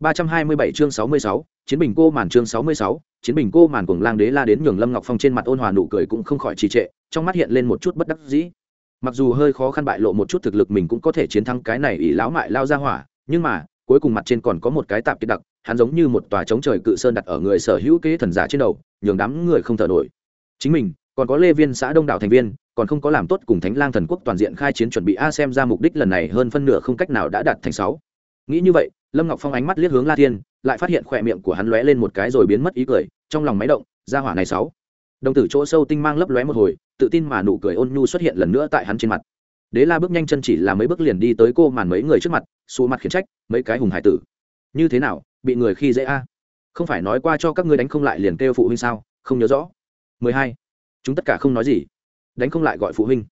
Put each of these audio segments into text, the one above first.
327 chương 66, chiến bình cô màn chương 66, chiến bình cô màn cuồng lang đế la đến nhường Lâm Ngọc Phong trên mặt ôn hòa nụ cười cũng không khỏi trì trệ, trong mắt hiện lên một chút bất đắc dĩ. Mặc dù hơi khó khăn bại lộ một chút thực lực mình cũng có thể chiến thắng cái này ỷ lão mại lao ra hỏa, nhưng mà, cuối cùng mặt trên còn có một cái tạm kết đặc, hắn giống như một tòa chống trời cự sơn đặt ở người sở hữu kế thần giả trên đầu, nhường đám người không thở nổi. Chính mình, còn có Lê Viên xã Đông đảo thành viên, còn không có làm tốt cùng Thánh Lang thần quốc toàn diện khai chiến chuẩn bị a xem ra mục đích lần này hơn phân nửa không cách nào đã đạt thành sáu. Nghĩ như vậy, lâm ngọc phong ánh mắt liếc hướng la thiên, lại phát hiện khỏe miệng của hắn lóe lên một cái rồi biến mất ý cười, trong lòng máy động, ra hỏa này sáu đồng tử chỗ sâu tinh mang lấp lóe một hồi, tự tin mà nụ cười ôn nhu xuất hiện lần nữa tại hắn trên mặt. Đế la bước nhanh chân chỉ là mấy bước liền đi tới cô màn mấy người trước mặt xù mặt khiển trách, mấy cái hùng hải tử. Như thế nào, bị người khi dễ a? Không phải nói qua cho các ngươi đánh không lại liền kêu phụ huynh sao, không nhớ rõ. 12. chúng tất cả không nói gì. Đánh không lại gọi phụ huynh.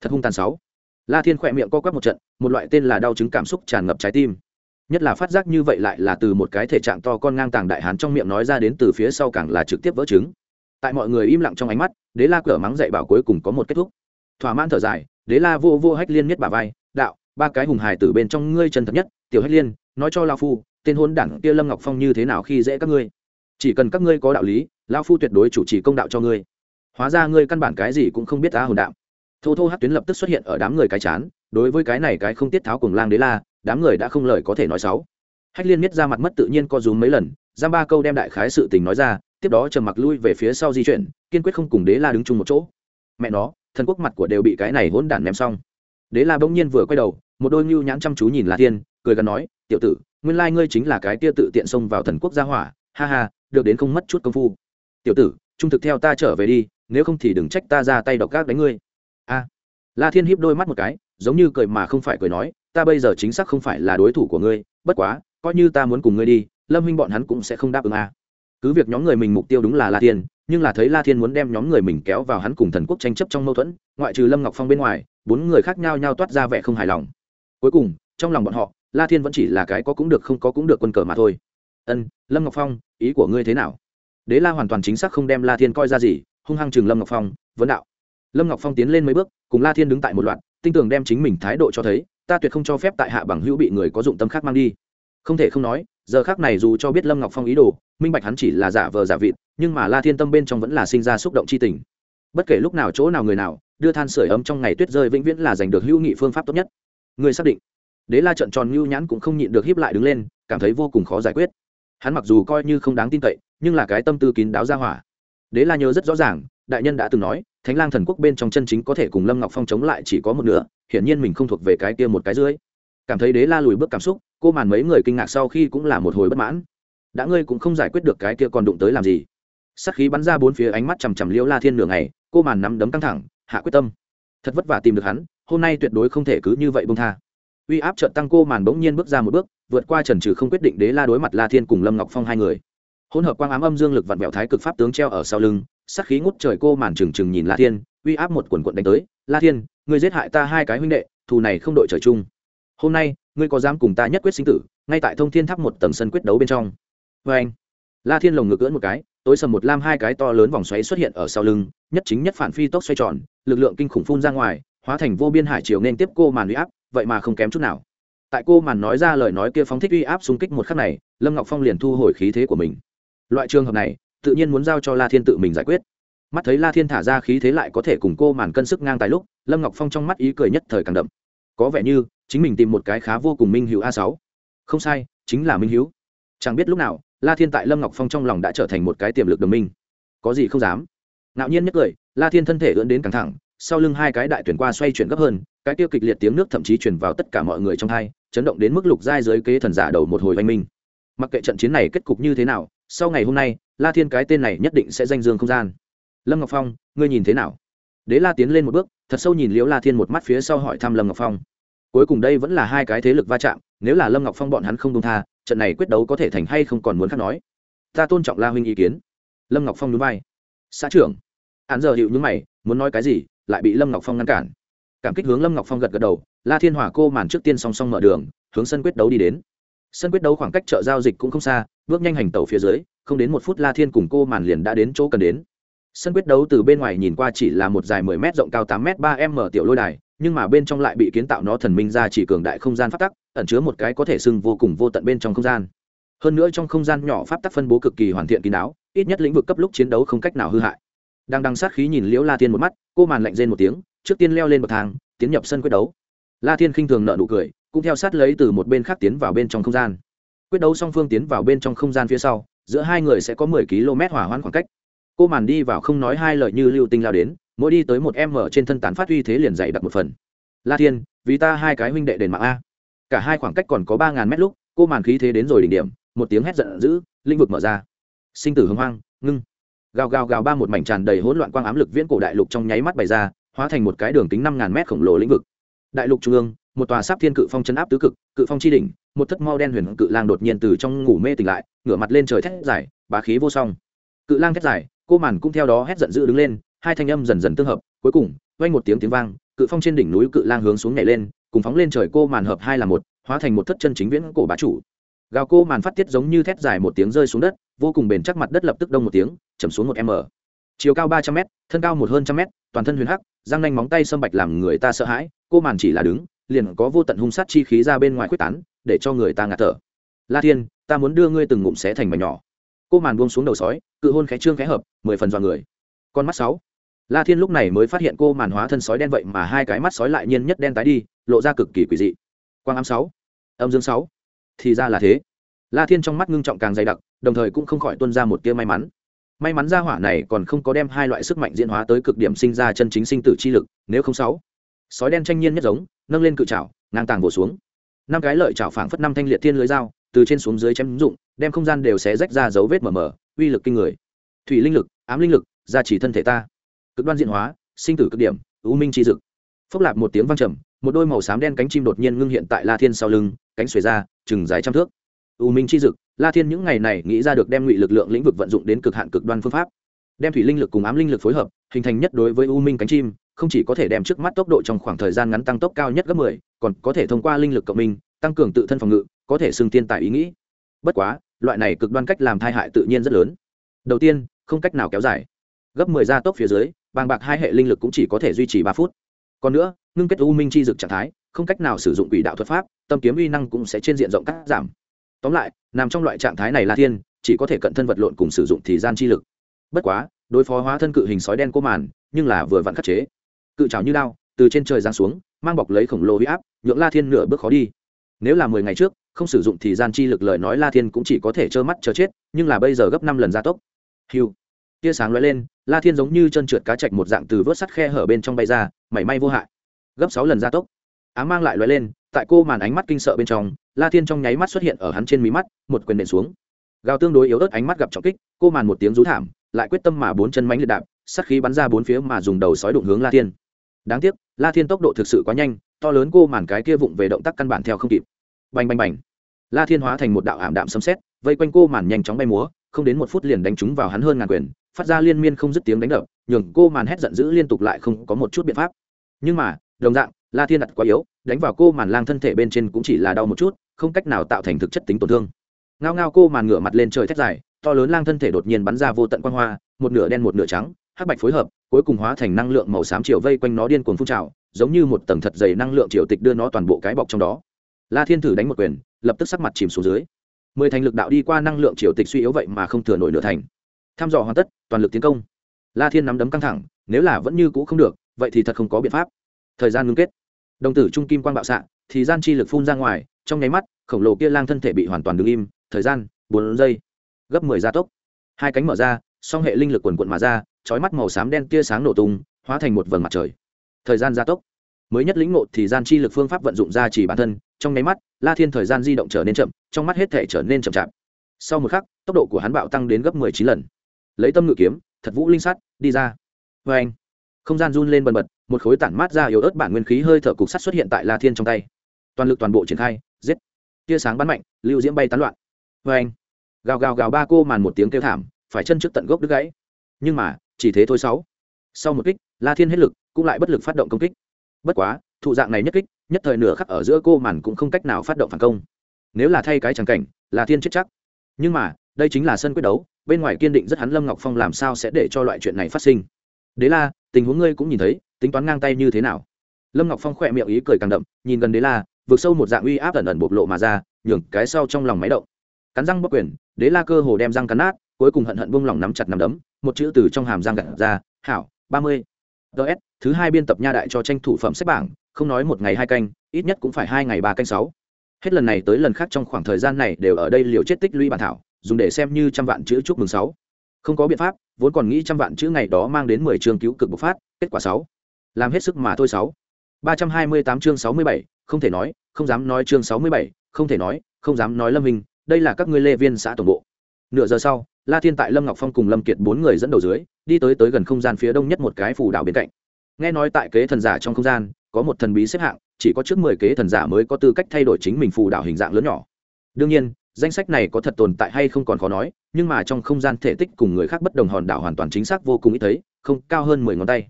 Thật hung tàn sáu la thiên khỏe miệng co quắp một trận, một loại tên là đau chứng cảm xúc tràn ngập trái tim nhất là phát giác như vậy lại là từ một cái thể trạng to con ngang tàng đại hán trong miệng nói ra đến từ phía sau càng là trực tiếp vỡ trứng. Tại mọi người im lặng trong ánh mắt, đế la cửa mắng dạy bảo cuối cùng có một kết thúc. Thỏa mãn thở dài, đế la vô vô hách liên nhất bà vai, đạo, ba cái hùng hài từ bên trong ngươi chân thật nhất, tiểu hách liên, nói cho lao phu, tên hôn đảng kia lâm ngọc phong như thế nào khi dễ các ngươi? Chỉ cần các ngươi có đạo lý lao phu tuyệt đối chủ trì công đạo cho ngươi. Hóa ra ngươi căn bản cái gì cũng không biết ta hồn đạo. Thô thô hát tuyến lập tức xuất hiện ở đám người cái chán, đối với cái này cái không tiết tháo cùng lang đế la đám người đã không lời có thể nói xấu hách liên miết ra mặt mất tự nhiên co rúm mấy lần, giam ba câu đem đại khái sự tình nói ra, tiếp đó trầm mặc lui về phía sau di chuyển, kiên quyết không cùng đế la đứng chung một chỗ. Mẹ nó, thần quốc mặt của đều bị cái này hỗn đản ném xong. Đế la bỗng nhiên vừa quay đầu, một đôi nhu nhãn chăm chú nhìn la thiên, cười gần nói, tiểu tử, nguyên lai ngươi chính là cái kia tự tiện xông vào thần quốc gia hỏa, ha ha, được đến không mất chút công phu. Tiểu tử, trung thực theo ta trở về đi, nếu không thì đừng trách ta ra tay độc gác đánh ngươi. A. La thiên híp đôi mắt một cái, giống như cười mà không phải cười nói ta bây giờ chính xác không phải là đối thủ của ngươi, bất quá, coi như ta muốn cùng ngươi đi, lâm huynh bọn hắn cũng sẽ không đáp ứng à. cứ việc nhóm người mình mục tiêu đúng là la thiên, nhưng là thấy la thiên muốn đem nhóm người mình kéo vào hắn cùng thần quốc tranh chấp trong mâu thuẫn, ngoại trừ lâm ngọc phong bên ngoài, bốn người khác nhau nhau toát ra vẻ không hài lòng. Cuối cùng, trong lòng bọn họ, la thiên vẫn chỉ là cái có cũng được không có cũng được quân cờ mà thôi. Ân, lâm ngọc phong, ý của ngươi thế nào? Đế la hoàn toàn chính xác không đem la thiên coi ra gì, hung hăng chừng lâm ngọc phong, vấn đạo. Lâm ngọc phong tiến lên mấy bước, cùng la thiên đứng tại một loạt, tinh tường đem chính mình thái độ cho thấy ta tuyệt không cho phép tại hạ bằng hữu bị người có dụng tâm khác mang đi. Không thể không nói, giờ khác này dù cho biết lâm ngọc phong ý đồ, minh bạch hắn chỉ là giả vờ giả vịt, nhưng mà la thiên tâm bên trong vẫn là sinh ra xúc động c h i tình. Bất kể lúc nào chỗ nào người nào, đưa than sửa ấm trong ngày tuyết rơi vĩnh viễn là giành được hữu nghị phương pháp tốt nhất. Người xác định. Đế la trận tròn ngưu nhãn cũng không nhịn được hiếp lại đứng lên, cảm thấy vô cùng khó giải quyết. Hắn mặc dù coi như không đáng tin cậy, nhưng là cái tâm tư kín đáo ra hỏa. Đế la nhớ rất rõ ràng, đại nhân đã từng nói thánh lang thần quốc bên trong chân chính có thể cùng lâm ngọc phong chống lại chỉ có một nửa, hiển nhiên mình không thuộc về cái kia một cái dưới. Cảm thấy đế la lùi bước cảm xúc, cô màn mấy người kinh ngạc sau khi cũng là một hồi bất mãn. Đã ngươi cũng không giải quyết được cái kia còn đụng tới làm gì? Sắc khí bắn ra bốn phía ánh mắt chằm chằm liễu la thiên nửa ngày, cô màn nắm đấm căng thẳng, hạ quyết tâm. Thật vất vả tìm được hắn, hôm nay tuyệt đối không thể cứ như vậy bông tha. Uy áp trợn tăng cô màn bỗng nhiên bước ra một bước, vượt qua trần trừ không quyết định đế la đối mặt la thiên cùng lâm ngọc phong hai người. Hỗn hợp quang ám âm dương lực vặn vẹo thái cực pháp tướng treo ở sau lưng sát khí ngút trời cô màn trừng trừng nhìn la thiên, uy áp một quần quận đánh tới. La thiên, ngươi giết hại ta hai cái huynh đệ, thù này không đội trời chung. Hôm nay, ngươi có dám cùng ta nhất quyết sinh tử, ngay tại thông thiên tháp một tầng sân quyết đấu bên trong. Vê anh. La thiên lồng ngực ưỡn một cái, tối sầm một lam hai cái to lớn vòng xoáy xuất hiện ở sau lưng, nhất chính nhất phản phi tốc xoay tròn, lực lượng kinh khủng phun ra ngoài, hóa thành vô biên hải triều nên tiếp cô màn uy áp, vậy mà không kém chút nào. Tại cô màn nói ra lời nói kia phóng thích uy áp xung kích một khắc này, lâm ngọc phong liền thu hồi khí thế của mình. Loại trường hợp này tự nhiên muốn giao cho la thiên tự mình giải quyết. Mắt thấy la thiên thả ra khí thế lại có thể cùng cô màn cân sức ngang tài lúc, lâm ngọc phong trong mắt ý cười nhất thời càng đậm. Có vẻ như, chính mình tìm một cái khá vô cùng minh hữu a sáu. Không sai, chính là minh hữu. Chẳng biết lúc nào, la thiên tại lâm ngọc phong trong lòng đã trở thành một cái tiềm lực đồng minh. Có gì không dám. Ngạo nhiên nhất cười, la thiên thân thể ưỡn đến căng thẳng, sau lưng hai cái đại tuyển qua xoay chuyển gấp hơn, cái tiêu kịch liệt tiếng nước thậm chí chuyển vào tất cả mọi người trong hai, chấn động đến mức lục giai dưới kế thần giả đầu một hồi oanh minh. Mặc kệ trận chiến này kết cục như thế nào, sau ngày hôm nay la thiên cái tên này nhất định sẽ danh dương không gian. Lâm ngọc phong, ngươi nhìn thế nào? Đế la tiến lên một bước, thật sâu nhìn liễu la thiên một mắt phía sau hỏi thăm lâm ngọc phong. Cuối cùng đây vẫn là hai cái thế lực va chạm, nếu là lâm ngọc phong bọn hắn không đông tha, trận này quyết đấu có thể thành hay không còn muốn khác nói. Ta tôn trọng la huynh ý kiến. Lâm ngọc phong núi vai. Xã trưởng, án giờ hiệu những mày, muốn nói cái gì, lại bị lâm ngọc phong ngăn cản. Cảm kích hướng lâm ngọc phong gật gật đầu, la thiên hỏa cô màn trước tiên song song mở đường, hướng sân quyết đấu đi đến. Sân quyết đấu khoảng cách chợ giao dịch cũng không xa, bước nhanh hành tàu phía dưới không đến một phút la thiên cùng cô màn liền đã đến chỗ cần đến. Sân quyết đấu từ bên ngoài nhìn qua chỉ là một dài 10 m rộng cao 8 m 3 m tiểu lôi đài, nhưng mà bên trong lại bị kiến tạo nó thần minh ra chỉ cường đại không gian phát tắc, ẩn chứa một cái có thể sưng vô cùng vô tận bên trong không gian. Hơn nữa trong không gian nhỏ pháp tắc phân bố cực kỳ hoàn thiện kín đáo, ít nhất lĩnh vực cấp lúc chiến đấu không cách nào hư hại. Đang đằng sát khí nhìn liễu la thiên một mắt, cô màn lạnh rên một tiếng, trước tiên leo lên bậc thang, tiến nhập sân quyết đấu. La thiên khinh thường nợ nụ cười, cũng theo sát lấy từ một bên khác tiến vào bên trong không gian. Quyết đấu song phương tiến vào bên trong không gian phía sau giữa hai người sẽ có mười km hỏa hoãn khoảng cách. Cô màn đi vào không nói hai lời như lưu tinh lao đến, mỗi đi tới một em ở trên thân tán phát uy thế liền dày đặt một phần. La thiên, vì ta hai cái huynh đệ đền mạng a. Cả hai khoảng cách còn có ba ngàn mét lúc, cô màn khí thế đến rồi đỉnh điểm, một tiếng hét giận dữ lĩnh vực mở ra. Sinh tử hưng hoang, ngưng. Gào gào gào ba một mảnh tràn đầy hỗn loạn quang ám lực viễn cổ đại lục trong nháy mắt bày ra, hóa thành một cái đường kính năm ngàn mét khổng lồ lĩnh vực. Đại lục trung ương một tòa sáp thiên cự phong chấn áp tứ cực, cự phong chi đỉnh, một thất mau đen huyền cự lang đột nhiên từ trong ngủ mê tỉnh lại, ngửa mặt lên trời thét dài, bá khí vô song. Cự lang thét dài, cô màn cũng theo đó hét giận dữ đứng lên, hai thanh âm dần dần tương hợp, cuối cùng, vang một tiếng tiếng vang, cự phong trên đỉnh núi cự lang hướng xuống nhảy lên, cùng phóng lên trời cô màn hợp hai là một, hóa thành một thất chân chính viễn cổ bá chủ. Gào cô màn phát tiết giống như thét dài một tiếng rơi xuống đất, vô cùng bền chắc mặt đất lập tức đông một tiếng chầm xuống một m. Chiều cao ba trăm m thân cao một hơn trăm m toàn thân huyền hắc, răng nanh móng tay sâm bạch làm người ta sợ hãi, cô màn chỉ là đứng liền có vô tận hung sát chi khí ra bên ngoài quyết tán, để cho người ta ngạt thở. La thiên, ta muốn đưa ngươi từng ngụm xé thành mảnh nhỏ. Cô màn buông xuống đầu sói, cự hôn khẽ trương khẽ hợp, mười phần dọa người. Con mắt sáu. La thiên lúc này mới phát hiện cô màn hóa thân sói đen vậy mà hai cái mắt sói lại nhiên nhất đen tái đi, lộ ra cực kỳ quỷ dị. Quang âm sáu. Âm dương sáu. Thì ra là thế. La thiên trong mắt ngưng trọng càng dày đặc, đồng thời cũng không khỏi tuân ra một tia may mắn. May mắn ra hỏa này còn không có đem hai loại sức mạnh diễn hóa tới cực điểm sinh ra chân chính sinh tử chi lực, nếu không sáu sói đen tranh nhiên nhất giống, nâng lên cự trào ngang tàng bổ xuống. Năm cái lợi trào phảng phất năm thanh liệt thiên lưới dao, từ trên xuống dưới chém dụng, đem không gian đều xé rách ra dấu vết mờ mờ, uy lực kinh người. Thủy linh lực, ám linh lực, gia trì thân thể ta. Cực đoan diện hóa, sinh tử cực điểm, u minh chi dực. Phốc lạp một tiếng vang trầm, một đôi màu xám đen cánh chim đột nhiên ngưng hiện tại la thiên sau lưng, cánh xuề ra, chừng dài trăm thước. U minh chi dực, la thiên những ngày này nghĩ ra được đem ngụy lực lượng lĩnh vực vận dụng đến cực hạn cực đoan phương pháp. Đem thủy linh lực cùng ám linh lực phối hợp, hình thành nhất đối với u minh cánh chim không chỉ có thể đem trước mắt tốc độ trong khoảng thời gian ngắn tăng tốc cao nhất gấp 10, còn có thể thông qua linh lực cộng minh tăng cường tự thân phòng ngự có thể xưng tiên tài ý nghĩ. Bất quá loại này cực đoan cách làm thai hại tự nhiên rất lớn. Đầu tiên không cách nào kéo dài. Gấp 10 gia tốc phía dưới bàng bạc hai hệ linh lực cũng chỉ có thể duy trì ba phút. Còn nữa ngưng kết u minh chi dực trạng thái không cách nào sử dụng quỷ đạo thuật pháp tâm kiếm uy năng cũng sẽ trên diện rộng cắt giảm. Tóm lại nằm trong loại trạng thái này là thiên chỉ có thể cận thân vật lộn cùng sử dụng thì gian chi lực. Bất quá đối phó hóa thân cự hình sói đen cô màn nhưng là vừa vặn khắc chế cự trào như đao, từ trên trời giáng xuống, mang bọc lấy khổng lồ huy áp, nhượng la thiên nửa bước khó đi. Nếu là mười ngày trước, không sử dụng thì gian chi lực lời nói la thiên cũng chỉ có thể trơ mắt chờ chết, nhưng là bây giờ gấp năm lần gia tốc. Hiu tia sáng lóe lên, la thiên giống như chân trượt cá chạch một dạng từ vớt sắt khe hở bên trong bay ra, mảy may vô hại. Gấp sáu lần gia tốc. Á mang lại lóe lên, tại cô màn ánh mắt kinh sợ bên trong, la thiên trong nháy mắt xuất hiện ở hắn trên mí mắt, một quyền nện xuống. Gào tương đối yếu ớt ánh mắt gặp trọng kích, cô màn một tiếng rú thảm, lại quyết tâm mà bốn chân mánh liệt đạp sắc khí bắn ra bốn phía mà dùng đầu sói đụng hướng la thiên đáng tiếc, la thiên tốc độ thực sự quá nhanh, to lớn cô màn cái kia vụng về động tác căn bản theo không kịp. Bành bành bành. La thiên hóa thành một đạo ảm đạm sấm xét vây quanh cô màn nhanh chóng bay múa, không đến một phút liền đánh trúng vào hắn hơn ngàn quyền, phát ra liên miên không dứt tiếng đánh đập, nhường cô màn hét giận dữ liên tục lại không có một chút biện pháp. Nhưng mà, đồng dạng, la thiên đặt quá yếu, đánh vào cô màn lang thân thể bên trên cũng chỉ là đau một chút, không cách nào tạo thành thực chất tính tổn thương. Ngao ngao cô màn ngửa mặt lên trời thét dài, to lớn lang thân thể đột nhiên bắn ra vô tận quan hoa, một nửa đen một nửa trắng hắc bạch phối hợp, cuối cùng hóa thành năng lượng màu xám chiều vây quanh nó điên cuồng phun trào, giống như một tầng thật dày năng lượng triều tịch đưa nó toàn bộ cái bọc trong đó. La thiên thử đánh một quyền, lập tức sắc mặt chìm xuống dưới. Mười thành lực đạo đi qua năng lượng triều tịch suy yếu vậy mà không thừa nổi nửa thành. Tham dò hoàn tất, toàn lực tiến công. La thiên nắm đấm căng thẳng, nếu là vẫn như cũ không được, vậy thì thật không có biện pháp. Thời gian ngưng kết. Đồng tử trung kim quang bạo xạ, thì gian chi lực phun ra ngoài, trong nháy mắt, khổng lồ kia lang thân thể bị hoàn toàn đứng im, thời gian, bốn giây. Gấp mười gia tốc. Hai cánh mở ra song hệ linh lực quần quận mà ra trói mắt màu xám đen tia sáng nổ tung, hóa thành một vầng mặt trời. Thời gian gia tốc. Mới nhất lĩnh ngộ thì gian chi lực phương pháp vận dụng ra chỉ bản thân, trong nháy mắt, la thiên thời gian di động trở nên chậm, trong mắt hết thể trở nên chậm chạp. Sau một khắc, tốc độ của hắn bạo tăng đến gấp mười chín lần. Lấy tâm ngự kiếm, thật vũ linh sắt, đi ra. Vê anh, không gian run lên bần bật, một khối tản mát ra yếu ớt bản nguyên khí hơi thở cục sắt xuất hiện tại la thiên trong tay. Toàn lực toàn bộ triển khai, giết. Tia sáng bắn mạnh, lưu diễm bay tán loạn. Vê anh, gào gào gào ba cô màn một tiếng kêu thảm phải chân trước tận gốc đứt gãy. Nhưng mà, chỉ thế thôi sáu. Sau một kích, la thiên hết lực, cũng lại bất lực phát động công kích. Bất quá, thụ dạng này nhất kích, nhất thời nửa khắc ở giữa cô màn cũng không cách nào phát động phản công. Nếu là thay cái tràng cảnh là thiên chết chắc. Nhưng mà, đây chính là sân quyết đấu, bên ngoài kiên định rất hắn lâm ngọc phong làm sao sẽ để cho loại chuyện này phát sinh. Đế la, tình huống ngươi cũng nhìn thấy, tính toán ngang tay như thế nào? Lâm ngọc phong khỏe miệng ý cười càng đậm, nhìn gần đế la, vượt sâu một dạng uy áp ẩn ẩn bộc lộ mà ra, nhường cái sau trong lòng máy động. Cắn răng bóc quyền, đế la cơ hồ đem răng cắn nát cuối cùng hận hận buông lỏng nắm chặt nắm đấm, một chữ từ trong hàm răng gặt ra, hảo, ba mươi. Ts thứ hai biên tập nha đại cho tranh thủ phẩm xếp bảng, không nói một ngày hai canh, ít nhất cũng phải hai ngày ba canh sáu. Hết lần này tới lần khác trong khoảng thời gian này đều ở đây liều chết tích lũy bản thảo, dùng để xem như trăm vạn chữ chúc mừng sáu. Không có biện pháp, vốn còn nghĩ trăm vạn chữ ngày đó mang đến mười chương cứu cực bộc phát, kết quả sáu. Làm hết sức mà thôi sáu. Ba trăm hai mươi tám chương sáu mươi bảy, không thể nói, không dám nói chương sáu mươi bảy, không thể nói, không dám nói lâm hình, đây là các ngươi lê viên xã tổng bộ. Nửa giờ sau la thiên tại lâm ngọc phong cùng lâm kiệt bốn người dẫn đầu dưới, đi tới tới gần không gian phía đông nhất một cái phù đảo bên cạnh. Nghe nói tại kế thần giả trong không gian, có một thần bí xếp hạng, chỉ có trước mười kế thần giả mới có tư cách thay đổi chính mình phù đảo hình dạng lớn nhỏ. Đương nhiên, danh sách này có thật tồn tại hay không còn khó nói, nhưng mà trong không gian thể tích cùng người khác bất đồng hòn đảo hoàn toàn chính xác vô cùng ít thấy, không, cao hơn mười ngón tay.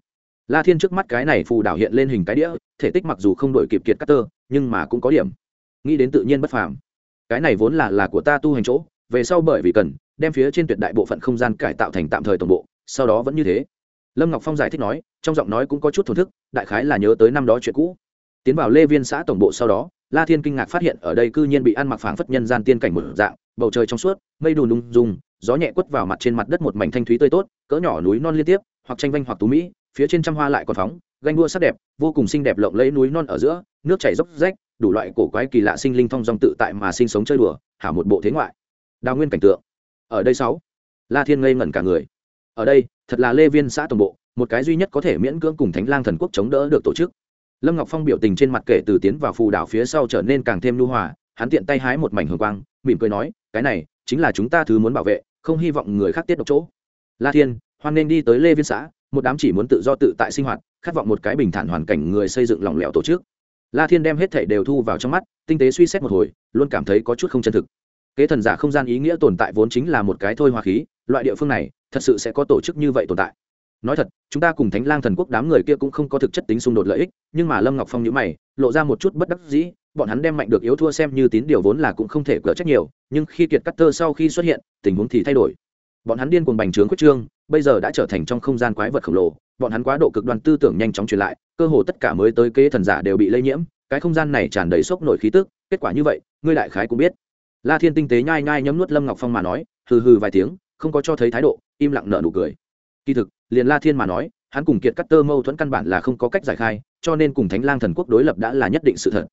La thiên trước mắt cái này phù đảo hiện lên hình cái đĩa, thể tích mặc dù không đổi kịp kiệt cắt tơ, nhưng mà cũng có điểm. Nghĩ đến tự nhiên bất phàm. Cái này vốn là là của ta tu hành chỗ, về sau bởi vì cần đem phía trên tuyệt đại bộ phận không gian cải tạo thành tạm thời tổng bộ, sau đó vẫn như thế. Lâm ngọc phong giải thích nói, trong giọng nói cũng có chút thổn thức, đại khái là nhớ tới năm đó chuyện cũ. Tiến vào lê viên xã tổng bộ sau đó, la thiên kinh ngạc phát hiện ở đây cư nhiên bị ăn mặc phảng phất nhân gian tiên cảnh một dạng, bầu trời trong suốt, mây đùn đung dùng gió nhẹ quất vào mặt trên mặt đất một mảnh thanh thúy tươi tốt, cỡ nhỏ núi non liên tiếp, hoặc tranh vanh hoặc tú mỹ, phía trên trăm hoa lại còn phóng, ganh đua sắc đẹp, vô cùng xinh đẹp lộng lẫy núi non ở giữa, nước chảy dốc rách, đủ loại cổ quái kỳ lạ sinh linh thong dong tự tại mà sinh sống chơi đùa, hảo một bộ thế ngoại. Đào nguyên cảnh tượng ở đây sáu. La thiên ngây ngẩn cả người. Ở đây, thật là lê viên xã tổng bộ, một cái duy nhất có thể miễn cưỡng cùng thánh lang thần quốc chống đỡ được tổ chức. Lâm ngọc phong biểu tình trên mặt kể từ tiến vào phù đảo phía sau trở nên càng thêm lưu hòa, hắn tiện tay hái một mảnh hường quang, mỉm cười nói, cái này, chính là chúng ta thứ muốn bảo vệ, không hy vọng người khác tiết độc chỗ. La thiên, hoan nên đi tới lê viên xã, một đám chỉ muốn tự do tự tại sinh hoạt, khát vọng một cái bình thản hoàn cảnh người xây dựng lỏng lẻo tổ chức. La thiên đem hết thảy đều thu vào trong mắt, tinh tế suy xét một hồi, luôn cảm thấy có chút không chân thực kế thần giả không gian ý nghĩa tồn tại vốn chính là một cái thôi hoa khí, loại địa phương này, thật sự sẽ có tổ chức như vậy tồn tại. Nói thật, chúng ta cùng thánh lang thần quốc đám người kia cũng không có thực chất tính xung đột lợi ích, nhưng mà lâm ngọc phong nhữ mày, lộ ra một chút bất đắc dĩ, bọn hắn đem mạnh được yếu thua xem như tín điều vốn là cũng không thể cỡ trách nhiều, nhưng khi kiệt cắt tơ sau khi xuất hiện, tình huống thì thay đổi. Bọn hắn điên cuồng bành trướng quyết trương, bây giờ đã trở thành trong không gian quái vật khổng lồ, bọn hắn quá độ cực đoan tư tưởng nhanh chóng truyền lại, cơ hồ tất cả mới tới kế thần giả đều bị lây nhiễm, cái không gian này tràn đầy sốc nổi khí tức, kết quả như vậy, ngươi đại khái cũng biết la thiên tinh tế nhai nhai nhấm nuốt lâm ngọc phong mà nói, hừ hừ vài tiếng, không có cho thấy thái độ, im lặng nở nụ cười. Kỳ thực, liền la thiên mà nói, hắn cùng kiệt cắt tơ mâu thuẫn căn bản là không có cách giải khai, cho nên cùng thánh lang thần quốc đối lập đã là nhất định sự thật.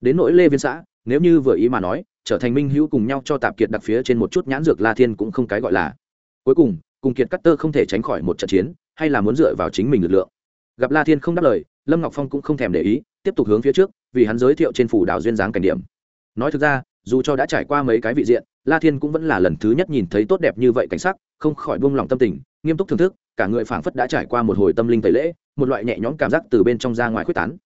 Đến nỗi lê viên xã, nếu như vừa ý mà nói, trở thành minh hữu cùng nhau cho tạp kiệt đặc phía trên một chút nhãn dược la thiên cũng không cái gọi là. Cuối cùng cùng kiệt cắt tơ không thể tránh khỏi một trận chiến, hay là muốn dựa vào chính mình lực lượng. Gặp la thiên không đáp lời, lâm ngọc phong cũng không thèm để ý, tiếp tục hướng phía trước, vì hắn giới thiệu trên phủ đảo duyên dáng cảnh điểm. Nói thực ra dù cho đã trải qua mấy cái vị diện, la thiên cũng vẫn là lần thứ nhất nhìn thấy tốt đẹp như vậy cảnh sắc, không khỏi buông lòng tâm tình, nghiêm túc thưởng thức, cả người phảng phất đã trải qua một hồi tâm linh tẩy lễ, một loại nhẹ nhõm cảm giác từ bên trong ra ngoài quyết tán.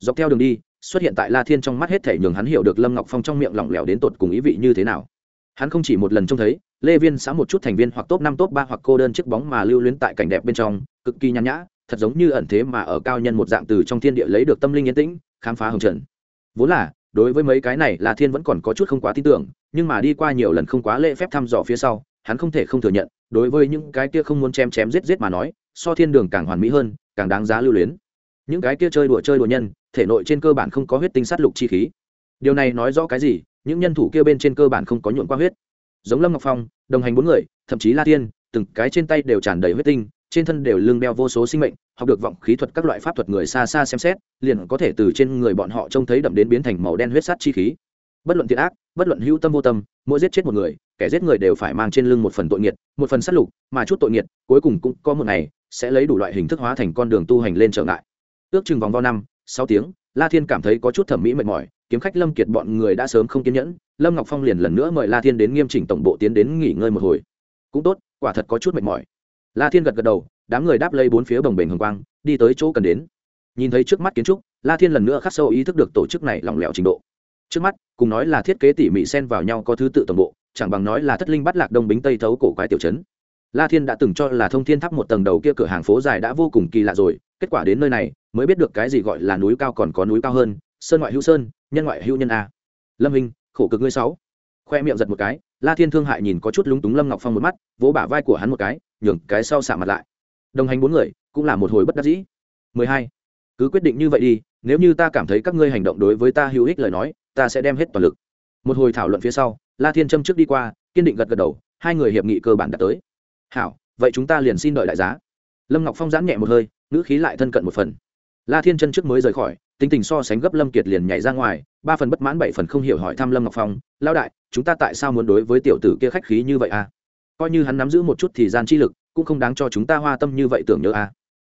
Dọc theo đường đi, xuất hiện tại la thiên trong mắt hết thể nhường hắn hiểu được lâm ngọc phong trong miệng lỏng lẻo đến tột cùng ý vị như thế nào. Hắn không chỉ một lần trông thấy, lê viên xã một chút thành viên hoặc top năm, top ba hoặc cô đơn chiếc bóng mà lưu luyến tại cảnh đẹp bên trong, cực kỳ nhàn nhã, thật giống như ẩn thế mà ở cao nhân một dạng từ trong thiên địa lấy được tâm linh yên tĩnh, khám phá hồng trần. Vốn là đối với mấy cái này là thiên vẫn còn có chút không quá tin tưởng, nhưng mà đi qua nhiều lần không quá lễ phép thăm dò phía sau, hắn không thể không thừa nhận, đối với những cái kia không muốn chém chém giết giết mà nói, so thiên đường càng hoàn mỹ hơn, càng đáng giá lưu luyến. Những cái kia chơi đùa chơi đùa nhân, thể nội trên cơ bản không có huyết tinh sát lục chi khí. Điều này nói rõ cái gì? Những nhân thủ kia bên trên cơ bản không có nhuộn qua huyết. Giống lâm ngọc phong, đồng hành bốn người, thậm chí la tiên từng cái trên tay đều tràn đầy huyết tinh trên thân đều lưng đeo vô số sinh mệnh, học được vọng khí thuật các loại pháp thuật người xa xa xem xét, liền có thể từ trên người bọn họ trông thấy đậm đến biến thành màu đen huyết sát chi khí. Bất luận thiện ác, bất luận hữu tâm vô tâm, mỗi giết chết một người, kẻ giết người đều phải mang trên lưng một phần tội nghiệt, một phần sát lục, mà chút tội nghiệt, cuối cùng cũng có một ngày, sẽ lấy đủ loại hình thức hóa thành con đường tu hành lên trở ngại. Ước chừng vòng vo năm, sáu tiếng, la thiên cảm thấy có chút thẩm mỹ mệt mỏi, kiếm khách lâm kiệt bọn người đã sớm không kiên nhẫn, lâm ngọc phong liền lần nữa mời la thiên đến nghiêm chỉnh tổng bộ tiến đến nghỉ ngơi một hồi. Cũng tốt, quả thật có chút mệt mỏi la thiên gật gật đầu, đám người đáp lấy bốn phía bồng bềnh hồng quang, đi tới chỗ cần đến. Nhìn thấy trước mắt kiến trúc, la thiên lần nữa khắc sâu ý thức được tổ chức này lỏng lẻo trình độ. Trước mắt, cùng nói là thiết kế tỉ mỉ xen vào nhau có thứ tự tổng bộ, chẳng bằng nói là thất linh bắt lạc đông bính tây thấu cổ quái tiểu chấn la thiên đã từng cho là thông thiên tháp một tầng đầu kia cửa hàng phố dài đã vô cùng kỳ lạ rồi, kết quả đến nơi này, mới biết được cái gì gọi là núi cao còn có núi cao hơn, sơn ngoại hữu sơn, nhân ngoại hữu nhân a. Lâm hình khổ cực ngươi sáu. Khoe miệng giật một cái, la thiên thương hại nhìn có chút lúng túng lâm ngọc phong một mắt, vỗ bả vai của hắn một cái nhường cái sau xả mặt lại. Đồng hành bốn người, cũng là một hồi bất đắc dĩ. 12. cứ quyết định như vậy đi, nếu như ta cảm thấy các ngươi hành động đối với ta hữu ích lời nói, ta sẽ đem hết toàn lực. Một hồi thảo luận phía sau, la thiên trâm trước đi qua, kiên định gật gật đầu, hai người hiệp nghị cơ bản đã tới. Hảo, vậy chúng ta liền xin đợi đại giá. Lâm ngọc phong giãn nhẹ một hơi, ngữ khí lại thân cận một phần. La thiên chân trước mới rời khỏi, tính tình so sánh gấp lâm kiệt liền nhảy ra ngoài, ba phần bất mãn, bảy phần không hiểu hỏi thăm lâm ngọc phong lao đại, chúng ta tại sao muốn đối với tiểu tử kia khách khí như vậy à? Coi như hắn nắm giữ một chút thì gian chi lực, cũng không đáng cho chúng ta hoa tâm như vậy tưởng nhớ à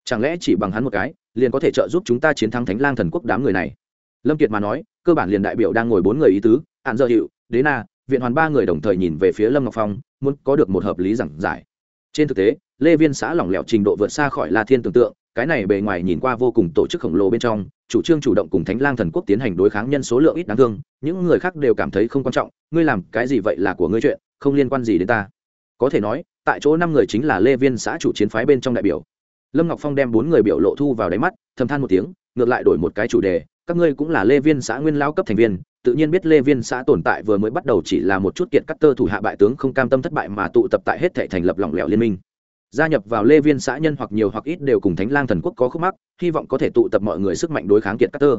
chẳng lẽ chỉ bằng hắn một cái, liền có thể trợ giúp chúng ta chiến thắng thánh lang thần quốc đám người này? Lâm kiệt mà nói, cơ bản liền đại biểu đang ngồi bốn người ý tứ hạn dơ hiệu đế na, viện hoàn ba người đồng thời nhìn về phía lâm ngọc phong, muốn có được một hợp lý giảng giải. Trên thực tế, lê viên xã lỏng lẻo trình độ vượt xa khỏi la thiên tưởng tượng, cái này bề ngoài nhìn qua vô cùng tổ chức khổng lồ bên trong, chủ trương chủ động cùng thánh lang thần quốc tiến hành đối kháng nhân số lượng ít đáng thương, những người khác đều cảm thấy không quan trọng, ngươi làm cái gì vậy là của ngươi chuyện, không liên quan gì đến ta có thể nói, tại chỗ năm người chính là lê viên xã chủ chiến phái bên trong đại biểu. Lâm ngọc phong đem bốn người biểu lộ thu vào đáy mắt, thầm than một tiếng, ngược lại đổi một cái chủ đề, các ngươi cũng là lê viên xã nguyên lao cấp thành viên, tự nhiên biết lê viên xã tồn tại vừa mới bắt đầu chỉ là một chút kiệt cắt tơ thủ hạ bại tướng không cam tâm thất bại mà tụ tập tại hết thể thành lập lỏng lẻo liên minh. Gia nhập vào lê viên xã nhân hoặc nhiều hoặc ít đều cùng thánh lang thần quốc có khúc mắc, hy vọng có thể tụ tập mọi người sức mạnh đối kháng kiệt cắt tơ.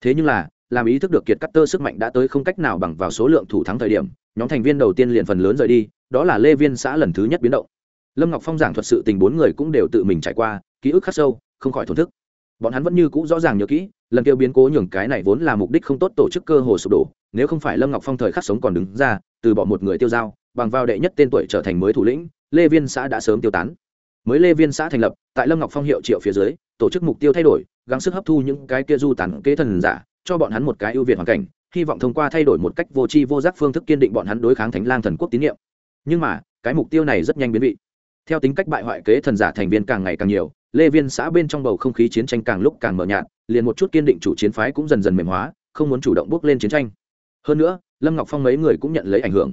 Thế nhưng là, làm ý thức được kiệt cắt tơ sức mạnh đã tới không cách nào bằng vào số lượng thủ thắng thời điểm nhóm thành viên đầu tiên liền phần lớn rời đi, đó là lê viên xã lần thứ nhất biến động. Lâm ngọc phong giảng thuật sự tình bốn người cũng đều tự mình trải qua, ký ức khắc sâu, không khỏi thổn thức. Bọn hắn vẫn như cũ rõ ràng nhớ kỹ, lần kêu biến cố nhường cái này vốn là mục đích không tốt tổ chức cơ hồ sụp đổ, nếu không phải lâm ngọc phong thời khắc sống còn đứng ra, từ bỏ một người tiêu dao bằng vào đệ nhất tên tuổi trở thành mới thủ lĩnh, lê viên xã đã sớm tiêu tán. Mới lê viên xã thành lập, tại lâm ngọc phong hiệu triệu phía dưới, tổ chức mục tiêu thay đổi, gắng sức hấp thu những cái kia du tản kế thần giả, cho bọn hắn một cái ưu việt hoàn cảnh hy vọng thông qua thay đổi một cách vô tri vô giác phương thức kiên định bọn hắn đối kháng thánh lang thần quốc tín nhiệm. Nhưng mà, cái mục tiêu này rất nhanh biến vị. Theo tính cách bại hoại kế thần giả thành viên càng ngày càng nhiều, lê viên xã bên trong bầu không khí chiến tranh càng lúc càng mờ nhạt, liền một chút kiên định chủ chiến phái cũng dần dần mềm hóa, không muốn chủ động bước lên chiến tranh. Hơn nữa, lâm ngọc phong mấy người cũng nhận lấy ảnh hưởng.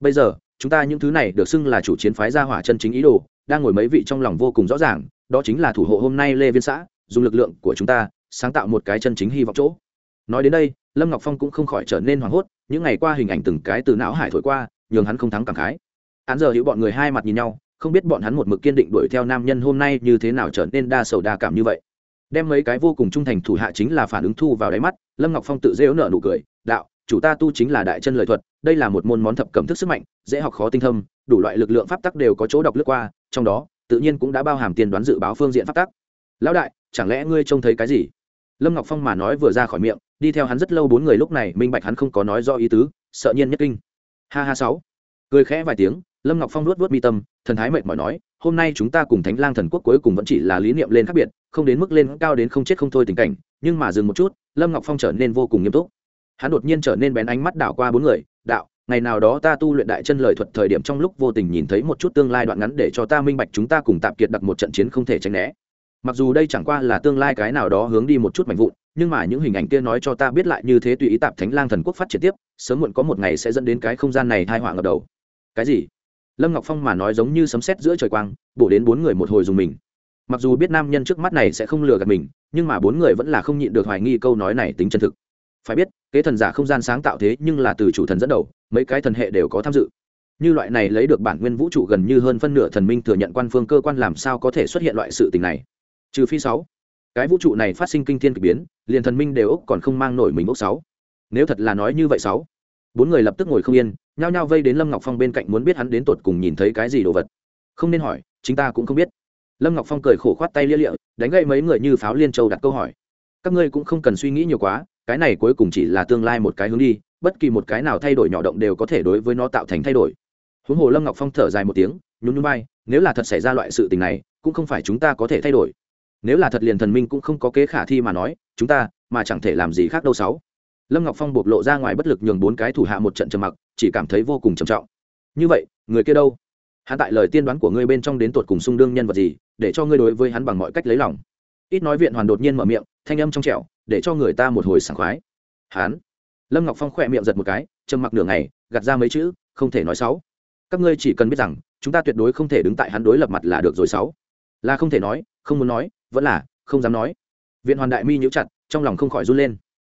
Bây giờ, chúng ta những thứ này được xưng là chủ chiến phái gia hỏa chân chính ý đồ, đang ngồi mấy vị trong lòng vô cùng rõ ràng, đó chính là thủ hộ hôm nay lê viên xã, dùng lực lượng của chúng ta, sáng tạo một cái chân chính hy vọng chỗ nói đến đây, lâm ngọc phong cũng không khỏi trở nên hoảng hốt, những ngày qua hình ảnh từng cái từ não hải thổi qua, nhường hắn không thắng cảm khái. Hắn giờ hiểu bọn người hai mặt nhìn nhau, không biết bọn hắn một mực kiên định đuổi theo nam nhân hôm nay như thế nào trở nên đa sầu đa cảm như vậy. Đem mấy cái vô cùng trung thành thủ hạ chính là phản ứng thu vào đáy mắt, lâm ngọc phong tự dễ nở nụ cười, đạo, chủ ta tu chính là đại chân lời thuật, đây là một môn món thập cẩm thức sức mạnh, dễ học khó tinh thâm, đủ loại lực lượng pháp tắc đều có chỗ đọc lướt qua, trong đó, tự nhiên cũng đã bao hàm tiền đoán dự báo phương diện pháp tắc. Lão đại, chẳng lẽ ngươi trông thấy cái gì? Lâm ngọc phong mà nói vừa ra khỏi miệng, đi theo hắn rất lâu bốn người lúc này minh bạch hắn không có nói do ý tứ, sợ nhiên nhất kinh. Ha ha sáu. Cười khẽ vài tiếng, lâm ngọc phong nuốt vớt mi tâm, thần thái mệt mỏi nói, hôm nay chúng ta cùng thánh lang thần quốc cuối cùng vẫn chỉ là lý niệm lên khác biệt, không đến mức lên cao đến không chết không thôi tình cảnh, nhưng mà dừng một chút, lâm ngọc phong trở nên vô cùng nghiêm túc. Hắn đột nhiên trở nên bén ánh mắt đảo qua bốn người, đạo, ngày nào đó ta tu luyện đại chân lời thuật thời điểm trong lúc vô tình nhìn thấy một chút tương lai đoạn ngắn để cho ta minh bạch chúng ta cùng tạm kiệt đặt một trận chiến không thể tránh né mặc dù đây chẳng qua là tương lai cái nào đó hướng đi một chút mạnh vụn, nhưng mà những hình ảnh kia nói cho ta biết lại như thế tùy ý tạp thánh lang thần quốc phát triển tiếp, sớm muộn có một ngày sẽ dẫn đến cái không gian này thai họa ngập đầu. Cái gì? Lâm ngọc phong mà nói giống như sấm sét giữa trời quang, bổ đến bốn người một hồi dùng mình. Mặc dù biết nam nhân trước mắt này sẽ không lừa gạt mình, nhưng mà bốn người vẫn là không nhịn được hoài nghi câu nói này tính chân thực. Phải biết, kế thần giả không gian sáng tạo thế nhưng là từ chủ thần dẫn đầu, mấy cái thần hệ đều có tham dự. Như loại này lấy được bản nguyên vũ trụ gần như hơn phân nửa thần minh thừa nhận quan phương cơ quan làm sao có thể xuất hiện loại sự tình này trừ phi sáu. Cái vũ trụ này phát sinh kinh thiên k ỳ biến, liền thần minh đều ốc còn không mang nổi mình ốc sáu. Nếu thật là nói như vậy sáu. Bốn người lập tức ngồi không yên, nhao nhao vây đến lâm ngọc phong bên cạnh muốn biết hắn đến tột cùng nhìn thấy cái gì đồ vật. Không nên hỏi, chính ta cũng không biết. Lâm ngọc phong cười khổ khoát tay lia lịa, đánh gậy mấy người như pháo liên châu đặt câu hỏi. Các ngươi cũng không cần suy nghĩ nhiều quá, cái này cuối cùng chỉ là tương lai một cái hướng đi, bất kỳ một cái nào thay đổi nhỏ động đều có thể đối với nó tạo thành thay đổi. Huống hồ lâm ngọc phong thở dài một tiếng, nhún nhún bay nếu là thật xảy ra loại sự tình này, cũng không phải chúng ta có thể thay đổi nếu là thật liền thần minh cũng không có kế khả thi mà nói, chúng ta, mà chẳng thể làm gì khác đâu sáu. Lâm ngọc phong bộc lộ ra ngoài bất lực nhường bốn cái thủ hạ một trận trầm mặc, chỉ cảm thấy vô cùng trầm trọng. Như vậy, người kia đâu? Hắn tại lời tiên đoán của ngươi bên trong đến tột cùng xung đương nhân vật gì, để cho ngươi đối với hắn bằng mọi cách lấy lòng? Ít nói viện hoàn đột nhiên mở miệng, thanh âm trong trẻo, để cho người ta một hồi sảng khoái. Hắn. Lâm ngọc phong khỏe miệng giật một cái, trầm mặc nửa ngày, gạt ra mấy chữ, không thể nói sáu. Các ngươi chỉ cần biết rằng, chúng ta tuyệt đối không thể đứng tại hắn đối lập mặt là được rồi sáu. Là không thể nói, không muốn nói vẫn là, không dám nói. Viện hoàn đại mi nhíu chặt, trong lòng không khỏi run lên.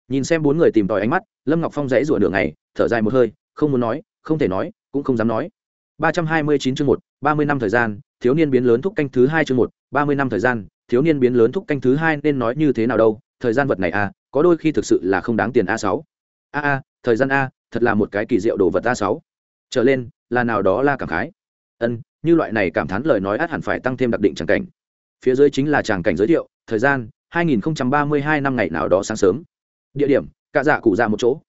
Nhìn xem bốn người tìm tòi ánh mắt, lâm ngọc phong dãy rủa nửa ngày, thở dài một hơi, không muốn nói, không thể nói, cũng không dám nói. ba trăm hai mươi chín chương một, ba mươi năm thời gian, thiếu niên biến lớn thúc canh thứ hai chương một, ba mươi năm thời gian, thiếu niên biến lớn thúc canh thứ hai nên nói như thế nào đâu, thời gian vật này a có đôi khi thực sự là không đáng tiền a sáu. A a, thời gian a, thật là một cái kỳ diệu đồ vật a sáu. Trở lên, là nào đó là cảm khái. Ân, như loại này cảm thán lời nói át hẳn phải tăng thêm đặc định tràng cảnh phía dưới chính là tràng cảnh giới thiệu, thời gian 2032 năm ngày nào đó sáng sớm. Địa điểm, cạ dạ cụ dạ một chỗ.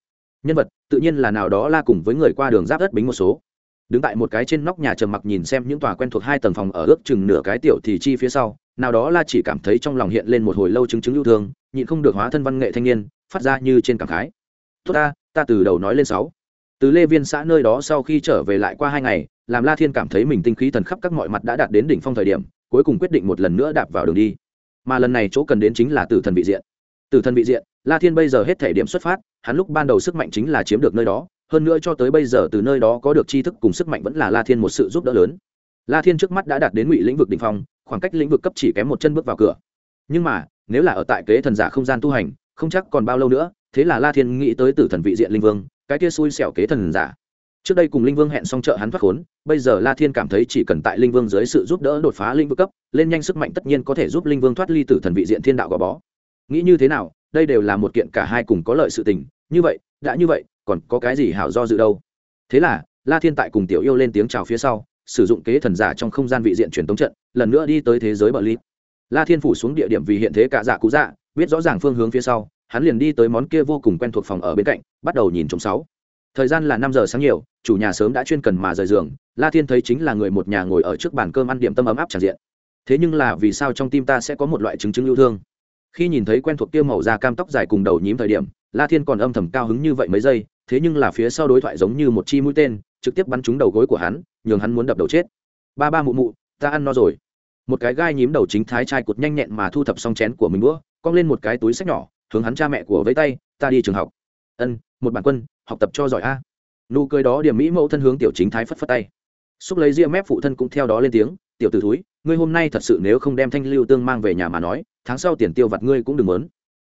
Nhân vật, tự nhiên là nào đó la cùng với người qua đường giáp đất bính một số. Đứng tại một cái trên nóc nhà trầm mặc nhìn xem những tòa quen thuộc hai tầng phòng ở ước chừng nửa cái tiểu thì chi phía sau, nào đó la chỉ cảm thấy trong lòng hiện lên một hồi lâu chứng chứng yêu thương, nhịn không được hóa thân văn nghệ thanh niên, phát ra như trên cảm khái. Tốt ta ta từ đầu nói lên sáu. Từ lê viên xã nơi đó sau khi trở về lại qua hai ngày, làm la thiên cảm thấy mình tinh khí thần khắp các mọi mặt đã đạt đến đỉnh phong thời điểm cuối cùng quyết định một lần nữa đạp vào đường đi. Mà lần này chỗ cần đến chính là tử thần vị diện. Tử thần vị diện, la thiên bây giờ hết thể điểm xuất phát, hắn lúc ban đầu sức mạnh chính là chiếm được nơi đó, hơn nữa cho tới bây giờ từ nơi đó có được tri thức cùng sức mạnh vẫn là la thiên một sự giúp đỡ lớn. La thiên trước mắt đã đạt đến ngụy lĩnh vực đ ỉ n h phong, khoảng cách lĩnh vực cấp chỉ kém một chân bước vào cửa. Nhưng mà, nếu là ở tại kế thần giả không gian tu hành, không chắc còn bao lâu nữa, thế là la thiên nghĩ tới tử thần vị diện linh vương, cái kia xui xẻo kế thần giả trước đây cùng linh vương hẹn xong trợ hắn thoát khốn, bây giờ la thiên cảm thấy chỉ cần tại linh vương dưới sự giúp đỡ đột phá linh vực cấp, lên nhanh sức mạnh tất nhiên có thể giúp linh vương thoát ly tử thần vị diện thiên đạo gò bó. Nghĩ như thế nào, đây đều là một kiện cả hai cùng có lợi sự tình, như vậy, đã như vậy, còn có cái gì hảo do dự đâu? Thế là, la thiên tại cùng tiểu yêu lên tiếng chào phía sau, sử dụng kế thần giả trong không gian vị diện truyền tống trận, lần nữa đi tới thế giới bờ ly la thiên phủ xuống địa điểm vì hiện thế cả dạ cũ dạ biết rõ ràng phương hướng phía sau, hắn liền đi tới món kia vô cùng quen thuộc phòng ở bên cạnh, bắt đầu nhìn trống sáu thời gian là năm giờ sáng nhiều, chủ nhà sớm đã chuyên cần mà rời giường, la thiên thấy chính là người một nhà ngồi ở trước bàn cơm ăn điểm tâm ấm áp tràn diện. Thế nhưng là vì sao trong tim ta sẽ có một loại chứng chứng yêu thương? Khi nhìn thấy quen thuộc tiêu màu da cam tóc dài cùng đầu nhím thời điểm, la thiên còn âm thầm cao hứng như vậy mấy giây, thế nhưng là phía sau đối thoại giống như một chi mũi tên, trực tiếp bắn trúng đầu gối của hắn, nhường hắn muốn đập đầu chết. Ba ba mụ mụ, ta ăn no rồi. Một cái gai nhím đầu chính thái trai cụt nhanh nhẹn mà thu thập xong chén của mình đũa cong lên một cái túi sách nhỏ, hướng hắn cha mẹ của với tay, ta đi trường học. Ân, một bản quân học tập cho giỏi a. Nụ cười đó điểm mỹ mẫu thân hướng tiểu chính thái phất phất tay. Xúc lấy ria mép phụ thân cũng theo đó lên tiếng, tiểu t ử thúi, ngươi hôm nay thật sự nếu không đem thanh lưu tương mang về nhà mà nói, tháng sau tiền tiêu vặt ngươi cũng đừng lớn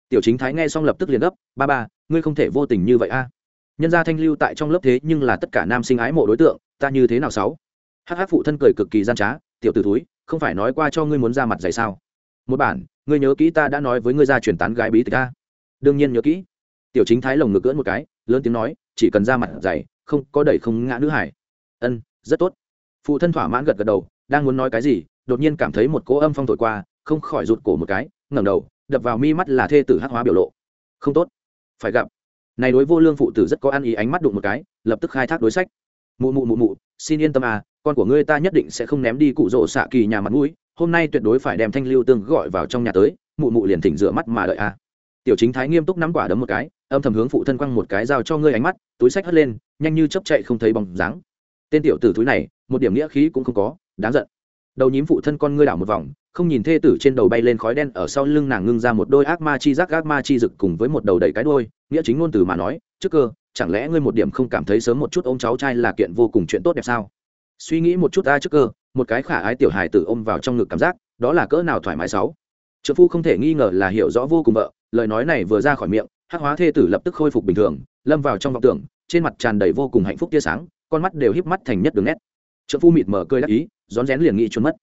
tiểu chính thái nghe xong lập tức liền gấp, ba ba, ngươi không thể vô tình như vậy a. Nhân gia thanh lưu tại trong lớp thế nhưng là tất cả nam sinh ái mộ đối tượng, ta như thế nào sáu? Hắc hắc phụ thân cười cực kỳ gian trá, tiểu t ử thúi, không phải nói qua cho ngươi muốn ra mặt dày sao? Một bản, ngươi nhớ kỹ ta đã nói với ngươi ra truyền tán gái bí tịch ta đương nhiên nhớ kỹ. Tiểu chính thái lồng ngực cưỡn một cái lớn tiếng nói, chỉ cần ra mặt dày, không có đẩy không ngã nữ hải. Ân, rất tốt. Phụ thân thỏa mãn gật gật đầu, đang muốn nói cái gì, đột nhiên cảm thấy một cỗ âm phong thổi qua, không khỏi rụt cổ một cái, ngẩng đầu, đập vào mi mắt là thê tử hắc hóa biểu lộ. Không tốt. Phải gặp. Này đối vô lương phụ tử rất có ăn ý, ánh mắt đụng một cái, lập tức khai thác đối sách. Mụ mụ mụ mụ, xin yên tâm à con của ngươi ta nhất định sẽ không ném đi cụ rỗ xạ kỳ nhà mặt mũi, hôm nay tuyệt đối phải đem thanh lưu tương gọi vào trong nhà tới, mụ mụ liền thỉnh rửa mắt mà đợi à tiểu chính thái nghiêm túc nắm quả đấm một cái, âm thầm hướng phụ thân quăng một cái dao cho ngươi ánh mắt, túi sách hất lên, nhanh như chấp chạy không thấy bóng dáng. Tên tiểu tử túi này, một điểm nghĩa khí cũng không có, đáng giận. Đầu nhím phụ thân con ngươi đảo một vòng, không nhìn thê tử trên đầu bay lên khói đen, ở sau lưng nàng ngưng ra một đôi ác ma chi giác, ác ma chi rực cùng với một đầu đầy cái đôi nghĩa chính ngôn từ mà nói, trước cơ, chẳng lẽ ngươi một điểm không cảm thấy sớm một chút ôm cháu trai là kiện vô cùng chuyện tốt đẹp sao? Suy nghĩ một chút ta trước cơ, một cái khả ái tiểu hài tử ôm vào trong ngực cảm giác, đó là cỡ nào thoải mái sáu? Trợ phu không thể nghi ngờ là hiểu rõ vô cùng vợ lời nói này vừa ra khỏi miệng, hắc hóa thê tử lập tức khôi phục bình thường, lâm vào trong vọng tưởng, trên mặt tràn đầy vô cùng hạnh phúc tia sáng, con mắt đều híp mắt thành nhất đường nét. Trợ phu mịt mở cười đắc ý, rón rén liền nghĩ trốn mất.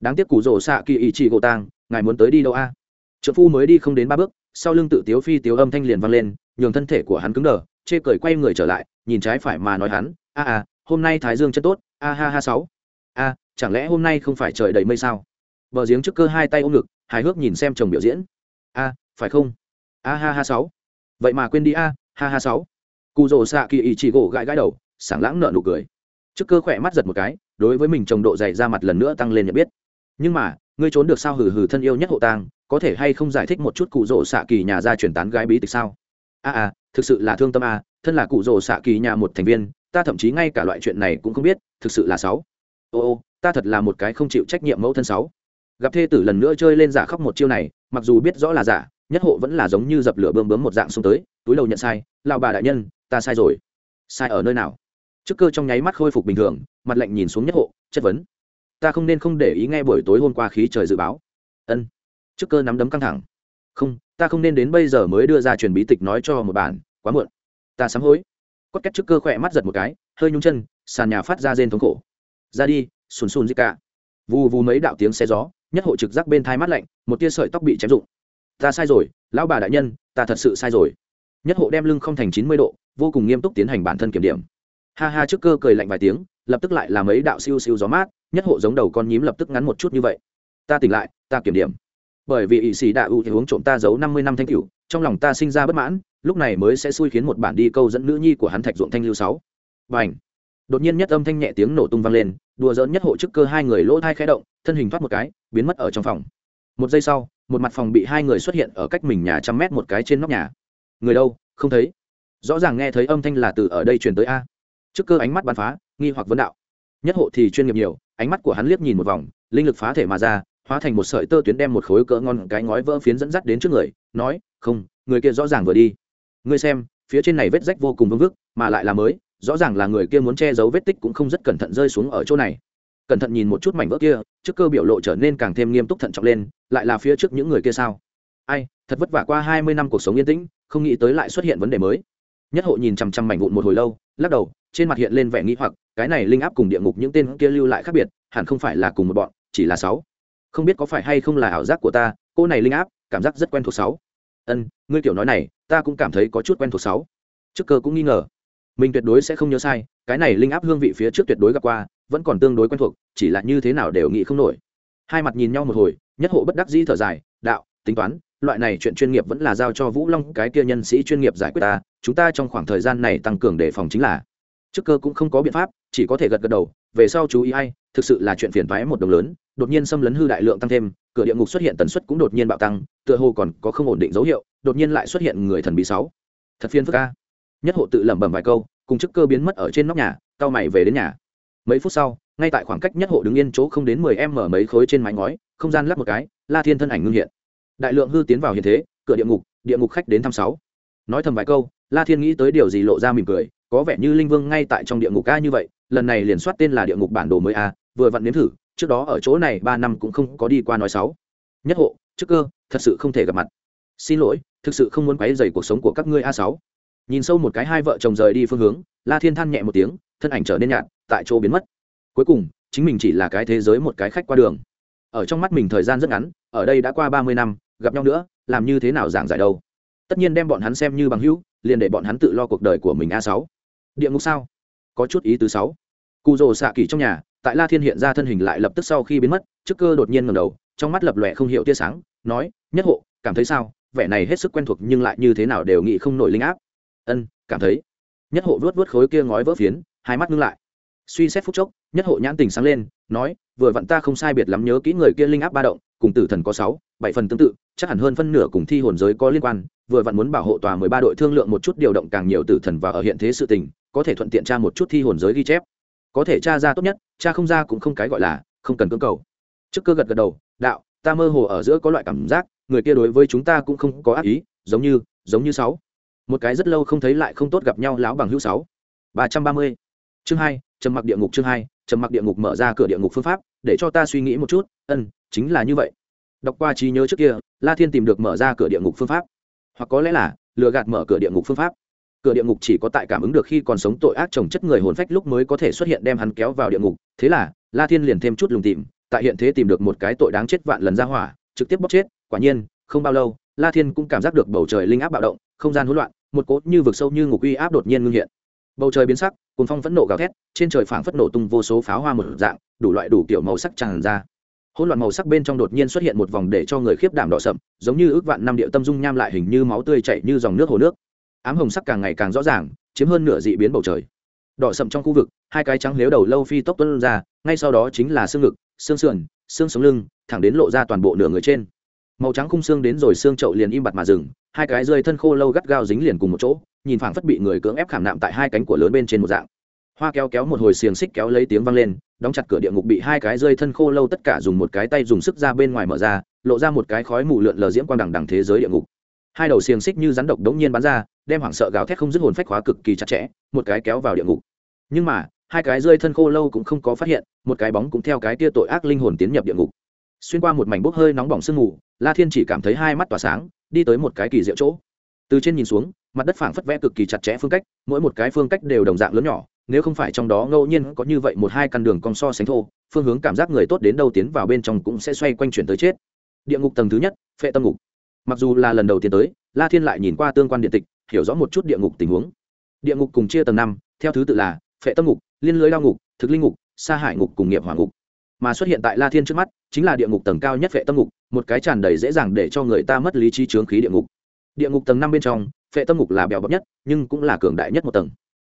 Đáng tiếc cụ rổ xạ kỳ ý chị gỗ tang ngài muốn tới đi đâu a? À? trợ phu mới đi không đến ba bước, sau lưng tự tiếu phi tiếu âm thanh liền vang lên, nhường thân thể của hắn cứng đờ, chê cười quay người trở lại, nhìn trái phải mà nói hắn, a a, hôm nay thái dương chất tốt, a ha ha sáu. A, chẳng lẽ hôm nay không phải trời đầy mây sao? Bờ giếng trước cơ hai tay ôm ngực, hài hước nhìn xem chồng biểu diễn. A phải không? A ha ha sáu. Vậy mà quên đi a ha ha sáu. Cụ rồ xạ kỳ ý chỉ gỗ gãi gãi đầu sảng lãng nợ nụ cười. Trước cơ khỏe mắt giật một cái đối với mình chồng độ dày ra mặt lần nữa tăng lên nhận biết. Nhưng mà ngươi trốn được sao hừ hừ thân yêu nhất hộ tang có thể hay không giải thích một chút cụ rỗ xạ kỳ nhà ra chuyển tán gái bí tịch sao? A à, à thực sự là thương tâm a à, thân là cụ rỗ xạ kỳ nhà một thành viên ta thậm chí ngay cả loại chuyện này cũng không biết thực sự là sáu. Ô ô ta thật là một cái không chịu trách nhiệm mẫu thân sáu. Gặp thê tử lần nữa chơi lên giả khóc một chiêu này mặc dù biết rõ là giả nhất hộ vẫn là giống như dập lửa bơm bướm một dạng xông tới, túi đầu nhận sai lao bà đại nhân, ta sai rồi. Sai ở nơi nào? Chức cơ trong nháy mắt khôi phục bình thường, mặt lạnh nhìn xuống nhất hộ, chất vấn. Ta không nên không để ý nghe buổi tối hôm qua khí trời dự báo. Ân. Chức cơ nắm đấm căng thẳng. Không, ta không nên đến bây giờ mới đưa ra truyền bí tịch nói cho một bản, quá muộn. Ta sám hối. Cốt cách chức cơ khỏe mắt giật một cái, hơi nhung chân, sàn nhà phát ra rên thống khổ. Ra đi, sùn sùn gì cả. Vù vù mấy đạo tiếng xe gió, nhất hộ trực giác bên thai mắt lạnh, một tia sợi tóc bị chém rụng ta sai rồi, lão bà đại nhân, ta thật sự sai rồi. Nhất hộ đem lưng không thành chín mươi độ, vô cùng nghiêm túc tiến hành bản thân kiểm điểm. Ha ha trước cơ cười lạnh vài tiếng, lập tức lại làm ấy đạo siêu siêu gió mát, nhất hộ giống đầu con nhím lập tức ngắn một chút như vậy. Ta tỉnh lại, ta kiểm điểm. Bởi vì ỵ sĩ đạo ưu thì uống trộm ta giấu năm mươi năm thanh cửu, trong lòng ta sinh ra bất mãn, lúc này mới sẽ xui khiến một bản đi câu dẫn nữ nhi của hắn thạch ruộng thanh lưu sáu. Và ảnh đột nhiên nhất âm thanh nhẹ tiếng nổ tung vang lên, đùa dỡn nhất hộ chức cơ hai người lỗ thai khẽ động, thân hình thoát một cái, biến mất ở trong phòng. Một giây sau một mặt phòng bị hai người xuất hiện ở cách mình nhà trăm mét một cái trên nóc nhà. Người đâu? Không thấy. Rõ ràng nghe thấy âm thanh là từ ở đây truyền tới a. Trước cơ ánh mắt bắn phá, nghi hoặc vấn đạo. Nhất hộ thì chuyên nghiệp nhiều, ánh mắt của hắn liếc nhìn một vòng, linh lực phá thể mà ra, hóa thành một sợi tơ tuyến đem một khối cỡ ngon cái ngói vỡ phiến dẫn dắt đến trước người, nói, không, người kia rõ ràng vừa đi. Ngươi xem, phía trên này vết rách vô cùng vương vức, mà lại là mới, rõ ràng là người kia muốn che giấu vết tích cũng không rất cẩn thận rơi xuống ở chỗ này cẩn thận nhìn một chút mảnh vỡ kia, trước cơ biểu lộ trở nên càng thêm nghiêm túc thận trọng lên, lại là phía trước những người kia sao? Ai, thật vất vả qua hai mươi năm cuộc sống yên tĩnh, không nghĩ tới lại xuất hiện vấn đề mới. Nhất hộ nhìn chằm chằm mảnh vụn một hồi lâu, lắc đầu, trên mặt hiện lên vẻ nghĩ hoặc, cái này linh áp cùng địa ngục những tên kia lưu lại khác biệt, hẳn không phải là cùng một bọn, chỉ là sáu. Không biết có phải hay không là ảo giác của ta, cô này linh áp, cảm giác rất quen thuộc sáu. Ân, ngươi kiểu nói này, ta cũng cảm thấy có chút quen thuộc sáu. Trước cơ cũng nghi ngờ. Mình tuyệt đối sẽ không nhớ sai, cái này linh áp hương vị phía trước tuyệt đối gặp qua vẫn còn tương đối quen thuộc, chỉ là như thế nào đều nghĩ không nổi. Hai mặt nhìn nhau một hồi, nhất hộ bất đắc dĩ thở dài, đạo, tính toán, loại này chuyện chuyên nghiệp vẫn là giao cho vũ long cái kia nhân sĩ chuyên nghiệp giải quyết ta, chúng ta trong khoảng thời gian này tăng cường đề phòng chính là. Trước cơ cũng không có biện pháp, chỉ có thể gật gật đầu, về sau chú ý hay thực sự là chuyện phiền toái một đồng lớn, đột nhiên xâm lấn hư đại lượng tăng thêm, cửa địa ngục xuất hiện tần suất cũng đột nhiên bạo tăng, tựa hồ còn có không ổn định dấu hiệu, đột nhiên lại xuất hiện người thần bí sáu. Thật phiền phức ca nhất hộ tự lẩm bẩm vài câu, cùng chức cơ biến mất ở trên nóc nhà cao mày về đến nhà mấy phút sau, ngay tại khoảng cách nhất hộ đứng yên chỗ không đến mười em mở mấy khối trên mái ngói, không gian lắp một cái, la thiên thân ảnh ngưng hiện. Đại lượng hư tiến vào hiện thế, cửa địa ngục địa ngục khách đến thăm sáu. Nói thầm vài câu, la thiên nghĩ tới điều gì lộ ra mỉm cười, có vẻ như linh vương ngay tại trong địa ngục a như vậy, lần này liền soát tên là địa ngục bản đồ mới a, vừa vặn nếm thử, trước đó ở chỗ này ba năm cũng không có đi qua nói sáu. Nhất hộ, trước cơ, thật sự không thể gặp mặt. Xin lỗi, thực sự không muốn quấy rầy cuộc sống của các ngươi a sáu. Nhìn sâu một cái hai vợ chồng rời đi phương hướng, la thiên than nhẹ một tiếng, thân ảnh trở nên nhạt tại chỗ biến mất. Cuối cùng, chính mình chỉ là cái thế giới một cái khách qua đường. Ở trong mắt mình thời gian rất ngắn, ở đây đã qua ba mươi năm, gặp nhau nữa, làm như thế nào giảng giải đâu? Tất nhiên đem bọn hắn xem như bằng hữu, liền để bọn hắn tự lo cuộc đời của mình a sáu. Địa ngục sao? Có chút ý tứ sáu. Cụ rồ xạ kỳ trong nhà, tại la thiên hiện ra thân hình lại lập tức sau khi biến mất, trước cơ đột nhiên ngầm đầu, trong mắt lập lòe không hiểu tia sáng, nói, nhất hộ, cảm thấy sao? Vẻ này hết sức quen thuộc nhưng lại như thế nào đều nghĩ không nổi linh áp. Ân, cảm thấy. Nhất hộ vớt vớt khối kia ngói vỡ phiến, hai mắt ngưng lại suy xét phút chốc, nhất hộ nhãn tình sáng lên, nói, vừa vặn ta không sai biệt lắm nhớ kỹ người kia linh áp ba động, cùng tử thần có sáu, bảy phần tương tự, chắc hẳn hơn phân nửa cùng thi hồn giới có liên quan, vừa vặn muốn bảo hộ tòa mười ba đội thương lượng một chút điều động càng nhiều tử thần và ở hiện thế sự tình, có thể thuận tiện tra một chút thi hồn giới ghi chép. Có thể tra ra tốt nhất, tra không ra cũng không cái gọi là, không cần cưỡng cầu. Trước cơ gật gật đầu, đạo, ta mơ hồ ở giữa có loại cảm giác, người kia đối với chúng ta cũng không có ác ý, giống như giống như sáu. Một cái rất lâu không thấy lại không tốt gặp nhau láo bằng hữu sáu. Ba trăm ba mươi. Chương hai trầm mặc địa ngục chương hai, trầm mặc địa ngục mở ra cửa địa ngục phương pháp, để cho ta suy nghĩ một chút, ân, chính là như vậy. Đọc qua trí nhớ trước kia, la thiên tìm được mở ra cửa địa ngục phương pháp. Hoặc có lẽ là, lừa gạt mở cửa địa ngục phương pháp. Cửa địa ngục chỉ có tại cảm ứng được khi còn sống tội ác trồng chất người hồn phách lúc mới có thể xuất hiện đem hắn kéo vào địa ngục. Thế là, la thiên liền thêm chút lùng tìm, tại hiện thế tìm được một cái tội đáng chết vạn lần ra hỏa, trực tiếp bóc chết, quả nhiên, không bao lâu, la thiên cũng cảm giác được bầu trời linh áp bạo động, không gian hỗn loạn, một cốt như vực sâu như ngục uy áp đột nhiên ngưng hiện bầu trời biến sắc cùng phong phẫn nộ gào thét, trên trời phảng phất nổ tung vô số pháo hoa một dạng, đủ loại đủ kiểu màu sắc tràn ra. Hỗn loạn màu sắc bên trong đột nhiên xuất hiện một vòng để cho người khiếp đảm đỏ sậm, giống như ước vạn năm địa tâm dung nham lại hình như máu tươi chảy như dòng nước hồ nước. Ám hồng sắc càng ngày càng rõ ràng, chiếm hơn nửa dị biến bầu trời. Đỏ sậm trong khu vực, hai cái trắng lếu đầu lâu phi tốc tuân ra, ngay sau đó chính là xương ngực, xương sườn, xương sống lưng, thẳng đến lộ ra toàn bộ nửa người trên. Màu trắng khung xương đến rồi xương trậu liền im bặt mà dừng, hai cái rơi thân khô lâu gắt gao dính liền cùng một chỗ nhìn phảng phất bị người cưỡng ép khảm nạm tại hai cánh của lớn bên trên một dạng. Hoa kéo kéo một hồi xiềng xích kéo lấy tiếng vang lên, đóng chặt cửa địa ngục bị hai cái rơi thân khô lâu tất cả dùng một cái tay dùng sức ra bên ngoài mở ra, lộ ra một cái khói mù lượn lờ diễm quang đằng đằng thế giới địa ngục. Hai đầu xiềng xích như rắn độc đống nhiên bắn ra, đem hoảng sợ gào thét không dứt hồn phách hóa cực kỳ chặt chẽ, một cái kéo vào địa ngục. Nhưng mà, hai cái rơi thân khô lâu cũng không có phát hiện, một cái bóng cũng theo cái tia tội ác linh hồn tiến nhập địa ngục. Xuyên qua một mảnh bốc hơi nóng bỏng sương mù, la thiên chỉ cảm thấy hai mắt tỏa sáng, đi tới một cái kỳ diệu chỗ. Từ trên nhìn xuống mặt đất phảng phất vẽ cực kỳ chặt chẽ phương cách, mỗi một cái phương cách đều đồng dạng lớn nhỏ, nếu không phải trong đó ngẫu nhiên có như vậy một hai căn đường cong so sánh thô, phương hướng cảm giác người tốt đến đâu tiến vào bên trong cũng sẽ xoay quanh chuyển tới chết. Địa ngục tầng thứ nhất, phệ tâm ngục. Mặc dù là lần đầu tiên tới, la thiên lại nhìn qua tương quan điện tịch, hiểu rõ một chút địa ngục tình huống. Địa ngục cùng chia tầng năm, theo thứ tự là phệ tâm ngục, liên lưới lao ngục, thực linh ngục, sa hải ngục cùng nghiệp hỏa ngục. Mà xuất hiện tại la thiên trước mắt, chính là địa ngục tầng cao nhất phệ tâm ngục, một cái tràn đầy dễ dàng để cho người ta mất lý trí trướng khí địa ngục. Địa ngục tầng năm bên trong phệ tâm ngục là bèo bập nhất, nhưng cũng là cường đại nhất một tầng.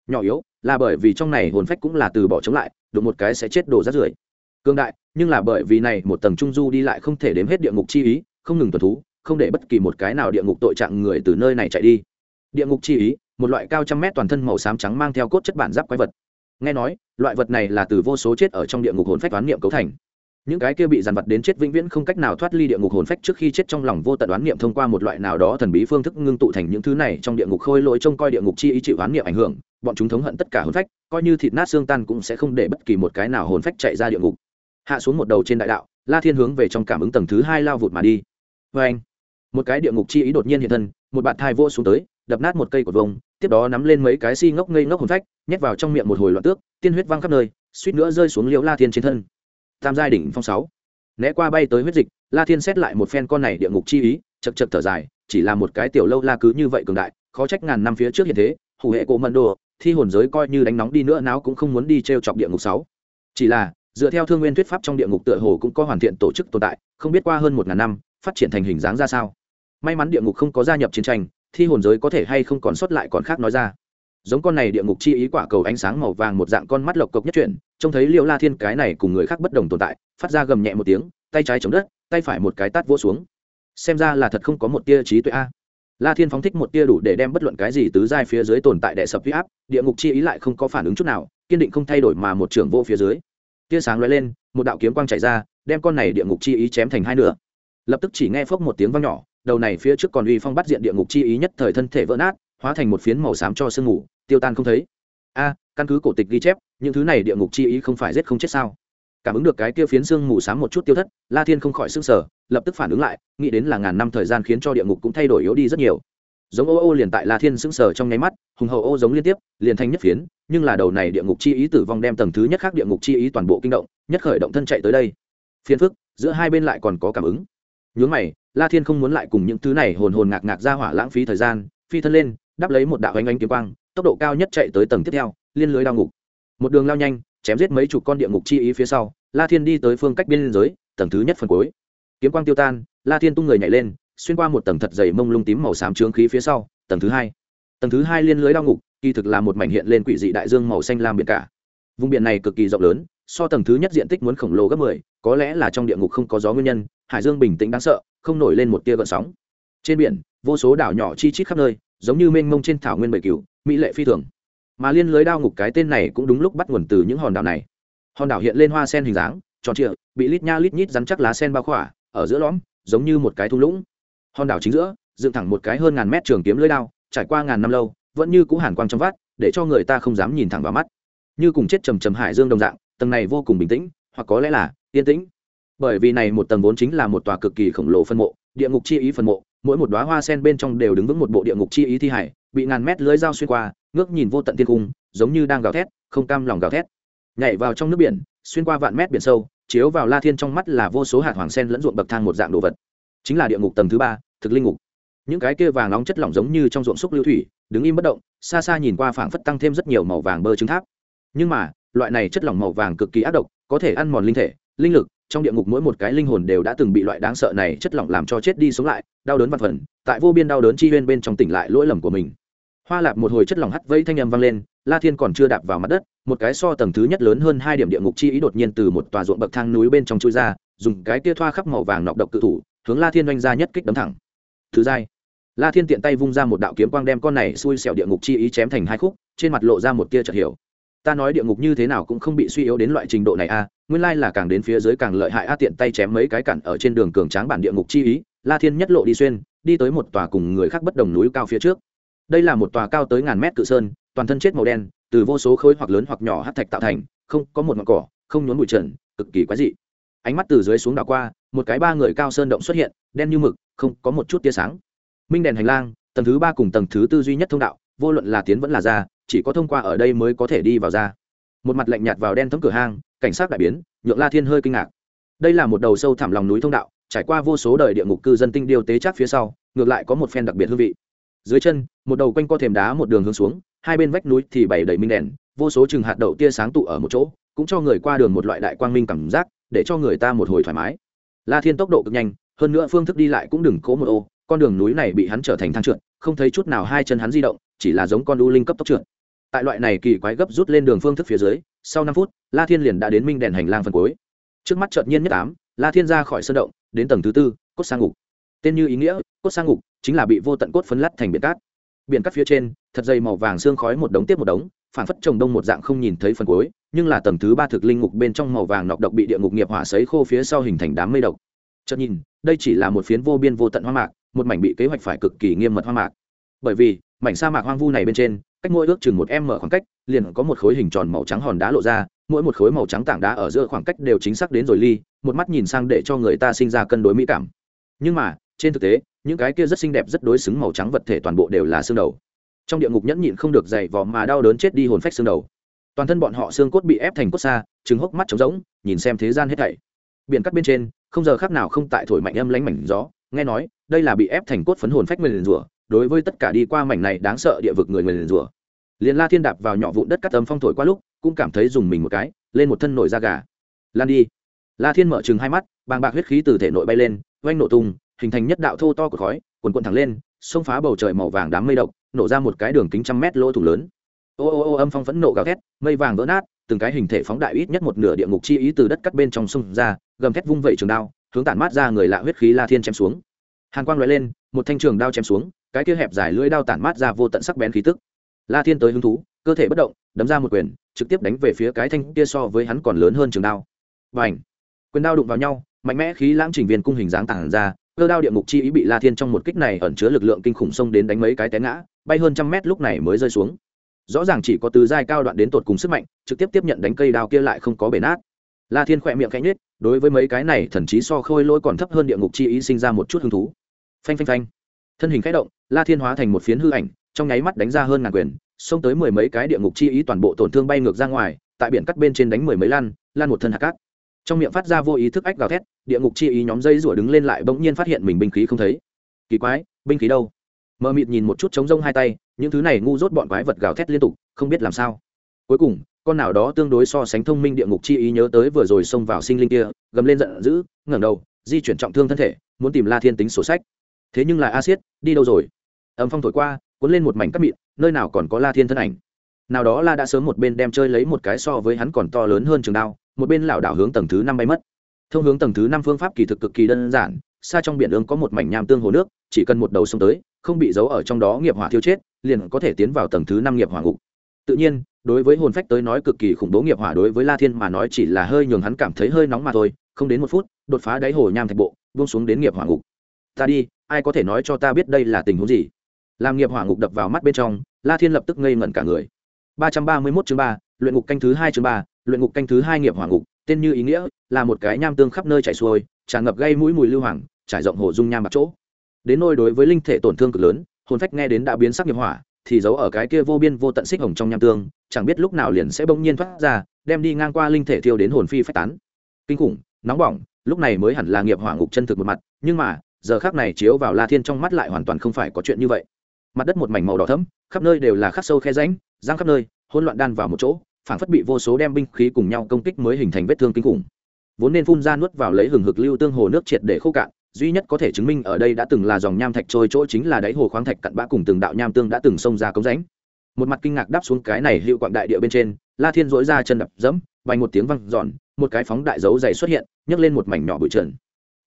Nhỏ yếu, là bởi vì trong này hồn phách cũng là từ bỏ chống lại đụng một cái sẽ chết đổ rát rưởi. Cường đại, nhưng là bởi vì này một tầng trung du đi lại không thể đếm hết địa ngục chi ý, không ngừng tuần thú, không để bất kỳ một cái nào địa ngục tội trạng người từ nơi này chạy đi. Địa ngục chi ý, một loại cao trăm mét toàn thân màu xám trắng mang theo cốt chất bản giáp quái vật. Nghe nói, loại vật này là từ vô số chết ở trong địa ngục hồn phách toán niệm cấu thành những cái kia bị dàn vật đến chết vĩnh viễn không cách nào thoát ly địa ngục hồn phách trước khi chết trong lòng vô tận đoán niệm thông qua một loại nào đó thần bí phương thức ngưng tụ thành những thứ này trong địa ngục khôi lỗi trông coi địa ngục chi ý chịu đoán niệm ảnh hưởng, bọn chúng thống hận tất cả hồn phách, coi như thịt nát xương tan cũng sẽ không để bất kỳ một cái nào hồn phách chạy ra địa ngục. Hạ xuống một đầu trên đại đạo, la thiên hướng về trong cảm ứng tầng thứ hai lao vụt mà đi. Vê anh, một cái địa ngục chi ý đột nhiên hiện thân, một bạn thai vô xuống tới, đập nát một cây cột vông, tiếp đó nắm lên mấy cái si ngốc ngây ngốc hồn phách, nhét vào trong miệng một hồi loạn tước, tiên huyết văng khắp nơi, suýt nữa rơi xuống liễu la thiên trên thân tam giai đỉnh phong sáu. Né qua bay tới huyết dịch, la thiên xét lại một phen con này địa ngục chi ý chật chật thở dài, chỉ là một cái tiểu lâu la cứ như vậy cường đại, khó trách ngàn năm phía trước hiện thế hủ hệ cổ mận đồ, thi hồn giới coi như đánh nóng đi nữa nào cũng không muốn đi t r e o chọc địa ngục sáu. Chỉ là, dựa theo thương nguyên thuyết pháp trong địa ngục tựa hồ cũng có hoàn thiện tổ chức tồn tại, không biết qua hơn một ngàn năm, phát triển thành hình dáng ra sao. May mắn địa ngục không có gia nhập chiến tranh, thi hồn giới có thể hay không còn sót lại còn khác nói ra giống con này địa ngục chi ý quả cầu ánh sáng màu vàng một dạng con mắt lộc cộc nhất chuyển, trông thấy liệu la thiên cái này cùng người khác bất đồng tồn tại, phát ra gầm nhẹ một tiếng, tay trái chống đất, tay phải một cái tát vỗ xuống. Xem ra là thật không có một tia trí tuệ a. La thiên phóng thích một tia đủ để đem bất luận cái gì tứ giai phía dưới tồn tại đệ sập huy áp, địa ngục chi ý lại không có phản ứng chút nào, kiên định không thay đổi mà một trưởng vô phía dưới. Tia sáng lóe lên, một đạo kiếm quang chạy ra, đem con này địa ngục chi ý chém thành hai nửa. Lập tức chỉ nghe phốc một tiếng vang nhỏ, đầu này phía trước còn uy phong bắt diện địa ngục chi ý nhất thời thân thể vỡ nát hóa thành một phiến màu xám cho sương ngủ tiêu tan không thấy. A, căn cứ cổ tịch ghi chép, những thứ này địa ngục chi ý không phải giết không chết sao? Cảm ứng được cái kia phiến xương mù xám một chút tiêu thất, la thiên không khỏi s ư n g sở lập tức phản ứng lại, nghĩ đến là ngàn năm thời gian khiến cho địa ngục cũng thay đổi yếu đi rất nhiều. Giống ô ô liền tại la thiên s ư n g sở trong nháy mắt, hùng hậu ô giống liên tiếp, liền thanh nhất phiến, nhưng là đầu này địa ngục chi ý tử vong đem tầng thứ nhất khác địa ngục chi ý toàn bộ kinh động, nhất khởi động thân chạy tới đây. Phiến phức, giữa hai bên lại còn có cảm ứng. Nhướng mày, la thiên không muốn lại cùng những thứ này hồn hồn ngạc ngạc ra hỏa lãng phí thời gian, phi thân lên đáp lấy một đạo ánh ánh kiếm quang, tốc độ cao nhất chạy tới tầng tiếp theo, liên lưới đao ngục. Một đường lao nhanh, chém giết mấy chục con địa ngục chi ý phía sau, la thiên đi tới phương cách biên giới, tầng thứ nhất phần cuối. Kiếm quang tiêu tan, la thiên tung người nhảy lên, xuyên qua một tầng thật dày mông lung tím màu xám trướng khí phía sau, tầng thứ hai. Tầng thứ hai liên lưới đao ngục, kỳ thực là một mảnh hiện lên quỷ dị đại dương màu xanh lam biển cả. Vùng biển này cực kỳ rộng lớn, so tầng thứ nhất diện tích muốn khổng lồ gấp mười, có lẽ là trong địa ngục không có gió nguyên nhân, hải dương bình tĩnh đáng sợ, không nổi lên một tia gợn sóng. Trên biển, vô số đảo nhỏ chi chít khắp nơi giống như mênh mông trên thảo nguyên bầy cừu mỹ lệ phi thường. Mà liên lưới đao ngục cái tên này cũng đúng lúc bắt nguồn từ những hòn đảo này. Hòn đảo hiện lên hoa sen hình dáng, tròn trịa, bị lít nha lít nhít rắn chắc lá sen bao khỏa, ở giữa lõm, giống như một cái thung lũng. Hòn đảo chính giữa, dựng thẳng một cái hơn ngàn mét trường kiếm lưới đao, trải qua ngàn năm lâu, vẫn như cũ hàn quang trong vắt, để cho người ta không dám nhìn thẳng vào mắt. Như cùng chết trầm trầm hải dương đồng dạng, tầng này vô cùng bình tĩnh, hoặc có lẽ là yên tĩnh. Bởi vì này một tầng vốn chính là một tòa cực kỳ khổng lồ phân mộ, địa ngục chi ý phân mộ mỗi một đoá hoa sen bên trong đều đứng vững một bộ địa ngục chi ý thi hải, bị ngàn mét lưới dao xuyên qua, ngước nhìn vô tận thiên cung, giống như đang gào thét, không cam lòng gào thét. Nhảy vào trong nước biển, xuyên qua vạn mét biển sâu, chiếu vào la thiên trong mắt là vô số hạt hoàng sen lẫn ruộng bậc thang một dạng đồ vật. Chính là địa ngục tầng thứ ba, thực linh ngục. Những cái kia vàng nóng chất lỏng giống như trong ruộng xúc lưu thủy, đứng im bất động, xa xa nhìn qua phảng phất tăng thêm rất nhiều màu vàng bơ trứng tháp. Nhưng mà, loại này chất lỏng màu vàng cực kỳ ác độc, có thể ăn mòn linh thể, linh lực trong địa ngục mỗi một cái linh hồn đều đã từng bị loại đáng sợ này chất lỏng làm cho chết đi sống lại, đau đớn văn phần, tại vô biên đau đớn chi huyên bên trong tỉnh lại lỗi lầm của mình. Hoa lạp một hồi chất lỏng hắt vây thanh âm vang lên, la thiên còn chưa đạp vào mặt đất, một cái so tầng thứ nhất lớn hơn hai điểm địa ngục chi ý đột nhiên từ một tòa ruộng bậc thang núi bên trong chui ra, dùng cái tia thoa khắp màu vàng nọc độc cự thủ, hướng la thiên oanh ra nhất kích đấm thẳng. Thứ dai la thiên tiện tay vung ra một đạo kiếm quang đem con này xui xẻo địa ngục chi ý chém thành hai khúc, trên mặt lộ ra một tia chợt hiểu ta nói địa ngục như thế nào cũng không bị suy yếu đến loại trình độ này a, nguyên lai là càng đến phía dưới càng lợi hại. A tiện tay chém mấy cái cản ở trên đường cường tráng bản địa ngục chi ý, la thiên nhất lộ đi xuyên, đi tới một tòa cùng người khác bất đồng núi cao phía trước. Đây là một tòa cao tới ngàn mét cự sơn, toàn thân chết màu đen, từ vô số khối hoặc lớn hoặc nhỏ hát thạch tạo thành, không, có một ngọn cỏ, không nhốn bụi trần, cực kỳ quái dị. Ánh mắt từ dưới xuống đảo qua, một cái ba người cao sơn động xuất hiện, đen như mực, không, có một chút tia sáng. Minh đèn hành lang, tầng thứ ba cùng tầng thứ tư duy nhất thông đạo, vô luận là tiến vẫn là ra chỉ có thông qua ở đây mới có thể đi vào ra. Một mặt lạnh nhạt vào đen thấm cửa hang, cảnh sát đại biến, nhượng la thiên hơi kinh ngạc. Đây là một đầu sâu thẳm lòng núi thông đạo, trải qua vô số đời địa ngục cư dân tinh điêu tế chắc phía sau, ngược lại có một phen đặc biệt hương vị. Dưới chân, một đầu quanh co thềm đá một đường hướng xuống, hai bên vách núi thì bày đầy minh đèn, vô số chừng hạt đậu tia sáng tụ ở một chỗ, cũng cho người qua đường một loại đại quang minh cảm giác, để cho người ta một hồi thoải mái. La thiên tốc độ cực nhanh, hơn nữa phương thức đi lại cũng đừng cố một ô, con đường núi này bị hắn trở thành thang trượt, không thấy chút nào hai chân hắn di động, chỉ là giống con đu linh cấp tốc trượt tại loại này kỳ quái gấp rút lên đường phương thức phía dưới, sau năm phút, la thiên liền đã đến minh đèn hành lang phần cuối. Trước mắt chợt nhiên nhất tám la thiên ra khỏi sân động, đến tầng thứ tư, cốt sang ngục. Tên như ý nghĩa, cốt sang ngục, chính là bị vô tận cốt phấn lắt thành biển cát. Biển cát phía trên, thật dày màu vàng xương khói một đống tiếp một đống phản phất trồng đông một dạng không nhìn thấy phần cuối, nhưng là tầng thứ ba thực linh ngục bên trong màu vàng nọc độc bị địa ngục nghiệp hỏa sấy khô phía sau hình thành đám mây độc. Chợt nhìn, đây chỉ là một phiến vô biên vô tận hoa mạc, một mảnh bị kế hoạch phải cực kỳ nghiêm mật hoa mạc. Bởi vì, mảnh sa mạc hoang vu này bên trên cách mỗi ước chừng một em mở khoảng cách, liền có một khối hình tròn màu trắng hòn đá lộ ra, mỗi một khối màu trắng tảng đá ở giữa khoảng cách đều chính xác đến rồi ly, một mắt nhìn sang để cho người ta sinh ra cân đối mỹ cảm. Nhưng mà, trên thực tế, những cái kia rất xinh đẹp rất đối xứng màu trắng vật thể toàn bộ đều là xương đầu. Trong địa ngục nhẫn nhịn không được dày vò mà đau đớn chết đi hồn phách xương đầu. Toàn thân bọn họ xương cốt bị ép thành cốt xa trứng hốc mắt trống rỗng, nhìn xem thế gian hết thảy. Biển cắt bên trên, không giờ khác nào không tại thổi mạnh âm lánh mảnh gió, nghe nói, đây là bị ép thành cốt phấn hồn phách nguyền rủa đối với tất cả đi qua mảnh này đáng sợ địa vực người người liền rủa. Liền la thiên đạp vào nhỏ vụn đất cắt âm phong thổi qua lúc, cũng cảm thấy dùng mình một cái, lên một thân nổi da gà. Lan đi. La thiên mở chừng hai mắt, bàng bạc huyết khí từ thể nội bay lên oanh nổ tung, hình thành nhất đạo thô to của khói quần quần thẳng lên, xông phá bầu trời màu vàng đám mây độc, nổ ra một cái đường kính trăm mét lỗ thủng lớn. Ô ô ô, âm phong phẫn nộ gào thét, mây vàng vỡ nát, từng cái hình thể phóng đại ít nhất một nửa địa ngục chi ý từ đất cắt bên trong sông ra, gầm thét vung vẩy trường đao, hướng tản mát ra người lạ huyết khí la thiên chém xuống. Hàn quang loại lên, một thanh trường đao chém xuống cái kia hẹp dài lưỡi đao tản mát ra vô tận sắc bén khí tức. La thiên tới hứng thú, cơ thể bất động, đấm ra một quyền, trực tiếp đánh về phía cái thanh kia so với hắn còn lớn hơn trường đao. Và ảnh quyền đao đụng vào nhau, mạnh mẽ khí lãng trình viên cung hình dáng tản ra, cơ đao địa ngục chi ý bị la thiên trong một kích này ẩn chứa lực lượng kinh khủng xông đến đánh mấy cái té ngã, bay hơn trăm mét lúc này mới rơi xuống. Rõ ràng chỉ có từ giai cao đoạn đến tột cùng sức mạnh, trực tiếp tiếp nhận đánh cây đao kia lại không có bể nát. La thiên khỏe miệng khẽ nhết đối với mấy cái này thậm chí so khôi lỗi còn thấp hơn địa ngục chi ý sinh ra một chút hứng thú. Phanh phanh phanh. Thân hình khẽ động la thiên hóa thành một phiến hư ảnh, trong nháy mắt đánh ra hơn ngàn quyền, xông tới mười mấy cái địa ngục chi ý toàn bộ tổn thương bay ngược ra ngoài, tại biển cắt bên trên đánh mười mấy lan lan một thân hạt cát. Trong miệng phát ra vô ý thức ách gào thét, địa ngục chi ý nhóm dây rủa đứng lên lại bỗng nhiên phát hiện mình binh khí không thấy. Kỳ quái, binh khí đâu? Mờ mịt nhìn một chút trống rông hai tay, những thứ này ngu dốt bọn quái vật gào thét liên tục, không biết làm sao. Cuối cùng, con nào đó tương đối so sánh thông minh địa ngục chi ý nhớ tới vừa rồi xông vào sinh linh kia, gầm lên giận dữ, ngẩng đầu, di chuyển trọng thương thân thể, muốn tìm la thiên tính sổ sách. Thế nhưng là a siết, đi đâu rồi? Âm phong thổi qua, cuốn lên một mảnh cắt mịn, nơi nào còn có la thiên thân ảnh. Nào đó la đã sớm một bên đem chơi lấy một cái so với hắn còn to lớn hơn trường đao, một bên lảo đảo hướng tầng thứ năm bay mất. Thông hướng tầng thứ năm phương pháp kỳ thực cực kỳ đơn giản, xa trong biển ương có một mảnh nham tương hồ nước, chỉ cần một đầu sông tới, không bị giấu ở trong đó nghiệp hỏa thiêu chết, liền có thể tiến vào tầng thứ năm nghiệp hỏa ngục. Tự nhiên, đối với hồn phách tới nói cực kỳ khủng bố nghiệp hỏa đối với la thiên mà nói chỉ là hơi nhường hắn cảm thấy hơi nóng mà thôi, không đến một phút, đột phá đáy hồ nham thạch bộ, buông xuống đến nghiệp hỏa ngục. Ta đi, ai có thể nói cho ta biết đây là tình huống gì? Làm nghiệp hỏa ngục đập vào mắt bên trong, la thiên lập tức ngây ngẩn cả người. Ba trăm ba mươi mốt chương ba, luyện ngục canh thứ hai chương ba, luyện ngục canh thứ hai nghiệp hỏa ngục, tên như ý nghĩa, là một cái nham tương khắp nơi chảy xuôi, tràn ngập gây mũi mùi lưu hoàng, trải rộng hồ dung nham bạc chỗ. Đến nôi đối với linh thể tổn thương cực lớn, hồn phách nghe đến đã biến sắc nghiệp hỏa, thì giấu ở cái kia vô biên vô tận xích hồng trong nham tương, chẳng biết lúc nào liền sẽ bỗng nhiên thoát ra, đem đi ngang qua linh thể thiêu đến hồn phi phách tán. Kinh khủng, nóng bỏng, lúc này mới hẳn là nghiệp hỏa ngục chân thực một mặt, nhưng mà, giờ khác này chiếu vào la thiên trong mắt lại hoàn toàn không phải có chuyện như vậy mặt đất một mảnh màu đỏ thẫm, khắp nơi đều là khắc sâu khe ránh giang khắp nơi, hỗn loạn đan vào một chỗ, phảng phất bị vô số đem binh khí cùng nhau công kích mới hình thành vết thương kinh khủng. Vốn nên phun ra nuốt vào lấy hừng hực lưu tương hồ nước triệt để khô cạn, duy nhất có thể chứng minh ở đây đã từng là dòng nham thạch trôi chỗ chính là đáy hồ khoáng thạch cặn bã cùng từng đạo nham tương đã từng xông ra cống rãnh. Một mặt kinh ngạc đáp xuống cái này hiệu quạng đại địa bên trên, la thiên dỗi ra chân đập dẫm vành một tiếng văng giòn một cái phóng đại dấu dày xuất hiện, nhấc lên một mảnh nhỏ bụi trần.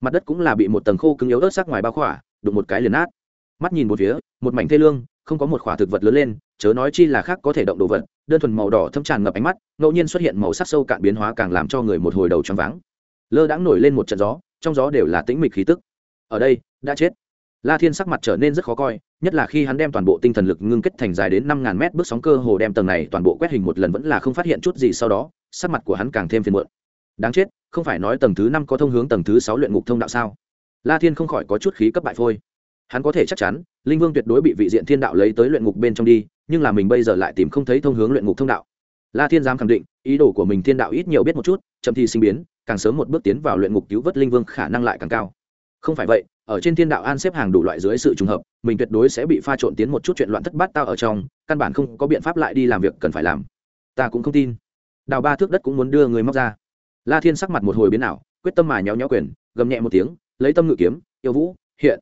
Mặt đất cũng là bị một tầng khô cứng yếu ớt sắc ngoài bao khỏa, đụng một cái liền nát mắt nhìn một phía, một mảnh thê lương, không có một khỏa thực vật lớn lên, chớ nói chi là khác có thể động đồ vật, đơn thuần màu đỏ thâm tràn ngập ánh mắt, ngẫu nhiên xuất hiện màu sắc sâu cạn biến hóa càng làm cho người một hồi đầu choáng váng. Lơ đãng nổi lên một trận gió, trong gió đều là tĩnh mịch khí tức. Ở đây, đã chết. La thiên sắc mặt trở nên rất khó coi, nhất là khi hắn đem toàn bộ tinh thần lực ngưng kết thành dài đến năm ngàn mét bước sóng cơ hồ đem tầng này toàn bộ quét hình một lần vẫn là không phát hiện chút gì sau đó, sắc mặt của hắn càng thêm phiền muộn. Đáng chết, không phải nói tầng thứ năm có thông hướng tầng thứ sáu luyện ngục thông đạo sao? La thiên không khỏi có chút khí cấp bại phôi hắn có thể chắc chắn, linh vương tuyệt đối bị vị diện thiên đạo lấy tới luyện ngục bên trong đi, nhưng là mình bây giờ lại tìm không thấy thông hướng luyện ngục thông đạo. La thiên dám khẳng định, ý đồ của mình thiên đạo ít nhiều biết một chút, chậm Thi sinh biến, càng sớm một bước tiến vào luyện ngục cứu vớt linh vương khả năng lại càng cao. Không phải vậy, ở trên thiên đạo an xếp hàng đủ loại dưới sự trùng hợp, mình tuyệt đối sẽ bị pha trộn tiến một chút chuyện loạn thất bát tao ở trong, căn bản không có biện pháp lại đi làm việc cần phải làm. Ta cũng không tin. Đào ba thước đất cũng muốn đưa người móc ra. La thiên sắc mặt một hồi biến ảo, quyết tâm mà nhéo nhéo quyền, gầm nhẹ một tiếng, lấy tâm ngự kiếm, yêu vũ, hiện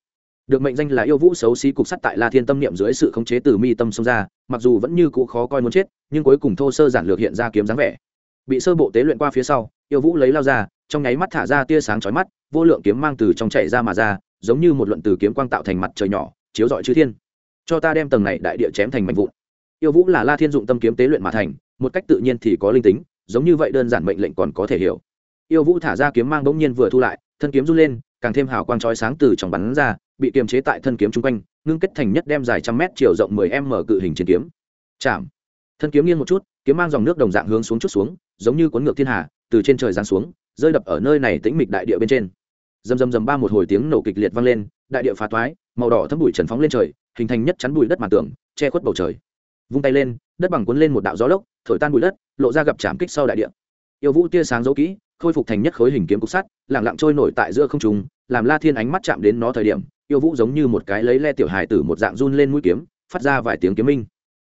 được mệnh danh là yêu vũ xấu xí cục sắt tại la thiên tâm niệm dưới sự khống chế từ mi tâm xông ra, mặc dù vẫn như cũ khó coi muốn chết, nhưng cuối cùng thô sơ giản lược hiện ra kiếm dáng vẻ. Bị sơ bộ tế luyện qua phía sau, yêu vũ lấy lao ra, trong nháy mắt thả ra tia sáng chói mắt, vô lượng kiếm mang từ trong chạy ra mà ra, giống như một luận từ kiếm quang tạo thành mặt trời nhỏ, chiếu rọi chư thiên. Cho ta đem tầng này đại địa chém thành mảnh vụn. Yêu vũ là la thiên dụng tâm kiếm tế luyện mà thành, một cách tự nhiên thì có linh tính, giống như vậy đơn giản mệnh lệnh còn có thể hiểu. Yêu vũ thả ra kiếm mang bỗng nhiên vừa thu lại, thân kiếm run lên, càng thêm hào quang chói sáng từ trong bắn ra bị kiềm chế tại thân kiếm chung quanh, ngưng kết thành nhất đem dài trăm mét, chiều rộng mười m cự hình trên kiếm. Chạm. Thân kiếm nghiêng một chút, kiếm mang dòng nước đồng dạng hướng xuống chút xuống, giống như cuốn ngược thiên hà, từ trên trời giáng xuống, rơi đập ở nơi này tĩnh mịch đại địa bên trên. Dầm dầm dầm ba một hồi tiếng nổ kịch liệt vang lên, đại địa phá toái, màu đỏ thấm bụi trần phóng lên trời, hình thành nhất chắn bụi đất màn tường, che khuất bầu trời. Vung tay lên, đất bằng cuốn lên một đạo gió lốc, thổi tan bụi đất, lộ ra gặp chạm kích sau đại địa. Yêu vũ tia sáng dấu kỹ, khôi phục thành nhất khối hình kiếm cục sắt lẳng lặng trôi nổi tại giữa không trung, làm la thiên ánh mắt chạm đến nó thời điểm yêu vũ giống như một cái lấy le tiểu hài tử một dạng run lên mũi kiếm, phát ra vài tiếng kiếm minh.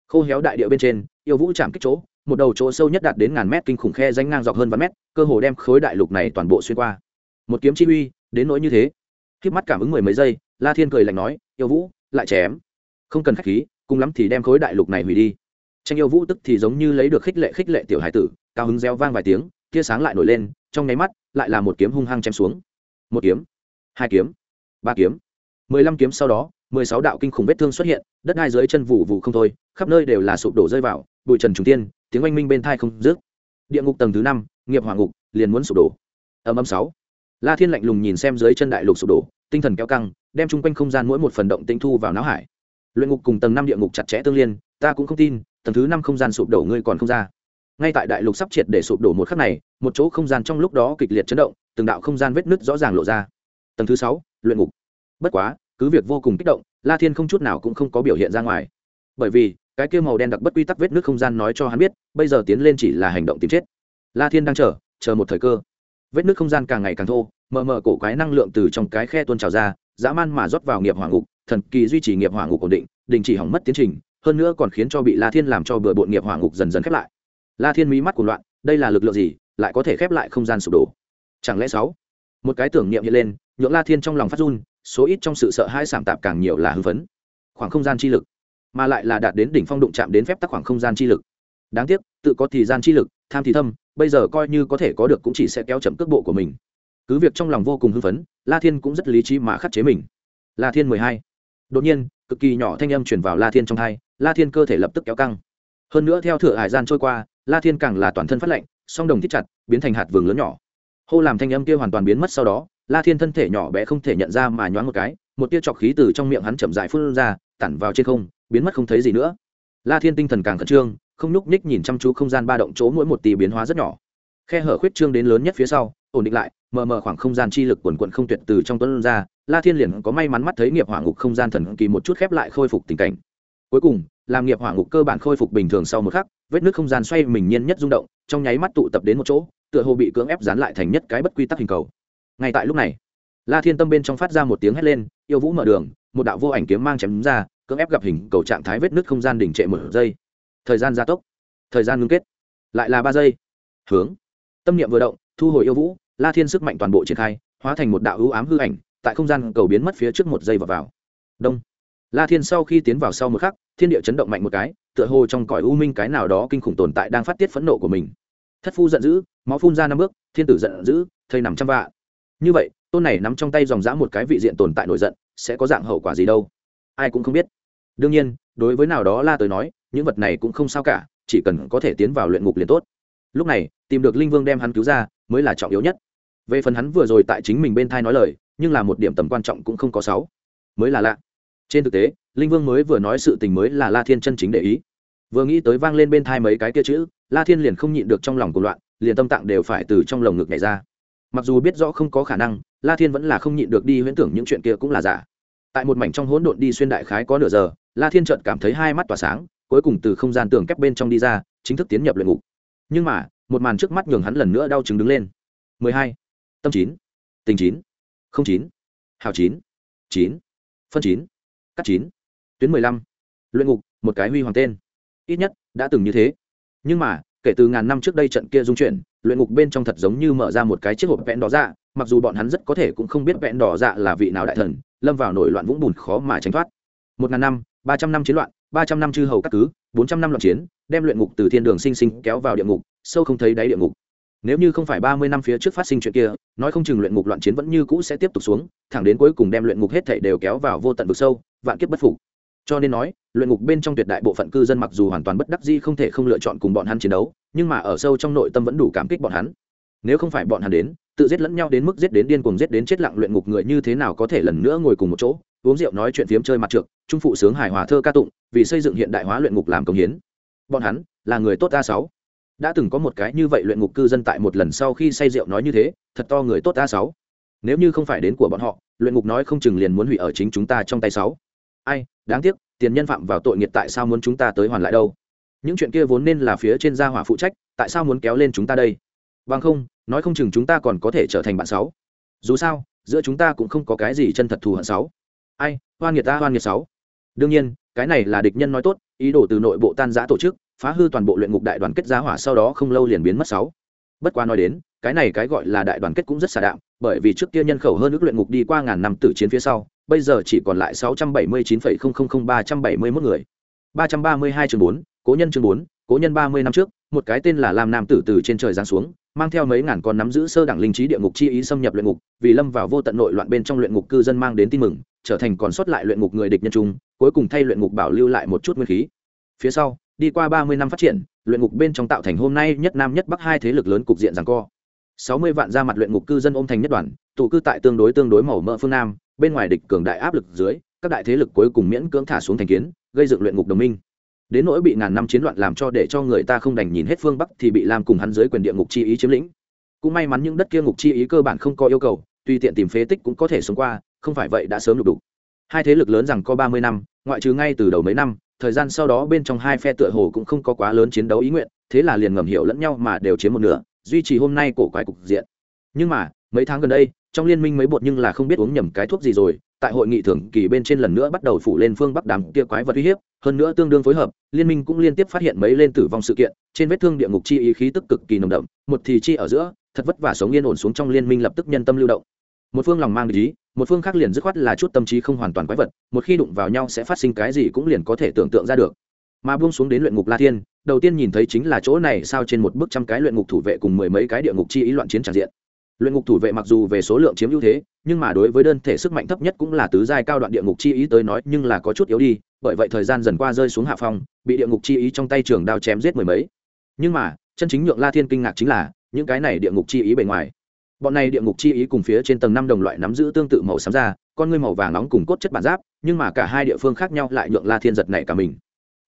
Khô héo đại địa bên trên, yêu vũ chạm kích chỗ, một đầu chỗ sâu nhất đạt đến ngàn mét kinh khủng khe danh ngang dọc hơn vạn mét, cơ hồ đem khối đại lục này toàn bộ xuyên qua. Một kiếm chi uy, đến nỗi như thế. Khiếp mắt cảm ứng mười mấy giây, la thiên cười lạnh nói, yêu vũ, lại chém. Không cần khách khí, cùng lắm thì đem khối đại lục này hủy đi. Tranh yêu vũ tức thì giống như lấy được khích lệ khích lệ tiểu hải tử, cao hứng reo vang vài tiếng, tia sáng lại nổi lên, trong nháy mắt, lại là một kiếm hung hăng chém xuống. Một kiếm, hai kiếm, ba kiếm mười lăm kiếm sau đó, mười sáu đạo kinh khủng vết thương xuất hiện, đất hai dưới chân vụ vụ không thôi, khắp nơi đều là sụp đổ rơi vào, bụi trần trùng tiên, tiếng oanh minh bên thai không dứt. Địa ngục tầng thứ năm, nghiệp hỏa ngục, liền muốn sụp đổ. Âm âm sáu. La thiên lạnh lùng nhìn xem dưới chân đại lục sụp đổ, tinh thần kéo căng, đem chung quanh không gian mỗi một phần động tinh thu vào não hải. Luyện ngục cùng tầng năm địa ngục chặt chẽ tương liên, ta cũng không tin, tầng thứ năm không gian sụp đổ ngươi còn không ra. Ngay tại đại lục sắp triệt để sụp đổ một khắc này, một chỗ không gian trong lúc đó kịch liệt chấn động, từng đạo không gian vết nứt rõ ràng lộ ra. Tầng thứ sáu, luyện ngục bất quá, cứ việc vô cùng kích động, la thiên không chút nào cũng không có biểu hiện ra ngoài. Bởi vì, cái kia màu đen đặc bất quy tắc vết nước không gian nói cho hắn biết, bây giờ tiến lên chỉ là hành động tìm chết. La thiên đang chờ chờ một thời cơ. Vết nước không gian càng ngày càng thô, mờ mờ cổ quái năng lượng từ trong cái khe tuôn trào ra, dã man mà rót vào nghiệp hỏa ngục, thần kỳ duy trì nghiệp hỏa ngục ổn định, đình chỉ hỏng mất tiến trình, hơn nữa còn khiến cho bị la thiên làm cho bừa bộn nghiệp hỏa ngục dần dần khép lại. La thiên mí mắt của loạn, đây là lực lượng gì, lại có thể khép lại không gian sụp đổ? Chẳng lẽ sáu? Một cái tưởng niệm hiện lên, nhượng la thiên trong lòng phát run số ít trong sự sợ hãi sảm tạp càng nhiều là hưng phấn. Khoảng không gian chi lực, mà lại là đạt đến đỉnh phong đụng chạm đến phép tắc khoảng không gian chi lực. Đáng tiếc, tự có thì gian chi lực, tham thì thâm, bây giờ coi như có thể có được cũng chỉ sẽ kéo chậm cước bộ của mình. Cứ việc trong lòng vô cùng hưng phấn, la thiên cũng rất lý trí mà khắc chế mình. La thiên mười hai. Đột nhiên, cực kỳ nhỏ thanh âm chuyển vào la thiên trong thai la thiên cơ thể lập tức kéo căng. Hơn nữa theo thửa hải gian trôi qua, la thiên càng là toàn thân phát lạnh, song đồng thiết chặt, biến thành hạt vườn lớn nhỏ. Hô làm thanh âm kia hoàn toàn biến mất sau đó la thiên thân thể nhỏ bé không thể nhận ra mà nhoáng một cái, một tia trọc khí từ trong miệng hắn chậm dại phun ra, tản vào trên không, biến mất không thấy gì nữa. La thiên tinh thần càng khẩn trương, không nhúc nhích nhìn chăm chú không gian ba động chỗ mỗi một tỷ biến hóa rất nhỏ. Khe hở khuyết trương đến lớn nhất phía sau, ổn định lại, mờ mờ khoảng không gian chi lực quần quận không tuyệt từ trong tuấn ra, la thiên liền có may mắn mắt thấy nghiệp hỏa ngục không gian thần kỳ một chút khép lại khôi phục tình cảnh. Cuối cùng, làm nghiệp hỏa ngục cơ bản khôi phục bình thường sau một khắc, vết nước không gian xoay mình nhiên nhất rung động, trong nháy mắt tụ tập đến một chỗ, tựa hồ bị cưỡng ép dán lại thành nhất cái bất quy tắc hình cầu ngay tại lúc này, la thiên tâm bên trong phát ra một tiếng hét lên, yêu vũ mở đường, một đạo vô ảnh kiếm mang chém ra, cưỡng ép gặp hình cầu trạng thái vết nứt không gian đỉnh trệ một giây. Thời gian gia tốc, thời gian ngưng kết. Lại là ba giây. Hướng. Tâm niệm vừa động, thu hồi yêu vũ, la thiên sức mạnh toàn bộ triển khai, hóa thành một đạo ưu ám hư ảnh, tại không gian cầu biến mất phía trước một giây và vào. Đông. La thiên sau khi tiến vào sau một khắc, thiên địa chấn động mạnh một cái, tựa hồ trong cõi u minh cái nào đó kinh khủng tồn tại đang phát tiết phẫn nộ của mình. Thất phu giận dữ, máu phun ra năm bước, thiên tử giận dữ, thây nằm trăm vạ như vậy, tôn này nắm trong tay dòng dã một cái vị diện tồn tại nổi giận, sẽ có dạng hậu quả gì đâu? Ai cũng không biết. Đương nhiên, đối với nào đó la tới nói, những vật này cũng không sao cả, chỉ cần có thể tiến vào luyện ngục liền tốt. Lúc này, tìm được linh vương đem hắn cứu ra, mới là trọng yếu nhất. Về phần hắn vừa rồi tại chính mình bên thai nói lời, nhưng là một điểm tầm quan trọng cũng không có sáu. Mới là lạ. Trên thực tế, linh vương mới vừa nói sự tình mới là la thiên chân chính để ý. Vừa nghĩ tới vang lên bên thai mấy cái kia chữ, la thiên liền không nhịn được trong lòng cuộc loạn, liền tâm tạng đều phải từ trong lồng ngực nhảy ra mặc dù biết rõ không có khả năng, la thiên vẫn là không nhịn được đi huyễn tưởng những chuyện kia cũng là giả. Tại một mảnh trong hỗn độn đi xuyên đại khái có nửa giờ, la thiên trợt cảm thấy hai mắt tỏa sáng, cuối cùng từ không gian tường kép bên trong đi ra, chính thức tiến nhập luyện ngục. Nhưng mà, một màn trước mắt nhường hắn lần nữa đau chứng đứng lên. 12. tâm chín, tình chín, không chín, hào chín chín, phân chín, cắt chín, tuyến mười lăm. Luyện ngục, một cái huy hoàng tên. Ít nhất, đã từng như thế. Nhưng mà kể từ ngàn năm trước đây trận kia dung chuyển, luyện ngục bên trong thật giống như mở ra một cái chiếc hộp vẹn đỏ dạ mặc dù bọn hắn rất có thể cũng không biết vẹn đỏ dạ là vị nào đại thần, lâm vào nổi loạn vũng bùn khó mà tránh thoát. Một ngàn năm, ba trăm năm chiến loạn, ba trăm năm chư hầu các cứ, bốn trăm năm loạn chiến, đem luyện ngục từ thiên đường sinh sinh kéo vào địa ngục, sâu không thấy đáy địa ngục. Nếu như không phải ba mươi năm phía trước phát sinh chuyện kia, nói không chừng luyện ngục loạn chiến vẫn như cũ sẽ tiếp tục xuống, thẳng đến cuối cùng đem luyện ngục hết thảy đều kéo vào vô tận vực sâu, vạn kiếp bất phục cho nên nói, luyện ngục bên trong tuyệt đại bộ phận cư dân mặc dù hoàn toàn bất đắc dĩ không thể không lựa chọn cùng bọn hắn chiến đấu, nhưng mà ở sâu trong nội tâm vẫn đủ cảm kích bọn hắn. Nếu không phải bọn hắn đến, tự giết lẫn nhau đến mức giết đến điên cuồng giết đến chết lặng luyện ngục người như thế nào có thể lần nữa ngồi cùng một chỗ? Uống rượu nói chuyện phiếm chơi mặt trượt trung phụ sướng hài hòa thơ ca tụng, vì xây dựng hiện đại hóa luyện ngục làm công hiến. Bọn hắn là người tốt a sáu. Đã từng có một cái như vậy luyện ngục cư dân tại một lần sau khi say rượu nói như thế, thật to người tốt a sáu. Nếu như không phải đến của bọn họ, luyện ngục nói không chừng liền muốn hủy ở chính chúng ta trong tay sáu ai, đáng tiếc, tiền nhân phạm vào tội nghiệt tại sao muốn chúng ta tới hoàn lại đâu? Những chuyện kia vốn nên là phía trên gia hỏa phụ trách, tại sao muốn kéo lên chúng ta đây? Vâng không, nói không chừng chúng ta còn có thể trở thành bạn sáu. Dù sao, giữa chúng ta cũng không có cái gì chân thật thù hận sáu. Ai, hoan nghiệt ta, hoan nghiệt sáu. Đương nhiên, cái này là địch nhân nói tốt, ý đồ từ nội bộ tan giã tổ chức, phá hư toàn bộ luyện ngục đại đoàn kết giá hỏa sau đó không lâu liền biến mất sáu. Bất qua nói đến, cái này cái gọi là đại đoàn kết cũng rất xả đạm, bởi vì trước kia nhân khẩu hơn ước luyện ngục đi qua ngàn năm tử chiến phía sau bây giờ chỉ còn lại sáu trăm bảy mươi chín phẩy không không không ba trăm bảy mươi mốt người. ba trăm ba mươi hai chương bốn, cố nhân chương bốn, cố nhân ba mươi năm trước, một cái tên là lam nam tử từ trên trời giáng xuống, mang theo mấy ngàn con nắm giữ sơ đẳng linh trí địa ngục chi ý xâm nhập luyện ngục, vì lâm vào vô tận nội loạn bên trong luyện ngục cư dân mang đến tin mừng, trở thành còn sót lại luyện ngục người địch nhân trung, cuối cùng thay luyện ngục bảo lưu lại một chút nguyên khí. Phía sau, đi qua ba mươi năm phát triển, luyện ngục bên trong tạo thành hôm nay nhất nam nhất bắc hai thế lực lớn cục diện rằng co sáu mươi vạn ra mặt luyện ngục cư dân ôm thành nhất đoàn, tụ cư tại tương đối tương đối màu mỡ phương nam, bên ngoài địch cường đại áp lực dưới, các đại thế lực cuối cùng miễn cưỡng thả xuống thành kiến, gây dựng luyện ngục đồng minh. Đến nỗi bị ngàn năm chiến loạn làm cho để cho người ta không đành nhìn hết phương bắc thì bị làm cùng hắn dưới quyền địa ngục chi ý chiếm lĩnh. Cũng may mắn những đất kia ngục chi ý cơ bản không có yêu cầu tùy tiện tìm phế tích cũng có thể sống qua, không phải vậy đã sớm lục đục. Hai thế lực lớn rằng có ba mươi năm, ngoại trừ ngay từ đầu mấy năm, thời gian sau đó bên trong hai phe tựa hồ cũng không có quá lớn chiến đấu ý nguyện, thế là liền ngầm hiểu lẫn nhau mà đều chiếm một nửa duy trì hôm nay cổ quái cục diện. Nhưng mà, mấy tháng gần đây, trong liên minh mấy bột nhưng là không biết uống nhầm cái thuốc gì rồi, tại hội nghị thường kỳ bên trên lần nữa bắt đầu phủ lên phương bắc đám kia quái vật uy hiếp, hơn nữa tương đương phối hợp, liên minh cũng liên tiếp phát hiện mấy lên tử vong sự kiện, trên vết thương địa ngục chi ý khí tức cực kỳ nồng đậm, một thì chi ở giữa, thật vất vả sống yên ổn xuống trong liên minh lập tức nhân tâm lưu động. Một phương lòng mang ý, một phương khác liền dứt khoát là chút tâm trí không hoàn toàn quái vật, một khi đụng vào nhau sẽ phát sinh cái gì cũng liền có thể tưởng tượng ra được. Mà buông xuống đến luyện ngục la thiên đầu tiên nhìn thấy chính là chỗ này sao trên một bức trăm cái luyện ngục thủ vệ cùng mười mấy cái địa ngục chi ý loạn chiến tràn diện. Luyện ngục thủ vệ mặc dù về số lượng chiếm ưu thế, nhưng mà đối với đơn thể sức mạnh thấp nhất cũng là tứ giai cao đoạn địa ngục chi ý tới nói, nhưng là có chút yếu đi, bởi vậy thời gian dần qua rơi xuống hạ phong, bị địa ngục chi ý trong tay trường đao chém giết mười mấy. Nhưng mà, chân chính nhượng la thiên kinh ngạc chính là, những cái này địa ngục chi ý bề ngoài. Bọn này địa ngục chi ý cùng phía trên tầng năm đồng loại nắm giữ tương tự màu xám da, con ngươi màu vàng nóng cùng cốt chất bản giáp, nhưng mà cả hai địa phương khác nhau lại nhượng la thiên giật này cả mình.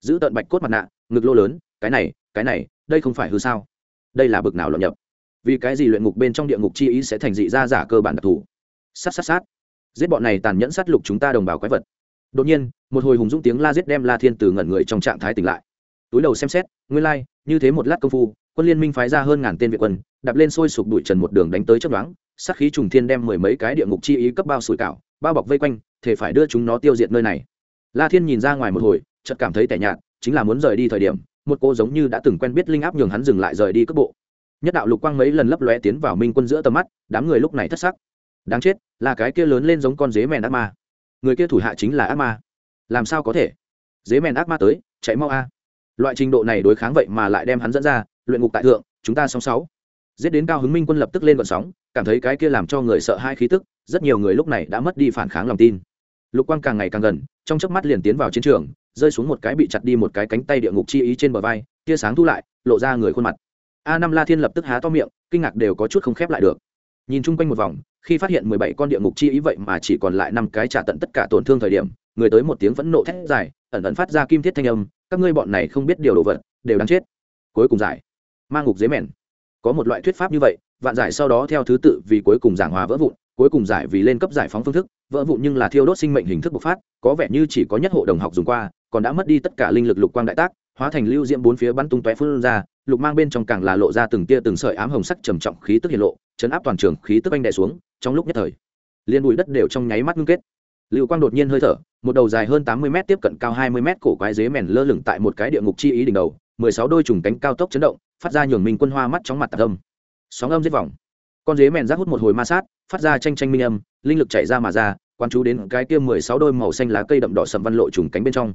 Giữ tận bạch cốt mặt nạ, ngực lô lớn cái này cái này đây không phải hư sao? Đây là bực nào luận nhập vì cái gì luyện ngục bên trong địa ngục chi ý sẽ thành dị ra giả cơ bản đặc thù? Sát sát sát. Giết bọn này tàn nhẫn sát lục chúng ta đồng bào quái vật. Đột nhiên một hồi hùng dũng tiếng la giết đem la thiên từ ngẩn người trong trạng thái tỉnh lại. Túi đầu xem xét nguyên lai、like, như thế một lát công phu quân liên minh phái ra hơn ngàn tên việt quân đạp lên sôi sục đuổi trần một đường đánh tới chấp đoán sát khí trùng thiên đem mười mấy cái địa ngục chi ý cấp bao sủi cảo bao bọc vây quanh thể phải đưa chúng nó tiêu diệt nơi này. La thiên nhìn ra ngoài một hồi chợt cảm thấy tẻ nhạt chính là muốn rời đi thời điểm một cô giống như đã từng quen biết linh áp nhường hắn dừng lại rời đi cước bộ. Nhất đạo lục quang mấy lần lấp lóe tiến vào minh quân giữa tầm mắt, đám người lúc này thất sắc. Đáng chết, là cái kia lớn lên giống con dế mèn ác ma. Người kia thủ hạ chính là ác ma. Làm sao có thể? Dế mèn ác ma tới, chạy mau a. Loại trình độ này đối kháng vậy mà lại đem hắn dẫn ra, luyện ngục tại thượng, chúng ta song sáu. Giết đến cao hứng minh quân lập tức lên vận sóng, cảm thấy cái kia làm cho người sợ hai khí tức, rất nhiều người lúc này đã mất đi phản kháng lòng tin. Lục quang càng ngày càng gần, trong chớp mắt liền tiến vào chiến trường rơi xuống một cái bị chặt đi một cái cánh tay địa ngục chi ý trên bờ vai, tia sáng thu lại, lộ ra người khuôn mặt. A năm la thiên lập tức há to miệng, kinh ngạc đều có chút không khép lại được. Nhìn chung quanh một vòng, khi phát hiện mười bảy con địa ngục chi ý vậy mà chỉ còn lại năm cái trả tận tất cả tổn thương thời điểm, người tới một tiếng phẫn nộ thét dài, ẩn ẩn phát ra kim thiết thanh âm, các ngươi bọn này không biết điều đồ vật, đều đáng chết. Cuối cùng giải. Mang ngục dế mèn. Có một loại thuyết pháp như vậy, vạn giải sau đó theo thứ tự vì cuối cùng giảng hòa vỡ vụn, cuối cùng giải vì lên cấp giải phóng phương thức, vỡ vụn nhưng là thiêu đốt sinh mệnh hình thức bộc phát, có vẻ như chỉ có nhất hộ đồng học dùng qua còn đã mất đi tất cả linh lực lục quang đại tác, hóa thành lưu diễm bốn phía bắn tung tóe phun ra, lục mang bên trong càng là lộ ra từng tia từng sợi ám hồng sắc trầm trọng khí tức hiện lộ, chấn áp toàn trường khí tức anh đè xuống, trong lúc nhất thời, liên bụi đất đều trong nháy mắt ngưng kết. Lưu quang đột nhiên hơi thở, một đầu dài hơn tám mươi m tiếp cận cao hai mươi m cổ quái dế mèn lơ lửng tại một cái địa ngục chi ý đỉnh đầu, mười sáu đôi trùng cánh cao tốc chấn động, phát ra nhường mình quân hoa mắt chóng mặt tạc âm. Sóng âm giết vòng. Con dế mèn rác hút một hồi ma sát, phát ra tranh tranh minh âm, linh lực chảy ra mà ra quan chú đến cái kia mười sáu đôi màu xanh lá cây đậm đỏ sầm văn lộ trùng cánh bên trong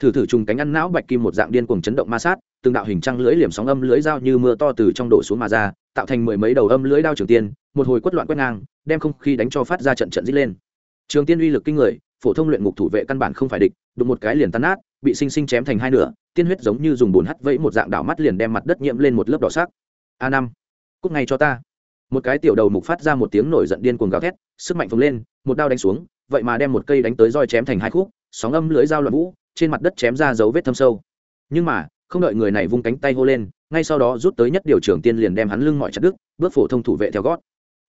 thử thử trùng cánh ăn não bạch kim một dạng điên cuồng chấn động ma sát, từng đạo hình trăng lưỡi liềm sóng âm lưỡi dao như mưa to từ trong đổ xuống mà ra, tạo thành mười mấy đầu âm lưỡi đao trường tiên, một hồi quất loạn quét ngang, đem không khí đánh cho phát ra trận trận dít lên. Trường tiên uy lực kinh người, phổ thông luyện ngục thủ vệ căn bản không phải địch, đụng một cái liền tan nát, bị sinh sinh chém thành hai nửa, tiên huyết giống như dùng bùn hắt vẫy một dạng đảo mắt liền đem mặt đất nhiễm lên một lớp đỏ sắc. A năm cúc ngay cho ta. Một cái tiểu đầu mục phát ra một tiếng nổi giận điên cuồng gào thét, sức mạnh phồng lên, một đao đánh xuống, vậy mà đem một cây đánh tới roi chém thành hai khúc, sóng âm lưới dao loạn vũ trên mặt đất chém ra dấu vết thâm sâu. Nhưng mà, không đợi người này vung cánh tay hô lên, ngay sau đó rút tới nhất điều trưởng tiên liền đem hắn lưng mọi chặt đứt, bước phổ thông thủ vệ theo gót.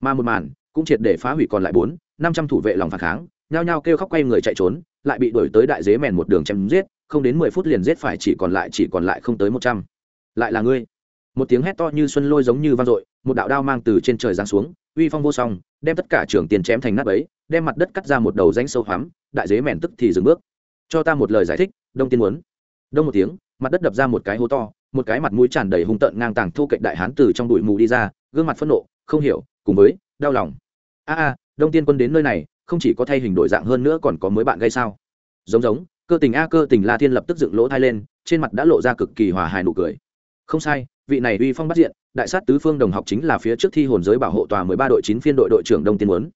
Mà một màn, cũng triệt để phá hủy còn lại bốn, năm trăm thủ vệ lòng phản kháng, nhao nhao kêu khóc quay người chạy trốn, lại bị đuổi tới đại dế mèn một đường chém giết, không đến mười phút liền giết phải chỉ còn lại, chỉ còn lại không tới một trăm. Lại là ngươi. Một tiếng hét to như xuân lôi giống như vang dội, một đạo đao mang từ trên trời giáng xuống, uy phong vô song, đem tất cả trưởng tiền chém thành nát ấy đem mặt đất cắt ra một đầu rãnh sâu hoắm, đại dế mèn tức thì dừng bước cho ta một lời giải thích, đông tiên muốn. Đông một tiếng, mặt đất đập ra một cái hố to, một cái mặt mũi tràn đầy hung tợn ngang tàng thu cạnh đại hán từ trong bụi mù đi ra, gương mặt phẫn nộ, không hiểu, cùng với đau lòng. A a, đông tiên quân đến nơi này, không chỉ có thay hình đổi dạng hơn nữa còn có mới bạn gây sao? Giống giống, cơ tình a, cơ tình la thiên lập tức dựng lỗ thai lên, trên mặt đã lộ ra cực kỳ hòa hài nụ cười. Không sai, vị này uy phong bắt diện, đại sát tứ phương đồng học chính là phía trước thi hồn giới bảo hộ tòa mười ba đội chín phiên đội đội trưởng đông tiên muốn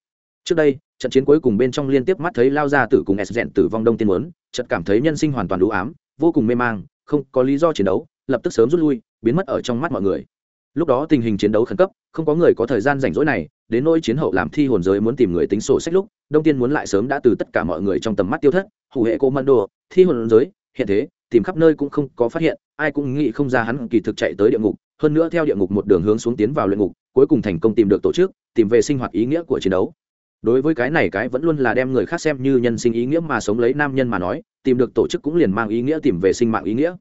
trước đây, trận chiến cuối cùng bên trong liên tiếp mắt thấy lao ra tử cùng s rèn tử vong đông tiên muốn, chợt cảm thấy nhân sinh hoàn toàn đủ ám, vô cùng mê mang, không có lý do chiến đấu, lập tức sớm rút lui, biến mất ở trong mắt mọi người. Lúc đó tình hình chiến đấu khẩn cấp, không có người có thời gian rảnh rỗi này, đến nỗi chiến hậu làm thi hồn giới muốn tìm người tính sổ sách lúc, đông tiên muốn lại sớm đã từ tất cả mọi người trong tầm mắt tiêu thất, hủ hệ cô mân đồ, thi hồn giới, hiện thế, tìm khắp nơi cũng không có phát hiện, ai cũng nghĩ không ra hắn kỳ thực chạy tới địa ngục, hơn nữa theo địa ngục một đường hướng xuống tiến vào luyện ngục, cuối cùng thành công tìm được tổ chức, tìm về sinh hoạt ý nghĩa của chiến đấu đối với cái này cái vẫn luôn là đem người khác xem như nhân sinh ý nghĩa mà sống lấy nam nhân mà nói, tìm được tổ chức cũng liền mang ý nghĩa tìm về sinh mạng ý nghĩa.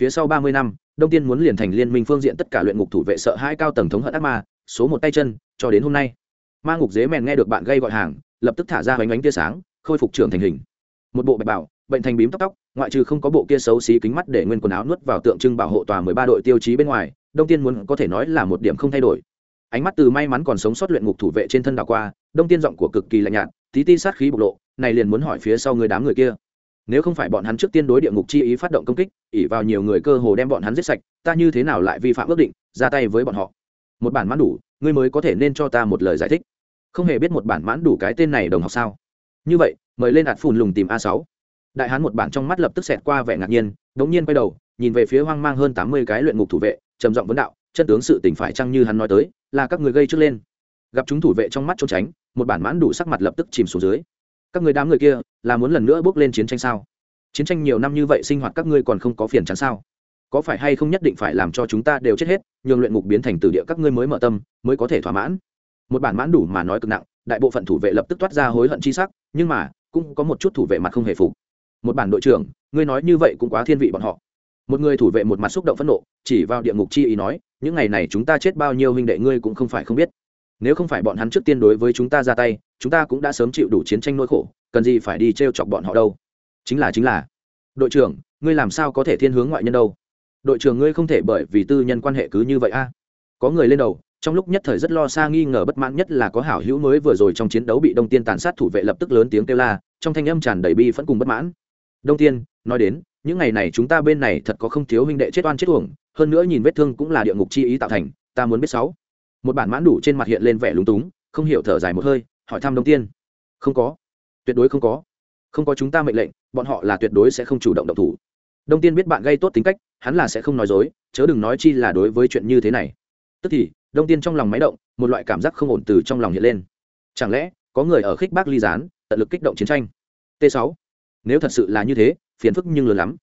Phía sau ba mươi năm, đông tiên muốn liền thành liên minh phương diện tất cả luyện ngục thủ vệ sợ hai cao tầng thống hận ác ma, số một tay chân, cho đến hôm nay. Ma ngục dế mèn nghe được bạn gây gọi hàng, lập tức thả ra bánh bánh tia sáng, khôi phục trưởng thành hình. Một bộ bạch bảo, bệnh thành bím tóc tóc, ngoại trừ không có bộ kia xấu xí kính mắt để nguyên quần áo nuốt vào tượng trưng bảo hộ tòa mười ba đội tiêu chí bên ngoài, đông tiên muốn có thể nói là một điểm không thay đổi ánh mắt từ may mắn còn sống sót luyện ngục thủ vệ trên thân đảo qua, đông tiên giọng của cực kỳ lạnh nhạt, tí ti sát khí bộc lộ, này liền muốn hỏi phía sau người đám người kia. Nếu không phải bọn hắn trước tiên đối địa ngục chi ý phát động công kích ỉ vào nhiều người cơ hồ đem bọn hắn giết sạch, ta như thế nào lại vi phạm ước định, ra tay với bọn họ? Một bản mãn đủ, ngươi mới có thể nên cho ta một lời giải thích. Không hề biết một bản mãn đủ cái tên này đồng học sao? Như vậy, mời lên đạt phùn lùng tìm a sáu. Đại hán một bản trong mắt lập tức xẹt qua vẻ ngạc nhiên, đống nhiên quay đầu, nhìn về phía hoang mang hơn tám mươi cái luyện ngục thủ vệ, trầm giọng vấn đạo chân tướng sự tình phải chăng như hắn nói tới, là các người gây trước lên. Gặp chúng thủ vệ trong mắt trốn tránh, một bản mãn đủ sắc mặt lập tức chìm xuống dưới. Các người đám người kia, là muốn lần nữa bước lên chiến tranh sao? Chiến tranh nhiều năm như vậy sinh hoạt các ngươi còn không có phiền chán sao? Có phải hay không nhất định phải làm cho chúng ta đều chết hết, nhường luyện ngục biến thành từ địa các ngươi mới mở tâm, mới có thể thỏa mãn? Một bản mãn đủ mà nói cực nặng, đại bộ phận thủ vệ lập tức toát ra hối hận chi sắc, nhưng mà, cũng có một chút thủ vệ mặt không hề phục. Một bản đội trưởng, ngươi nói như vậy cũng quá thiên vị bọn họ một người thủ vệ một mặt xúc động phẫn nộ, chỉ vào địa ngục chi ý nói, những ngày này chúng ta chết bao nhiêu huynh đệ ngươi cũng không phải không biết. Nếu không phải bọn hắn trước tiên đối với chúng ta ra tay, chúng ta cũng đã sớm chịu đủ chiến tranh nỗi khổ, cần gì phải đi t r e o chọc bọn họ đâu? Chính là chính là. Đội trưởng, ngươi làm sao có thể thiên hướng ngoại nhân đâu? Đội trưởng ngươi không thể bởi vì tư nhân quan hệ cứ như vậy a. Có người lên đầu, trong lúc nhất thời rất lo xa nghi ngờ bất mãn nhất là có hảo hữu mới vừa rồi trong chiến đấu bị đông tiên tàn sát thủ vệ lập tức lớn tiếng kêu la, trong thanh âm tràn đầy bi vẫn cùng bất mãn. Đông tiên, nói đến những ngày này chúng ta bên này thật có không thiếu huynh đệ chết oan chết uổng, hơn nữa nhìn vết thương cũng là địa ngục chi ý tạo thành, ta muốn biết sáu. Một bản mãn đủ trên mặt hiện lên vẻ lúng túng, không hiểu thở dài một hơi, hỏi thăm đông tiên. Không có. Tuyệt đối không có. Không có chúng ta mệnh lệnh, bọn họ là tuyệt đối sẽ không chủ động động thủ. Đông tiên biết bạn gây tốt tính cách, hắn là sẽ không nói dối, chớ đừng nói chi là đối với chuyện như thế này. Tức thì, đông tiên trong lòng máy động, một loại cảm giác không ổn từ trong lòng hiện lên. Chẳng lẽ, có người ở khích bác ly gián, tận lực kích động chiến tranh? T 6 nếu thật sự là như thế phiền phức nhưng lớn lắm.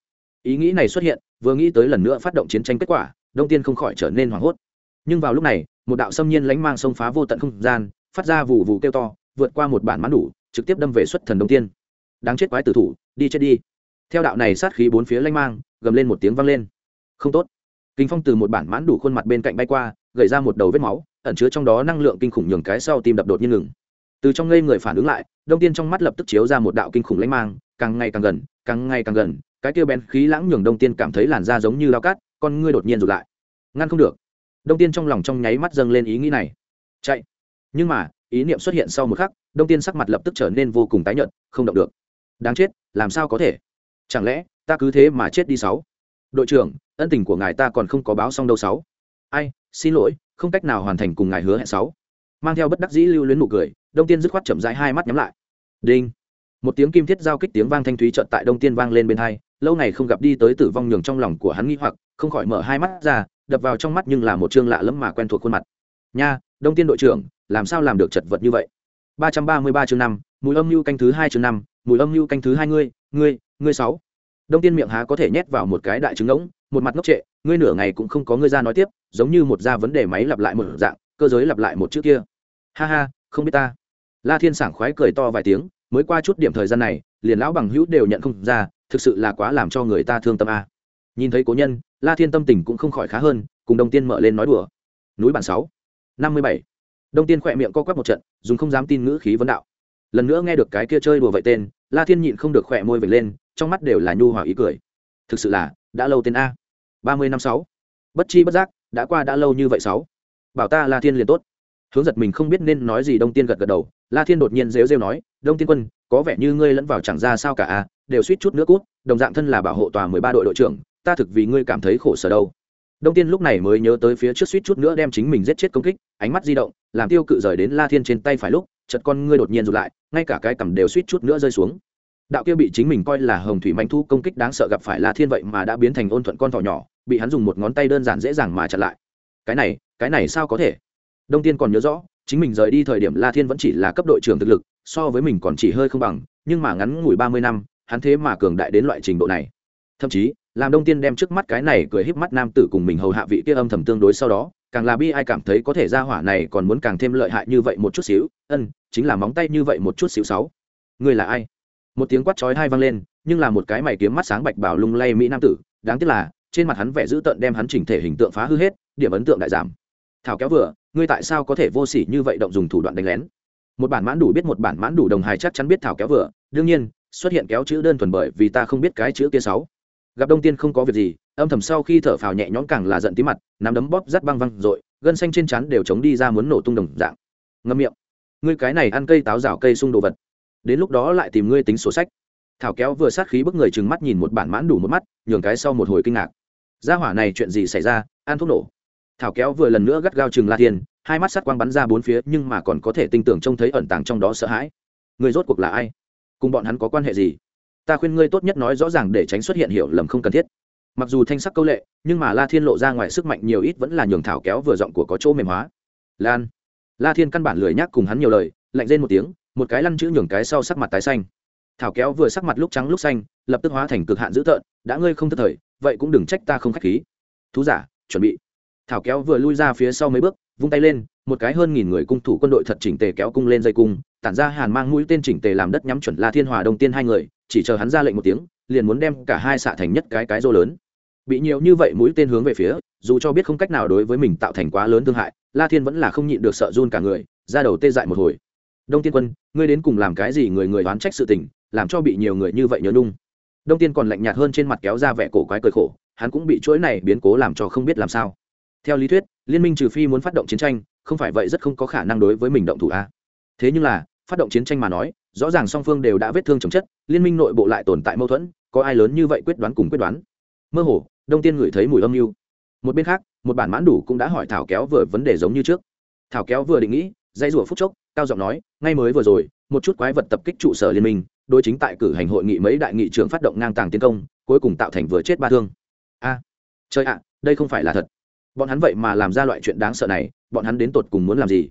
Ý nghĩ này xuất hiện, vừa nghĩ tới lần nữa phát động chiến tranh kết quả, đông tiên không khỏi trở nên hoảng hốt. Nhưng vào lúc này, một đạo xâm nhiên lánh mang sông phá vô tận không gian, phát ra vụ vụ kêu to, vượt qua một bản mãn đủ, trực tiếp đâm về xuất thần đông tiên. Đáng chết quái tử thủ, đi chết đi. Theo đạo này sát khí bốn phía lanh mang, gầm lên một tiếng vang lên. Không tốt. Kinh phong từ một bản mãn đủ khuôn mặt bên cạnh bay qua, gầy ra một đầu vết máu, ẩn chứa trong đó năng lượng kinh khủng nhường cái sau tim đập đột nhiên ngừng. Từ trong ngây người phản ứng lại, đông tiên trong mắt lập tức chiếu ra một đạo kinh khủng lanh mang, càng ngày càng gần càng ngày càng gần, cái kia bén khí lãng nhường đông tiên cảm thấy làn da giống như lao cát, con ngươi đột nhiên rụt lại. Ngăn không được. Đông tiên trong lòng trong nháy mắt dâng lên ý nghĩ này. Chạy. Nhưng mà, ý niệm xuất hiện sau một khắc, đông tiên sắc mặt lập tức trở nên vô cùng tái nhợt, không động được. Đáng chết, làm sao có thể? Chẳng lẽ, ta cứ thế mà chết đi sáu? Đội trưởng, ân tình của ngài ta còn không có báo xong đâu sáu. Ai, xin lỗi, không cách nào hoàn thành cùng ngài hứa hẹn sáu. Mang theo bất đắc dĩ lưu luyến nụ cười, đông tiên dứt khoát chậm rãi hai mắt nhắm lại. Đinh một tiếng kim thiết giao kích tiếng vang thanh thúy trận tại đông tiên vang lên bên hai, lâu ngày không gặp đi tới tử vong nhường trong lòng của hắn nghĩ hoặc, không khỏi mở hai mắt ra, đập vào trong mắt nhưng là một chương lạ lẫm mà quen thuộc khuôn mặt. Nha, đông tiên đội trưởng, làm sao làm được chật vật như vậy? Ba trăm ba mươi ba chương năm, mùi âm mưu canh thứ hai chương năm, mùi âm mưu canh thứ hai ngươi ngươi ngươi sáu. Đông tiên miệng há có thể nhét vào một cái đại trứng ngỗng, một mặt ngốc trệ, ngươi nửa ngày cũng không có ngươi ra nói tiếp, giống như một da vấn đề máy lặp lại một dạng, cơ giới lặp lại một chữ kia. Ha ha, không biết ta. La thiên sảng khoái cười to vài tiếng mới qua chút điểm thời gian này, liền lão bằng hữu đều nhận không ra, thực sự là quá làm cho người ta thương tâm a. Nhìn thấy cố nhân, la thiên tâm tình cũng không khỏi khá hơn, cùng đông tiên mở lên nói đùa. Núi bản sáu, năm mươi bảy. Đông tiên khỏe miệng co quắp một trận, dùng không dám tin ngữ khí vấn đạo. Lần nữa nghe được cái kia chơi đùa vậy tên, la thiên nhịn không được khỏe môi vệt lên, trong mắt đều là nhu hòa ý cười. Thực sự là, đã lâu tên a. ba mươi năm sáu. Bất chi bất giác, đã qua đã lâu như vậy sáu. Bảo ta la thiên liền tốt. Hướng giật mình không biết nên nói gì đông tiên gật gật đầu la thiên đột nhiên rêu rêu nói, đông tiên quân, có vẻ như ngươi lẫn vào chẳng ra sao cả a đều suýt chút nữa cút, đồng dạng thân là bảo hộ tòa mười ba đội đội trưởng, ta thực vì ngươi cảm thấy khổ sở đâu. Đông tiên lúc này mới nhớ tới phía trước suýt chút nữa đem chính mình giết chết công kích, ánh mắt di động, làm tiêu cự rời đến la thiên trên tay phải lúc chật con ngươi đột nhiên rụt lại, ngay cả cái cằm đều suýt chút nữa rơi xuống. Đạo kia bị chính mình coi là hồng thủy manh thu công kích đáng sợ gặp phải la thiên vậy mà đã biến thành ôn thuận con thỏ nhỏ, bị hắn dùng một ngón tay đơn giản dễ dàng mà chặn lại. Cái này cái này sao có thể? Đông tiên còn nhớ rõ chính mình rời đi thời điểm la thiên vẫn chỉ là cấp đội trưởng thực lực, so với mình còn chỉ hơi không bằng, nhưng mà ngắn ngủi ba mươi năm, hắn thế mà cường đại đến loại trình độ này. Thậm chí, làm đông tiên đem trước mắt cái này cười híp mắt nam tử cùng mình hầu hạ vị kia âm thầm tương đối sau đó, càng là bi ai cảm thấy có thể ra hỏa này còn muốn càng thêm lợi hại như vậy một chút xíu, ân, chính là móng tay như vậy một chút xíu sáu. Người là ai? Một tiếng quát chói hai vang lên, nhưng là một cái mày kiếm mắt sáng bạch bảo lung lay mỹ nam tử, đáng tiếc là, trên mặt hắn vẻ dữ tợn đem hắn chỉnh thể hình tượng phá hư hết, điểm ấn tượng đại giảm. Thảo kéo vừa ngươi tại sao có thể vô sỉ như vậy động dùng thủ đoạn đánh lén? Một bản mãn đủ biết một bản mãn đủ đồng hài chắc chắn biết thảo kéo vừa. Đương nhiên, xuất hiện kéo chữ đơn thuần bởi vì ta không biết cái chữ kia sáu. Gặp đông tiên không có việc gì, âm thầm sau khi thở phào nhẹ nhõm càng là giận tí mặt, nắm đấm bóp rắt băng văng rồi gân xanh trên chắn đều chống đi ra muốn nổ tung đồng dạng. Ngâm miệng. Ngươi cái này ăn cây táo rào cây sung đồ vật. Đến lúc đó lại tìm ngươi tính sổ sách. Thảo kéo vừa sát khí bức người trừng mắt nhìn một bản mãn đủ một mắt, nhường cái sau một hồi kinh ngạc. Gia hỏa này chuyện gì xảy ra? Ăn thuốc nổ thảo kéo vừa lần nữa gắt gao chừng la thiên, hai mắt sắt quang bắn ra bốn phía nhưng mà còn có thể tinh tưởng trông thấy ẩn tàng trong đó sợ hãi. Người rốt cuộc là ai? Cùng bọn hắn có quan hệ gì? Ta khuyên ngươi tốt nhất nói rõ ràng để tránh xuất hiện hiểu lầm không cần thiết. Mặc dù thanh sắc câu lệ, nhưng mà la thiên lộ ra ngoài sức mạnh nhiều ít vẫn là nhường thảo kéo vừa giọng của có chỗ mềm hóa. Lan. La thiên căn bản lười nhắc cùng hắn nhiều lời, lạnh lên một tiếng, một cái lăn chữ nhường cái sau sắc mặt tái xanh. Thảo kéo vừa sắc mặt lúc trắng lúc xanh, lập tức hóa thành cực hạn dữ tợn, đã ngươi không thất thời, vậy cũng đừng trách ta không k h á c h khí. Thú giả, chuẩn bị thảo kéo vừa lui ra phía sau mấy bước, vung tay lên, một cái hơn nghìn người cung thủ quân đội thật chỉnh tề kéo cung lên dây cung, tản ra hàn mang mũi tên chỉnh tề làm đất nhắm chuẩn la thiên hòa đông tiên hai người, chỉ chờ hắn ra lệnh một tiếng, liền muốn đem cả hai xạ thành nhất cái cái rô lớn. Bị nhiều như vậy mũi tên hướng về phía, dù cho biết không cách nào đối với mình tạo thành quá lớn thương hại, la thiên vẫn là không nhịn được sợ run cả người, ra đầu tê dại một hồi. Đông tiên quân, ngươi đến cùng làm cái gì người người đoán trách sự tình, làm cho bị nhiều người như vậy nhớ nung đông tiên còn lạnh nhạt hơn trên mặt kéo ra vẻ cổ quái cười khổ, hắn cũng bị chuỗi này biến cố làm cho không biết làm sao theo lý thuyết, liên minh trừ phi muốn phát động chiến tranh, không phải vậy rất không có khả năng đối với mình động thủ a. Thế nhưng là, phát động chiến tranh mà nói, rõ ràng song phương đều đã vết thương chồng chất, liên minh nội bộ lại tồn tại mâu thuẫn, có ai lớn như vậy quyết đoán cùng quyết đoán? Mơ hồ, đông tiên ngửi thấy mùi âm mưu. Một bên khác, một bản mãn đủ cũng đã hỏi thảo kéo vừa vấn đề giống như trước. Thảo kéo vừa định nghĩ dây rủa phúc chốc, cao giọng nói, ngay mới vừa rồi, một chút quái vật tập kích trụ sở liên minh, đối chính tại cử hành hội nghị mấy đại nghị trưởng phát động ngang tàng tiến công, cuối cùng tạo thành vừa chết ba thương. A. Trời ạ, đây không phải là thật bọn hắn vậy mà làm ra loại chuyện đáng sợ này, bọn hắn đến tột cùng muốn làm gì?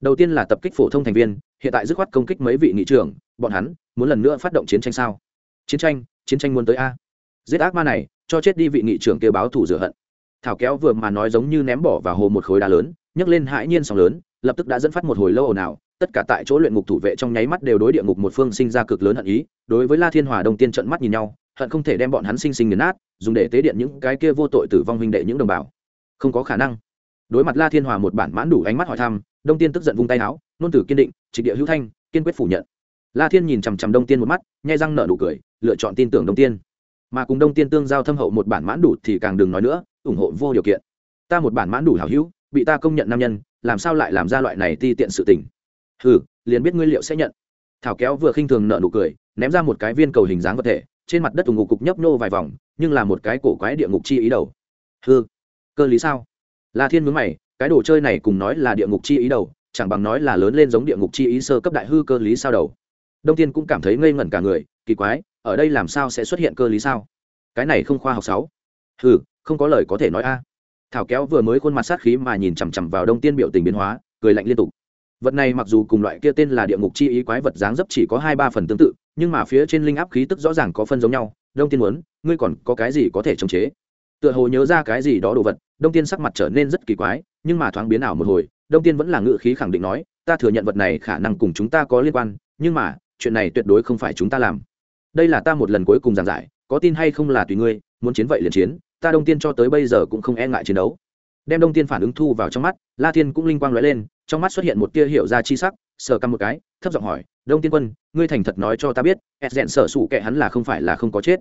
Đầu tiên là tập kích phổ thông thành viên, hiện tại dứt khoát công kích mấy vị nghị trưởng, bọn hắn muốn lần nữa phát động chiến tranh sao? Chiến tranh chiến tranh muốn tới a. Giết ác ma này, cho chết đi vị nghị trưởng kêu báo thủ rửa hận. Thảo kéo vừa mà nói giống như ném bỏ vào hồ một khối đá lớn, nhấc lên hãi nhiên sóng lớn, lập tức đã dẫn phát một hồi lâu ồn ào, tất cả tại chỗ luyện ngục thủ vệ trong nháy mắt đều đối địa ngục một phương sinh ra cực lớn hận ý, đối với la thiên hòa đông tiên trận mắt nhìn nhau, hận không thể đem bọn hắn sinh sinh nghiền nát, dùng để tế điện những cái kia vô tội tử vong huynh đệ những đồng bào không có khả năng. Đối mặt la thiên hòa một bản mãn đủ ánh mắt hỏi thăm, đông tiên tức giận vung tay áo nôn tử kiên định, trịch địa hữu thanh, kiên quyết phủ nhận. La thiên nhìn chằm chằm đông tiên một mắt nhai răng nở nụ cười, lựa chọn tin tưởng đông tiên. Mà cùng đông tiên tương giao thâm hậu một bản mãn đủ thì càng đừng nói nữa, ủng hộ vô điều kiện. Ta một bản mãn đủ hảo hữu, bị ta công nhận nam nhân, làm sao lại làm ra loại này ti tiện sự tình? Hừ, liền biết nguyên liệu sẽ nhận. Thảo kéo vừa khinh thường nợ nụ cười, ném ra một cái viên cầu hình dáng vật thể, trên mặt đất ủng ngục cục nhấp nô vài vòng, nhưng là một cái cổ quái địa ngục chi ý đầu. Hư cơ lý sao? La thiên mướn mày, cái đồ chơi này cùng nói là địa ngục chi ý đầu, chẳng bằng nói là lớn lên giống địa ngục chi ý sơ cấp đại hư cơ lý sao đầu. Đông tiên cũng cảm thấy ngây ngẩn cả người, kỳ quái, ở đây làm sao sẽ xuất hiện cơ lý sao? Cái này không khoa học sáu. Hừ, không có lời có thể nói a. Thảo kéo vừa mới khuôn mặt sát khí mà nhìn chằm chằm vào đông tiên biểu tình biến hóa, cười lạnh liên tục. Vật này mặc dù cùng loại kia tên là địa ngục chi ý quái vật dáng dấp chỉ có hai ba phần tương tự, nhưng mà phía trên linh áp khí tức rõ ràng có phân giống nhau. Đông tiên muốn, ngươi còn có cái gì có thể chống chế? Tựa hồ nhớ ra cái gì đó đồ vật, đông tiên sắc mặt trở nên rất kỳ quái, nhưng mà thoáng biến ảo một hồi, đông tiên vẫn là ngự khí khẳng định nói, ta thừa nhận vật này khả năng cùng chúng ta có liên quan, nhưng mà, chuyện này tuyệt đối không phải chúng ta làm. Đây là ta một lần cuối cùng giảng giải, có tin hay không là tùy ngươi, muốn chiến vậy liền chiến, ta đông tiên cho tới bây giờ cũng không e ngại chiến đấu. Đem đông tiên phản ứng thu vào trong mắt, la thiên cũng linh quang lóe lên, trong mắt xuất hiện một tia hiểu ra chi sắc, sờ căm một cái, thấp giọng hỏi, đông tiên quân, ngươi thành thật nói cho ta biết ed rẽn sở sụ kệ hắn là không phải là không có chết.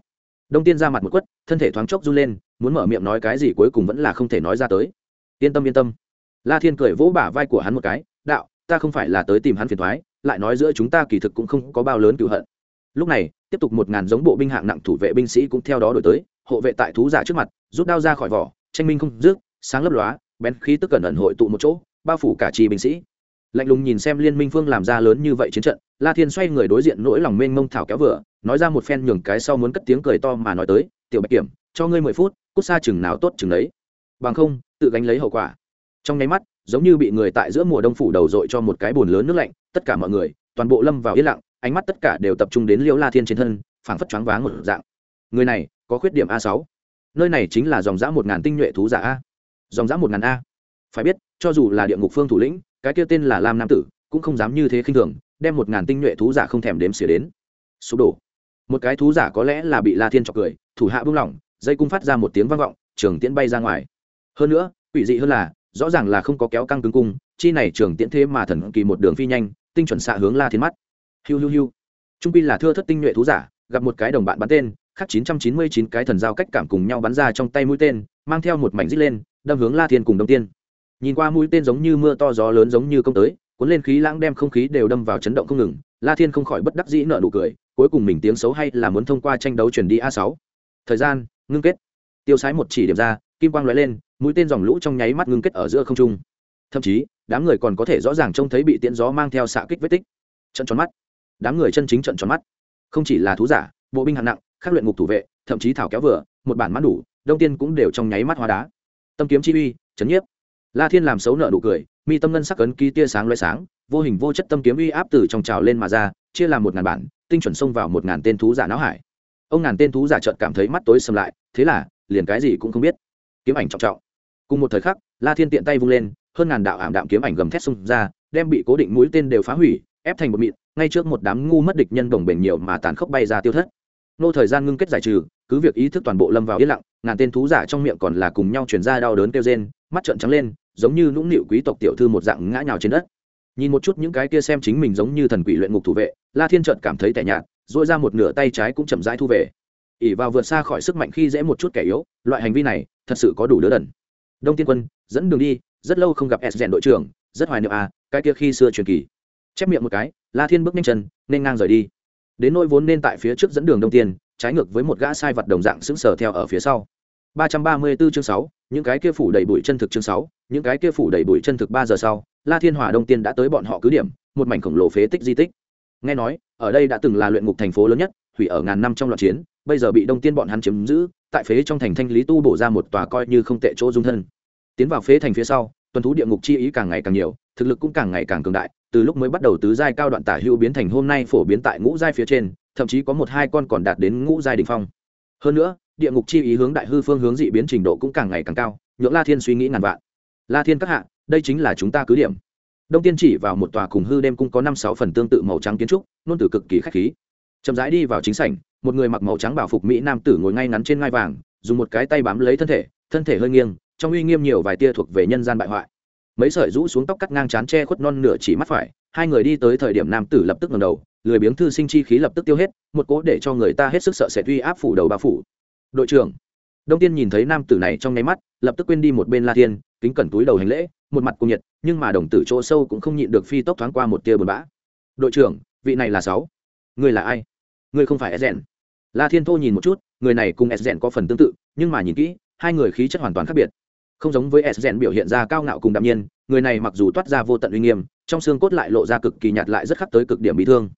Đông tiên ra mặt một quất, thân thể thoáng chốc run lên muốn mở miệng nói cái gì cuối cùng vẫn là không thể nói ra tới. Yên tâm yên tâm. La thiên cười vỗ bả vai của hắn một cái, đạo, ta không phải là tới tìm hắn phiền thoái lại nói giữa chúng ta kỳ thực cũng không có bao lớn cựu hận. Lúc này, tiếp tục một ngàn giống bộ binh hạng nặng thủ vệ binh sĩ cũng theo đó đổi tới, hộ vệ tại thú giả trước mặt, rút đao ra khỏi vỏ, tranh minh không rước sáng lấp lóa, bén khí tức cẩn ẩn hội tụ một chỗ, bao phủ cả trì binh sĩ. Lạnh lùng nhìn xem liên minh phương làm ra lớn như vậy chiến trận, la thiên xoay người đối diện nỗi lòng mênh mông thảo kéo vừa, nói ra một phen nhường cái sau muốn cất tiếng cười to mà nói tới, tiểu bạch kiểm cho ngươi mười phút, cút xa chừng nào tốt chừng đấy. Bằng không, tự gánh lấy hậu quả. Trong nháy mắt, giống như bị người tại giữa mùa đông phủ đầu dội cho một cái bồn lớn nước lạnh, tất cả mọi người, toàn bộ lâm vào yên lặng, ánh mắt tất cả đều tập trung đến liễu la thiên trên thân, phảng phất choáng váng một dạng. Người này, có khuyết điểm a sáu. Nơi này chính là dòng dã một ngàn tinh nhuệ thú giả a. Dòng dã một ngàn a. Phải biết, cho dù là địa ngục phương thủ lĩnh, cái kia tên là lam nam tử, cũng không dám như thế khinh thường, đem một ngàn tinh nhuệ thú giả không thèm đếm xỉa đến. Sụp đổ. Một cái thú giả có lẽ là bị la thiên chọc cười, thủ hạ buông lỏng dây cung phát ra một tiếng vang vọng, trường tiễn bay ra ngoài. Hơn nữa, quỷ dị hơn là, rõ ràng là không có kéo căng cứng cung, chi này trường tiễn thế mà thần kỳ một đường phi nhanh, tinh chuẩn xạ hướng la thiên mắt. Hiu hiu hiu. Trung pi là thưa thất tinh nhuệ thú giả, gặp một cái đồng bạn bắn tên, khắc 999 cái thần giao cách cảm cùng nhau bắn ra trong tay mũi tên, mang theo một mảnh rít lên, đâm hướng la thiên cùng đông tiên. Nhìn qua mũi tên giống như mưa to gió lớn giống như công tới, cuốn lên khí lãng đem không khí đều đâm vào chấn động không ngừng, la thiên không khỏi bất đắc dĩ nợ nụ cười, cuối cùng mình tiếng xấu hay là muốn thông qua tranh đấu chuyển đi a sáu. Thời gian ngưng kết. Tiêu sái một chỉ điểm ra, kim quang lóe lên, mũi tên dòng lũ trong nháy mắt ngưng kết ở giữa không trung. Thậm chí, đám người còn có thể rõ ràng trông thấy bị tiễn gió mang theo xạ kích vết tích. Trận tròn mắt. Đám người chân chính trận tròn mắt. Không chỉ là thú giả, bộ binh hạng nặng khắc luyện ngục thủ vệ, thậm chí thảo kéo vừa, một bản mắt đủ, đông tiên cũng đều trong nháy mắt hóa đá. Tâm kiếm chi uy, chấn nhiếp. La thiên làm xấu nợ nụ cười, mi tâm ngân sắc ấn ký tia sáng loay sáng, vô hình vô chất tâm kiếm uy áp từ trong trào lên mà ra, chia làm một ngàn bản, tinh chuẩn xông vào một ngàn tên thú giả não hải ông ngàn tên thú giả trợt cảm thấy mắt tối sầm lại, thế là, liền cái gì cũng không biết. Kiếm ảnh trọng trọng. Cùng một thời khắc, la thiên tiện tay vung lên, hơn ngàn đạo ảm đạm kiếm ảnh gầm thét xông ra, đem bị cố định mũi tên đều phá hủy, ép thành một mịn, ngay trước một đám ngu mất địch nhân đồng bền nhiều mà tàn khốc bay ra tiêu thất. Nô thời gian ngưng kết giải trừ, cứ việc ý thức toàn bộ lâm vào yên lặng, ngàn tên thú giả trong miệng còn là cùng nhau chuyển ra đau đớn kêu rên, mắt trợn trắng lên, giống như nũng nịu quý tộc tiểu thư một dạng ngã nhào trên đất. Nhìn một chút những cái kia xem chính mình giống như thần quỷ luyện ngục thủ vệ, la thiên trợn cảm thấy tẻ nhạt dội ra một nửa tay trái cũng chậm rãi thu về. ỉ vào vượt xa khỏi sức mạnh khi dễ một chút kẻ yếu loại hành vi này thật sự có đủ đứa đần. Đông tiên quân dẫn đường đi rất lâu không gặp s rèn đội trưởng rất hoài niệm à cái kia khi xưa truyền kỳ. Chép miệng một cái la thiên bước nhanh chân nên ngang rời đi. Đến nỗi vốn nên tại phía trước dẫn đường đông tiên trái ngược với một gã sai vật đồng dạng sững sờ theo ở phía sau. 334 chương 6, những cái kia phủ đầy bụi chân thực chương 6, những cái kia phủ đầy bụi chân thực 3 giờ sau, La Thiên Hỏa Đông Tiên đã tới bọn họ cứ điểm, một mảnh khổng lồ phế tích di tích. Nghe nói, ở đây đã từng là luyện ngục thành phố lớn nhất, hủy ở ngàn năm trong loạt chiến, bây giờ bị Đông Tiên bọn hắn chiếm giữ, tại phế trong thành thanh lý tu bổ ra một tòa coi như không tệ chỗ dung thân. Tiến vào phế thành phía sau, tuần thú địa ngục chi ý càng ngày càng nhiều, thực lực cũng càng ngày càng cường đại, từ lúc mới bắt đầu tứ giai cao đoạn tả hữu biến thành hôm nay phổ biến tại ngũ giai phía trên, thậm chí có một hai con còn đạt đến ngũ giai đỉnh phong. Hơn nữa, địa ngục chi ý hướng đại hư phương hướng dị biến trình độ cũng càng ngày càng cao, nhượng La Thiên suy nghĩ ngàn vạn. La Thiên các hạ, đây chính là chúng ta cứ điểm. Đông Tiên chỉ vào một tòa cùng hư đêm cung có năm sáu phần tương tự màu trắng kiến trúc, nôn từ cực kỳ khách khí. Chậm rãi đi vào chính sảnh, một người mặc màu trắng bảo phục mỹ nam tử ngồi ngay ngắn trên ngai vàng, dùng một cái tay bám lấy thân thể, thân thể hơi nghiêng, trong uy nghiêm nhiều vài tia thuộc về nhân gian bại hoại. Mấy sợi rũ xuống tóc cắt ngang chán che khuất non nửa chỉ mắt phải, hai người đi tới thời điểm nam tử lập tức ngẩng đầu, lười biếng thư sinh chi khí lập tức tiêu hết, một cố để cho người ta hết sức sợ sẽ uy áp phủ đầu bao phủ. "Đội trưởng." Đông Tiên nhìn thấy nam tử này trong nháy mắt, lập tức quên đi một bên la thiên kính cẩn túi đầu hành lễ một mặt cùng nhiệt, nhưng mà đồng tử chỗ sâu cũng không nhịn được phi tốc thoáng qua một tia buồn bã. Đội trưởng, vị này là sáu. Người là ai? Người không phải e rèn la thiên thô nhìn một chút, người này cùng e rèn có phần tương tự, nhưng mà nhìn kỹ, hai người khí chất hoàn toàn khác biệt. Không giống với e rèn biểu hiện ra cao ngạo cùng đạm nhiên, người này mặc dù toát ra vô tận uy nghiêm, trong xương cốt lại lộ ra cực kỳ nhạt lại rất khắc tới cực điểm bị thương.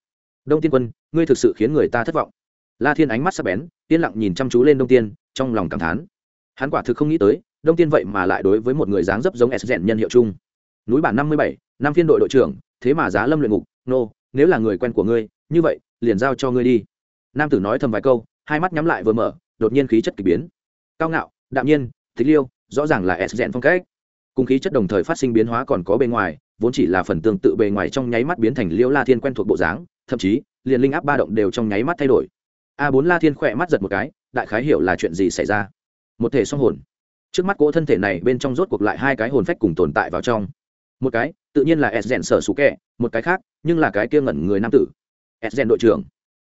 Đông tiên quân, ngươi thực sự khiến người ta thất vọng. La thiên ánh mắt sắc bén, yên lặng nhìn chăm chú lên đông tiên, trong lòng cảm thán. Hắn quả thực không nghĩ tới đông tiên vậy mà lại đối với một người dáng dấp giống s rèn nhân hiệu chung. Núi bản năm mươi bảy năm phiên đội đội trưởng thế mà giá lâm luyện ngục. Nô、no, nếu là người quen của ngươi như vậy liền giao cho ngươi đi. Nam tử nói thầm vài câu hai mắt nhắm lại vừa mở đột nhiên khí chất k ỳ biến. Cao ngạo đạm nhiên thích liêu rõ ràng là s rèn phong cách. Cùng khí chất đồng thời phát sinh biến hóa còn có bề ngoài vốn chỉ là phần tương tự bề ngoài trong nháy mắt biến thành liêu la thiên quen thuộc bộ dáng thậm chí liền linh áp ba động đều trong nháy mắt thay đổi. A bốn la thiên khỏe mắt giật một cái đại khái hiểu là chuyện gì xảy ra. Một thể song hồn trước mắt cỗ thân thể này bên trong rốt cuộc lại hai cái hồn phách cùng tồn tại vào trong. Một cái, tự nhiên là s rèn sở sủ kẹ, một cái khác, nhưng là cái kia ngẩn người nam tử. S rèn đội trưởng.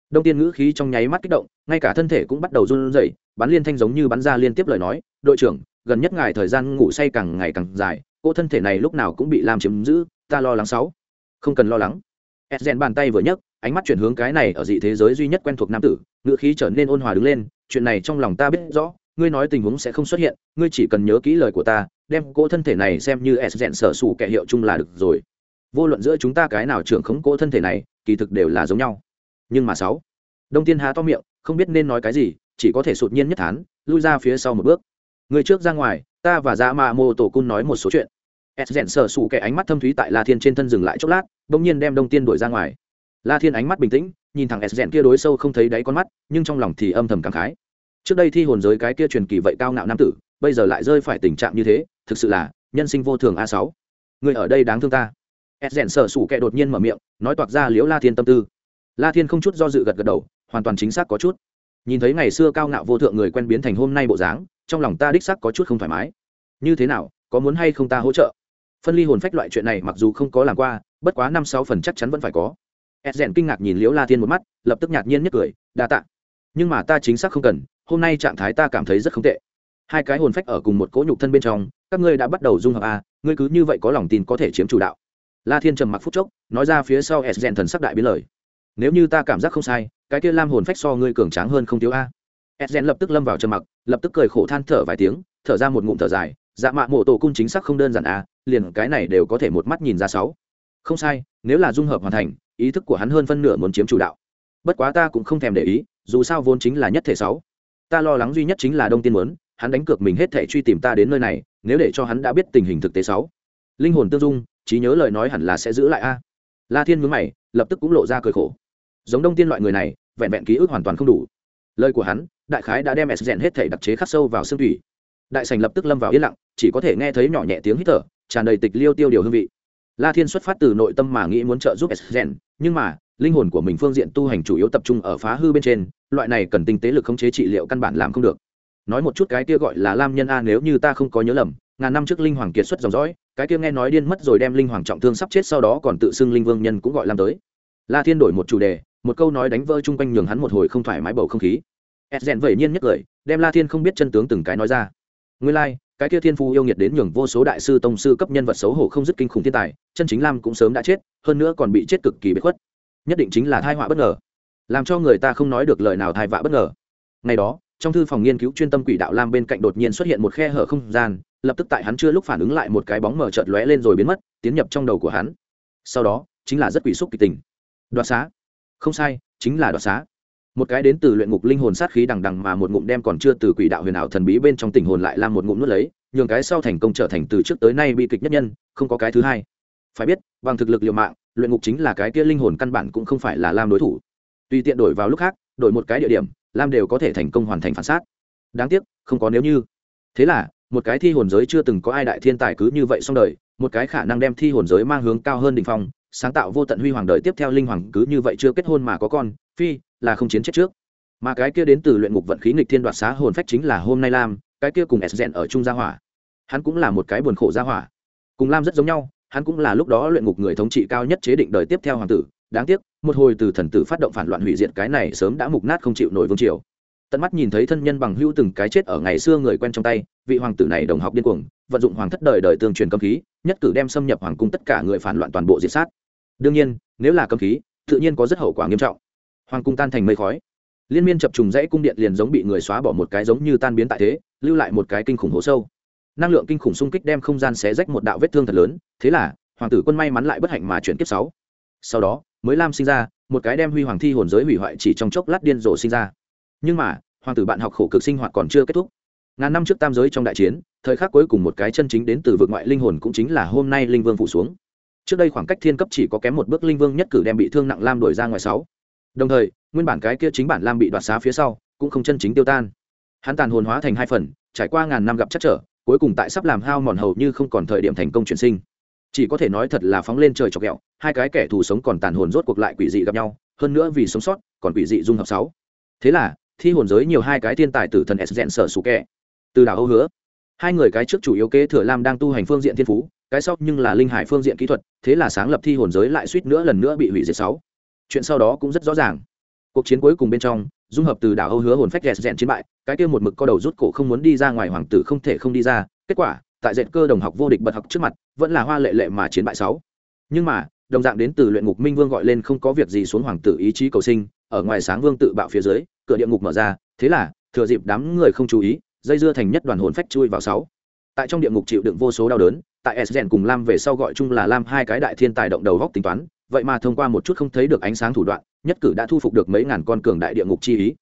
Đông tiên ngữ khí trong nháy mắt kích động, ngay cả thân thể cũng bắt đầu run rẩy, bắn liên thanh giống như bắn ra liên tiếp lời nói, đội trưởng, gần nhất ngài thời gian ngủ say càng ngày càng dài cô thân thể này lúc nào cũng bị làm chiếm giữ, ta lo lắng sáu. Không cần lo lắng. S rèn bàn tay vừa nhấc, ánh mắt chuyển hướng cái này ở dị thế giới duy nhất quen thuộc nam tử, ngữ khí trở nên ôn hòa đứng lên, chuyện này trong lòng ta biết rõ ngươi nói tình huống sẽ không xuất hiện, ngươi chỉ cần nhớ kỹ lời của ta, đem cỗ thân thể này xem như s rèn sở sủ kẻ hiệu chung là được rồi. Vô luận giữa chúng ta cái nào trưởng khống cỗ thân thể này, kỳ thực đều là giống nhau. Nhưng mà sáu, đông tiên há to miệng, không biết nên nói cái gì, chỉ có thể sụt nhiên nhất thán, lui ra phía sau một bước. Người trước ra ngoài, ta và dạ mạ mô tổ cung nói một số chuyện. S rèn sở sủ kẻ ánh mắt thâm thúy tại la thiên trên thân dừng lại chốc lát, bỗng nhiên đem đông tiên đuổi ra ngoài. La thiên ánh mắt bình tĩnh, nhìn thẳng s rèn kia đối sâu không thấy đáy con mắt, nhưng trong lòng thì âm thầm cảm khái trước đây thi hồn giới cái kia truyền kỳ vậy cao ngạo nam tử, bây giờ lại rơi phải tình trạng như thế, thực sự là nhân sinh vô thường a sáu. Người ở đây đáng thương ta. Ed rèn sở sủ kệ đột nhiên mở miệng, nói toạc ra liễu la thiên tâm tư. La thiên không chút do dự gật gật đầu, hoàn toàn chính xác có chút. Nhìn thấy ngày xưa cao ngạo vô thượng người quen biến thành hôm nay bộ dáng, trong lòng ta đích xác có chút không thoải mái. Như thế nào, có muốn hay không ta hỗ trợ? Phân ly hồn phách loại chuyện này mặc dù không có làm qua, bất quá năm sáu phần chắc chắn vẫn phải có. Ed rèn kinh ngạc nhìn liễu la thiên một mắt, lập tức ngạc nhiên nhất cười, đa tạ nhưng mà ta chính xác không cần, hôm nay trạng thái ta cảm thấy rất không tệ. Hai cái hồn phách ở cùng một cỗ nhục thân bên trong, các ngươi đã bắt đầu dung hợp a, ngươi cứ như vậy có lòng tin có thể chiếm chủ đạo. La thiên trầm mặc phút chốc, nói ra phía sau s rèn thần sắc đại biến lời. Nếu như ta cảm giác không sai, cái kia lam hồn phách so ngươi cường tráng hơn không thiếu a. Edgen lập tức lâm vào trầm mặc, lập tức cười khổ than thở vài tiếng, thở ra một ngụm thở dài dạ mạ mộ tổ cung chính xác không đơn giản a, liền cái này đều có thể một mắt nhìn ra sáu. Không sai, nếu là dung hợp hoàn thành, ý thức của hắn hơn phân nửa muốn chiếm chủ đạo. Bất quá ta cũng không thèm để ý dù sao vốn chính là nhất thể sáu. Ta lo lắng duy nhất chính là đông tiên muốn, hắn đánh cược mình hết thể truy tìm ta đến nơi này, nếu để cho hắn đã biết tình hình thực tế sáu. Linh hồn tương dung, trí nhớ lời nói hẳn là sẽ giữ lại a. La thiên mướn mày, lập tức cũng lộ ra cười khổ. Giống đông tiên loại người này, vẹn vẹn ký ức hoàn toàn không đủ. Lời của hắn, đại khái đã đem s rèn hết thể đặc chế khắc sâu vào xương thủy. Đại sành lập tức lâm vào yên lặng, chỉ có thể nghe thấy nhỏ nhẹ tiếng hít thở, tràn đầy tịch liêu tiêu điều hương vị. La thiên xuất phát từ nội tâm mà nghĩ muốn trợ giúp s rèn, nhưng mà linh hồn của mình phương diện tu hành chủ yếu tập trung ở phá hư bên trên loại này cần tinh tế lực khống chế trị liệu căn bản làm không được. Nói một chút cái kia gọi là lam nhân a nếu như ta không có nhớ lầm ngàn năm trước linh hoàng kiệt xuất dòng dõi cái kia nghe nói điên mất rồi đem linh hoàng trọng thương sắp chết sau đó còn tự xưng linh vương nhân cũng gọi lam tới. La thiên đổi một chủ đề một câu nói đánh vỡ chung quanh nhường hắn một hồi không thoải mái bầu không khí. Ed rèn vẩy nhiên nhất cười đem la thiên không biết chân tướng từng cái nói ra. Nguyên lai、like, cái kia thiên phu yêu nghiệt đến nhường vô số đại sư tông sư cấp nhân vật xấu hổ không dứt kinh khủng thiên tài chân chính lam cũng sớm đã chết hơn nữa còn bị chết cực kỳ bất khuất nhất định chính là thai họa bất ngờ. Làm cho người ta không nói được lời nào thai vạ bất ngờ. Ngày đó, trong thư phòng nghiên cứu chuyên tâm quỷ đạo lam bên cạnh đột nhiên xuất hiện một khe hở không gian, lập tức tại hắn chưa lúc phản ứng lại một cái bóng mở chợt lóe lên rồi biến mất, tiến nhập trong đầu của hắn. Sau đó, chính là rất quỷ xúc kỳ tình. Đoạt xá. Không sai, chính là đoạt xá. Một cái đến từ luyện ngục linh hồn sát khí đằng đằng mà một ngụm đem còn chưa từ quỷ đạo huyền ảo thần bí bên trong tình hồn lại làm một ngụm nuốt lấy, nhường cái sau thành công trở thành từ trước tới nay bi kịch nhất nhân, không có cái thứ hai. Phải biết, bằng thực lực liều mạng luyện ngục chính là cái kia linh hồn căn bản cũng không phải là lam đối thủ. Tùy tiện đổi vào lúc khác, đổi một cái địa điểm, lam đều có thể thành công hoàn thành phản sát. Đáng tiếc, không có nếu như. Thế là, một cái thi hồn giới chưa từng có ai đại thiên tài cứ như vậy xong đời, một cái khả năng đem thi hồn giới mang hướng cao hơn đ ỉ n h phong, sáng tạo vô tận huy hoàng đời tiếp theo linh hoàng cứ như vậy chưa kết hôn mà có con, phi, là không chiến chết trước. Mà cái kia đến từ luyện ngục vận khí nghịch thiên đoạt xá hồn phách chính là hôm nay lam, cái kia cùng s rèn ở trung gia hỏa. Hắn cũng là một cái buồn khổ gia hỏa. Cùng lam rất giống nhau hắn cũng là lúc đó luyện ngục người thống trị cao nhất chế định đời tiếp theo hoàng tử. Đáng tiếc, một hồi từ thần tử phát động phản loạn hủy diệt cái này sớm đã mục nát không chịu nổi vương triều. Tận mắt nhìn thấy thân nhân bằng hữu từng cái chết ở ngày xưa người quen trong tay, vị hoàng tử này đồng học điên cuồng, vận dụng hoàng thất đời đời tương truyền cấm khí, nhất cử đem xâm nhập hoàng cung tất cả người phản loạn toàn bộ diệt sát. Đương nhiên, nếu là cấm khí, tự nhiên có rất hậu quả nghiêm trọng. Hoàng cung tan thành mây khói. Liên miên chập trùng dãy cung điện liền giống bị người xóa bỏ một cái giống như tan biến tại thế, lưu lại một cái kinh khủng hố sâu năng lượng kinh khủng xung kích đem không gian xé rách một đạo vết thương thật lớn, thế là, hoàng tử quân may mắn lại bất hạnh mà chuyển kiếp sáu. Sau đó, mới lam sinh ra, một cái đem huy hoàng thi hồn giới hủy hoại chỉ trong chốc lát điên rồ sinh ra. Nhưng mà, hoàng tử bạn học khổ cực sinh hoạt còn chưa kết thúc. Ngàn năm trước tam giới trong đại chiến, thời khắc cuối cùng một cái chân chính đến từ vực ngoại linh hồn cũng chính là hôm nay linh vương phủ xuống. Trước đây khoảng cách thiên cấp chỉ có kém một bước linh vương nhất cử đem bị thương nặng lam đuổi ra ngoài sáu. Đồng thời, nguyên bản cái kia chính bản lam bị đoạt xá phía sau, cũng không chân chính tiêu tan. Hắn tàn hồn hóa thành hai phần, trải qua ngàn năm gặp chắc trở cuối cùng tại sắp làm hao mòn hầu như không còn thời điểm thành công chuyển sinh. Chỉ có thể nói thật là phóng lên trời chọc ghẹo, hai cái kẻ thù sống còn tàn hồn rốt cuộc lại quỷ dị gặp nhau, hơn nữa vì sống sót, còn quỷ dị dung hợp sáu. Thế là, thi hồn giới nhiều hai cái thiên tài tử thần s dẹn sở sủ kẹ. Từ đảo âu hứa, hai người cái trước chủ yếu kế thừa lam đang tu hành phương diện thiên phú, cái sau nhưng là linh hải phương diện kỹ thuật, thế là sáng lập thi hồn giới lại suýt nữa lần nữa bị hủy diệt sáu. Chuyện sau đó cũng rất rõ ràng. Cuộc chiến cuối cùng bên trong dung hợp từ đảo âu hứa hồn phách dẹt dẹn chiến bại, cái kia một mực co đầu rút cổ không muốn đi ra ngoài hoàng tử không thể không đi ra, kết quả, tại dệt cơ đồng học vô địch bật học trước mặt, vẫn là hoa lệ lệ mà chiến bại sáu. Nhưng mà, đồng dạng đến từ luyện ngục minh vương gọi lên không có việc gì xuống hoàng tử ý chí cầu sinh, ở ngoài sáng vương tự bạo phía dưới, cửa địa ngục mở ra, thế là, thừa dịp đám người không chú ý, dây dưa thành nhất đoàn hồn phách chui vào sáu. Tại trong địa ngục chịu đựng vô số đau đớn, tại s cùng lam về sau gọi chung là lam hai cái đại thiên tài động đầu góc tính toán vậy mà thông qua một chút không thấy được ánh sáng thủ đoạn, nhất cử đã thu phục được mấy ngàn con cường đại địa ngục chi ý.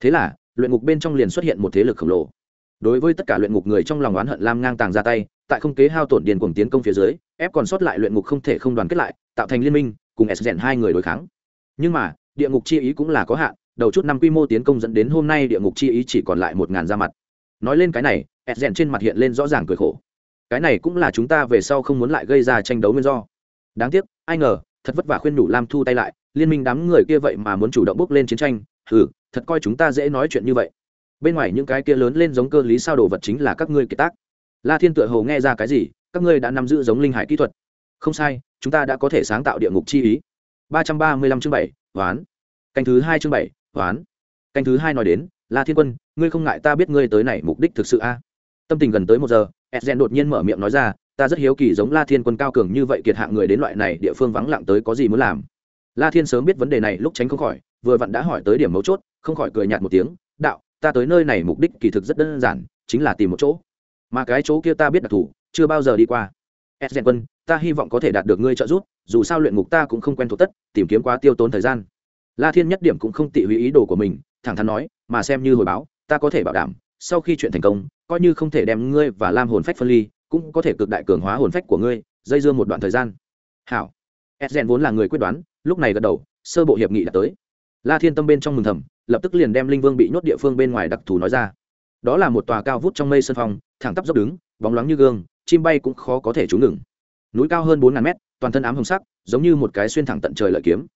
Thế là, luyện ngục bên trong liền xuất hiện một thế lực khổng lồ. Đối với tất cả luyện ngục người trong lòng oán hận lam ngang tàng ra tay, tại không kế hao tổn điền cuồng tiến công phía dưới, ép còn sót lại luyện ngục không thể không đoàn kết lại, tạo thành liên minh, cùng s hai người đối kháng. Nhưng mà, địa ngục chi ý cũng là có hạn, đầu chút năm quy mô tiến công dẫn đến hôm nay địa ngục chi ý chỉ còn lại một ngàn ra mặt. Nói lên cái này s trên mặt hiện lên rõ ràng cười khổ. Cái này cũng là chúng ta về sau không muốn lại gây ra tranh đấu nguyên do. Đáng tiếc, ai ngờ thật vất vả khuyên nhủ lam thu tay lại, liên minh đám người kia vậy mà muốn chủ động bước lên chiến tranh, hừ, thật coi chúng ta dễ nói chuyện như vậy. Bên ngoài những cái kia lớn lên giống cơ lý sao đồ vật chính là các ngươi kiệt tác. La thiên tựa hồ nghe ra cái gì, các ngươi đã nắm giữ giống linh hải kỹ thuật. Không sai, chúng ta đã có thể sáng tạo địa ngục chi ý. Ba trăm ba mươi lăm chương bảy, hoán. Canh thứ hai chương bảy, hoán. Canh thứ hai nói đến, la thiên quân, ngươi không ngại ta biết ngươi tới này mục đích thực sự a? Tâm tình gần tới một giờ edgen đột nhiên mở miệng nói ra ta rất hiếu kỳ giống la thiên quân cao cường như vậy kiệt hạng người đến loại này địa phương vắng lặng tới có gì muốn làm. La thiên sớm biết vấn đề này, lúc tránh không khỏi, vừa vặn đã hỏi tới điểm mấu chốt, không khỏi cười nhạt một tiếng, đạo, ta tới nơi này mục đích kỳ thực rất đơn giản, chính là tìm một chỗ. Mà cái chỗ kia ta biết đặc thù, chưa bao giờ đi qua. Edgen quân, ta hy vọng có thể đạt được ngươi trợ giúp, dù sao luyện ngục ta cũng không quen thuộc tất, tìm kiếm quá tiêu tốn thời gian. La thiên nhất điểm cũng không tị hủy ý đồ của mình, thẳng thắn nói, mà xem như hồi báo, ta có thể bảo đảm, sau khi chuyện thành công, coi như không thể đem ngươi và lam hồn phách phân ly cũng có thể cực đại cường hóa hồn phách của ngươi, dây dưa một đoạn thời gian. Hảo. Edgen vốn là người quyết đoán, lúc này gật đầu, sơ bộ hiệp nghị đã tới. La thiên tâm bên trong mừng thầm, lập tức liền đem linh vương bị nhốt địa phương bên ngoài đặc thù nói ra. Đó là một tòa cao vút trong mây sân phong, thẳng tắp dốc đứng, bóng loáng như gương, chim bay cũng khó có thể trú ngừng. Núi cao hơn bốn ngàn mét, toàn thân ám hồng sắc, giống như một cái xuyên thẳng tận trời lợi kiếm.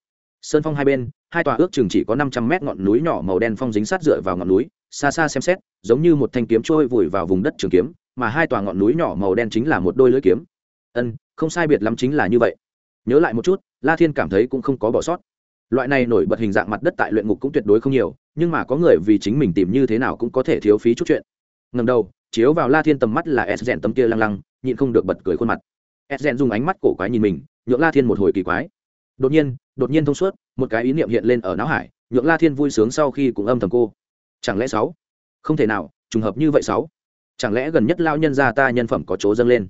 Sơn phong hai bên, hai tòa ước chừng chỉ có năm trăm mét ngọn núi nhỏ màu đen phong dính sát dựa vào ngọn núi, xa xa xem xét, giống như một thanh kiếm trôi vùi vào vùng đất trường kiếm mà hai tòa ngọn núi nhỏ màu đen chính là một đôi lưỡi kiếm. Ân, không sai biệt lắm chính là như vậy. Nhớ lại một chút, la thiên cảm thấy cũng không có bỏ sót. Loại này nổi bật hình dạng mặt đất tại luyện ngục cũng tuyệt đối không nhiều, nhưng mà có người vì chính mình tìm như thế nào cũng có thể thiếu phí chút chuyện. Ngầm đầu, chiếu vào la thiên tầm mắt là s rèn tấm kia lăng lăng, nhịn không được bật cười khuôn mặt. S rèn dùng ánh mắt cổ quái nhìn mình, nhượng la thiên một hồi kỳ quái. Đột nhiên đột nhiên thông suốt, một cái ý niệm hiện lên ở não hải, nhượng la thiên vui sướng sau khi cũng âm thầm cô. Chẳng lẽ sáu? Không thể nào, trùng hợp như vậy sáu? Chẳng lẽ gần nhất lao nhân gia ta nhân phẩm có chỗ dâng lên?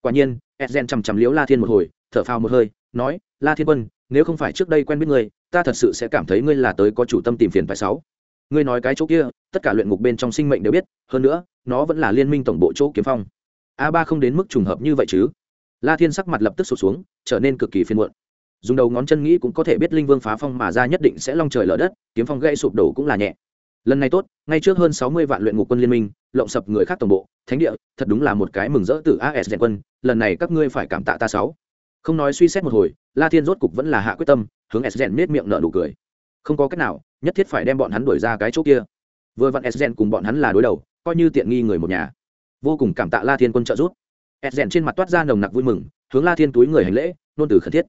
Quả nhiên edgen chằm chằm liếu la thiên một hồi, thở phào một hơi, nói, la thiên quân, nếu không phải trước đây quen biết ngươi, ta thật sự sẽ cảm thấy ngươi là tới có chủ tâm tìm phiền phải sáu. Ngươi nói cái chỗ kia, tất cả luyện ngục bên trong sinh mệnh đều biết, hơn nữa, nó vẫn là liên minh tổng bộ chỗ kiếm phong. A ba không đến mức trùng hợp như vậy chứ? La thiên sắc mặt lập tức sụt xuống, trở nên cực kỳ phiền muộn. Dùng đầu ngón chân nghĩ cũng có thể biết linh vương phá phong mà ra nhất định sẽ long trời lở đất, kiếm phong gãy sụp đổ cũng là nhẹ lần này tốt, ngay trước hơn sáu mươi vạn luyện ngục quân liên minh, lộng sập người khác tổng bộ, thánh địa, thật đúng là một cái mừng rỡ từ as rèn quân, lần này các ngươi phải cảm tạ ta sáu. Không nói suy xét một hồi, la thiên rốt cục vẫn là hạ quyết tâm, hướng s rèn nết miệng nở nụ cười. Không có cách nào, nhất thiết phải đem bọn hắn đuổi ra cái chỗ kia. Vừa vặn s rèn cùng bọn hắn là đối đầu, coi như tiện nghi người một nhà. Vô cùng cảm tạ la thiên quân trợ giúp. S rèn trên mặt toát ra nồng nặc vui mừng, hướng la thiên túi người hành lễ, nôn từ khẩn thiết.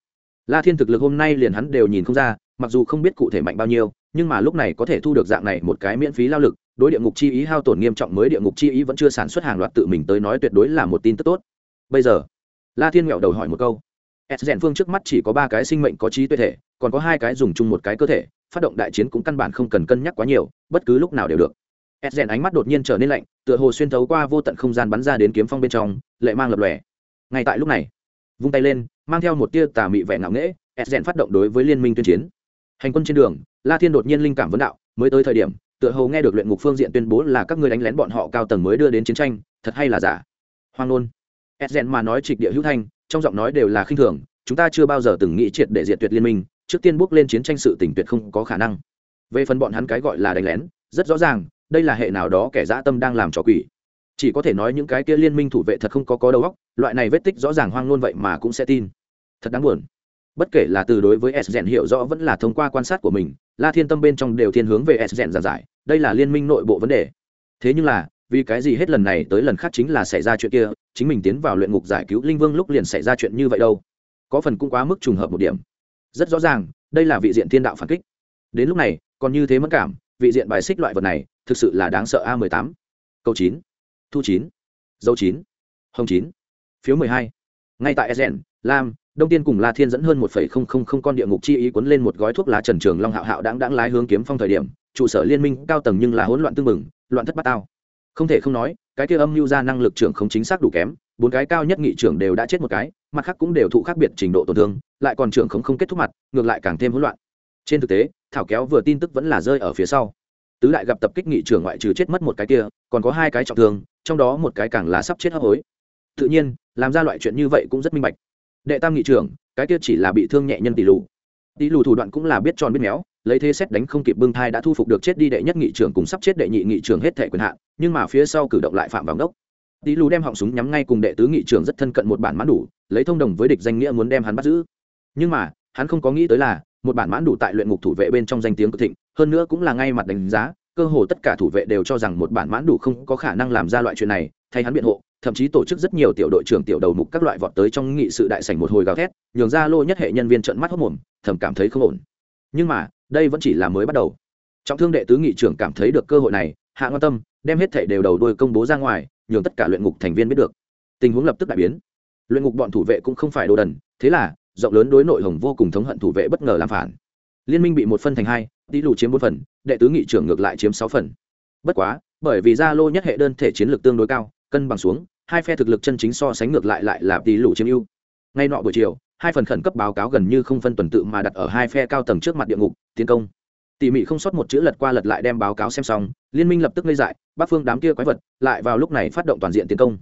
La thiên thực lực hôm nay liền hắn đều nhìn không ra, mặc dù không biết cụ thể mạnh bao nhiêu nhưng mà lúc này có thể thu được dạng này một cái miễn phí lao lực, đối địa ngục chi ý hao tổn nghiêm trọng mới địa ngục chi ý vẫn chưa sản xuất hàng loạt tự mình tới nói tuyệt đối là một tin tức tốt. Bây giờ, la thiên nghẹo đầu hỏi một câu. S rèn phương trước mắt chỉ có ba cái sinh mệnh có trí tuệ thể, còn có hai cái dùng chung một cái cơ thể, phát động đại chiến cũng căn bản không cần cân nhắc quá nhiều, bất cứ lúc nào đều được. S rèn ánh mắt đột nhiên trở nên lạnh, tựa hồ xuyên thấu qua vô tận không gian bắn ra đến kiếm phong bên trong, lệ mang lập lòe. Ngay tại lúc này, vung tay lên, mang theo một tia tà mị vẻ ngạo nghễ, s rèn phát động đối với liên minh tuyên chiến hành quân trên đường, la thiên đột nhiên linh cảm vấn đạo, mới tới thời điểm, tựa hồ nghe được luyện ngục phương diện tuyên bố là các ngươi đánh lén bọn họ cao tầng mới đưa đến chiến tranh, thật hay là giả? Hoang nôn. S rèn mà nói trịch địa hữu thanh, trong giọng nói đều là khinh thường, chúng ta chưa bao giờ từng nghĩ triệt để diệt tuyệt liên minh, trước tiên bước lên chiến tranh sự tỉnh tuyệt không có khả năng. Về phần bọn hắn cái gọi là đánh lén, rất rõ ràng, đây là hệ nào đó kẻ dã tâm đang làm trò quỷ. Chỉ có thể nói những cái kia liên minh thủ vệ thật không có có đầu óc, loại này vết tích rõ ràng hoang nôn vậy mà cũng sẽ tin. Thật đáng buồn bất kể là từ đối với s rèn hiểu rõ vẫn là thông qua quan sát của mình, la thiên tâm bên trong đều thiên hướng về s rèn giảng giải, đây là liên minh nội bộ vấn đề. Thế nhưng là, vì cái gì hết lần này tới lần khác chính là xảy ra chuyện kia, chính mình tiến vào luyện ngục giải cứu linh vương lúc liền xảy ra chuyện như vậy đâu? Có phần cũng quá mức trùng hợp một điểm. Rất rõ ràng, đây là vị diện thiên đạo phản kích. Đến lúc này, còn như thế mất cảm, vị diện bài xích loại vật này, thực sự là đáng sợ a mười tám. Câu chín, thu chín, dấu chín, hồng chín, phiếu mười hai. Ngay tại ezen lam đông tiên cùng la thiên dẫn hơn một phẩy không không không con địa ngục chi ý cuốn lên một gói thuốc lá trần trường long hạo hạo đáng đáng lái hướng kiếm phong thời điểm, trụ sở liên minh cao tầng nhưng là hỗn loạn tương mừng, loạn thất bát tao. Không thể không nói, cái kia âm mưu ra năng lực trưởng không chính xác đủ kém, bốn cái cao nhất nghị trưởng đều đã chết một cái, mặt khác cũng đều thụ khác biệt trình độ tổn thương, lại còn trưởng không không kết thúc mặt, ngược lại càng thêm hỗn loạn. Trên thực tế, thảo kéo vừa tin tức vẫn là rơi ở phía sau. Tứ đại gặp tập kích nghị trưởng ngoại trừ chết mất một cái kia, còn có hai cái trọng thương, trong đó một cái càng là sắp chết hấp hối. Tự nhiên, làm ra loại chuyện như vậy cũng rất minh bạch đệ tam nghị trưởng, cái kia chỉ là bị thương nhẹ nhân tỷ lù. Tỷ lù thủ đoạn cũng là biết tròn biết méo, lấy thế xét đánh không kịp bưng thai đã thu phục được chết đi đệ nhất nghị trưởng cùng sắp chết đệ nhị nghị trưởng hết thể quyền hạn, nhưng mà phía sau cử động lại phạm vào ngốc. Tỷ lù đem họng súng nhắm ngay cùng đệ tứ nghị trưởng rất thân cận một bản mãn đủ, lấy thông đồng với địch danh nghĩa muốn đem hắn bắt giữ. Nhưng mà, hắn không có nghĩ tới là, một bản mãn đủ tại luyện ngục thủ vệ bên trong danh tiếng cực thịnh, hơn nữa cũng là ngay mặt đánh giá, cơ hồ tất cả thủ vệ đều cho rằng một bản mãn đủ không có khả năng làm ra loại chuyện này, thay hắn biện hộ thậm chí tổ chức rất nhiều tiểu đội trưởng tiểu đầu mục các loại vọt tới trong nghị sự đại sảnh một hồi gào thét, nhường ra lô nhất hệ nhân viên trận mắt hốc mồm, thầm cảm thấy không ổn. Nhưng mà, đây vẫn chỉ là mới bắt đầu. Trọng thương đệ tứ nghị trưởng cảm thấy được cơ hội này, hạ ngon tâm đem hết thể đều đầu đuôi công bố ra ngoài, nhường tất cả luyện ngục thành viên biết được. Tình huống lập tức đại biến. Luyện ngục bọn thủ vệ cũng không phải đồ đần, thế là, rộng lớn đối nội hồng vô cùng thống hận thủ vệ bất ngờ làm phản. Liên minh bị một phân thành hai, tỷ lù chiếm bốn phần, đệ tứ nghị trưởng ngược lại chiếm sáu phần. Bất quá, bởi vì gia lô nhất hệ đơn thể chiến lược tương đối cao, cân bằng xuống hai phe thực lực chân chính so sánh ngược lại lại là tỷ lũ chiếm ưu. Ngay nọ buổi chiều, hai phần khẩn cấp báo cáo gần như không phân tuần tự mà đặt ở hai phe cao tầng trước mặt địa ngục, tiến công. Tỉ mỉ không sót một chữ lật qua lật lại đem báo cáo xem xong, liên minh lập tức ngây dại, bắc phương đám kia quái vật lại vào lúc này phát động toàn diện tiến công.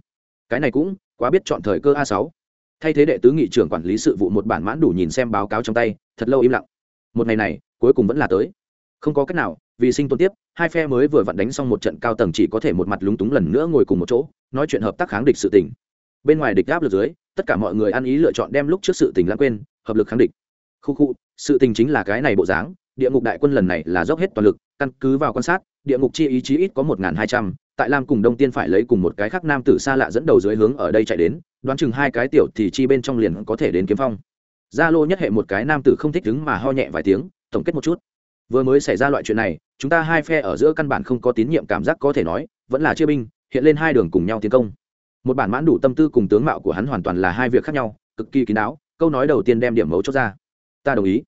Cái này cũng quá biết chọn thời cơ a sáu. Thay thế đệ tứ nghị trưởng quản lý sự vụ một bản mãn đủ nhìn xem báo cáo trong tay, thật lâu im lặng. Một ngày này, cuối cùng vẫn là tới. Không có cách nào vì sinh tồn tiếp, hai phe mới vừa vặn đánh xong một trận cao tầng chỉ có thể một mặt lúng túng lần nữa ngồi cùng một chỗ, nói chuyện hợp tác kháng địch sự tình. Bên ngoài địch áp lực dưới, tất cả mọi người ăn ý lựa chọn đem lúc trước sự tình lãng quên, hợp lực kháng địch. Khu khu, sự tình chính là cái này bộ dáng, địa ngục đại quân lần này là dốc hết toàn lực, căn cứ vào quan sát, địa ngục chi ý chí ít có một n hai trăm, tại lam cùng đông tiên phải lấy cùng một cái khác nam tử xa lạ dẫn đầu dưới hướng ở đây chạy đến, đoán chừng hai cái tiểu thì chi bên trong liền có thể đến kiếm phong. Gia lô nhất hệ một cái nam tử không thích đứng mà ho nhẹ vài tiếng, tổng kết một chút vừa mới xảy ra loại chuyện này, chúng ta hai phe ở giữa căn bản không có tín nhiệm cảm giác có thể nói, vẫn là chia binh, hiện lên hai đường cùng nhau tiến công. Một bản mãn đủ tâm tư cùng tướng mạo của hắn hoàn toàn là hai việc khác nhau, cực kỳ kín đáo, câu nói đầu tiên đem điểm mấu chốt ra. Ta đồng ý.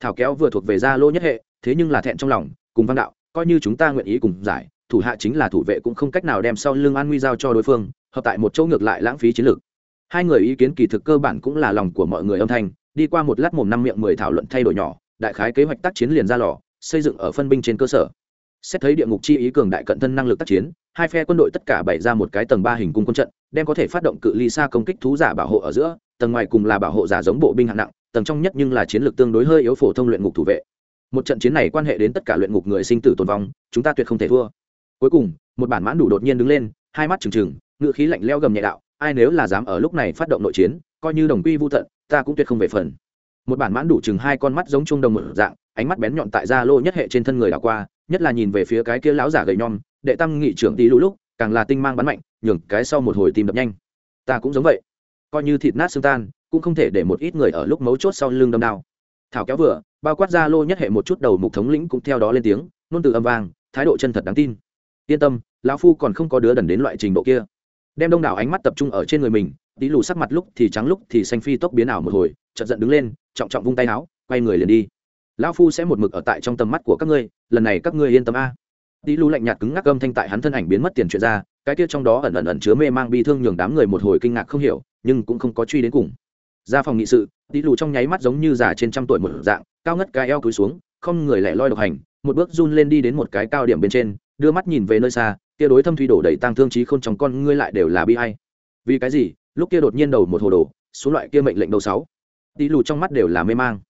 Thảo kéo vừa thuộc về gia lô nhất hệ, thế nhưng là thẹn trong lòng, cùng văn đạo, coi như chúng ta nguyện ý cùng giải, thủ hạ chính là thủ vệ cũng không cách nào đem sau lưng an nguy giao cho đối phương, hợp tại một chỗ ngược lại lãng phí chiến lược. Hai người ý kiến kỳ thực cơ bản cũng là lòng của mọi người âm thanh, đi qua một lát mồm năm miệng mười thảo luận thay đổi nhỏ, đại khái kế hoạch tác chiến liền ra lò xây dựng ở phân binh trên cơ sở. Xét thấy địa ngục chi ý cường đại cận thân năng lực tác chiến, hai phe quân đội tất cả bày ra một cái tầng ba hình cung quân trận, đem có thể phát động cự ly xa công kích thú giả bảo hộ ở giữa, tầng ngoài cùng là bảo hộ giả giống bộ binh hạng nặng, tầng trong nhất nhưng là chiến lược tương đối hơi yếu phổ thông luyện ngục thủ vệ. Một trận chiến này quan hệ đến tất cả luyện ngục người sinh tử tồn vong, chúng ta tuyệt không thể thua. Cuối cùng, một bản mãn đủ đột nhiên đứng lên, hai mắt trừng trừng, ngựa khí lạnh leo gầm nhẹ đạo, ai nếu là dám ở lúc này phát động nội chiến, coi như đồng quy vô tận, ta cũng tuyệt không về phần một bản mãn đủ chừng hai con mắt giống trung đồng một dạng, ánh mắt bén nhọn tại gia lô nhất hệ trên thân người đảo qua, nhất là nhìn về phía cái kia lão giả gầy nhom, đệ tăng nghị trưởng tí lũ lúc, càng là tinh mang bắn mạnh, nhường cái sau một hồi tìm đập nhanh. Ta cũng giống vậy. Coi như thịt nát xương tan, cũng không thể để một ít người ở lúc mấu chốt sau lưng đâm đao. Thảo kéo vừa, bao quát ra lô nhất hệ một chút đầu mục thống lĩnh cũng theo đó lên tiếng nôn từ âm vang, thái độ chân thật đáng tin. Yên tâm, lão phu còn không có đứa đần đến loại trình độ kia. Đem đông đảo ánh mắt tập trung ở trên người mình, tí lù sắc mặt lúc thì trắng lúc thì xanh phi tốc biến ảo một hồi, chợt giận đứng lên trọng trọng vung tay áo quay người liền đi. Lão phu sẽ một mực ở tại trong tầm mắt của các ngươi, lần này các ngươi yên tâm a. Tí lũ lạnh nhạt cứng ngắc âm thanh tại hắn thân ảnh biến mất tiền chuyện ra, cái kia trong đó ẩn ẩn ẩn chứa mê mang bi thương nhường đám người một hồi kinh ngạc không hiểu, nhưng cũng không có truy đến cùng. Ra phòng nghị sự, tí lù trong nháy mắt giống như già trên trăm tuổi một dạng, cao ngất cái eo cúi xuống, không người lẻ loi độc hành, một bước run lên đi đến một cái cao điểm bên trên, đưa mắt nhìn về nơi xa, kia đối thâm thủy đổ đầy tăng thương trí khôn trong con ngươi lại đều là bi hay vì cái gì? Lúc kia đột nhiên đầu một hồ đồ số loại kia mệnh lệnh đầu sáu tí lù trong mắt đều là mê mang.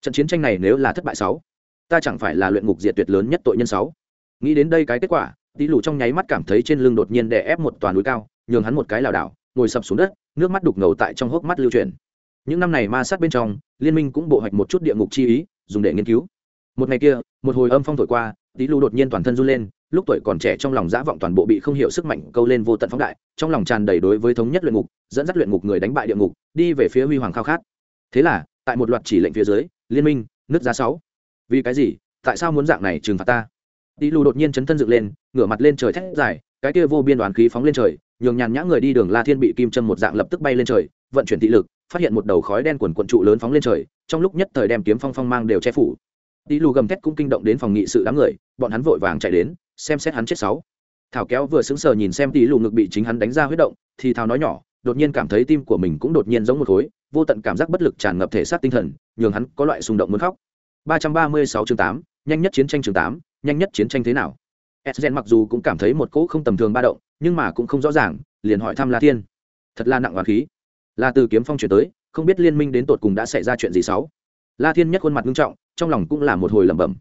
Trận chiến tranh này nếu là thất bại sáu, ta chẳng phải là luyện ngục diệt tuyệt lớn nhất tội nhân sáu. Nghĩ đến đây cái kết quả, tí lù trong nháy mắt cảm thấy trên lưng đột nhiên đè ép một toàn núi cao, nhường hắn một cái lảo đảo, ngồi sập xuống đất, nước mắt đục ngầu tại trong hốc mắt lưu chuyển. Những năm này ma sát bên trong, liên minh cũng bộ hoạch một chút địa ngục chi ý, dùng để nghiên cứu. Một ngày kia, một hồi âm phong thổi qua, tí lù đột nhiên toàn thân run lên, lúc tuổi còn trẻ trong lòng dã vọng toàn bộ bị không hiểu sức mạnh câu lên vô tận phóng đại, trong lòng tràn đầy đối với thống nhất luyện ngục, dẫn dắt luyện ngục người đánh bại địa ngục, đi về phía huy hoàng khao khát thế là, tại một loạt chỉ lệnh phía dưới, liên minh nước ra sáu. Vì cái gì? Tại sao muốn dạng này trừng phạt ta? Tí lù đột nhiên chấn thân dựng lên, ngửa mặt lên trời thét dài, cái kia vô biên đoán khí phóng lên trời, nhường nhàn nhã người đi đường la thiên bị kim châm một dạng lập tức bay lên trời, vận chuyển thị lực, phát hiện một đầu khói đen quần quận trụ lớn phóng lên trời, trong lúc nhất thời đem kiếm phong phong mang đều che phủ. Tí lù gầm thét cũng kinh động đến phòng nghị sự đám người, bọn hắn vội vàng chạy đến, xem xét hắn chết sáu. Thảo kéo vừa sững sờ nhìn xem tí lù ngực bị chính hắn đánh ra huyết động, thì thảo nói nhỏ, đột nhiên cảm thấy tim của mình cũng đột nhiên giống một khối vô tận cảm giác bất lực tràn ngập thể xác tinh thần nhường hắn có loại xung động muốn khóc. 336 chương 8, nhanh nhất chiến tranh chương 8, nhanh nhất chiến tranh thế nào? Esgen mặc dù cũng cảm thấy một cỗ không tầm thường ba động nhưng mà cũng không rõ ràng liền hỏi thăm la thiên. Thật là nặng hoàn khí. Là từ kiếm phong chuyển tới không biết liên minh đến tột cùng đã xảy ra chuyện gì xấu la thiên nhất khuôn mặt nghiêm trọng trong lòng cũng là một hồi lẩm bẩm.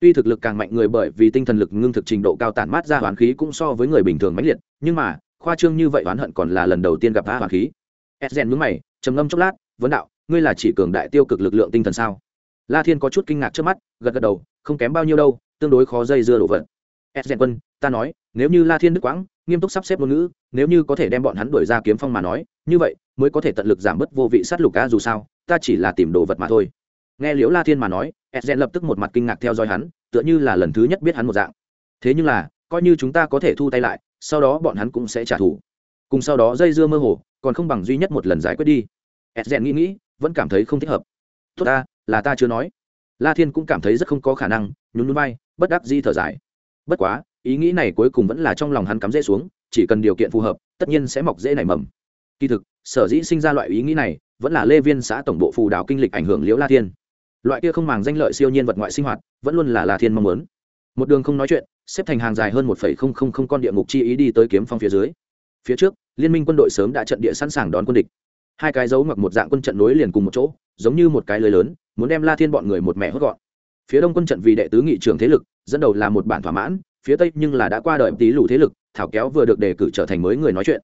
Tuy thực lực càng mạnh người bởi vì tinh thần lực ngưng thực trình độ cao tản mát ra hoàn khí cũng so với người bình thường mãnh liệt nhưng mà khoa trương như vậy oán hận còn là lần đầu tiên gặp phá hoàn khí. Esgen nhướng mày trầm ngâm chốc lát, vấn đạo, ngươi là chỉ cường đại tiêu cực lực lượng tinh thần sao? La thiên có chút kinh ngạc trước mắt, gật gật đầu, không kém bao nhiêu đâu, tương đối khó dây dưa đổ vật. Esgen quân, ta nói, nếu như la thiên đức quãng, nghiêm túc sắp xếp ngôn ngữ, nếu như có thể đem bọn hắn đuổi ra kiếm phong mà nói, như vậy mới có thể tận lực giảm bớt vô vị sát lục ca dù sao, ta chỉ là tìm đồ vật mà thôi. Nghe liễu la thiên mà nói edgen lập tức một mặt kinh ngạc theo dõi hắn, tựa như là lần thứ nhất biết hắn một dạng. Thế nhưng là, coi như chúng ta có thể thu tay lại, sau đó bọn hắn cũng sẽ trả thù. Cùng sau đó dây dưa mơ hồ còn không bằng duy nhất một lần giải quyết đi. Edgen nghĩ nghĩ, vẫn cảm thấy không thích hợp. Tốt ta, là ta chưa nói. La thiên cũng cảm thấy rất không có khả năng, nhún núi bay bất đắc di thở dài. Bất quá, ý nghĩ này cuối cùng vẫn là trong lòng hắn cắm rễ xuống, chỉ cần điều kiện phù hợp, tất nhiên sẽ mọc dễ nảy mầm. Kỳ thực, sở dĩ sinh ra loại ý nghĩ này, vẫn là lê viên xã tổng bộ phù đảo kinh lịch ảnh hưởng liễu la thiên. Loại kia không màng danh lợi siêu nhiên vật ngoại sinh hoạt, vẫn luôn là la thiên mong muốn. Một đường không nói chuyện, xếp thành hàng dài hơn một con địa ngục chi ý đi tới kiếm phong phía dưới. Phía trước liên minh quân đội sớm đã trận địa sẵn sàng đón quân địch. Hai cái dấu mặc một dạng quân trận nối liền cùng một chỗ, giống như một cái lưới lớn, muốn đem la thiên bọn người một mẹ hốt gọn. Phía đông quân trận vì đệ tứ nghị trưởng thế lực, dẫn đầu là một bản thỏa mãn, phía tây nhưng là đã qua đời tí lù thế lực, thảo kéo vừa được đề cử trở thành mới người nói chuyện.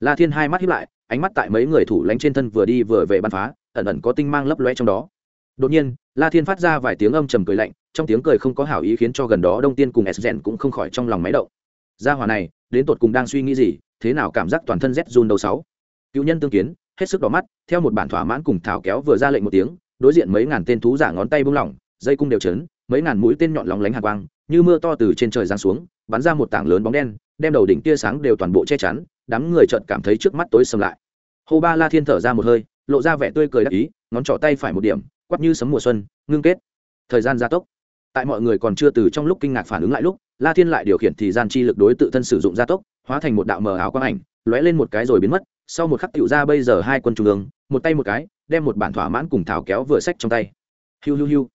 La thiên hai mắt hiếp lại, ánh mắt tại mấy người thủ lánh trên thân vừa đi vừa về bắn phá, ẩn ẩn có tinh mang lấp loe trong đó. Đột nhiên, la thiên phát ra vài tiếng âm trầm cười lạnh, trong tiếng cười không có hảo ý khiến cho gần đó đông tiên cùng s gen cũng không khỏi trong lòng máy động. Gia hòa này, đến tột cùng đang suy nghĩ gì? Thế nào cảm giác toàn thân rét run đầu sáu? Cựu nhân tương kiến, hết sức đỏ mắt, theo một bản thỏa mãn cùng thảo kéo vừa ra lệnh một tiếng, đối diện mấy ngàn tên thú giả ngón tay bung lỏng, dây cung đều chấn mấy ngàn mũi tên nhọn lóng lánh hạt quang, như mưa to từ trên trời giáng xuống, bắn ra một tảng lớn bóng đen, đem đầu đỉnh tia sáng đều toàn bộ che chắn, đám người chợt cảm thấy trước mắt tối sầm lại. Hô ba la thiên thở ra một hơi, lộ ra vẻ tươi cười đắc ý, ngón trỏ tay phải một điểm quắp như sấm mùa xuân, ngưng kết. Thời gian gia tốc. Tại mọi người còn chưa từ trong lúc kinh ngạc phản ứng lại lúc la thiên lại điều khiển thì gian chi lực đối tự thân sử dụng gia tốc, hóa thành một đạo mờ ảo quang ảnh, lóe lên một cái rồi biến mất. Sau một khắc tựu ra bây giờ hai quân trung ương, một tay một cái, đem một bản thỏa mãn cùng thảo kéo vừa sách trong tay. Hiu hiu hiu.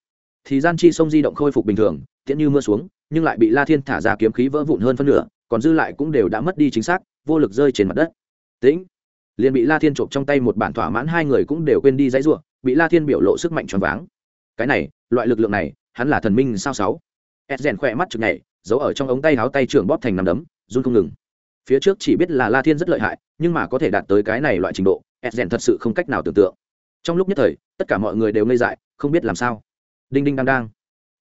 Thì gian chi sông di động khôi phục bình thường, tiễn như mưa xuống, nhưng lại bị la thiên thả ra kiếm khí vỡ vụn hơn phân nửa, còn dư lại cũng đều đã mất đi chính xác, vô lực rơi trên mặt đất. Tĩnh. Liền bị la thiên chộp trong tay một bản thỏa mãn hai người cũng đều quên đi dãy ruộng bị la thiên biểu lộ sức mạnh tròn váng. Cái này, loại lực lượng này, hắn là thần minh sao sáu. Ed rèn khỏe mắt chực nhảy giấu ở trong ống tay áo tay trưởng bóp thành nằm đấm, run không ngừng. Phía trước chỉ biết là la thiên rất lợi hại, nhưng mà có thể đạt tới cái này loại trình độ e rèn thật sự không cách nào tưởng tượng. Trong lúc nhất thời, tất cả mọi người đều ngây dại, không biết làm sao. Đinh đinh đang đang.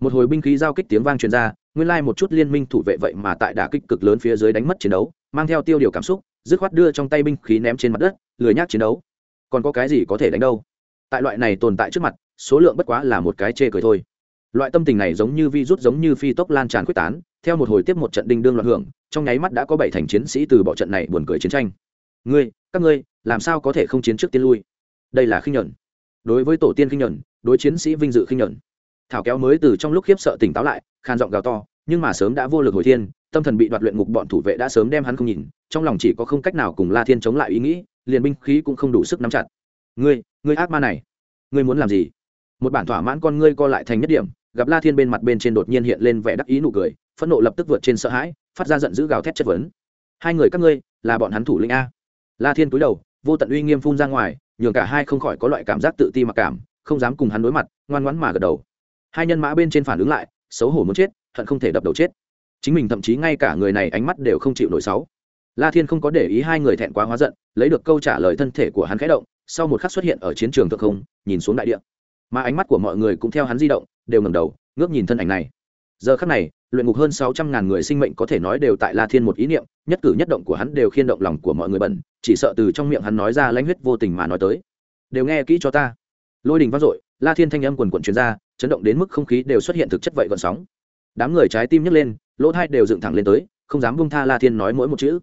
Một hồi binh khí giao kích tiếng vang truyền ra, nguyên lai một chút liên minh thủ vệ vậy mà tại đả kích cực lớn phía dưới đánh mất chiến đấu, mang theo tiêu điều cảm xúc, dứt khoát đưa trong tay binh khí ném trên mặt đất, lười nhác chiến đấu. Còn có cái gì có thể đánh đâu? Tại loại này tồn tại trước mặt, số lượng bất quá là một cái chê cười thôi. Loại tâm tình này giống như vi rút giống như phi tốc lan tràn quyết tán theo một hồi tiếp một trận đinh đương loạn hưởng, trong nháy mắt đã có bảy thành chiến sĩ từ bỏ trận này buồn cười chiến tranh. Ngươi, các ngươi, làm sao có thể không chiến trước tiên lui? Đây là khinh nhuận. Đối với tổ tiên khinh nhuận, đối chiến sĩ vinh dự khinh nhuận. Thảo kéo mới từ trong lúc khiếp sợ tỉnh táo lại, khan giọng gào to, nhưng mà sớm đã vô lực hồi thiên, tâm thần bị đoạt luyện ngục bọn thủ vệ đã sớm đem hắn không nhìn, trong lòng chỉ có không cách nào cùng la thiên chống lại ý nghĩ, liền binh khí cũng không đủ sức nắm chặt. Ngươi ngươi ác ma này, ngươi muốn làm gì? Một bản thỏa mãn con ngươi co lại thành nhất điểm, gặp la thiên bên mặt bên trên đột nhiên hiện lên vẻ đắc ý nụ cười phẫn nộ lập tức vượt trên sợ hãi, phát ra giận dữ gào thét chất vấn. Hai người các ngươi, là bọn hắn thủ lĩnh a. La thiên cúi đầu, vô tận uy nghiêm phun ra ngoài, nhường cả hai không khỏi có loại cảm giác tự ti mặc cảm, không dám cùng hắn đối mặt, ngoan ngoãn mà gật đầu. Hai nhân mã bên trên phản ứng lại, xấu hổ muốn chết, hận không thể đập đầu chết. Chính mình thậm chí ngay cả người này ánh mắt đều không chịu nổi sáu. La thiên không có để ý hai người thẹn quá hóa giận, lấy được câu trả lời thân thể của hắn khẽ động, sau một khắc xuất hiện ở chiến trường thượng không, nhìn xuống đại địa. Mà ánh mắt của mọi người cũng theo hắn di động, đều ngẩng đầu, ngước nhìn thân ảnh này giờ khắc này, luyện ngục hơn sáu trăm ngàn người sinh mệnh có thể nói đều tại la thiên một ý niệm, nhất cử nhất động của hắn đều khiên động lòng của mọi người bẩn, chỉ sợ từ trong miệng hắn nói ra lãnh huyết vô tình mà nói tới. Đều nghe kỹ cho ta. Lôi đình vang dội, la thiên thanh âm quần quận chuyên ra, chấn động đến mức không khí đều xuất hiện thực chất vậy gọn sóng. Đám người trái tim nhấc lên, lỗ thai đều dựng thẳng lên tới, không dám bông tha la thiên nói mỗi một chữ.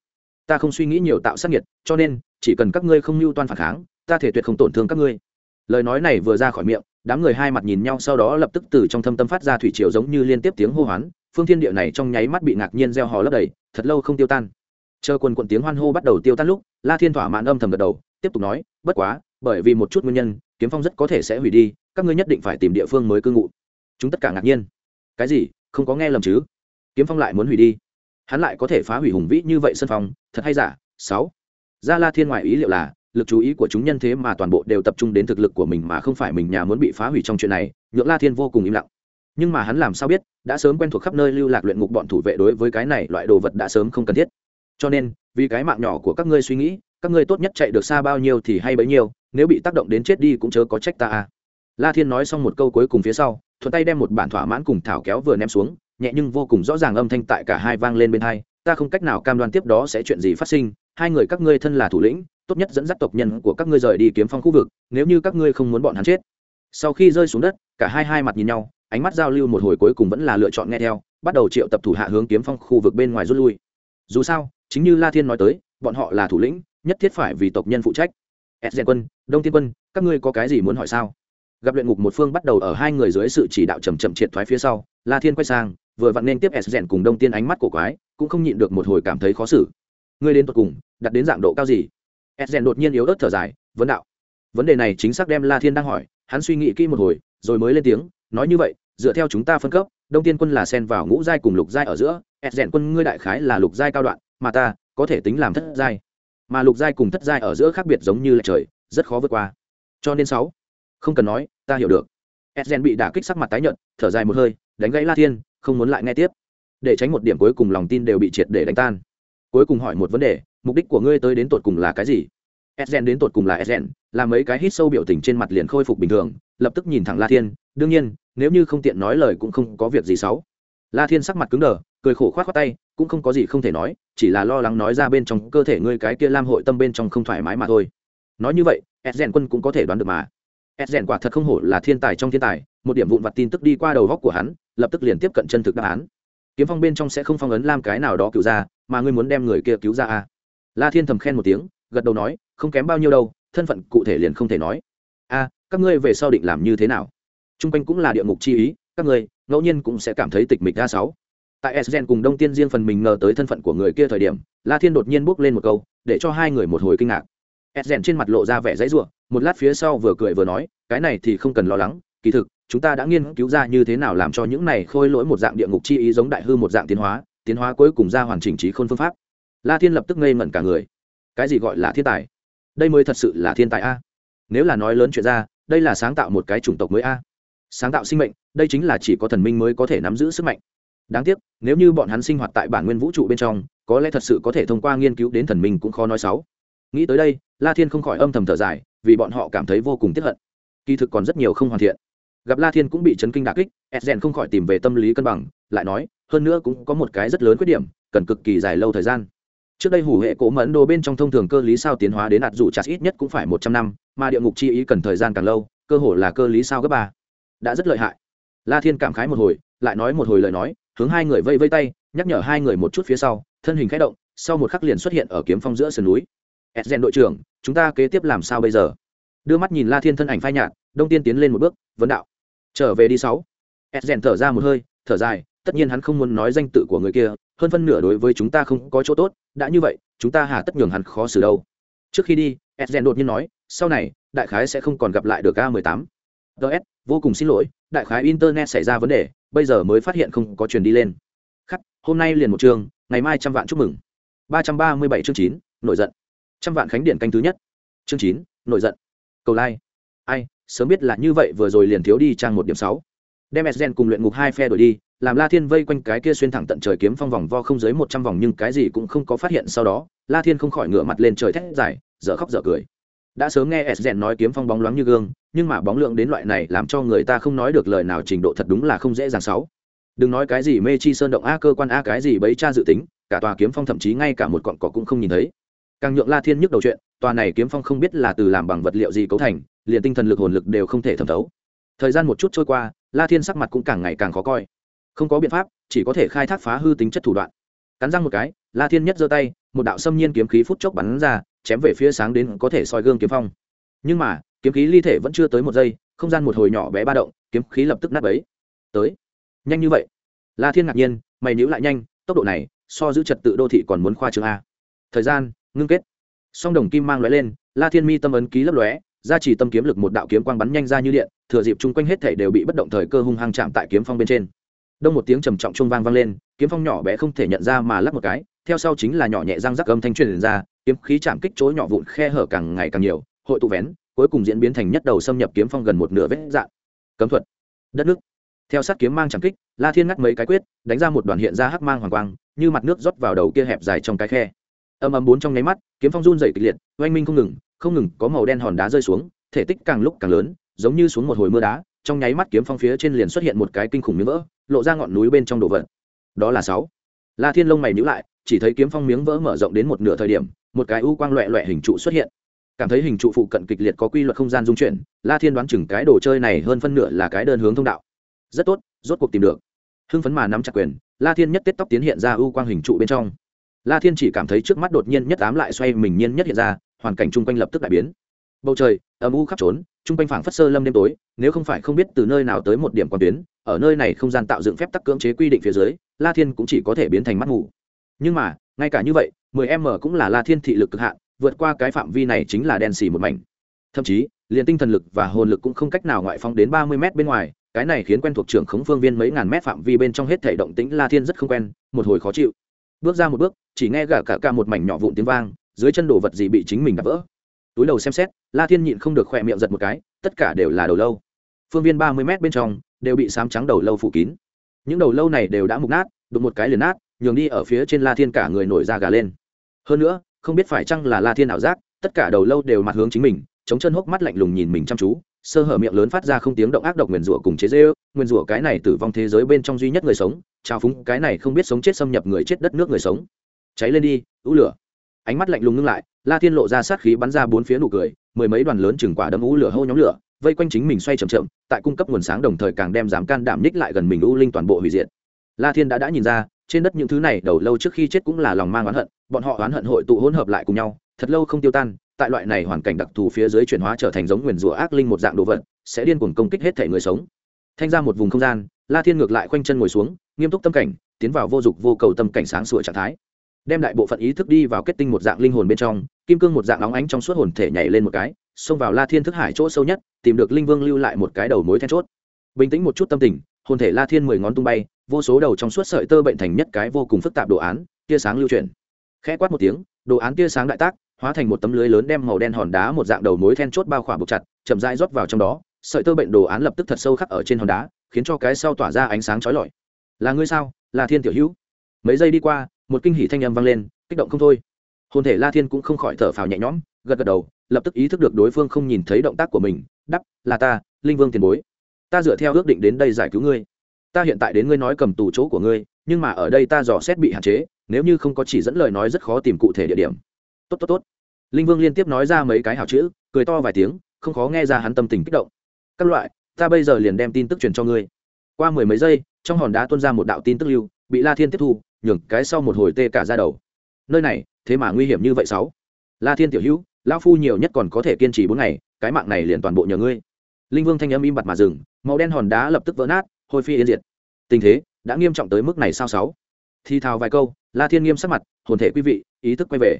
Ta không suy nghĩ nhiều tạo sát nhiệt cho nên, chỉ cần các ngươi không mưu toan phản kháng, ta thể tuyệt không tổn thương các ngươi. Lời nói này vừa ra khỏi miệng đám người hai mặt nhìn nhau sau đó lập tức từ trong thâm tâm phát ra thủy triều giống như liên tiếp tiếng hô hoán, phương thiên địa này trong nháy mắt bị ngạc nhiên gieo hò lấp đầy, thật lâu không tiêu tan. Chờ quần quận tiếng hoan hô bắt đầu tiêu tan lúc, la thiên thỏa mãn âm thầm gật đầu, tiếp tục nói, bất quá, bởi vì một chút nguyên nhân, kiếm phong rất có thể sẽ hủy đi, các ngươi nhất định phải tìm địa phương mới cư ngụ. Chúng tất cả ngạc nhiên. Cái gì? Không có nghe lầm chứ? Kiếm phong lại muốn hủy đi? Hắn lại có thể phá hủy hùng vĩ như vậy sân phong, thật hay giả? Sáu. Gia la thiên ngoại ý liệu là lực chú ý của chúng nhân thế mà toàn bộ đều tập trung đến thực lực của mình mà không phải mình nhà muốn bị phá hủy trong chuyện này nhượng la thiên vô cùng im lặng. Nhưng mà hắn làm sao biết, đã sớm quen thuộc khắp nơi lưu lạc luyện ngục bọn thủ vệ đối với cái này loại đồ vật đã sớm không cần thiết. Cho nên, vì cái mạng nhỏ của các ngươi suy nghĩ, các ngươi tốt nhất chạy được xa bao nhiêu thì hay bấy nhiêu, nếu bị tác động đến chết đi cũng chớ có trách ta à. La thiên nói xong một câu cuối cùng phía sau, thuận tay đem một bản thỏa mãn cùng thảo kéo vừa ném xuống, nhẹ nhưng vô cùng rõ ràng âm thanh tại cả hai vang lên bên hai, ta không cách nào cam đoan tiếp đó sẽ chuyện gì phát sinh, hai người các ngươi thân là thủ lĩnh tốt nhất dẫn dắt tộc nhân của các ngươi rời đi kiếm phong khu vực, nếu như các ngươi không muốn bọn hắn chết. Sau khi rơi xuống đất, cả hai hai mặt nhìn nhau, ánh mắt giao lưu một hồi cuối cùng vẫn là lựa chọn nghe theo, bắt đầu triệu tập thủ hạ hướng kiếm phong khu vực bên ngoài rút lui. Dù sao, chính như la thiên nói tới, bọn họ là thủ lĩnh, nhất thiết phải vì tộc nhân phụ trách. Edgen quân, đông tiên quân, các ngươi có cái gì muốn hỏi sao? Gặp luyện ngục một phương bắt đầu ở hai người dưới sự chỉ đạo chầm chậm triệt thoái phía sau, la thiên quay sang, vừa vặn nên tiếp edgen cùng đông tiên ánh mắt của quái, cũng không nhịn được một hồi cảm thấy khó xử. Ngươi đến tột cùng, đặt đến dạng độ cao gì? Edgen đột nhiên yếu ớt thở dài, vấn đạo, vấn đề này chính xác đem la thiên đang hỏi, hắn suy nghĩ kỹ một hồi, rồi mới lên tiếng, nói như vậy, dựa theo chúng ta phân cấp, đông tiên quân là xen vào ngũ giai cùng lục giai ở giữa edgen quân ngươi đại khái là lục giai cao đoạn, mà ta có thể tính làm thất giai. Mà lục giai cùng thất giai ở giữa khác biệt giống như là trời, rất khó vượt qua. Cho nên sáu, không cần nói, ta hiểu được. Edgen bị đả kích sắc mặt tái nhợt, thở dài một hơi, đánh gãy la thiên, không muốn lại nghe tiếp. Để tránh một điểm cuối cùng lòng tin đều bị triệt để đánh tan. Cuối cùng hỏi một vấn đề mục đích của ngươi tới đến tột cùng là cái gì? Edgen đến tột cùng là edgen làm mấy cái hít sâu biểu tình trên mặt liền khôi phục bình thường, lập tức nhìn thẳng la thiên, đương nhiên, nếu như không tiện nói lời cũng không có việc gì xấu. La thiên sắc mặt cứng đờ, cười khổ khoát khoác tay, cũng không có gì không thể nói, chỉ là lo lắng nói ra bên trong cơ thể ngươi cái kia lam hội tâm bên trong không thoải mái mà thôi. Nói như vậy edgen quân cũng có thể đoán được mà. Edgen quả thật không hổ là thiên tài trong thiên tài, một điểm vụn vặt tin tức đi qua đầu góc của hắn, lập tức liền tiếp cận chân thực đáp án. Kiếm phong bên trong sẽ không phong ấn lam cái nào đó cứu ra mà ngươi muốn đem người kia cứu ra à la thiên thầm khen một tiếng, gật đầu nói, không kém bao nhiêu đâu, thân phận cụ thể liền không thể nói. A, các ngươi về sau định làm như thế nào? T r u n g quanh cũng là địa ngục chi ý, các ngươi ngẫu nhiên cũng sẽ cảm thấy tịch mịch a sáu. Tại sgen cùng đông tiên riêng phần mình ngờ tới thân phận của người kia thời điểm, la thiên đột nhiên bước lên một câu, để cho hai người một hồi kinh ngạc. Sgen trên mặt lộ ra vẻ dãy r u ộ một lát phía sau vừa cười vừa nói, cái này thì không cần lo lắng, kỳ thực, chúng ta đã nghiên cứu ra như thế nào làm cho những này khôi lỗi một dạng địa ngục chi ý giống đại hư một dạng tiến hóa tiến hóa cuối cùng ra hoàn chỉnh trí khôn phương pháp la thiên lập tức ngây ngẩn cả người. Cái gì gọi là thiên tài? Đây mới thật sự là thiên tài a. Nếu là nói lớn chuyện ra, đây là sáng tạo một cái chủng tộc mới a. Sáng tạo sinh mệnh, đây chính là chỉ có thần minh mới có thể nắm giữ sức mạnh. Đáng tiếc, nếu như bọn hắn sinh hoạt tại bản nguyên vũ trụ bên trong, có lẽ thật sự có thể thông qua nghiên cứu đến thần minh cũng khó nói xấu. Nghĩ tới đây, la thiên không khỏi âm thầm thở dài, vì bọn họ cảm thấy vô cùng tiếp hận. Kỳ thực còn rất nhiều không hoàn thiện. Gặp la thiên cũng bị chấn kinh đà kích edgen không khỏi tìm về tâm lý cân bằng, lại nói, hơn nữa cũng có một cái rất lớn khuyết điểm, cần cực kỳ dài lâu thời gian trước đây hủ hệ cổ mẫn đồ bên trong thông thường cơ lý sao tiến hóa đến ạt dù chặt ít nhất cũng phải một trăm năm, mà địa ngục chi ý cần thời gian càng lâu, cơ hồ là cơ lý sao gấp ba. Đã rất lợi hại. La thiên cảm khái một hồi, lại nói một hồi lời nói, hướng hai người vây vây tay, nhắc nhở hai người một chút phía sau, thân hình khẽ động, sau một khắc liền xuất hiện ở kiếm phong giữa sườn núi. Edgen đội trưởng, chúng ta kế tiếp làm sao bây giờ? Đưa mắt nhìn la thiên thân ảnh phai nhạt, đông tiên tiến lên một bước, vấn đạo. Trở về đi sáu. Edgen thở ra một hơi, thở dài tất nhiên hắn không muốn nói danh tự của người kia, hơn phân nửa đối với chúng ta không có chỗ tốt, đã như vậy, chúng ta hà tất nhường hắn khó xử đâu. Trước khi đi edgen đột nhiên nói, sau này, đại khái sẽ không còn gặp lại được a 18 ts vô cùng xin lỗi, đại khái internet xảy ra vấn đề, bây giờ mới phát hiện không có truyền đi lên. Khắc, hôm nay liền một chương ngày mai trăm vạn chúc mừng. ba trăm ba mươi bảy chương chín, nổi giận. Trăm vạn khánh điện canh thứ nhất. Chương chín, nổi giận. Cầu lai、like. ai, sớm biết là như vậy vừa rồi liền thiếu đi trang một điểm sáu đem Esgen cùng luyện ngục hai phe đổi đi, làm la thiên vây quanh cái kia xuyên thẳng tận trời kiếm phong vòng vo không dưới một trăm vòng nhưng cái gì cũng không có phát hiện sau đó, la thiên không khỏi ngửa mặt lên trời thét dài, dở khóc dở cười. Đã sớm nghe Esgen nói kiếm phong bóng loáng như gương, nhưng mà bóng lượng đến loại này làm cho người ta không nói được lời nào trình độ thật đúng là không dễ dàng sáu. Đừng nói cái gì mê chi sơn động a cơ quan a cái gì bấy cha dự tính, cả tòa kiếm phong thậm chí ngay cả một cọn cỏ cũng không nhìn thấy. Càng nhượng la thiên nhức đầu chuyện, tòa này kiếm phong không biết là từ làm bằng vật liệu gì cấu thành, liền tinh thần lực hồn lực đều không thể thẩm thấu. Thời gian một chút trôi qua la thiên sắc mặt cũng càng ngày càng khó coi. Không có biện pháp, chỉ có thể khai thác phá hư tính chất thủ đoạn. Cắn răng một cái, la thiên nhất giơ tay, một đạo xâm nhiên kiếm khí phút chốc bắn ra, chém về phía sáng đến có thể soi gương kiếm phong. Nhưng mà, kiếm khí ly thể vẫn chưa tới một giây, không gian một hồi nhỏ bé ba động, kiếm khí lập tức nát bấy. Tới. Nhanh như vậy. La thiên ngạc nhiên, mày níu lại nhanh, tốc độ này, so giữ trật tự đô thị còn muốn khoa trường a. Thời gian, ngưng kết. Song đồng kim mang lóe lên, la thiên mi tâm ấn ký lấp lóe ra chỉ tâm kiếm lực một đạo kiếm quang bắn nhanh ra như điện, thừa dịp chung quanh hết thể đều bị bất động thời cơ hung hăng chạm tại kiếm phong bên trên. Đông một tiếng trầm trọng trung vang vang lên, kiếm phong nhỏ bé không thể nhận ra mà lắp một cái, theo sau chính là nhỏ nhẹ răng rắc âm thanh truyền ra, kiếm khí chạm kích chỗ nhỏ vụn khe hở càng ngày càng nhiều, hội tụ vén, cuối cùng diễn biến thành nhất đầu xâm nhập kiếm phong gần một nửa vết dạng. Cấm thuật. Đất nước. Theo sát kiếm mang chạm kích, la thiên ngắt mấy cái quyết, đánh ra một đoàn hiện ra hắc mang hoàng quang, như mặt nước rót vào đầu kia hẹp dài trong cái khe. Âm âm bốn trong nháy mắt, kiếm phong run dày kịch liệt, oanh minh không ngừng không ngừng có màu đen hòn đá rơi xuống, thể tích càng lúc càng lớn, giống như xuống một hồi mưa đá, trong nháy mắt kiếm phong phía trên liền xuất hiện một cái kinh khủng miếng vỡ, lộ ra ngọn núi bên trong đồ vật. Đó là sáu. La thiên lông mày nhíu lại, chỉ thấy kiếm phong miếng vỡ mở rộng đến một nửa thời điểm, một cái u quang loẹ loẹ hình trụ xuất hiện. Cảm thấy hình trụ phụ cận kịch liệt có quy luật không gian dung chuyển, la thiên đoán chừng cái đồ chơi này hơn phân nửa là cái đơn hướng thông đạo. Rất tốt, rốt cuộc tìm được. Hưng phấn mà nắm chặt quyền, la thiên nhất tết tóc tiến hiện ra u quang hình trụ bên trong. La thiên chỉ cảm thấy trước mắt đột nhiên nhất ám lại xoay mình nhiên nhất hiện ra hoàn cảnh chung quanh lập tức đại biến. Bầu trời, âm u khắp trốn, chung quanh phảng phất sơ lâm đêm tối, nếu không phải không biết từ nơi nào tới một điểm quan tuyến, ở nơi này không gian tạo dựng phép tắc cưỡng chế quy định phía dưới, la thiên cũng chỉ có thể biến thành mắt ngủ nhưng mà, ngay cả như vậy 10 m cũng là la thiên thị lực cực hạn, vượt qua cái phạm vi này chính là đen xì một mảnh. Thậm chí, liền tinh thần lực và hồn lực cũng không cách nào ngoại phóng đến 30 m bên ngoài, cái này khiến quen thuộc trưởng khống phương viên mấy ngàn mét phạm vi bên trong hết thể động tĩnh la thiên rất không quen, một hồi khó chịu. Bước ra một bước, chỉ nghe gả cả cả một mảnh nhỏ vụn tiếng vang dưới chân đồ vật gì bị chính mình đập vỡ. Túi đầu xem xét, la thiên nhịn không được khỏe miệng giật một cái, tất cả đều là đầu lâu. Phương viên ba mươi mét bên trong, đều bị sám trắng đầu lâu phủ kín. Những đầu lâu này đều đã mục nát, đụng một cái liền nát, nhường đi ở phía trên la thiên cả người nổi da gà lên. Hơn nữa, không biết phải chăng là la thiên ảo giác, tất cả đầu lâu đều mặt hướng chính mình, chống chân hốc mắt lạnh lùng nhìn mình chăm chú, sơ hở miệng lớn phát ra không tiếng động ác độc nguyền rủa cùng chế dê ư nguyền rủa cái này tử vong thế giới bên trong duy nhất người sống trao phúng cái này không biết sống chết xâm nhập người chết đất nước người sống. Cháy lên đi, ưu lửa ánh mắt lạnh lùng ngưng lại, la thiên lộ ra sát khí bắn ra bốn phía nụ cười, mười mấy đoàn lớn chừng quả đấm ú lửa hô nhóm lửa, vây quanh chính mình xoay chậm chậm, tại cung cấp nguồn sáng đồng thời càng đem dám can đảm ních lại gần mình u linh toàn bộ hủy diệt. La thiên đã đã nhìn ra, trên đất những thứ này đầu lâu trước khi chết cũng là lòng mang oán hận, bọn họ oán hận hội tụ hỗn hợp lại cùng nhau, thật lâu không tiêu tan, tại loại này hoàn cảnh đặc thù phía dưới chuyển hóa trở thành giống nguyền rủa ác linh một dạng đồ vật, sẽ điên cuồng công kích hết thể người sống. Thanh ra một vùng không gian, la thiên ngược lại khoanh chân ngồi xuống, nghiêm túc tâm cảnh, tiến vào vô dục vô cầu tâm cảnh sáng sủa trạng thái đem đại bộ phận ý thức đi vào kết tinh một dạng linh hồn bên trong, kim cương một dạng óng ánh trong suốt hồn thể nhảy lên một cái, xông vào la thiên thức hải chỗ sâu nhất, tìm được linh vương lưu lại một cái đầu mối then chốt. Bình tĩnh một chút tâm tình, hồn thể la thiên mười ngón tung bay, vô số đầu trong suốt sợi tơ bệnh thành nhất cái vô cùng phức tạp đồ án, tia sáng lưu chuyển. Khẽ quát một tiếng, đồ án tia sáng đại tác, hóa thành một tấm lưới lớn đem màu đen hòn đá một dạng đầu mối then chốt bao khỏa buộc chặt, chậm rãi rót vào trong đó, sợi tơ bệnh đồ án lập tức thật sâu khắc ở trên hòn đá, khiến cho cái sau tỏa ra ánh sáng chói lọi. Là ngươi sao là thiên tiểu hữu? Mấy giây đi qua một kinh hỉ thanh âm vang lên, kích động không thôi. Hồn thể la thiên cũng không khỏi thở phào nhẹ nhõm, gật gật đầu, lập tức ý thức được đối phương không nhìn thấy động tác của mình đắp là ta, linh vương tiền bối. Ta dựa theo ước định đến đây giải cứu ngươi. Ta hiện tại đến ngươi nói cầm tù chỗ của ngươi, nhưng mà ở đây ta dò xét bị hạn chế, nếu như không có chỉ dẫn lời nói rất khó tìm cụ thể địa điểm. Tốt tốt tốt. Linh vương liên tiếp nói ra mấy cái hảo chữ, cười to vài tiếng, không khó nghe ra hắn tâm tình kích động. Các loại, ta bây giờ liền đem tin tức truyền cho ngươi. Qua mười mấy giây, trong hòn đá tuôn ra một đạo tin tức lưu, bị la thiên tiếp thu nhường cái sau một hồi tê cả ra đầu. Nơi này, thế mà nguy hiểm như vậy sáu. La thiên tiểu hữu, lão phu nhiều nhất còn có thể kiên trì bốn ngày, cái mạng này liền toàn bộ nhờ ngươi. Linh vương thanh âm im bặt mà dừng, màu đen hòn đá lập tức vỡ nát, hôi phi yên diệt. Tình thế, đã nghiêm trọng tới mức này sao sáu? Thì thào vài câu, la thiên nghiêm sắc mặt, hồn thể quý vị, ý thức quay về.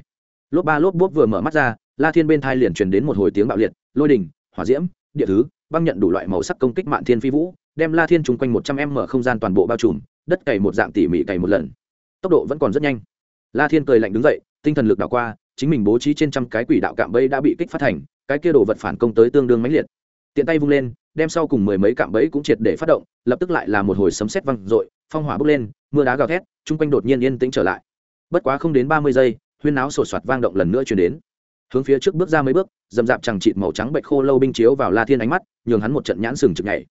Lốp ba lốp bốp vừa mở mắt ra, la thiên bên thai liền truyền đến một hồi tiếng bạo liệt, lôi đình, hỏa diễm, địa thứ, băng nhận đủ loại màu sắc công kích mạn thiên phi vũ, đem la thiên chung quanh một trăm em mở không gian toàn bộ bao trùm, đất cày một dạng tỉ mỉ cày một lần tốc độ vẫn còn rất nhanh. La thiên cười lạnh đứng dậy, tinh thần lực đảo qua, chính mình bố trí trên trăm cái quỷ đạo cạm bẫy đã bị kích phát thành, cái kia đồ vật phản công tới tương đương mãnh liệt. Tiện tay vung lên, đem sau cùng mười mấy cạm bẫy cũng triệt để phát động, lập tức lại là một hồi sấm sét văng rội phong hỏa bốc lên, mưa đá gào thét, chung quanh đột nhiên yên tĩnh trở lại. Bất quá không đến ba mươi giây, huyên náo sột soạt vang động lần nữa chuyển đến. Hướng phía trước bước ra mấy bước, dầm dạp chẳng chịt màu trắng bệnh khô lâu binh chiếu vào la thiên ánh mắt, nhường hắn một trận nhãn sừng chực nhảy.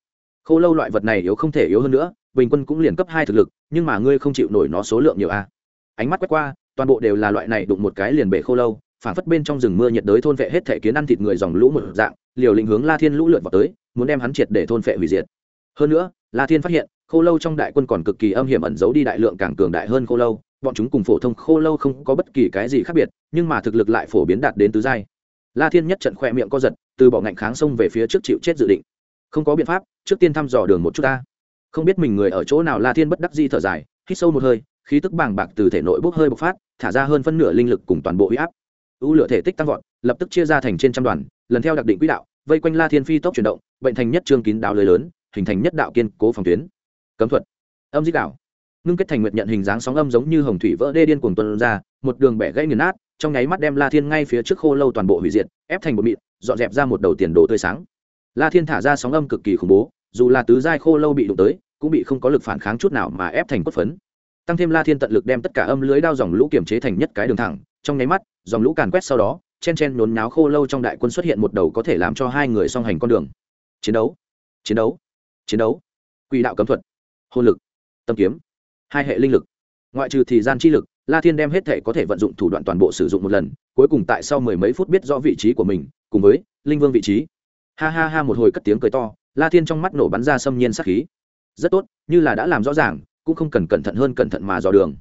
Khô lâu loại vật này yếu không thể yếu hơn nữa bình quân cũng liền cấp hai thực lực, nhưng mà ngươi không chịu nổi nó số lượng nhiều a. Ánh mắt quét qua, toàn bộ đều là loại này đụng một cái liền bể khô lâu phản phất bên trong rừng mưa nhiệt đới thôn vệ hết thể kiến ăn thịt người dòng lũ một dạng, liều lĩnh hướng la thiên lũ lượt vào tới, muốn đem hắn triệt để thôn vệ hủy diệt. Hơn nữa, la thiên phát hiện, khô lâu trong đại quân còn cực kỳ âm hiểm ẩn giấu đi đại lượng càng cường đại hơn khô lâu, bọn chúng cùng phổ thông khô lâu không có bất kỳ cái gì khác biệt, nhưng mà thực lực lại phổ biến đạt đến tứ giai. La thiên nhất trận khoe miệng co giật, từ bỏ ngạnh kháng xông về phía trước chịu chết dự định. Không có biện pháp, trước tiên thăm dò đường một chút ta không biết mình người ở chỗ nào la thiên bất đắc di thở dài, hít sâu một hơi, khí tức bàng bạc từ thể nội bốc hơi bộc phát, thả ra hơn phân nửa linh lực cùng toàn bộ huy áp. U lửa thể tích tăng vọt, lập tức chia ra thành trên trăm đoàn, lần theo đặc định quỹ đạo, vây quanh la thiên phi tốc chuyển động, bệnh thành nhất trương kín đạo lưới lớn, hình thành nhất đạo kiên cố phòng tuyến. Cấm thuật. Âm dích đạo. Ngưng kết thành nguyệt nhận hình dáng sóng âm giống như hồng thủy vỡ đê điên cuồng tuần ra, một đường bẻ gãy nghiền nát, trong nháy mắt đem la thiên ngay phía trước khô lâu toàn bộ hủy diệt, ép thành một mịn, dọn dẹp ra một đầu tiền đồ tươi sáng. La thiên thả ra sóng âm cực kỳ khủng bố dù là tứ giai khô lâu bị đụng tới, cũng bị không có lực phản kháng chút nào mà ép thành cốt phấn. Tăng thêm la thiên tận lực đem tất cả âm lưới đao dòng lũ kiềm chế thành nhất cái đường thẳng, trong nháy mắt, dòng lũ càn quét sau đó, chen chen nhốn náo khô lâu trong đại quân xuất hiện một đầu có thể làm cho hai người song hành con đường. Chiến đấu chiến đấu chiến đấu. Quỷ đạo cấm thuật hôn lực, tâm kiếm, hai hệ linh lực. Ngoại trừ thì gian chi lực, la thiên đem hết thể có thể vận dụng thủ đoạn toàn bộ sử dụng một lần, cuối cùng tại sau mười mấy phút biết rõ vị trí của mình, cùng với linh vương vị trí. Ha ha ha một hồi cất tiếng cười to la thiên trong mắt nổ bắn ra xâm nhiên sắc khí. Rất tốt, như là đã làm rõ ràng, cũng không cần cẩn thận hơn cẩn thận mà dò đường.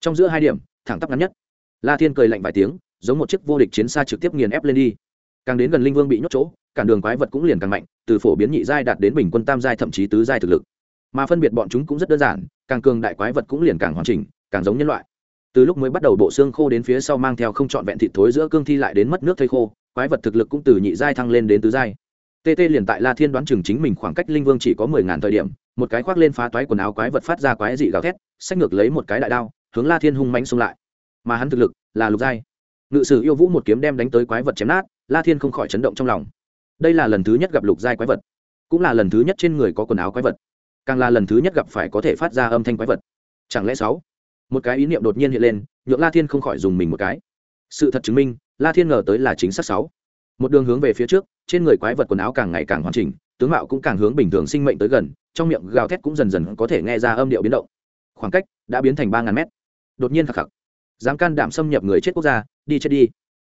Trong giữa hai điểm, thẳng tắp ngắn nhất. La thiên cười lạnh vài tiếng, giống một chiếc vô địch chiến xa trực tiếp nghiền ép lên đi. Càng đến gần linh vương bị nhốt chỗ cản đường quái vật cũng liền càng mạnh, từ phổ biến nhị giai đạt đến bình quân tam giai thậm chí tứ giai thực lực. Mà phân biệt bọn chúng cũng rất đơn giản, càng cường đại quái vật cũng liền càng hoàn chỉnh, càng giống nhân loại. Từ lúc mới bắt đầu bộ xương khô đến phía sau mang theo không trọn vẹn thịt thối giữa cương thi lại đến mất nước thây khô, quái vật thực lực cũng từ nhị giai thăng lên đến tứ giai tt liền tại la thiên đoán chừng chính mình khoảng cách linh vương chỉ có mười ngàn thời điểm, một cái khoác lên phá toái quần áo quái vật phát ra quái dị gào thét sách ngược lấy một cái đại đao, hướng la thiên hung mánh xông lại. Mà hắn thực lực là lục giai. Ngự sử yêu vũ một kiếm đem đánh tới quái vật chém nát, la thiên không khỏi chấn động trong lòng. Đây là lần thứ nhất gặp lục giai quái vật, cũng là lần thứ nhất trên người có quần áo quái vật, càng là lần thứ nhất gặp phải có thể phát ra âm thanh quái vật. Chẳng lẽ sáu? Một cái ý niệm đột nhiên hiện lên, nhượng la thiên không khỏi dùng mình một cái. Sự thật chứng minh, la thiên ngờ tới là chính xác sáu một đường hướng về phía trước, trên người quái vật quần áo càng ngày càng hoàn chỉnh, tướng mạo cũng càng hướng bình thường sinh mệnh tới gần, trong miệng gào thét cũng dần dần có thể nghe ra âm điệu biến động. Khoảng cách đã biến thành ba ngàn mét. Đột nhiên khắc khắc, dám can đảm xâm nhập người chết quốc gia, đi chết đi.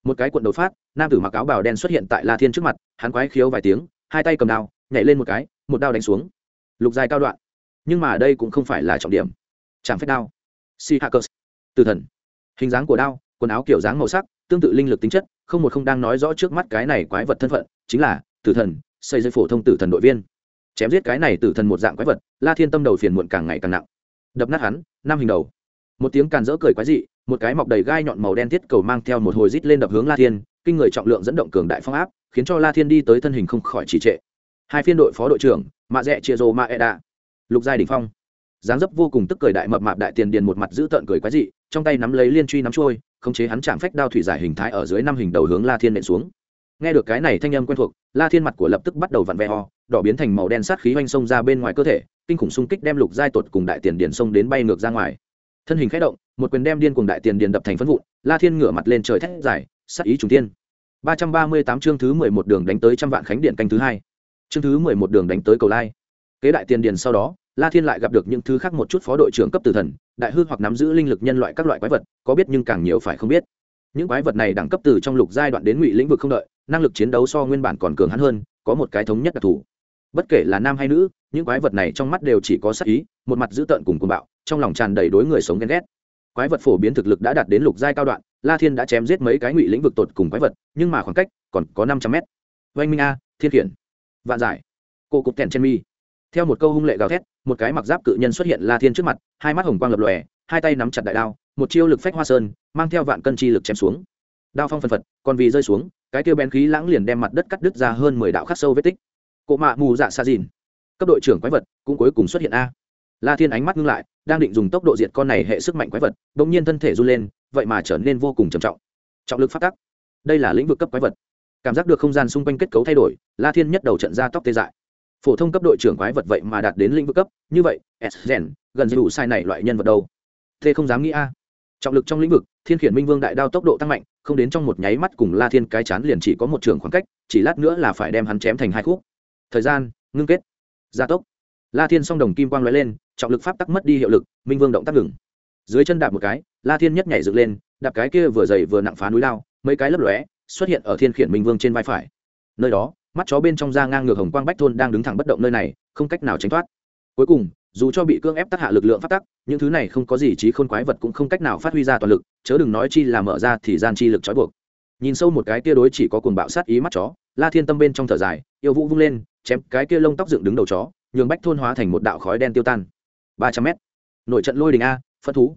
Một cái cuộn đầu phát, nam tử mặc áo bào đen xuất hiện tại la thiên trước mặt, hắn quái khiếu vài tiếng, hai tay cầm đao, nhảy lên một cái, một đao đánh xuống. Lục dài cao đoạn. Nhưng mà đây cũng không phải là trọng điểm. Chẳng phép đao. Si hackers từ thần. Hình dáng của đao, quần áo kiểu dáng màu sắc, tương tự linh lực tính chất không một không đang nói rõ trước mắt cái này quái vật thân phận, chính là tử thần, xây dựng phổ thông tử thần đội viên. Chém giết cái này tử thần một dạng quái vật, la thiên tâm đầu phiền muộn càng ngày càng nặng. Đập nát hắn, năm hình đầu. Một tiếng càn rỡ cười quái dị, một cái mọc đầy gai nhọn màu đen thiết cầu mang theo một hồi rít lên đập hướng la thiên, kinh người trọng lượng dẫn động cường đại phong áp, khiến cho la thiên đi tới thân hình không khỏi trì trệ. Hai phiên đội phó đội trưởng, mạ rẽ chia rô mạ eda lục giai đình phong. Dáng dấp vô cùng tức cười đại mập mạp đại tiền điền một mặt giữ tợn cười quái dị, trong tay nắm lấy liên truy nắm trôi khống chế hắn chạm phách đao thủy giải hình thái ở dưới năm hình đầu hướng la thiên nện xuống. Nghe được cái này thanh âm quen thuộc, la thiên mặt của lập tức bắt đầu vặn vẹo, đỏ biến thành màu đen sát khí oanh sông ra bên ngoài cơ thể, kinh khủng xung kích đem lục giai tột cùng đại tiền điền sông đến bay ngược ra ngoài. Thân hình khẽ động, một quyền đem điên cùng đại tiền điền đập thành phân vụn, la thiên ngửa mặt lên trời thét dài, sát ý trùng tiên ba trăm ba mươi tám chương thứ mười một đường đánh tới trăm vạn khánh điện canh thứ hai. Chương thứ mười một đường đánh tới cầu lai. Kế đại tiền điền sau đó la thiên lại gặp được những thứ khác một chút phó đội trưởng cấp tử thần, đại hư hoặc nắm giữ linh lực nhân loại các loại quái vật, có biết nhưng càng nhiều phải không biết. Những quái vật này đẳng cấp từ trong lục giai đoạn đến ngụy lĩnh vực không đợi, năng lực chiến đấu so nguyên bản còn cường hắn hơn, có một cái thống nhất đặc thù. Bất kể là nam hay nữ, những quái vật này trong mắt đều chỉ có sắc ý, một mặt dữ tợn cùng cuồng bạo, trong lòng tràn đầy đối người sống ghen ghét. Quái vật phổ biến thực lực đã đạt đến lục giai cao đoạn, la thiên đã chém giết mấy cái ngụy lĩnh vực tột cùng quái vật, nhưng mà khoảng cách còn có năm trăm mét. Oanh minh a, thiên khiển, vạn giải cô cục kèn trên mi theo một câu hung lệ gào thét, một cái mặc giáp cự nhân xuất hiện la thiên trước mặt, hai mắt hồng quang lập lòe, hai tay nắm chặt đại đao, một chiêu lực phách hoa sơn, mang theo vạn cân chi lực chém xuống. Đao phong phân phật, còn vì rơi xuống, cái tiêu bén khí lãng liền đem mặt đất cắt đứt ra hơn mười đạo khắc sâu vết tích. Cộ mạ mù dạ xa dìn. Cấp đội trưởng quái vật cũng cuối cùng xuất hiện a. La thiên ánh mắt ngưng lại, đang định dùng tốc độ diệt con này hệ sức mạnh quái vật đ ỗ n g nhiên thân thể run lên, vậy mà trở nên vô cùng trầm trọng. Trọng lực phát tắc đây là lĩnh vực cấp quái vật. Cảm giác được không gian xung quanh kết cấu thay đổi, la thiên nhất đầu trận ra tóc tê dại phổ thông cấp đội trưởng quái vật vậy mà đạt đến lĩnh vực cấp, như vậy, s gen gần như đủ sai này loại nhân vật đâu. Thế không dám nghĩ a. Trọng lực trong lĩnh vực, thiên khiển minh vương đại đao tốc độ tăng mạnh, không đến trong một nháy mắt cùng la thiên cái chán liền chỉ có một trường khoảng cách, chỉ lát nữa là phải đem hắn chém thành hai khúc. Thời gian, ngưng kết. Gia tốc. La thiên song đồng kim quang l lên, trọng lực pháp tắc mất đi hiệu lực, minh vương động tác ngừng. Dưới chân đạp một cái, la thiên nhất nhảy dựng lên, đạp cái kia vừa dày vừa nặng phá núi lao, mấy cái lấp lóe, xuất hiện ở thiên khiển minh vương trên vai phải. Nơi đó mắt chó bên trong da ngang ngược hồng quang bách thôn đang đứng thẳng bất động nơi này, không cách nào tránh thoát. Cuối cùng, dù cho bị cưỡng ép tác hạ lực lượng phát tắc, những thứ này không có gì trí khôn quái vật cũng không cách nào phát huy ra toàn lực, chớ đừng nói chi là mở ra thì gian chi lực trói buộc. Nhìn sâu một cái kia đối chỉ có cuồng bạo sát ý mắt chó, la thiên tâm bên trong thở dài, yêu vũ vung lên, chém cái kia lông tóc dựng đứng đầu chó, nhường bách thôn hóa thành một đạo khói đen tiêu tan. Ba trăm mét. Nội trận lôi đình a phân thú.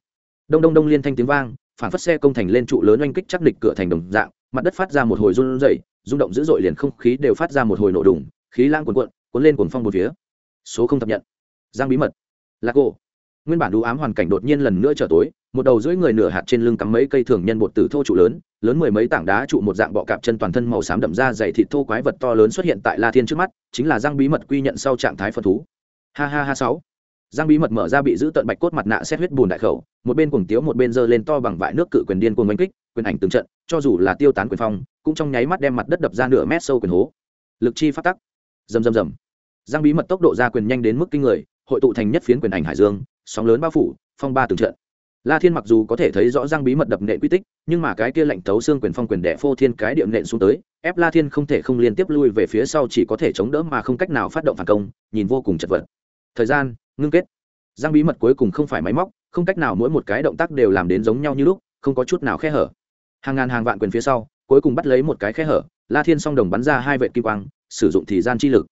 Đông đông đông liên thanh tiếng vang, phản phất xe công thành lên trụ lớn oanh kích chắc địch cửa thành đồng dạng, mặt đất phát ra một hồi run rẩy rung động dữ dội liền không khí đều phát ra một hồi nổ đùng, khí lang cuồn cuộn, cuốn lên cuồng phong một phía. Số không thập nhận. Giang bí mật. Lạc Cô. nguyên bản đũ ám hoàn cảnh đột nhiên lần nữa trở tối, một đầu rưỡi người nửa hạt trên lưng cắm mấy cây thường nhân bột tử thô trụ lớn lớn mười mấy tảng đá trụ một dạng bọ cạp chân toàn thân màu xám đậm ra dày thịt thô quái vật to lớn xuất hiện tại la thiên trước mắt, chính là giang bí mật quy nhận sau trạng thái phân thú. Ha ha ha sáu. Giang bí mật mở ra bị giữ tận bạch cốt mặt nạ xét huyết bùn đại khẩu, một bên cuồng tiếu một bên giơ lên to bằng vại nước cự quyền điên cuồng oanh kích quyền ảnh từng trận, cho dù là tiêu tán quyền phong, cũng trong nháy mắt đem mặt đất đập ra nửa mét sâu quyền hố. Lực chi phát tắc. Rầm rầm rầm. Giang bí mật tốc độ ra quyền nhanh đến mức kinh người, hội tụ thành nhất phiến quyền ảnh hải dương, sóng lớn bao phủ, phong ba từng trận. La thiên mặc dù có thể thấy rõ Giang bí mật đập nện quy tích, nhưng mà cái kia lạnh tấu xương quyền phong quyền đẻ phô thiên cái điệm nện xuống tới, ép la thiên không thể không liên tiếp lui về phía sau chỉ có thể chống đỡ mà không cách nào phát động phản công, nhìn vô cùng chật vật. Thời gian, ngưng kết. Giang bí mật cuối cùng không phải máy móc, không cách nào mỗi một cái động tác đều làm đến giống nhau như lúc, không có chút nào khe hở hàng ngàn hàng vạn quyền phía sau cuối cùng bắt lấy một cái khe hở la thiên song đồng bắn ra hai vệ kim quang sử dụng thì gian chi lực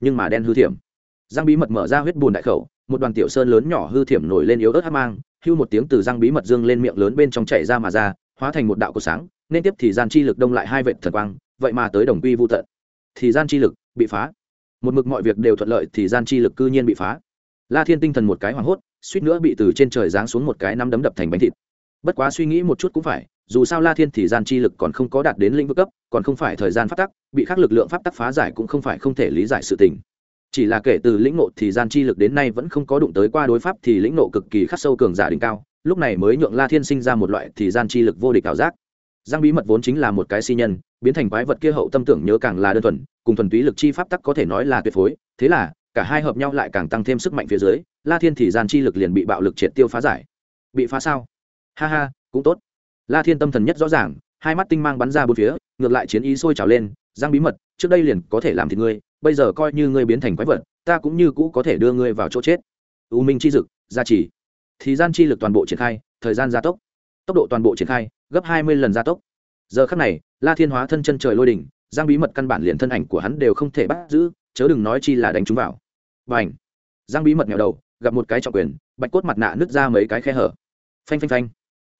nhưng mà đen hư thiểm giang bí mật mở ra huyết bùn đại khẩu một đoàn tiểu sơn lớn nhỏ hư thiểm nổi lên yếu ớt hát mang hưu một tiếng từ răng bí mật dương lên miệng lớn bên trong chảy ra mà ra hóa thành một đạo cổ sáng nên tiếp thì gian chi lực đông lại hai vệ thần quang vậy mà tới đồng quy vô tận thì gian chi lực bị phá một mực mọi việc đều thuận lợi thì gian chi lực cư nhiên bị phá la thiên tinh thần một cái hoảng hốt suýt nữa bị từ trên trời giáng xuống một cái nắm đấm đập thành bánh thịt bất quá suy nghĩ một chút cũng phải dù sao la thiên thì gian chi lực còn không có đạt đến lĩnh vực cấp, còn không phải thời gian pháp tắc, bị khác lực lượng pháp tắc phá giải cũng không phải không thể lý giải sự tình. Chỉ là kể từ lĩnh ngộ thì gian chi lực đến nay vẫn không có đụng tới qua đối pháp thì lĩnh ngộ cực kỳ khắc sâu cường giả đỉnh cao, lúc này mới nhượng la thiên sinh ra một loại thì gian chi lực vô địch ảo giác. Giang bí mật vốn chính là một cái si nhân, biến thành quái vật kia hậu tâm tưởng nhớ càng là đơn thuần, cùng thuần túy lực chi pháp tắc có thể nói là tuyệt phối, thế là, cả hai hợp nhau lại càng tăng thêm sức mạnh phía dưới, la thiên thì gian chi lực liền bị bạo lực triệt tiêu phá giải. Bị phá sao? Ha ha, cũng tốt la thiên tâm thần nhất rõ ràng, hai mắt tinh mang bắn ra bốn phía, ngược lại chiến ý sôi trào lên giang bí mật, trước đây liền có thể làm thịt ngươi, bây giờ coi như ngươi biến thành quái vật, ta cũng như cũ có thể đưa ngươi vào chỗ chết. U minh chi dực, gia trì. Thì gian chi lực toàn bộ triển khai, thời gian gia tốc. Tốc độ toàn bộ triển khai, gấp hai mươi lần gia tốc. Giờ khắc này, la thiên hóa thân chân trời lôi đỉnh giang bí mật căn bản liền thân ảnh của hắn đều không thể bắt giữ, chớ đừng nói chi là đánh chúng vào. Và ảnh giang bí mật nghèo đầu, gặp một cái trọng quyền, bạch cốt mặt nạ nứt ra mấy cái khe hở. Phanh phanh phanh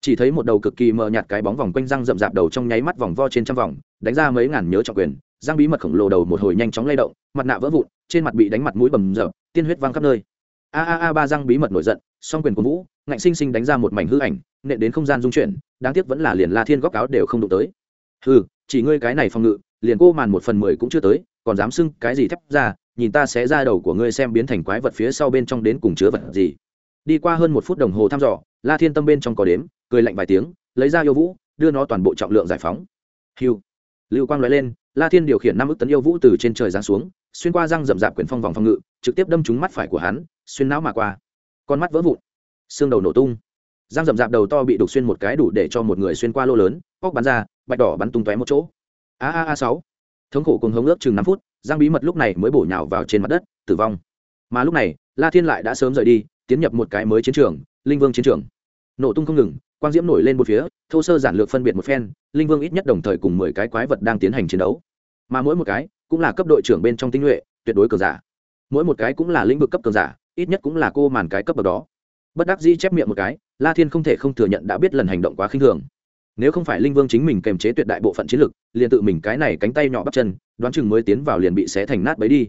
chỉ thấy một đầu cực kỳ mờ nhạt cái bóng vòng quanh răng rậm rạp đầu trong nháy mắt vòng vo trên trăm vòng, đánh ra mấy ngàn nhớ trọng quyền. Răng bí mật khổng lồ đầu một hồi nhanh chóng lay động, mặt nạ vỡ vụn, trên mặt bị đánh mặt mũi bầm rợp tiên huyết văng khắp nơi. A a a, ba răng bí mật nổi giận, song quyền của vũ, ngạnh sinh sinh đánh ra một mảnh hư ảnh, nện đến không gian dung chuyển, đáng tiếc vẫn là liền la thiên góc áo đều không đụng tới. Ừ chỉ ngươi cái này phòng ngự, liền cô màn một phần mười cũng chưa tới, còn dám xưng cái gì thép ra, nhìn ta sẽ ra đầu của ngươi xem biến thành quái vật phía sau bên trong đến cùng chứa vật gì. Đi qua hơn một phút đồng hồ thăm dò, la thiên tâm bên trong có đếm cười lạnh vài tiếng, lấy ra yêu vũ, đưa nó toàn bộ trọng lượng giải phóng. Hiu. Lưu quang lóe lên, la thiên điều khiển năm ức tấn yêu vũ từ trên trời giáng xuống, xuyên qua răng rậm rạp quyển phong vòng phòng ngự, trực tiếp đâm trúng mắt phải của hắn, xuyên não mà qua. Con mắt vỡ vụn. Xương đầu nổ tung. Răng rậm rạp đầu to bị đục xuyên một cái đủ để cho một người xuyên qua lô lớn óc bắn ra, bạch đỏ bắn tung tóe một chỗ. A a a sáu. Thống khổ cùng hống ước chừng năm phút giang bí mật lúc này mới bổ nhào vào trên mặt đất, tử vong. Mà lúc này, la thiên lại đã sớm rời đi, tiến nhập một cái mới chiến trường, linh vương chiến trường nổ tung không ngừng, quang diễm nổi lên một phía, thô sơ giản lược phân biệt một phen, linh vương ít nhất đồng thời cùng mười cái quái vật đang tiến hành chiến đấu. Mà mỗi một cái cũng là cấp đội trưởng bên trong tinh nhuệ, tuyệt đối cường giả. Mỗi một cái cũng là lĩnh vực cấp cường giả, ít nhất cũng là cô màn cái cấp bậc đó. Bất đắc dĩ chép miệng một cái, la thiên không thể không thừa nhận đã biết lần hành động quá khinh thường. Nếu không phải linh vương chính mình kềm chế tuyệt đại bộ phận chiến lực, liền tự mình cái này cánh tay nhỏ bắp chân, đoán chừng mới tiến vào liền bị xé thành nát bấy đi.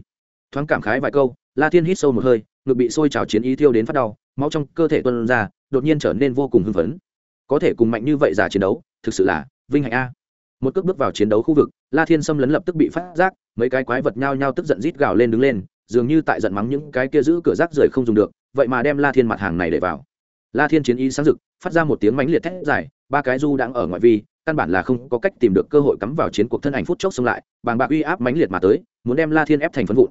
Thoáng cảm khái vài câu, la thiên hít sâu một hơi, ngực bị sôi trào chiến ý thiêu đến phát đau máu trong cơ thể tuân ra, đột nhiên trở nên vô cùng hưng phấn. Có thể cùng mạnh như vậy giả chiến đấu, thực sự là vinh hạnh a. Một cước bước vào chiến đấu khu vực, la thiên xâm lấn lập tức bị phát giác, mấy cái quái vật nhao nhao tức giận rít gào lên đứng lên, dường như tại giận mắng những cái kia giữ cửa rác rời không dùng được, vậy mà đem la thiên mặt hàng này để vào. La thiên chiến ý sáng rực, phát ra một tiếng mãnh liệt thét dài, ba cái du đang ở ngoại vi, căn bản là không có cách tìm được cơ hội cắm vào chiến cuộc thân ảnh phút chốc xông lại, bàng bạc uy áp mãnh liệt mà tới, muốn đem la thiên ép thành phân vụn.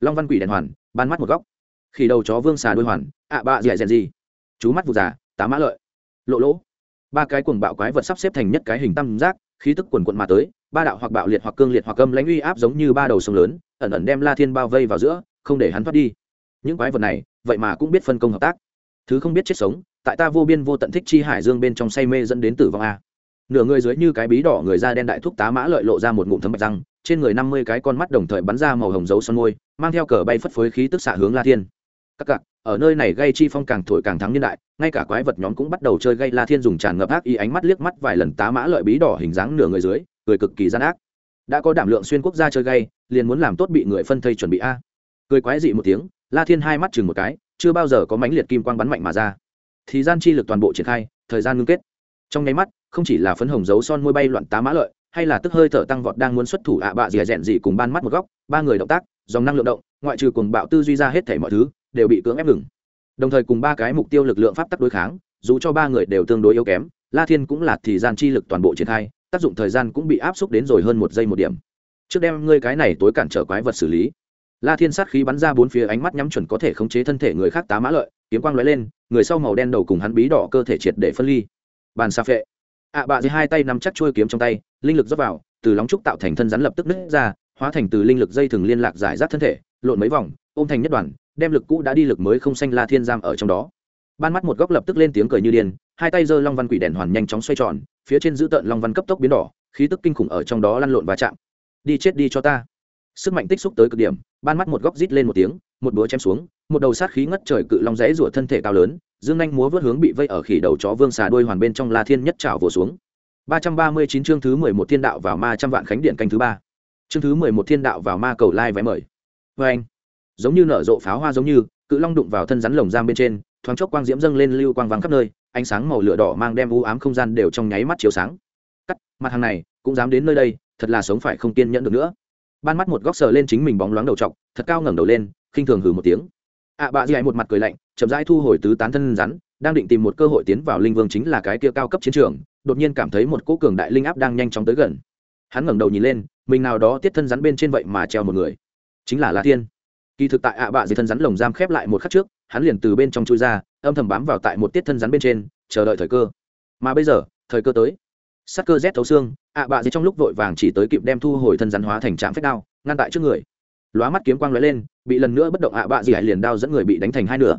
Long văn quỷ đèn hoàn, ban mắt một góc khi đầu chó vương xà đôi hoàn, ạ bạ dẻ dẹn gì. Chú mắt vụ già, tá mã lợi. Lộ lỗ. Ba cái cuồng bạo quái vật sắp xếp thành nhất cái hình tam giác, khí tức quần quận mà tới, ba đạo hoặc bạo liệt hoặc cương liệt hoặc âm lãnh uy áp giống như ba đầu sông lớn, ẩn ẩn đem la thiên bao vây vào giữa, không để hắn thoát đi. Những quái vật này, vậy mà cũng biết phân công hợp tác. Thứ không biết chết sống, tại ta vô biên vô tận thích chi hải dương bên trong say mê dẫn đến tử vong a. Nửa người dưới như cái bí đỏ người da đen đại thúc tá mã lợi lộ ra một ngụm thấm bạch răng, trên người năm mươi cái con mắt đồng thời bắn ra màu hồng dấu son môi, mang theo cờ bay phất phới khí tức xạ hướng la thiên các cặc ở nơi này gây chi phong càng thổi càng thắng niên đại, ngay cả quái vật nhóm cũng bắt đầu chơi gây la thiên dùng tràn ngập ác ý ánh mắt liếc mắt vài lần tá mã lợi bí đỏ hình dáng nửa người dưới, cười cực kỳ gian ác. Đã có đảm lượng xuyên quốc gia chơi gây, liền muốn làm tốt bị người phân thây chuẩn bị a. Cười quái dị một tiếng, la thiên hai mắt chừng một cái, chưa bao giờ có mánh liệt kim quang bắn mạnh mà ra. Thì gian chi lực toàn bộ triển khai, thời gian ngưng kết. Trong nháy mắt, không chỉ là phấn hồng dấu son môi bay loạn tá mã lợi, hay là tức hơi thở tăng vọt đang muốn xuất thủ ạ bạ dìa dẹn dị cùng ban mắt một góc, ba người động tác, dòng năng lượng động, ngoại trừ cùng bạo tư duy ra hết thể mọi thứ đều bị cưỡng ép ngừng. Đồng thời cùng ba cái mục tiêu lực lượng pháp tắc đối kháng dù cho ba người đều tương đối yếu kém la thiên cũng là thì gian chi lực toàn bộ triển khai tác dụng thời gian cũng bị áp xúc đến rồi hơn một giây một điểm. Trước đem ngươi cái này tối cản trở quái vật xử lý. La thiên sát khí bắn ra bốn phía ánh mắt nhắm chuẩn có thể khống chế thân thể người khác tá mã lợi kiếm quang lóe lên người sau màu đen đầu cùng hắn bí đỏ cơ thể triệt để phân ly. Bàn xa phệ. Ạ à, bạ dưới hai tay nắm chắc chuôi kiếm trong tay linh lực dốc vào từ lóng trúc tạo thành thân rắn lập tức nứt ra hóa thành từ linh lực dây thừng liên lạc giải rác thân thể lộn mấy vòng ôm thành nhất đoàn đem lực cũ đã đi lực mới không xanh la thiên giam ở trong đó. Ban mắt một góc lập tức lên tiếng cười như điên, hai tay giơ long văn quỷ đèn hoàn nhanh chóng xoay tròn, phía trên giữ tợn long văn cấp tốc biến đỏ, khí tức kinh khủng ở trong đó lăn lộn và chạm. Đi chết đi cho ta. Sức mạnh tích xúc tới cực điểm, ban mắt một góc rít lên một tiếng, một búa chém xuống, một đầu sát khí ngất trời cự long rẽ rủa thân thể cao lớn, dương anh múa vớt hướng bị vây ở khỉ đầu chó vương xà đuôi hoàn bên trong la thiên nhất trảo vồ xuống. ba trăm ba mươi chín chương thứ mười một thiên đạo vào ma trăm vạn khánh điện canh thứ ba. Chương thứ mười một thiên đạo vào ma cầu lai vé mời. Vê anh giống như nở rộ pháo hoa giống như cự long đụng vào thân rắn lồng giam bên trên thoáng chốc quang diễm dâng lên lưu quang vàng khắp nơi ánh sáng màu lửa đỏ mang đem u ám không gian đều trong nháy mắt chiếu sáng. Cắt mặt hàng này cũng dám đến nơi đây thật là sống phải không kiên nhẫn được nữa. Ban mắt một góc sờ lên chính mình bóng loáng đầu t thật cao ngẩng đầu lên khinh thường hừ một tiếng. Ạ à, bạ dì một mặt cười lạnh chậm rãi thu hồi tứ tán thân rắn đang định tìm một cơ hội tiến vào linh vương chính là cái kia cao cấp chiến trường đột nhiên cảm thấy một cỗ cường đại linh áp đang nhanh chóng tới gần. Hắn ngẩng đầu nhìn lên mình nào đó tiết thân rắn bên trên vậy mà treo một người. Chính là la thiên kỳ thực tại ạ à bạ dì thân rắn lồng giam khép lại một khắc trước, hắn liền từ bên trong chui ra, âm thầm bám vào tại một tiết thân rắn bên trên, chờ đợi thời cơ. Mà bây giờ, thời cơ tới. Sắc cơ rét thấu xương, ạ à bạ dì trong lúc vội vàng chỉ tới kịp đem thu hồi thân rắn hóa thành trạm phép đao, ngăn tại trước người. Lóa mắt kiếm quang lóe lên, bị lần nữa bất động ạ à bạ dì hải liền đao dẫn người bị đánh thành hai nửa.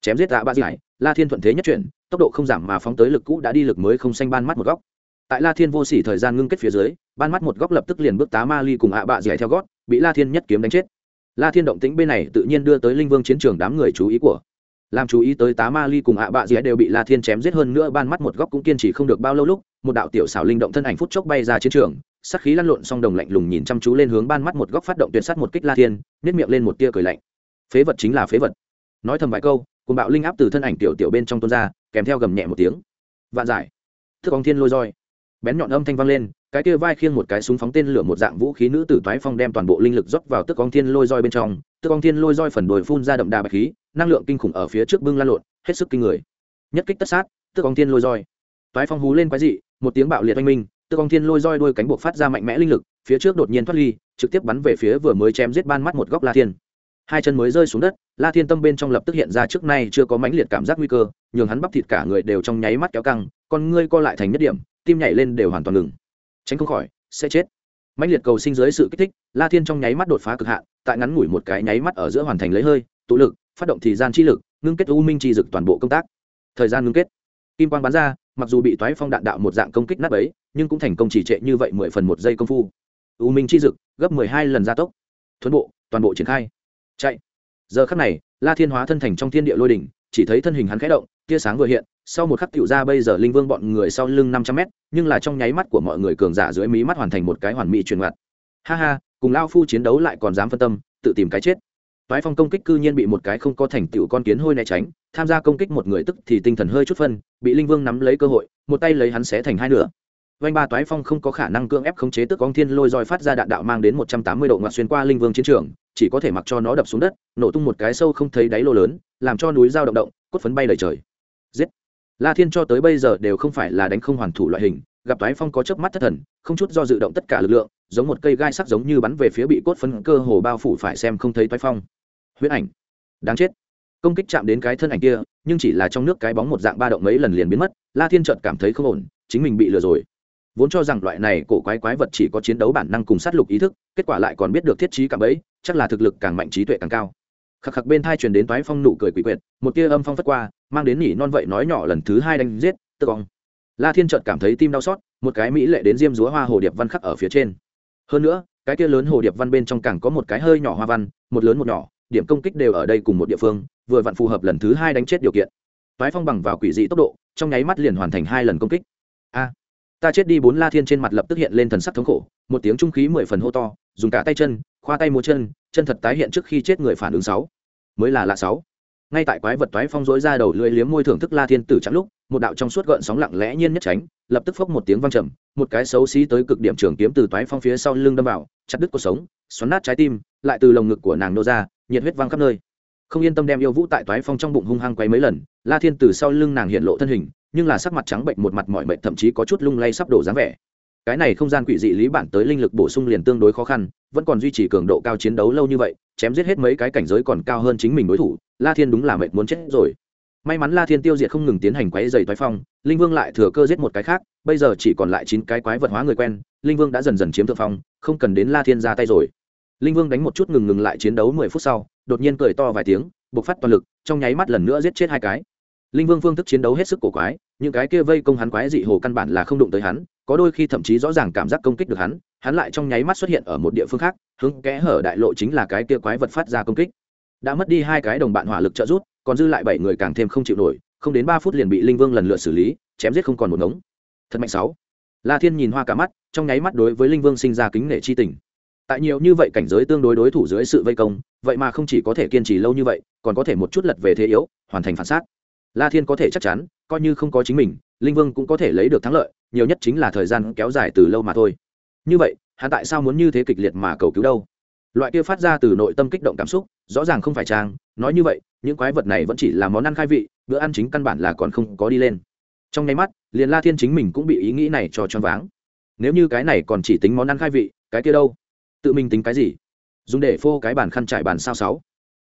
Chém giết ạ bạ dì hải, la thiên thuận thế nhất chuyển, tốc độ không giảm mà phóng tới lực cũ đã đi lực mới không xanh ban mắt một góc. Tại la thiên vô sỉ thời gian ngưng kết phía dưới, ban mắt một góc lập tức liền bước tá ma ly cùng ạ bạ dì theo gót, bị la thiên nhất kiếm đánh chết la thiên động tĩnh bên này tự nhiên đưa tới linh vương chiến trường đám người chú ý của. Làm chú ý tới tá ma ly cùng ạ bạ dĩa đều bị la thiên chém giết hơn nữa ban mắt một góc cũng kiên trì không được bao lâu lúc, một đạo tiểu xảo linh động thân ảnh phút chốc bay ra chiến trường sắc khí lăn lộn song đồng lạnh lùng nhìn chăm chú lên hướng ban mắt một góc phát động tuyệt sát một kích la thiên nếp miệng lên một tia cười lạnh. Phế vật chính là phế vật. Nói thầm vài câu cùng bạo linh áp từ thân ảnh tiểu tiểu bên trong tuôn ra, kèm theo gầm nhẹ một tiếng. Vạn giải. Thức ong thiên lôi roi. Bén nhọn âm thanh vang lên cái kia vai khiêng một cái súng phóng tên lửa một dạng vũ khí nữ tử toái phong đem toàn bộ linh lực dốc vào tức ong thiên lôi roi bên trong, tức ong thiên lôi roi phần đồi phun ra đậm đà bạch khí, năng lượng kinh khủng ở phía trước bưng lan lộn, hết sức kinh người. Nhất kích tất sát, tức ong thiên lôi roi. Toái phong hú lên quái dị, một tiếng bạo liệt oanh minh, tức ong thiên lôi roi đuôi cánh buộc phát ra mạnh mẽ linh lực, phía trước đột nhiên thoát ly, trực tiếp bắn về phía vừa mới chém giết ban mắt một góc la thiên. Hai chân mới rơi xuống đất, la thiên tâm bên trong lập tức hiện ra trước nay chưa có mãnh liệt cảm giác nguy cơ, nhường hắn bắp thịt cả người đều trong nháy mắt kéo căng, con ngươi co lại thành nhất điểm, tim nhảy lên đều hoàn toàn ngừng tránh không khỏi, sẽ chết. Mạnh liệt cầu sinh dưới sự kích thích, la thiên trong nháy mắt đột phá cực hạn, tại ngắn ngủi một cái nháy mắt ở giữa hoàn thành lấy hơi, tụ lực, phát động thì gian chi lực, ngưng kết u minh chi dực toàn bộ công tác. Thời gian ngưng kết. Kim quang bắn ra, mặc dù bị toái phong đạn đạo một dạng công kích nát ấy nhưng cũng thành công chỉ trệ như vậy mười phần một giây công phu. U minh chi dực, gấp mười hai lần gia tốc. Thuấn bộ, toàn bộ triển khai. Chạy. Giờ khắc này, la thiên hóa thân thành trong thiên địa lôi đỉnh, chỉ thấy thân hình hắn khẽ động, tia sáng vừa hiện sau một khắc tiểu ra bây giờ linh vương bọn người sau lưng năm trăm mét, nhưng là trong nháy mắt của mọi người cường giả dưới mí mắt hoàn thành một cái hoàn mỹ truyền ngặt ha ha, cùng lao phu chiến đấu lại còn dám phân tâm, tự tìm cái chết. Toái phong công kích cư nhiên bị một cái không có thành tựu con kiến hôi né tránh, tham gia công kích một người tức thì tinh thần hơi chút phân, bị linh vương nắm lấy cơ hội, một tay lấy hắn xé thành hai nửa. Vanh ba toái phong không có khả năng cưỡng ép khống chế tức con thiên lôi roi phát ra đạn đạo mang đến một trăm tám mươi độ ngoặt xuyên qua linh vương chiến trường, chỉ có thể mặc cho nó đập xuống đất, nổ tung một cái sâu không thấy đáy lô lớn, làm cho núi dao động động, cốt phấn bay đầy trời la thiên cho tới bây giờ đều không phải là đánh không hoàn thủ loại hình, gặp toái phong có chớp mắt thất thần, không chút do dự động tất cả lực lượng, giống một cây gai sắc giống như bắn về phía bị cốt phấn cơ hồ bao phủ phải xem không thấy toái phong. Huyết ảnh. Đáng chết. Công kích chạm đến cái thân ảnh kia, nhưng chỉ là trong nước cái bóng một dạng ba động mấy lần liền biến mất, la thiên chợt cảm thấy không ổn, chính mình bị lừa rồi. Vốn cho rằng loại này cổ quái quái vật chỉ có chiến đấu bản năng cùng sát lục ý thức, kết quả lại còn biết được thiết trí cảm ấy chắc là thực lực càng mạnh trí tuệ càng cao khắc khắc bên thai truyền đến toái phong nụ cười quỷ quyệt, một tia âm phong phất qua, mang đến nỉ non vậy nói nhỏ lần thứ hai đánh giết, tự vong. La thiên chợt cảm thấy tim đau xót, một cái mỹ lệ đến diêm dúa hoa hồ điệp văn khắc ở phía trên. Hơn nữa, cái kia lớn hồ điệp văn bên trong càng có một cái hơi nhỏ hoa văn, một lớn một nhỏ, điểm công kích đều ở đây cùng một địa phương, vừa vặn phù hợp lần thứ hai đánh chết điều kiện. Toái phong bằng vào quỷ dị tốc độ, trong nháy mắt liền hoàn thành hai lần công kích. A, ta chết đi bốn la thiên trên mặt lập tức hiện lên thần sắc thống khổ, một tiếng trung khí mười phần hô to dùng cả tay chân, khoa tay múa chân chân thật tái hiện trước khi chết người phản ứng sáu. Mới là lạ sáu. Ngay tại quái vật toái phong rối ra đầu lưỡi liếm môi thưởng thức la thiên tử trắng lúc, một đạo trong suốt gợn sóng lặng lẽ nhiên nhất tránh, lập tức phốc một tiếng vang trầm, một cái xấu xí tới cực điểm trường kiếm từ toái phong phía sau lưng đâm vào, chặt đứt cuộc sống, xoắn nát trái tim, lại từ lồng ngực của nàng nô ra, nhiệt huyết văng khắp nơi. Không yên tâm đem yêu vũ tại toái phong trong bụng hung hăng quay mấy lần, la thiên Tử sau lưng nàng hiện lộ thân hình, nhưng là sắc mặt trắng bệnh một mặt mỏi mệt thậm chí có chút lung lay sắp đổ dáng vẻ cái này không gian quỷ dị lý bản tới linh lực bổ sung liền tương đối khó khăn, vẫn còn duy trì cường độ cao chiến đấu lâu như vậy, chém giết hết mấy cái cảnh giới còn cao hơn chính mình đối thủ, la thiên đúng là mệt muốn chết rồi. May mắn la thiên tiêu diệt không ngừng tiến hành quái dày thoái phong, linh vương lại thừa cơ giết một cái khác, bây giờ chỉ còn lại chín cái quái vật hóa người quen, linh vương đã dần dần chiếm thượng phong, không cần đến la thiên ra tay rồi. Linh vương đánh một chút ngừng ngừng lại chiến đấu mười phút sau, đột nhiên cười to vài tiếng, bộc phát toàn lực, trong nháy mắt lần nữa giết chết hai cái linh vương phương thức chiến đấu hết sức cổ quái, những cái kia vây công hắn quái dị hồ căn bản là không đụng tới hắn, có đôi khi thậm chí rõ ràng cảm giác công kích được hắn hắn lại trong nháy mắt xuất hiện ở một địa phương khác, hướng kẽ hở đại lộ chính là cái kia quái vật phát ra công kích. Đã mất đi hai cái đồng bạn hỏa lực trợ rút còn dư lại bảy người càng thêm không chịu nổi, không đến ba phút liền bị linh vương lần lượt xử lý, chém giết không còn một ngống. Thật mạnh sáu. La thiên nhìn hoa cả mắt, trong nháy mắt đối với linh vương sinh ra kính nể chi tình. Tại nhiều như vậy cảnh giới tương đối đối thủ dưới sự vây công, vậy mà không chỉ có thể kiên trì lâu như vậy, còn có thể một chút lật về thế yếu, hoàn thành phản xác la thiên có thể chắc chắn, coi như không có chính mình, linh vương cũng có thể lấy được thắng lợi, nhiều nhất chính là thời gian kéo dài từ lâu mà thôi. Như vậy, hắn tại sao muốn như thế kịch liệt mà cầu cứu đâu? Loại kia phát ra từ nội tâm kích động cảm xúc, rõ ràng không phải trang, nói như vậy, những quái vật này vẫn chỉ là món ăn khai vị, bữa ăn chính căn bản là còn không có đi lên. Trong nháy mắt, liền la thiên chính mình cũng bị ý nghĩ này cho choáng váng. Nếu như cái này còn chỉ tính món ăn khai vị, cái kia đâu? Tự mình tính cái gì? Dùng để phô cái bàn khăn trải bàn sao sáu.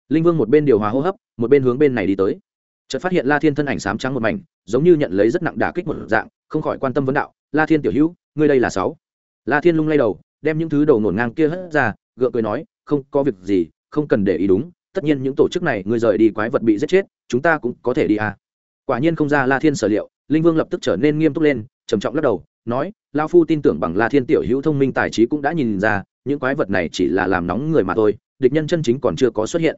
Linh vương một bên điều hòa hô hấp, một bên hướng bên này đi tới chợt phát hiện la thiên thân ảnh sám trắng một mảnh, giống như nhận lấy rất nặng đả kích một dạng, không khỏi quan tâm vấn đạo, la thiên tiểu hữu, ngươi đây là sáu? La thiên lung lay đầu, đem những thứ đầu ngổn ngang kia hất ra, gượng cười nói, không có việc gì, không cần để ý đúng, tất nhiên những tổ chức này, ngươi rời đi quái vật bị giết chết, chúng ta cũng có thể đi à. Quả nhiên không ra la thiên sở liệu, linh vương lập tức trở nên nghiêm túc lên, trầm trọng lắc đầu, nói lao phu tin tưởng bằng la thiên tiểu hữu thông minh tài trí cũng đã nhìn ra, những quái vật này chỉ là làm nóng người mà thôi, địch nhân chân chính còn chưa có xuất hiện.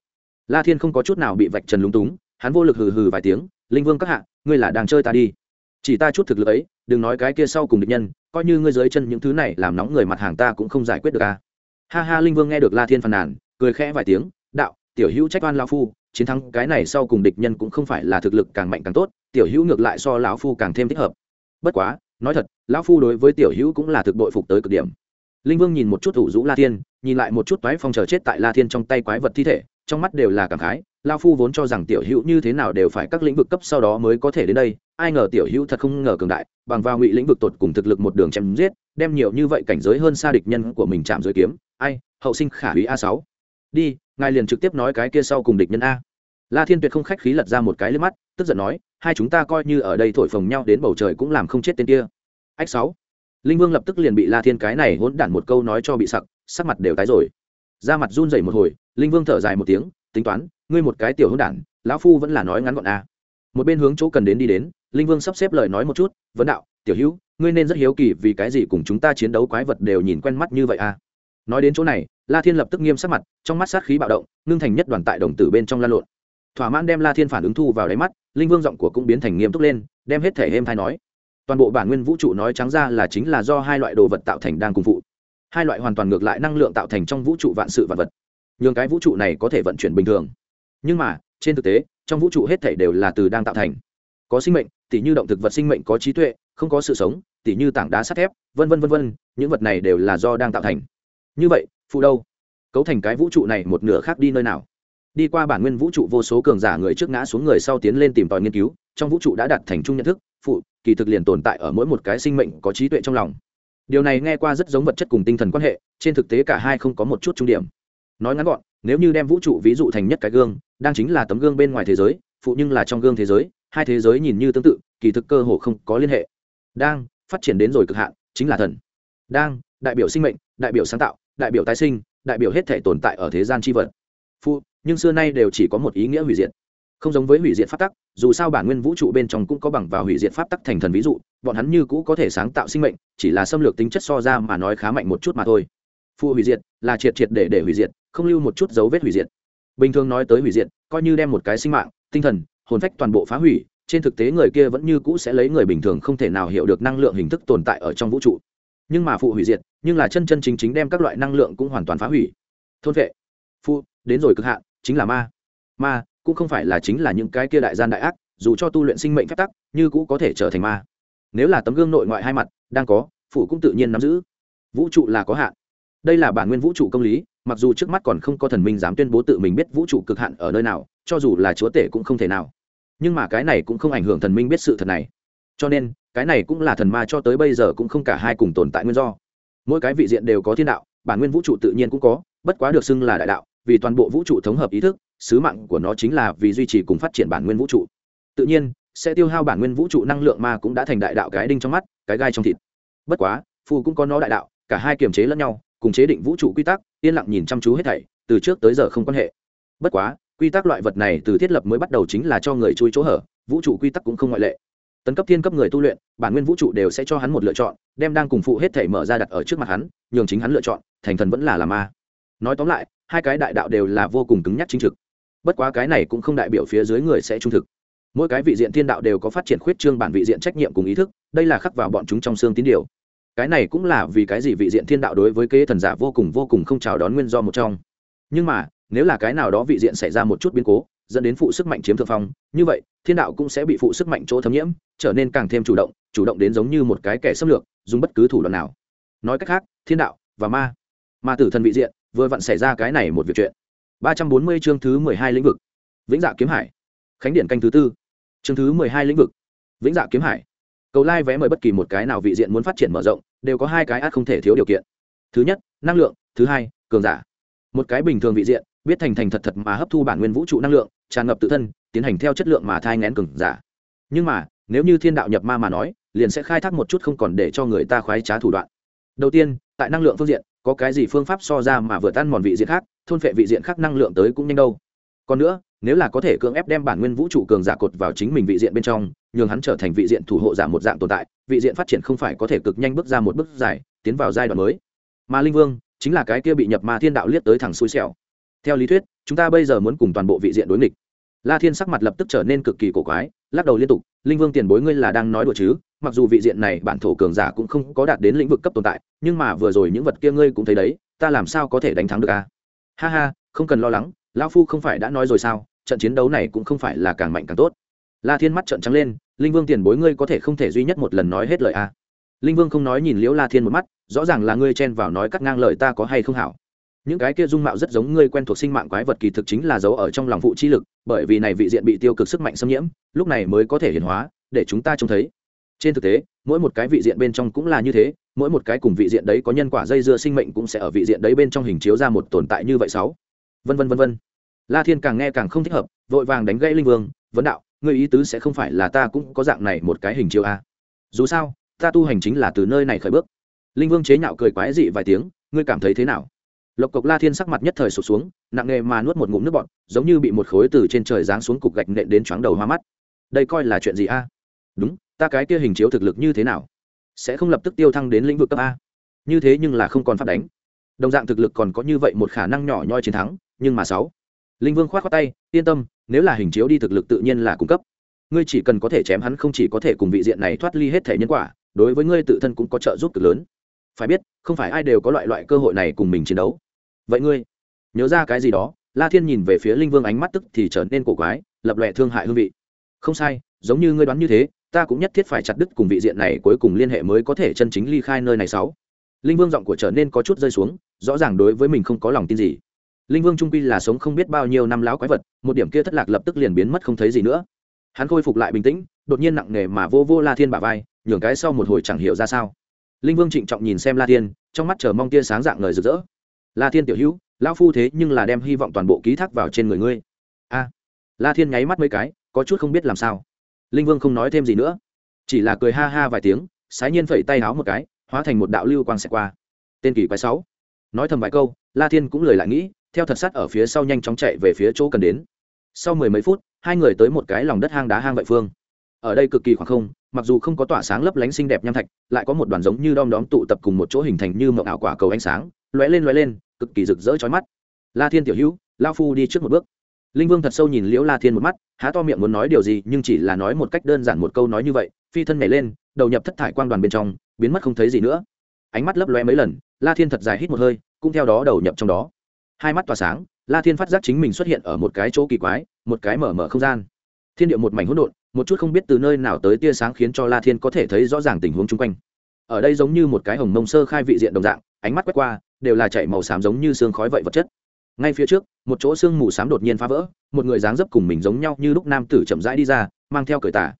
La thiên không có chút nào bị vạch trần lúng túng hắn vô lực hừ hừ vài tiếng, linh vương các hạ, ngươi là đang chơi ta đi. Chỉ ta chút thực lực ấy, đừng nói cái kia sau cùng địch nhân, coi như ngươi dưới chân những thứ này làm nóng người mặt hàng ta cũng không giải quyết được à. ha ha, linh vương nghe được la thiên phàn nàn, cười khẽ vài tiếng, đạo, tiểu hữu trách oan lao phu, chiến thắng cái này sau cùng địch nhân cũng không phải là thực lực càng mạnh càng tốt, tiểu hữu ngược lại so lão phu càng thêm thích hợp. Bất quá, nói thật, lão phu đối với tiểu hữu cũng là thực bội phục tới cực điểm. Linh vương nhìn một chút thủ rũ la thiên, nhìn lại một chút toái phong chờ chết tại la thiên trong tay quái vật thi thể, trong mắt đều là cảm khái lao phu vốn cho rằng tiểu hữu như thế nào đều phải các lĩnh vực cấp sau đó mới có thể đến đây, ai ngờ tiểu hữu thật không ngờ cường đại, bằng vào ngụy lĩnh vực tột cùng thực lực một đường chém giết, đem nhiều như vậy cảnh giới hơn xa địch nhân của mình chạm dưới kiếm. Ai, hậu sinh khả hủy a sáu. Đi, ngài liền trực tiếp nói cái kia sau cùng địch nhân a. La thiên tuyệt không khách khí lật ra một cái lên mắt, tức giận nói, hai chúng ta coi như ở đây thổi phồng nhau đến bầu trời cũng làm không chết tên kia. Ách sáu. Linh vương lập tức liền bị la thiên cái này hỗn đản một câu nói cho bị sặc, sắc mặt đều tái rồi. Ra mặt run rẩy một hồi, linh vương thở dài một tiếng, tính toán ngươi một cái tiểu hữu đản, lão phu vẫn là nói ngắn gọn a một bên hướng chỗ cần đến đi đến, linh vương sắp xếp lời nói một chút, vấn đạo, tiểu hữu, ngươi nên rất hiếu kỳ vì cái gì cùng chúng ta chiến đấu quái vật đều nhìn quen mắt như vậy a nói đến chỗ này, la thiên lập tức nghiêm sắc mặt, trong mắt sát khí bạo động, ngưng thành nhất đoàn tại đồng tử bên trong lan lộn. Thỏa mãn đem la thiên phản ứng thu vào đáy mắt, linh vương giọng của cũng biến thành nghiêm túc lên, đem hết thể êm thai nói. Toàn bộ bản nguyên vũ trụ nói trắng ra là chính là do hai loại đồ vật tạo thành đang cùng phụ hai loại hoàn toàn ngược lại năng lượng tạo thành trong vũ trụ vạn sự vạn vật. Nhường cái vũ trụ này có thể vận chuyển bình thường nhưng mà, trên thực tế, trong vũ trụ hết thể đều là từ đang tạo thành. Có sinh mệnh, tỉ như động thực vật sinh mệnh có trí tuệ, không có sự sống, tỉ như tảng đá sắt thép, vân vân vân vân, những vật này đều là do đang tạo thành. Như vậy, phụ đâu? Cấu thành cái vũ trụ này một nửa khác đi nơi nào? Đi qua bản nguyên vũ trụ vô số cường giả người trước ngã xuống người sau tiến lên tìm tòi nghiên cứu, trong vũ trụ đã đạt thành chung nhận thức, phụ, kỳ thực liền tồn tại ở mỗi một cái sinh mệnh có trí tuệ trong lòng. Điều này nghe qua rất giống vật chất cùng tinh thần quan hệ, trên thực tế cả hai không có một chút trung điểm. Nói ngắn gọn nếu như đem vũ trụ ví dụ thành nhất cái gương, đang chính là tấm gương bên ngoài thế giới, phụ nhưng là trong gương thế giới, hai thế giới nhìn như tương tự, kỳ thực cơ hồ không có liên hệ. Đang, phát triển đến rồi cực hạn, chính là thần. Đang, đại biểu sinh mệnh, đại biểu sáng tạo, đại biểu tái sinh, đại biểu hết thể tồn tại ở thế gian c h i vật. Phụ, nhưng xưa nay đều chỉ có một ý nghĩa hủy diệt. Không giống với hủy diệt pháp tắc, dù sao bản nguyên vũ trụ bên trong cũng có bằng vào hủy diệt pháp tắc thành thần ví dụ, bọn hắn như cũ có thể sáng tạo sinh mệnh, chỉ là xâm lược tính chất so ra mà nói khá mạnh một chút mà thôi phụ hủy diệt, là triệt triệt để để hủy diệt, không lưu một chút dấu vết hủy diệt. Bình thường nói tới hủy diệt, coi như đem một cái sinh mạng, tinh thần, hồn phách toàn bộ phá hủy, trên thực tế người kia vẫn như cũ sẽ lấy người bình thường không thể nào hiểu được năng lượng hình thức tồn tại ở trong vũ trụ. Nhưng mà phụ hủy diệt, nhưng là chân chân chính chính đem các loại năng lượng cũng hoàn toàn phá hủy. Thôn vệ. Phụ đến rồi cực hạn, chính là ma. Ma, cũng không phải là chính là những cái kia đại gian đại ác, dù cho tu luyện sinh mệnh phép tắc, như cũ có thể trở thành ma. Nếu là tấm gương nội ngoại hai mặt, đang có phụ cũng tự nhiên nắm giữ. Vũ trụ là có hạn đây là bản nguyên vũ trụ công lý, mặc dù trước mắt còn không có thần minh dám tuyên bố tự mình biết vũ trụ cực hạn ở nơi nào, cho dù là chúa tể cũng không thể nào. Nhưng mà cái này cũng không ảnh hưởng thần minh biết sự thật này. Cho nên, cái này cũng là thần ma cho tới bây giờ cũng không cả hai cùng tồn tại nguyên do. Mỗi cái vị diện đều có thiên đạo, bản nguyên vũ trụ tự nhiên cũng có, bất quá được xưng là đại đạo, vì toàn bộ vũ trụ thống hợp ý thức, sứ mạng của nó chính là vì duy trì cùng phát triển bản nguyên vũ trụ. Tự nhiên, sẽ tiêu hao bản nguyên vũ trụ năng lượng mà cũng đã thành đại đạo cái đinh trong mắt, cái gai trong thịt. Bất quá, phù cũng có nó đại đạo, cả hai kiềm chế lẫn nhau cùng chế định vũ trụ quy tắc, yên lặng nhìn chăm chú hết thảy, từ trước tới giờ không quan hệ. Bất quá, quy tắc loại vật này từ thiết lập mới bắt đầu chính là cho người chui chỗ hở, vũ trụ quy tắc cũng không ngoại lệ. Tấn cấp thiên cấp người tu luyện, bản nguyên vũ trụ đều sẽ cho hắn một lựa chọn, đem đang cùng phụ hết thể mở ra đặt ở trước mặt hắn, nhường chính hắn lựa chọn, thành thần vẫn là làm ma. Nói tóm lại, hai cái đại đạo đều là vô cùng cứng nhắc chính trực. Bất quá cái này cũng không đại biểu phía dưới người sẽ trung thực. Mỗi cái vị diện thiên đạo đều có phát triển khuyết trương bản vị diện trách nhiệm cùng ý thức, đây là khắc vào bọn chúng trong xương tín điều cái này cũng là vì cái gì vị diện thiên đạo đối với kế thần giả vô cùng vô cùng không chào đón nguyên do một trong. Nhưng mà, nếu là cái nào đó vị diện xảy ra một chút biến cố, dẫn đến phụ sức mạnh chiếm thượng phong, như vậy, thiên đạo cũng sẽ bị phụ sức mạnh chỗ thấm nhiễm, trở nên càng thêm chủ động chủ động đến giống như một cái kẻ xâm lược, dùng bất cứ thủ đoạn nào. Nói cách khác, thiên đạo và ma ma tử thần vị diện, vừa vặn xảy ra cái này một việc chuyện. ba trăm bốn mươi chương thứ mười hai lĩnh vực. Vĩnh dạ kiếm hải. Khánh điện canh thứ tư. Chương thứ mười hai lĩnh vực. Vĩnh dạ kiếm hải cầu lai vé mời bất kỳ một cái nào vị diện muốn phát triển mở rộng, đều có hai cái át không thể thiếu điều kiện. Thứ nhất, năng lượng, thứ hai, cường giả. Một cái bình thường vị diện, biết thành thành thật thật mà hấp thu bản nguyên vũ trụ năng lượng, tràn ngập tự thân, tiến hành theo chất lượng mà thai ngén cường giả. Nhưng mà, nếu như thiên đạo nhập ma mà nói, liền sẽ khai thác một chút không còn để cho người ta khoái trá thủ đoạn. Đầu tiên, tại năng lượng phương diện, có cái gì phương pháp so ra mà vừa tan mòn vị diện khác, thôn phệ vị diện khác năng lượng tới cũng nhanh đâu. Còn nữa, nếu là có thể cưỡng ép đem bản nguyên vũ trụ cường giả cột vào chính mình vị diện bên trong nhường hắn trở thành vị diện thủ hộ giả một dạng tồn tại, vị diện phát triển không phải có thể cực nhanh bước ra một bước dài, tiến vào giai đoạn mới. Mà linh vương, chính là cái kia bị nhập ma thiên đạo liếc tới thẳng xui xẻo. Theo lý thuyết, chúng ta bây giờ muốn cùng toàn bộ vị diện đối nghịch. La thiên sắc mặt lập tức trở nên cực kỳ cổ quái, lắc đầu liên tục, linh vương tiền bối ngươi là đang nói đùa chứ? Mặc dù vị diện này bản thổ cường giả cũng không có đạt đến lĩnh vực cấp tồn tại, nhưng mà vừa rồi những vật kia ngươi cũng thấy đấy, ta làm sao có thể đánh thắng được à? ha ha, không cần lo lắng, lão phu không phải đã nói rồi sao? Trận chiến đấu này cũng không phải là càng mạnh càng tốt la thiên mắt trợn trắng lên, linh vương tiền bối ngươi có thể không thể duy nhất một lần nói hết lời à? linh vương không nói nhìn liễu la thiên một mắt, rõ ràng là ngươi chen vào nói cắt ngang lời ta có hay không hảo? Những cái kia dung mạo rất giống ngươi quen thuộc sinh mạng quái vật kỳ thực chính là dấu ở trong lòng phụ chi lực, bởi vì này vị diện bị tiêu cực sức mạnh xâm nhiễm, lúc này mới có thể hiển hóa, để chúng ta trông thấy. Trên thực tế, mỗi một cái vị diện bên trong cũng là như thế, mỗi một cái cùng vị diện đấy có nhân quả dây dưa sinh mệnh cũng sẽ ở vị diện đấy bên trong hình chiếu ra một tồn tại như vậy sáu. Vân vân vân vân. La thiên càng nghe càng không thích hợp, vội vàng đánh gãy linh vương, vấn đạo ngươi ý tứ sẽ không phải là ta cũng có dạng này một cái hình chiếu a. À? dù sao, ta tu hành chính là từ nơi này khởi bước. Linh vương chế nhạo cười quái dị vài tiếng, ngươi cảm thấy thế nào? Lộc cộc la thiên sắc mặt nhất thời sụp xuống, nặng nề mà nuốt một ngụm nước bọt, giống như bị một khối từ trên trời giáng xuống cục gạch nện đến chóng đầu hoa mắt. Đây coi là chuyện gì a? Đúng, ta cái kia hình chiếu thực lực như thế nào? Sẽ không lập tức tiêu thăng đến lĩnh vực cấp a. Như thế nhưng là không còn phát đánh. Đồng dạng thực lực còn có như vậy một khả năng nhỏ nhoi chiến thắng, nhưng mà sáu. Linh vương khoát khoát tay, yên tâm nếu là hình chiếu đi thực lực tự nhiên là cung cấp. Ngươi chỉ cần có thể chém hắn không chỉ có thể cùng vị diện này thoát ly hết thể nhân quả, đối với ngươi tự thân cũng có trợ giúp cực lớn. Phải biết, không phải ai đều có loại loại cơ hội này cùng mình chiến đấu. Vậy ngươi, nhớ ra cái gì đó, la thiên nhìn về phía linh vương ánh mắt tức thì trở nên cổ quái, lập lòe thương hại hương vị. Không sai, giống như ngươi đoán như thế, ta cũng nhất thiết phải chặt đứt cùng vị diện này cuối cùng liên hệ mới có thể chân chính ly khai nơi này sáu. Linh vương giọng của trở nên có chút rơi xuống, rõ ràng đối với mình không có lòng tin gì linh vương trung quy là sống không biết bao nhiêu năm láo quái vật, một điểm kia thất lạc lập tức liền biến mất không thấy gì nữa. Hắn khôi phục lại bình tĩnh, đột nhiên nặng nề mà vô vô la thiên bả vai, nhường cái sau một hồi chẳng hiểu ra sao. Linh vương trịnh trọng nhìn xem la thiên, trong mắt chờ mong tia sáng dạng lời rực rỡ. La thiên tiểu hữu, lão phu thế nhưng là đem hy vọng toàn bộ ký thác vào trên người ngươi. A. La thiên nháy mắt mấy cái, có chút không biết làm sao. Linh vương không nói thêm gì nữa. Chỉ là cười ha ha vài tiếng, sái nhiên phẩy tay háo một cái, hóa thành một đạo lưu quang xẹt qua. Tên kỳ quái sáu. Nói thầm vài câu, la thiên cũng lời lại nghĩ theo thật sát ở phía sau nhanh chóng chạy về phía chỗ cần đến. Sau mười mấy phút, hai người tới một cái lòng đất hang đá hang vậy phương. Ở đây cực kỳ khoảng không, mặc dù không có tỏa sáng lấp lánh xinh đẹp nham thạch, lại có một đoàn giống như đom đóm tụ tập cùng một chỗ hình thành như mộng ảo quả cầu ánh sáng, lóe lên lóe lên, cực kỳ rực rỡ chói mắt. La thiên tiểu hữu lao phu đi trước một bước. Linh vương thật sâu nhìn liễu la thiên một mắt, há to miệng muốn nói điều gì, nhưng chỉ là nói một cách đơn giản một câu nói như vậy, phi thân nhảy lên, đầu nhập thất thải quang đoàn bên trong, biến mất không thấy gì nữa. Ánh mắt lấp lóe mấy lần, la thiên thật dài hít một hơi, cũng theo đó đầu nhập trong đó hai mắt tỏa sáng, la thiên phát giác chính mình xuất hiện ở một cái chỗ kỳ quái, một cái mở mở không gian. Thiên địa một mảnh hỗn độn, một chút không biết từ nơi nào tới tia sáng khiến cho la thiên có thể thấy rõ ràng tình huống chung quanh. Ở đây giống như một cái hồng mông sơ khai vị diện đồng dạng, ánh mắt quét qua, đều là chảy màu xám giống như xương khói vậy vật chất. Ngay phía trước, một chỗ xương mù xám đột nhiên phá vỡ, một người dáng dấp cùng mình giống nhau như lúc nam tử chậm rãi đi ra, mang theo cởi tả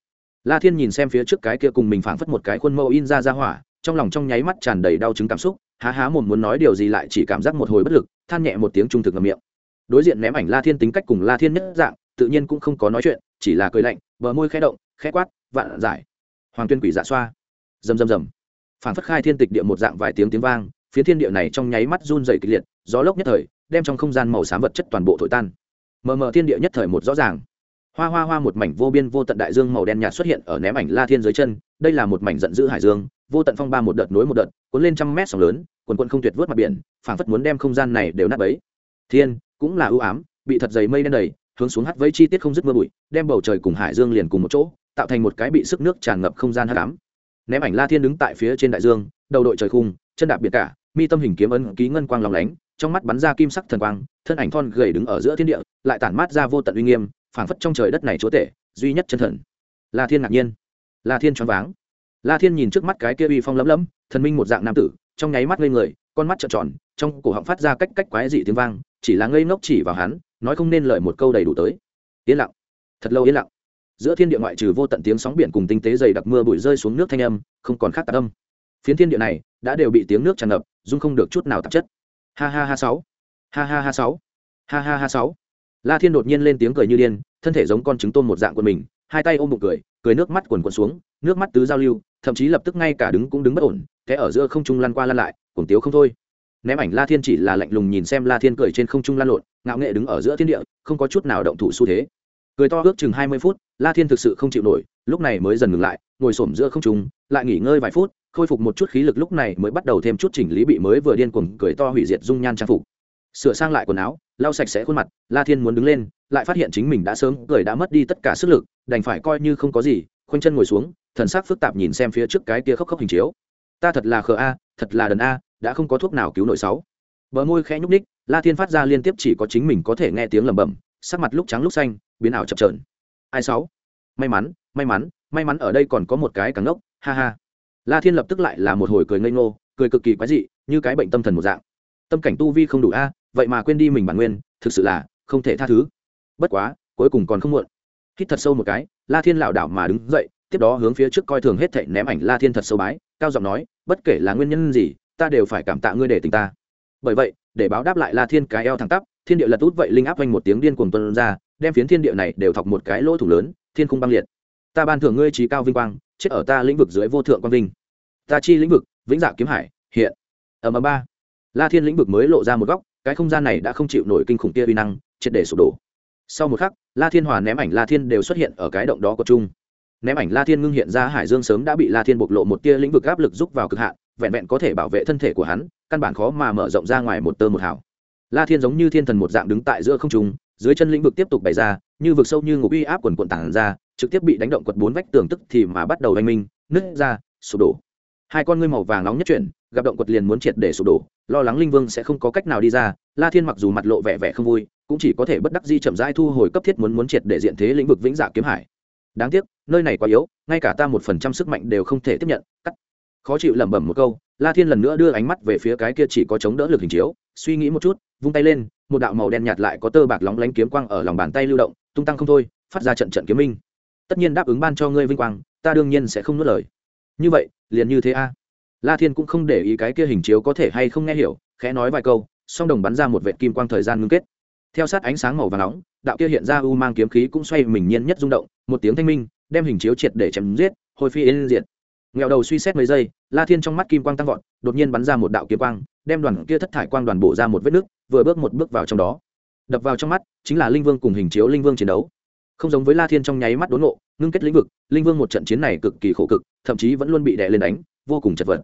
la thiên nhìn xem phía trước cái kia cùng mình phảng phất một cái khuôn mẫu in ra ra hỏa, trong lòng trong nháy mắt tràn đầy đau chứng cảm xúc, há há một muốn nói điều gì lại chỉ cảm giác một hồi bất lực than nhẹ một tiếng trung thực ngậm miệng. Đối diện ném ảnh la thiên tính cách cùng la thiên nhất dạng, tự nhiên cũng không có nói chuyện, chỉ là cười lạnh, bờ môi khẽ động, khẽ quát, vạn giải. Hoàng tuyên quỷ dạ xoa. Rầm rầm rầm. Phản phất khai thiên tịch địa một dạng vài tiếng tiếng vang, phía thiên địa này trong nháy mắt run dày kịch liệt, gió lốc nhất thời, đem trong không gian màu xám vật chất toàn bộ thổi tan. Mờ mờ thiên địa nhất thời một rõ ràng. Hoa hoa hoa một mảnh vô biên vô tận đại dương màu đen nhạt xuất hiện ở ném ảnh la thiên dưới chân, đây là một mảnh giận dữ hải dương, vô tận phong ba một đợt nối một đợt, cuốn lên trăm mét sóng lớn quần quần không tuyệt vớt mặt biển, phảng phất muốn đem không gian này đều nát bấy. Thiên, cũng là ưu ám, bị thật dày mây đen đầy, hướng xuống hắt với chi tiết không dứt mưa bụi, đem bầu trời cùng hải dương liền cùng một chỗ, tạo thành một cái bị sức nước tràn ngập không gian hắc ám. Ném ảnh la thiên đứng tại phía trên đại dương, đầu đội trời khung, chân đạp biệt cả, mi tâm hình kiếm ấn ký ngân quang lòng lánh, trong mắt bắn ra kim sắc thần quang, thân ảnh thon gầy đứng ở giữa thiên địa, lại tản mát ra vô tận uy nghiêm, phảng phất trong trời đất này chúa tể, duy nhất chân thần. La thiên ngạc nhiên. La thiên choáng váng. La thiên nhìn trước mắt cái kia uy phong lấm lấm, thần minh một dạng nam tử trong nháy mắt ngây người, con mắt trợn tròn, trong cổ họng phát ra cách cách quái dị tiếng vang, chỉ là ngây ngốc chỉ vào hắn, nói không nên lời một câu đầy đủ tới. Yên lặng. Thật lâu yên lặng. Giữa thiên địa ngoại trừ vô tận tiếng sóng biển cùng tinh tế dày đặc mưa bụi rơi xuống nước thanh âm, không còn khác tạc âm. Phiến thiên địa này đã đều bị tiếng nước tràn ngập, dung không được chút nào tạp chất. Ha ha ha sáu. Ha ha ha sáu. Ha ha ha sáu. La thiên đột nhiên lên tiếng cười như điên, thân thể giống con trứng tôm một dạng của mình, hai tay ôm bụng cười cười nước mắt quần quần xuống, nước mắt tứ giao lưu thậm chí lập tức ngay cả đứng cũng đứng bất ổn té ở giữa không trung lăn qua lăn lại, cuồng tiếu không thôi. Ném ảnh la thiên chỉ là lạnh lùng nhìn xem la thiên cười trên không trung lan lộn, ngạo nghệ đứng ở giữa thiên địa, không có chút nào động thủ xu thế. Cười to ước chừng hai mươi phút, la thiên thực sự không chịu nổi, lúc này mới dần ngừng lại, ngồi s giữa không trung, lại nghỉ ngơi vài phút, khôi phục một chút khí lực lúc này mới bắt đầu thêm chút chỉnh lý bị mới vừa điên cuồng cười to hủy diệt dung nhan trang phục. Sửa sang lại quần áo, lau sạch sẽ khuôn mặt, la thiên muốn đứng lên, lại phát hiện chính mình đã sớm, cười đã mất đi tất cả sức lực, đành phải coi như không có gì khoanh chân ngồi xuống, thần sắc phức tạp nhìn xem phía trước cái kia khóc khóc hình chiếu. Ta thật là khờ a, thật là đần a, đã không có thuốc nào cứu nội sáu. Bờ môi khẽ nhúc ních la thiên phát ra liên tiếp chỉ có chính mình có thể nghe tiếng lẩm bẩm, sắc mặt lúc trắng lúc xanh, biến ảo chập trờn ai sáu? May mắn may mắn may mắn ở đây còn có một cái càng ngốc, ha ha. La thiên lập tức lại là một hồi cười ngây ngô, cười cực kỳ quái dị, như cái bệnh tâm thần một dạng. Tâm cảnh tu vi không đủ a, vậy mà quên đi mình bản nguyên, thực sự là không thể tha thứ. Bất quá, cuối cùng còn không muộn. Hít thật sâu một cái la thiên lảo đảo mà đứng dậy, tiếp đó hướng phía trước coi thường hết thảy ném ảnh la thiên thật sâu bái, cao giọng nói, bất kể là nguyên nhân gì, ta đều phải cảm tạ ngươi để tình ta. Bởi vậy, để báo đáp lại la thiên cái eo thẳng tắp, thiên địa lật út vậy linh áp quanh một tiếng điên cuồng tuân ra, đem phiến thiên địa này đều thọc một cái lỗ thủ lớn, thiên khung băng liệt. Ta ban thưởng ngươi trí cao vinh quang, chết ở ta lĩnh vực dưới vô thượng quang vinh. Ta chi lĩnh vực, vĩnh dạ kiếm hải, hiện. Ở ầm ba. La thiên lĩnh vực mới lộ ra một góc, cái không gian này đã không chịu nổi kinh khủng kia uy năng, triệt để sụp đổ sau một khắc, la thiên hòa ném ảnh la thiên đều xuất hiện ở cái động đó của chung. Ném ảnh la thiên ngưng hiện ra hải dương sớm đã bị la thiên bộc lộ một tia lĩnh vực áp lực giúp vào cực hạn, vẹn vẹn có thể bảo vệ thân thể của hắn, căn bản khó mà mở rộng ra ngoài một tơ một hào. La thiên giống như thiên thần một dạng đứng tại giữa không trung, dưới chân lĩnh vực tiếp tục bày ra, như vực sâu như ngục uy áp quần quần tản ra, trực tiếp bị đánh động quật bốn vách tường tức thì mà bắt đầu oanh minh, nứt ra, sụp đổ. Hai con ngươi màu vàng nóng nhất chuyển, gặp động quật liền muốn triệt để sụp đổ, lo lắng linh vương sẽ không có cách nào đi ra, la thiên mặc dù mặt lộ vẻ vẻ không vui cũng chỉ có thể bất đắc di chậm rãi thu hồi cấp thiết muốn muốn triệt để diện thế lĩnh vực vĩnh dạ kiếm hải. Đáng tiếc, nơi này quá yếu, ngay cả ta một phần trăm sức mạnh đều không thể tiếp nhận. Cắt. Khó chịu lẩm bẩm một câu, la thiên lần nữa đưa ánh mắt về phía cái kia chỉ có chống đỡ lực hình chiếu, suy nghĩ một chút, vung tay lên, một đạo màu đen nhạt lại có tơ bạc lóng lánh kiếm quang ở lòng bàn tay lưu động, tung tăng không thôi, phát ra trận trận kiếm minh. Tất nhiên đáp ứng ban cho ngươi vinh quang, ta đương nhiên sẽ không nuốt lời. Như vậy, liền như thế a. La thiên cũng không để ý cái kia hình chiếu có thể hay không nghe hiểu, khẽ nói vài câu, song đồng bắn ra một vệ kim quang thời gian ngưng kết theo sát ánh sáng màu và nóng, đạo kia hiện ra u mang kiếm khí cũng xoay mình nhiên nhất rung động, một tiếng thanh minh, đem hình chiếu triệt để chém giết hồi phi yên diện nghèo đầu suy xét mấy giây, la thiên trong mắt kim quang tăng vọt, đột nhiên bắn ra một đạo kiếm quang, đem đoàn kia thất thải quang đoàn bổ ra một vết nước, vừa bước một bước vào trong đó. Đập vào trong mắt, chính là linh vương cùng hình chiếu linh vương chiến đấu. Không giống với la thiên trong nháy mắt đốn ngộ, ngưng kết lĩnh vực, linh vương một trận chiến này cực kỳ khổ cực, thậm chí vẫn luôn bị đè lên đánh, vô cùng chật vật.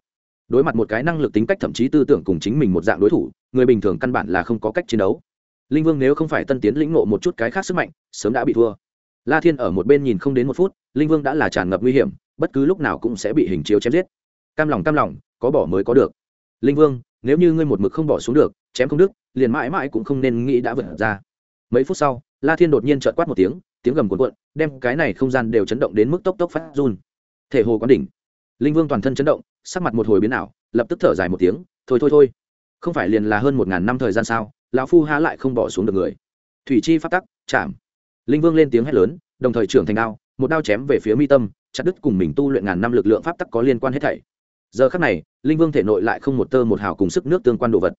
Đối mặt một cái năng lực tính cách thậm chí tư tưởng cùng chính mình một dạng đối thủ, người bình thường căn bản là không có cách chiến đấu linh vương nếu không phải tân tiến lĩnh ngộ một chút cái khác sức mạnh, sớm đã bị thua. La thiên ở một bên nhìn không đến một phút, linh vương đã là tràn ngập nguy hiểm, bất cứ lúc nào cũng sẽ bị hình chiếu chém giết. Cam lòng cam lòng, có bỏ mới có được. Linh vương, nếu như ngươi một mực không bỏ xuống được, chém không đức liền mãi mãi cũng không nên nghĩ đã vượt ra. Mấy phút sau, la thiên đột nhiên trợt quát một tiếng tiếng gầm cuộn cuộn, đem cái này không gian đều chấn động đến mức tốc tốc phát run. Thể hồ quán đỉnh. Linh vương toàn thân chấn động, sắc mặt một hồi biến ảo, lập tức thở dài một tiếng, thôi thôi thôi, không phải liền là hơn một ngàn năm thời gian sao? Lão phu há lại không bỏ xuống được người. Thủy chi phát tắc, chạm. Linh vương lên tiếng hét lớn, đồng thời trưởng thành đao, một đao chém về phía mi tâm, chặt đứt cùng mình tu luyện ngàn năm lực lượng pháp tắc có liên quan hết thảy. Giờ khắc này, linh vương thể nội lại không một tơ một hào cùng sức nước tương quan đồ vật.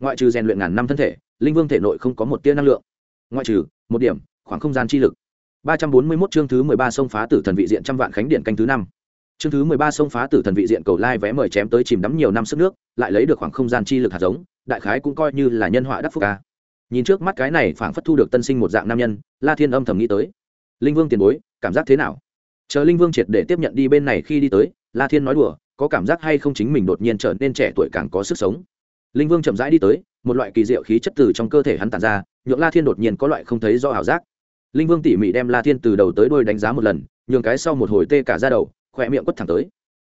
Ngoại trừ rèn luyện ngàn năm thân thể, linh vương thể nội không có một tia năng lượng. Ngoại trừ, một điểm, khoảng không gian chi lực. Ba trăm bốn mươi 341 chương thứ mười ba sông phá tử thần vị diện trăm vạn khánh điện canh thứ năm. Chương thứ mười ba sông phá tử thần vị diện cầu lai vé mời chém tới chìm đắm nhiều năm sức nước, lại lấy được khoảng không gian chi lực hạt giống đại khái cũng coi như là nhân họa đắc phúc ca. Nhìn trước mắt cái này phảng phất thu được tân sinh một dạng nam nhân, la thiên âm thầm nghĩ tới. Linh vương tiền bối, cảm giác thế nào? Chờ linh vương triệt để tiếp nhận đi bên này khi đi tới, la thiên nói đùa, có cảm giác hay không chính mình đột nhiên trở nên trẻ tuổi càng có sức sống. Linh vương chậm rãi đi tới, một loại kỳ diệu khí chất từ trong cơ thể hắn tàn ra, nhượng la thiên đột nhiên có loại không thấy do ảo giác. Linh vương tỉ mỉ đem la thiên từ đầu tới đôi đánh giá một lần, nhường cái sau một hồi tê cả ra đầu, khỏe miệng quất thẳng tới.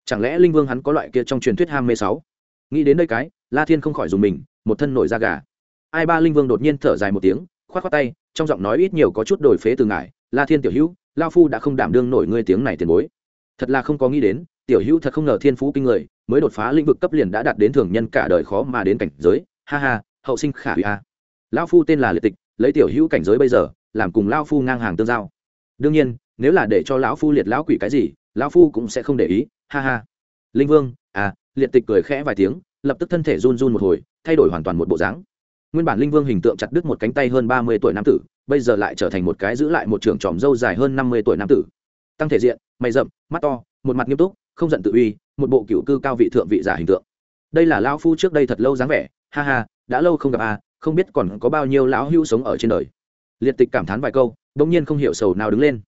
Chẳng lẽ linh vương hắn có loại kia trong truyền thuyết ham mê sáu? Nghĩ đến đây cái la thiên không khỏi dùng mình, một thân nổi da gà. Ai ba linh vương đột nhiên thở dài một tiếng k h o á t k tay, trong giọng nói ít nhiều có chút đổi phế từ ngại, la thiên tiểu hữu lao phu đã không đảm đương nổi ngươi tiếng này tiền bối. Thật là không có nghĩ đến, tiểu hữu thật không ngờ thiên phú kinh người, mới đột phá lĩnh vực cấp liền đã đạt đến thường nhân cả đời khó mà đến cảnh giới. Ha ha, hậu sinh khả hủy a. Lao phu tên là liệt tịch, lấy tiểu hữu cảnh giới bây giờ, làm cùng lao phu ngang hàng tương giao. Đương nhiên, nếu là để cho lão phu liệt lão quỷ cái gì, lão phu cũng sẽ không để ý. Ha ha. Linh vương à liệt tịch cười khẽ vài tiếng lập tức thân thể run run một hồi, thay đổi hoàn toàn một bộ dáng. Nguyên bản linh vương hình tượng chặt đứt một cánh tay hơn ba mươi tuổi nam tử, bây giờ lại trở thành một cái giữ lại một trưởng tròm dâu dài hơn năm mươi tuổi nam tử. Tăng thể diện, mày rậm, mắt to, một mặt nghiêm túc, không giận tự uy, một bộ cựu cư cao vị thượng vị giả hình tượng. Đây là lão phu trước đây thật lâu dáng vẻ, ha ha, đã lâu không gặp à không biết còn có bao nhiêu lão hưu sống ở trên đời. Liệt tịch cảm thán vài câu đ ỗ n g nhiên không hiểu sầu nào đứng lên.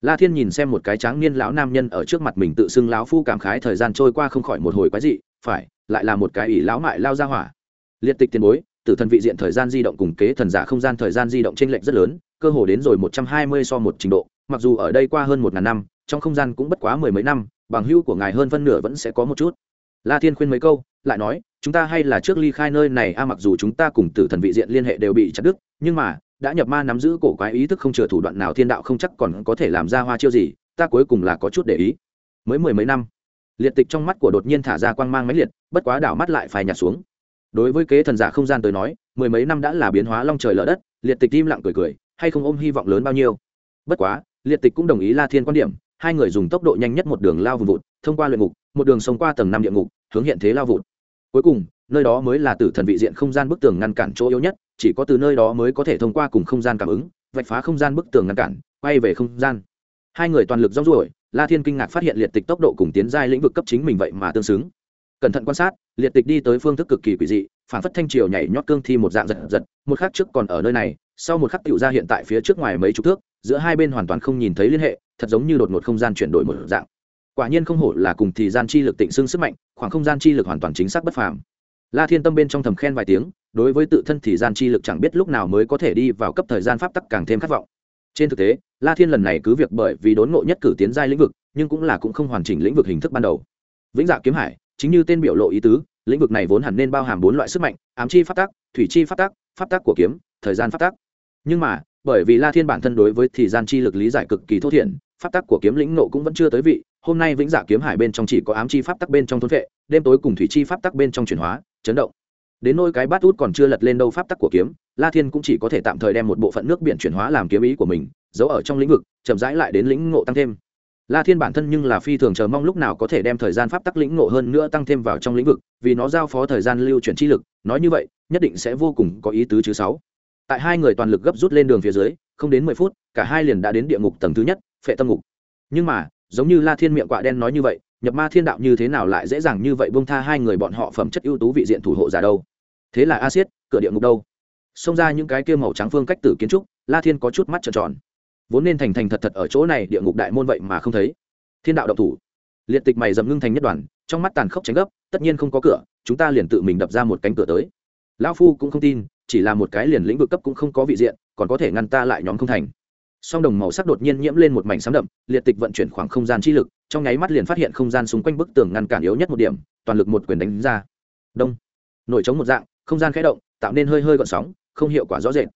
La thiên nhìn xem một cái tráng niên lão nam nhân ở trước mặt mình tự xưng lão phu cảm khái thời gian trôi qua không khỏi một hồi quái dị, phải lại là một cái ỷ lão mại lao ra hỏa. Liệt tịch tiền bối, tử thần vị diện thời gian di động cùng kế thần giả không gian thời gian di động t r ê n lệch rất lớn, cơ hồ đến rồi một trăm hai mươi so một trình độ, mặc dù ở đây qua hơn một ngàn năm, trong không gian cũng bất quá mười mấy năm, bằng hưu của ngài hơn phân nửa vẫn sẽ có một chút. La thiên khuyên mấy câu, lại nói, chúng ta hay là trước ly khai nơi này, a, mặc dù chúng ta cùng tử thần vị diện liên hệ đều bị chặt đứt, nhưng mà, đã nhập ma nắm giữ cổ quái ý thức không chừa thủ đoạn nào thiên đạo không chắc còn có thể làm ra hoa chiêu gì, ta cuối cùng là có chút để ý. Mới mười mấy năm liệt tịch trong mắt của đột nhiên thả ra quang mang máy liệt, bất quá đảo mắt lại phải nhạt xuống. Đối với kế thần giả không gian tới nói, mười mấy năm đã là biến hóa long trời lở đất, liệt tịch im lặng cười cười, hay không ôm hy vọng lớn bao nhiêu. Bất quá, liệt tịch cũng đồng ý la thiên quan điểm, hai người dùng tốc độ nhanh nhất một đường lao vùng vụt, thông qua luyện ngục, một đường sống qua tầng năm địa ngục, hướng hiện thế lao vụt. Cuối cùng, nơi đó mới là tử thần vị diện không gian bức tường ngăn cản chỗ yếu nhất, chỉ có từ nơi đó mới có thể thông qua cùng không gian cảm ứng, vạch phá không gian bức tường ngăn cản, quay về không gian. Hai người toàn lực rong ruổi la thiên kinh ngạc phát hiện liệt tịch tốc độ cùng tiến giai lĩnh vực cấp chính mình vậy mà tương xứng. Cẩn thận quan sát, liệt tịch đi tới phương thức cực kỳ quỷ dị, phản phất thanh triều nhảy nhót cương thi một dạng giật giật, một khắc trước còn ở nơi này, sau một khắc tựu ra hiện tại phía trước ngoài mấy chục thước, giữa hai bên hoàn toàn không nhìn thấy liên hệ, thật giống như đột ngột không gian chuyển đổi một dạng. Quả nhiên không hổ là cùng thì gian chi lực tịnh xương sức mạnh, khoảng không gian chi lực hoàn toàn chính xác bất phàm. La thiên tâm bên trong thầm khen vài tiếng, đối với tự thân thì gian chi lực chẳng biết lúc nào mới có thể đi vào cấp thời gian pháp tắc càng thêm khát vọng. Trên thực tế la thiên lần này cứ việc bởi vì đốn ngộ nhất cử tiến giai lĩnh vực, nhưng cũng là cũng không hoàn chỉnh lĩnh vực hình thức ban đầu. Vĩnh dạ kiếm hải, chính như tên biểu lộ ý tứ, lĩnh vực này vốn hẳn nên bao hàm bốn loại sức mạnh, ám chi pháp tắc, thủy chi pháp tắc pháp tắc của kiếm, thời gian pháp tắc. Nhưng mà, bởi vì la thiên bản thân đối với thì gian chi lực lý giải cực kỳ thô thiển, pháp tắc của kiếm lĩnh nộ cũng vẫn chưa tới vị, hôm nay vĩnh dạ kiếm hải bên trong chỉ có ám chi pháp tắc bên trong thôn vệ, đêm tối cùng thủy chi pháp tắc bên trong chuyển hóa, chấn động đến nôi cái bát út còn chưa lật lên đâu pháp tắc của kiếm, la thiên cũng chỉ có thể tạm thời đem một bộ phận nước biển chuyển hóa làm kiếm ý của mình, giấu ở trong lĩnh vực, chậm rãi lại đến lĩnh ngộ tăng thêm. La thiên bản thân nhưng là phi thường chờ mong lúc nào có thể đem thời gian pháp tắc lĩnh ngộ hơn nữa tăng thêm vào trong lĩnh vực, vì nó giao phó thời gian lưu chuyển chi lực, nói như vậy, nhất định sẽ vô cùng có ý tứ chứ sáu. Tại hai người toàn lực gấp rút lên đường phía dưới, không đến mười phút, cả hai liền đã đến địa ngục tầng thứ nhất, phệ tâm ngục. Nhưng mà, giống như la thiên miệng quạ đen nói như vậy nhập ma thiên đạo như thế nào lại dễ dàng như vậy bông tha hai người bọn họ phẩm chất ưu tú vị diện thủ hộ giả đâu? Thế là a siết, cửa địa ngục đâu? Xông ra những cái kia màu trắng phương cách tử kiến trúc, la thiên có chút mắt trợn tròn. Vốn nên thành thành thật thật ở chỗ này địa ngục đại môn vậy mà không thấy. Thiên đạo động thủ. Liệt tịch mày dầm ngưng thành nhất đoàn, trong mắt tàn khốc tránh gấp, tất nhiên không có cửa, chúng ta liền tự mình đập ra một cánh cửa tới. Lão phu cũng không tin, chỉ là một cái liền lĩnh vực cấp cũng không có vị diện, còn có thể ngăn ta lại nhóm không thành. Song đồng màu sắc đột nhiên nhiễm lên một mảnh sáng đậm, liệt tịch vận chuyển khoảng không gian chi lực trong nháy mắt liền phát hiện không gian xung quanh bức tường ngăn cản yếu nhất một điểm, toàn lực một quyền đánh ra. Đông. Nổi trống một dạng, không gian khẽ động, tạo nên hơi hơi gọn sóng, không hiệu quả rõ rệt.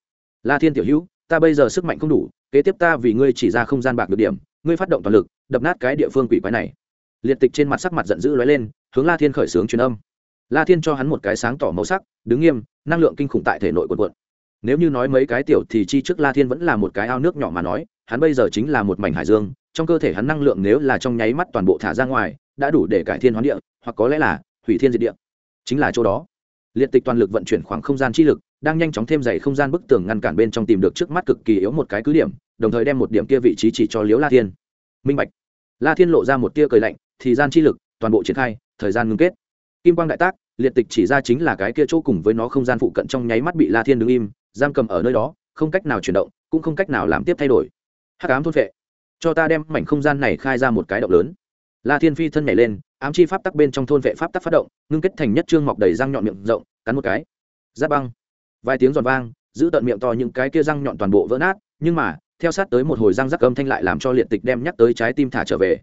La thiên tiểu hữu, ta bây giờ sức mạnh không đủ, kế tiếp ta vì ngươi chỉ ra không gian bạc được điểm, ngươi phát động toàn lực, đập nát cái địa phương quỷ quái này. Liệt tịch trên mặt sắc mặt giận dữ lóe lên, hướng la thiên khởi xướng truyền âm. La thiên cho hắn một cái sáng tỏ màu sắc, đứng nghiêm, năng lượng kinh khủng tại thể nội quần quận nếu như nói mấy cái tiểu thì chi trước la thiên vẫn là một cái ao nước nhỏ mà nói, hắn bây giờ chính là một mảnh hải dương trong cơ thể hắn năng lượng nếu là trong nháy mắt toàn bộ thả ra ngoài, đã đủ để cải thiên hoán địa, hoặc có lẽ là hủy thiên diệt địa. Chính là chỗ đó, liệt tịch toàn lực vận chuyển khoảng không gian chi lực, đang nhanh chóng thêm dày không gian bức tường ngăn cản bên trong tìm được trước mắt cực kỳ yếu một cái cứ điểm, đồng thời đem một điểm kia vị trí chỉ cho liếu la thiên. Minh bạch. La thiên lộ ra một tia cười lạnh, thì gian chi lực, toàn bộ triển khai, thời gian ngưng kết. Kim quang đại tác, liệt tịch chỉ ra chính là cái kia chỗ cùng với nó không gian phụ cận trong nháy mắt bị la thiên đứng im, giam cầm ở nơi đó, không cách nào chuyển động, cũng không cách nào làm tiếp thay đổi. Hắc ám thôn vệ cho ta đem mảnh không gian này khai ra một cái động lớn. La thiên phi thân nhảy lên, ám chi pháp tắc bên trong thôn vệ pháp tắc phát động, ngưng kết thành nhất trương mọc đầy răng nhọn miệng rộng, cắn một cái. Giáp băng. Vài tiếng giòn vang, giữ tận miệng to những cái kia răng nhọn toàn bộ vỡ nát, nhưng mà, theo sát tới một hồi răng rắc âm thanh lại làm cho liệt tịch đem nhắc tới trái tim thả trở về.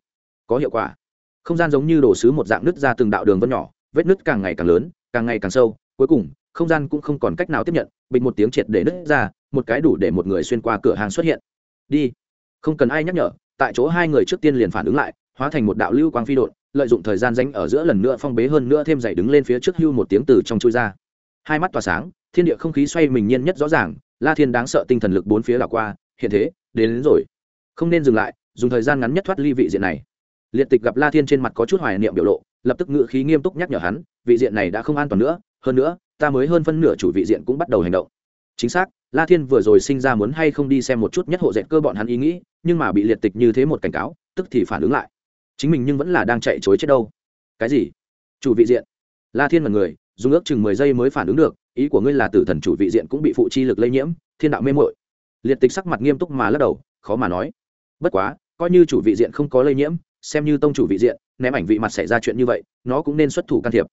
Có hiệu quả. Không gian giống như đổ sứ một dạng nứt ra từng đạo đường vân nhỏ, vết nứt càng ngày càng lớn, càng ngày càng sâu, cuối cùng, không gian cũng không còn cách nào tiếp nhận, bình một tiếng triệt để nứt ra, một cái đủ để một người xuyên qua cửa hàng xuất hiện. Đi không cần ai nhắc nhở tại chỗ hai người trước tiên liền phản ứng lại hóa thành một đạo lưu quang phi đột lợi dụng thời gian danh ở giữa lần nữa phong bế hơn nữa thêm dày đứng lên phía trước hưu một tiếng từ trong chui ra. Hai mắt tỏa sáng thiên địa không khí xoay mình nhiên nhất rõ ràng la thiên đáng sợ tinh thần lực bốn phía đảo qua hiện thế đến, đến rồi. Không nên dừng lại dùng thời gian ngắn nhất thoát ly vị diện này. Liệt tịch gặp la thiên trên mặt có chút hoài niệm biểu lộ lập tức ngự khí nghiêm túc nhắc nhở hắn vị diện này đã không an toàn nữa hơn nữa ta mới hơn phân nửa chủ vị diện cũng bắt đầu hành động chính xác, la thiên vừa rồi sinh ra muốn hay không đi xem một chút nhất hộ dệt cơ bọn hắn ý nghĩ, nhưng mà bị liệt tịch như thế một cảnh cáo, tức thì phản ứng lại. Chính mình nhưng vẫn là đang chạy chối chết đâu. Cái gì? Chủ vị diện. La thiên là người, dùng ước chừng mười giây mới phản ứng được, ý của ngươi là tử thần chủ vị diện cũng bị phụ chi lực lây nhiễm, thiên đạo mê mội liệt tịch sắc mặt nghiêm túc mà lắc đầu, khó mà nói. Bất quá, coi như chủ vị diện không có lây nhiễm, xem như tông chủ vị diện, ném ảnh vị mặt xảy ra chuyện như vậy, nó cũng nên xuất thủ can thiệp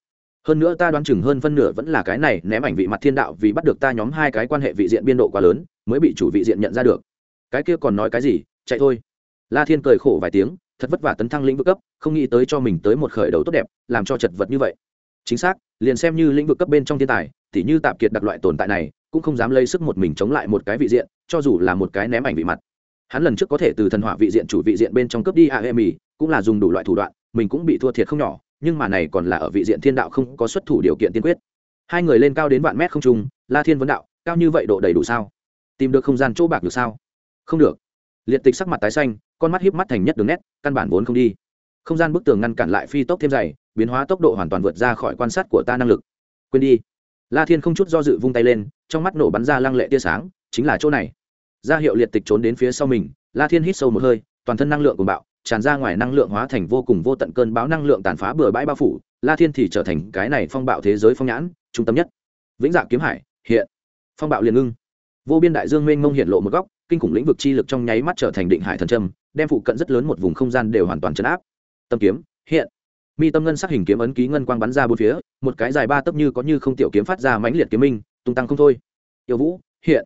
hơn nữa ta đoán chừng hơn phân nửa vẫn là cái này, ném ảnh vị mặt thiên đạo vì bắt được ta nhóm hai cái quan hệ vị diện biên độ quá lớn, mới bị chủ vị diện nhận ra được. Cái kia còn nói cái gì? Chạy thôi. La thiên cười khổ vài tiếng, thật vất vả tấn thăng lĩnh vực cấp, không nghĩ tới cho mình tới một khởi đầu tốt đẹp, làm cho chật vật như vậy. Chính xác, liền xem như lĩnh vực cấp bên trong thiên tài thì như tạp kiệt đặc loại tồn tại này, cũng không dám lấy sức một mình chống lại một cái vị diện, cho dù là một cái ném ảnh vị mặt. Hắn lần trước có thể từ thần hỏa vị diện chủ vị diện bên trong cướp đi aemi cũng là dùng đủ loại thủ đoạn, mình cũng bị thua thiệt không nhỏ nhưng mà này còn là ở vị diện thiên đạo không có xuất thủ điều kiện tiên quyết. Hai người lên cao đến vạn mét không trung, la thiên vấn đạo, cao như vậy độ đầy đủ sao? Tìm được không gian chỗ bạc được sao? Không được. Liệt tịch sắc mặt tái xanh, con mắt hiếp mắt thành nhất đường nét, căn bản vốn không đi. Không gian bức tường ngăn cản lại phi tốc thêm dày, biến hóa tốc độ hoàn toàn vượt ra khỏi quan sát của ta năng lực. Quên đi. La thiên không chút do dự vung tay lên, trong mắt nổ bắn ra lăng lệ tia sáng, chính là chỗ này. Ra hiệu liệt tịch trốn đến phía sau mình, la thiên hít sâu một hơi, toàn thân năng lượng của bạo tràn ra ngoài năng lượng hóa thành vô cùng vô tận cơn bão năng lượng tàn phá bừa bãi bao phủ, la thiên thì trở thành cái này phong bạo thế giới phong nhãn, trung tâm nhất. Vĩnh dạ kiếm hải, hiện. Phong bạo liền ngưng. Vô biên đại dương mênh mông hiện lộ một góc, kinh khủng lĩnh vực chi lực trong nháy mắt trở thành định hải thần trâm đem phụ cận rất lớn một vùng không gian đều hoàn toàn chấn áp. Tâm kiếm, hiện. Mi tâm ngân sắc hình kiếm ấn ký ngân quang bắn ra bốn phía, một cái dài ba tấc như có như không tiểu kiếm phát ra mãnh liệt kiếm minh, tung tăng không thôi. Yêu vũ, hiện.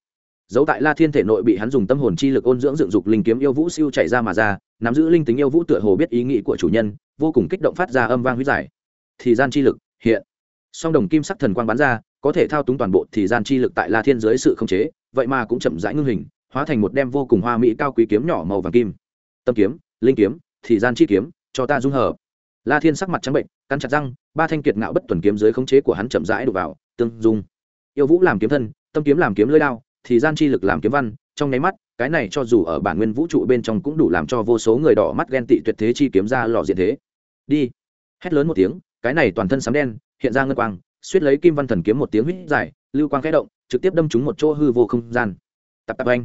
Dấu tại la thiên thể nội bị hắn dùng tâm hồn chi lực ôn dưỡng dựng dục linh kiếm yêu vũ siêu chảy ra mà ra nắm giữ linh tính yêu vũ tựa hồ biết ý nghĩ của chủ nhân, vô cùng kích động phát ra âm vang huyết giải. Thì gian chi lực, hiện. Song đồng kim sắc thần quang bắn ra, có thể thao túng toàn bộ thì gian chi lực tại la thiên dưới sự khống chế, vậy mà cũng chậm rãi ngưng hình, hóa thành một đem vô cùng hoa mỹ cao quý kiếm nhỏ màu vàng kim. Tâm kiếm, linh kiếm, thì gian chi kiếm, cho ta dung hợp. La thiên sắc mặt trắng bệnh, cắn chặt răng, ba thanh kiệt ngạo bất tuần kiếm dưới khống chế của hắn chậm rãi đục vào, tương dung. Yêu vũ làm kiếm thân, tâm kiếm làm kiếm lưỡi đao, thì gian chi lực làm kiếm văn, trong nháy mắt cái này cho dù ở bản nguyên vũ trụ bên trong cũng đủ làm cho vô số người đỏ mắt ghen tị tuyệt thế chi kiếm ra lò diện thế. Đi. Hét lớn một tiếng, cái này toàn thân sấm đen, hiện ra ngân quang, suýt lấy kim văn thần kiếm một tiếng huýt dài, lưu quang khẽ động, trực tiếp đâm trúng một chỗ hư vô không gian. Tập tập anh.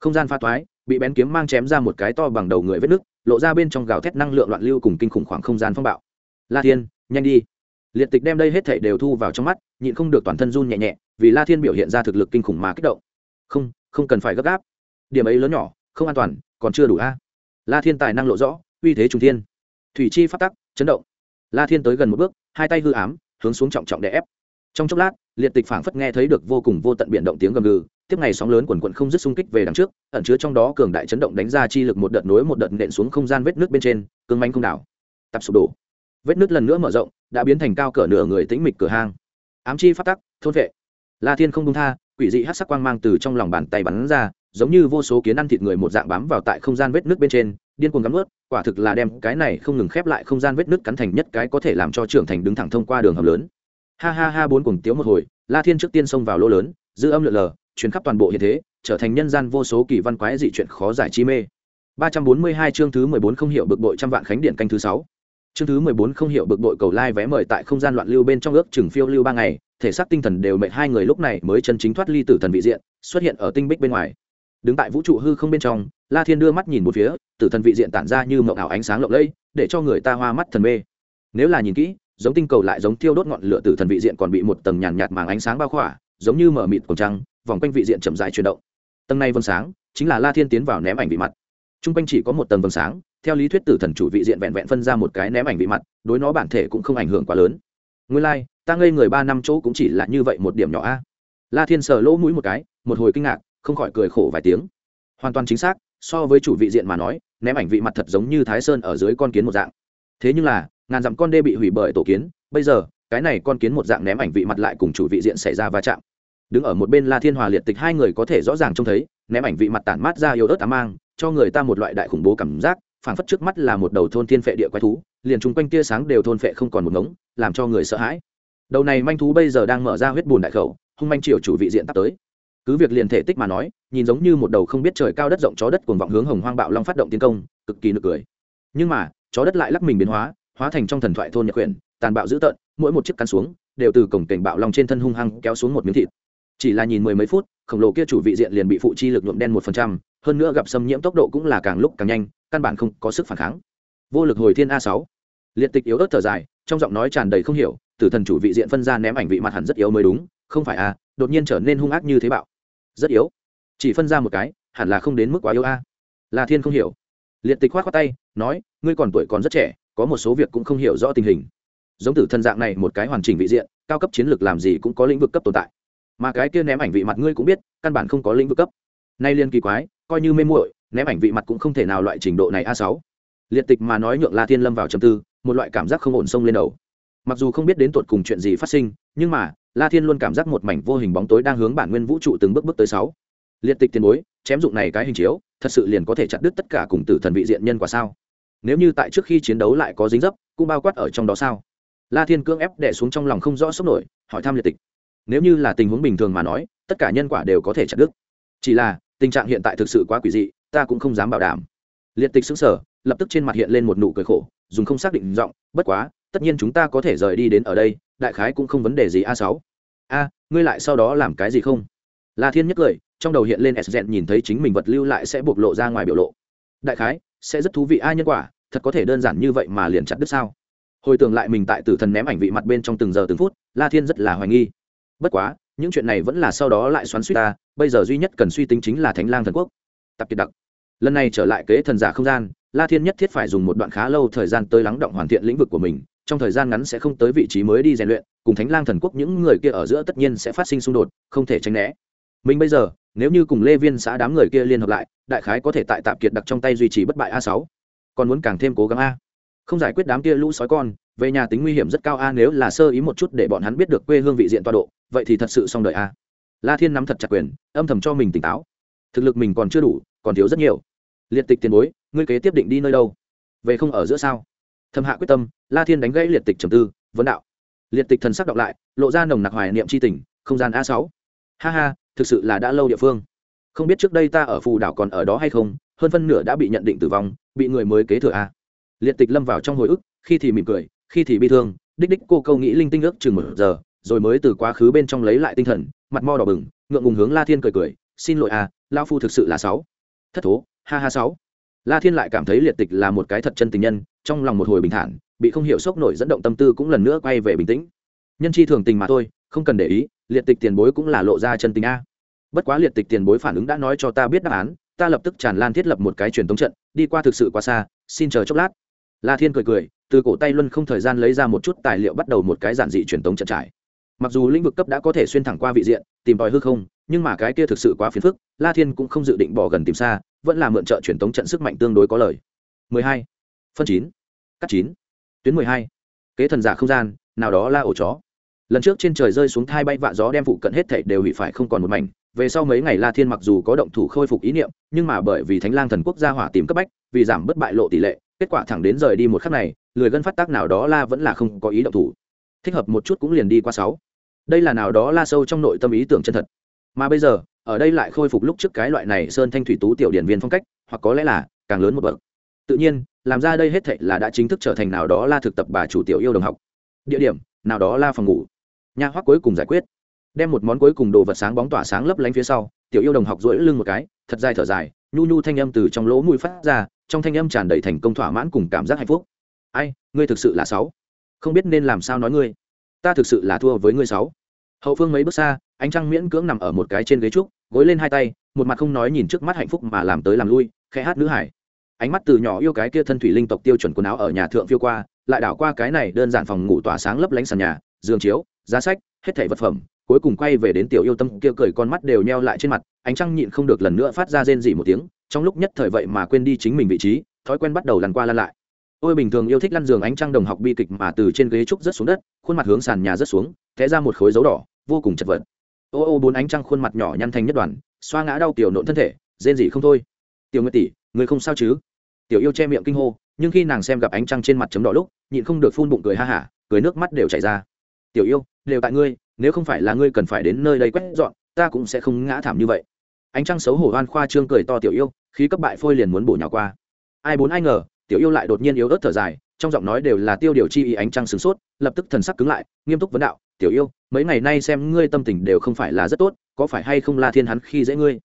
Không gian pha toái, bị bén kiếm mang chém ra một cái to bằng đầu người vết nứt, lộ ra bên trong gào thét năng lượng loạn lưu cùng kinh khủng khoảng không gian phong bạo. La thiên, nhanh đi. Liệt tịch đem đây hết thảy đều thu vào trong mắt, nhịn không được toàn thân run nhẹ nhẹ, vì la thiên biểu hiện ra thực lực kinh khủng mà kích động. Không không cần phải gấp gáp điểm ấy lớn nhỏ, không an toàn, còn chưa đủ a. La thiên tài năng lộ rõ, uy thế trung thiên. Thủy chi phát tắc, chấn động. La thiên tới gần một bước, hai tay hư ám, hướng xuống trọng trọng đè ép. Trong chốc lát, liệt tịch phảng phất nghe thấy được vô cùng vô tận biển động tiếng gầm gừ, tiếp ngày sóng lớn quần quận không dứt xung kích về đằng trước, ẩn chứa trong đó cường đại chấn động đánh ra chi lực một đợt nối một đợt nện xuống không gian vết nước bên trên cương manh không đảo. Tập sụp đổ. Vết nước lần nữa mở rộng, đã biến thành cao cỡ nửa người tĩnh mịch cửa hang. Ám chi phát tắc, thôn vệ. La thiên không công tha, quỷ dị hát sắc quang mang từ trong lòng bàn tay bắn ra giống như vô số kiến ăn thịt người một dạng bám vào tại không gian vết nước bên trên điên cuồng cắn ướt quả thực là đem cái này không ngừng khép lại không gian vết nước cắn thành nhất cái có thể làm cho trưởng thành đứng thẳng thông qua đường hầm lớn ha ha ha bốn cuồng tiếu một hồi la thiên trước tiên xông vào lỗ lớn dư âm lượn lờ chuyến khắp toàn bộ hiện thế trở thành nhân gian vô số kỳ văn quái dị chuyện khó giải chi mê 342 chương thứ 14 không hiểu bực bội trăm vạn khánh điện canh thứ 6. Chương thứ 14 không hiểu bực bội cầu lai like vé mời tại không gian loạn lưu bên trong ước chừng phiêu lưu 3 ngày, thể xác tinh thần đều mệt hai người lúc này mới chân chính thoát ly tử thần vị diện, xuất hiện ở tinh bích bên ngoài. Đứng tại vũ trụ hư không bên trong, La Thiên đưa mắt nhìn một phía, tử thần vị diện tản ra như mộng ảo ánh sáng lộng lẫy, để cho người ta hoa mắt thần mê. Nếu là nhìn kỹ, giống tinh cầu lại giống thiêu đốt ngọn lửa tử thần vị diện còn bị một tầng nhàn nhạt màng ánh sáng bao khỏa, giống như mở mịt cổng trăng, vòng quanh vị diện chậm rãi chuyển động. Tầng này vầng sáng, chính là La Thiên tiến vào ném ảnh vị mặt. Trung quanh chỉ có một tầng vầng sáng, theo lý thuyết tử thần chủ vị diện vẹn vẹn phân ra một cái ném ảnh vị mặt, đối nó bản thể cũng không ảnh hưởng quá lớn. Nguyên lai、like, ta ngây người ba năm chỗ cũng chỉ là như vậy một điểm nhỏ a. La Thiên sờ lỗ mũi một cái, một hồi kinh ngạc, không khỏi cười khổ vài tiếng. Hoàn toàn chính xác, so với chủ vị diện mà nói, ném ảnh vị mặt thật giống như Thái Sơn ở dưới con kiến một dạng. Thế nhưng là, ngàn dặm con đê bị hủy bởi tổ kiến, bây giờ, cái này con kiến một dạng ném ảnh vị mặt lại cùng chủ vị diện xảy ra va chạm đứng ở một bên la thiên hòa liệt tịch hai người có thể rõ ràng trông thấy ném ảnh vị mặt tản mát ra yếu ớt ám mang cho người ta một loại đại khủng bố cảm giác phảng phất trước mắt là một đầu thôn thiên phệ địa quái thú liền chung quanh tia sáng đều thôn phệ không còn một ngống làm cho người sợ hãi đầu này manh thú bây giờ đang mở ra huyết bùn đại khẩu hung manh triều chủ vị diện tắt tới cứ việc liền thể tích mà nói, nhìn giống như một đầu không biết trời cao đất rộng chó đất cuồng vọng hướng hồng hoang bạo long phát động tiến công, cực kỳ nực cười. Nhưng mà, chó đất lại lắc mình biến hóa hóa thành trong thần thoại thôn nhật quyển, tàn bạo dữ tợn, mỗi một chiếc cắn xuống, đều từ cổng cảnh bạo long trên thân hung hăng kéo xuống một miếng thịt. Chỉ là nhìn mười mấy phút, khổng lồ kia chủ vị diện liền bị phụ chi lực nhuộm đen một phần trăm, hơn nữa gặp xâm nhiễm tốc độ cũng là càng lúc càng nhanh, căn bản không có sức phản kháng. Vô lực hồi thiên a sáu. Liệt tịch yếu ớt thở dài, trong giọng nói tràn đầy không hiểu, tử thần chủ vị diện phân ra ném ảnh vị mặt hẳn rất yếu mới đúng, không phải a đột nhiên trở nên hung ác như thế bạo rất yếu. Chỉ phân ra một cái, hẳn là không đến mức quá yếu a. La thiên không hiểu. Liệt tịch khoát khoát tay, nói, ngươi còn tuổi còn rất trẻ, có một số việc cũng không hiểu rõ tình hình. Giống tử thần dạng này một cái hoàn chỉnh vị diện, cao cấp chiến lược làm gì cũng có lĩnh vực cấp tồn tại. Mà cái kia ném ảnh vị mặt ngươi cũng biết, căn bản không có lĩnh vực cấp. Nay liên kỳ quái, coi như mê muội, ném ảnh vị mặt cũng không thể nào loại trình độ này a sáu. Liệt tịch mà nói nhượng la thiên lâm vào trầm tư, một loại cảm giác không ổn sông lên đầu. Mặc dù không biết đến tột cùng chuyện gì phát sinh, nhưng mà la thiên luôn cảm giác một mảnh vô hình bóng tối đang hướng bản nguyên vũ trụ từng bước bước tới sáu. Liệt tịch tiền bối, chém dụng này cái hình chiếu, thật sự liền có thể chặt đứt tất cả cùng tử thần vị diện nhân quả sao? Nếu như tại trước khi chiến đấu lại có dính dấp, cũng bao quát ở trong đó sao? La thiên cưỡng ép đẻ xuống trong lòng không rõ sốc nổi, hỏi thăm liệt tịch. Nếu như là tình huống bình thường mà nói, tất cả nhân quả đều có thể chặt đứt. Chỉ là, tình trạng hiện tại thực sự quá quỷ dị, ta cũng không dám bảo đảm. Liệt tịch xứng sở lập tức trên mặt hiện lên một nụ cười khổ, dùng không xác định giọng, bất quá tất nhiên chúng ta có thể rời đi đến ở đây, đại khái cũng không vấn đề gì a sáu. A, ngươi lại sau đó làm cái gì không? La thiên nhất cười, trong đầu hiện lên s nhìn thấy chính mình vật lưu lại sẽ bộc lộ ra ngoài biểu lộ. Đại khái, sẽ rất thú vị ai nhân quả, thật có thể đơn giản như vậy mà liền chặt đứt sao? Hồi tưởng lại mình tại tử thần ném ảnh vị mặt bên trong từng giờ từng phút, la thiên rất là hoài nghi. Bất quá, những chuyện này vẫn là sau đó lại xoắn suýt ta, bây giờ duy nhất cần suy tính chính là thánh lang thần quốc. Tập kiệt đặc. Lần này trở lại kế thần giả không gian, la thiên nhất thiết phải dùng một đoạn khá lâu thời gian tới lắng động hoàn thiện lĩnh vực của mình trong thời gian ngắn sẽ không tới vị trí mới đi rèn luyện, cùng thánh lang thần quốc những người kia ở giữa tất nhiên sẽ phát sinh xung đột, không thể tránh né. Mình bây giờ, nếu như cùng lê viên xã đám người kia liên hợp lại, đại khái có thể tại tạm kiệt đặc trong tay duy trì bất bại a sáu. Còn muốn càng thêm cố gắng a. Không giải quyết đám kia lũ sói con, về nhà tính nguy hiểm rất cao a, nếu là sơ ý một chút để bọn hắn biết được quê hương vị diện toa độ, vậy thì thật sự xong đời a. La thiên nắm thật chặt quyền, âm thầm cho mình tỉnh táo. Thực lực mình còn chưa đủ, còn thiếu rất nhiều. Liệt tịch tiền bối, ngươi kế tiếp định đi nơi đâu? Về không ở giữa sao? Thâm hạ quyết tâm, la thiên đánh gãy liệt tịch trầm tư, vấn đạo. Liệt tịch thần sắc đọc lại, lộ ra nồng nặc hoài niệm c h i tình, không gian a sáu. Ha ha, thực sự là đã lâu địa phương. Không biết trước đây ta ở phù đảo còn ở đó hay không, hơn phân nửa đã bị nhận định tử vong, bị người mới kế thừa a. Liệt tịch lâm vào trong hồi ức, khi thì mỉm cười, khi thì bi thương, đích đích cô câu nghĩ linh tinh ước chừng một giờ, rồi mới từ quá khứ bên trong lấy lại tinh thần, mặt mo đỏ bừng, ngượng ngùng hướng la thiên cười cười, xin lỗi a lao phu thực sự là sáu. Thất thố, ha ha sáu la thiên lại cảm thấy liệt tịch là một cái thật chân tình nhân, trong lòng một hồi bình thản, bị không hiểu sốc nổi dẫn động tâm tư cũng lần nữa quay về bình tĩnh. Nhân chi thường tình mà thôi, không cần để ý, liệt tịch tiền bối cũng là lộ ra chân tình a. Bất quá liệt tịch tiền bối phản ứng đã nói cho ta biết đáp án, ta lập tức tràn lan thiết lập một cái truyền thống trận, đi qua thực sự quá xa, xin chờ chốc lát. La thiên cười cười, từ cổ tay luân không thời gian lấy ra một chút tài liệu bắt đầu một cái giản dị truyền thống trận trải. Mặc dù lĩnh vực cấp đã có thể xuyên thẳng qua vị diện, tìm tòi hư không nhưng mà cái kia thực sự quá phiền phức, la thiên cũng không dự định bỏ gần tìm xa, vẫn là mượn trợ truyền tống trận sức mạnh tương đối có lời 12. phân 9. cắt 9. tuyến 12. kế thần giả không gian, nào đó la ổ chó lần trước trên trời rơi xuống thai bay vạ gió đem phụ cận hết thảy đều hủy phải không còn một mảnh về sau mấy ngày la thiên mặc dù có động thủ khôi phục ý niệm, nhưng mà bởi vì thánh lang thần quốc gia hỏa tìm cấp bách, vì giảm bất bại lộ tỷ lệ, kết quả thẳng đến rời đi một khắc này, lười gân phát tác nào đó la vẫn là không có ý động thủ thích hợp một chút cũng liền đi qua sáu đây là nào đó la sâu trong nội tâm ý tưởng chân thật mà bây giờ, ở đây lại khôi phục lúc trước cái loại này sơn thanh thủy tú tiểu điển viên phong cách, hoặc có lẽ là càng lớn một bậc. Tự nhiên, làm ra đây hết thệ là đã chính thức trở thành nào đó la thực tập bà chủ tiểu yêu đồng học. Địa điểm, nào đó la phòng ngủ. Nhà hoắc cuối cùng giải quyết. Đem một món cuối cùng đồ vật sáng bóng tỏa sáng lấp lánh phía sau, tiểu yêu đồng học duỗi lưng một cái, thật dài thở dài, nhu nhu thanh âm từ trong lỗ mũi phát ra, trong thanh âm tràn đầy thành công thỏa mãn cùng cảm giác hạnh phúc. Ai, ngươi thực sự là sáu? Không biết nên làm sao nói ngươi. Ta thực sự là thua với ngươi sáu. Hậu phương mấy bước xa ánh trăng miễn cưỡng nằm ở một cái trên ghế trúc, gối lên hai tay, một mặt không nói nhìn trước mắt hạnh phúc mà làm tới làm lui, khẽ hát nữ hải. Ánh mắt từ nhỏ yêu cái kia thân thủy linh tộc tiêu chuẩn quần áo ở nhà thượng phiêu qua, lại đảo qua cái này đơn giản phòng ngủ tỏa sáng lấp lánh sàn nhà, giường chiếu, giá sách, hết thảy vật phẩm, cuối cùng quay về đến tiểu yêu tâm kia cười con mắt đều nheo lại trên mặt, ánh trăng nhịn không được lần nữa phát ra rên dỉ một tiếng, trong lúc nhất thời vậy mà quên đi chính mình vị trí, thói quen bắt đầu lăn qua lăn lại. Ôi bình thường yêu thích lăn giường ánh trăng đồng học bi kịch mà từ trên ghế trúc rớt xuống đất, khuôn mặt hướng sàn nhà rớt xuống, té ra một khối dấu đỏ, vô cùng chật vật ô ô bốn ánh trăng khuôn mặt nhỏ nhăn thành nhất đoàn, xoa ngã đau tiểu nộn thân thể, rên gì không thôi. Tiểu nguyệt tỷ, người không sao chứ? Tiểu yêu che miệng kinh hô, nhưng khi nàng xem gặp ánh trăng trên mặt chấm đỏ lúc, nhịn không được phun bụng cười ha hả, cười nước mắt đều chảy ra. Tiểu yêu, đều tại ngươi, nếu không phải là ngươi cần phải đến nơi đây quét dọn, ta cũng sẽ không ngã thảm như vậy. Ánh trăng xấu hổ hoan khoa trương cười to tiểu yêu, khí cấp bại phôi liền muốn bổ nhào qua. Ai bốn ai ngờ, tiểu yêu lại đột nhiên yếu ớt thở dài, trong giọng nói đều là tiêu điều chi ý ánh trăng sửng sốt, lập tức thần sắc cứng lại, nghiêm túc vấn đạo tiểu yêu, mấy ngày nay xem ngươi tâm tình đều không phải là rất tốt, có phải hay không la thiên hắn khi dễ ngươi?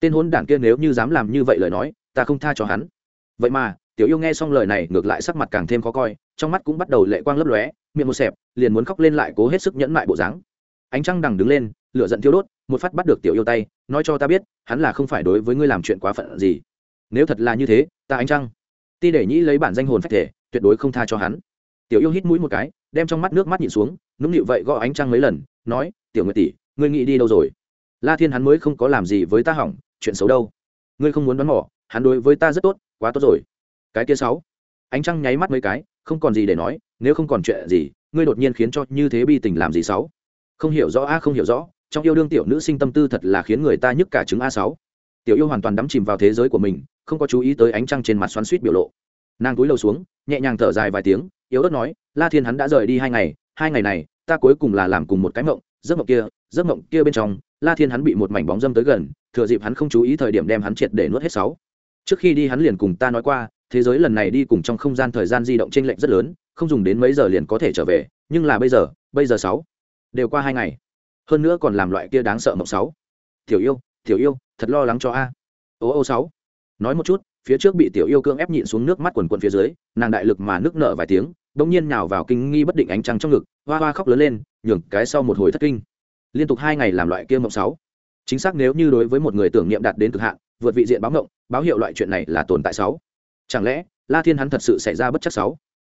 Tên hôn đảng kia nếu như dám làm như vậy lời nói, ta không tha cho hắn. Vậy mà, tiểu yêu nghe xong lời này, ngược lại sắc mặt càng thêm khó coi, trong mắt cũng bắt đầu lệ quang lấp lóe, miệng một xẹp, liền muốn khóc lên lại cố hết sức nhẫn mại bộ dáng. Ánh trăng đằng đứng lên, lửa giận thiêu đốt, một phát bắt được tiểu yêu tay, nói cho ta biết, hắn là không phải đối với ngươi làm chuyện quá phận gì. Nếu thật là như thế, ta ánh trăng. Ti để nhĩ lấy bản danh hồn phách thể, tuyệt đối không tha cho hắn. Tiểu yêu hít mũi một cái, đem trong mắt nước mắt nhìn xuống nũng nịu vậy gõ ánh trăng mấy lần, nói, tiểu nguyệt tỷ, ngươi nghĩ đi đâu rồi? La thiên hắn mới không có làm gì với ta hỏng, chuyện xấu đâu. Ngươi không muốn đoán mỏ hắn đối với ta rất tốt, quá tốt rồi. Cái kia sáu. Ánh trăng nháy mắt mấy cái, không còn gì để nói, nếu không còn chuyện gì, ngươi đột nhiên khiến cho như thế bi tình làm gì sáu? Không hiểu rõ, a, không hiểu rõ, trong yêu đương tiểu nữ sinh tâm tư thật là khiến người ta nhức cả chứng a sáu. Tiểu yêu hoàn toàn đắm chìm vào thế giới của mình, không có chú ý tới ánh trăng trên mặt xoắn suýt biểu lộ. Nàng cúi đầu xuống, nhẹ nhàng thở dài vài tiếng, yếu ớt nói, la thiên hắn đã rời đi hai ngày hai ngày này, ta cuối cùng là làm cùng một cái mộng, giấc mộng kia, giấc mộng kia bên trong, la thiên hắn bị một mảnh bóng dâm tới gần, thừa dịp hắn không chú ý thời điểm đem hắn triệt để nuốt hết sáu. Trước khi đi hắn liền cùng ta nói qua, thế giới lần này đi cùng trong không gian thời gian di động trên lệnh rất lớn, không dùng đến mấy giờ liền có thể trở về, nhưng là bây giờ bây giờ sáu, đều qua hai ngày. Hơn nữa còn làm loại kia đáng sợ mộng sáu. Tiểu yêu tiểu yêu, thật lo lắng cho a. Ô ô sáu. Nói một chút phía trước bị tiểu yêu cương ép nhịn xuống nước mắt quần quần phía dưới, nàng đại lực mà nước nở vài tiếng, bỗng nhiên nào vào kinh nghi bất định ánh trăng trong ngực, hoa hoa khóc lớn lên, nhường cái sau một hồi thất kinh. Liên tục hai ngày làm loại kia mộng sáu. Chính xác nếu như đối với một người tưởng niệm đạt đến cực hạn, vượt vị diện báo mộng, báo hiệu loại chuyện này là tồn tại sáu. Chẳng lẽ, la thiên hắn thật sự xảy ra bất chắc sáu?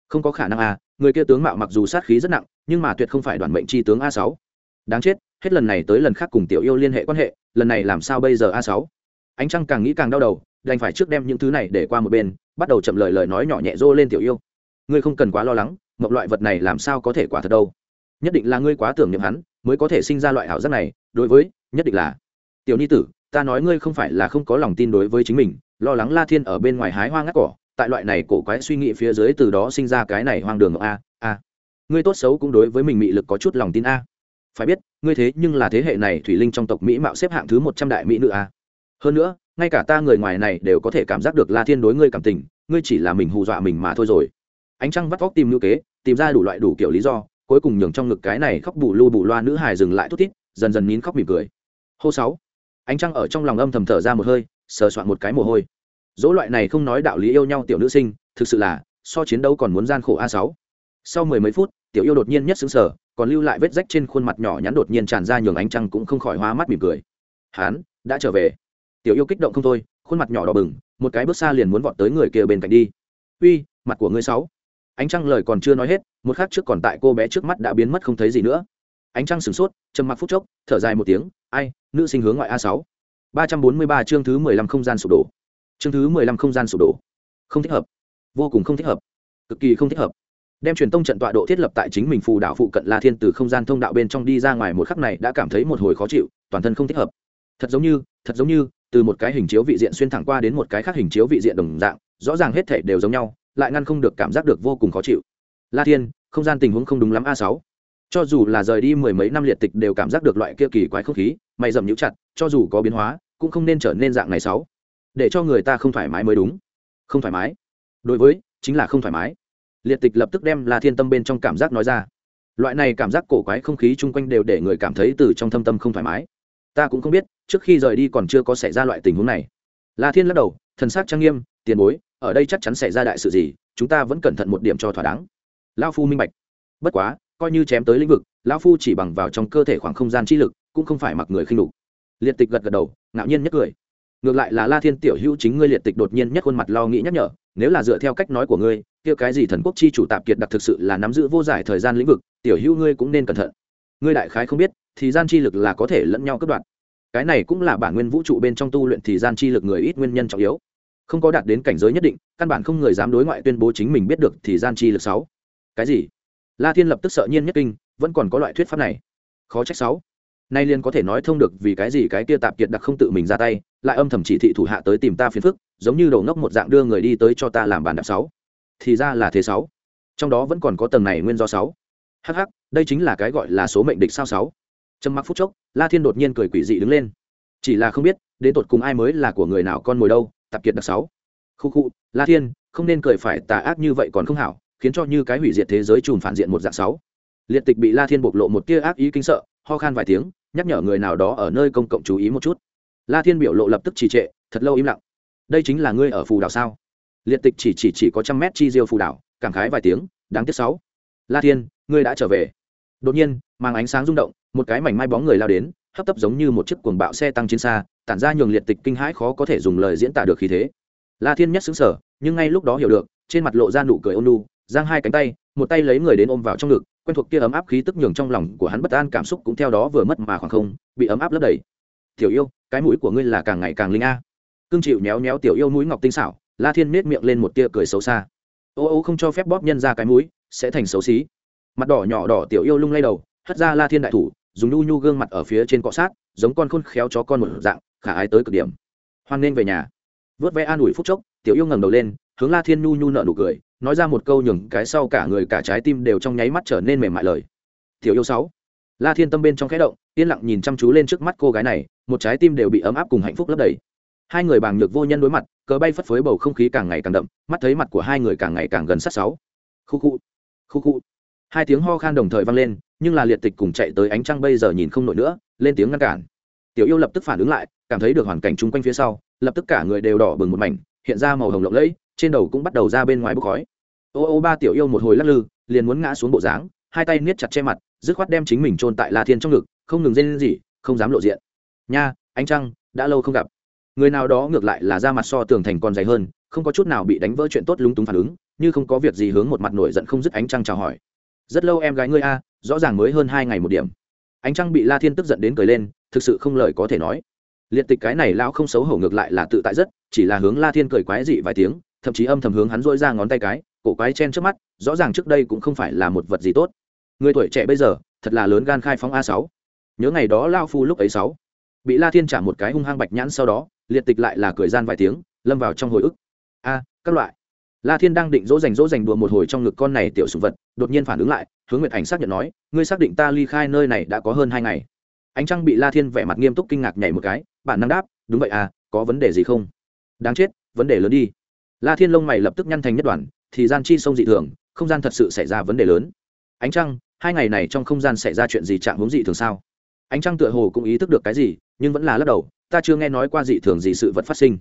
Không có khả năng a người kia tướng mạo mặc dù sát khí rất nặng, nhưng mà tuyệt không phải đoàn mệnh chi tướng a sáu. Đáng chết, hết lần này tới lần khác cùng tiểu yêu liên hệ quan hệ, lần này làm sao bây giờ a sáu? Ánh trăng càng nghĩ càng đau đầu đành phải trước đem những thứ này để qua một bên, bắt đầu chậm lời lời nói nhỏ nhẹ rô lên tiểu yêu. Ngươi không cần quá lo lắng, mộng loại vật này làm sao có thể quả thật đâu. Nhất định là ngươi quá tưởng niệm hắn, mới có thể sinh ra loại ảo giác này, đối với, nhất định là. Tiểu ni tử, ta nói ngươi không phải là không có lòng tin đối với chính mình, lo lắng la thiên ở bên ngoài hái hoa ngắt cỏ, tại loại này cổ quái suy nghĩ phía dưới từ đó sinh ra cái này hoang đường a a. Ngươi tốt xấu cũng đối với mình mị lực có chút lòng tin a. Phải biết, ngươi thế nhưng là thế hệ này thủy linh trong tộc mỹ mạo xếp hạng thứ một trăm đại mỹ nữ a. Hơn nữa ngay cả ta người ngoài này đều có thể cảm giác được la thiên đối ngươi cảm tình, ngươi chỉ là mình hù dọa mình mà thôi rồi. Ánh trăng vắt vóc tìm ngữ kế, tìm ra đủ loại đủ kiểu lý do, cuối cùng nhường trong ngực cái này khóc bù lu bù loa nữ hài dừng lại thút tít dần dần nín khóc mỉm cười. Hô sáu. Ánh trăng ở trong lòng âm thầm thở ra một hơi, sờ soạn một cái mồ hôi. Dỗ loại này không nói đạo lý yêu nhau tiểu nữ sinh, thực sự là, so chiến đấu còn muốn gian khổ a sáu. Sau mười mấy phút, tiểu yêu đột nhiên nhất xứng sở còn lưu lại vết rách trên khuôn mặt nhỏ nhắn đột nhiên tràn ra nhường ánh trăng cũng không khỏi hoa mắt mỉm cười. Hán đã trở về tiểu yêu kích động không thôi, khuôn mặt nhỏ đỏ bừng, một cái bước xa liền muốn vọt tới người kia bên cạnh đi. Uy, mặt của ngươi sáu ánh trăng lời còn chưa nói hết, một khắc trước còn tại cô bé trước mắt đã biến mất không thấy gì nữa. Ánh trăng sửng sốt, trầm mặc phút chốc, thở dài một tiếng, ai, nữ sinh hướng ngoại a sáu. ba trăm bốn mươi ba chương thứ mười lăm không gian sụp đổ. Chương thứ mười lăm không gian sụp đổ. Không thích hợp. Vô cùng không thích hợp. Cực kỳ không thích hợp. Đem truyền tông trận tọa độ thiết lập tại chính mình phù đảo phụ cận la thiên từ không gian thông đạo bên trong đi ra ngoài một khắc này đã cảm thấy một hồi khó chịu, toàn thân không thích hợp. Thật giống như, thật giống như từ một cái hình chiếu vị diện xuyên thẳng qua đến một cái khác hình chiếu vị diện đồng dạng, rõ ràng hết thể đều giống nhau, lại ngăn không được cảm giác được vô cùng khó chịu. La thiên, không gian tình huống không đúng lắm a sáu. Cho dù là rời đi mười mấy năm liệt tịch đều cảm giác được loại kia kỳ quái không khí, mày dầm nhũ chặt, cho dù có biến hóa, cũng không nên trở nên dạng này sáu. Để cho người ta không thoải mái mới đúng. Không thoải mái? Đối với, chính là không thoải mái. Liệt tịch lập tức đem la thiên tâm bên trong cảm giác nói ra. Loại này cảm giác cổ quái không khí chung quanh đều để người cảm thấy từ trong thâm tâm không thoải mái. Ta cũng không biết trước khi rời đi còn chưa có xảy ra loại tình huống này. La thiên lắc đầu, thần sắc trang nghiêm, tiền bối, ở đây chắc chắn xảy ra đại sự gì, chúng ta vẫn cẩn thận một điểm cho thỏa đáng. Lao phu minh bạch. Bất quá, coi như chém tới lĩnh vực, lão phu chỉ bằng vào trong cơ thể khoảng không gian chi lực, cũng không phải mặc người khinh đục liệt tịch gật gật đầu, ngạo nhiên nhất cười. Ngược lại là la thiên tiểu hữu chính ngươi liệt tịch đột nhiên nhất khuôn mặt lo nghĩ nhắc nhở, nếu là dựa theo cách nói của ngươi, kia cái gì thần quốc chi chủ tạp kiệt đặc thực sự là nắm giữ vô giải thời gian lĩnh vực, tiểu hữu ngươi cũng nên cẩn thận. Ngươi đại khái không biết, thì gian chi lực là có thể lẫn nhau cất đoạn cái này cũng là bản nguyên vũ trụ bên trong tu luyện thì gian chi lực người ít nguyên nhân trọng yếu. Không có đạt đến cảnh giới nhất định, căn bản không người dám đối ngoại tuyên bố chính mình biết được thì gian chi lực sáu. Cái gì? La thiên lập tức sợ nhiên nhất kinh, vẫn còn có loại thuyết pháp này. Khó trách sáu. Nay liên có thể nói thông được vì cái gì cái kia tạp kiệt đặc không tự mình ra tay, lại âm thầm chỉ thị thủ hạ tới tìm ta phiền phức, giống như đầu ngốc một dạng đưa người đi tới cho ta làm bàn đạp sáu. Thì ra là thế sáu. Trong đó vẫn còn có tầng này nguyên do sáu. Hh đây chính là cái gọi là số mệnh địch sao sáu trầm mặc phút chốc, la thiên đột nhiên cười quỷ dị đứng lên. Chỉ là không biết, đến tột cùng ai mới là của người nào con mồi đâu, tạp kiệt đặc sáu. Khu khu, la thiên, không nên cười phải tà ác như vậy còn không hảo, khiến cho như cái hủy diệt thế giới chùm phản diện một dạng sáu. Liệt tịch bị la thiên bộc lộ một tia ác ý kinh sợ, ho khan vài tiếng, nhắc nhở người nào đó ở nơi công cộng chú ý một chút. La thiên biểu lộ lập tức trì trệ, thật lâu im lặng. Đây chính là ngươi ở phù đảo sao? Liệt tịch chỉ chỉ chỉ có trăm mét chi diêu phù đảo, cảm khái vài tiếng, đáng tiếc sáu. La thiên, ngươi đã trở về. Đột nhiên mang ánh sáng rung động một cái mảnh mai bóng người lao đến, hấp tấp giống như một chiếc cuồng bạo xe tăng chiến xa, tản ra nhường liệt tịch kinh hãi khó có thể dùng lời diễn tả được khí thế. La thiên nhất xứng sở nhưng ngay lúc đó hiểu được, trên mặt lộ ra nụ cười ôn nu giang hai cánh tay, một tay lấy người đến ôm vào trong ngực, quen thuộc kia ấm áp khí tức nhường trong lòng của hắn bất an cảm xúc cũng theo đó vừa mất mà khoảng không, bị ấm áp lấp đầy. Tiểu yêu, cái mũi của ngươi là càng ngày càng linh a. Cương chịu nhéo nhéo tiểu yêu mũi ngọc tinh xảo, la thiên nết miệng lên một tia cười xấu xa. Ô ô không cho phép bóp nhân ra cái mũi, sẽ thành xấu xí. Mặt đỏ nhỏ đỏ tiểu yêu lung lay đầu hất ra la thiên đại thủ, dùng nhu nhu gương mặt ở phía trên cọ sát, giống con khôn khéo chó con một dạng, khả ái tới cực điểm. Hoan nghênh về nhà. Vớt vẽ an ủi phút chốc, tiểu yêu ngẩng đầu lên, hướng la thiên nhu nhu nợ nụ cười, nói ra một câu nhường cái sau cả người cả trái tim đều trong nháy mắt trở nên mềm mại lời. Tiểu yêu sáu. La thiên tâm bên trong khẽ động, yên lặng nhìn chăm chú lên trước mắt cô gái này, một trái tim đều bị ấm áp cùng hạnh phúc lấp đầy. Hai người bàng nhược vô nhân đối mặt, cờ bay phất phới bầu không khí càng ngày càng đậm, mắt thấy mặt của hai người càng ngày càng gần sát sáu. Khu khu. Khu khu hai tiếng ho khan đồng thời vang lên, nhưng là liệt tịch cùng chạy tới ánh trăng bây giờ nhìn không nổi nữa, lên tiếng ngăn cản. Tiểu yêu lập tức phản ứng lại, cảm thấy được hoàn cảnh chung quanh phía sau, lập tức cả người đều đỏ bừng một mảnh, hiện ra màu hồng lộng lẫy, trên đầu cũng bắt đầu ra bên ngoài bốc khói. Ô ô ba tiểu yêu một hồi lắc lư, liền muốn ngã xuống bộ dáng, hai tay niết chặt che mặt, dứt khoát đem chính mình chôn tại la thiên trong ngực, không ngừng rên gì không dám lộ diện. Nha, ánh trăng, đã lâu không gặp. Người nào đó ngược lại là ra mặt so tường thành còn dày hơn, không có chút nào bị đánh vỡ chuyện tốt lúng túng phản ứng, như không có việc gì hướng một mặt nổi giận không dứt ánh trăng chào hỏi rất lâu em gái ngươi a, rõ ràng mới hơn hai ngày một điểm. Ánh trăng bị la thiên tức giận đến cười lên, thực sự không lời có thể nói. Liệt tịch cái này lão không xấu hổ ngược lại là tự tại rất, chỉ là hướng la thiên cười quái dị vài tiếng, thậm chí âm thầm hướng hắn dỗi ra ngón tay cái, cổ quái chen trước mắt, rõ ràng trước đây cũng không phải là một vật gì tốt. Người tuổi trẻ bây giờ, thật là lớn gan khai phóng a sáu. Nhớ ngày đó lao phu lúc ấy sáu, bị la thiên trả một cái hung hăng bạch nhãn sau đó, liệt tịch lại là cười gian vài tiếng, lâm vào trong hồi ức. A, các loại la thiên đang định dỗ dành dỗ dành đùa một hồi trong ngực con này tiểu sùng vật, đột nhiên phản ứng lại, hướng nguyệt ảnh xác nhận nói, ngươi xác định ta ly khai nơi này đã có hơn hai ngày. Ánh trăng bị la thiên vẻ mặt nghiêm túc kinh ngạc nhảy một cái, bản năng đáp, đúng vậy à có vấn đề gì không? Đáng chết, vấn đề lớn đi. La thiên lông mày lập tức nhăn thành nhất đoàn thì gian chi sông dị thường, không gian thật sự xảy ra vấn đề lớn. Ánh trăng, hai ngày này trong không gian xảy ra chuyện gì chạm hướng dị thường sao? Ánh trăng tựa hồ cũng ý thức được cái gì, nhưng vẫn là lắc đầu, ta chưa nghe nói qua dị thường gì sự vật phát sinh.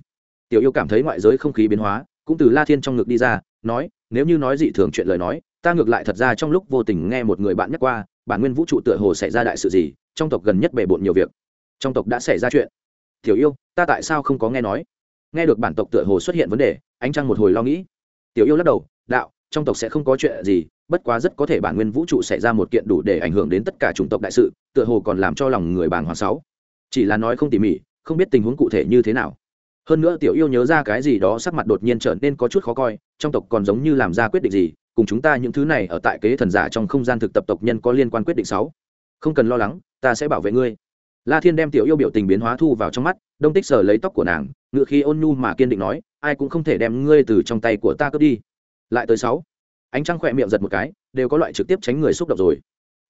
Tiểu yêu cảm thấy ngoại giới không khí biến hóa cũng từ la thiên trong ngực đi ra, nói, nếu như nói dị thường chuyện lời nói, ta ngược lại thật ra trong lúc vô tình nghe một người bạn nhắc qua, bản nguyên vũ trụ tựa hồ xảy ra đại sự gì, trong tộc gần nhất bề bộn nhiều việc. Trong tộc đã xảy ra chuyện. Tiểu yêu, ta tại sao không có nghe nói? Nghe được bản tộc tựa hồ xuất hiện vấn đề, ánh trăng một hồi lo nghĩ. Tiểu yêu lắc đầu, đạo, trong tộc sẽ không có chuyện gì, bất quá rất có thể bản nguyên vũ trụ xảy ra một kiện đủ để ảnh hưởng đến tất cả chủng tộc đại sự, tựa hồ còn làm cho lòng người bàng hoàng sáu. Chỉ là nói không tỉ mỉ, không biết tình huống cụ thể như thế nào hơn nữa tiểu yêu nhớ ra cái gì đó sắc mặt đột nhiên trở nên có chút khó coi, trong tộc còn giống như làm ra quyết định gì, cùng chúng ta những thứ này ở tại kế thần giả trong không gian thực tập tộc nhân có liên quan quyết định sáu. Không cần lo lắng, ta sẽ bảo vệ ngươi. La thiên đem tiểu yêu biểu tình biến hóa thu vào trong mắt, đông tích sờ lấy tóc của nàng ngự khi ôn nhu mà kiên định nói, ai cũng không thể đem ngươi từ trong tay của ta cướp đi. Lại tới sáu, ánh trăng khỏe miệng giật một cái, đều có loại trực tiếp tránh người xúc động rồi.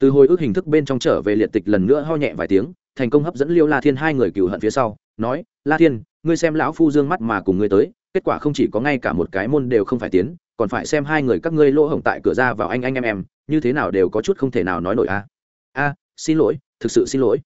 Từ hồi ức hình thức bên trong trở về liệt tịch lần nữa ho nhẹ vài tiếng, thành công hấp dẫn liêu la thiên hai người cừu hận phía sau, nói, la thiên ngươi xem lão phu dương mắt mà cùng ngươi tới, kết quả không chỉ có ngay cả một cái môn đều không phải tiến, còn phải xem hai người các ngươi lỗ hổng tại cửa ra vào anh anh em em, như thế nào đều có chút không thể nào nói nổi a. A, xin lỗi, thực sự xin lỗi.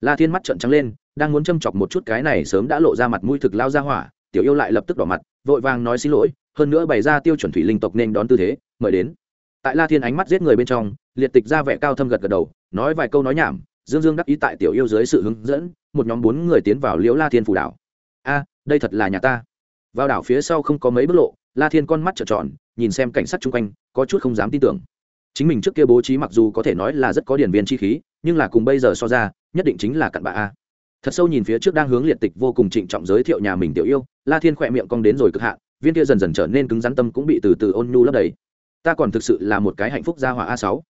La thiên mắt trợn trắng lên, đang muốn châm chọc một chút cái này sớm đã lộ ra mặt mũi thực lao ra hỏa, tiểu yêu lại lập tức đỏ mặt, vội vàng nói xin lỗi, hơn nữa bày ra tiêu chuẩn thủy linh tộc nên đón tư thế, mời đến. Tại la thiên ánh mắt giết người bên trong, liệt tịch ra vẻ cao thâm gật gật đầu, nói vài câu nói nhảm, dương dương đắc ý tại tiểu yêu dưới sự hướng dẫn, một nhóm bốn người tiến vào liễu la thiên phủ đảo đây thật là nhà ta. Vào đảo phía sau không có mấy bức lộ, la thiên con mắt trợn tròn, nhìn xem cảnh sát chung quanh, có chút không dám tin tưởng. Chính mình trước kia bố trí mặc dù có thể nói là rất có điển viên chi khí, nhưng là cùng bây giờ so ra, nhất định chính là cặn bạ a. Thật sâu nhìn phía trước đang hướng liệt tịch vô cùng trịnh trọng giới thiệu nhà mình tiểu yêu, la thiên khỏe miệng cong đến rồi cực hạn, viên kia dần dần trở nên cứng rắn tâm cũng bị từ từ ôn nhu lấp đầy. Ta còn thực sự là một cái hạnh phúc gia hỏa a sáu.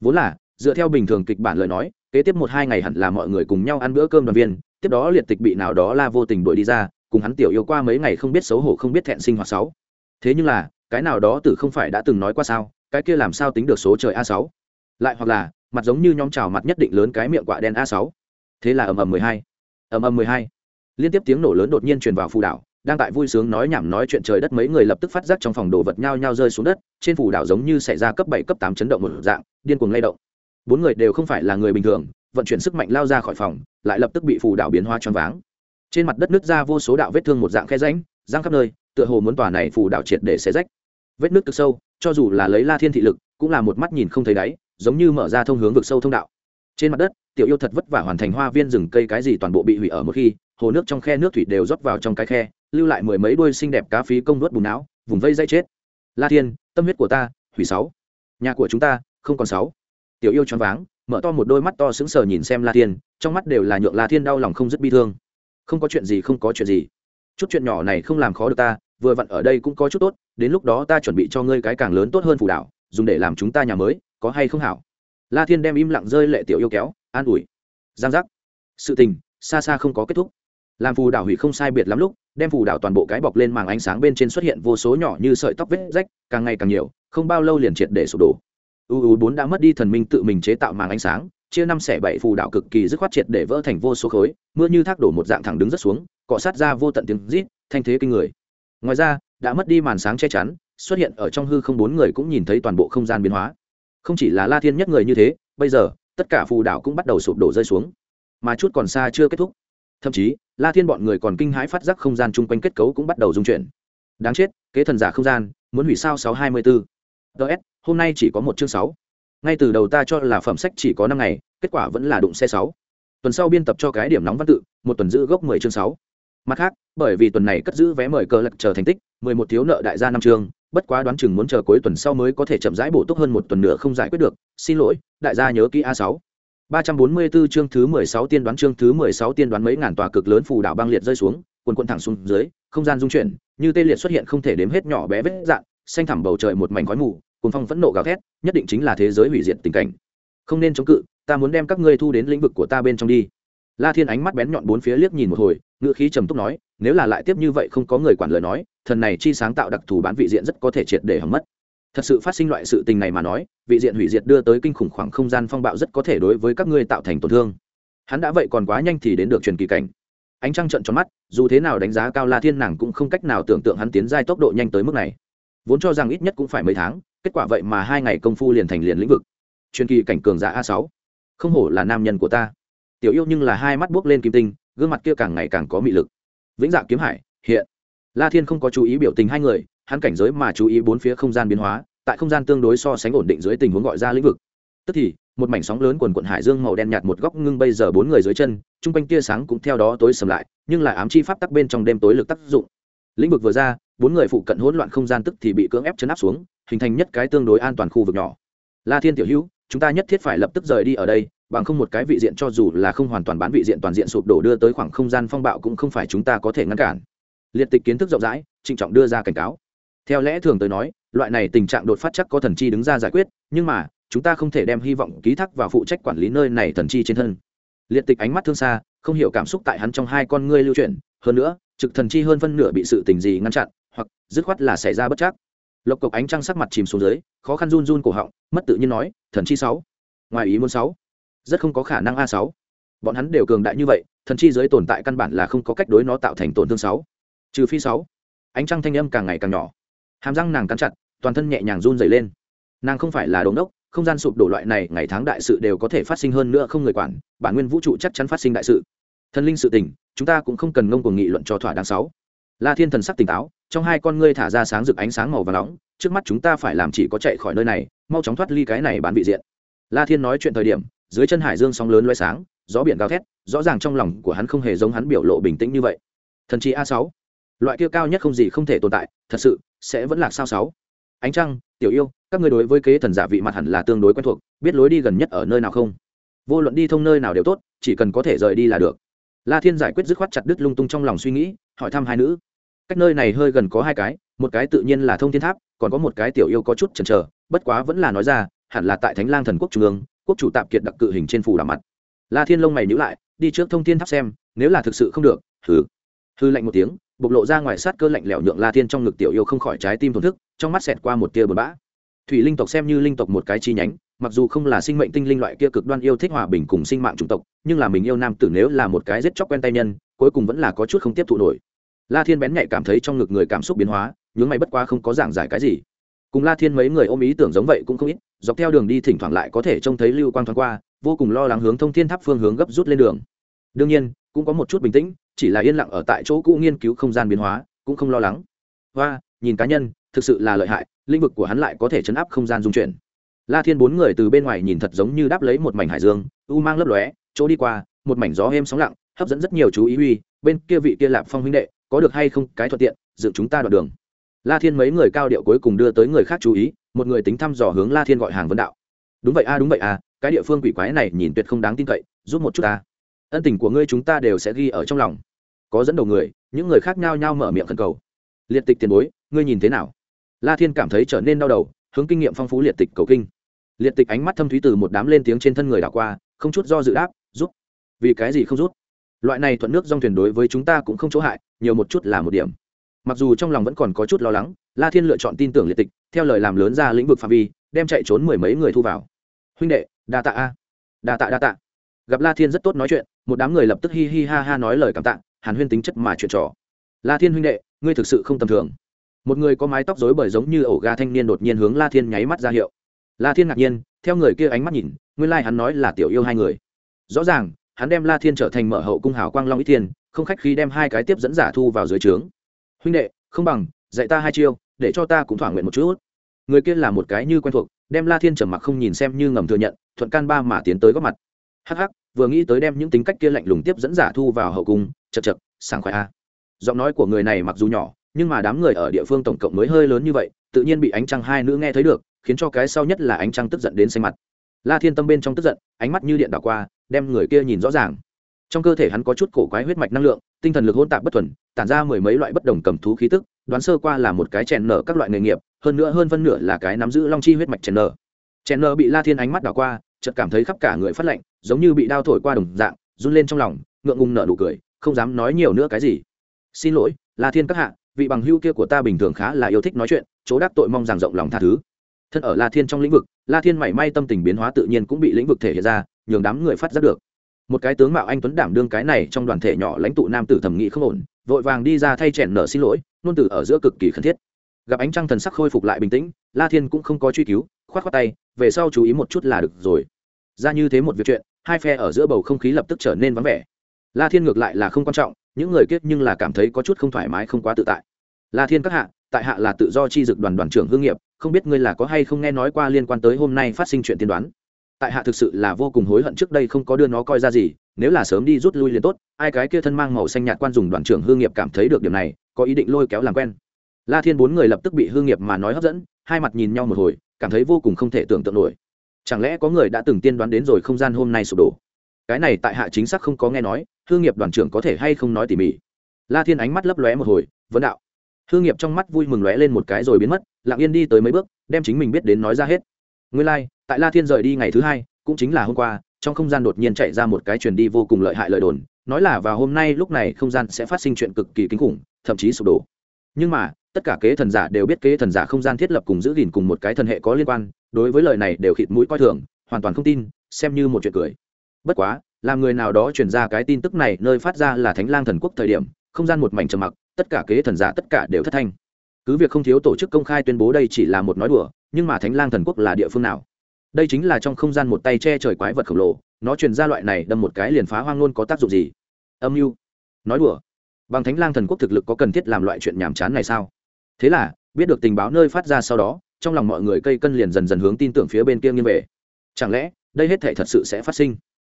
Vốn là, dựa theo bình thường kịch bản lời nói, kế tiếp một hai ngày hẳn là mọi người cùng nhau ăn bữa cơm đoàn viên, tiếp đó liệt tịch bị nào đó la vô tình đuổi đi ra cùng hắn tiểu yêu qua mấy ngày không biết xấu hổ không biết thẹn sinh hoạt sáu. Thế nhưng là, cái nào đó tử không phải đã từng nói qua sao, cái kia làm sao tính được số trời a sáu? Lại hoặc là, mặt giống như nhóm trào mặt nhất định lớn cái miệng quạ đen a sáu. Thế là ầm ầm mười hai. Ầm ầm mười hai. Liên tiếp tiếng nổ lớn đột nhiên truyền vào phù đảo, đang tại vui sướng nói nhảm nói chuyện trời đất mấy người lập tức phát giác trong phòng đồ vật nhao nhao rơi xuống đất, trên phù đảo giống như xảy ra cấp bảy, cấp tám chấn động một dạng, điên cuồng lay động. Bốn người đều không phải là người bình thường, vận chuyển sức mạnh lao ra khỏi phòng, lại lập tức bị phù đảo biến hoa choáng váng trên mặt đất nứt ra vô số đạo vết thương một dạng khe ránh răng khắp nơi, tựa hồ muốn tòa này phủ đảo triệt để xé rách. Vết nứt cực sâu, cho dù là lấy la thiên thị lực, cũng là một mắt nhìn không thấy đáy, giống như mở ra thông hướng vực sâu thông đạo. Trên mặt đất, tiểu yêu thật vất vả hoàn thành hoa viên rừng cây cái gì toàn bộ bị hủy ở một khi, hồ nước trong khe nước thủy đều rót vào trong cái khe, lưu lại mười mấy đôi xinh đẹp cá phí công đuốt bùn não, vùng vây dây chết. La thiên, tâm huyết của ta, hủy sáu. Nhà của chúng ta, không còn sáu. Tiểu yêu choáng váng, mở to một đôi mắt to sững sờ nhìn xem la thiên, trong mắt đều là nhượng la thiên đau lòng không dứt bi thương không có chuyện gì, không có chuyện gì. Chút chuyện nhỏ này không làm khó được ta, vừa vặn ở đây cũng có chút tốt, đến lúc đó ta chuẩn bị cho ngươi cái càng lớn tốt hơn phù đảo, dùng để làm chúng ta nhà mới, có hay không hảo? La thiên đem im lặng rơi lệ tiểu yêu kéo, an ủi. Giang giác. Sự tình, xa xa không có kết thúc. Làm phù đảo hủy không sai biệt lắm lúc, đem phù đảo toàn bộ cái bọc lên màng ánh sáng bên trên xuất hiện vô số nhỏ như sợi tóc vết rách, càng ngày càng nhiều, không bao lâu liền triệt để sụp đổ. U u bốn đã mất đi thần minh tự mình chế tạo màng ánh sáng chia năm xẻ bảy phù đảo cực kỳ dứt khoát triệt để vỡ thành vô số khối, mưa như thác đổ một dạng thẳng đứng rất xuống, cọ sát ra vô tận tiếng rít, thanh thế kinh người. Ngoài ra, đã mất đi màn sáng che chắn, xuất hiện ở trong hư không bốn người cũng nhìn thấy toàn bộ không gian biến hóa. Không chỉ là la thiên nhất người như thế, bây giờ, tất cả phù đảo cũng bắt đầu sụp đổ rơi xuống. Mà chút còn xa chưa kết thúc. Thậm chí, la thiên bọn người còn kinh hãi phát giác không gian chung quanh kết cấu cũng bắt đầu dung chuyển. Đáng chết, kế thần giả không gian, muốn hủy sao sáu hai mươi bốn ts hôm nay chỉ có một chương sáu ngay từ đầu ta cho là phẩm sách chỉ có năm ngày kết quả vẫn là đụng xe sáu. Tuần sau biên tập cho cái điểm nóng văn tự một tuần giữ gốc mười chương sáu. Mặt khác bởi vì tuần này cất giữ vé mời cờ lật chờ thành tích mười một thiếu nợ đại gia năm chương bất quá đoán chừng muốn chờ cuối tuần sau mới có thể chậm rãi bổ túc hơn một tuần nữa không giải quyết được. Xin lỗi đại gia nhớ kỹ a sáu. Ba trăm bốn mươi 344 chương thứ mười sáu tiên đoán chương thứ mười sáu tiên đoán mấy ngàn tòa cực lớn phù đảo băng liệt rơi xuống, quần quần thẳng xuống dưới, không gian dung chuyển, như tê liệt xuất hiện không thể đếm hết nhỏ bé vết dạng, xanh thẳm bầu trời một mảnh khói mù, cuồng phong phẫn nộ gào thét, nhất định chính là thế giới hủy diệt tình cảnh. Không nên chống cự, ta muốn đem các ngươi thu đến lĩnh vực của ta bên trong đi. La Thiên ánh mắt bén nhọn bốn phía liếc nhìn một hồi, ngự khí trầm túc nói, nếu là lại tiếp như vậy không có người quản lời nói, thần này chi sáng tạo đặc thù bán vị diện rất có thể triệt để hầm mất thật sự phát sinh loại sự tình này mà nói vị diện hủy diệt đưa tới kinh khủng khoảng không gian phong bạo rất có thể đối với các ngươi tạo thành tổn thương hắn đã vậy còn quá nhanh thì đến được truyền kỳ cảnh ánh trăng trận tròn mắt dù thế nào đánh giá cao la thiên nàng cũng không cách nào tưởng tượng hắn tiến giai tốc độ nhanh tới mức này vốn cho rằng ít nhất cũng phải mấy tháng kết quả vậy mà hai ngày công phu liền thành liền lĩnh vực. Truyền kỳ cảnh cường giả a sáu. Không hổ là nam nhân của ta. Tiểu yêu nhưng là hai mắt buốc lên kim tinh, gương mặt kia càng ngày càng có mị lực. Vĩnh dạ kiếm hải, hiện. La thiên không có chú ý biểu tình hai người, hắn cảnh giới mà chú ý bốn phía không gian biến hóa, tại không gian tương đối so sánh ổn định dưới tình huống gọi ra lĩnh vực. Tức thì, một mảnh sóng lớn quần quận hải dương màu đen nhạt một góc ngưng bây giờ bốn người dưới chân, chung quanh tia sáng cũng theo đó tối sầm lại, nhưng lại ám chi pháp tắc bên trong đêm tối lực tác dụng. Lĩnh vực vừa ra, bốn người phụ cận hỗn loạn không gian tức thì bị cưỡng ép chấn áp xuống hình thành nhất cái tương đối an toàn khu vực nhỏ. La thiên tiểu hữu, chúng ta nhất thiết phải lập tức rời đi ở đây, bằng không một cái vị diện cho dù là không hoàn toàn bán vị diện toàn diện sụp đổ đưa tới khoảng không gian phong bạo cũng không phải chúng ta có thể ngăn cản. Liệt tịch kiến thức rộng rãi, trịnh trọng đưa ra cảnh cáo. Theo lẽ thường tới nói, loại này tình trạng đột phát chắc có thần chi đứng ra giải quyết, nhưng mà, chúng ta không thể đem hy vọng ký thác vào phụ trách quản lý nơi này thần chi trên thân. Liệt tịch ánh mắt thương xa, không hiểu cảm xúc tại hắn trong hai con ngươi lưu chuyển, hơn nữa, trực thần chi hơn phân nửa bị sự tình gì ngăn chặn, hoặc, dứt khoát là xảy ra bất chắc lộc cộc ánh trăng sắc mặt chìm xuống dưới, khó khăn run run cổ họng, mất tự nhiên nói, thần chi sáu, ngoài ý muốn sáu, rất không có khả năng a sáu. Bọn hắn đều cường đại như vậy, thần chi giới tồn tại căn bản là không có cách đối nó tạo thành tổn thương sáu. Trừ phi sáu, ánh trăng thanh âm càng ngày càng nhỏ. Hàm răng nàng cắn chặt, toàn thân nhẹ nhàng run dày lên. Nàng không phải là đống đốc không gian sụp đổ loại này, ngày tháng đại sự đều có thể phát sinh hơn nữa không người quản, bản nguyên vũ trụ chắc chắn phát sinh đại sự. Thần linh sự tình, chúng ta cũng không cần ngông cuồng nghị luận cho thỏa đáng sáu la thiên thần sắc tỉnh táo, trong hai con ngươi thả ra sáng rực ánh sáng màu và nóng, trước mắt chúng ta phải làm chỉ có chạy khỏi nơi này, mau chóng thoát ly cái này bán vị diện. La thiên nói chuyện thời điểm, dưới chân hải dương sóng lớn loay sáng, gió biển gào thét, rõ ràng trong lòng của hắn không hề giống hắn biểu lộ bình tĩnh như vậy. Thần chi a sáu, loại kia cao nhất không gì không thể tồn tại, thật sự sẽ vẫn là sao sáu? Ánh trăng, tiểu yêu, các người đối với kế thần giả vị mặt hẳn là tương đối quen thuộc, biết lối đi gần nhất ở nơi nào không? Vô luận đi thông nơi nào đều tốt, chỉ cần có thể rời đi là được. La thiên giải quyết dứt khoát chặt đứt lung tung trong lòng suy nghĩ, hỏi thăm hai nữ cách nơi này hơi gần có hai cái, một cái tự nhiên là thông thiên tháp, còn có một cái tiểu yêu có chút chần chờ, bất quá vẫn là nói ra, hẳn là tại thánh lang thần quốc trung ương, quốc chủ tạm kiệt đặc cự hình trên phủ đà mặt. La thiên lông mày nhữ lại, đi trước thông thiên tháp xem, nếu là thực sự không được, hừ. Hư lạnh một tiếng, bộc lộ ra ngoài sát cơ lạnh lẽo nhượng la thiên trong ngực tiểu yêu không khỏi trái tim thổn thức, trong mắt xẹt qua một tia bờ bã. Thủy linh tộc xem như linh tộc một cái chi nhánh, mặc dù không là sinh mệnh tinh linh loại kia cực đoan yêu thích hòa bình cùng sinh mạng chủng tộc, nhưng là mình yêu nam tử nếu là một cái giết chóc quen tay nhân, cuối cùng vẫn là có chút không tiếp thụ nổi la thiên bén nhạy cảm thấy trong ngực người cảm xúc biến hóa, nhướng mày bất quá không có giảng giải cái gì. Cùng la thiên mấy người ôm ý tưởng giống vậy cũng không ít, dọc theo đường đi thỉnh thoảng lại có thể trông thấy lưu quang thoáng qua, vô cùng lo lắng hướng thông thiên tháp phương hướng gấp rút lên đường. Đương nhiên, cũng có một chút bình tĩnh, chỉ là yên lặng ở tại chỗ cũ nghiên cứu không gian biến hóa, cũng không lo lắng. Và nhìn cá nhân, thực sự là lợi hại, lĩnh vực của hắn lại có thể chấn áp không gian dung chuyển. La thiên bốn người từ bên ngoài nhìn thật giống như đáp lấy một mảnh hải dương, u mang lấp lóe, chỗ đi qua, một mảnh gió êm sóng lặng, hấp dẫn rất nhiều chú ý uy, bên kia vị kia lạp phong huynh đệ có được hay không, cái thuận tiện, dựng chúng ta đoạn đường. La thiên mấy người cao điệu cuối cùng đưa tới người khác chú ý, một người tính thăm dò hướng la thiên gọi hàng vấn đạo. Đúng vậy a, đúng vậy a, cái địa phương quỷ quái này nhìn tuyệt không đáng tin cậy, giúp một chút ta ân tình của ngươi chúng ta đều sẽ ghi ở trong lòng. Có dẫn đầu người, những người khác nhao nhao mở miệng khẩn cầu. Liệt tịch tiền bối, ngươi nhìn thế nào? La thiên cảm thấy trở nên đau đầu, hướng kinh nghiệm phong phú liệt tịch cầu kinh. Liệt tịch ánh mắt thâm thúy từ một đám lên tiếng trên thân người đảo qua, không chút do dự đáp, giúp. Vì cái gì không rút loại này thuận nước dòng thuyền đối với chúng ta cũng không chỗ hại, nhiều một chút là một điểm. Mặc dù trong lòng vẫn còn có chút lo lắng, la thiên lựa chọn tin tưởng liệt tịch, theo lời làm lớn ra lĩnh vực phạm vi, đem chạy trốn mười mấy người thu vào. Huynh đệ, đa tạ a. Đa tạ đa tạ. Gặp la thiên rất tốt nói chuyện, một đám người lập tức hi hi ha ha nói lời cảm tạ, hàn huyên tính chất mà chuyện trò. La thiên huynh đệ, ngươi thực sự không tầm thường. Một người có mái tóc rối bời giống như ổ ga thanh niên đột nhiên hướng la thiên nháy mắt ra hiệu. La thiên ngạc nhiên, theo người kia ánh mắt nhìn, nguyên lai、like、hắn nói là tiểu yêu hai người. Rõ ràng hắn đem la thiên trở thành mở hậu cung hào quang long ít thiên, không khách khi đem hai cái tiếp dẫn giả thu vào dưới trướng. Huynh đệ, không bằng, dạy ta hai chiêu, để cho ta cũng thỏa nguyện một chút. Người kia là một cái như quen thuộc, đem la thiên trầm mặc không nhìn xem như ngầm thừa nhận, thuận can ba mà tiến tới góp mặt. Hắc hắc, vừa nghĩ tới đem những tính cách kia lạnh lùng tiếp dẫn giả thu vào hậu cung, chật chật, sảng khoái a. Giọng nói của người này mặc dù nhỏ, nhưng mà đám người ở địa phương tổng cộng mới hơi lớn như vậy, tự nhiên bị ánh trăng hai nữ nghe thấy được, khiến cho cái sau nhất là ánh trăng tức giận đến xanh mặt la thiên tâm bên trong tức giận, ánh mắt như điện đảo qua, đem người kia nhìn rõ ràng. Trong cơ thể hắn có chút cổ quái huyết mạch năng lượng, tinh thần lực hỗn tạp bất thuần, tản ra mười mấy loại bất đồng cầm thú khí tức, đoán sơ qua là một cái chèn nở các loại nghề nghiệp, hơn nữa hơn phân nửa là cái nắm giữ long chi huyết mạch chèn nở. Chèn nở bị la thiên ánh mắt đảo qua, chợt cảm thấy khắp cả người phát lạnh, giống như bị đao thổi qua đồng dạng, run lên trong lòng, ngượng ngùng nở nụ cười, không dám nói nhiều nữa cái gì. Xin lỗi, la thiên các hạ, vị bằng hưu kia của ta bình thường khá là yêu thích nói chuyện, chỗ đắc tội mong rằng rộng lòng tha thứ thân ở la thiên trong lĩnh vực, la thiên mảy may tâm tình biến hóa tự nhiên cũng bị lĩnh vực thể hiện ra, nhường đám người phát giác được. Một cái tướng mạo anh tuấn đảm đương cái này trong đoàn thể nhỏ lãnh tụ nam tử thẩm nghị không ổn, vội vàng đi ra thay chèn nở xin lỗi, nôn tử ở giữa cực kỳ khẩn thiết. Gặp ánh trăng thần sắc khôi phục lại bình tĩnh, la thiên cũng không có truy cứu k h o á t k h o á tay, về sau chú ý một chút là được rồi. Ra như thế một việc chuyện, hai phe ở giữa bầu không khí lập tức trở nên vắng vẻ. La thiên ngược lại là không quan trọng, những người kết nhưng là cảm thấy có chút không thoải mái, không quá tự tại. La thiên các hạ, tại hạ là tự do chi dực đoàn đoàn trưởng hương nghiệp không biết ngươi là có hay không nghe nói qua liên quan tới hôm nay phát sinh chuyện tiên đoán. Tại hạ thực sự là vô cùng hối hận trước đây không có đưa nó coi ra gì, nếu là sớm đi rút lui liền tốt, ai cái kia thân mang màu xanh nhạt quan dùng đoàn trưởng hương nghiệp cảm thấy được điểm này, có ý định lôi kéo làm quen. La thiên bốn người lập tức bị hương nghiệp mà nói hấp dẫn, hai mặt nhìn nhau một hồi, cảm thấy vô cùng không thể tưởng tượng nổi. Chẳng lẽ có người đã từng tiên đoán đến rồi không gian hôm nay sụp đổ? Cái này tại hạ chính xác không có nghe nói, hương nghiệp đoàn trưởng có thể hay không nói tỉ mỉ? La thiên ánh mắt lấp lóe một hồi, vấn đạo hương nghiệp trong mắt vui mừng lóe lên một cái rồi biến mất lặng yên đi tới mấy bước đem chính mình biết đến nói ra hết. Nguyên lai、like, tại la thiên rời đi ngày thứ hai cũng chính là hôm qua trong không gian đột nhiên chạy ra một cái truyền đi vô cùng lợi hại lời đồn nói là vào hôm nay lúc này không gian sẽ phát sinh chuyện cực kỳ kinh khủng thậm chí sụp đổ. Nhưng mà tất cả kế thần giả đều biết kế thần giả không gian thiết lập cùng giữ gìn cùng một cái thần hệ có liên quan đối với lời này đều khịt mũi coi thường hoàn toàn không tin xem như một chuyện cười. Bất quá làm người nào đó truyền ra cái tin tức này nơi phát ra là thánh lang thần quốc thời điểm không gian một mảnh trầm mặc tất cả kế thần giả tất cả đều thất thanh. Cứ việc không thiếu tổ chức công khai tuyên bố đây chỉ là một nói đùa, nhưng mà thánh lang thần quốc là địa phương nào? Đây chính là trong không gian một tay che trời quái vật khổng lồ, nó truyền ra loại này đâm một cái liền phá hoang luôn có tác dụng gì? Âm mưu, nói đùa. Bằng thánh lang thần quốc thực lực có cần thiết làm loại chuyện nhàm chán này sao? Thế là, biết được tình báo nơi phát ra sau đó, trong lòng mọi người cây cân liền dần dần hướng tin tưởng phía bên kia nghiêng về. Chẳng lẽ, đây hết thể thật sự sẽ phát sinh?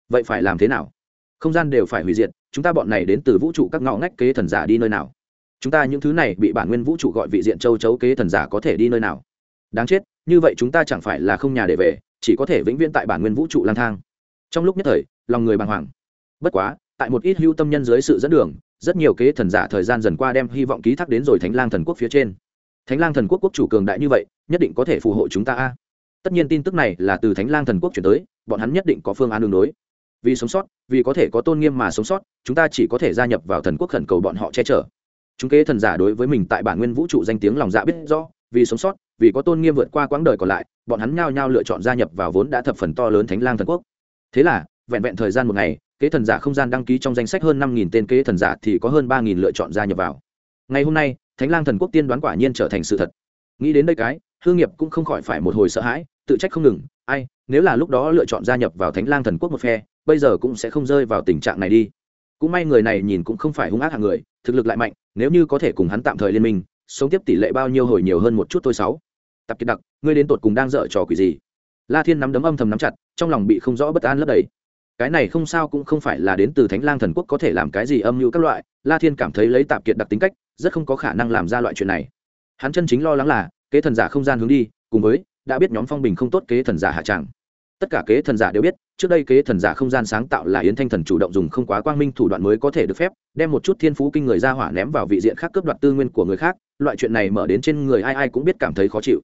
Vậy phải làm thế nào? Không gian đều phải hủy diệt, chúng ta bọn này đến từ vũ trụ các ngõ ngách kế thần giả đi nơi nào? Chúng ta những thứ này bị bản nguyên vũ trụ gọi vị diện châu chấu kế thần giả có thể đi nơi nào? Đáng chết, như vậy chúng ta chẳng phải là không nhà để về, chỉ có thể vĩnh viễn tại bản nguyên vũ trụ lang thang. Trong lúc nhất thời, lòng người bàng hoàng. Bất quá, tại một ít hưu tâm nhân dưới sự dẫn đường, rất nhiều kế thần giả thời gian dần qua đem hy vọng ký thác đến rồi thánh lang thần quốc phía trên. Thánh lang thần quốc quốc chủ cường đại như vậy, nhất định có thể phù hộ chúng ta a. Tất nhiên tin tức này là từ thánh lang thần quốc chuyển tới, bọn hắn nhất định có phương án đường đối. Vì sống sót, vì có thể có tôn nghiêm mà sống sót, chúng ta chỉ có thể gia nhập vào thần quốc khẩn cầu bọn họ che chở chúng kế thần giả đối với mình tại bản nguyên vũ trụ danh tiếng lòng dạ biết rõ, vì sống sót, vì có tôn nghiêm vượt qua quãng đời còn lại, bọn hắn nhao nhao lựa chọn gia nhập vào vốn đã thập phần to lớn thánh lang thần quốc. Thế là, vẹn vẹn thời gian một ngày, kế thần giả không gian đăng ký trong danh sách hơn năm nghìn tên kế thần giả thì có hơn ba nghìn lựa chọn gia nhập vào. Ngày hôm nay, thánh lang thần quốc tiên đoán quả nhiên trở thành sự thật. Nghĩ đến đây cái, hương nghiệp cũng không khỏi phải một hồi sợ hãi, tự trách không ngừng, ai, nếu là lúc đó lựa chọn gia nhập vào thánh lang thần quốc một phe, bây giờ cũng sẽ không rơi vào tình trạng này đi. Cũng may người này nhìn cũng không phải hung ác hạng người, thực lực lại mạnh nếu như có thể cùng hắn tạm thời liên minh, sống tiếp tỷ lệ bao nhiêu hồi nhiều hơn một chút thôi sáu. Tập kiệt đặc, ngươi đến tột cùng đang dở trò quỷ gì? La thiên nắm đấm âm thầm nắm chặt, trong lòng bị không rõ bất an lấp đầy. Cái này không sao cũng không phải là đến từ thánh lang thần quốc có thể làm cái gì âm mưu các loại, la thiên cảm thấy lấy tạp kiệt đặc tính cách, rất không có khả năng làm ra loại chuyện này. Hắn chân chính lo lắng là, kế thần giả không gian hướng đi, cùng với, đã biết nhóm phong bình không tốt kế thần giả hạ tràng tất cả kế thần giả đều biết, trước đây kế thần giả không gian sáng tạo là yến thanh thần chủ động dùng không quá quang minh thủ đoạn mới có thể được phép, đem một chút thiên phú kinh người ra hỏa ném vào vị diện khác cướp đoạt tư nguyên của người khác, loại chuyện này mở đến trên người ai ai cũng biết cảm thấy khó chịu.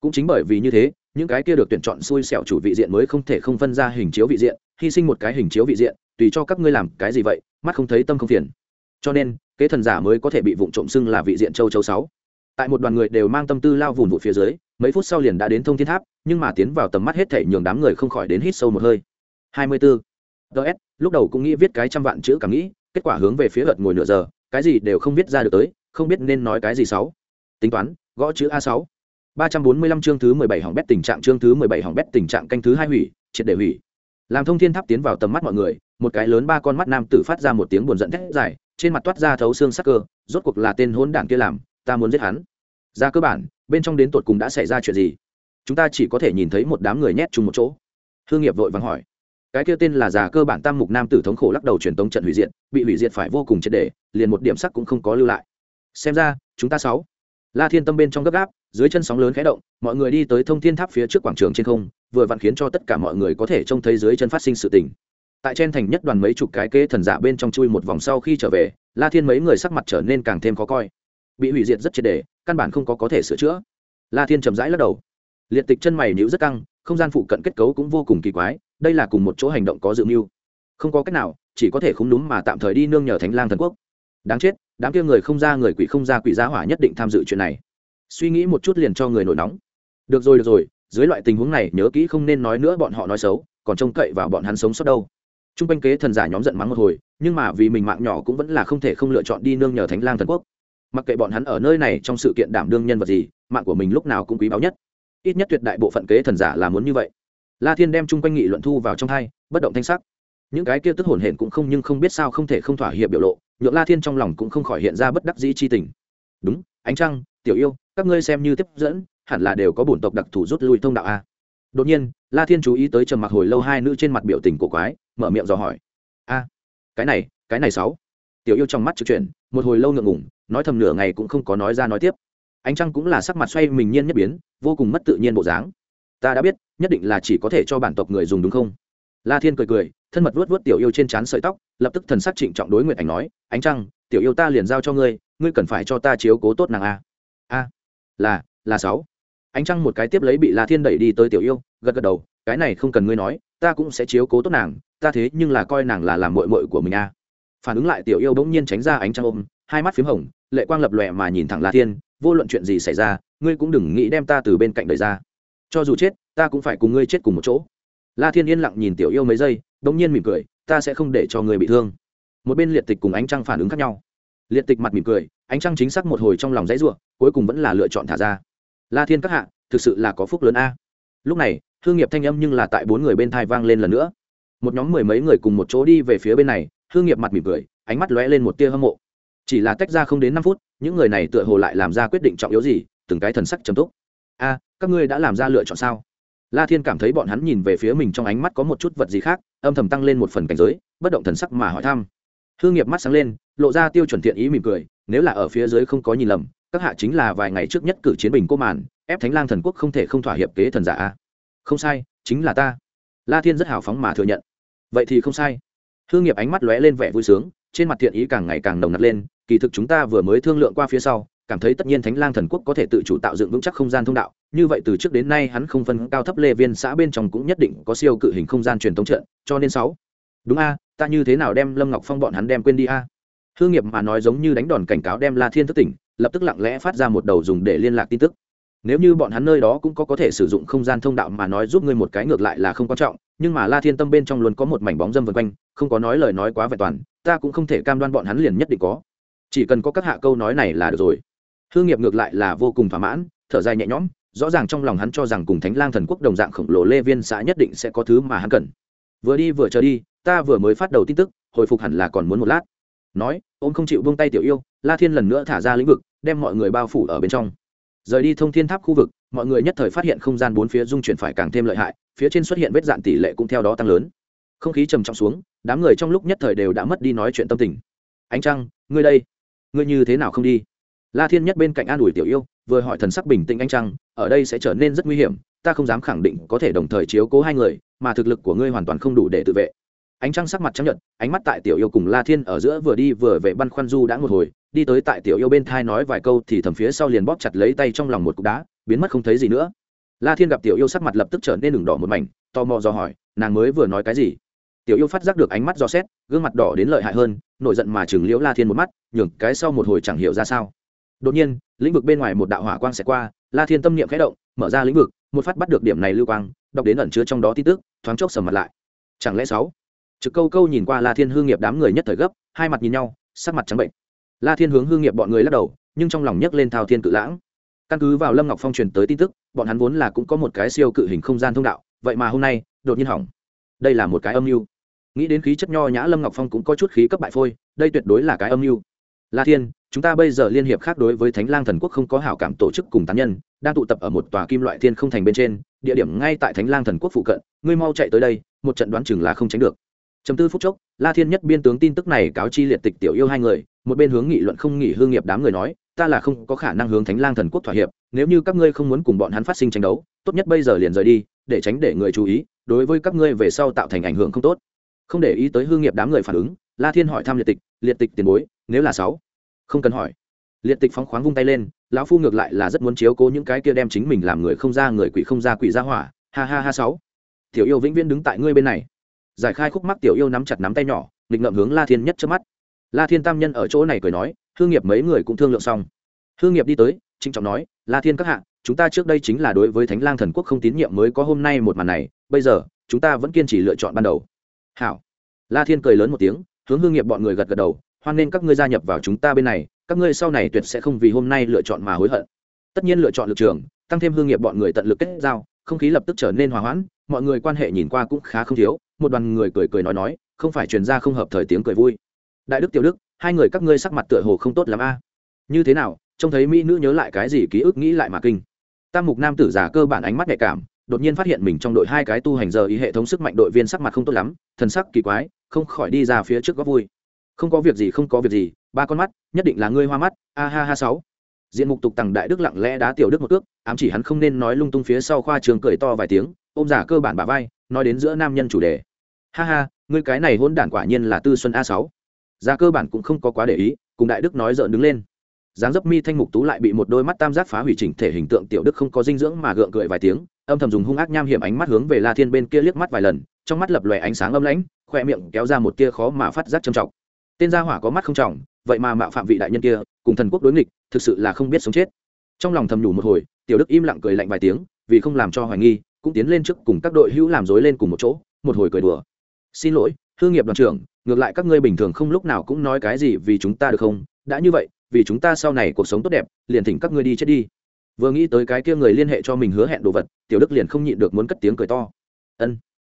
Cũng chính bởi vì như thế, những cái kia được tuyển chọn xui xẻo chủ vị diện mới không thể không phân ra hình chiếu vị diện, hy sinh một cái hình chiếu vị diện, tùy cho các ngươi làm cái gì vậy, mắt không thấy tâm không phiền. Cho nên, kế thần giả mới có thể bị vụ trộm xưng là vị diện châu châu sáu. Tại một đoàn người đều mang tâm tư lao vùn vụ phía dưới mấy phút sau liền đã đến thông thiên tháp, nhưng mà tiến vào tầm mắt hết thể nhường đám người không khỏi đến hít sâu một hơi. 24. ts lúc đầu cũng nghĩ viết cái trăm vạn chữ cảm nghĩ, kết quả hướng về phía gật ngồi nửa giờ, cái gì đều không viết ra được tới, không biết nên nói cái gì sáu. Tính toán, gõ chữ a sáu. ba trăm bốn mươi lăm chương thứ mười bảy hỏng bét tình trạng, chương thứ mười bảy hỏng bét tình trạng canh thứ hai hủy, triệt để hủy. Làm thông thiên tháp tiến vào tầm mắt mọi người, một cái lớn ba con mắt nam tử phát ra một tiếng buồn giận thét dài, trên mặt toát ra thấu xương sắc cơ, rốt cuộc là tên hỗn đảng kia làm, ta muốn giết hắn. Ra cơ bản bên trong đến tột cùng đã xảy ra chuyện gì? Chúng ta chỉ có thể nhìn thấy một đám người nhét chung một chỗ. Hương nghiệp vội vàng hỏi. Cái kia tên là già cơ bản tam mục nam tử thống khổ lắc đầu truyền tống trận hủy diệt, bị hủy diệt phải vô cùng triệt đề liền một điểm sắc cũng không có lưu lại. Xem ra, chúng ta sáu. La thiên tâm bên trong gấp gáp, dưới chân sóng lớn khẽ động, mọi người đi tới thông thiên tháp phía trước quảng trường trên không, vừa vặn khiến cho tất cả mọi người có thể trông thấy dưới chân phát sinh sự tình. Tại trên thành nhất đoàn mấy chục cái kế thần giả bên trong chui một vòng sau khi trở về, la thiên mấy người sắc mặt trở nên càng thêm khó coi. Bị hủy diệt rất triệt đề căn bản không có có thể sửa chữa. La thiên chậm rãi lắc đầu. Liệt tịch chân mày níu rất căng, không gian phụ cận kết cấu cũng vô cùng kỳ quái, đây là cùng một chỗ hành động có dự mưu. Không có cách nào, chỉ có thể không đúng mà tạm thời đi nương nhờ thánh lang thần quốc. Đáng chết, đám kia người không ra người quỷ không ra quỷ giá hỏa nhất định tham dự chuyện này. Suy nghĩ một chút liền cho người nổi nóng. Được rồi được rồi, dưới loại tình huống này, nhớ kỹ không nên nói nữa bọn họ nói xấu, còn trông cậy vào bọn hắn sống sót đâu. T r u n g quanh kế thần giả nhóm giận mắng một hồi, nhưng mà vì mình mạng nhỏ cũng vẫn là không thể không lựa chọn đi nương nhờ thánh lang thần quốc mặc kệ bọn hắn ở nơi này trong sự kiện đảm đương nhân vật gì, mạng của mình lúc nào cũng quý báu nhất. Ít nhất tuyệt đại bộ phận kế thần giả là muốn như vậy. La thiên đem chung quanh nghị luận thu vào trong hai, bất động thanh sắc. Những cái kia tức hồn hển cũng không nhưng không biết sao không thể không thỏa hiệp biểu lộ, nhượng la thiên trong lòng cũng không khỏi hiện ra bất đắc dĩ chi tình. Đúng, ánh trăng, tiểu yêu, các ngươi xem như tiếp dẫn, hẳn là đều có bổn tộc đặc thù rút lui thông đạo a. Đột nhiên, la thiên chú ý tới trầm mặc hồi lâu hai nữ trên mặt biểu tình cổ quái, mở miệng dò hỏi. A, cái này cái này sáu tiểu yêu trong mắt trực chuyển, một hồi lâu ngượng ngủng nói thầm nửa ngày cũng không có nói ra nói tiếp. Ánh trăng cũng là sắc mặt xoay mình nhiên nhất biến, vô cùng mất tự nhiên bộ dáng. Ta đã biết, nhất định là chỉ có thể cho bản tộc người dùng đúng không? La thiên cười cười, thân mật vuốt vuốt tiểu yêu trên trán sợi tóc, lập tức thần sắc trịnh trọng đối nguyện ảnh nói, ánh trăng, tiểu yêu ta liền giao cho ngươi ngươi cần phải cho ta chiếu cố tốt nàng a. A, là là sáu. Ánh trăng một cái tiếp lấy bị la thiên đẩy đi tới tiểu yêu, gật gật đầu, cái này không cần ngươi nói, ta cũng sẽ chiếu cố tốt nàng, ta thế nhưng là coi nàng là làm mội mội của mình a phản ứng lại tiểu yêu bỗng nhiên tránh ra ánh trăng ôm, hai mắt p h í m hồng, lệ quang lập lòe mà nhìn thẳng la thiên, vô luận chuyện gì xảy ra, ngươi cũng đừng nghĩ đem ta từ bên cạnh đời ra. Cho dù chết, ta cũng phải cùng ngươi chết cùng một chỗ. La thiên yên lặng nhìn tiểu yêu mấy giây, bỗng nhiên mỉm cười, ta sẽ không để cho người bị thương. Một bên liệt tịch cùng ánh trăng phản ứng khác nhau. Liệt tịch mặt mỉm cười, ánh trăng chính xác một hồi trong lòng dãy ruộng cuối cùng vẫn là lựa chọn thả ra. La thiên các hạ, thực sự là có phúc lớn a. Lúc này thương nghiệp thanh âm nhưng là tại bốn người bên thai vang lên lần nữa. Một nhóm mười mấy người cùng một chỗ đi về phía bên này hương nghiệp mặt mỉm cười, ánh mắt lóe lên một tia hâm mộ. Chỉ là tách ra không đến năm phút, những người này tựa hồ lại làm ra quyết định trọng yếu gì, từng cái thần sắc trầm túc. A, các ngươi đã làm ra lựa chọn sao? La thiên cảm thấy bọn hắn nhìn về phía mình trong ánh mắt có một chút vật gì khác, âm thầm tăng lên một phần cảnh giới, bất động thần sắc mà hỏi thăm. Hương nghiệp mắt sáng lên, lộ ra tiêu chuẩn thiện ý mỉm cười, nếu là ở phía dưới không có nhìn lầm, các hạ chính là vài ngày trước nhất cử chiến bình cô màn, ép thánh lang thần quốc không thể không thỏa hiệp kế thần giả không sai, chính là ta. La thiên rất hào phóng mà thừa nhận. Vậy thì không sai hương nghiệp ánh mắt lóe lên vẻ vui sướng, trên mặt thiện ý càng ngày càng nồng nặc lên, kỳ thực chúng ta vừa mới thương lượng qua phía sau, cảm thấy tất nhiên thánh lang thần quốc có thể tự chủ tạo dựng vững chắc không gian thông đạo, như vậy từ trước đến nay hắn không phân cao thấp lê viên xã bên trong cũng nhất định có siêu cự hình không gian truyền thống trận, cho nên sáu. Đúng a, ta như thế nào đem lâm ngọc phong bọn hắn đem quên đi a? Hương nghiệp mà nói giống như đánh đòn cảnh cáo đem la thiên thức tỉnh, lập tức lặng lẽ phát ra một đầu dùng để liên lạc tin tức nếu như bọn hắn nơi đó cũng có có thể sử dụng không gian thông đạo mà nói giúp ngươi một cái ngược lại là không quan trọng, nhưng mà la thiên tâm bên trong luôn có một mảnh bóng dâm vân quanh, không có nói lời nói quá vẹn toàn, ta cũng không thể cam đoan bọn hắn liền nhất định có. Chỉ cần có các hạ câu nói này là được rồi. Hương nghiệp ngược lại là vô cùng thỏa mãn, thở dài nhẹ nhõm, rõ ràng trong lòng hắn cho rằng cùng thánh lang thần quốc đồng dạng khổng lồ lê viên xã nhất định sẽ có thứ mà hắn cần. Vừa đi vừa chờ đi, ta vừa mới phát đầu tin tức, hồi phục hẳn là còn muốn một lát. Nói, ôm không chịu buông tay tiểu yêu, la thiên lần nữa thả ra lĩnh vực, đem mọi người bao phủ ở bên trong rời đi thông thiên tháp khu vực, mọi người nhất thời phát hiện không gian bốn phía dung chuyển phải càng thêm lợi hại, phía trên xuất hiện vết dạn tỷ lệ cũng theo đó tăng lớn. Không khí trầm trọng xuống, đám người trong lúc nhất thời đều đã mất đi nói chuyện tâm tình. Ánh trăng, ngươi đây, ngươi như thế nào không đi? La thiên nhất bên cạnh an ủi tiểu yêu, vừa hỏi thần sắc bình tĩnh ánh trăng, ở đây sẽ trở nên rất nguy hiểm, ta không dám khẳng định có thể đồng thời chiếu cố hai người, mà thực lực của ngươi hoàn toàn không đủ để tự vệ. Ánh trăng sắc mặt chấp nhận, ánh mắt tại tiểu yêu cùng la thiên ở giữa vừa đi vừa về băn khoăn du đã một hồi đi tới tại tiểu yêu bên thai nói vài câu thì thầm phía sau liền bóp chặt lấy tay trong lòng một cục đá, biến mất không thấy gì nữa. La thiên gặp tiểu yêu sắc mặt lập tức trở nên đường đỏ một mảnh, tò mò do hỏi, nàng mới vừa nói cái gì? Tiểu yêu phát giác được ánh mắt do xét, gương mặt đỏ đến lợi hại hơn, nổi giận mà chừng liễu la thiên một mắt, nhường cái sau một hồi chẳng hiểu ra sao. Đột nhiên, lĩnh vực bên ngoài một đạo hỏa quang sẽ qua, la thiên tâm niệm khẽ động, mở ra lĩnh vực, một phát bắt được điểm này lưu quang, đọc đến ẩn chứa trong đó tin tức, thoáng chốc sầm mặt lại. Chẳng lẽ sáu? Trực câu câu nhìn qua la thiên hương nghiệp đám người nhất thời gấp, hai mặt nhìn nhau, sắc mặt trắng bệnh la thiên hướng hương nghiệp bọn người lắc đầu, nhưng trong lòng nhấc lên thao thiên cự lãng. Căn cứ vào lâm ngọc phong truyền tới tin tức, bọn hắn vốn là cũng có một cái siêu cự hình không gian thông đạo, vậy mà hôm nay, đột nhiên hỏng. Đây là một cái âm mưu. Nghĩ đến khí chất nho nhã lâm ngọc phong cũng có chút khí cấp bại phôi, đây tuyệt đối là cái âm mưu. La thiên, chúng ta bây giờ liên hiệp khác đối với thánh lang thần quốc không có hảo cảm tổ chức cùng tán nhân, đang tụ tập ở một tòa kim loại thiên không thành bên trên, địa điểm ngay tại thánh lang thần quốc phụ cận, ngươi mau chạy tới đây, một trận đoán chừng là không tránh được chấm tư phút chốc, la thiên nhất biên tướng tin tức này cáo chi liệt tịch tiểu yêu hai người, một bên hướng nghị luận không nghỉ hương nghiệp đám người nói, ta là không có khả năng hướng thánh lang thần quốc thỏa hiệp, nếu như các ngươi không muốn cùng bọn hắn phát sinh tranh đấu, tốt nhất bây giờ liền rời đi, để tránh để người chú ý, đối với các ngươi về sau tạo thành ảnh hưởng không tốt. Không để ý tới hương nghiệp đám người phản ứng, la thiên hỏi thăm liệt tịch liệt tịch tiền bối, nếu là sáu? Không cần hỏi. Liệt tịch phóng khoáng vung tay lên, lão phu ngược lại là rất muốn chiếu cố những cái kia đem chính mình làm người không ra người quỷ không ra quỷ ra hỏa, ha ha ha sáu, tiểu yêu vĩnh viễn đứng tại ngươi bên này giải khai khúc mắc tiểu yêu nắm chặt nắm tay nhỏ, nghịch ngậm hướng la thiên nhất trước mắt. La thiên tam nhân ở chỗ này cười nói hương nghiệp mấy người cũng thương lượng xong. Hương nghiệp đi tới, trịnh trọng nói, la thiên các hạ, chúng ta trước đây chính là đối với thánh lang thần quốc không tín nhiệm mới có hôm nay một màn này, bây giờ, chúng ta vẫn kiên trì lựa chọn ban đầu. Hảo. La thiên cười lớn một tiếng, hướng hương nghiệp bọn người gật gật đầu, hoan nên các ngươi gia nhập vào chúng ta bên này, các ngươi sau này tuyệt sẽ không vì hôm nay lựa chọn mà hối hận. Tất nhiên lựa chọn lực trường, tăng thêm hương nghiệp bọn người tận lực kết giao, không khí lập tức trở nên hòa hoãn, mọi người quan hệ nhìn qua cũng khá không thiếu một đoàn người cười cười nói nói, không phải truyền ra không hợp thời tiếng cười vui. Đại đức tiểu đức, hai người các ngươi sắc mặt tựa hồ không tốt lắm a. Như thế nào, trông thấy mỹ nữ nhớ lại cái gì ký ức nghĩ lại mà kinh. Tam mục nam tử giả cơ bản ánh mắt nhạy cảm, đột nhiên phát hiện mình trong đội hai cái tu hành giờ ý hệ thống sức mạnh đội viên sắc mặt không tốt lắm, thần sắc kỳ quái, không khỏi đi ra phía trước góc vui. Không có việc gì, không có việc gì, ba con mắt, nhất định là ngươi hoa mắt, a ha ha sáu. Diện mục tục tằng đại đức lặng lẽ đá tiểu đức một cước, ám chỉ hắn không nên nói lung tung phía sau khoa trường cười to vài tiếng, ôm giả cơ bản bà vai nói đến giữa nam nhân chủ đề. Ha ha, ngươi cái này hôn đản quả nhiên là tư xuân a sáu. Ra cơ bản cũng không có quá để ý, cùng đại đức nói dợn đứng lên. Dáng dấp mi thanh mục tú lại bị một đôi mắt tam giác phá hủy chỉnh thể hình tượng tiểu đức không có dinh dưỡng mà gượng cười vài tiếng, âm thầm dùng hung ác nham hiểm ánh mắt hướng về la thiên bên kia liếc mắt vài lần, trong mắt lập lòe ánh sáng âm lãnh khoe miệng kéo ra một tia khó mà phát giác trầm trọng. Tên gia hỏa có mắt không trọng, vậy mà mạo phạm vị đại nhân kia, cùng thần quốc đối nghịch, thực sự là không biết sống chết. Trong lòng thầm nhủ một hồi, tiểu đức im lặng cười lạnh vài tiếng, vì không làm cho hoài nghi cũng tiến lên trước cùng các đội hữu làm dối lên cùng một chỗ, một hồi cười đùa. Xin lỗi hương nghiệp đoàn trưởng, ngược lại các ngươi bình thường không lúc nào cũng nói cái gì vì chúng ta được không? Đã như vậy, vì chúng ta sau này cuộc sống tốt đẹp, liền thỉnh các ngươi đi chết đi. Vừa nghĩ tới cái kia người liên hệ cho mình hứa hẹn đồ vật, tiểu đức liền không nhịn được muốn cất tiếng cười to. Ân,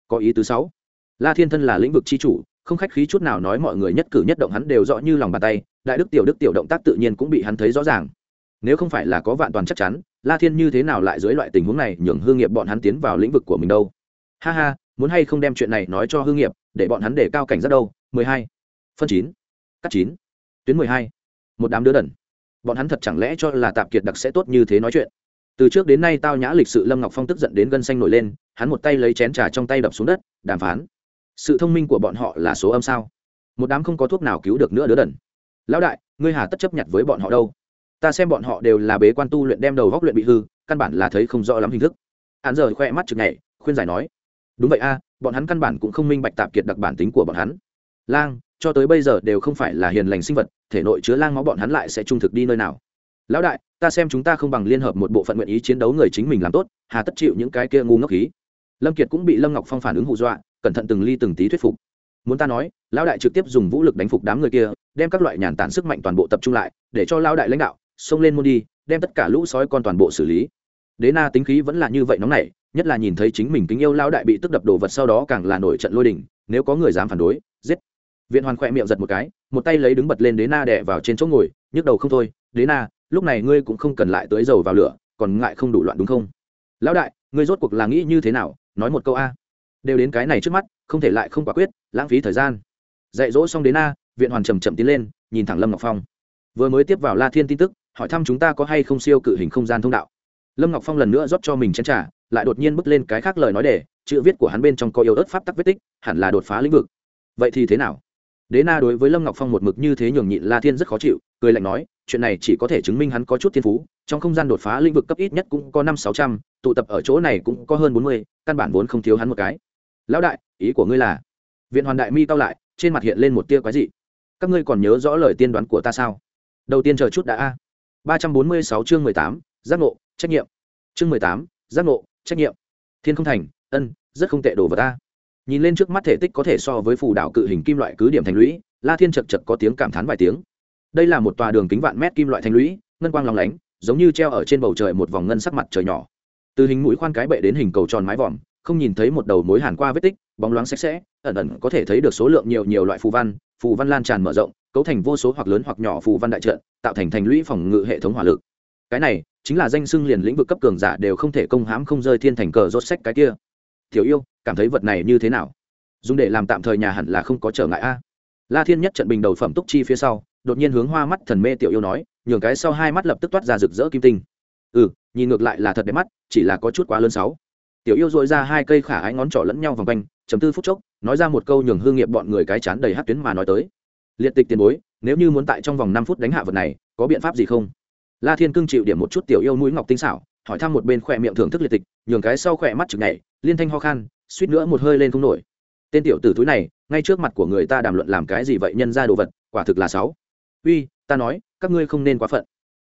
có ý tứ sáu. La thiên thân là lĩnh vực c h i chủ, không khách khí chút nào nói mọi người nhất cử nhất động hắn đều rõ như lòng bàn tay, đại đức tiểu đức tiểu động tác tự nhiên cũng bị hắn thấy rõ ràng nếu không phải là có vạn toàn chắc chắn, la thiên như thế nào lại dưới loại tình huống này nhường hương nghiệp bọn hắn tiến vào lĩnh vực của mình đâu? Ha ha, muốn hay không đem chuyện này nói cho hương nghiệp, để bọn hắn để cao cảnh giác đâu? mười hai, phân chín, cắt chín, tuyến mười hai, một đám đứa đần. Bọn hắn thật chẳng lẽ cho là tạp kiệt đặc sẽ tốt như thế nói chuyện? Từ trước đến nay tao nhã lịch sự lâm ngọc phong tức giận đến gân xanh nổi lên, hắn một tay lấy chén trà trong tay đập xuống đất, đàm phán. Sự thông minh của bọn họ là số âm sao? Một đám không có thuốc nào cứu được nữa đứa đần. Lão đại, ngươi hà tất chấp nhận với bọn họ đâu? Ta xem bọn họ đều là bế quan tu luyện đem đầu góc luyện bị hư, căn bản là thấy không rõ lắm hình thức. Hắn giờ khoe mắt chực nhảy, khuyên giải nói, đúng vậy a, bọn hắn căn bản cũng không minh bạch tạp kiệt đặc bản tính của bọn hắn. Lang, cho tới bây giờ đều không phải là hiền lành sinh vật, thể nội chứa lang máu bọn hắn lại sẽ trung thực đi nơi nào? Lão đại, ta xem chúng ta không bằng liên hợp một bộ phận nguyện ý chiến đấu người chính mình làm tốt, hà tất chịu những cái kia ngu ngốc khí. Lâm kiệt cũng bị lâm ngọc phong phản ứng hù dọa, cẩn thận từng ly từng tí thuyết phục. Muốn ta nói, lão đại trực tiếp dùng vũ lực đánh phục đám người kia, đem các loại nhàn tản sức mạnh toàn bộ tập trung lại, để cho lão đại lãnh đạo xông lên môn đi, đem tất cả lũ sói con toàn bộ xử lý. Đế na tính khí vẫn là như vậy nóng nảy, nhất là nhìn thấy chính mình kính yêu lão đại bị tức đập đồ vật sau đó càng là nổi trận lôi đình, nếu có người dám phản đối, giết. Viện hoàn khỏe miệng giật một cái, một tay lấy đứng bật lên đế na đè vào trên chỗ ngồi, nhức đầu không thôi, đế na, lúc này ngươi cũng không cần lại tới dầu vào lửa, còn ngại không đủ loạn đúng không? Lão đại, ngươi rốt cuộc là nghĩ như thế nào? Nói một câu a. Đều đến cái này trước mắt, không thể lại không quả quyết, lãng phí thời gian. Dạy dỗ xong đến na, viện hoàn chầm chậm tiến lên, nhìn thẳng lâm ngọc phong. Vừa mới tiếp vào la thiên tin tức hỏi thăm chúng ta có hay không siêu cự hình không gian thông đạo. Lâm ngọc phong lần nữa rót cho mình chén trà, lại đột nhiên bước lên cái khác lời nói để chữ viết của hắn bên trong có yêu ớt pháp tắc vết tích hẳn là đột phá lĩnh vực. Vậy thì thế nào? Đế na đối với lâm ngọc phong một mực như thế nhường nhịn la thiên rất khó chịu cười lạnh nói chuyện này chỉ có thể chứng minh hắn có chút thiên phú trong không gian đột phá lĩnh vực cấp ít nhất cũng có năm sáu trăm tụ tập ở chỗ này cũng có hơn bốn mươi căn bản vốn không thiếu hắn một cái. Lão đại ý của ngươi là? Viện hoàn đại mi cao lại trên mặt hiện lên một tia quái dị. Các ngươi còn nhớ rõ lời tiên đoán của ta sao? Đầu tiên chờ chút đã a. 346 chương 18, giác ngộ, trách nhiệm. Chương 18, giác ngộ, trách nhiệm. Thiên không thành, ân, rất không tệ đồ vật ta. Nhìn lên trước mắt thể tích có thể so với phù đảo cự hình kim loại cứ điểm thành lũy, La Thiên chật chật có tiếng cảm thán vài tiếng. Đây là một tòa đường kính vạn mét kim loại thành lũy, ngân quang lóng lánh, giống như treo ở trên bầu trời một vòng ngân sắc mặt trời nhỏ. Từ hình mũi khoan cái bệ đến hình cầu tròn mái vòm, không nhìn thấy một đầu mối hàn qua vết tích, bóng loáng sạch sẽ, ẩn ẩn có thể thấy được số lượng nhiều nhiều loại phù văn, phù văn lan tràn mở rộng, cấu thành vô số hoặc lớn hoặc nhỏ phù văn đại trận, tạo thành thành lũy phòng ngự hệ thống hỏa lực. Cái này chính là danh xưng liền lĩnh vực cấp cường giả đều không thể công hãm không rơi thiên thành cờ rốt sách cái kia. Tiểu yêu, cảm thấy vật này như thế nào? Dùng để làm tạm thời nhà hẳn là không có trở ngại a. La thiên nhất trận bình đầu phẩm túc chi phía sau, đột nhiên hướng hoa mắt thần mê tiểu yêu nói, nhường cái sau hai mắt lập tức toát ra rực rỡ kim tinh. Ừ nhìn ngược lại là thật đẹp mắt, chỉ là có chút quá lớn sáu. Tiểu yêu dội ra hai cây khả ái ngón trỏ lẫn nhau vòng quanh chấm tư phút chốc, nói ra một câu nhường hương nghiệp bọn người cái chán đầy hát tuyến mà nói tới liệt tịch tiền bối, nếu như muốn tại trong vòng năm phút đánh hạ vật này, có biện pháp gì không? La thiên cưng chịu điểm một chút tiểu yêu mũi ngọc tinh xảo, hỏi thăm một bên khỏe miệng thưởng thức liệt tịch, nhường cái sau khỏe mắt chực nhảy, liên thanh ho khan, suýt nữa một hơi lên không nổi. Tên tiểu tử túi này, ngay trước mặt của người ta đàm luận làm cái gì vậy nhân ra đồ vật, quả thực là sáu. Uy, ta nói, các ngươi không nên quá phận.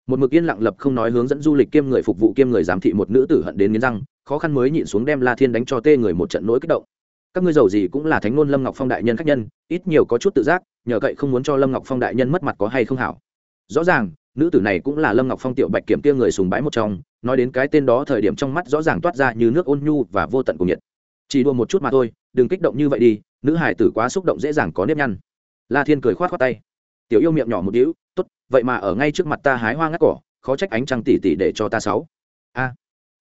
Một mực yên lặng lập không nói hướng dẫn du lịch kiêm người phục vụ kiêm người giám thị một nữ tử hận đến nghiến răng, khó khăn mới nhịn xuống đem la thiên đánh cho tê người một trận nỗi kích động. Các ngươi giàu gì cũng là thánh ngôn lâm ngọc phong đại nhân khách nhân, ít nhiều có chút tự giác nhờ cậy không muốn cho lâm ngọc phong đại nhân mất mặt có hay không hảo. Rõ ràng, nữ tử này cũng là lâm ngọc phong tiểu bạch kiểm kia người sùng bái một trong, nói đến cái tên đó thời điểm trong mắt rõ ràng toát ra như nước ôn nhu và vô tận cùng nhiệt. Chỉ đua một chút mà thôi, đừng kích động như vậy đi, nữ hải tử quá xúc động dễ dàng có nếp nhăn. La thiên cười khoát khoát tay. Tiểu yêu miệng nhỏ một đĩu tốt, vậy mà ở ngay trước mặt ta hái hoa ngắt cỏ, khó trách ánh trăng tỉ tỉ để cho ta sáu. A.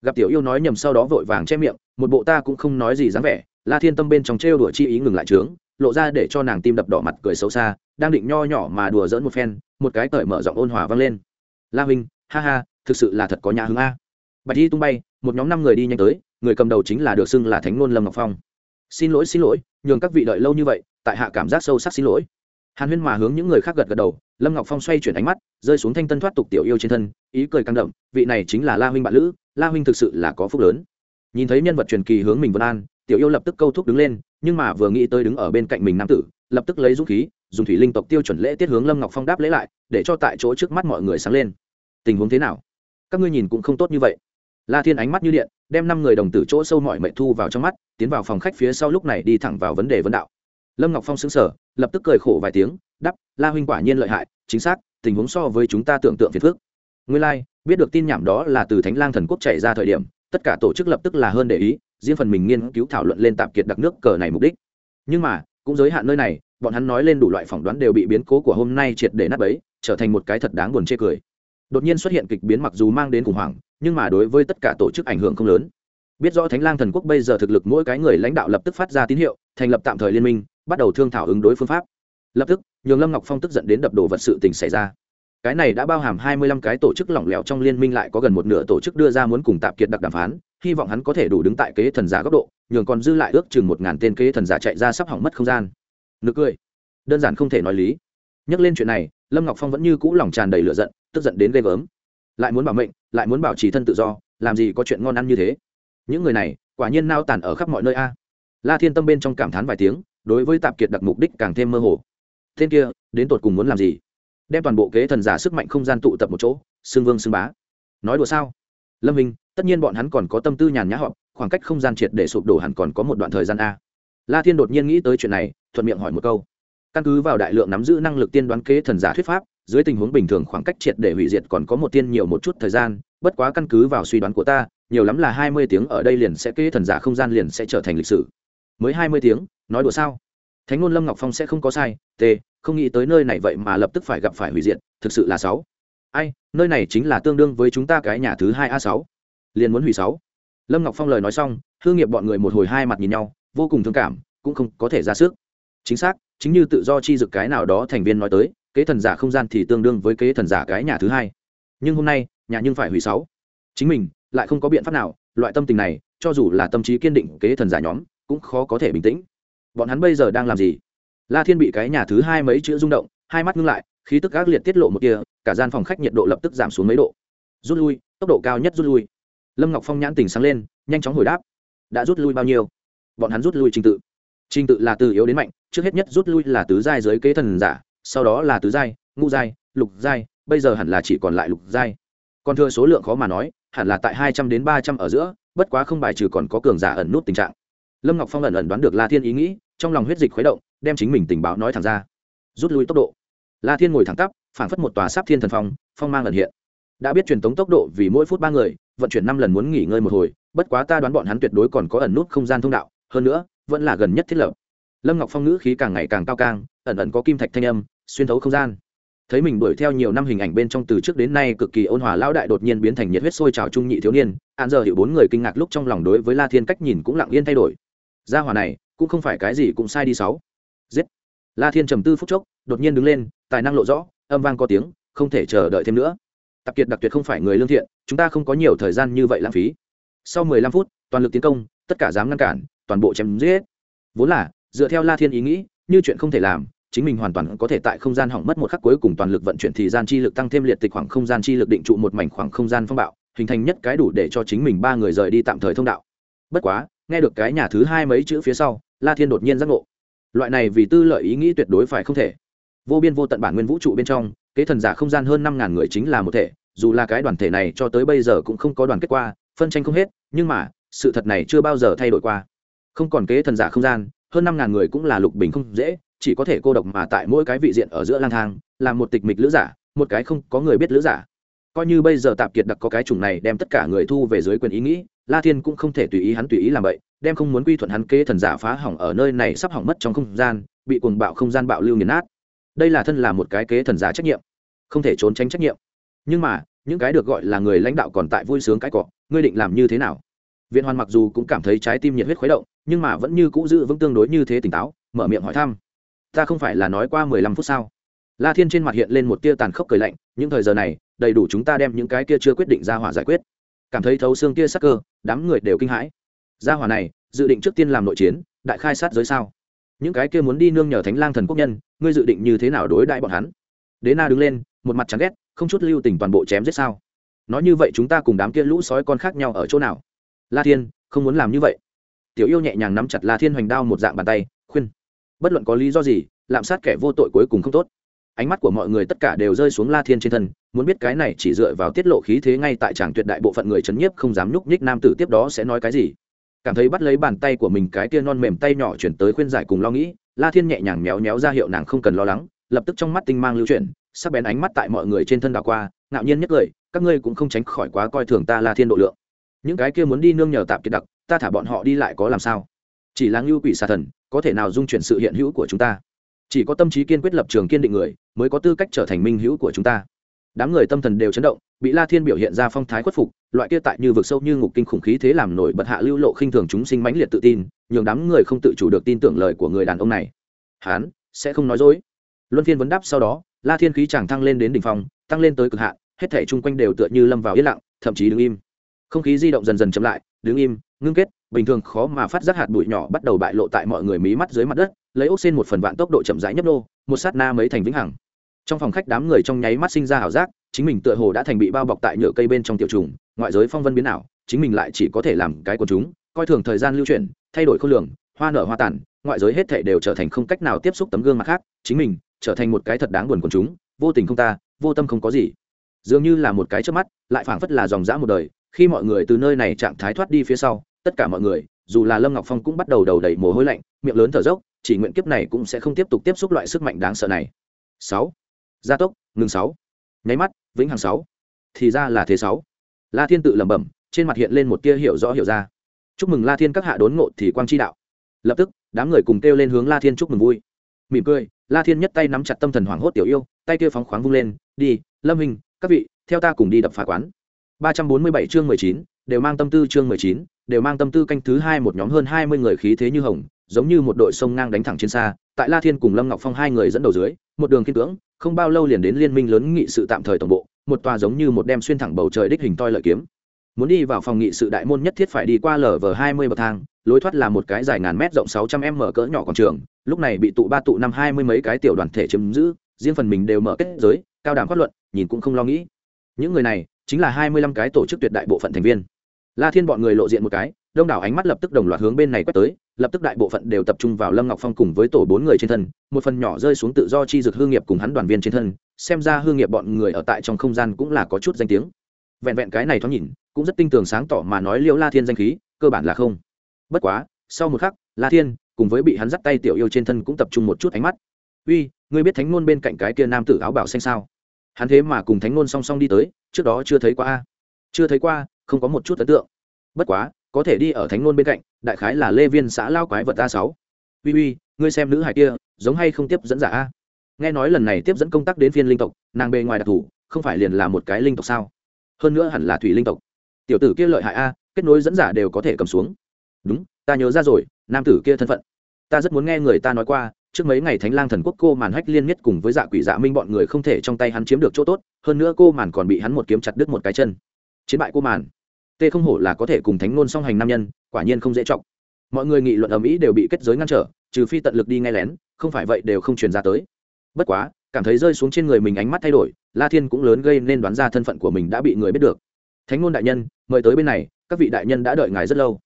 Gặp tiểu yêu nói nhầm sau đó vội vàng che miệng, một bộ ta cũng không nói gì dám vẻ, la thiên tâm bên trong trêu đùa chi ý ngừng lại trướng lộ ra để cho nàng tim đập đỏ mặt cười xấu xa, đang định nho nhỏ mà đùa dỡn một phen, một cái cởi mở giọng ôn hòa vang lên. La huynh, ha ha, thực sự là thật có nhà hứng a. Bạch y tung bay, một nhóm năm người đi nhanh tới, người cầm đầu chính là được xưng là thánh ngôn lâm ngọc phong. Xin lỗi xin lỗi, nhường các vị đợi lâu như vậy, tại hạ cảm giác sâu sắc xin lỗi. Hàn huyên mà hướng những người khác gật gật đầu, lâm ngọc phong xoay chuyển ánh mắt, rơi xuống thanh tân thoát tục tiểu yêu trên thân, ý cười căng đậm, vị này chính là la huynh bạn lữ, la huynh thực sự là có phúc lớn. Nhìn thấy nhân vật truyền kỳ hướng mình vân an tiểu yêu lập tức câu thúc đứng lên nhưng mà vừa nghĩ tới đứng ở bên cạnh mình nam tử lập tức lấy dũng khí dùng thủy linh tộc tiêu chuẩn lễ tiết hướng lâm ngọc phong đáp lễ lại để cho tại chỗ trước mắt mọi người sáng lên. Tình huống thế nào? Các ngươi nhìn cũng không tốt như vậy. La thiên ánh mắt như điện đem năm người đồng tử chỗ sâu mọi mệnh thu vào trong mắt tiến vào phòng khách phía sau lúc này đi thẳng vào vấn đề vấn đạo. Lâm ngọc phong xứng sở lập tức cười khổ vài tiếng đắp la huynh quả nhiên lợi hại chính xác tình huống so với chúng ta tưởng tượng phiền phức. Nguyên lai、like, biết được tin nhảm đó là từ thánh lang thần quốc chạy ra thời điểm tất cả tổ chức lập tức là hơn để ý riêng phần mình nghiên cứu thảo luận lên tạp kiệt đặc nước cờ này mục đích. Nhưng mà, cũng giới hạn nơi này, bọn hắn nói lên đủ loại phỏng đoán đều bị biến cố của hôm nay triệt để nát bấy, trở thành một cái thật đáng buồn chê cười. Đột nhiên xuất hiện kịch biến mặc dù mang đến khủng hoảng, nhưng mà đối với tất cả tổ chức ảnh hưởng không lớn. Biết rõ thánh lang thần quốc bây giờ thực lực mỗi cái người lãnh đạo lập tức phát ra tín hiệu, thành lập tạm thời liên minh, bắt đầu thương thảo ứng đối phương pháp. Lập tức, nhường lâm ngọc phong tức giận đến đập đồ vật sự tình xảy ra. Cái này đã bao hàm hai mươi lăm cái tổ chức lỏng lẻo trong liên minh lại có gần một nửa tổ chức đưa ra muốn cùng tạp kiệt đặc đàm phán hy vọng hắn có thể đủ đứng tại kế thần giả góc độ, nhường còn dư lại ước chừng một ngàn tên kế thần giả chạy ra sắp hỏng mất không gian. Nực cười. Đơn giản không thể nói lý. Nhắc lên chuyện này, lâm ngọc phong vẫn như cũ lòng tràn đầy lửa giận, tức giận đến ghê gớm. Lại muốn bảo mệnh, lại muốn bảo trì thân tự do, làm gì có chuyện ngon ăn như thế? Những người này, quả nhiên nao tàn ở khắp mọi nơi a. La thiên tâm bên trong cảm thán vài tiếng, đối với tạp kiệt đặc mục đích càng thêm mơ hồ. Tên kia, đến tột cùng muốn làm gì? Đem toàn bộ kế thần giả sức mạnh không gian tụ tập một chỗ xương vương xương bá. Nói đùa sao? Lâm minh tất nhiên bọn hắn còn có tâm tư nhàn nhã họp, khoảng cách không gian triệt để sụp đổ hẳn còn có một đoạn thời gian a. La thiên đột nhiên nghĩ tới chuyện này, thuận miệng hỏi một câu. Căn cứ vào đại lượng nắm giữ năng lực tiên đoán kế thần giả thuyết pháp, dưới tình huống bình thường khoảng cách triệt để hủy diệt còn có một tiên nhiều một chút thời gian, bất quá căn cứ vào suy đoán của ta, nhiều lắm là hai mươi tiếng ở đây liền sẽ kế thần giả không gian liền sẽ trở thành lịch sử. Mới hai mươi tiếng, nói đùa sao? Thánh ngôn lâm ngọc phong sẽ không có sai t không nghĩ tới nơi này vậy mà lập tức phải gặp phải hủy diệt, thực sự là sáu ai, nơi này chính là tương đương với chúng ta cái nhà thứ hai a sáu. Liền muốn hủy sáu. Lâm ngọc phong lời nói xong hương nghiệp bọn người một hồi hai mặt nhìn nhau, vô cùng thương cảm, cũng không có thể ra sức. Chính xác, chính như tự do chi dực cái nào đó thành viên nói tới, kế thần giả không gian thì tương đương với kế thần giả cái nhà thứ hai. Nhưng hôm nay, nhà nhưng phải hủy sáu. Chính mình, lại không có biện pháp nào, loại tâm tình này, cho dù là tâm trí kiên định kế thần giả nhóm, cũng khó có thể bình tĩnh. Bọn hắn bây giờ đang làm gì? La thiên bị cái nhà thứ hai mấy chữ rung động, hai mắt ngưng lại, khí tức ác liệt tiết lộ một kia cả gian phòng khách nhiệt độ lập tức giảm xuống mấy độ. Rút lui, tốc độ cao nhất rút lui. Lâm ngọc phong nhãn tình sáng lên, nhanh chóng hồi đáp. Đã rút lui bao nhiêu? Bọn hắn rút lui trình tự. Trình tự là từ yếu đến mạnh, trước hết nhất rút lui là tứ giai giới kế thần giả, sau đó là tứ giai, ngũ giai, lục giai, bây giờ hẳn là chỉ còn lại lục giai. Còn thừa số lượng khó mà nói, hẳn là tại hai trăm đến ba trăm ở giữa, bất quá không bài trừ còn có cường giả ẩn nút tình trạng. Lâm ngọc phong ẩn ẩn đoán được la thiên ý nghĩ, trong lòng huyết dịch khuấy động, đem chính mình tình báo nói thẳng ra. Rút lui tốc độ. La thiên ngồi thẳng tắp phảng phất một tòa sáp thiên thần phong phong mang ẩn hiện. Đã biết truyền tống tốc độ vì mỗi phút ba người, vận chuyển năm lần muốn nghỉ ngơi một hồi, bất quá ta đoán bọn hắn tuyệt đối còn có ẩn nút không gian thông đạo, hơn nữa, vẫn là gần nhất thiết lập. Lâm ngọc phong ngữ khí càng ngày càng cao càng ẩn ẩn có kim thạch thanh âm, xuyên thấu không gian. Thấy mình đuổi theo nhiều năm hình ảnh bên trong từ trước đến nay cực kỳ ôn hòa lão đại đột nhiên biến thành nhiệt huyết sôi trào trung nhị thiếu niên hạn giờ hiệu bốn người kinh ngạc lúc trong lòng đối với la thiên cách nhìn cũng lặng yên thay đổi. Gia hòa này, cũng không phải cái gì cũng sai đi sáu. Giết. La thiên trầm tư phút chốc, đột nhiên đứng lên, tài năng lộ rõ âm vang có tiếng, không thể chờ đợi thêm nữa. Tập kiệt đặc tuyệt không phải người lương thiện, chúng ta không có nhiều thời gian như vậy lãng phí. Sau mười lăm phút, toàn lực tiến công, tất cả dám ngăn cản, toàn bộ chém giết. Vốn là, dựa theo la thiên ý nghĩ, như chuyện không thể làm, chính mình hoàn toàn có thể tại không gian hỏng mất một khắc cuối cùng toàn lực vận chuyển thì gian chi lực tăng thêm liệt tịch khoảng không gian chi lực định trụ một mảnh khoảng không gian phong bạo, hình thành nhất cái đủ để cho chính mình ba người rời đi tạm thời thông đạo. Bất quá, nghe được cái nhà thứ hai mấy chữ phía sau, la thiên đột nhiên giác ngộ. Loại này vì tư lợi ý nghĩ tuyệt đối phải không thể vô biên vô tận bản nguyên vũ trụ bên trong, kế thần giả không gian hơn năm ngàn người chính là một thể, dù là cái đoàn thể này cho tới bây giờ cũng không có đoàn kết qua, phân tranh không hết, nhưng mà, sự thật này chưa bao giờ thay đổi qua. Không còn kế thần giả không gian, hơn năm ngàn người cũng là lục bình không dễ, chỉ có thể cô độc mà tại mỗi cái vị diện ở giữa lang thang, là một tịch mịch lữ giả, một cái không có người biết lữ giả. Coi như bây giờ tạp kiệt đặc có cái chủng này đem tất cả người thu về dưới quyền ý nghĩ, la thiên cũng không thể tùy ý hắn tùy ý làm vậy, đem không muốn quy thuận hắn kế thần giả phá hỏng ở nơi này sắp hỏng mất trong không gian, bị cuồng bạo không gian bạo lưu nghiền nát đây là thân là một cái kế thần giả trách nhiệm, không thể trốn tránh trách nhiệm. Nhưng mà, những cái được gọi là người lãnh đạo còn tại vui sướng cái cọ, ngươi định làm như thế nào? Viện hoàn mặc dù cũng cảm thấy trái tim nhiệt huyết khuấy động, nhưng mà vẫn như cũ giữ vững tương đối như thế tỉnh táo, mở miệng hỏi thăm. Ta không phải là nói qua mười lăm phút sao? La thiên trên mặt hiện lên một tia tàn khốc cười lạnh, những thời giờ này, đầy đủ chúng ta đem những cái kia chưa quyết định ra hỏa giải quyết. Cảm thấy thấu xương kia sắc cơ, đám người đều kinh hãi. Ra hỏa này, dự định trước tiên làm nội chiến, đại khai sát giới sao? Những cái kia muốn đi nương nhờ thánh lang thần quốc nhân, ngươi dự định như thế nào đối đại bọn hắn? Đế na đứng lên, một mặt chán ghét, không chút lưu tình toàn bộ chém giết sao? Nói như vậy chúng ta cùng đám kia lũ sói con khác nhau ở chỗ nào? La thiên, không muốn làm như vậy. Tiểu yêu nhẹ nhàng nắm chặt la thiên hoành đao một dạng bàn tay, khuyên. Bất luận có lý do gì, lạm sát kẻ vô tội cuối cùng không tốt. Ánh mắt của mọi người tất cả đều rơi xuống la thiên trên thân, muốn biết cái này chỉ dựa vào tiết lộ khí thế ngay tại tràng tuyệt đại bộ phận người chấn nhiếp không dám nhúc nhích nam tử tiếp đó sẽ nói cái gì cảm thấy bắt lấy bàn tay của mình cái tia non mềm tay nhỏ chuyển tới khuyên giải cùng lo nghĩ, la thiên nhẹ nhàng méo méo ra hiệu nàng không cần lo lắng, lập tức trong mắt tinh mang lưu chuyển, sắc bén ánh mắt tại mọi người trên thân đảo qua, ngạo nhiên nhất lời, các ngươi cũng không tránh khỏi quá coi thường ta la thiên độ lượng. Những cái kia muốn đi nương nhờ tạm kiệt đặc, ta thả bọn họ đi lại có làm sao? Chỉ là ngưu quỷ xà thần, có thể nào dung chuyển sự hiện hữu của chúng ta? Chỉ có tâm trí kiên quyết lập trường kiên định người, mới có tư cách trở thành minh hữu của chúng ta đám người tâm thần đều chấn động, bị la thiên biểu hiện ra phong thái khuất phục, loại kia tại như vực sâu như ngục kinh khủng khí thế làm nổi bật hạ lưu lộ khinh thường chúng sinh mãnh liệt tự tin, nhường đám người không tự chủ được tin tưởng lời của người đàn ông này. Hán, sẽ không nói dối. Luân phiên vấn đáp sau đó, la thiên khí chẳng thăng lên đến đỉnh phong, tăng lên tới cực hạn, hết thể chung quanh đều tựa như lâm vào yên lặng, thậm chí đứng im. Không khí di động dần dần chậm lại, đứng im, ngưng kết, bình thường khó mà phát giác hạt bụi nhỏ bắt đầu bại lộ tại mọi người mí mắt dưới mặt đất, lấy ốc xên một phần vạn tốc độ chậm rãi nhấp nô, một sát na mấy thành vĩnh hằng trong phòng khách đám người trong nháy mắt sinh ra ảo giác, chính mình tựa hồ đã thành bị bao bọc tại nhựa cây bên trong tiểu trùng, ngoại giới phong vân biến ảo, chính mình lại chỉ có thể làm cái của chúng, coi thường thời gian lưu chuyển, thay đổi khối lượng, hoa nở hoa tàn ngoại giới hết thể đều trở thành không cách nào tiếp xúc tấm gương mặt khác, chính mình trở thành một cái thật đáng buồn của chúng, vô tình không ta, vô tâm không có gì. Dường như là một cái trước mắt, lại phảng phất là dòng dã một đời, khi mọi người từ nơi này trạng thái thoát đi phía sau, tất cả mọi người, dù là lâm ngọc phong cũng bắt đầu đầu đầy mồ hôi lạnh, miệng lớn thở dốc, chỉ nguyện kiếp này cũng sẽ không tiếp tục tiếp xúc loại sức mạnh đáng sợ này. Sáu gia tốc, ngừng sáu. Nháy mắt, vĩnh hằng sáu. Thì ra là thế sáu. La thiên tự lẩm bẩm, trên mặt hiện lên một tia hiểu rõ hiểu ra. Chúc mừng la thiên các hạ đốn ngộ thì quang chi đạo. Lập tức, đám người cùng kêu lên hướng la thiên chúc mừng vui. Mỉm cười, la thiên nhất tay nắm chặt tâm thần hoảng hốt tiểu yêu, tay kia phóng khoáng vung lên, đi, lâm hình các vị, theo ta cùng đi đập phá quán. Ba trăm bốn mươi bảy chương mười chín, đều mang tâm tư chương mười chín, đều mang tâm tư canh thứ hai một nhóm hơn hai mươi người khí thế như hồng, giống như một đội sông ngang đánh thẳng trên xa. Tại la thiên cùng lâm ngọc phong hai người dẫn đầu dưới, một đường kiên cưỡng không bao lâu liền đến liên minh lớn nghị sự tạm thời tổng bộ, một tòa giống như một đem xuyên thẳng bầu trời đích hình toi lợi kiếm. Muốn đi vào phòng nghị sự đại môn nhất thiết phải đi qua lở vờ hai mươi bậc thang, lối thoát là một cái dài ngàn mét rộng sáu trăm m cỡ nhỏ quảng trường, lúc này bị tụ ba tụ năm hai mươi mấy cái tiểu đoàn thể chiếm giữ, riêng phần mình đều mở kết giới, cao đẳng phát luận, nhìn cũng không lo nghĩ. Những người này chính là hai mươi lăm cái tổ chức tuyệt đại bộ phận thành viên. La thiên bọn người lộ diện một cái đông đảo ánh mắt lập tức đồng loạt hướng bên này quét tới, lập tức đại bộ phận đều tập trung vào lâm ngọc phong cùng với tổ bốn người trên thân, một phần nhỏ rơi xuống tự do chi dực hương nghiệp cùng hắn đoàn viên trên thân, xem ra hương nghiệp bọn người ở tại trong không gian cũng là có chút danh tiếng. Vẹn vẹn cái này thoáng nhìn, cũng rất tinh tường sáng tỏ mà nói liễu la thiên danh khí, cơ bản là không. Bất quá, sau một khắc, la thiên cùng với bị hắn dắt tay tiểu yêu trên thân cũng tập trung một chút ánh mắt. Uy, ngươi biết thánh ngôn bên cạnh cái kia nam tử áo bảo xanh sao? Hắn thế mà cùng thánh ngôn song song đi tới, trước đó chưa thấy qua a. Chưa thấy qua, không có một chút ấn tượng. Bất quá có thể đi ở thánh nôn bên cạnh, đại khái là lê viên xã lao quái vật a sáu. Uy uy, ngươi xem nữ hải kia, giống hay không tiếp dẫn giả a? Nghe nói lần này tiếp dẫn công tác đến phiên linh tộc, nàng bề ngoài đặc thù, không phải liền là một cái linh tộc sao? Hơn nữa hẳn là thủy linh tộc. Tiểu tử kia lợi hại a, kết nối dẫn giả đều có thể cầm xuống. Đúng, ta nhớ ra rồi, nam tử kia thân phận. Ta rất muốn nghe người ta nói qua, trước mấy ngày thánh lang thần quốc cô màn hách liên nhất cùng với dạ quỷ dạ minh bọn người không thể trong tay hắn chiếm được chỗ tốt, hơn nữa cô màn còn bị hắn một kiếm chặt đứt một cái chân. Chiến bại cô màn tê không hổ là có thể cùng thánh ngôn song hành nam nhân, quả nhiên không dễ trọng mọi người nghị luận ầm ĩ đều bị kết giới ngăn trở, trừ phi tận lực đi nghe lén, không phải vậy đều không truyền ra tới. Bất quá, cảm thấy rơi xuống trên người mình ánh mắt thay đổi, la thiên cũng lớn gây nên đoán ra thân phận của mình đã bị người biết được. Thánh ngôn đại nhân, mời tới bên này, các vị đại nhân đã đợi ngài rất lâu.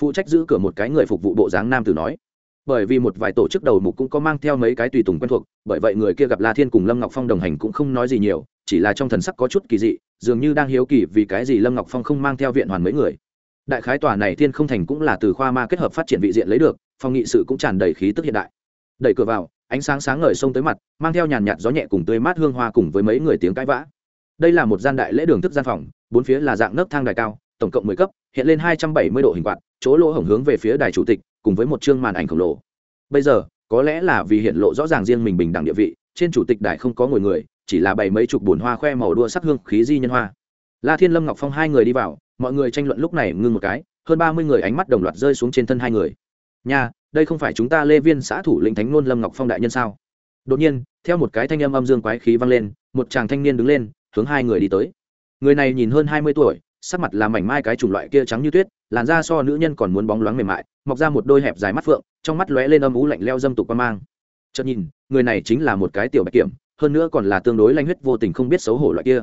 Phụ trách giữ cửa một cái người phục vụ bộ dáng nam tử nói. Bởi vì một vài tổ chức đầu mục cũng có mang theo mấy cái tùy tùng quen thuộc, bởi vậy người kia gặp la thiên cùng lâm ngọc phong đồng hành cũng không nói gì nhiều chỉ là trong thần sắc có chút kỳ dị, dường như đang hiếu kỳ vì cái gì lâm ngọc phong không mang theo viện hoàn mấy người. Đại khái tòa này thiên không thành cũng là từ khoa ma kết hợp phát triển vị diện lấy được, phòng nghị sự cũng tràn đầy khí tức hiện đại. Đẩy cửa vào, ánh sáng sáng ngời sông tới mặt, mang theo nhàn nhạt gió nhẹ cùng tươi mát hương hoa cùng với mấy người tiếng cãi vã. Đây là một gian đại lễ đường thức gian phòng, bốn phía là dạng nấc thang đài cao, tổng cộng mười cấp, hiện lên hai trăm bảy mươi độ hình quạt, chỗ lỗ hổng hướng về phía đài chủ tịch, cùng với một chương màn ảnh khổng lồ. Bây giờ, có lẽ là vì hiện lộ rõ ràng riêng mình bình đẳng địa vị, trên chủ tịch đài không có ngồi người chỉ là bảy mấy chục bồn hoa khoe màu đua sắc hương khí di nhân hoa. La thiên lâm ngọc phong hai người đi vào, mọi người tranh luận lúc này ngưng một cái, hơn ba mươi người ánh mắt đồng loạt rơi xuống trên thân hai người. Nha, đây không phải chúng ta lê viên xã thủ lĩnh thánh nôn lâm ngọc phong đại nhân sao? Đột nhiên, theo một cái thanh âm âm dương quái khí vang lên, một chàng thanh niên đứng lên, hướng hai người đi tới. Người này nhìn hơn hai mươi tuổi, sắc mặt là mảnh mai cái chủng loại kia trắng như tuyết, làn da so nữ nhân còn muốn bóng loáng mềm mại, mọc ra một đôi hẹp dài mắt phượng, trong mắt lóe lên âm ú lạnh leo dâm tục qua mang. Chợt nhìn, người này chính là một cái tiểu bạch kiểm hơn nữa còn là tương đối lanh huyết vô tình không biết xấu hổ loại kia.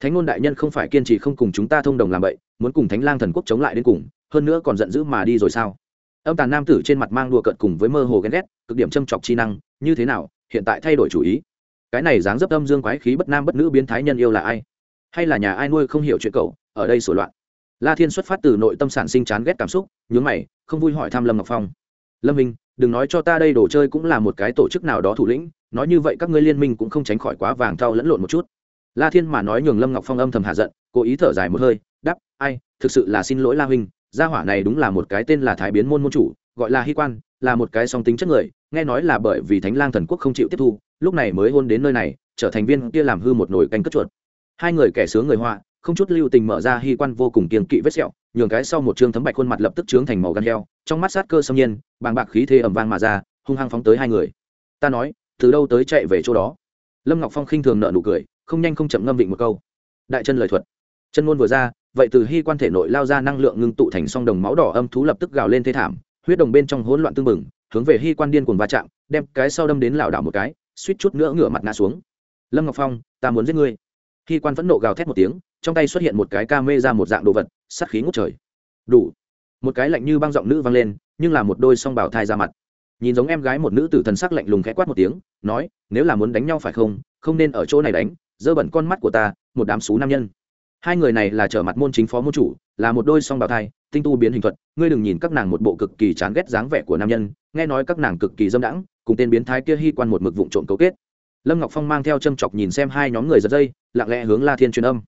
Thánh ngôn đại nhân không phải kiên trì không cùng chúng ta thông đồng làm vậy, muốn cùng thánh lang thần quốc chống lại đến cùng, hơn nữa còn giận dữ mà đi rồi sao? Âm tàn nam tử trên mặt mang đùa cợt cùng với mơ hồ ghen ghét, cực điểm châm chọc chi năng, như thế nào, hiện tại thay đổi chủ ý. Cái này dáng dấp âm dương quái khí bất nam bất nữ biến thái nhân yêu là ai? Hay là nhà ai nuôi không hiểu chuyện cậu, ở đây sổ loạn? La thiên xuất phát từ nội tâm sản sinh chán ghét cảm xúc, nhướng mày, không vui hỏi thăm lâm ngọc phong. Lâm minh, đừng nói cho ta đây đồ chơi cũng là một cái tổ chức nào đó thủ lĩnh nói như vậy các ngươi liên minh cũng không tránh khỏi quá vàng thau lẫn lộn một chút. La thiên mà nói nhường lâm ngọc phong âm thầm hạ giận, cố ý thở dài một hơi đắp ai, thực sự là xin lỗi la huynh, gia hỏa này đúng là một cái tên là thái biến môn môn chủ, gọi là hy quan, là một cái song tính chất người, nghe nói là bởi vì thánh lang thần quốc không chịu tiếp thu, lúc này mới hôn đến nơi này, trở thành viên kia làm hư một nồi canh cất chuột. Hai người kẻ sướng người họa, không chút lưu tình mở ra hy quan vô cùng kiên kỵ vết sẹo, nhường cái sau một chương thấm bạch khuôn mặt lập tức trướng thành màu gan heo, trong mắt sát cơ xâm nhiên, bàng bạc khí thế ẩm vang mà ra, hung hăng phóng tới hai người. Ta nói từ đâu tới chạy về chỗ đó? Lâm ngọc phong khinh thường nợ nụ cười, không nhanh không chậm ngâm vịnh một câu. Đại chân lời thuật. Chân ngôn vừa ra, vậy từ hy quan thể nội lao ra năng lượng ngưng tụ thành song đồng máu đỏ âm thú lập tức gào lên thế thảm, huyết đồng bên trong hỗn loạn tương bừng, hướng về hy quan điên cuồng va chạm, đem cái sau đâm đến lảo đảo một cái, suýt chút nữa ngửa mặt ngã xuống. Lâm ngọc phong, ta muốn giết ngươi. Hy quan phẫn nộ gào thét một tiếng, trong tay xuất hiện một cái ca mê ra một dạng đồ vật sắt khí ngút trời. Đủ. Một cái lạnh như băng giọng nữ vang lên, nhưng là một đôi song bảo thai ra mặt nhìn giống em gái một nữ tử thần sắc lạnh lùng khẽ quát một tiếng, nói, nếu là muốn đánh nhau phải không? Không nên ở chỗ này đánh, dơ bẩn con mắt của ta, một đám xú nam nhân. Hai người này là trở mặt môn chính phó môn chủ, là một đôi song bào thai, tinh tu biến hình thuật, ngươi đừng nhìn các nàng một bộ cực kỳ chán ghét dáng vẻ của nam nhân, nghe nói các nàng cực kỳ dâm đãng, cùng tên biến thái kia hy quan một mực vụ trộm cấu kết. Lâm ngọc phong mang theo châm chọc nhìn xem hai nhóm người giật dây, lặng lẽ hướng la thiên truyền âm.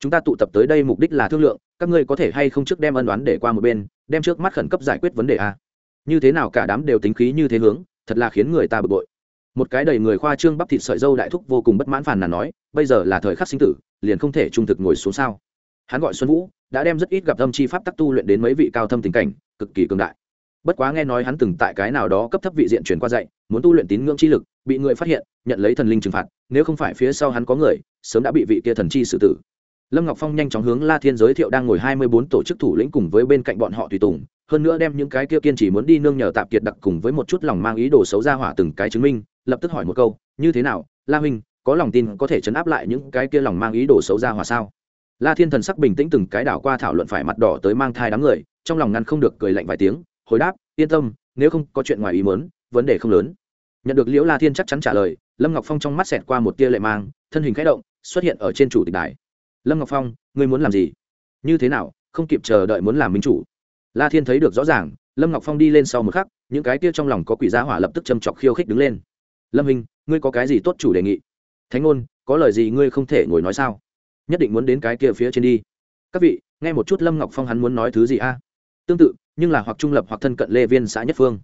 Chúng ta tụ tập tới đây mục đích là thương lượng, các ngươi có thể hay không trước đem ân đoán để qua một bên, đem trước mắt khẩn cấp giải quyết vấn đề a? Như thế nào cả đám đều tính khí như thế hướng, thật là khiến người ta bực bội. Một cái đầy người khoa trương bắp thịt sợi dâu đại thúc vô cùng bất mãn phàn nàn nói, bây giờ là thời khắc sinh tử, liền không thể trung thực ngồi xuống sao? Hắn gọi xuân vũ, đã đem rất ít gặp âm chi pháp tắc tu luyện đến mấy vị cao thâm tình cảnh, cực kỳ cường đại. Bất quá nghe nói hắn từng tại cái nào đó cấp thấp vị diện chuyển qua dạy, muốn tu luyện tín ngưỡng chi lực, bị người phát hiện, nhận lấy thần linh trừng phạt, nếu không phải phía sau hắn có người, sớm đã bị vị kia thần chi xử tử lâm ngọc phong nhanh chóng hướng la thiên giới thiệu đang ngồi hai mươi bốn tổ chức thủ lĩnh cùng với bên cạnh bọn họ tùy tùng, hơn nữa đem những cái kia kiên chỉ muốn đi nương nhờ tạp kiệt đặc cùng với một chút lòng mang ý đồ xấu ra hỏa từng cái chứng minh, lập tức hỏi một câu, như thế nào, la huynh, có lòng tin có thể chấn áp lại những cái kia lòng mang ý đồ xấu ra hỏa sao? La thiên thần sắc bình tĩnh từng cái đảo qua thảo luận phải mặt đỏ tới mang thai đám người, trong lòng ngăn không được cười lạnh vài tiếng, hồi đáp, yên tâm, nếu không có chuyện ngoài ý mớn vấn đề không lớn. Nhận được liễu la thiên chắc chắn trả lời, lâm ngọc phong trong mắt xẹt qua một tia lệ mang, thân hình k h ẽ động, xuất hiện ở trên chủ tịch đài lâm ngọc phong, ngươi muốn làm gì? Như thế nào, không kịp chờ đợi muốn làm minh chủ? La thiên thấy được rõ ràng, lâm ngọc phong đi lên sau một khắc, những cái kia trong lòng có quỷ giá hỏa lập tức châm chọc khiêu khích đứng lên. Lâm hình ngươi có cái gì tốt chủ đề nghị? Thánh ngôn, có lời gì ngươi không thể ngồi nói sao? Nhất định muốn đến cái kia phía trên đi. Các vị, nghe một chút lâm ngọc phong hắn muốn nói thứ gì a? Tương tự, nhưng là hoặc trung lập hoặc thân cận lê viên xã nhất phương.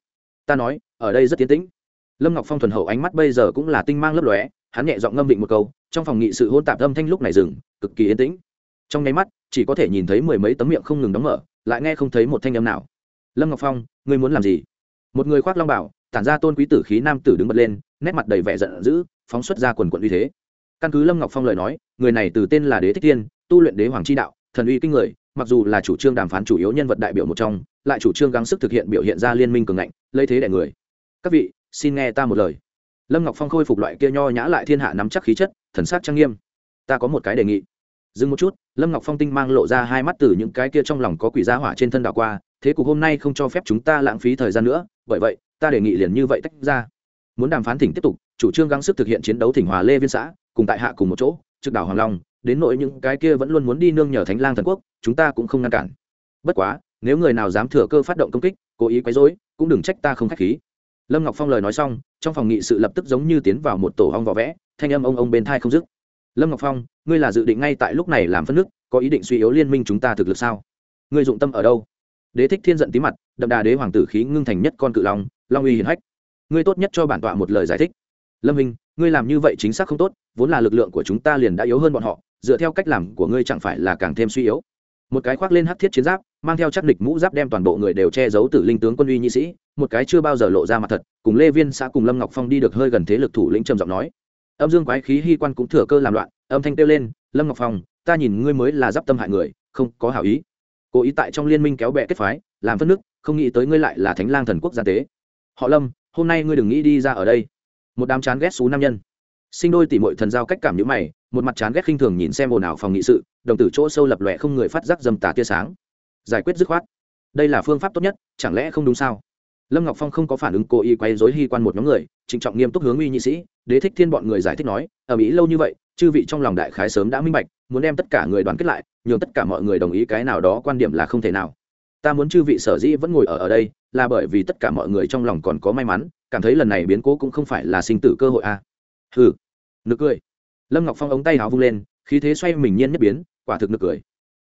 Ta nói, ở đây rất tiến tĩnh. Lâm ngọc phong thuần hậu ánh mắt bây giờ cũng là tinh mang lấp lóe, hắn nhẹ giọng ngâm định một câu trong phòng nghị sự hôn tạp âm thanh lúc này dừng, cực kỳ yên tĩnh. Trong nháy mắt, chỉ có thể nhìn thấy mười mấy tấm miệng không ngừng đóng mở, lại nghe không thấy một thanh âm nào. Lâm ngọc phong, ngươi muốn làm gì? Một người khoác long bảo, tản ra tôn quý tử khí nam tử đứng bật lên, nét mặt đầy vẻ giận dữ, phóng xuất ra quần quận uy thế. Căn cứ lâm ngọc phong lời nói, người này từ tên là đế thích tiên tu luyện đế hoàng chi đạo, thần uy kinh người, mặc dù là chủ trương đàm phán chủ yếu nhân vật đại biểu một trong, lại chủ trương gắng sức thực hiện biểu hiện ra liên minh cường ngạnh, lấy thế đẻ người. Các vị, xin nghe ta một lời. Lâm ngọc phong khôi phục loại kia nho nhã lại thiên hạ nắm chắc khí chất thần sát trang nghiêm. Ta có một cái đề nghị. Dừng một chút, lâm ngọc phong tinh mang lộ ra hai mắt từ những cái kia trong lòng có quỷ gia hỏa trên thân đảo qua, thế cục hôm nay không cho phép chúng ta lãng phí thời gian nữa, bởi vậy, ta đề nghị liền như vậy tách ra. Muốn đàm phán thỉnh tiếp tục, chủ trương gắng sức thực hiện chiến đấu thỉnh hòa lê viên xã, cùng tại hạ cùng một chỗ, trực đảo hoàng long, đến nội những cái kia vẫn luôn muốn đi nương nhờ thánh lang thần quốc, chúng ta cũng không ngăn cản. Bất quá, nếu người nào dám thừa cơ phát động công kích, cố ý quấy rối, cũng đừng trách ta không khách khí lâm ngọc phong lời nói xong, trong phòng nghị sự lập tức giống như tiến vào một tổ hong vỏ vẽ, thanh âm ông ông bên thai không dứt. Lâm ngọc phong, ngươi là dự định ngay tại lúc này làm phân nước, có ý định suy yếu liên minh chúng ta thực lực sao? Ngươi dụng tâm ở đâu? Đế thích thiên giận tí mặt, đậm đà đế hoàng tử khí ngưng thành nhất con cự long long uy hiển hách. Ngươi tốt nhất cho bản tọa một lời giải thích. Lâm minh, ngươi làm như vậy chính xác không tốt, vốn là lực lượng của chúng ta liền đã yếu hơn bọn họ, dựa theo cách làm của ngươi chẳng phải là càng thêm suy yếu. Một cái khoác lên hắc thiết chiến giáp mang theo chắc địch mũ giáp đem toàn bộ người đều che giấu từ linh tướng quân uy nhị sĩ, một cái chưa bao giờ lộ ra mặt thật, cùng lê viên xã cùng lâm ngọc phong đi được hơi gần thế lực thủ lĩnh trầm giọng nói. Âm dương quái khí hy quan cũng thừa cơ làm loạn, âm thanh kêu lên, lâm ngọc phong, ta nhìn ngươi mới là giáp tâm hại người, không có hảo ý. Cố ý tại trong liên minh kéo bè kết phái, làm phân nước, không nghĩ tới ngươi lại là thánh lang thần quốc gia tế. Họ lâm, hôm nay ngươi đừng nghĩ đi ra ở đây. Một đám chán ghét xú nam nhân. Sinh đôi tỉ mội thần giao cách cảm nhữ mày, một mặt chán ghét khinh thường nhìn xem ồn ào phòng nghị sự, đồng tử chỗ sâu lập lòe không người phát giác dầm tà tia sáng giải quyết dứt khoát. Đây là phương pháp tốt nhất, chẳng lẽ không đúng sao? Lâm ngọc phong không có phản ứng, cố ý quay dối hy quan một nhóm người, trịnh trọng nghiêm túc hướng uy nhị sĩ, đế thích thiên bọn người giải thích nói, ở mỹ lâu như vậy, chư vị trong lòng đại khái sớm đã minh bạch, muốn đem tất cả người đoàn kết lại, nhường tất cả mọi người đồng ý cái nào đó quan điểm là không thể nào. Ta muốn chư vị sở dĩ vẫn ngồi ở ở đây, là bởi vì tất cả mọi người trong lòng còn có may mắn, cảm thấy lần này biến cố cũng không phải là sinh tử cơ hội a. À. hừ. Nực cười. Lâm ngọc phong ống tay áo vung lên, khí thế xoay mình nhiên nhất biến, quả thực nực cười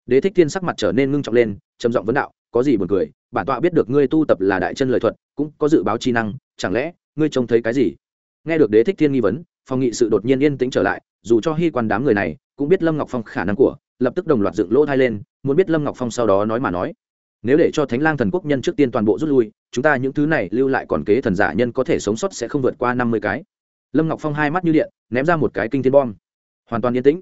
đế thích thiên sắc mặt trở nên ngưng trọng lên, trầm giọng vấn đạo, có gì buồn cười? Bản tọa biết được ngươi tu tập là đại chân lời thuật, cũng có dự báo chi năng, chẳng lẽ ngươi trông thấy cái gì? Nghe được đế thích thiên nghi vấn, phòng nghị sự đột nhiên yên tĩnh trở lại, dù cho hy quan đám người này cũng biết lâm ngọc phong khả năng của, lập tức đồng loạt dựng lỗ thai lên, muốn biết lâm ngọc phong sau đó nói mà nói. Nếu để cho thánh lang thần quốc nhân trước tiên toàn bộ rút lui, chúng ta những thứ này lưu lại còn kế thần giả nhân có thể sống sót sẽ không vượt qua năm mươi cái. Lâm ngọc phong hai mắt như điện, ném ra một cái kinh thiên bom. Hoàn toàn yên tĩnh.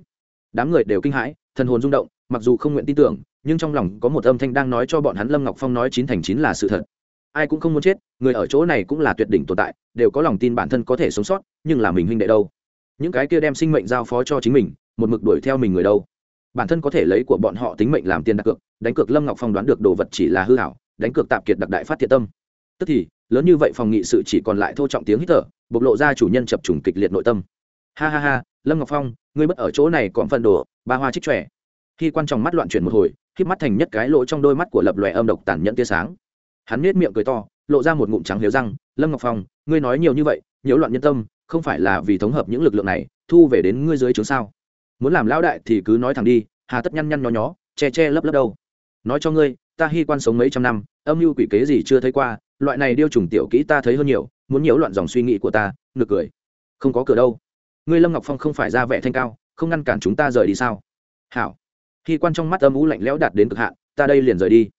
Đám người đều kinh hãi, thần hồn rung động mặc dù không nguyện tin tưởng, nhưng trong lòng có một âm thanh đang nói cho bọn hắn lâm ngọc phong nói chín thành chín là sự thật. Ai cũng không muốn chết, người ở chỗ này cũng là tuyệt đỉnh tồn tại, đều có lòng tin bản thân có thể sống sót, nhưng là mình huynh đệ đâu? Những cái kia đem sinh mệnh giao phó cho chính mình, một mực đuổi theo mình người đâu? Bản thân có thể lấy của bọn họ tính mệnh làm tiền đặt cược, đánh cược lâm ngọc phong đoán được đồ vật chỉ là hư hảo, đánh cược tạp kiệt đặc đại phát thiệt tâm. Tức thì, lớn như vậy phòng nghị sự chỉ còn lại thô trọng tiếng hít thở, bộc lộ ra chủ nhân chập trùng kịch liệt nội tâm. Ha ha ha, lâm ngọc phong, ngươi bất ở chỗ này còn phần đồ, ba hoa trích trẻ khi quan trọng mắt loạn chuyển một hồi khi mắt thành nhất cái lỗ trong đôi mắt của lập lòe âm độc tàn nhẫn tia sáng. Hắn nết miệng cười to, lộ ra một ngụm trắng liếu răng, lâm ngọc phong, ngươi nói nhiều như vậy, nhiễu loạn nhân tâm, không phải là vì thống hợp những lực lượng này, thu về đến ngươi dưới trướng sao? Muốn làm lão đại thì cứ nói thẳng đi, hà tất nhăn nhăn nhó nhó, che che lấp lấp đâu. Nói cho ngươi, ta hy quan sống mấy trăm năm, âm mưu quỷ kế gì chưa thấy qua, loại này điêu trùng tiểu kỹ ta thấy hơn nhiều, muốn nhiễu loạn dòng suy nghĩ của ta, nực cười. Không có cửa đâu. Ngươi lâm ngọc phong không phải ra vẻ thanh cao, không ngăn cản chúng ta rời đi sao? Hảo khi quan trong mắt âm ú lạnh lẽo đạt đến cực hạn, ta đây liền rời đi.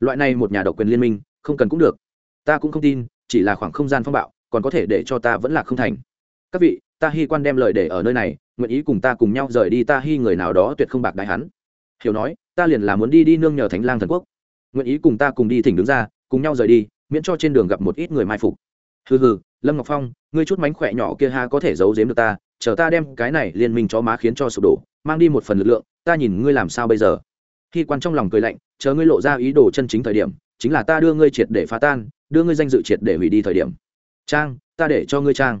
Loại này một nhà độc quyền liên minh, không cần cũng được. Ta cũng không tin, chỉ là khoảng không gian phong bạo, còn có thể để cho ta vẫn là không thành. Các vị, ta hy quan đem lời để ở nơi này, nguyện ý cùng ta cùng nhau rời đi ta hy người nào đó tuyệt không bạc đại hắn. Hiểu nói, ta liền là muốn đi đi nương nhờ thánh lang thần quốc. Nguyện ý cùng ta cùng đi thỉnh đứng ra, cùng nhau rời đi, miễn cho trên đường gặp một ít người mai phục. Hừ hừ, lâm ngọc phong, ngươi chút mánh khỏe nhỏ kia ha có thể giấu giếm được ta chờ ta đem cái này liên minh chó má khiến cho sụp đổ, mang đi một phần lực lượng, ta nhìn ngươi làm sao bây giờ? Khi quan trong lòng cười lạnh, chờ ngươi lộ ra ý đồ chân chính thời điểm, chính là ta đưa ngươi triệt để phá tan, đưa ngươi danh dự triệt để hủy đi thời điểm. Trang, ta để cho ngươi trang.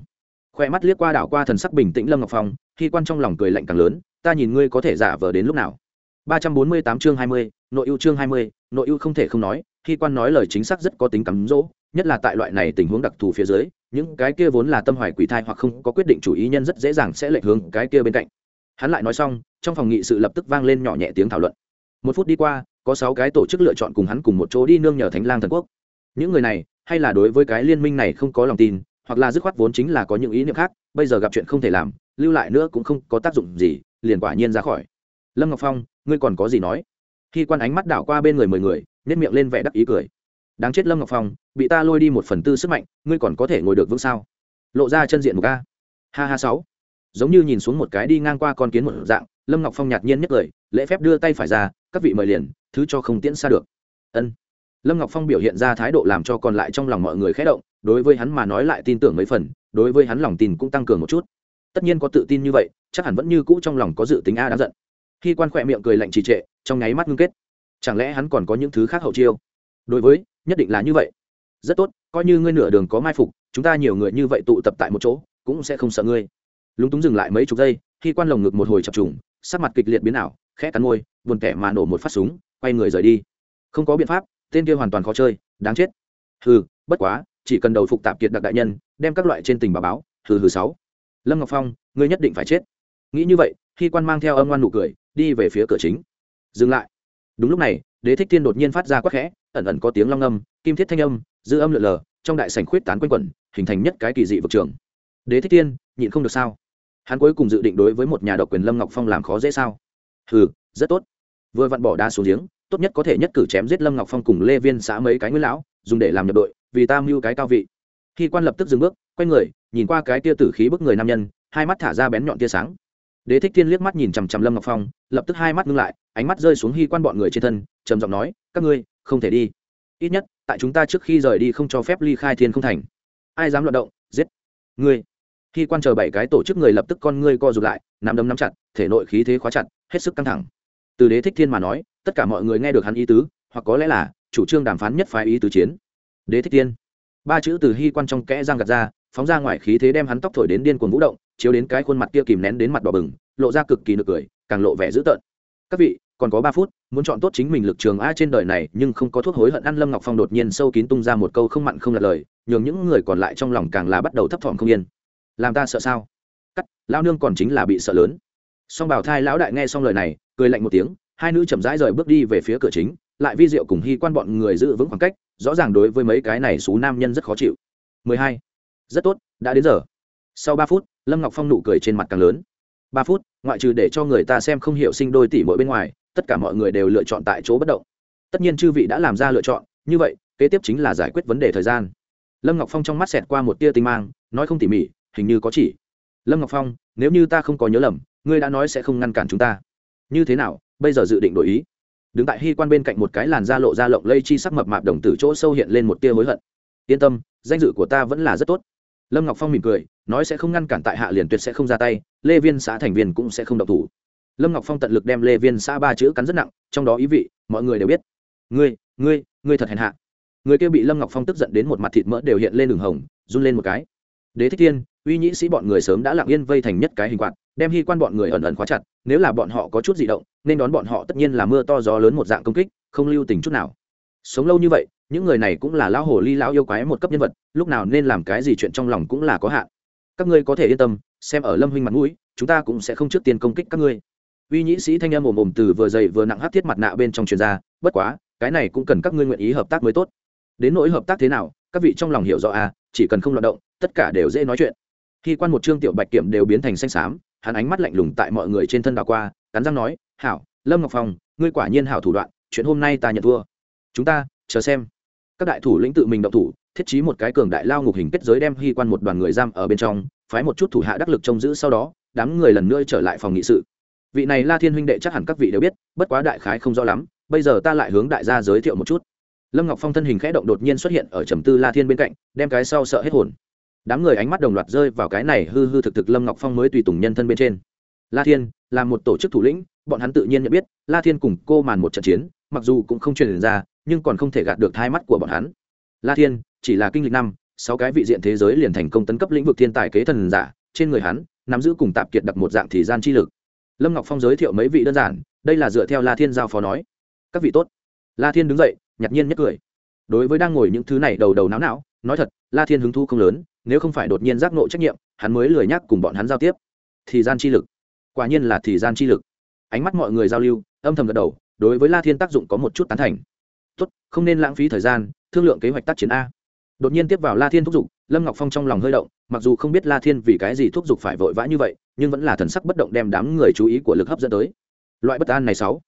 Khoe mắt liếc qua đảo qua thần sắc bình tĩnh lâm ngọc phong, khi quan trong lòng cười lạnh càng lớn, ta nhìn ngươi có thể giả vờ đến lúc nào? ba trăm bốn mươi tám chương hai mươi, nội ưu chương hai mươi, nội ưu không thể không nói, khi quan nói lời chính xác rất có tính cắm dỗ nhất là tại loại này tình huống đặc thù phía dưới, những cái kia vốn là tâm hoài quỷ thai hoặc không có quyết định chủ ý nhân rất dễ dàng sẽ lệch hướng cái kia bên cạnh. Hắn lại nói xong, trong phòng nghị sự lập tức vang lên nhỏ nhẹ tiếng thảo luận. Một phút đi qua, có sáu cái tổ chức lựa chọn cùng hắn cùng một chỗ đi nương nhờ thánh lang thần quốc. Những người này, hay là đối với cái liên minh này không có lòng tin, hoặc là dứt khoát vốn chính là có những ý niệm khác, bây giờ gặp chuyện không thể làm, lưu lại nữa cũng không có tác dụng gì, liền quả nhiên ra khỏi. Lâm ngọc phong, ngươi còn có gì nói? Khi quan ánh mắt đảo qua bên người mười người nhét miệng lên vẻ đắc ý cười đáng chết lâm ngọc phong, bị ta lôi đi một phần tư sức mạnh, ngươi còn có thể ngồi được vững sao? Lộ ra chân diện một ca ha ha sáu. Giống như nhìn xuống một cái đi ngang qua con kiến một dạng, lâm ngọc phong nhạt nhiên nhất cười lễ phép đưa tay phải ra, các vị mời liền, thứ cho không tiễn xa được. Ân. Lâm ngọc phong biểu hiện ra thái độ làm cho còn lại trong lòng mọi người khé động, đối với hắn mà nói lại tin tưởng mấy phần, đối với hắn lòng tin cũng tăng cường một chút. Tất nhiên có tự tin như vậy, chắc hẳn vẫn như cũ trong lòng có dự tính a đáng giận. Khi quan khỏe miệng cười lạnh trì trệ, trong nháy mắt ngưng kết. Chẳng lẽ hắn còn có những thứ khác hậu chiêu? Đối với nhất định là như vậy. Rất tốt, coi như ngươi nửa đường có mai phục, chúng ta nhiều người như vậy tụ tập tại một chỗ, cũng sẽ không sợ ngươi. Lúng túng dừng lại mấy chục giây, khi quan lồng ngực một hồi chập trùng, sắc mặt kịch liệt biến ảo, khẽ cắn môi, buồn kẻ mà nổ một phát súng, quay người rời đi. Không có biện pháp, tên kia hoàn toàn khó chơi, đáng chết. Hừ, bất quá, chỉ cần đầu phục tạp kiệt đặc đại nhân, đem các loại trên tình báo báo, hừ hừ sáu. Lâm ngọc phong, ngươi nhất định phải chết. Nghĩ như vậy, khi quan mang theo âm ngoan nụ cười, đi về phía cửa chính. Dừng lại. Đúng lúc này, đế thích tiên đột nhiên phát ra quắc khẽ ẩn ẩn có tiếng long âm, kim thiết thanh âm, dư âm lượn lờ, trong đại sảnh khuyết tán quanh quẩn, hình thành nhất cái kỳ dị vực trường. Đế thích tiên, nhịn không được sao? Hắn cuối cùng dự định đối với một nhà độc quyền lâm ngọc phong làm khó dễ sao? Hừ, rất tốt. Vừa vặn bỏ đá xuống giếng, tốt nhất có thể nhất cử chém giết lâm ngọc phong cùng lê viên xã mấy cái nguyên lão, dùng để làm nhập đội, vì ta mưu cái cao vị. Khi quan lập tức dừng bước, quay người, nhìn qua cái tia tử khí bức người nam nhân, hai mắt thả ra bén nhọn tia sáng đế thích thiên liếc mắt nhìn chằm chằm lâm ngọc phong, lập tức hai mắt ngưng lại, ánh mắt rơi xuống hy quan bọn người trên thân, trầm giọng nói, các ngươi, không thể đi. Ít nhất, tại chúng ta trước khi rời đi không cho phép ly khai thiên không thành. Ai dám loạt động, giết ngươi. Khi quan chờ bảy cái tổ chức người lập tức con ngươi co rụt lại, nắm đấm nắm chặt, thể nội khí thế khóa chặt, hết sức căng thẳng. Từ đế thích thiên mà nói, tất cả mọi người nghe được hắn ý tứ, hoặc có lẽ là chủ trương đàm phán nhất phái ý tứ chiến. Đế thích thiên. Ba chữ từ hy quan trong kẽ răng gạt ra, phóng ra ngoài khí thế đem hắn tóc thổi đến điên cuồng vũ động chiếu đến cái khuôn mặt kia kìm nén đến mặt đỏ bừng, lộ ra cực kỳ nực cười, càng lộ vẻ dữ tợn. Các vị, còn có ba phút, muốn chọn tốt chính mình lực trường a trên đời này, nhưng không có thuốc hối hận. Ăn lâm ngọc phong đột nhiên sâu kín tung ra một câu không mặn không lật lời, nhường những người còn lại trong lòng càng là bắt đầu thấp thỏm không yên. Làm ta sợ sao? Cắt lao nương còn chính là bị sợ lớn. Song bảo thai lão đại nghe xong lời này, cười lạnh một tiếng, hai nữ chậm rãi rời bước đi về phía cửa chính, lại vi diệu cùng hy quan bọn người giữ vững khoảng cách, rõ ràng đối với mấy cái này xú nam nhân rất khó chịu. 12. rất tốt, đã đến giờ sau ba phút, lâm ngọc phong nụ cười trên mặt càng lớn. Ba phút, ngoại trừ để cho người ta xem không hiểu sinh đôi tỷ mỗi bên ngoài, tất cả mọi người đều lựa chọn tại chỗ bất động. Tất nhiên chư vị đã làm ra lựa chọn, như vậy, kế tiếp chính là giải quyết vấn đề thời gian. Lâm ngọc phong trong mắt xẹt qua một tia tinh mang, nói không tỉ mỉ, hình như có chỉ. Lâm ngọc phong, nếu như ta không có nhớ lầm, ngươi đã nói sẽ không ngăn cản chúng ta. Như thế nào, bây giờ dự định đổi ý? Đứng tại hy quan bên cạnh một cái làn da lộ ra lộng lây chi sắc mập mạp đồng tử chỗ sâu hiện lên một tia hối hận. Yên tâm, danh dự của ta vẫn là rất tốt lâm ngọc phong mỉm cười, nói sẽ không ngăn cản tại hạ liền tuyệt sẽ không ra tay, lê viên xã thành viên cũng sẽ không độc thủ. Lâm ngọc phong tận lực đem lê viên xã ba chữ cắn rất nặng, trong đó ý vị, mọi người đều biết. Ngươi ngươi ngươi thật hèn hạ. Người kia bị lâm ngọc phong tức giận đến một mặt thịt mỡ đều hiện lên đường hồng, run lên một cái. Đế thích thiên, uy nhĩ sĩ bọn người sớm đã lặng yên vây thành nhất cái hình quạt, đem hy quan bọn người ẩn ẩn khóa chặt, nếu là bọn họ có chút di động, nên đón bọn họ tất nhiên là mưa to gió lớn một dạng công kích, không lưu tình chút nào. Sống lâu như vậy những người này cũng là lão hồ ly, lão yêu quái một cấp nhân vật, lúc nào nên làm cái gì chuyện trong lòng cũng là có hạn. Các ngươi có thể yên tâm, xem ở lâm huynh mặt mũi, chúng ta cũng sẽ không trước tiên công kích các ngươi. Uy nhĩ sĩ thanh âm ồm ồm từ vừa dày vừa nặng hát thiết mặt nạ bên trong truyền ra, bất quá, cái này cũng cần các ngươi nguyện ý hợp tác mới tốt. Đến nỗi hợp tác thế nào, các vị trong lòng hiểu rõ à chỉ cần không loạt động, tất cả đều dễ nói chuyện. Khi quan một trương tiểu bạch kiểm đều biến thành xanh xám, hắn ánh mắt lạnh lùng tại mọi người trên thân đảo qua, cắn răng nói, hảo, lâm ngọc phong, ngươi quả nhiên hảo thủ đoạn, chuyện hôm nay ta nhận thua. Chúng ta chờ xem. Các đại thủ lĩnh tự mình động thủ, thiết trí một cái cường đại lao ngục hình kết giới đem hy quan một đoàn người giam ở bên trong, phái một chút thủ hạ đắc lực trông giữ sau đó, đám người lần nữa trở lại phòng nghị sự. Vị này la thiên huynh đệ chắc hẳn các vị đều biết, bất quá đại khái không rõ lắm, bây giờ ta lại hướng đại gia giới thiệu một chút. Lâm ngọc phong thân hình khẽ động đột nhiên xuất hiện ở trầm tư la thiên bên cạnh, đem cái sau sợ hết hồn. Đám người ánh mắt đồng loạt rơi vào cái này hư hư thực thực lâm ngọc phong mới tùy tùng nhân thân bên trên. La thiên, là một tổ chức thủ lĩnh, bọn hắn tự nhiên nhận biết, la thiên cùng cô màn một trận chiến mặc dù cũng không truyền ra, nhưng còn không thể gạt được thai mắt của bọn hắn. La thiên, chỉ là kinh lịch năm, sáu cái vị diện thế giới liền thành công tấn cấp lĩnh vực thiên tài kế thần giả, trên người hắn, nắm giữ cùng tạp kiệt đặc một dạng thì gian chi lực. Lâm ngọc phong giới thiệu mấy vị đơn giản, đây là dựa theo la thiên giao phó nói. Các vị tốt. La thiên đứng dậy nhặt nhiên nhất cười. Đối với đang ngồi những thứ này đầu đầu não não nói thật, la thiên hứng thu không lớn, nếu không phải đột nhiên giác nộ trách nhiệm, hắn mới lười nhắc cùng bọn hắn giao tiếp. Thì gian chi lực. Quả nhiên là thì gian chi lực. Ánh mắt mọi người giao lưu, âm thầm gật đầu đối với la thiên tác dụng có một chút tán thành. Tốt, không nên lãng phí thời gian, thương lượng kế hoạch tác chiến a. Đột nhiên tiếp vào la thiên thúc giục, lâm ngọc phong trong lòng hơi động, mặc dù không biết la thiên vì cái gì thúc giục phải vội vã như vậy, nhưng vẫn là thần sắc bất động đem đám người chú ý của lực hấp dẫn tới. Loại bất an này sáu.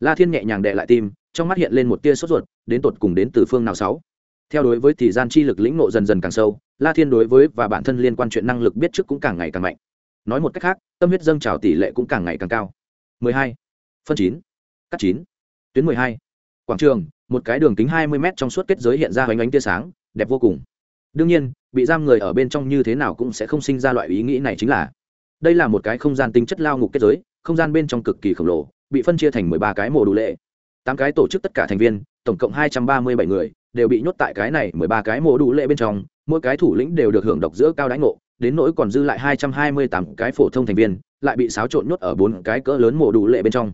La thiên nhẹ nhàng đệ lại tim, trong mắt hiện lên một tia sốt ruột, đến tột cùng đến từ phương nào sáu? Theo đối với thì gian chi lực lĩnh nộ dần dần càng sâu, la thiên đối với và bản thân liên quan chuyện năng lực biết trước cũng càng ngày càng mạnh. Nói một cách khác, tâm huyết dâng trào tỷ lệ cũng càng ngày càng cao. 12. phân 9 cắt 9. tuyến 12. quảng trường, một cái đường kính 20 m trong suốt kết giới hiện ra hoành ánh tia sáng, đẹp vô cùng đương nhiên, bị giam người ở bên trong như thế nào cũng sẽ không sinh ra loại ý nghĩ này chính là đây là một cái không gian tinh chất lao ngục kết giới, không gian bên trong cực kỳ khổng lồ, bị phân chia thành 13 cái mồ đủ lệ tám cái tổ chức tất cả thành viên, tổng cộng 237 người, đều bị nhốt tại cái này 13 cái mồ đủ lệ bên trong, mỗi cái thủ lĩnh đều được hưởng độc giữa cao đánh ngộ, đến nỗi còn dư lại 228 cái phổ thông thành viên, lại bị xáo trộn nhốt ở bốn cái cỡ lớn mồ đủ lệ bên trong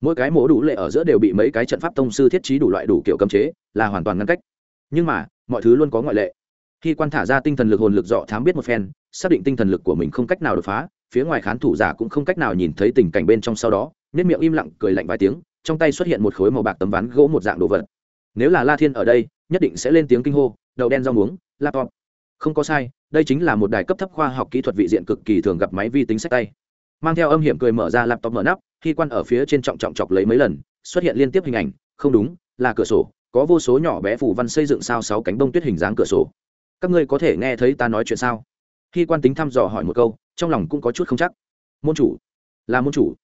mỗi cái mổ đủ lệ ở giữa đều bị mấy cái trận pháp tông sư thiết trí đủ loại đủ kiểu cấm chế, là hoàn toàn ngăn cách. Nhưng mà, mọi thứ luôn có ngoại lệ. Khi quan thả ra tinh thần lực hồn lực dọ thám biết một phen, xác định tinh thần lực của mình không cách nào đột phá, phía ngoài khán thủ giả cũng không cách nào nhìn thấy tình cảnh bên trong sau đó nếp miệng im lặng cười lạnh vài tiếng, trong tay xuất hiện một khối màu bạc tấm ván gỗ một dạng đồ vật. Nếu là la thiên ở đây, nhất định sẽ lên tiếng kinh hô, đậu đen rau muống, laptop. Không có sai, đây chính là một đài cấp thấp khoa học kỹ thuật vị diện cực kỳ thường gặp máy vi tính sách tay. Mang theo âm hiểm cười mở ra laptop mở nắp khi quan ở phía trên trọng trọng chọc lấy mấy lần, xuất hiện liên tiếp hình ảnh, không đúng, là cửa sổ, có vô số nhỏ bé phủ văn xây dựng sao sáu cánh bông tuyết hình dáng cửa sổ. Các ngươi có thể nghe thấy ta nói chuyện sao? Khi quan tính thăm dò hỏi một câu, trong lòng cũng có chút không chắc. Môn chủ, là môn chủ.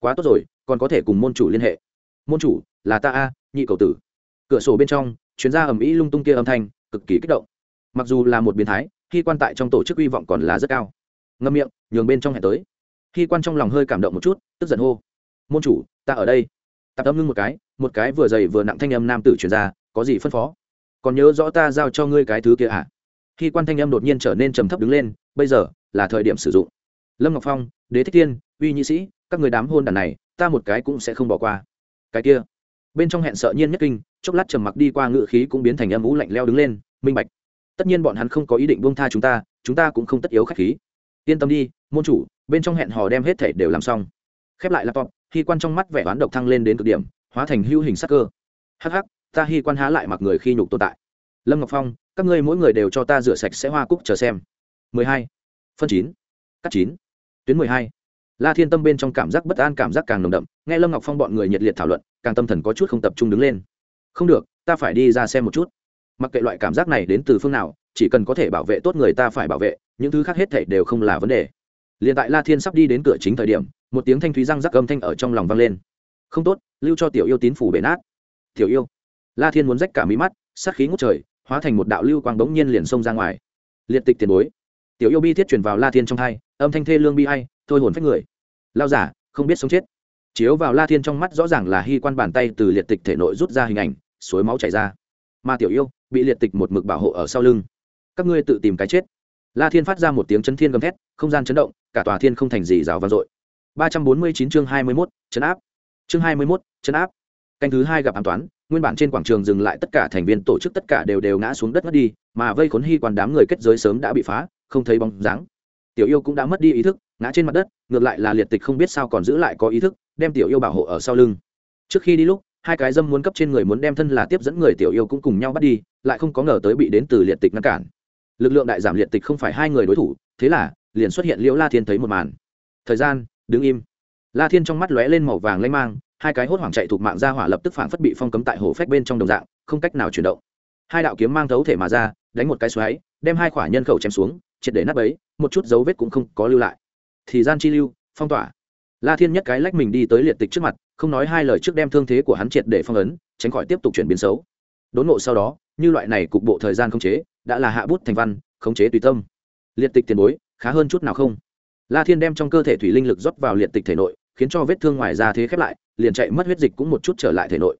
Quá tốt rồi, còn có thể cùng môn chủ liên hệ. Môn chủ, là ta a, nhị cầu tử. Cửa sổ bên trong chuyến ra ầm ĩ lung tung kia âm thanh, cực kỳ kích động. Mặc dù là một biến thái, khi quan tại trong tổ chức hy vọng còn là rất cao. Ngâm miệng, nhường bên trong hẹn tới khi quan trong lòng hơi cảm động một chút, tức giận hô, môn chủ, ta ở đây. Tạp âm ngưng một cái một cái vừa dày vừa nặng thanh âm nam tử truyền ra, có gì phân phó? Còn nhớ rõ ta giao cho ngươi cái thứ kia à? Khi quan thanh âm đột nhiên trở nên trầm thấp đứng lên, bây giờ là thời điểm sử dụng. Lâm ngọc phong, đế thích tiên uy nhĩ sĩ, các người đám hôn đàn này, ta một cái cũng sẽ không bỏ qua. Cái kia, bên trong hẹn sợ nhiên nhất kinh, chốc lát trầm mặc đi qua ngự khí cũng biến thành âm ú lạnh leo đứng lên, minh bạch, tất nhiên bọn hắn không có ý định buông tha chúng ta chúng ta cũng không tất yếu khách khí. Yên tâm đi, môn chủ bên trong hẹn hò đem hết thể đều làm xong khép lại laptop khi quan trong mắt vẻ oán độc thăng lên đến cực điểm, hóa thành hưu hình sắc cơ hắc hắc, ta hy quan há lại mặc người khi nhục tồn tại lâm ngọc phong, các ngươi mỗi người đều cho ta rửa sạch sẽ hoa cúc chờ xem 12. phân 9. cắt 9. tuyến 12. la thiên tâm bên trong cảm giác bất an, cảm giác càng nồng đậm, nghe lâm ngọc phong bọn người nhiệt liệt thảo luận, càng tâm thần có chút không tập trung đứng lên không được, ta phải đi ra xem một chút mặc kệ loại cảm giác này đến từ phương nào, chỉ cần có thể bảo vệ tốt người ta phải bảo vệ, những thứ khác hết thảy đều không là vấn đề liền tại la thiên sắp đi đến cửa chính thời điểm, một tiếng thanh thúy răng rắc âm thanh ở trong lòng vang lên. Không tốt, lưu cho tiểu yêu tín phủ bể nát. Tiểu yêu. La thiên muốn rách cả mí mắt, sát khí ngút trời, hóa thành một đạo lưu quang bỗng nhiên liền xông ra ngoài. Liệt tịch tiền bối. Tiểu yêu bi thiết truyền vào la thiên trong hai, âm thanh thê lương bi hay thôi hồn phách người. Lao giả, không biết sống chết. Chiếu vào la thiên trong mắt rõ ràng là hy quan bàn tay từ liệt tịch thể nội rút ra hình ảnh, suối máu chảy ra. Mà tiểu yêu, bị liệt tịch một mực bảo hộ ở sau lưng. Các ngươi tự tìm cái chết la thiên phát ra một tiếng chấn thiên gầm thét, không gian chấn động, cả tòa thiên không thành gì rào vang dội. ba trăm bốn mươi chín chương hai mươi mốt, chấn áp. Chương hai mươi mốt, chấn áp. Canh thứ hai gặp an toán, nguyên bản trên quảng trường dừng lại tất cả thành viên tổ chức tất cả đều đều ngã xuống đất ngất đi, mà vây khốn hy quan đám người kết giới sớm đã bị phá, không thấy bóng dáng. Tiểu yêu cũng đã mất đi ý thức, ngã trên mặt đất, ngược lại là liệt tịch không biết sao còn giữ lại có ý thức, đem tiểu yêu bảo hộ ở sau lưng. Trước khi đi lúc, hai cái dâm muốn cấp trên người muốn đem thân là tiếp dẫn người tiểu yêu cũng cùng nhau bắt đi, lại không có ngờ tới bị đến từ liệt tịch ngăn cản lực lượng đại giảm liệt tịch không phải hai người đối thủ, thế là, liền xuất hiện liễu la thiên thấy một màn. Thời gian, đứng im. La thiên trong mắt lóe lên màu vàng lanh mang, hai cái hốt hoảng chạy thuộc mạng ra hỏa lập tức phản phất bị phong cấm tại hồ phách bên trong đồng dạng, không cách nào chuyển động. Hai đạo kiếm mang thấu thể mà ra, đánh một cái xoáy, đem hai khỏa nhân khẩu chém xuống, triệt để nắp ấy một chút dấu vết cũng không có lưu lại. Thì gian chi lưu, phong tỏa. La thiên nhất cái lách mình đi tới liệt tịch trước mặt, không nói hai lời trước đem thương thế của hắn triệt để phong ấn, tránh khỏi tiếp tục chuyển biến xấu. Đốn ngộ sau đó như loại này cục bộ thời gian không chế, đã là hạ bút thành văn, khống chế tùy tâm. Liệt tịch tiền bối, khá hơn chút nào không? La thiên đem trong cơ thể thủy linh lực rót vào liệt tịch thể nội, khiến cho vết thương ngoài ra thế khép lại, liền chạy mất huyết dịch cũng một chút trở lại thể nội.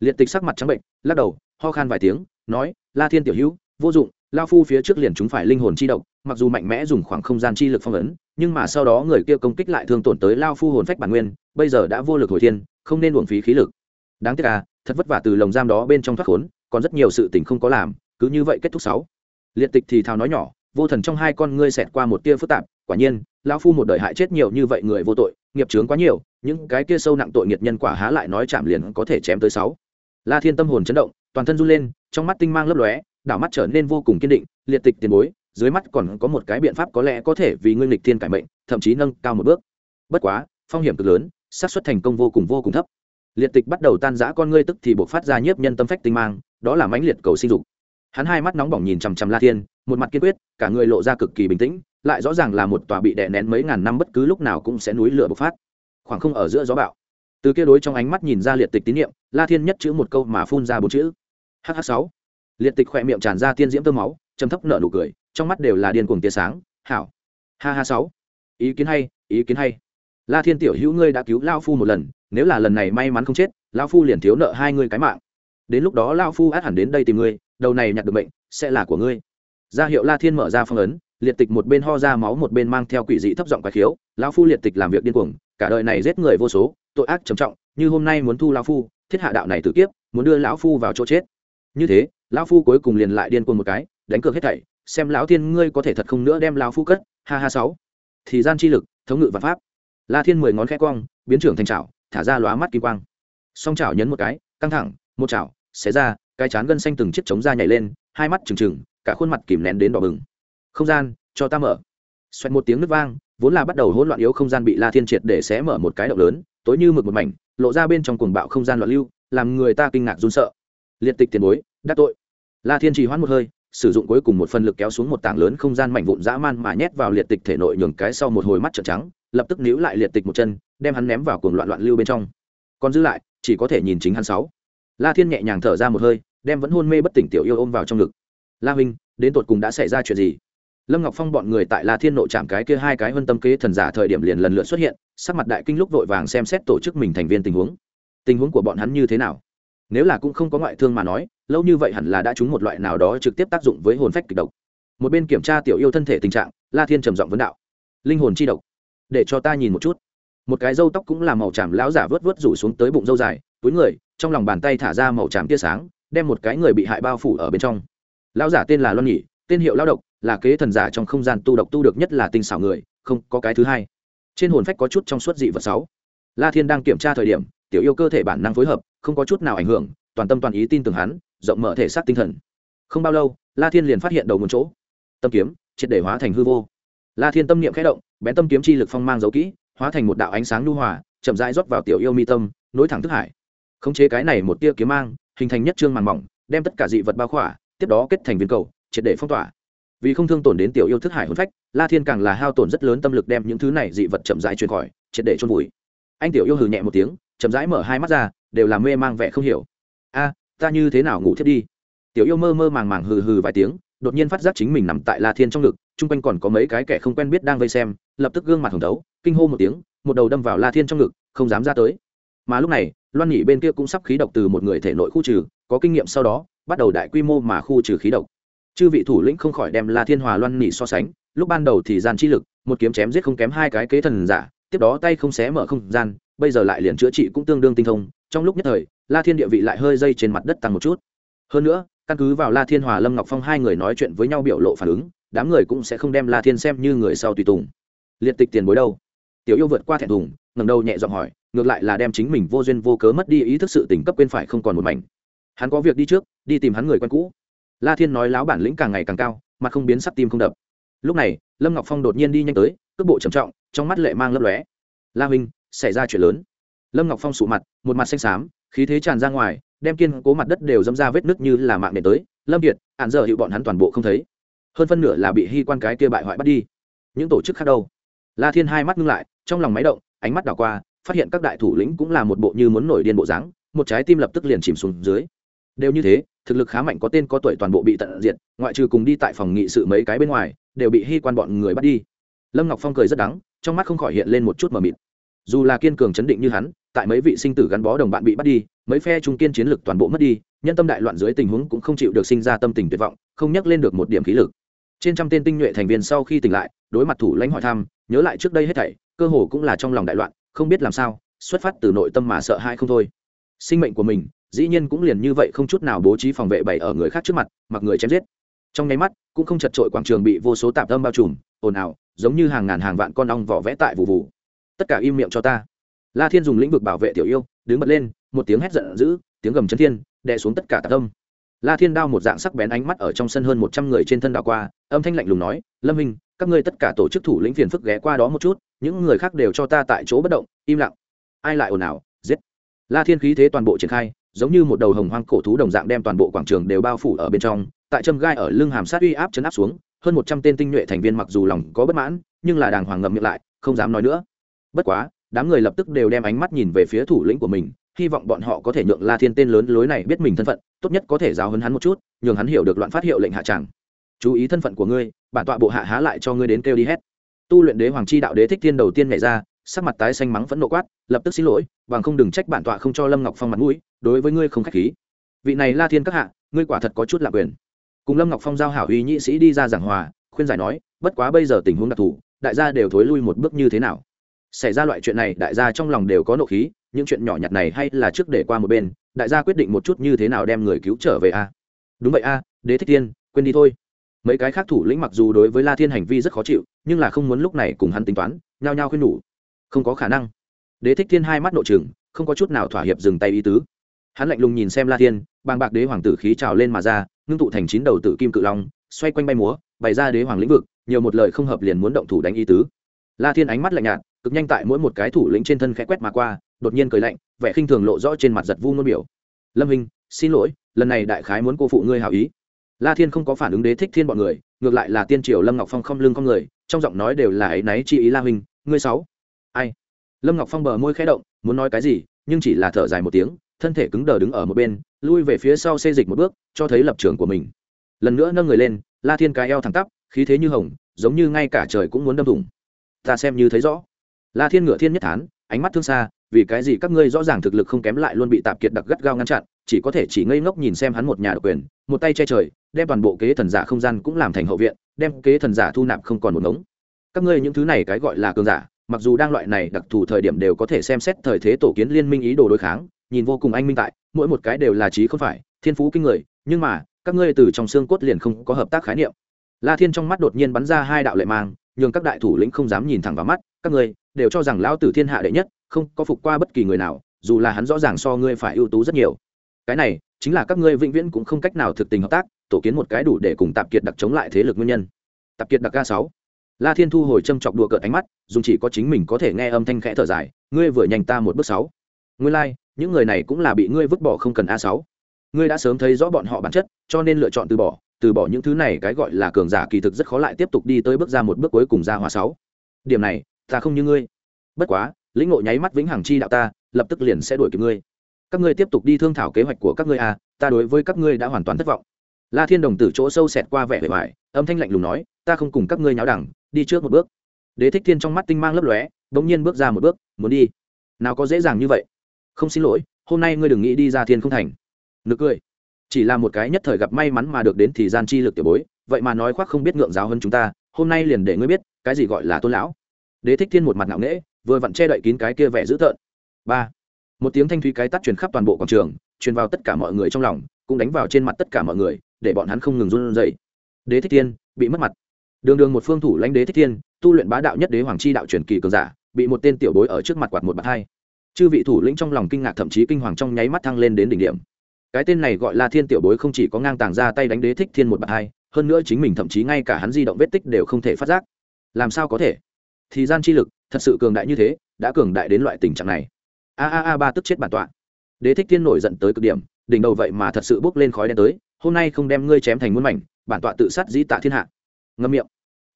Liệt tịch sắc mặt trắng bệnh, lắc đầu, ho khan vài tiếng, nói, la thiên tiểu hữu, vô dụng lao phu phía trước liền chúng phải linh hồn chi độc, mặc dù mạnh mẽ dùng khoảng không gian chi lực phong ấn, nhưng mà sau đó người kia công kích lại thương tổn tới lao phu hồn phách bản nguyên, bây giờ đã vô lực hồi thiên, không nên uổng phí khí lực. Đáng tiếc à thật vất vả từ lồng giam đó bên trong thoát khốn còn rất nhiều sự tình không có làm, cứ như vậy kết thúc sáu. Liệt tịch thì thào nói nhỏ, vô thần trong hai con ngươi xẹt qua một tia phức tạp, quả nhiên, lão phu một đời hại chết nhiều như vậy người vô tội, nghiệp chướng quá nhiều, những cái kia sâu nặng tội nghiệt nhân quả há lại nói chạm liền có thể chém tới sáu. La thiên tâm hồn chấn động, toàn thân run lên, trong mắt tinh mang lấp lóe, đảo mắt trở nên vô cùng kiên định, liệt tịch tiền bối, dưới mắt còn có một cái biện pháp có lẽ có thể vì ngươi lịch thiên cải mệnh, thậm chí nâng cao một bước. Bất quá, phong hiểm cực lớn, xác suất thành công vô cùng vô cùng thấp. Liệt tịch bắt đầu tan rã con ngươi tức thì buộc phát ra nhiếp nhân tâm phách tinh mang đó là mãnh liệt cầu sinh dục. Hắn hai mắt nóng bỏng nhìn chằm chằm la thiên, một mặt kiên quyết, cả người lộ ra cực kỳ bình tĩnh, lại rõ ràng là một tòa bị đè nén mấy ngàn năm bất cứ lúc nào cũng sẽ núi lửa bộc phát. Khoảng không ở giữa gió bạo từ kia đối trong ánh mắt nhìn ra liệt tịch tín nhiệm la thiên nhất chữ một câu mà phun ra bốn chữ. Hh sáu. Liệt tịch khỏe miệng tràn ra tiên diễm tơ máu, trầm thấp nở nụ cười, trong mắt đều là điên cuồng tia sáng. Hảo. Ha ha sáu. Ý kiến hay, ý kiến hay. La thiên tiểu hữu ngươi đã cứu lao phu một lần, nếu là lần này may mắn không chết lao phu liền thiếu nợ hai ngươi cái mạng đến lúc đó lao phu át hẳn đến đây tìm ngươi, đầu này nhặt được bệnh sẽ là của ngươi. Ra hiệu la thiên mở ra phong ấn, liệt tịch một bên ho ra máu một bên mang theo quỷ dị thấp giọng quái khiếu lao phu liệt tịch làm việc điên cuồng, cả đời này giết người vô số, tội ác trầm trọng, như hôm nay muốn thu lao phu, thiết hạ đạo này tự kiếp, muốn đưa lão phu vào chỗ chết. Như thế, lão phu cuối cùng liền lại điên cuồng một cái, đánh cược hết thảy, xem lão thiên ngươi có thể thật không nữa đem lão phu cất, ha ha sáu. Thì gian chi lực, thống ngự và pháp. La thiên mười ngón khẽ quang biến trưởng thành chảo, thả ra lóa mắt kim quang. Song chảo nhấn một cái, căng thẳng, một chảo xé ra, cái chán gân xanh từng chiếc trống ra nhảy lên, hai mắt trừng trừng, cả khuôn mặt kìm nén đến đỏ bừng. Không gian, cho ta mở. Xoẹt một tiếng nước vang, vốn là bắt đầu hỗn loạn yếu không gian bị la thiên triệt để xé mở một cái động lớn, tối như mực một mảnh, lộ ra bên trong cuồng bạo không gian loạn lưu, làm người ta kinh ngạc run sợ. Liệt tịch tiền bối, đắc tội. La thiên trì hoãn một hơi, sử dụng cuối cùng một phần lực kéo xuống một tảng lớn không gian mảnh vụn dã man mà nhét vào liệt tịch thể nội nhường cái sau một hồi mắt trợn trắng, lập tức níu lại liệt tịch một chân, đem hắn ném vào cuồng loạn loạn lưu bên trong. Còn giữ lại, chỉ có thể nhìn chính hắn sáu la thiên nhẹ nhàng thở ra một hơi, đem vẫn hôn mê bất tỉnh tiểu yêu ôm vào trong ngực. La huynh, đến tột cùng đã xảy ra chuyện gì? Lâm ngọc phong bọn người tại la thiên nội chạm cái kia hai cái hơn tâm kế thần giả thời điểm liền lần lượt xuất hiện, sắc mặt đại kinh lúc vội vàng xem xét tổ chức mình thành viên tình huống. Tình huống của bọn hắn như thế nào? Nếu là cũng không có ngoại thương mà nói, lâu như vậy hẳn là đã trúng một loại nào đó trực tiếp tác dụng với hồn phách kịch độc. Một bên kiểm tra tiểu yêu thân thể tình trạng, la thiên trầm giọng vấn đạo. Linh hồn chi độc, để cho ta nhìn một chút. Một cái râu tóc cũng là màu tràm lão giả vớt vớt rủ xuống tới bụng râu dài, túi người trong lòng bàn tay thả ra màu tràm tia sáng, đem một cái người bị hại bao phủ ở bên trong. Lão giả tên là loan nhỉ tên hiệu lao độc, là kế thần giả trong không gian tu độc tu được nhất là tinh xảo người, không có cái thứ hai. Trên hồn phách có chút trong suốt dị vật sáu. La thiên đang kiểm tra thời điểm, tiểu yêu cơ thể bản năng phối hợp, không có chút nào ảnh hưởng, toàn tâm toàn ý tin tưởng hắn, rộng mở thể xác tinh thần. Không bao lâu, la thiên liền phát hiện đầu một chỗ. Tâm kiếm, triệt để hóa thành hư vô. La thiên tâm niệm khẽ động, bén tâm kiếm chi lực phong mang dấu kỹ, hóa thành một đạo ánh sáng nhu hòa, chậm rãi rót vào tiểu yêu mi tâm, nối thẳng thức hải khống chế cái này một tia kiếm mang, hình thành nhất trương màn mỏng, đem tất cả dị vật bao khỏa, tiếp đó kết thành viên cầu, triệt để phong tỏa. Vì không thương tổn đến tiểu yêu thức hải hồn phách, la thiên càng là hao tổn rất lớn tâm lực đem những thứ này dị vật chậm rãi truyền khỏi, triệt để trôn vùi. Anh tiểu yêu hừ nhẹ một tiếng, chậm rãi mở hai mắt ra, đều là mê mang vẻ không hiểu. A, ta như thế nào ngủ thiết đi? Tiểu yêu mơ mơ màng màng hừ hừ vài tiếng, đột nhiên phát giác chính mình nằm tại la thiên trong ngực, chung quanh còn có mấy cái kẻ không quen biết đang vây xem, lập tức gương mặt hồng đấu, kinh hô một tiếng, một đầu đâm vào la thiên trong ngực, không dám ra tới. Mà lúc này loan nhị bên kia cũng sắp khí độc từ một người thể nội khu trừ, có kinh nghiệm sau đó, bắt đầu đại quy mô mà khu trừ khí độc. Chư vị thủ lĩnh không khỏi đem la thiên hòa loan nhị so sánh, lúc ban đầu thì gian chi lực, một kiếm chém giết không kém hai cái kế thần giả, tiếp đó tay không xé mở không gian, bây giờ lại liền chữa trị cũng tương đương tinh thông, trong lúc nhất thời, la thiên địa vị lại hơi dây trên mặt đất tăng một chút. Hơn nữa, căn cứ vào la thiên hòa lâm ngọc phong hai người nói chuyện với nhau biểu lộ phản ứng, đám người cũng sẽ không đem la thiên xem như người sau tùy tùng. Liệt tịch tiền bối đâu? Tiểu yêu vượt qua thẹn thùng ngầm đầu nhẹ giọng hỏi ngược lại là đem chính mình vô duyên vô cớ mất đi ý thức sự tỉnh cấp quên phải không còn một mảnh. Hắn có việc đi trước, đi tìm hắn người quen cũ. La thiên nói láo bản lĩnh càng ngày càng cao, mặt không biến sắc tim không đập. Lúc này, lâm ngọc phong đột nhiên đi nhanh tới, cước bộ trầm trọng, trong mắt lệ mang lấp lóe. La huynh, xảy ra chuyện lớn. Lâm ngọc phong sụ mặt, một mặt xanh xám, khí thế tràn ra ngoài, đem kiên cố mặt đất đều dâm ra vết nứt như là mạng nện tới. Lâm kiệt, hạn giờ hiệu bọn hắn toàn bộ không thấy. Hơn phân nửa là bị hy quan cái kia bại hoại bắt đi. Những tổ chức khác đâu? La thiên hai mắt ngưng lại, trong lòng máy động, ánh mắt đảo qua phát hiện các đại thủ lĩnh cũng là một bộ như muốn nổi điên bộ dáng, một trái tim lập tức liền chìm xuống dưới. Đều như thế, thực lực khá mạnh có tên có tuổi toàn bộ bị tận diệt, ngoại trừ cùng đi tại phòng nghị sự mấy cái bên ngoài, đều bị hy quan bọn người bắt đi. Lâm ngọc phong cười rất đắng, trong mắt không khỏi hiện lên một chút mờ mịt. Dù là kiên cường chấn định như hắn, tại mấy vị sinh tử gắn bó đồng bạn bị bắt đi, mấy phe trung kiên chiến lực toàn bộ mất đi, nhân tâm đại loạn dưới tình huống cũng không chịu được sinh ra tâm tình tuyệt vọng, không nhắc lên được một điểm khí lực. Trên trăm tên tinh nhuệ thành viên sau khi tỉnh lại, đối mặt thủ lãnh hỏi thăm, nhớ lại trước đây hết thảy, cơ hồ cũng là trong lòng đại loạn không biết làm sao, xuất phát từ nội tâm mà sợ hãi không thôi. Sinh mệnh của mình, dĩ nhiên cũng liền như vậy không chút nào bố trí phòng vệ bày ở người khác trước mặt, mặc người chém giết. Trong nháy mắt, cũng không chật trội quảng trường bị vô số tạp âm bao trùm, ồn ào, giống như hàng ngàn hàng vạn con ong vỏ vẽ tại vụ vụ tất cả im miệng cho ta. La thiên dùng lĩnh vực bảo vệ tiểu yêu, đứng bật lên, một tiếng hét giận dữ, tiếng gầm chấn thiên, đè xuống tất cả tạp âm. La thiên đao một dạng sắc bén ánh mắt ở trong sân hơn một trăm người trên thân đảo qua, âm thanh lạnh lùng nói, lâm minh các ngươi tất cả tổ chức thủ lĩnh phiền phức ghé qua đó một chút những người khác đều cho ta tại chỗ bất động, im lặng. Ai lại ồn ào, giết. La thiên khí thế toàn bộ triển khai, giống như một đầu hồng hoang cổ thú đồng dạng đem toàn bộ quảng trường đều bao phủ ở bên trong, tại châm gai ở lưng hàm sát uy áp chấn áp xuống, hơn một trăm tên tinh nhuệ thành viên mặc dù lòng có bất mãn, nhưng là đàng hoàng ngậm miệng lại, không dám nói nữa. Bất quá, đám người lập tức đều đem ánh mắt nhìn về phía thủ lĩnh của mình, hy vọng bọn họ có thể nhượng la thiên tên lớn lối này biết mình thân phận, tốt nhất có thể giáo hấn hắn một chút, nhường hắn hiểu được loạn phát hiệu lệnh hạ tràng. Chú ý thân phận của ngươi, bản tọa bộ hạ há lại cho ngươi đến kêu đi hết tu luyện đế hoàng chi đạo đế thích thiên đầu tiên nhảy ra, sắc mặt tái xanh mắng phẫn nộ quát, lập tức xin lỗi, bằng không đừng trách bản tọa không cho lâm ngọc phong mặt mũi, đối với ngươi không khách khí. Vị này la thiên các hạ, ngươi quả thật có chút lạc quyền. Cùng lâm ngọc phong giao hảo uy nhị sĩ đi ra giảng hòa, khuyên giải nói, bất quá bây giờ tình huống đặc thù, đại gia đều thối lui một bước như thế nào. Xảy ra loại chuyện này, đại gia trong lòng đều có nộ khí, những chuyện nhỏ nhặt này hay là trước để qua một bên, đại gia quyết định một chút như thế nào đem người cứu trở về a. Đúng vậy a, đế thích tiên quên đi thôi. Mấy cái khác thủ lĩnh mặc dù đối với la thiên hành vi rất khó chịu nhưng là không muốn lúc này cùng hắn tính toán nhao nhao khuyên nhủ. Không có khả năng. Đế thích thiên hai mắt nội trường, không có chút nào thỏa hiệp dừng tay ý tứ. Hắn lạnh lùng nhìn xem la thiên bàng bạc đế hoàng tử khí trào lên mà ra ngưng tụ thành chín đầu tử kim cự long xoay quanh bay múa bày ra đế hoàng lĩnh vực nhiều một lời không hợp liền muốn động thủ đánh ý tứ. La thiên ánh mắt lạnh nhạt cực nhanh tại mỗi một cái thủ lĩnh trên thân khẽ quét mà qua đột nhiên cười lạnh vẻ khinh thường lộ rõ trên mặt giật vu ngôn biểu. Lâm hình xin lỗi lần này đại khái muốn cô phụ ngươi hảo ý la thiên không có phản ứng đế thích thiên bọn người, ngược lại là tiên triều lâm ngọc phong không lưng không người, trong giọng nói đều là ấy náy chi ý la huynh, ngươi sáu. Ai? Lâm ngọc phong bờ môi khẽ động, muốn nói cái gì, nhưng chỉ là thở dài một tiếng, thân thể cứng đờ đứng ở một bên, lui về phía sau xê dịch một bước, cho thấy lập trường của mình. Lần nữa nâng người lên, la thiên cái eo thẳng tắp, khí thế như hồng, giống như ngay cả trời cũng muốn đâm thủng. Ta xem như thấy rõ. La thiên ngựa thiên nhất thán, ánh mắt thương xa, vì cái gì các ngươi rõ ràng thực lực không kém lại luôn bị tạp kiệt đặc gắt gao ngăn chặn chỉ có thể chỉ ngây ngốc nhìn xem hắn một nhà độc quyền, một tay che trời, đem toàn bộ kế thần giả không gian cũng làm thành hậu viện, đem kế thần giả thu nạp không còn một ngống. Các ngươi những thứ này cái gọi là cường giả, mặc dù đang loại này đặc thù thời điểm đều có thể xem xét thời thế tổ kiến liên minh ý đồ đối kháng, nhìn vô cùng anh minh tại, mỗi một cái đều là trí không phải, thiên phú kinh người, nhưng mà, các ngươi từ trong xương cốt liền không có hợp tác khái niệm. La thiên trong mắt đột nhiên bắn ra hai đạo lệ mang, nhường các đại thủ lĩnh không dám nhìn thẳng vào mắt, các ngươi đều cho rằng lão tử thiên hạ đệ nhất, không có phục qua bất kỳ người nào, dù là hắn rõ ràng so ngươi phải ưu tú rất nhiều cái này chính là các ngươi vĩnh viễn cũng không cách nào thực tình hợp tác tổ kiến một cái đủ để cùng tạp kiệt đặc chống lại thế lực nguyên nhân. Tạp kiệt đặc ca sáu. La thiên thu hồi châm chọc đùa cợt ánh mắt dùng chỉ có chính mình có thể nghe âm thanh khẽ thở dài ngươi vừa nhanh ta một bước sáu. Ngươi lai、like, những người này cũng là bị ngươi vứt bỏ không cần a sáu. Ngươi đã sớm thấy rõ bọn họ bản chất cho nên lựa chọn từ bỏ từ bỏ những thứ này cái gọi là cường giả kỳ thực rất khó lại tiếp tục đi tới bước ra một bước cuối cùng ra hòa sáu. Điểm này ta không như ngươi. Bất quá lĩnh ngộ nháy mắt vĩnh hằng chi đạo ta lập tức liền sẽ đuổi kịp ngươi các ngươi tiếp tục đi thương thảo kế hoạch của các ngươi à ta đối với các ngươi đã hoàn toàn thất vọng. La thiên đồng tử chỗ sâu xẹt qua vẻ vẻ vải âm thanh lạnh lùng nói, ta không cùng các ngươi nháo đẳng, đi trước một bước. Đế thích thiên trong mắt tinh mang lấp lóe, bỗng nhiên bước ra một bước, muốn đi. Nào có dễ dàng như vậy. Không xin lỗi, hôm nay ngươi đừng nghĩ đi ra thiên không thành. Nực cười. Chỉ là một cái nhất thời gặp may mắn mà được đến thì gian chi lực tiểu bối, vậy mà nói khoác không biết ngượng giáo hơn chúng ta, hôm nay liền để ngươi biết, cái gì gọi là tôn lão. Đế thích thiên một mặt ngạo nghễ, vừa vặn che đậy kín cái kia vẻ dữ tợn. Ba một tiếng thanh thúy cái tắt truyền khắp toàn bộ quảng trường, truyền vào tất cả mọi người trong lòng, cũng đánh vào trên mặt tất cả mọi người, để bọn hắn không ngừng run rẩy. Đế thích thiên bị mất mặt. Đường đường một phương thủ lãnh đế thích thiên, tu luyện bá đạo nhất đế hoàng chi đạo truyền kỳ cường giả, bị một tên tiểu bối ở trước mặt quạt một bạt hai. Chư vị thủ lĩnh trong lòng kinh ngạc thậm chí kinh hoàng trong nháy mắt thăng lên đến đỉnh điểm. Cái tên này gọi là thiên tiểu bối không chỉ có ngang tàng ra tay đánh đế thích thiên một bạt hai, hơn nữa chính mình thậm chí ngay cả hắn di động vết tích đều không thể phát giác. Làm sao có thể? Thì gian chi lực, thật sự cường đại như thế, đã cường đại đến loại tình trạng này a a a ba tức chết bản tọa. Đế thích thiên nổi giận tới cực điểm, đỉnh đầu vậy mà thật sự bốc lên khói đen tới, hôm nay không đem ngươi chém thành muôn mảnh, bản tọa tự sát dĩ tạ thiên hạ. Ngâm miệng.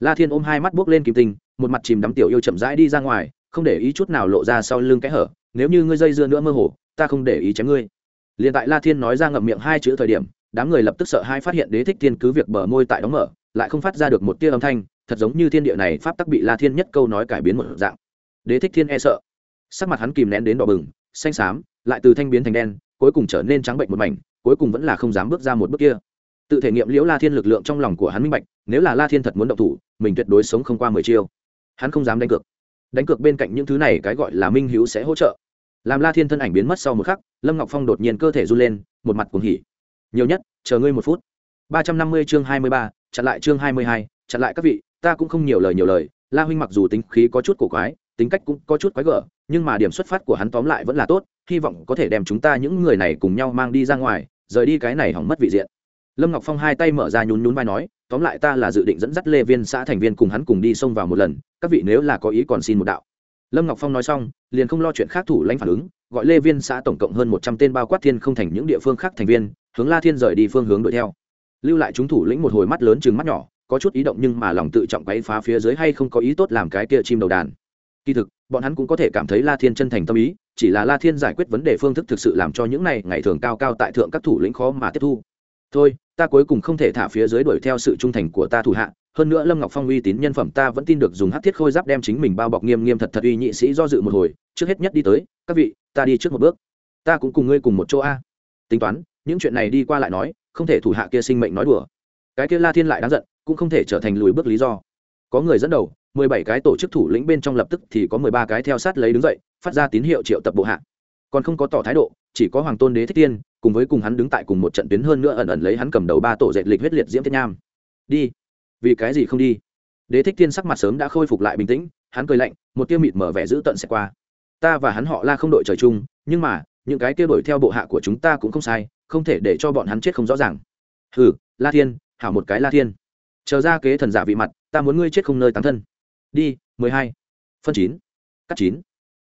La thiên ôm hai mắt bốc lên kim tinh, một mặt chìm đắm tiểu yêu chậm rãi đi ra ngoài, không để ý chút nào lộ ra sau lưng cái hở, nếu như ngươi dây dưa nữa mơ hồ, ta không để ý chém ngươi. Liền tại la thiên nói ra ngậm miệng hai chữ thời điểm, đám người lập tức sợ hai phát hiện đế thích thiên cứ việc bờ môi tại đóng mở, lại không phát ra được một tia âm thanh, thật giống như thiên địa này pháp tắc bị la thiên nhất câu nói cải biến một dạng. Đế thích thiên e sợ sắc mặt hắn kìm nén đến đỏ bừng, xanh xám, lại từ thanh biến thành đen, cuối cùng trở nên trắng bệnh một mảnh, cuối cùng vẫn là không dám bước ra một bước kia. Tự thể nghiệm liễu la thiên lực lượng trong lòng của hắn minh bạch, nếu là la thiên thật muốn động thủ, mình tuyệt đối sống không qua mười chiêu. Hắn không dám đánh cược. Đánh cược bên cạnh những thứ này cái gọi là minh hữu sẽ hỗ trợ. Làm la thiên thân ảnh biến mất sau một khắc, lâm ngọc phong đột nhiên cơ thể run lên, một mặt cuồng hỉ. Nhiều nhất, chờ ngươi một phút. Ba trăm năm mươi chương hai mươi ba, chặn lại chương hai mươi hai, chặn lại các vị, ta cũng không nhiều lời nhiều lời, la huynh mặc dù tính khí có chút cổ quái, tính cách cũng có chút quái gở nhưng mà điểm xuất phát của hắn tóm lại vẫn là tốt, hy vọng có thể đem chúng ta những người này cùng nhau mang đi ra ngoài, rời đi cái này hỏng mất vị diện. Lâm ngọc phong hai tay mở ra nhún nhún vai nói, tóm lại ta là dự định dẫn dắt lê viên xã thành viên cùng hắn cùng đi xông vào một lần, các vị nếu là có ý còn xin một đạo. Lâm ngọc phong nói xong, liền không lo chuyện khác thủ lãnh phản ứng, gọi lê viên xã tổng cộng hơn một trăm tên bao quát thiên không thành những địa phương khác thành viên, hướng la thiên rời đi phương hướng đuổi theo. Lưu lại chúng thủ lĩnh một hồi mắt lớn chừng mắt nhỏ, có chút ý động nhưng mà lòng tự trọng quấy phá phía dưới hay không có ý tốt làm cái kia chim đầu đàn. Kỳ thực bọn hắn cũng có thể cảm thấy la thiên chân thành tâm ý, chỉ là la thiên giải quyết vấn đề phương thức thực sự làm cho những này ngày thường cao cao tại thượng các thủ lĩnh khó mà tiếp thu. Thôi, ta cuối cùng không thể thả phía dưới đuổi theo sự trung thành của ta thủ hạ, hơn nữa lâm ngọc phong uy tín nhân phẩm ta vẫn tin được dùng hát thiết khôi giáp đem chính mình bao bọc nghiêm nghiêm thật thật uy nhị sĩ do dự một hồi, trước hết nhất đi tới, các vị, ta đi trước một bước. Ta cũng cùng ngươi cùng một chỗ a. Tính toán, những chuyện này đi qua lại nói, không thể thủ hạ kia sinh mệnh nói đùa. Cái kia la thiên lại đáng giận, cũng không thể trở thành lùi bước lý do. Có người dẫn đầu mười bảy cái tổ chức thủ lĩnh bên trong lập tức thì có mười ba cái theo sát lấy đứng dậy, phát ra tín hiệu triệu tập bộ hạ. Còn không có tỏ thái độ, chỉ có hoàng tôn đế thích tiên, cùng với cùng hắn đứng tại cùng một trận tuyến hơn nữa ẩn ẩn lấy hắn cầm đầu ba tổ dệt lịch huyết liệt diễm thiên nham. Đi. Vì cái gì không đi? Đế thích tiên sắc mặt sớm đã khôi phục lại bình tĩnh, hắn cười lạnh, một tiêu mịt mở vẻ giữ tận sẽ qua. Ta và hắn họ la không đội trời chung, nhưng mà, những cái kia đội theo bộ hạ của chúng ta cũng không sai, không thể để cho bọn hắn chết không rõ ràng. Hừ, la thiên, hảo một cái la thiên. Chờ ra kế thần giả vị mặt, ta muốn ngươi chết không nơi tán thân đi, mười hai. Phân chín. Cắt chín.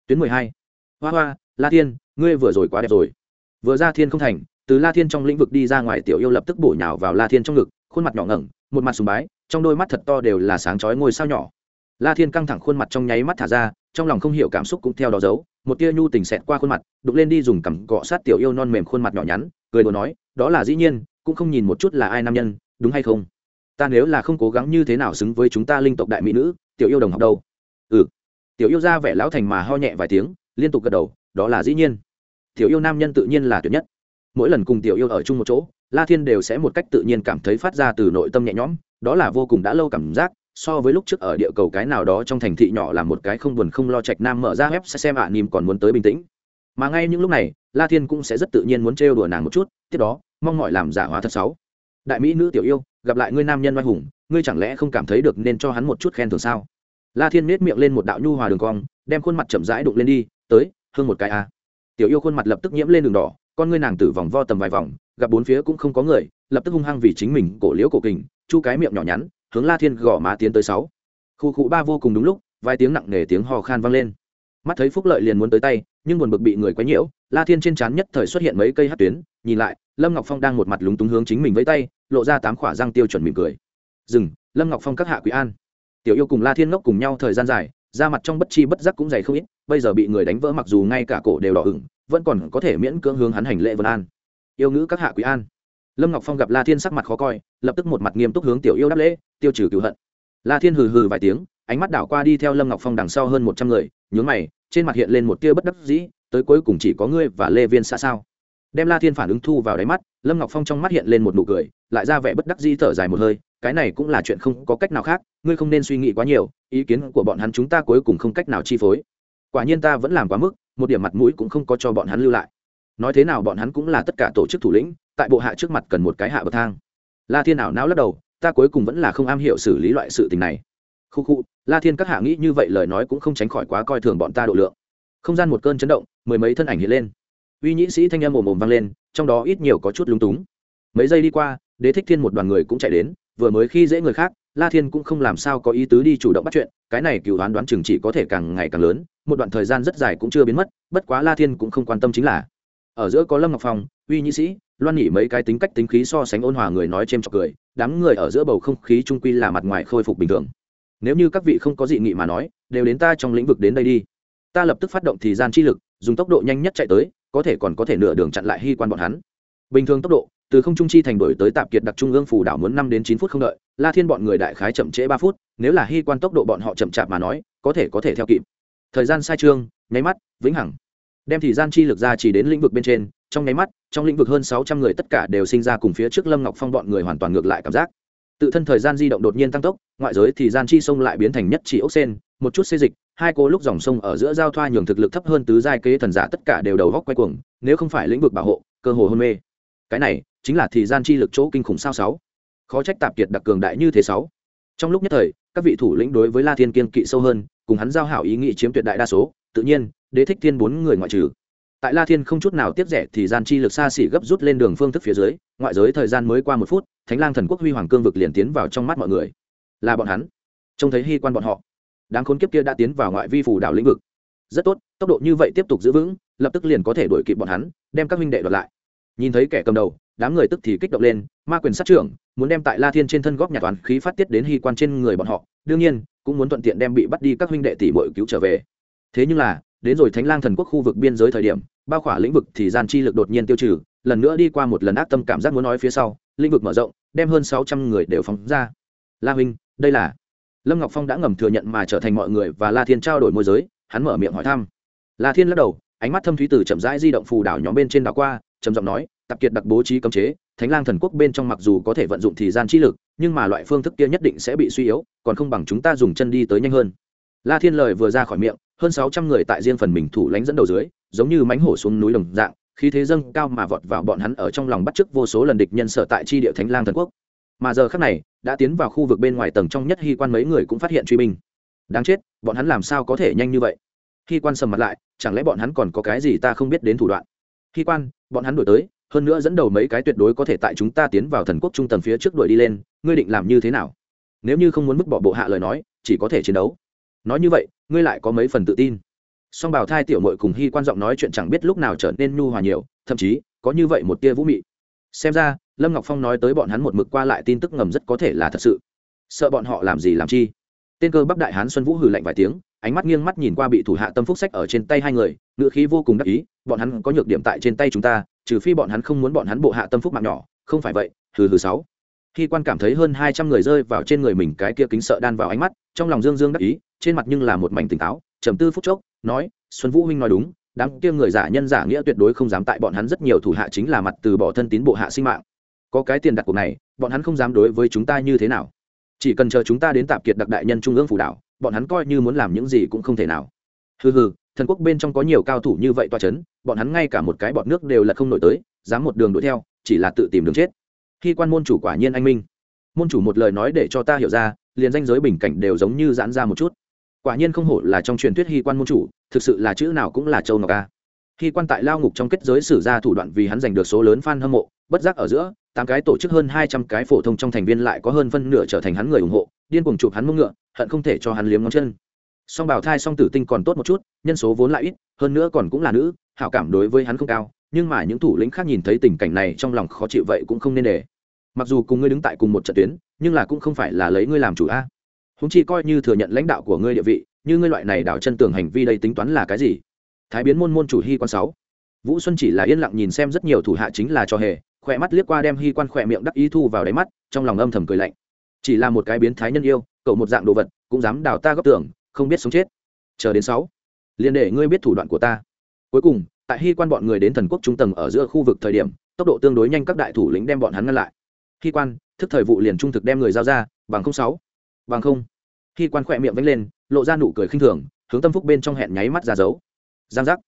Tuyến mười hai. Hoa hoa, la thiên, ngươi vừa rồi quá đẹp rồi. Vừa ra thiên không thành, từ la thiên trong lĩnh vực đi ra ngoài tiểu yêu lập tức bổ nhào vào la thiên trong ngực, khuôn mặt nhỏ ngẩng, một mặt sùng bái, trong đôi mắt thật to đều là sáng chói ngôi sao nhỏ. La thiên căng thẳng khuôn mặt trong nháy mắt thả ra, trong lòng không hiểu cảm xúc cũng theo đó giấu, một tia nhu tình xẹt qua khuôn mặt, đục lên đi dùng cằm cọ sát tiểu yêu non mềm khuôn mặt nhỏ nhắn, cười đồ nói, đó là dĩ nhiên, cũng không nhìn một chút là ai nam nhân, đúng hay không? Ta nếu là không cố gắng như thế nào xứng với chúng ta linh tộc đại mỹ nữ tiểu yêu đồng học đâu? Ừ. Tiểu yêu ra vẻ lão thành mà ho nhẹ vài tiếng liên tục gật đầu đó là dĩ nhiên. Tiểu yêu nam nhân tự nhiên là tuyệt nhất. Mỗi lần cùng tiểu yêu ở chung một chỗ la thiên đều sẽ một cách tự nhiên cảm thấy phát ra từ nội tâm nhẹ nhõm đó là vô cùng đã lâu cảm giác so với lúc trước ở địa cầu cái nào đó trong thành thị nhỏ là một cái không buồn không lo trạch nam mở ra web sẽ xem ạ à, còn muốn tới bình tĩnh. Mà ngay những lúc này la thiên cũng sẽ rất tự nhiên muốn trêu đùa nàng một chút tiếp đó mong mọi làm giả hóa thật xấu. Đại mỹ nữ tiểu yêu gặp lại ngươi nam nhân oai hùng ngươi chẳng lẽ không cảm thấy được nên cho hắn một chút khen thưởng sao? La thiên nết miệng lên một đạo nhu hòa đường cong, đem khuôn mặt chậm rãi đụng lên đi, tới hơn một cái a. Tiểu yêu khuôn mặt lập tức nhiễm lên đường đỏ, con ngươi nàng tử vòng vo tầm vài vòng, gặp bốn phía cũng không có người, lập tức hung hăng vì chính mình cổ liễu cổ kình, chu cái miệng nhỏ nhắn, hướng la thiên gõ má tiến tới sáu. Khu cụ ba vô cùng đúng lúc, vài tiếng nặng nề tiếng hò khan vang lên. Mắt thấy phúc lợi liền muốn tới tay, nhưng buồn bực bị người quấy nhiễu, la thiên trên trán nhất thời xuất hiện mấy cây hát tuyến, nhìn lại, lâm ngọc phong đang một mặt lúng túng hướng chính mình với tay, lộ ra tám khỏa răng tiêu chuẩn mỉm cười dừng lâm ngọc phong các hạ quý an. Tiểu yêu cùng la thiên ngốc cùng nhau thời gian dài, da mặt trong bất chi bất giác cũng dày không ít, bây giờ bị người đánh vỡ mặc dù ngay cả cổ đều đỏ ửng, vẫn còn có thể miễn cưỡng hướng hắn hành lễ vân an. Yêu ngữ các hạ quý an. Lâm ngọc phong gặp la thiên sắc mặt khó coi, lập tức một mặt nghiêm túc hướng tiểu yêu đáp lễ, tiêu trừ cựu hận. La thiên hừ hừ vài tiếng, ánh mắt đảo qua đi theo lâm ngọc phong đằng sau hơn một trăm người, nhướng mày, trên mặt hiện lên một tia bất đắc dĩ, tới cuối cùng chỉ có ngươi và lê viên xã sao? Đem la thiên phản ứng thu vào đáy mắt, lâm ngọc phong trong mắt hiện lên một nụ cười, lại ra vẻ bất đắc dĩ thở dài một hơi cái này cũng là chuyện không có cách nào khác, ngươi không nên suy nghĩ quá nhiều, ý kiến của bọn hắn chúng ta cuối cùng không cách nào chi phối. Quả nhiên ta vẫn làm quá mức, một điểm mặt mũi cũng không có cho bọn hắn lưu lại. Nói thế nào bọn hắn cũng là tất cả tổ chức thủ lĩnh, tại bộ hạ trước mặt cần một cái hạ bậc thang. La thiên ảo não lắc đầu, ta cuối cùng vẫn là không am hiểu xử lý loại sự tình này. Khu khu, la thiên các hạ nghĩ như vậy lời nói cũng không tránh khỏi quá coi thường bọn ta độ lượng. Không gian một cơn chấn động, mười mấy thân ảnh hiện lên. Uy nhĩ sĩ thanh âm ồm ồm vang lên, trong đó ít nhiều có chút lúng túng. Mấy giây đi qua, đế thích thiên một đoàn người cũng chạy đến vừa mới khi dễ người khác, la thiên cũng không làm sao có ý tứ đi chủ động bắt chuyện, cái này cựu đoán đoán chừng chỉ có thể càng ngày càng lớn, một đoạn thời gian rất dài cũng chưa biến mất, bất quá la thiên cũng không quan tâm chính là, ở giữa có lâm ngọc phong, uy nhĩ sĩ, loan nhỉ mấy cái tính cách tính khí so sánh ôn hòa người nói c h chọc cười, đám người ở giữa bầu không khí trung quy là mặt ngoài khôi phục bình thường. Nếu như các vị không có dị nghị mà nói, đều đến ta trong lĩnh vực đến đây đi. Ta lập tức phát động thì gian chi lực, dùng tốc độ nhanh nhất chạy tới, có thể còn có thể nửa đường chặn lại hy quan bọn hắn. Bình thường tốc độ từ không trung chi thành đổi tới tạp kiệt đặc trung ương phủ đảo muốn năm đến chín phút không đợi, la thiên bọn người đại khái chậm trễ ba phút, nếu là hy quan tốc độ bọn họ chậm chạp mà nói, có thể có thể theo kịp. Thời gian sai trương nháy mắt, vĩnh hằng. Đem thì gian chi lực ra chỉ đến lĩnh vực bên trên, trong nháy mắt, trong lĩnh vực hơn sáu trăm người tất cả đều sinh ra cùng phía trước lâm ngọc phong bọn người hoàn toàn ngược lại cảm giác. Tự thân thời gian di động đột nhiên tăng tốc, ngoại giới thì gian chi sông lại biến thành nhất chỉ ốc sen, một chút xê dịch, hai cô lúc dòng sông ở giữa giao thoa nhường thực lực thấp hơn tứ giai kế thần giả tất cả đều đầu góc quay cuồng, nếu không phải lĩnh vực bảo hộ, cơ hồ hôn mê. Cái này chính là thì gian chi lực chỗ kinh khủng sao sáu. Khó trách tạp kiệt đặc cường đại như thế sáu. Trong lúc nhất thời, các vị thủ lĩnh đối với la thiên kiên kỵ sâu hơn, cùng hắn giao hảo ý nghĩ chiếm tuyệt đại đa số, tự nhiên, đế thích thiên bốn người ngoại trừ. Tại la thiên không chút nào tiếp rẻ thì gian chi lực xa xỉ gấp rút lên đường phương thức phía dưới, ngoại giới thời gian mới qua một phút, thánh lang thần quốc huy hoàng cương vực liền tiến vào trong mắt mọi người. Là bọn hắn. Trông thấy hy quan bọn họ. Đáng khốn kiếp kia đã tiến vào ngoại vi phủ đảo lĩnh vực. Rất tốt, tốc độ như vậy tiếp tục giữ vững, lập tức liền có thể đuổi kịp bọn hắn, đem các huynh đệ đoạt lại. Nhìn thấy kẻ cầm đầu đám người tức thì kích động lên, ma quyền sát trưởng, muốn đem tại la thiên trên thân góp nhà toán khí phát tiết đến hy quan trên người bọn họ, đương nhiên, cũng muốn thuận tiện đem bị bắt đi các huynh đệ tỷ bội cứu trở về. Thế nhưng là, đến rồi thánh lang thần quốc khu vực biên giới thời điểm, bao khỏa lĩnh vực thì gian chi lực đột nhiên tiêu trừ, lần nữa đi qua một lần ác tâm cảm giác muốn nói phía sau, lĩnh vực mở rộng, đem hơn sáu trăm người đều phóng ra. La huynh, đây là lâm ngọc phong đã ngầm thừa nhận mà trở thành mọi người và la thiên trao đổi môi giới, hắn mở miệng hỏi thăm. La thiên lắc đầu, ánh mắt thâm thúy từ chậm rãi di động phù đảo nhóm bên trên đảo qua, trầm giọng nói tập kiệt đặc bố trí cấm chế, thánh lang thần quốc bên trong mặc dù có thể vận dụng thì gian chi lực, nhưng mà loại phương thức kia nhất định sẽ bị suy yếu, còn không bằng chúng ta dùng chân đi tới nhanh hơn. La thiên lời vừa ra khỏi miệng, hơn sáu trăm người tại riêng phần mình thủ lánh dẫn đầu dưới, giống như mánh hổ xuống núi đồng dạng, khí thế dâng cao mà vọt vào bọn hắn ở trong lòng bắt chước vô số lần địch nhân sở tại chi địa thánh lang thần quốc. Mà giờ khác này, đã tiến vào khu vực bên ngoài tầng trong nhất hy quan mấy người cũng phát hiện truy binh. Đáng chết, bọn hắn làm sao có thể nhanh như vậy? Hy quan sầm mặt lại, chẳng lẽ bọn hắn còn có cái gì ta không biết đến thủ đoạn? Hy quan, bọn hắn đổi tới hơn nữa dẫn đầu mấy cái tuyệt đối có thể tại chúng ta tiến vào thần quốc trung tầng phía trước đuổi đi lên, ngươi định làm như thế nào? Nếu như không muốn vứt bỏ bộ hạ lời nói, chỉ có thể chiến đấu. Nói như vậy, ngươi lại có mấy phần tự tin? Song bảo thai tiểu mội cùng hy quan giọng nói chuyện chẳng biết lúc nào trở nên nhu hòa nhiều, thậm chí, có như vậy một tia vũ mị. Xem ra, lâm ngọc phong nói tới bọn hắn một mực qua lại tin tức ngầm rất có thể là thật sự. Sợ bọn họ làm gì làm chi? Tên cơ bắc đại hán xuân vũ hừ lạnh vài tiếng, ánh mắt nghiêng mắt nhìn qua bị thủ hạ tâm phúc sách ở trên tay hai người ngự khí vô cùng đắc ý, bọn hắn có nhược điểm tại trên tay chúng ta trừ phi bọn hắn không muốn bọn hắn bộ hạ tâm phúc mạng nhỏ, không phải vậy, hừ hừ sáu. Khi quan cảm thấy hơn hai trăm người rơi vào trên người mình cái kia kính sợ đan vào ánh mắt, trong lòng dương dương đắc ý, trên mặt nhưng là một mảnh tỉnh táo, trầm tư phút chốc, nói, xuân vũ huynh nói đúng, đám kia người giả nhân giả nghĩa tuyệt đối không dám tại bọn hắn rất nhiều thủ hạ chính là mặt từ bỏ thân tín bộ hạ sinh mạng. Có cái tiền đặt cuộc này, bọn hắn không dám đối với chúng ta như thế nào. Chỉ cần chờ chúng ta đến tạp kiệt đặc đại nhân trung ương phủ đảo bọn hắn coi như muốn làm những gì cũng không thể nào. Hừ hừ thần quốc bên trong có nhiều cao thủ như vậy toa c h ấ n bọn hắn ngay cả một cái bọt nước đều là không nổi tới, dám một đường đuổi theo, chỉ là tự tìm đường chết. Khi quan môn chủ quả nhiên anh minh. Môn chủ một lời nói để cho ta hiểu ra, liền danh giới bình cảnh đều giống như giãn ra một chút. Quả nhiên không hổ là trong truyền thuyết hy quan môn chủ, thực sự là chữ nào cũng là châu ngọc ca khi quan tại lao ngục trong kết giới sử ra thủ đoạn vì hắn giành được số lớn f a n hâm mộ, bất giác ở giữa, tám cái tổ chức hơn hai trăm cái phổ thông trong thành viên lại có hơn phân nửa trở thành hắn người ủng hộ, điên cuồng chụp hắn mông ngựa, hận không thể cho hắn liếm ngón chân song bảo thai song tử tinh còn tốt một chút, nhân số vốn lại ít, hơn nữa còn cũng là nữ, hảo cảm đối với hắn không cao, nhưng mà những thủ lĩnh khác nhìn thấy tình cảnh này trong lòng khó chịu vậy cũng không nên để. Mặc dù cùng ngươi đứng tại cùng một trận tuyến, nhưng là cũng không phải là lấy ngươi làm chủ a. Húng chi coi như thừa nhận lãnh đạo của ngươi địa vị, như ngươi loại này đảo chân tường hành vi đây tính toán là cái gì? Thái biến môn môn chủ hy quan sáu. Vũ xuân chỉ là yên lặng nhìn xem rất nhiều thủ hạ chính là cho hề, khỏe mắt liếc qua đem hy quan khỏe miệng đắc ý thu vào đáy mắt, trong lòng âm thầm cười lạnh. Chỉ là một cái biến thái nhân yêu, cậu một dạng đồ vật, cũng dám đào ta góc tưởng không biết sống chết. Chờ đến sáu liền để ngươi biết thủ đoạn của ta. Cuối cùng tại hy quan bọn người đến thần quốc trung tầng ở giữa khu vực thời điểm tốc độ tương đối nhanh các đại thủ lĩnh đem bọn hắn ngăn lại. Hy quan thức thời vụ liền trung thực đem người giao ra bằng không sáu bằng không. Hy quan khỏe miệng vánh lên lộ ra nụ cười khinh thường hướng tâm phúc bên trong hẹn nháy mắt ra giấu giang giác.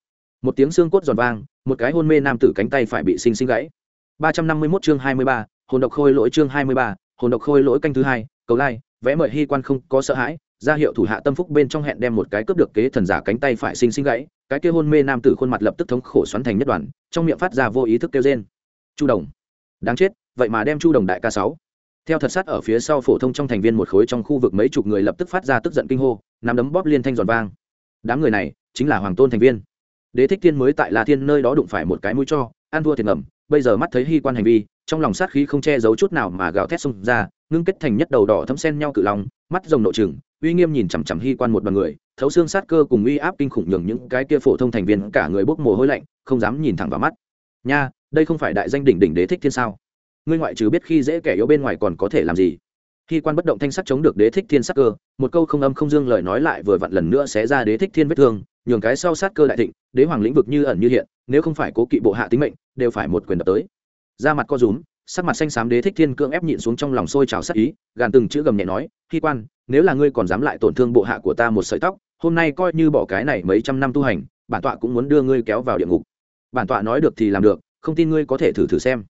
Một tiếng xương cốt giòn vang một cái hôn mê nam tử cánh tay phải bị sinh sinh gãy. 351 chương 23, hồn độc khôi lỗi chương 23, hồn độc khôi lỗi canh thứ hai, cầu lai, vẽ mời hy quan không có sợ hãi, ra hiệu thủ hạ tâm phúc bên trong hẹn đem một cái cướp được kế thần giả cánh tay phải sinh sinh gãy, cái kia hôn mê nam tử khuôn mặt lập tức thống khổ xoắn thành nhất đoàn, trong miệng phát ra vô ý thức kêu trên Chu Đồng, đáng chết, vậy mà đem Chu Đồng đại ca sáu. Theo thật sát ở phía sau phổ thông trong thành viên một khối trong khu vực mấy chục người lập tức phát ra tức giận kinh hô, nắm đấm bóp liên thanh giòn vang. Đám người này chính là Hoàng Tôn thành viên. Đế Thích Thiên mới tại La Thiên nơi đó đụng phải một cái mũi cho, ăn thua thiệt ngầm, bây giờ mắt thấy hy quan hành vi trong lòng sát khí không che giấu chút nào mà gào thét xông ra ngưng kết thành nhất đầu đỏ thấm sen nhau cự lòng mắt rồng nội trừng uy nghiêm nhìn chằm chằm hy quan một đoàn người, thấu xương sát cơ cùng uy áp kinh khủng nhường những cái kia phổ thông thành viên cả người bốc mồ hôi lạnh, không dám nhìn thẳng vào mắt. Nha, đây không phải đại danh đỉnh đỉnh đế thích thiên sao? Ngươi ngoại trừ biết khi dễ kẻ yếu bên ngoài còn có thể làm gì? Khi quan bất động thanh sắc chống được đế thích thiên sắc cơ, một câu không âm không dương lời nói lại vừa vặn lần nữa sẽ ra đế thích thiên vết thương, nhường cái sau sát cơ đại thịnh, đế hoàng lĩnh vực như ẩn như hiện, nếu không phải cố kỵ bộ hạ tính mệnh, đều phải một quyền đập tới. Ra mặt co rúm sắc mặt xanh xám đế thích thiên cưỡng ép nhịn xuống trong lòng sôi trào sắc ý, gàn từng chữ gầm nhẹ nói khi quan, nếu là ngươi còn dám lại tổn thương bộ hạ của ta một sợi tóc, hôm nay coi như bỏ cái này mấy trăm năm tu hành, bản tọa cũng muốn đưa ngươi kéo vào địa ngục. Bản tọa nói được thì làm được, không tin ngươi có thể thử thử xem.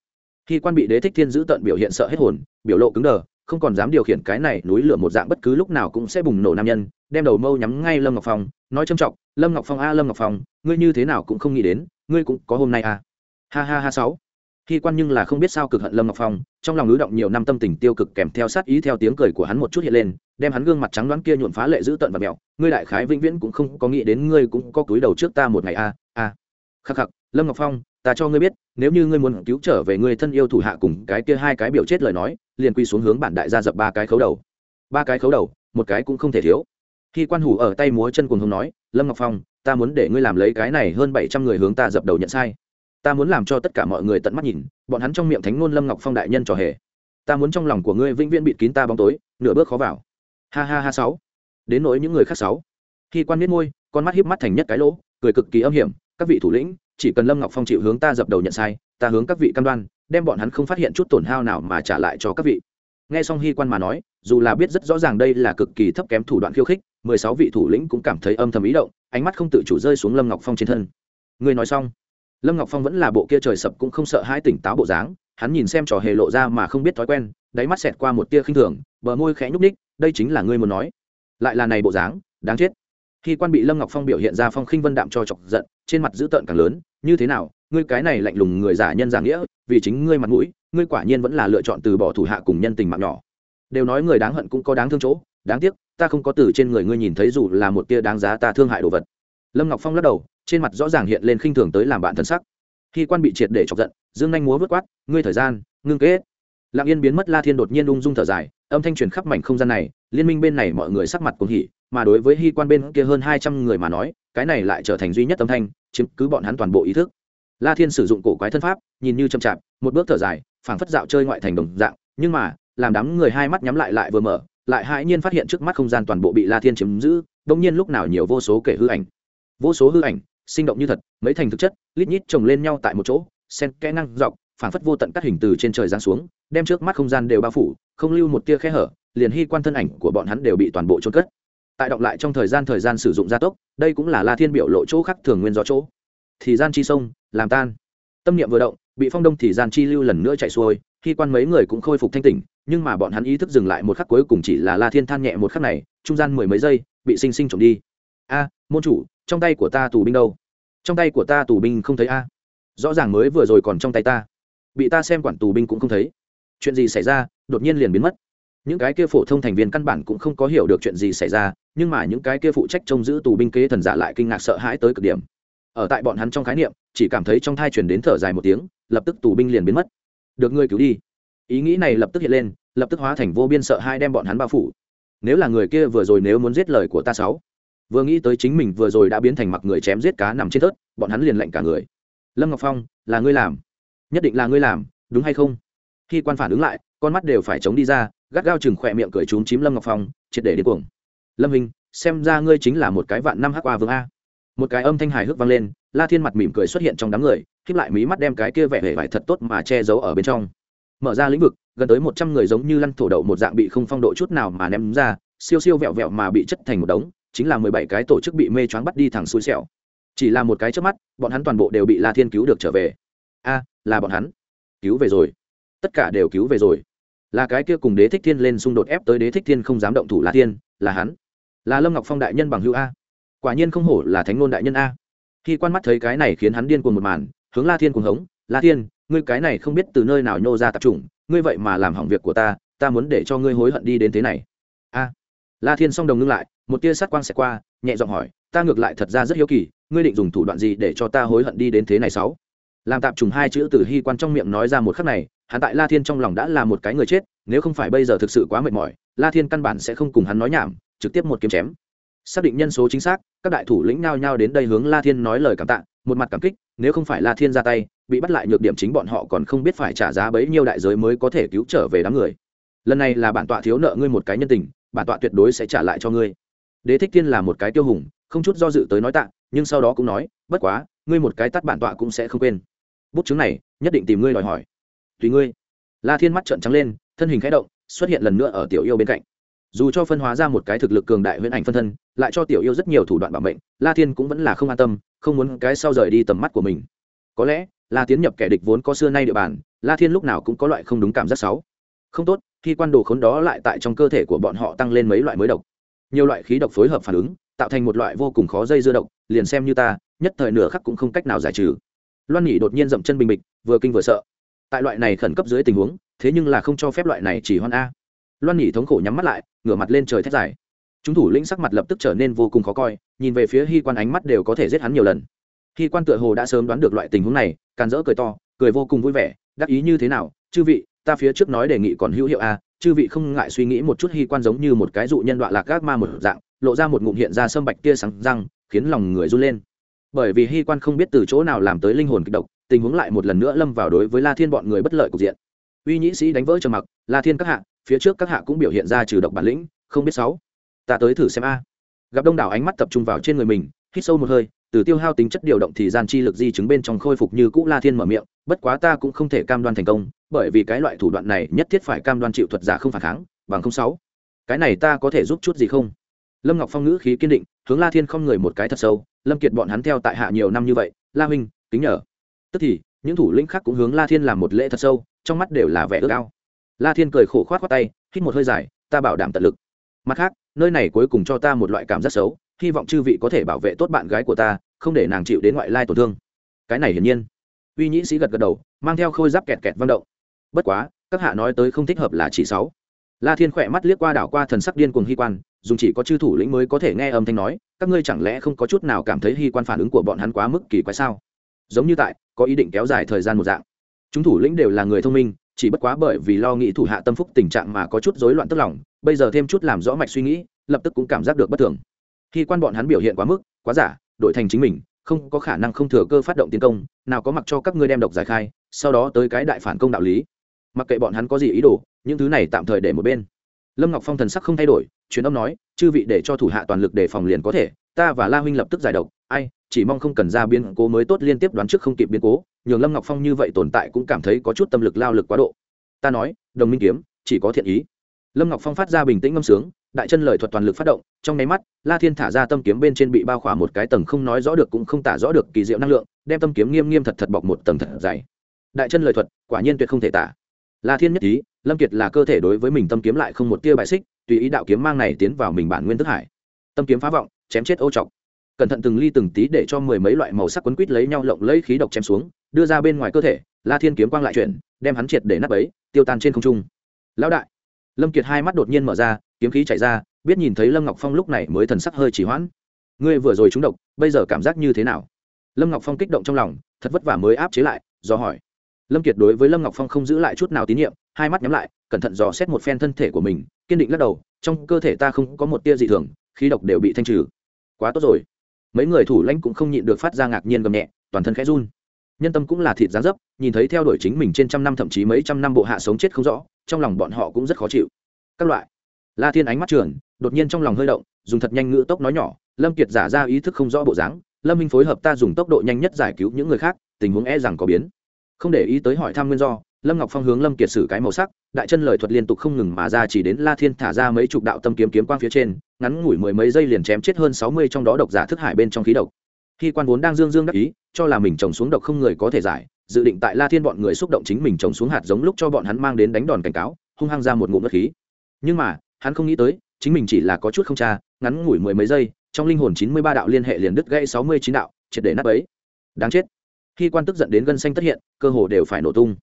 Khi quan bị đế thích thiên giữ tận biểu hiện sợ hết hồn, biểu lộ cứng đờ, không còn dám điều khiển cái này núi lửa một dạng bất cứ lúc nào cũng sẽ bùng nổ nam nhân, đem đầu mâu nhắm ngay lâm ngọc phong, nói trâm trọng, lâm ngọc phong a, lâm ngọc phong, ngươi như thế nào cũng không nghĩ đến, ngươi cũng có hôm nay a. Ha ha ha sáu khi quan nhưng là không biết sao cực hận lâm ngọc phong, trong lòng ứ động nhiều năm tâm tình tiêu cực kèm theo sát ý theo tiếng cười của hắn một chút hiện lên, đem hắn gương mặt trắng đoán kia nhuộn phá lệ giữ tận và mẹo. Ngươi đại khái vĩnh viễn cũng không có nghĩ đến ngươi cũng có túi đầu trước ta một ngày a a. Khắc khắc, lâm ngọc phong, ta cho ngươi biết, nếu như ngươi muốn cứu trở về ngươi thân yêu thủ hạ cùng cái kia hai cái biểu chết lời nói, liền quy xuống hướng bản đại gia dập ba cái khấu đầu. Ba cái khấu đầu, một cái cũng không thể thiếu. Khi quan hủ ở tay múa chân cùng hùng nói, lâm ngọc phong, ta muốn để ngươi làm lấy cái này hơn bảy trăm người hướng ta dập đầu nhận sai ta muốn làm cho tất cả mọi người tận mắt nhìn, bọn hắn trong miệng thánh ngôn lâm ngọc phong đại nhân trò hề. Ta muốn trong lòng của ngươi vĩnh viễn bịt kín ta bóng tối, nửa bước khó vào. Ha ha ha sáu. Đến nỗi những người khác sáu. Khi quan biết môi, con mắt hiếp mắt thành nhất cái lỗ, cười cực kỳ âm hiểm, các vị thủ lĩnh, chỉ cần lâm ngọc phong chịu hướng ta dập đầu nhận sai, ta hướng các vị cam đoan, đem bọn hắn không phát hiện chút tổn hao nào mà trả lại cho các vị. Nghe xong hy quan mà nói, dù là biết rất rõ ràng đây là cực kỳ thấp kém thủ đoạn khiêu khích, mười sáu vị thủ lĩnh cũng cảm thấy âm thầm ý động, ánh mắt không tự chủ rơi xuống lâm ngọc phong trên thân. Người nói xong lâm ngọc phong vẫn là bộ kia trời sập cũng không sợ hai tỉnh táo bộ dáng, hắn nhìn xem trò hề lộ ra mà không biết thói quen, đáy mắt xẹt qua một tia khinh thường, bờ môi khẽ nhúc ních đây chính là ngươi muốn nói. Lại là này bộ dáng, đáng chết. Khi quan bị lâm ngọc phong biểu hiện ra phong khinh vân đạm cho chọc giận, trên mặt dữ tợn càng lớn, như thế nào, ngươi cái này lạnh lùng người giả nhân giả nghĩa, vì chính ngươi mặt mũi, ngươi quả nhiên vẫn là lựa chọn từ bỏ thủ hạ cùng nhân tình mạng nhỏ. Đều nói người đáng hận cũng có đáng thương chỗ, đáng tiếc, ta không có từ trên người ngươi nhìn thấy dù là một tia đáng giá ta thương hại đồ vật. Lâm ngọc phong lắc đầu trên mặt rõ ràng hiện lên khinh thường tới làm bạn thân sắc. Khi quan bị triệt để chọc giận, dương nhanh múa vớt quát, ngươi thời gian, ngưng kết. Lặng yên biến mất la thiên đột nhiên ung dung thở dài, âm thanh truyền khắp mảnh không gian này, liên minh bên này mọi người sắc mặt cũng hỉ, mà đối với hy quan bên kia hơn hai trăm người mà nói, cái này lại trở thành duy nhất âm thanh, chiếm cứ bọn hắn toàn bộ ý thức. La thiên sử dụng cổ quái thân pháp, nhìn như chậm chạp, một bước thở dài, phảng phất dạo chơi ngoại thành đồng dạng, nhưng mà, làm đám người hai mắt nhắm lại lại vừa mở, lại hãi nhiên phát hiện trước mắt không gian toàn bộ bị la thiên chiếm giữ đông nhiên lúc nào nhiều vô số kể hư ảnh. Vô số hư ảnh sinh động như thật, mấy thành thực chất, lít nhít chồng lên nhau tại một chỗ, sen kẽ năng dọc, phảng phất vô tận các hình từ trên trời giáng xuống, đem trước mắt không gian đều bao phủ, không lưu một tia khe hở, liền hy quan thân ảnh của bọn hắn đều bị toàn bộ trôn cất. Tại động lại trong thời gian thời gian sử dụng gia tốc, đây cũng là la thiên biểu lộ chỗ khác thường nguyên do chỗ. Thì gian chi sông, làm tan. Tâm niệm vừa động, bị phong đông thì gian chi lưu lần nữa chạy xuôi khi quan mấy người cũng khôi phục thanh tỉnh, nhưng mà bọn hắn ý thức dừng lại một khắc cuối cùng chỉ là la thiên than nhẹ một khắc này, trung gian mười mấy giây, bị sinh sinh trộm đi. A, môn chủ trong tay của ta tù binh đâu? Trong tay của ta tù binh không thấy a? Rõ ràng mới vừa rồi còn trong tay ta. Bị ta xem quản tù binh cũng không thấy. Chuyện gì xảy ra, đột nhiên liền biến mất. Những cái kia phổ thông thành viên căn bản cũng không có hiểu được chuyện gì xảy ra, nhưng mà những cái kia phụ trách trông giữ tù binh kế thần giả lại kinh ngạc sợ hãi tới cực điểm. Ở tại bọn hắn trong khái niệm, chỉ cảm thấy trong thai chuyển đến thở dài một tiếng, lập tức tù binh liền biến mất. Được ngươi cứu đi. Ý nghĩ này lập tức hiện lên, lập tức hóa thành vô biên sợ hai đem bọn hắn bao phủ. Nếu là người kia vừa rồi nếu muốn giết lời của ta sáu vừa nghĩ tới chính mình vừa rồi đã biến thành mặc người chém giết cá nằm trên thớt, bọn hắn liền lạnh cả người. Lâm ngọc phong, là ngươi làm. Nhất định là ngươi làm, đúng hay không? Khi quan phản ứng lại, con mắt đều phải chống đi ra, gắt gao chừng khỏe miệng cười trúng chím lâm ngọc phong, triệt để đi cuồng. Lâm hình, xem ra ngươi chính là một cái vạn năm hắc qua vương a. Một cái âm thanh hài hước vang lên, la thiên mặt mỉm cười xuất hiện trong đám người khiếp lại mí mắt đem cái kia vẻ hề vải thật tốt mà che giấu ở bên trong. Mở ra lĩnh vực, gần tới một trăm người giống như lăn thổ đậu một dạng bị không phong độ chút nào mà ném ra, siêu siêu vẹo vẹo mà bị chất thành một đống chính là mười bảy cái tổ chức bị mê choáng bắt đi thẳng xui xẻo. Chỉ là một cái trước mắt, bọn hắn toàn bộ đều bị la thiên cứu được trở về. A, là bọn hắn. Cứu về rồi. Tất cả đều cứu về rồi. Là cái kia cùng đế thích thiên lên xung đột ép tới đế thích thiên không dám động thủ la thiên, là hắn. Là lâm ngọc phong đại nhân bằng hữu a. Quả nhiên không hổ là thánh ngôn đại nhân a. Khi quan mắt thấy cái này khiến hắn điên cuồng một màn, hướng la thiên cuồng hống, la thiên, ngươi cái này không biết từ nơi nào nhô ra tập trung ngươi vậy mà làm hỏng việc của ta ta muốn để cho ngươi hối hận đi đến thế này. A la thiên song đồng ngưng lại, một tia sát quang sẽ qua, nhẹ giọng hỏi, ta ngược lại thật ra rất hiếu kỳ, ngươi định dùng thủ đoạn gì để cho ta hối hận đi đến thế này sáu? Làm tạm trùng hai chữ từ hy quan trong miệng nói ra một khắc này, hắn tại la thiên trong lòng đã là một cái người chết, nếu không phải bây giờ thực sự quá mệt mỏi, la thiên căn bản sẽ không cùng hắn nói nhảm, trực tiếp một kiếm chém. Xác định nhân số chính xác, các đại thủ lĩnh nhao nhao đến đây hướng la thiên nói lời cảm tạ, một mặt cảm kích, nếu không phải la thiên ra tay, bị bắt lại nhược điểm chính bọn họ còn không biết phải trả giá bấy nhiêu đại giới mới có thể cứu trở về đám người. Lần này là bản tọa thiếu nợ ngươi một cái nhân tình bản tọa tuyệt đối sẽ trả lại cho ngươi. Đế thích thiên là một cái tiêu hùng, không chút do dự tới nói tạ, nhưng sau đó cũng nói, bất quá, ngươi một cái tắt bản tọa cũng sẽ không quên. Bút chứng này, nhất định tìm ngươi đòi hỏi. Tùy ngươi. La thiên mắt trợn trắng lên, thân hình khẽ động, xuất hiện lần nữa ở tiểu yêu bên cạnh. Dù cho phân hóa ra một cái thực lực cường đại huyễn ảnh phân thân, lại cho tiểu yêu rất nhiều thủ đoạn bảo mệnh, la thiên cũng vẫn là không an tâm, không muốn cái sau rời đi tầm mắt của mình. Có lẽ, la tiến nhập kẻ địch vốn có xưa nay địa bàn, la thiên lúc nào cũng có loại không đúng cảm giác xấu. Không tốt khi quan đồ khốn đó lại tại trong cơ thể của bọn họ tăng lên mấy loại mới độc. Nhiều loại khí độc phối hợp phản ứng, tạo thành một loại vô cùng khó dây dưa độc, liền xem như ta, nhất thời nửa khắc cũng không cách nào giải trừ. Loan nghỉ đột nhiên dậm chân bình bịch, vừa kinh vừa sợ. Tại loại này khẩn cấp dưới tình huống, thế nhưng là không cho phép loại này chỉ hoan a. Loan nghỉ thống khổ nhắm mắt lại, ngửa mặt lên trời thét dài. Chúng thủ lĩnh sắc mặt lập tức trở nên vô cùng khó coi, nhìn về phía hy quan ánh mắt đều có thể giết hắn nhiều lần. Hy quan tựa hồ đã sớm đoán được loại tình huống này, càn rỡ cười to, cười vô cùng vui vẻ, đắc ý như thế nào, chư vị ta phía trước nói đề nghị còn hữu hiệu a chư vị không ngại suy nghĩ một chút hy quan giống như một cái dụ nhân đoạn lạc gác ma một dạng, lộ ra một ngụm hiện ra sâm bạch tia sáng răng, khiến lòng người run lên. Bởi vì hy quan không biết từ chỗ nào làm tới linh hồn kịch độc, tình huống lại một lần nữa lâm vào đối với la thiên bọn người bất lợi cục diện. Uy nhĩ sĩ đánh vỡ trầm mặc, la thiên các hạ, phía trước các hạ cũng biểu hiện ra trừ độc bản lĩnh, không biết sáu. Ta tới thử xem a. Gặp đông đảo ánh mắt tập trung vào trên người mình, hít sâu một hơi từ tiêu hao tính chất điều động thì gian chi lực di chứng bên trong khôi phục như cũ la thiên mở miệng, bất quá ta cũng không thể cam đoan thành công, bởi vì cái loại thủ đoạn này nhất thiết phải cam đoan chịu thuật giả không phản kháng, bằng không sáu. Cái này ta có thể giúp chút gì không? Lâm ngọc phong ngữ khí kiên định, hướng la thiên không người một cái thật sâu, lâm kiệt bọn hắn theo tại hạ nhiều năm như vậy, la huynh, kính nhờ. Tức thì, những thủ lĩnh khác cũng hướng la thiên làm một lễ thật sâu, trong mắt đều là vẻ ước ao. La thiên cười khổ khoát khoát tay, hít một hơi dài, ta bảo đảm tận lực. Mặt khác, nơi này cuối cùng cho ta một loại cảm giác xấu hy vọng chư vị có thể bảo vệ tốt bạn gái của ta, không để nàng chịu đến ngoại lai tổn thương. Cái này hiển nhiên. Uy nhĩ sĩ gật gật đầu, mang theo khôi giáp kẹt kẹt vang động. Bất quá, các hạ nói tới không thích hợp là chỉ sáu. La thiên khỏe mắt liếc qua đảo qua thần sắc điên cuồng hy quan dùng chỉ có chư thủ lĩnh mới có thể nghe âm thanh nói, các ngươi chẳng lẽ không có chút nào cảm thấy hy quan phản ứng của bọn hắn quá mức kỳ quái sao? Giống như tại, có ý định kéo dài thời gian một dạng. Chúng thủ lĩnh đều là người thông minh, chỉ bất quá bởi vì lo nghĩ thủ hạ tâm phúc tình trạng mà có chút rối loạn tức lòng, bây giờ thêm chút làm rõ mạch suy nghĩ, lập tức cũng cảm giác được bất thường khi quan bọn hắn biểu hiện quá mức, quá giả, đổi thành chính mình, không có khả năng không thừa cơ phát động tiến công, nào có mặc cho các ngươi đem độc giải khai, sau đó tới cái đại phản công đạo lý. Mặc kệ bọn hắn có gì ý đồ, những thứ này tạm thời để một bên. Lâm ngọc phong thần sắc không thay đổi, truyền âm nói, chư vị để cho thủ hạ toàn lực đề phòng liền có thể, ta và la huynh lập tức giải độc, ai, chỉ mong không cần ra biến cố mới tốt liên tiếp đoán trước không kịp biến cố. Nhường lâm ngọc phong như vậy tồn tại cũng cảm thấy có chút tâm lực lao lực quá độ. Ta nói, đồng minh kiếm, chỉ có thiện ý. Lâm ngọc phong phát ra bình tĩnh ngâm sướng đại chân lời thuật toàn lực phát động, trong nháy mắt, la thiên thả ra tâm kiếm bên trên bị bao khỏa một cái tầng không nói rõ được cũng không tả rõ được kỳ diệu năng lượng, đem tâm kiếm nghiêm nghiêm thật thật bọc một tầng thật dày. Đại chân lời thuật, quả nhiên tuyệt không thể tả. La thiên nhất ý, lâm kiệt là cơ thể đối với mình tâm kiếm lại không một tia bài xích, tùy ý đạo kiếm mang này tiến vào mình bản nguyên thức hải. Tâm kiếm phá vọng, chém chết ô trọc. Cẩn thận từng ly từng tí để cho mười mấy loại màu sắc quấn quít lấy nhau lộng lấy khí độc chém xuống, đưa ra bên ngoài cơ thể, la thiên kiếm quang lại chuyển, đem hắn triệt để nắp ấy tiêu tan trên không trung. Lão đại. Lâm kiệt hai mắt đột nhiên mở ra kiếm khí chạy ra, biết nhìn thấy lâm ngọc phong lúc này mới thần sắc hơi chỉ hoãn. Ngươi vừa rồi trúng độc, bây giờ cảm giác như thế nào? Lâm ngọc phong kích động trong lòng, thật vất vả mới áp chế lại, do hỏi. Lâm kiệt đối với lâm ngọc phong không giữ lại chút nào tín nhiệm, hai mắt nhắm lại, cẩn thận dò xét một phen thân thể của mình, kiên định lắc đầu, trong cơ thể ta không có một tia dị thường, khí độc đều bị thanh trừ. Quá tốt rồi. Mấy người thủ lãnh cũng không nhịn được phát ra ngạc nhiên gầm nhẹ, toàn thân khẽ run. Nhân tâm cũng là thịt giá dấp, nhìn thấy theo đuổi chính mình trên trăm năm thậm chí mấy trăm năm bộ hạ sống chết không rõ, trong lòng bọn họ cũng rất khó chịu. Các loại la thiên ánh mắt trường đột nhiên trong lòng hơi động, dùng thật nhanh ngữ tốc nói nhỏ, lâm kiệt giả ra ý thức không rõ bộ dáng, lâm minh phối hợp ta dùng tốc độ nhanh nhất giải cứu những người khác, tình huống e rằng có biến. Không để ý tới hỏi thăm nguyên do, lâm ngọc phong hướng lâm kiệt sử cái màu sắc, đại chân lời thuật liên tục không ngừng mà ra chỉ đến la thiên thả ra mấy chục đạo tâm kiếm kiếm quang phía trên, ngắn ngủi mười mấy giây liền chém chết hơn sáu mươi trong đó độc giả thức hải bên trong khí độc. Khi quan vốn đang dương dương đắc ý, cho là mình trồng xuống độc không người có thể giải, dự định tại la thiên bọn người xúc động chính mình trồng xuống hạt giống lúc cho bọn hắn mang đến đánh đòn cảnh cáo, hung hăng ra một ngụm đất khí. Nhưng mà hắn không nghĩ tới chính mình chỉ là có chút không cha ngắn ngủi mười mấy giây trong linh hồn chín mươi ba đạo liên hệ liền đứt gãy sáu mươi chín đạo triệt để nắp ấy đáng chết. Khi quan tức giận đến gân xanh tất hiện cơ hồ đều phải nổ tung.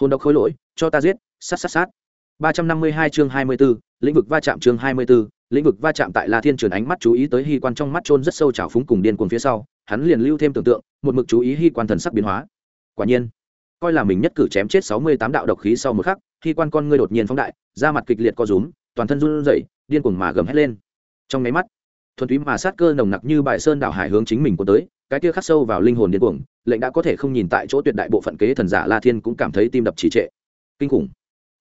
Hồn độc khối lỗi cho ta giết sát sát sát. Ba trăm năm mươi hai chương hai mươi 24, lĩnh vực va chạm chương hai mươi 24, lĩnh vực va chạm tại La Thiên Trường ánh mắt chú ý tới Hy Quan trong mắt trôn rất sâu trào phúng cùng điên cuồng phía sau, hắn liền lưu thêm tưởng tượng, một mực chú ý Hy Quan thần sắc biến hóa. Quả nhiên, coi là mình nhất cử chém chết sáu mươi tám đạo độc khí sau một khắc, Hy Quan con ngươi đột nhiên phóng đại, da mặt kịch liệt co rúm, toàn thân run rẩy, điên cuồng mà gầm hét lên. Trong mấy mắt, thuần túy mà sát cơ nồng nặc như bài sơn đảo hải hướng chính mình của tới, cái kia khắc sâu vào linh hồn điên cuồng, lệnh đã có thể không nhìn tại chỗ tuyệt đại bộ phận kế thần giả La Thiên cũng cảm thấy tim đập trì trệ. Kinh khủng.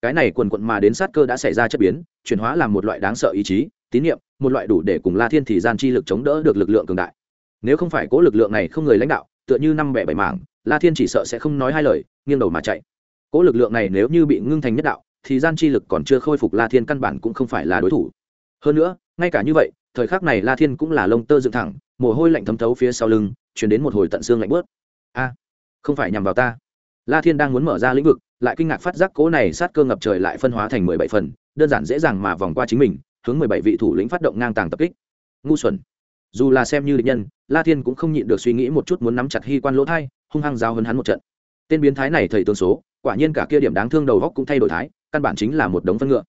Cái này quần quần mà đến sát cơ đã xảy ra chất biến, chuyển hóa làm một loại đáng sợ ý chí, tín nhiệm một loại đủ để cùng la thiên thì gian chi lực chống đỡ được lực lượng cường đại nếu không phải cố lực lượng này không người lãnh đạo tựa như năm bẻ bảy mảng la thiên chỉ sợ sẽ không nói hai lời nghiêng đầu mà chạy cố lực lượng này nếu như bị ngưng thành nhất đạo thì gian chi lực còn chưa khôi phục la thiên căn bản cũng không phải là đối thủ. Hơn nữa, ngay cả như vậy, thời khắc này la thiên cũng là lông tơ dựng thẳng, mồ hôi lạnh thấm thấu phía sau lưng, chuyển đến một hồi tận xương lạnh bớt. A, không phải nhằm vào ta. La thiên đang muốn mở ra lĩnh vực, lại kinh ngạc phát giác cố này sát cơ ngập trời lại phân hóa thành mười bảy phần, đơn giản dễ dàng mà vòng qua chính mình, hướng mười bảy vị thủ lĩnh phát động ngang tàng tập kích. Ngu xuẩn. Dù là xem như định nhân, la thiên cũng không nhịn được suy nghĩ một chút muốn nắm chặt hy quan lỗ thai, hung hăng giao hơn hắn một trận. Tên biến thái này thầy tương số, quả nhiên cả kia điểm đáng thương đầu góc cũng thay đổi thái căn bản chính là một đống phân ngựa.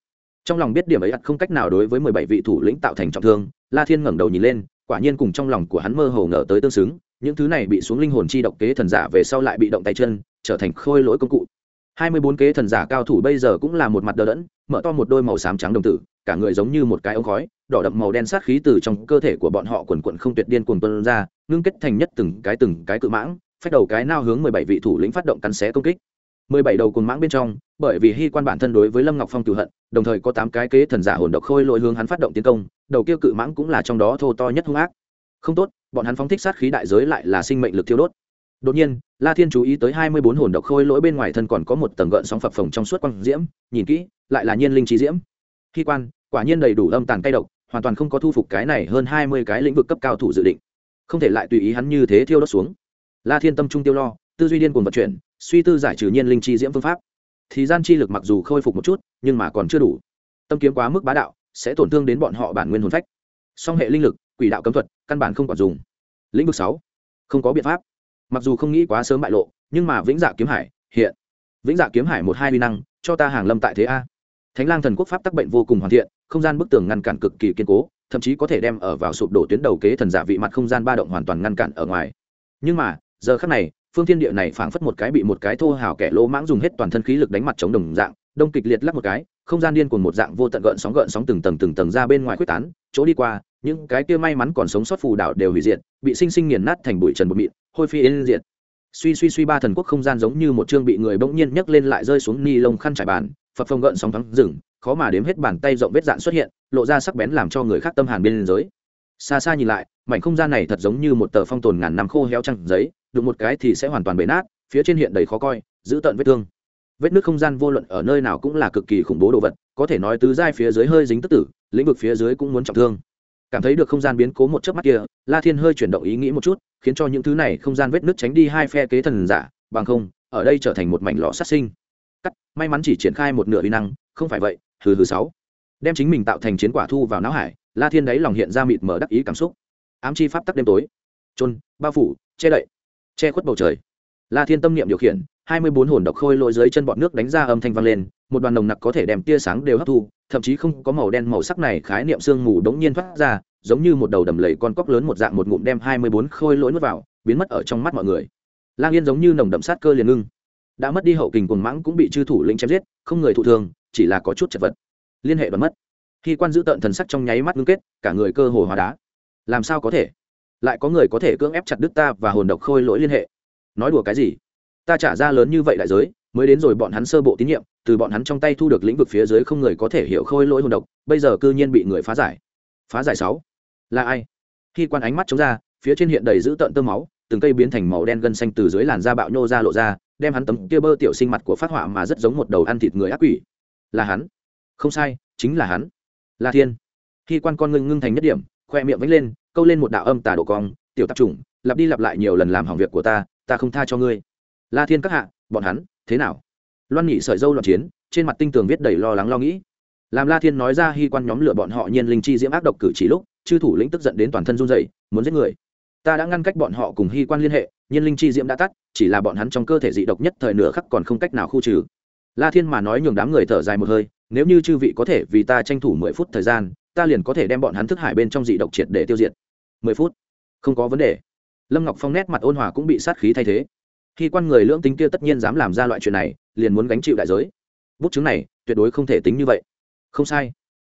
Trong lòng biết điểm ấy ắt không cách nào đối với mười bảy vị thủ lĩnh tạo thành trọng thương, la thiên ngẩng đầu nhìn lên, quả nhiên cùng trong lòng của hắn mơ hồ ngờ tới tương xứng, những thứ này bị xuống linh hồn chi độc kế thần giả về sau lại bị động tay chân, trở thành khôi lỗi công cụ. Hai mươi bốn kế thần giả cao thủ bây giờ cũng là một mặt đờ đẫn, mở to một đôi màu xám trắng đồng tử, cả người giống như một cái ống khói, đỏ đậm màu đen sát khí từ trong cơ thể của bọn họ quần quận không tuyệt điên cuồng tuân ra, ngưng kết thành nhất từng cái từng cái cự mãng, phách đầu cái nao hướng mười bảy vị thủ lĩnh phát động cắn xé công kích. Mười bảy đầu cuồng mãng bên trong bởi vì hy quan bản thân đối với lâm ngọc phong cựu hận, đồng thời có tám cái kế thần giả hồn độc khôi lỗi hướng hắn phát động tiến công, đầu kia cự mãng cũng là trong đó thô to nhất hung ác. Không tốt, bọn hắn phóng thích sát khí đại giới lại là sinh mệnh lực thiêu đốt. Đột nhiên, la thiên chú ý tới hai mươi bốn hồn độc khôi lỗi bên ngoài thân còn có một tầng gợn sóng phập phồng trong suốt quang diễm, nhìn kỹ, lại là nhiên linh trí diễm. Khi quan, quả nhiên đầy đủ âm tàn cay độc, hoàn toàn không có thu phục cái này hơn hai mươi cái lĩnh vực cấp cao thủ dự định. Không thể lại tùy ý hắn như thế thiêu đốt xuống. La thiên tâm trung tiêu lo, tư duy điên cuồng vận chuyển, suy tư giải trừ nhiên linh chi diễm phương pháp thì gian chi lực mặc dù khôi phục một chút, nhưng mà còn chưa đủ. Tâm kiếm quá mức bá đạo, sẽ tổn thương đến bọn họ bản nguyên hồn phách. Song hệ linh lực, quỷ đạo cấm thuật, căn bản không còn dùng. Lĩnh vực sáu, không có biện pháp. Mặc dù không nghĩ quá sớm bại lộ, nhưng mà vĩnh dạ kiếm hải, hiện. Vĩnh dạ kiếm hải một hai vi năng, cho ta hàng lâm tại thế a. Thánh lang thần quốc pháp tắc bệnh vô cùng hoàn thiện, không gian bức tường ngăn cản cực kỳ kiên cố, thậm chí có thể đem ở vào sụp đổ tuyến đầu kế thần giả vị mặt không gian ba động hoàn toàn ngăn cản ở ngoài. Nhưng mà, giờ khắc này phương thiên địa này phảng phất một cái bị một cái thô hào kẻ lỗ mãng dùng hết toàn thân khí lực đánh mặt chống đồng dạng, đông kịch liệt lắc một cái, không gian điên cùng một dạng vô tận gợn sóng gợn sóng từng tầng từng tầng ra bên ngoài quyết tán, chỗ đi qua, những cái kia may mắn còn sống sót phù đảo đều hủy diệt, bị sinh sinh nghiền nát thành bụi trần bụi mịn, hôi phi yên diệt. Suy suy suy ba thần quốc không gian giống như một chương bị người bỗng nhiên nhấc lên lại rơi xuống ni lông khăn trải bàn, phập phồng gợn sóng thắng rừng khó mà đếm hết bàn tay rộng vết dạn xuất hiện, lộ ra sắc bén làm cho người khác tâm hàn bên giới xa xa nhìn lại, mảnh không gian này thật giống như một tờ phong tồn ngàn năm khô héo trăng giấy đụng một cái thì sẽ hoàn toàn bể nát, phía trên hiện đầy khó coi, giữ tận vết thương. Vết nước không gian vô luận ở nơi nào cũng là cực kỳ khủng bố đồ vật, có thể nói tứ giai phía dưới hơi dính tức tử, lĩnh vực phía dưới cũng muốn trọng thương. Cảm thấy được không gian biến cố một chớp mắt kia, la thiên hơi chuyển động ý nghĩ một chút, khiến cho những thứ này không gian vết nước tránh đi hai phe kế thần giả, bằng không, ở đây trở thành một mảnh lò sát sinh. Cắt, may mắn chỉ triển khai một nửa uy năng, không phải vậy thứ thứ sáu. Đem chính mình tạo thành chiến quả thu vào não hải, la thiên đấy lòng hiện ra mịt mở đắc ý cảm xúc. Ám chi pháp tắc đêm tối. Trôn bao phủ, che đậy che khuất bầu trời. La thiên tâm niệm điều khiển, hai mươi bốn hồn độc khôi lội dưới chân bọn nước đánh ra âm thanh vang lên, một đoàn nồng nặc có thể đem tia sáng đều hấp thu, thậm chí không có màu đen màu sắc này khái niệm sương mù đống nhiên thoát ra, giống như một đầu đầm lầy con cóc lớn một dạng một ngụm đem hai mươi bốn khôi lỗi nuốt vào, biến mất ở trong mắt mọi người. Lang yên giống như nồng đậm sát cơ liền ngưng. Đã mất đi hậu kình cồn mãng cũng bị chư thủ lĩnh chém giết, không người thụ thương, chỉ là có chút chật vật. Liên hệ đoán mất. Khi quan giữ tợn thần sắc trong nháy mắt ngưng kết, cả người cơ hồ hóa đá. Làm sao có thể? Lại có người có thể cưỡng ép chặt đứt ta và hồn độc khôi lỗi liên hệ. Nói đùa cái gì? Ta trả ra lớn như vậy đại giới, mới đến rồi bọn hắn sơ bộ tín nhiệm, từ bọn hắn trong tay thu được lĩnh vực phía dưới không người có thể hiểu khôi lỗi hồn độc, bây giờ cư nhiên bị người phá giải. Phá giải sáu? Là ai? Khi quan ánh mắt chống ra, phía trên hiện đầy dữ tợn tơ máu, từng cây biến thành màu đen gân xanh từ dưới làn da bạo nhô ra lộ ra, đem hắn tấm kia bơ tiểu sinh mặt của phát họa mà rất giống một đầu ăn thịt người ác quỷ. Là hắn? Không sai, chính là hắn. Là thiên. Khi quan con ngưng ngưng thành nhất điểm khoe miệng vẫy lên, câu lên một đạo âm tà độ cong, tiểu tạp chủng, lặp đi lặp lại nhiều lần làm hỏng việc của ta ta không tha cho ngươi. La thiên các hạ, bọn hắn, thế nào? Loan nhị sợi dâu loạn chiến, trên mặt tinh tường viết đầy lo lắng lo nghĩ. Làm la thiên nói ra hy quan nhóm lửa bọn họ nhiên linh chi diễm ác độc cử chỉ lúc, chư thủ lĩnh tức giận đến toàn thân run dậy muốn giết người. Ta đã ngăn cách bọn họ cùng hy quan liên hệ, nhiên linh chi diễm đã tắt, chỉ là bọn hắn trong cơ thể dị độc nhất thời nửa khắc còn không cách nào khu trừ. La thiên mà nói nhường đám người thở dài một hơi, nếu như chư vị có thể vì ta tranh thủ mười phút thời gian ta liền có thể đem bọn hắn thức hải bên trong dị độc triệt để tiêu diệt. Mười phút, không có vấn đề. Lâm ngọc phong nét mặt ôn hòa cũng bị sát khí thay thế. Khi quan người lưỡng tính kia tất nhiên dám làm ra loại chuyện này, liền muốn gánh chịu đại giới. Bút chứng này, tuyệt đối không thể tính như vậy. Không sai.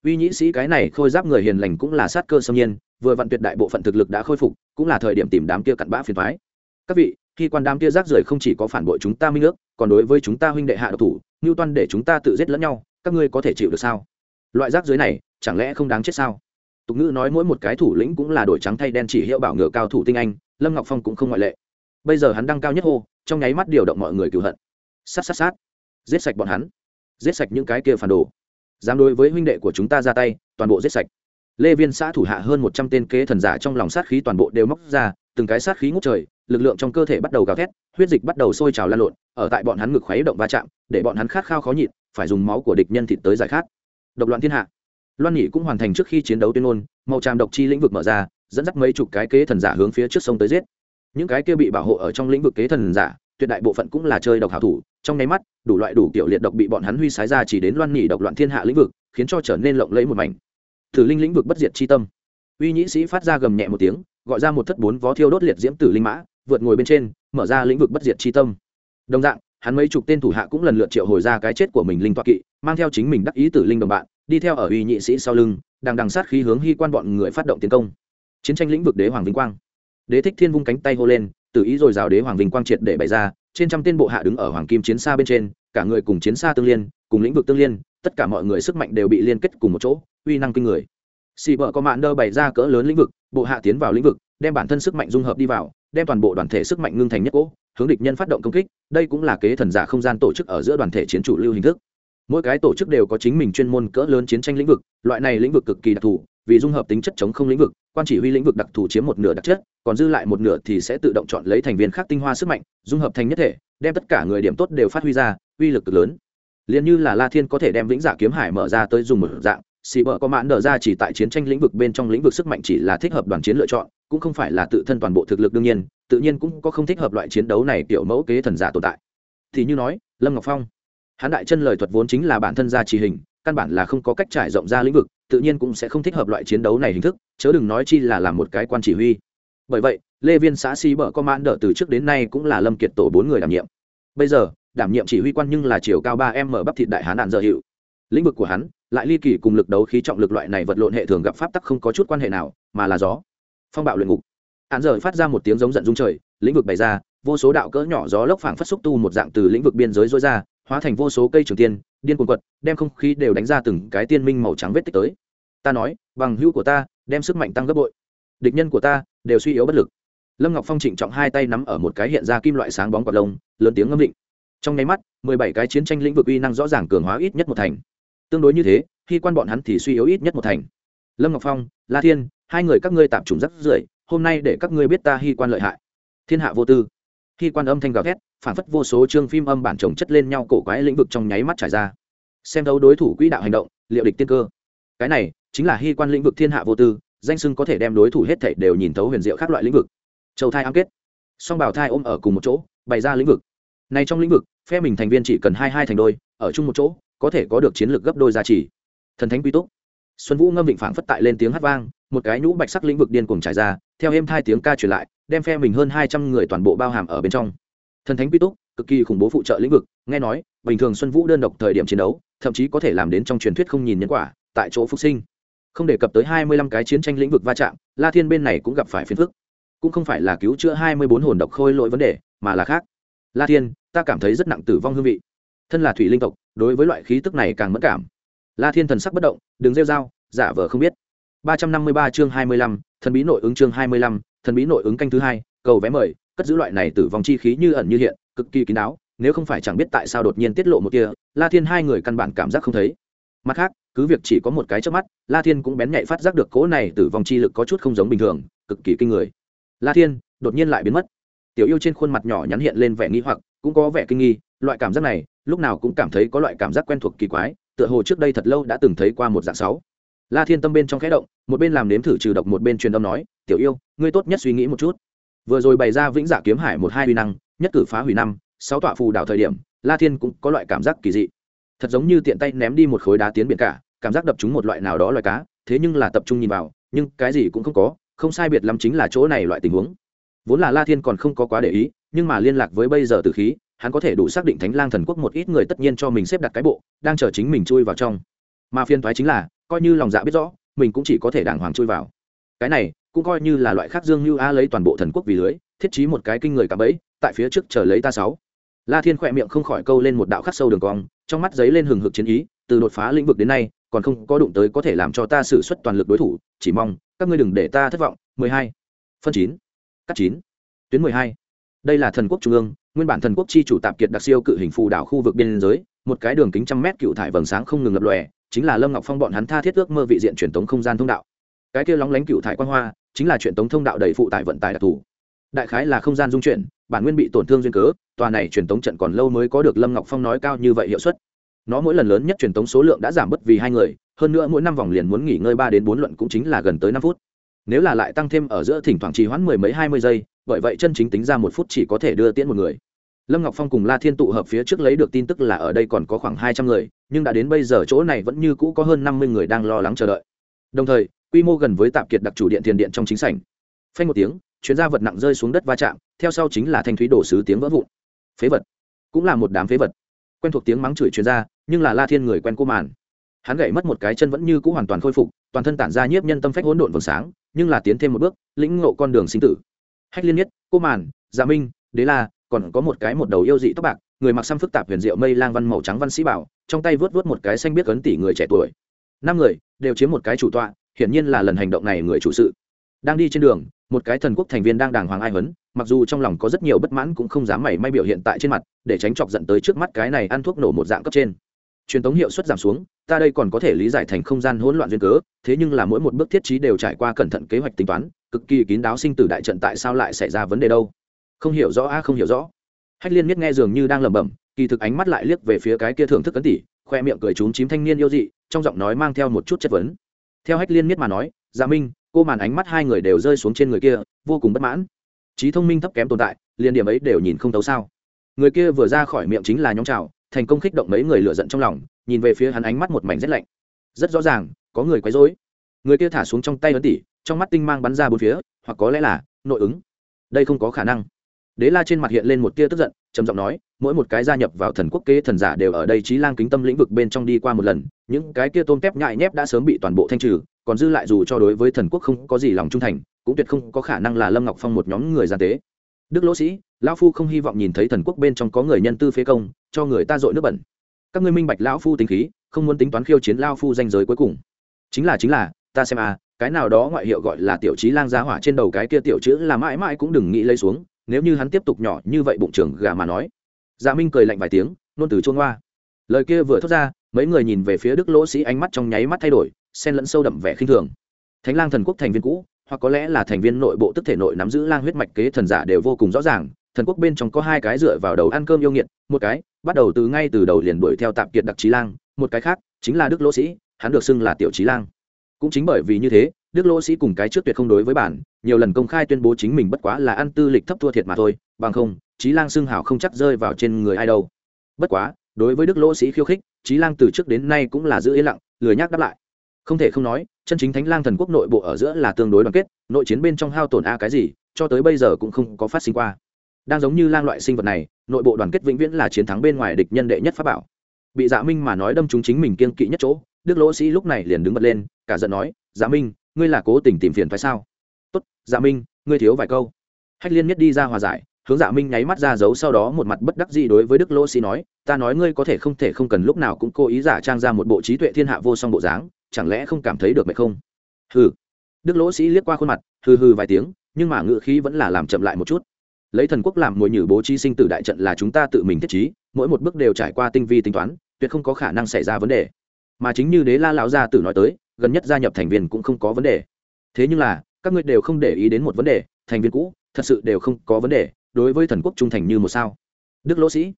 Uy nhĩ sĩ cái này khôi giáp người hiền lành cũng là sát cơ xâm nhiên, vừa vặn tuyệt đại bộ phận thực lực đã khôi phục, cũng là thời điểm tìm đám kia cặn bã phiền thoái các vị, khi quan đám kia rác rưởi không chỉ có phản bội chúng ta minh ước, còn đối với chúng ta huynh đệ hạ độc thủ ngưu toan để chúng ta tự giết lẫn nhau, các ngươi có thể chịu được sao? Loại rác rưởi này chẳng lẽ không đáng chết sao? Tục ngữ nói mỗi một cái thủ lĩnh cũng là đổi trắng thay đen chỉ hiệu bảo ngựa cao thủ tinh anh, lâm ngọc phong cũng không ngoại lệ. Bây giờ hắn đăng cao nhất hô, trong nháy mắt điều động mọi người cựu hận. Sát sát sát. Giết sạch bọn hắn. Giết sạch những cái kia phản đồ. Dám đối với huynh đệ của chúng ta ra tay, toàn bộ giết sạch. Lê viên xã thủ hạ hơn một trăm tên kế thần giả trong lòng sát khí toàn bộ đều móc ra, từng cái sát khí ngút trời, lực lượng trong cơ thể bắt đầu gào thét, huyết dịch bắt đầu sôi trào lan lộn, ở tại bọn hắn ngực khuấy động va chạm, để bọn hắn khát khao khó nhịn, phải dùng máu của địch nhân thịt tới giải khát. Độc loạn thiên hạ loan nhị cũng hoàn thành trước khi chiến đấu tuyên ngôn, màu tràm độc chi lĩnh vực mở ra, dẫn dắt mấy chục cái kế thần giả hướng phía trước sông tới giết. Những cái kia bị bảo hộ ở trong lĩnh vực kế thần giả, tuyệt đại bộ phận cũng là chơi độc hảo thủ, trong nháy mắt, đủ loại đủ kiểu liệt độc bị bọn hắn huy sái ra chỉ đến loan nhị độc loạn thiên hạ lĩnh vực, khiến cho trở nên lộng lẫy một mảnh. Thử linh lĩnh vực bất diệt chi tâm. Uy nhĩ sĩ phát ra gầm nhẹ một tiếng, gọi ra một thất bốn vó thiêu đốt liệt diễm tử linh mã, vượt ngồi bên trên, mở ra lĩnh vực bất diệt chi tâm. Đồng dạng, hắn mấy chục tên thủ hạ cũng lần lượt triệu hồi ra cái chết của mình linh toa kỵ, mang theo chính mình đắc ý tử linh đồng bạn đi theo ở uy nhị sĩ sau lưng, đang đằng sát khí hướng hy quan bọn người phát động tiến công. Chiến tranh lĩnh vực đế hoàng vinh quang. Đế thích thiên vung cánh tay hô lên tự ý rồi rào đế hoàng vinh quang triệt để bày ra, trên trăm tên bộ hạ đứng ở hoàng kim chiến xa bên trên, cả người cùng chiến xa tương liên, cùng lĩnh vực tương liên, tất cả mọi người sức mạnh đều bị liên kết cùng một chỗ, uy năng kinh người. Xì vợ có mạn đơ bày ra cỡ lớn lĩnh vực, bộ hạ tiến vào lĩnh vực, đem bản thân sức mạnh dung hợp đi vào, đem toàn bộ đoàn thể sức mạnh ngưng thành nhất cỗ, hướng địch nhân phát động công kích, đây cũng là kế thần giả không gian tổ chức ở giữa đoàn thể chiến chủ lưu hình thức mỗi cái tổ chức đều có chính mình chuyên môn cỡ lớn chiến tranh lĩnh vực, loại này lĩnh vực cực kỳ đặc thù, vì dung hợp tính chất chống không lĩnh vực, quan chỉ huy lĩnh vực đặc thù chiếm một nửa đặc chất, còn dư lại một nửa thì sẽ tự động chọn lấy thành viên khác tinh hoa sức mạnh, dung hợp thành nhất thể, đem tất cả người điểm tốt đều phát huy ra, uy lực cực lớn. Liền như là la thiên có thể đem vĩnh dạ kiếm hải mở ra tới dùng một dạng, xì bờ có mãn nở ra chỉ tại chiến tranh lĩnh vực bên trong lĩnh vực sức mạnh chỉ là thích hợp đoàn chiến lựa chọn, cũng không phải là tự thân toàn bộ thực lực đương nhiên, tự nhiên cũng có không thích hợp loại chiến đấu này kiểu mẫu kế thần giả tồn tại. Thì như nói, lâm ngọc phong hắn đại chân lời thuật vốn chính là bản thân gia trì hình, căn bản là không có cách trải rộng ra lĩnh vực, tự nhiên cũng sẽ không thích hợp loại chiến đấu này hình thức, chớ đừng nói chi là làm một cái quan chỉ huy. Bởi vậy, lê viên xã si bở có mãn đỡ từ trước đến nay cũng là lâm kiệt tổ bốn người đảm nhiệm. Bây giờ, đảm nhiệm chỉ huy quan nhưng là chiều cao ba m bắp thịt đại hán nạn dở hiệu. Lĩnh vực của hắn, lại ly kỳ cùng lực đấu khí trọng lực loại này vật lộn hệ thường gặp pháp tắc không có chút quan hệ nào, mà là gió. Phong bạo luyện ngục. Hạn rời phát ra một tiếng giống giận dung trời, lĩnh vực bày ra, vô số đạo cỡ nhỏ gió lốc phảng phất xúc tu một dạng từ lĩnh vực biên giới dối ra hóa thành vô số cây trường tiên, điên cuồng quật, đem không khí đều đánh ra từng cái tiên minh màu trắng vết tích tới. Ta nói, bằng hữu của ta, đem sức mạnh tăng gấp bội. Địch nhân của ta, đều suy yếu bất lực. Lâm ngọc phong trịnh trọng hai tay nắm ở một cái hiện ra kim loại sáng bóng quạt lông, lớn tiếng ngâm định. Trong nháy mắt, mười bảy cái chiến tranh lĩnh vực uy năng rõ ràng cường hóa ít nhất một thành. Tương đối như thế, khi quan bọn hắn thì suy yếu ít nhất một thành. Lâm ngọc phong, la thiên, hai người các ngươi tạm trùng rất rưởi, hôm nay để các ngươi biết ta hy quan lợi hại. Thiên hạ vô tư khi quan âm thanh gào thét, phản phất vô số chương phim âm bản chồng chất lên nhau cổ quái lĩnh vực trong nháy mắt trải ra. Xem thấu đối thủ quỹ đạo hành động, liệu địch tiên cơ. Cái này chính là hy quan lĩnh vực thiên hạ vô tư, danh sưng có thể đem đối thủ hết thảy đều nhìn thấu huyền diệu các loại lĩnh vực. Châu thai ám kết. Song bảo thai ôm ở cùng một chỗ, bày ra lĩnh vực. Này trong lĩnh vực, phe mình thành viên chỉ cần hai hai thành đôi, ở chung một chỗ, có thể có được chiến lược gấp đôi giá trị. Thần thánh quy túc. Xuân vũ ngâm vịnh phảng phất tại lên tiếng hát vang, một cái nhũ bạch sắc lĩnh vực điên cuồng trải ra, theo êm thai tiếng ca truyền lại đem phe mình hơn hai trăm người toàn bộ bao hàm ở bên trong. Thần thánh quy túc, cực kỳ khủng bố phụ trợ lĩnh vực, nghe nói, bình thường xuân vũ đơn độc thời điểm chiến đấu, thậm chí có thể làm đến trong truyền thuyết không nhìn nhân quả, tại chỗ phục sinh. Không đề cập tới hai mươi lăm cái chiến tranh lĩnh vực va chạm, la thiên bên này cũng gặp phải phiền phức. Cũng không phải là cứu chữa hai mươi bốn hồn độc khôi lỗi vấn đề, mà là khác. La thiên, ta cảm thấy rất nặng tử vong hương vị. Thân là thủy linh tộc, đối với loại khí tức này càng mất cảm. La thiên thần sắc bất động, đừng rêu dao giả vờ không biết. ba trăm năm mươi ba chương hai mươi lăm, thần bí nội ứng chương hai mươi lăm thần bí nội ứng canh thứ hai, cầu vé mời, cất giữ loại này tử vong chi khí như ẩn như hiện, cực kỳ kín đáo, nếu không phải chẳng biết tại sao đột nhiên tiết lộ một kia, la thiên hai người căn bản cảm giác không thấy. Mặt khác, cứ việc chỉ có một cái trước mắt, la thiên cũng bén nhạy phát giác được cỗ này tử vong chi lực có chút không giống bình thường, cực kỳ kinh người. La thiên, đột nhiên lại biến mất. Tiểu yêu trên khuôn mặt nhỏ nhắn hiện lên vẻ nghi hoặc, cũng có vẻ kinh nghi, loại cảm giác này, lúc nào cũng cảm thấy có loại cảm giác quen thuộc kỳ quái, tựa hồ trước đây thật lâu đã từng thấy qua một dạng sáu. La thiên tâm bên trong khẽ động, một bên làm nếm thử trừ độc một bên truyền âm nói tiểu yêu, ngươi tốt nhất suy nghĩ một chút. Vừa rồi bày ra vĩnh dạ kiếm hải một hai huy năng, nhất cử phá hủy năm, sáu tọa phù đảo thời điểm, la thiên cũng có loại cảm giác kỳ dị. Thật giống như tiện tay ném đi một khối đá tiến biển cả, cảm giác đập trúng một loại nào đó loài cá, thế nhưng là tập trung nhìn vào, nhưng cái gì cũng không có, không sai biệt lắm chính là chỗ này loại tình huống. Vốn là la thiên còn không có quá để ý, nhưng mà liên lạc với bây giờ từ khí, hắn có thể đủ xác định thánh lang thần quốc một ít người tất nhiên cho mình xếp đặt cái bộ, đang chờ chính mình chui vào trong. Mà phiên thoái chính là, coi như lòng dạ biết rõ, mình cũng chỉ có thể đàng hoàng chui vào. Cái này cũng coi như là loại khác dương như a lấy toàn bộ thần quốc vì lưới, thiết trí một cái kinh người cả bẫy, tại phía trước chờ lấy ta sáu la thiên khỏe miệng không khỏi câu lên một đạo khắc sâu đường cong, trong mắt giấy lên hừng hực chiến ý, từ đột phá lĩnh vực đến nay, còn không có đụng tới có thể làm cho ta xử suất toàn lực đối thủ, chỉ mong các ngươi đừng để ta thất vọng 12. phân 9. cắt 9. tuyến 12. đây là thần quốc trung ương, nguyên bản thần quốc chi chủ tạp kiệt đặc siêu cự hình phù đảo khu vực biên giới, một cái đường kính trăm mét cựu thải vầng sáng không ngừng lập lòe, chính là lâm ngọc phong bọn hắn tha thiết ước mơ vị diện truyền thống không gian thông đạo cái kia lóng lánh cựu thải quan hoa chính là truyền tống thông đạo đầy phụ tải vận tải đặc thù. Đại khái là không gian dung chuyển, bản nguyên bị tổn thương duyên cớ, tòa này truyền tống trận còn lâu mới có được lâm ngọc phong nói cao như vậy hiệu suất. Nó mỗi lần lớn nhất truyền tống số lượng đã giảm bất vì hai người, hơn nữa mỗi năm vòng liền muốn nghỉ ngơi ba đến bốn luận cũng chính là gần tới năm phút. Nếu là lại tăng thêm ở giữa thỉnh thoảng trì hoãn mười mấy hai mươi giây, bởi vậy chân chính tính ra một phút chỉ có thể đưa tiễn một người. Lâm ngọc phong cùng la thiên tụ hợp phía trước lấy được tin tức là ở đây còn có khoảng hai trăm người, nhưng đã đến bây giờ chỗ này vẫn như cũ có hơn năm mươi người đang lo lắng chờ đợi. Đồng thời quy mô gần với tạp kiệt đặc chủ điện tiền điện trong chính sảnh. Phanh một tiếng, chuyến gia vật nặng rơi xuống đất va chạm, theo sau chính là thanh thúy đổ sứ tiếng vỡ vụn. Phế vật. Cũng là một đám phế vật. Quen thuộc tiếng mắng chửi chuyên gia, nhưng là la thiên người quen cô màn. Hắn gậy mất một cái chân vẫn như cũ hoàn toàn khôi phục, toàn thân tản ra nhiếp nhân tâm phách hỗn độn vầng sáng, nhưng là tiến thêm một bước, lĩnh ngộ con đường sinh tử. Hách liên nhất, cô màn dạ minh, đế la, còn có một cái một đầu yêu dị tóc bạc, người mặc xăm phức tạp huyền diệu mây lang văn màu trắng văn sĩ bảo, trong tay vớt vớt một cái xanh biết cấn tỷ người trẻ tuổi. Năm người, đều chiếm một cái chủ tọa hiển nhiên là lần hành động này người chủ sự. Đang đi trên đường, một cái thần quốc thành viên đang đàng hoàng ai huấn, mặc dù trong lòng có rất nhiều bất mãn cũng không dám mảy may biểu hiện tại trên mặt, để tránh chọc giận tới trước mắt cái này ăn thuốc nổ một dạng cấp trên. Truyền thống hiệu suất giảm xuống, ta đây còn có thể lý giải thành không gian hỗn loạn duyên cớ, thế nhưng là mỗi một bước thiết trí đều trải qua cẩn thận kế hoạch tính toán, cực kỳ kín đáo sinh tử đại trận tại sao lại xảy ra vấn đề đâu? Không hiểu rõ a, không hiểu rõ. Hách liên miết nghe dường như đang lẩm bẩm, kỳ thực ánh mắt lại liếc về phía cái kia thưởng thức cấn tỉ, khoe miệng cười trúng chím thanh niên yêu dị, trong giọng nói mang theo một chút chất vấn theo hách liên miết mà nói dạ minh, cô màn ánh mắt hai người đều rơi xuống trên người kia, vô cùng bất mãn. Trí thông minh thấp kém tồn tại, liền điểm ấy đều nhìn không thấu sao. Người kia vừa ra khỏi miệng chính là nhóm trào, thành công khích động mấy người lựa giận trong lòng, nhìn về phía hắn ánh mắt một mảnh rét lạnh. Rất rõ ràng, có người quấy rối. Người kia thả xuống trong tay ấn tỉ trong mắt tinh mang bắn ra bốn phía, hoặc có lẽ là nội ứng. Đây không có khả năng đế la trên mặt hiện lên một tia tức giận, trầm giọng nói, mỗi một cái gia nhập vào thần quốc kế thần giả đều ở đây trí lang kính tâm lĩnh vực bên trong đi qua một lần, những cái kia tôm tép nhại nhép đã sớm bị toàn bộ thanh trừ, còn dư lại dù cho đối với thần quốc không có gì lòng trung thành, cũng tuyệt không có khả năng là lâm ngọc phong một nhóm người gian tế. Đức lỗ sĩ, lão phu không hy vọng nhìn thấy thần quốc bên trong có người nhân tư phế công, cho người ta dội nước bẩn. Các ngươi minh bạch lão phu tính khí, không muốn tính toán khiêu chiến lao phu danh giới cuối cùng. Chính là chính là, ta xem à cái nào đó ngoại hiệu gọi là tiểu trí lang giá hỏa trên đầu cái kia tiểu chữ là mãi mãi cũng đừng nghĩ lấy xuống nếu như hắn tiếp tục nhỏ như vậy bụng trưởng gà mà nói. Dạ minh cười lạnh vài tiếng, nôn từ chôn hoa lời kia vừa thốt ra, mấy người nhìn về phía đức lỗ sĩ ánh mắt trong nháy mắt thay đổi, xen lẫn sâu đậm vẻ khinh thường. Thánh lang thần quốc thành viên cũ, hoặc có lẽ là thành viên nội bộ tức thể nội nắm giữ lang huyết mạch kế thần giả đều vô cùng rõ ràng, thần quốc bên trong có hai cái dựa vào đầu ăn cơm yêu nghiệt, một cái bắt đầu từ ngay từ đầu liền đuổi theo tạm kiệt đặc trí lang, một cái khác chính là đức lỗ sĩ, hắn được xưng là tiểu trí lang. Cũng chính bởi vì như thế đức lỗ sĩ cùng cái trước tuyệt không đối với bản, nhiều lần công khai tuyên bố chính mình bất quá là ăn tư lịch thấp thua thiệt mà thôi, bằng không trí lang xưng hảo không chắc rơi vào trên người ai đâu. Bất quá, đối với đức lỗ sĩ khiêu khích trí lang từ trước đến nay cũng là giữ yên lặng, lười nhác đáp lại. Không thể không nói, chân chính thánh lang thần quốc nội bộ ở giữa là tương đối đoàn kết, nội chiến bên trong hao tổn a cái gì, cho tới bây giờ cũng không có phát sinh qua. Đang giống như lang loại sinh vật này, nội bộ đoàn kết vĩnh viễn là chiến thắng bên ngoài địch nhân đệ nhất pháp bảo. Bị dạ minh mà nói đâm chúng chính mình kiên kỵ nhất chỗ, đức lỗ sĩ lúc này liền đứng bật lên, cả giận nói dạ minh ngươi là cố tình tìm phiền phải sao? Tốt dạ minh, ngươi thiếu vài câu. Hách liên nhất đi ra hòa giải, hướng dạ minh nháy mắt ra giấu sau đó một mặt bất đắc dĩ đối với đức lỗ sĩ nói, ta nói ngươi có thể không thể không cần lúc nào cũng cố ý giả trang ra một bộ trí tuệ thiên hạ vô song bộ dáng, chẳng lẽ không cảm thấy được mệt không? Hừ. Đức lỗ sĩ liếc qua khuôn mặt, hừ hừ vài tiếng, nhưng mà ngựa khí vẫn là làm chậm lại một chút. Lấy thần quốc làm mồi nhử bố trí sinh tử đại trận là chúng ta tự mình thiết trí, mỗi một bước đều trải qua tinh vi tính toán, tuyệt không có khả năng xảy ra vấn đề. Mà chính như đế la lão gia tử nói tới gần nhất gia nhập thành viên cũng không có vấn đề. Thế nhưng là, các ngươi đều không để ý đến một vấn đề, thành viên cũ, thật sự đều không có vấn đề, đối với thần quốc trung thành như một sao. Đức lỗ sĩ,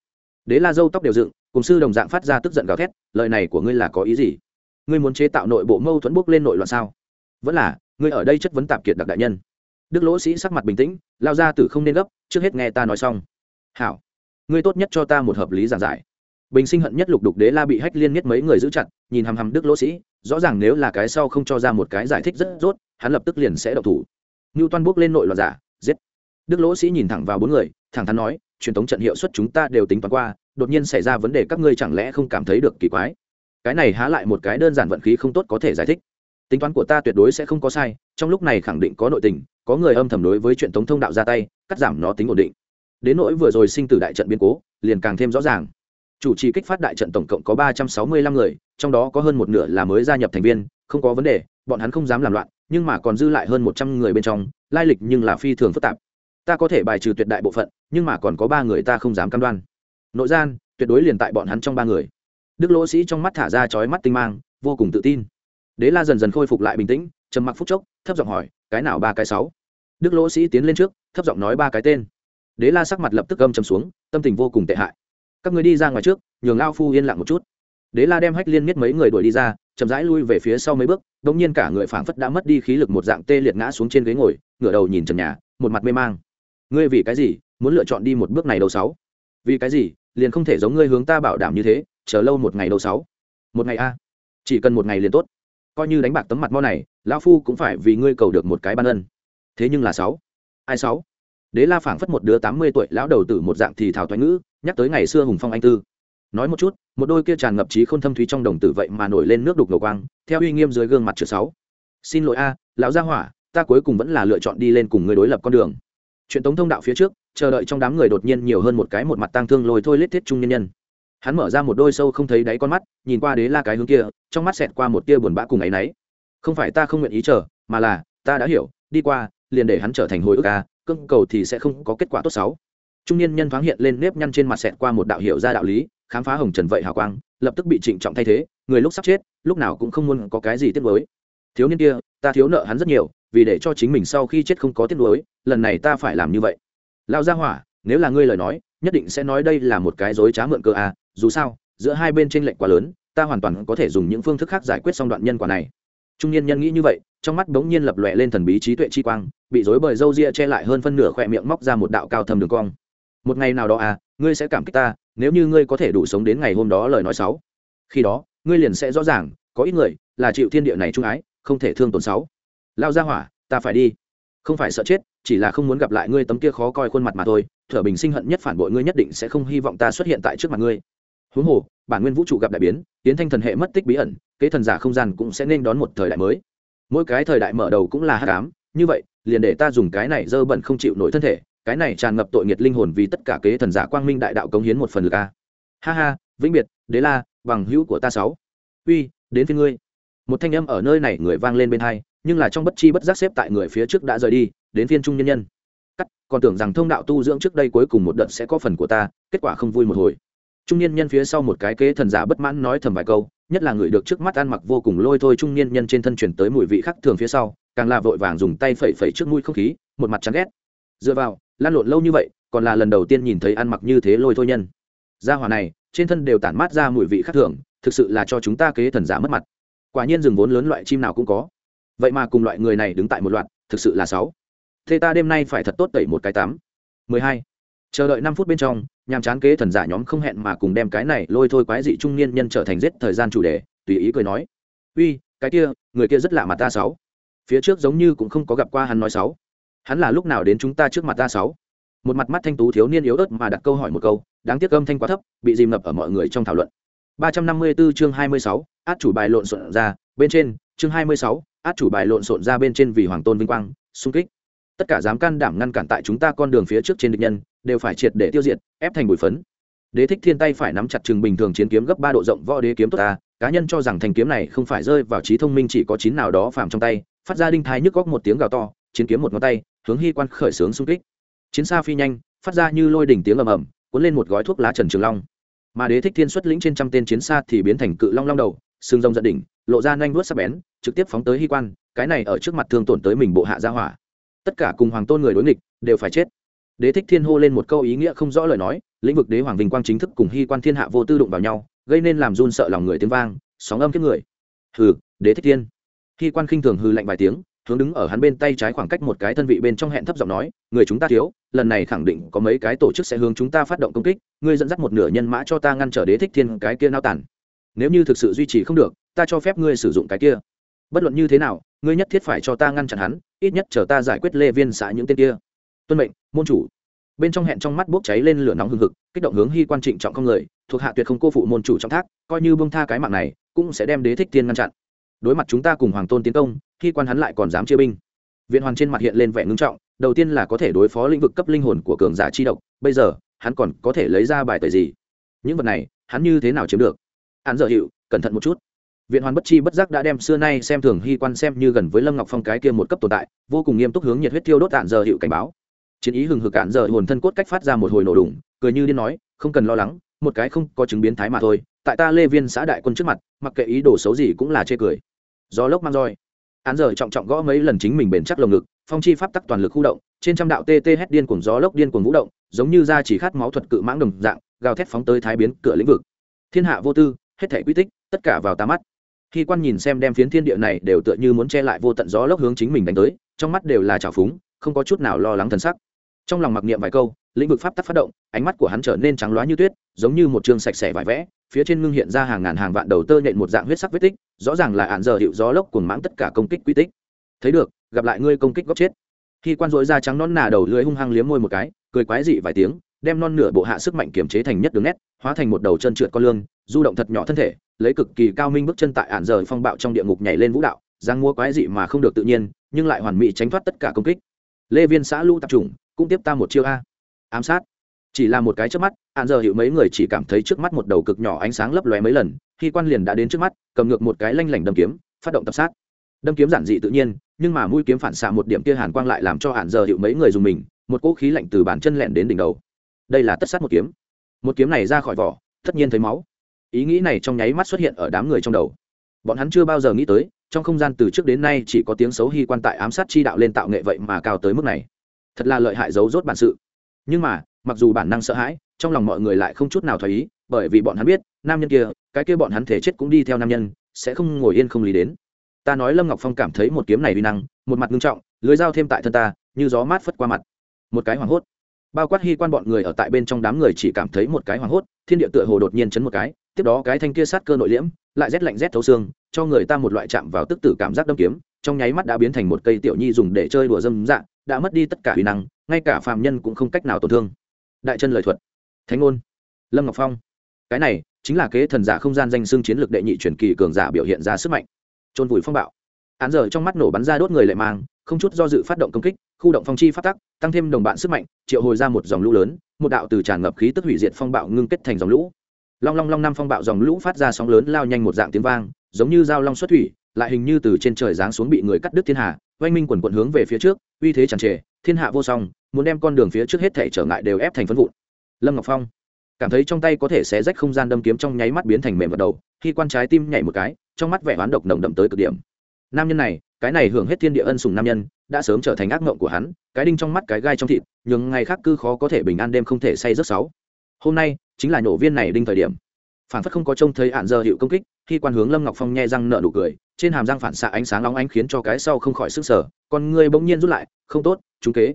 đế la dâu tóc đều dựng, cùng sư đồng dạng phát ra tức giận gào thét, lời này của ngươi là có ý gì? Ngươi muốn chế tạo nội bộ mâu thuẫn bốc lên nội loạn sao? Vẫn là, ngươi ở đây chất vấn tạp kiệt đặc đại nhân. Đức lỗ sĩ sắc mặt bình tĩnh, lao ra tử không nên gấp, trước hết nghe ta nói xong. Hảo, ngươi tốt nhất cho ta một hợp lý giảng giải bình sinh hận nhất lục đục đế la bị hách liên nhất mấy người giữ chặt, nhìn hằm hằm đức lỗ sĩ, rõ ràng nếu là cái sau không cho ra một cái giải thích rất rốt, hắn lập tức liền sẽ độc thủ. Ngưu toan bước lên nội loạn giả, giết. Đức lỗ sĩ nhìn thẳng vào bốn người, thẳng thắn nói, truyền thống trận hiệu suất chúng ta đều tính toán qua, đột nhiên xảy ra vấn đề các ngươi chẳng lẽ không cảm thấy được kỳ quái? Cái này há lại một cái đơn giản vận khí không tốt có thể giải thích. Tính toán của ta tuyệt đối sẽ không có sai, trong lúc này khẳng định có nội tình, có người âm thầm đối với chuyện thống thông đạo ra tay, cắt giảm nó tính ổn định. Đến nỗi vừa rồi sinh tử đại trận biến cố, liền càng thêm rõ ràng chủ trì kích phát đại trận tổng cộng có ba trăm sáu mươi lăm người, trong đó có hơn một nửa là mới gia nhập thành viên, không có vấn đề, bọn hắn không dám làm loạn, nhưng mà còn dư lại hơn một trăm người bên trong, lai lịch nhưng là phi thường phức tạp. Ta có thể bài trừ tuyệt đại bộ phận, nhưng mà còn có ba người ta không dám cam đoan. Nội gian, tuyệt đối liền tại bọn hắn trong ba người. Đức lỗ sĩ trong mắt thả ra chói mắt tinh mang, vô cùng tự tin. Đế la dần dần khôi phục lại bình tĩnh, trầm mặc phút chốc, thấp giọng hỏi, cái nào ba cái sáu? Đức lỗ sĩ tiến lên trước, thấp giọng nói ba cái tên. Đế la sắc mặt lập tức âm trầm xuống, tâm tình vô cùng tệ hại các người đi ra ngoài trước, nhường lao phu yên lặng một chút. Đế la đem hách liên miết mấy người đuổi đi ra, chậm rãi lui về phía sau mấy bước đ ỗ n g nhiên cả người phảng phất đã mất đi khí lực một dạng tê liệt ngã xuống trên ghế ngồi, ngửa đầu nhìn trần nhà, một mặt mê mang. Ngươi vì cái gì muốn lựa chọn đi một bước này đầu sáu? Vì cái gì liền không thể giống ngươi hướng ta bảo đảm như thế, chờ lâu một ngày đầu sáu? Một ngày a? Chỉ cần một ngày liền tốt. Coi như đánh bạc tấm mặt mo này lão phu cũng phải vì ngươi cầu được một cái ban ân. Thế nhưng là sáu? Ai sáu? Đế la phảng phất một đứa tám mươi tuổi, lão đầu tử một dạng thì thảo thoái ngữ nhắc tới ngày xưa hùng phong anh tư. Nói một chút, một đôi kia tràn ngập trí không thâm thúy trong đồng tử vậy mà nổi lên nước đục ngầu quang, theo uy nghiêm dưới gương mặt chữ sáu. Xin lỗi a, lão gia hỏa, ta cuối cùng vẫn là lựa chọn đi lên cùng người đối lập con đường. Chuyện tống thông đạo phía trước, chờ đợi trong đám người đột nhiên nhiều hơn một cái một mặt tang thương lồi thôi lết thiết trung nhân nhân. Hắn mở ra một đôi sâu không thấy đáy con mắt, nhìn qua đế la cái hướng kia, trong mắt xẹt qua một tia buồn bã cùng áy náy. Không phải ta không nguyện ý chờ, mà là, ta đã hiểu, đi qua, liền để hắn trở thành hồi ức a cưng cầu thì sẽ không có kết quả tốt xấu trung niên nhân thoáng hiện lên nếp nhăn trên mặt xẹt qua một đạo hiệu ra đạo lý, khám phá hồng trần vậy hào quang, lập tức bị trịnh trọng thay thế, người lúc sắp chết, lúc nào cũng không muốn có cái gì tiếc nuối. Thiếu niên kia, ta thiếu nợ hắn rất nhiều, vì để cho chính mình sau khi chết không có tiếc nuối, lần này ta phải làm như vậy. Lao gia hỏa, nếu là ngươi lời nói, nhất định sẽ nói đây là một cái dối trá mượn cơ à dù sao, giữa hai bên tranh lệch quá lớn, ta hoàn toàn có thể dùng những phương thức khác giải quyết xong đoạn nhân quả này. Trung niên nhân nghĩ như vậy, trong mắt bỗng nhiên lập lòe lên thần bí trí tuệ chi quang, bị dối bời râu ria che lại hơn phân nửa khỏe miệng móc ra một đạo cao thầm đường cong một ngày nào đó à ngươi sẽ cảm kích ta, nếu như ngươi có thể đủ sống đến ngày hôm đó lời nói sáu khi đó, ngươi liền sẽ rõ ràng, có ít người là chịu thiên địa này trung ái, không thể thương tổn sáu lao ra hỏa, ta phải đi. Không phải sợ chết, chỉ là không muốn gặp lại ngươi tấm kia khó coi khuôn mặt mà thôi, thở bình sinh hận nhất phản bội ngươi nhất định sẽ không hy vọng ta xuất hiện tại trước mặt ngươi. Huống hồ, bản nguyên vũ trụ gặp đại biến, tiến thanh thần hệ mất tích bí ẩn, kế thần giả không gian cũng sẽ nên đón một thời đại mới. Mỗi cái thời đại mở đầu cũng là hát cám như vậy, liền để ta dùng cái này dơ bẩn không chịu nổi thân thể cái này tràn ngập tội nghiệt linh hồn vì tất cả kế thần giả quang minh đại đạo cống hiến một phần lực a. Ha ha, vĩnh biệt, đế la, bằng hữu của ta sáu. Uy, đến phía ngươi. Một thanh âm ở nơi này người vang lên bên hai, nhưng là trong bất chi bất giác xếp tại người phía trước đã rời đi, đến phiên trung nhân nhân. Cắt, còn tưởng rằng thông đạo tu dưỡng trước đây cuối cùng một đợt sẽ có phần của ta, kết quả không vui một hồi. Trung niên nhân phía sau một cái kế thần giả bất mãn nói thầm vài câu, nhất là người được trước mắt ăn mặc vô cùng lôi thôi trung niên nhân trên thân chuyển tới mùi vị khác thường phía sau, càng là vội vàng dùng tay phẩy phẩy trước mũi không khí, một mặt chán ghét. Dựa vào lan lộn lâu như vậy, còn là lần đầu tiên nhìn thấy ăn mặc như thế lôi thôi nhân. Gia hỏa này, trên thân đều tản mát ra mùi vị khác thường, thực sự là cho chúng ta kế thần giả mất mặt. Quả nhiên rừng vốn lớn loại chim nào cũng có. Vậy mà cùng loại người này đứng tại một loạt, thực sự là sáu. Thế ta đêm nay phải thật tốt tẩy một cái tám mười hai. Chờ đợi năm phút bên trong, nhàm chán kế thần giả nhóm không hẹn mà cùng đem cái này lôi thôi quái dị trung niên nhân trở thành giết thời gian chủ đề, tùy ý cười nói. Uy, cái kia, người kia rất lạ mặt ta sáu. Phía trước giống như cũng không có gặp qua hắn nói sáu hắn là lúc nào đến chúng ta trước mặt ta sáu? Một mặt mắt thanh tú thiếu niên yếu ớt mà đặt câu hỏi một câu đáng tiếc âm thanh quá thấp bị dìm ngập ở mọi người trong thảo luận. 354 chương 26, át chủ bài lộn xộn ra bên trên chương 26, át chủ bài lộn xộn ra bên trên vì hoàng tôn vinh quang xung kích. Tất cả dám can đảm ngăn cản tại chúng ta con đường phía trước trên địch nhân đều phải triệt để tiêu diệt ép thành bụi phấn. Đế thích thiên tay phải nắm chặt chừng bình thường chiến kiếm gấp ba độ rộng võ đế kiếm tốt ta cá nhân cho rằng thành kiếm này không phải rơi vào trí thông minh chỉ có chín nào đó phàm trong tay phát ra đinh thái nhức góc một tiếng gào to chiến kiếm một ngón tay hướng hy quan khởi xướng xung kích. Chiến xa phi nhanh, phát ra như lôi đỉnh tiếng ầm ầm, cuốn lên một gói thuốc lá trần trường long. Mà đế thích thiên xuất lĩnh trên trăm tên chiến xa thì biến thành cự long long đầu, xương rồng giận đỉnh, lộ ra nhanh vuốt sắc bén, trực tiếp phóng tới hy quan, cái này ở trước mặt thương tổn tới mình bộ hạ gia hỏa. Tất cả cùng hoàng tôn người đối nghịch, đều phải chết. Đế thích thiên hô lên một câu ý nghĩa không rõ lời nói, lĩnh vực đế hoàng vinh quang chính thức cùng hy quan thiên hạ vô tư đụng vào nhau, gây nên làm run sợ lòng người tiếng vang, sóng âm kiếp người. Hừ, đế thích thiên. Hy quan khinh thường hư lạnh vài tiếng hướng đứng ở hắn bên tay trái khoảng cách một cái thân vị bên trong hẹn thấp giọng nói, người chúng ta thiếu, lần này khẳng định có mấy cái tổ chức sẽ hướng chúng ta phát động công kích, ngươi dẫn dắt một nửa nhân mã cho ta ngăn trở đế thích thiên cái kia nao tản. Nếu như thực sự duy trì không được, ta cho phép ngươi sử dụng cái kia. Bất luận như thế nào, ngươi nhất thiết phải cho ta ngăn chặn hắn, ít nhất chờ ta giải quyết lê viên xã những tên kia. Tuân mệnh, môn chủ. Bên trong hẹn trong mắt bốc cháy lên lửa nóng hừng hực, kích động hướng hy quan trịnh trọng không người, thuộc hạ tuyệt không cô phụ môn chủ trong thác, coi như bông tha cái mạng này, cũng sẽ đem đế thích thiên ngăn chặn đối mặt chúng ta cùng hoàng tôn tiến công, khi quan hắn lại còn dám chia binh. Viện hoàn trên mặt hiện lên vẻ ngưng trọng, đầu tiên là có thể đối phó lĩnh vực cấp linh hồn của cường giả chi độc, bây giờ, hắn còn có thể lấy ra bài tời gì? Những vật này, hắn như thế nào chiếm được? Hắn dở hiệu, cẩn thận một chút. Viện hoàn bất chi bất giác đã đem xưa nay xem thường hy quan xem như gần với lâm ngọc phong cái kia một cấp tồn tại, vô cùng nghiêm túc hướng nhiệt huyết tiêu đốt tạn giờ hiệu cảnh báo. Chiến ý hừng hực cạn giờ hồn thân cốt cách phát ra một hồi nổ đủng cười như điên nói, không cần lo lắng, một cái không có chứng biến thái mà thôi, tại ta lê viên xã đại quân trước mặt, mặc kệ ý đồ xấu gì cũng là chê cười gió lốc mang roi. Án giờ trọng trọng gõ mấy lần chính mình bền chắc lồng ngực, phong chi pháp tắc toàn lực khu động, trên trăm đạo tê tê hét điên cuồng gió lốc điên cuồng vũ động, giống như da chỉ khát máu thuật cự mãng đồng dạng, gào thét phóng tới thái biến cửa lĩnh vực. Thiên hạ vô tư, hết thể quy tích, tất cả vào tá mắt. Khi quan nhìn xem đem phiến thiên địa này đều tựa như muốn che lại vô tận gió lốc hướng chính mình đánh tới, trong mắt đều là trào phúng, không có chút nào lo lắng thần sắc. Trong lòng mặc niệm vài câu, lĩnh vực pháp tắc phát động, ánh mắt của hắn trở nên trắng loá như tuyết, giống như một chương sạch sẽ vải vẽ phía trên ngưng hiện ra hàng ngàn hàng vạn đầu tơ nhện một dạng huyết sắc vết tích, rõ ràng là ạn giờ hiệu gió lốc cùng mãng tất cả công kích quy tích. Thấy được, gặp lại ngươi công kích góc chết. Khi quan dối ra trắng non nà đầu lưới hung hăng liếm môi một cái, cười quái dị vài tiếng, đem non nửa bộ hạ sức mạnh kiềm chế thành nhất đường nét, hóa thành một đầu chân trượt con lương du động thật nhỏ thân thể, lấy cực kỳ cao minh bước chân tại ạn giờ phong bạo trong địa ngục nhảy lên vũ đạo giang mua quái dị mà không được tự nhiên, nhưng lại hoàn mỹ tránh thoát tất cả công kích. Lê viên xã lưu tập trung, cũng tiếp ta một chiêu a. Ám sát chỉ là một cái trước mắt hạn giờ hiểu mấy người chỉ cảm thấy trước mắt một đầu cực nhỏ ánh sáng lấp lóe mấy lần, khi quan liền đã đến trước mắt, cầm ngược một cái lanh lảnh đâm kiếm, phát động tập sát. Đâm kiếm giản dị tự nhiên, nhưng mà mũi kiếm phản xạ một điểm kia hàn quang lại làm cho hạn giờ hiệu mấy người dùng mình, một cỗ khí lạnh từ bàn chân lẹn đến đỉnh đầu. Đây là tất sát một kiếm. Một kiếm này ra khỏi vỏ, tất nhiên thấy máu. Ý nghĩ này trong nháy mắt xuất hiện ở đám người trong đầu. Bọn hắn chưa bao giờ nghĩ tới, trong không gian từ trước đến nay chỉ có tiếng xấu hy quan tại ám sát chi đạo lên tạo nghệ vậy mà cao tới mức này. Thật là lợi hại giấu rốt bản sự. Nhưng mà mặc dù bản năng sợ hãi, trong lòng mọi người lại không chút nào thoái ý, bởi vì bọn hắn biết, nam nhân kia, cái kia bọn hắn thể chết cũng đi theo nam nhân, sẽ không ngồi yên không lý đến. Ta nói lâm ngọc phong cảm thấy một kiếm này uy năng, một mặt ngưng trọng, lưới dao thêm tại thân ta, như gió mát phất qua mặt. Một cái hoảng hốt. Bao quát hy quan bọn người ở tại bên trong đám người chỉ cảm thấy một cái hoảng hốt, thiên địa tựa hồ đột nhiên chấn một cái, tiếp đó cái thanh kia sát cơ nội liễm, lại rét lạnh rét thấu xương, cho người ta một loại chạm vào tức tử cảm giác đâm kiếm, trong nháy mắt đã biến thành một cây tiểu nhi dùng để chơi đùa dâm dạ đã mất đi tất cả uy năng, ngay cả phàm nhân cũng không cách nào tổn thương đại chân lời thuật. Thánh ngôn. Lâm ngọc phong. Cái này chính là kế thần giả không gian danh xưng chiến lược đệ nhị truyền kỳ cường giả biểu hiện ra sức mạnh. Trôn vùi phong bạo. Án giờ trong mắt nổ bắn ra đốt người lệ mang, không chút do dự phát động công kích, khu động phong chi phát tắc, tăng thêm đồng bạn sức mạnh, triệu hồi ra một dòng lũ lớn, một đạo từ tràn ngập khí tức hủy diệt phong bạo ngưng kết thành dòng lũ. Long long long năm phong bạo dòng lũ phát ra sóng lớn lao nhanh một dạng tiếng vang, giống như dao long xuất thủy, lại hình như từ trên trời giáng xuống bị người cắt đứt thiên hạ oanh minh quần quận hướng về phía trước, uy thế tràn trề, thiên hạ vô song muốn đem con đường phía trước hết thể trở ngại đều ép thành phân vụn. Lâm ngọc phong cảm thấy trong tay có thể xé rách không gian đâm kiếm trong nháy mắt biến thành mềm vật đầu, khi quan trái tim nhảy một cái, trong mắt vẻ oán độc nồng đậm tới cực điểm. Nam nhân này, cái này hưởng hết thiên địa ân sùng nam nhân, đã sớm trở thành ác mộng của hắn, cái đinh trong mắt cái gai trong thịt nhưng ngày khác cư khó có thể bình an đêm không thể say giấc sáu. Hôm nay, chính là nổ viên này đinh thời điểm. Phản phất không có trông thấy hạn giờ hiệu công kích, khi quan hướng lâm ngọc phong nghe răng nợ nụ cười, trên hàm răng phản xạ ánh sáng nóng ánh khiến cho cái sau không khỏi sức sở còn người bỗng nhiên rút lại, không tốt chúng kế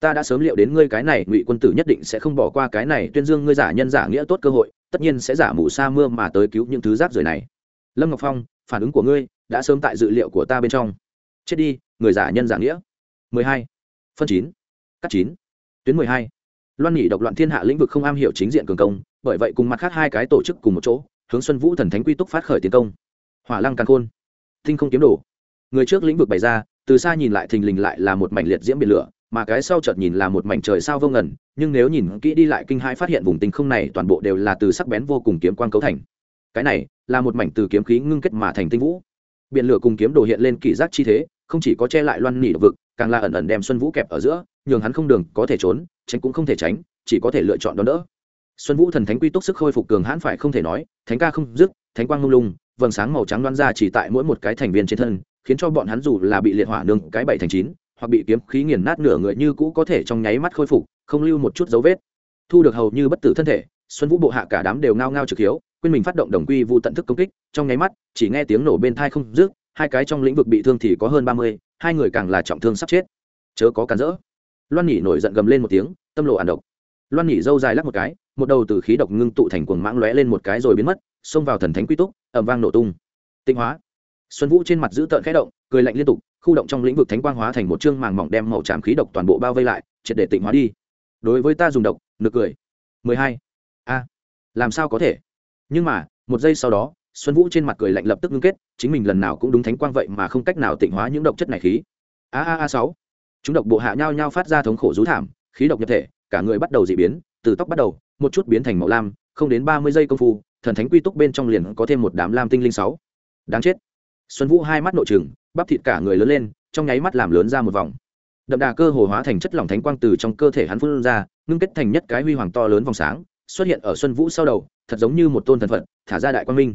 ta đã sớm liệu đến ngươi cái này, ngụy quân tử nhất định sẽ không bỏ qua cái này, tuyên dương ngươi giả nhân giả nghĩa tốt cơ hội, tất nhiên sẽ giả mù sa mưa mà tới cứu những thứ rác rưởi này lâm ngọc phong, phản ứng của ngươi đã sớm tại dự liệu của ta bên trong chết đi, người giả nhân giả nghĩa 12. phân chín, cắt chín, tuyến 12. loan nhị độc loạn thiên hạ lĩnh vực không am hiểu chính diện cường công, bởi vậy cùng mặt khác hai cái tổ chức cùng một chỗ, hướng xuân vũ thần thánh quy túc phát khởi tiến công hỏa lăng càn khôn thinh không kiếm đồ người trước lĩnh vực bày ra, từ xa nhìn lại thình lình lại là một mảnh liệt diễm biển lửa mà cái sau chợt nhìn là một mảnh trời sao vô ngần, nhưng nếu nhìn kỹ đi lại kinh hai phát hiện vùng tinh không này toàn bộ đều là từ sắc bén vô cùng kiếm quang cấu thành. Cái này là một mảnh từ kiếm khí ngưng kết mà thành tinh vũ. Biển lửa cùng kiếm đồ hiện lên kỷ giác chi thế, không chỉ có che lại loan nỉ độc vực, càng là ẩn ẩn đem xuân vũ kẹp ở giữa, nhường hắn không đường có thể trốn, tránh cũng không thể tránh, chỉ có thể lựa chọn đón đỡ. Xuân vũ thần thánh quy tốc sức khôi phục cường hãn phải không thể nói, thánh ca không dứt, thánh quang mông lung, vầng sáng màu trắng đoan ra chỉ tại mỗi một cái thành viên trên thân, khiến cho bọn hắn dù là bị liệt hỏa nương cái bảy thành chín hoặc bị kiếm khí nghiền nát nửa người như cũ có thể trong nháy mắt khôi phục, không lưu một chút dấu vết. Thu được hầu như bất tử thân thể, xuân vũ bộ hạ cả đám đều ngao ngao trực hiếu, quên mình phát động đồng quy vụ tận thức công kích, trong nháy mắt, chỉ nghe tiếng nổ bên thai không rước hai cái trong lĩnh vực bị thương thì có hơn ba mươi, hai người càng là trọng thương sắp chết. Chớ có cản rỡ. Loan nhỉ nổi giận gầm lên một tiếng, tâm lộ ản độc. Loan nhỉ dâu dài lắc một cái, một đầu từ khí độc ngưng tụ thành cuồng mãng lóe lên một cái rồi biến mất, xông vào thần thánh quy túc ẩm vang nổ tung. Tinh hóa. Xuân vũ trên mặt giữ tợn khẽ động, cười lạnh liên tục khu động trong lĩnh vực thánh quang hóa thành một chương màng mỏng đem màu tràm khí độc toàn bộ bao vây lại, triệt để tịnh hóa đi. Đối với ta dùng độc, nực cười. Mười hai. A, làm sao có thể? Nhưng mà, một giây sau đó, xuân vũ trên mặt cười lạnh lập tức ngưng kết, chính mình lần nào cũng đúng thánh quang vậy mà không cách nào tịnh hóa những độc chất này khí. A a a sáu. Chúng độc bộ hạ nhau nhau phát ra thống khổ rú thảm, khí độc nhập thể, cả người bắt đầu dị biến, từ tóc bắt đầu, một chút biến thành màu lam, không đến ba mươi giây công phu, thần thánh quy túc bên trong liền có thêm một đám lam tinh linh sáu. Đáng chết xuân vũ hai mắt nội trừng, bắp thịt cả người lớn lên, trong nháy mắt làm lớn ra một vòng. Đậm đà cơ hồ hóa thành chất lỏng thánh quang từ trong cơ thể hắn phun ra, ngưng kết thành nhất cái huy hoàng to lớn vòng sáng, xuất hiện ở xuân vũ sau đầu, thật giống như một tôn thần phật, thả ra đại quang minh.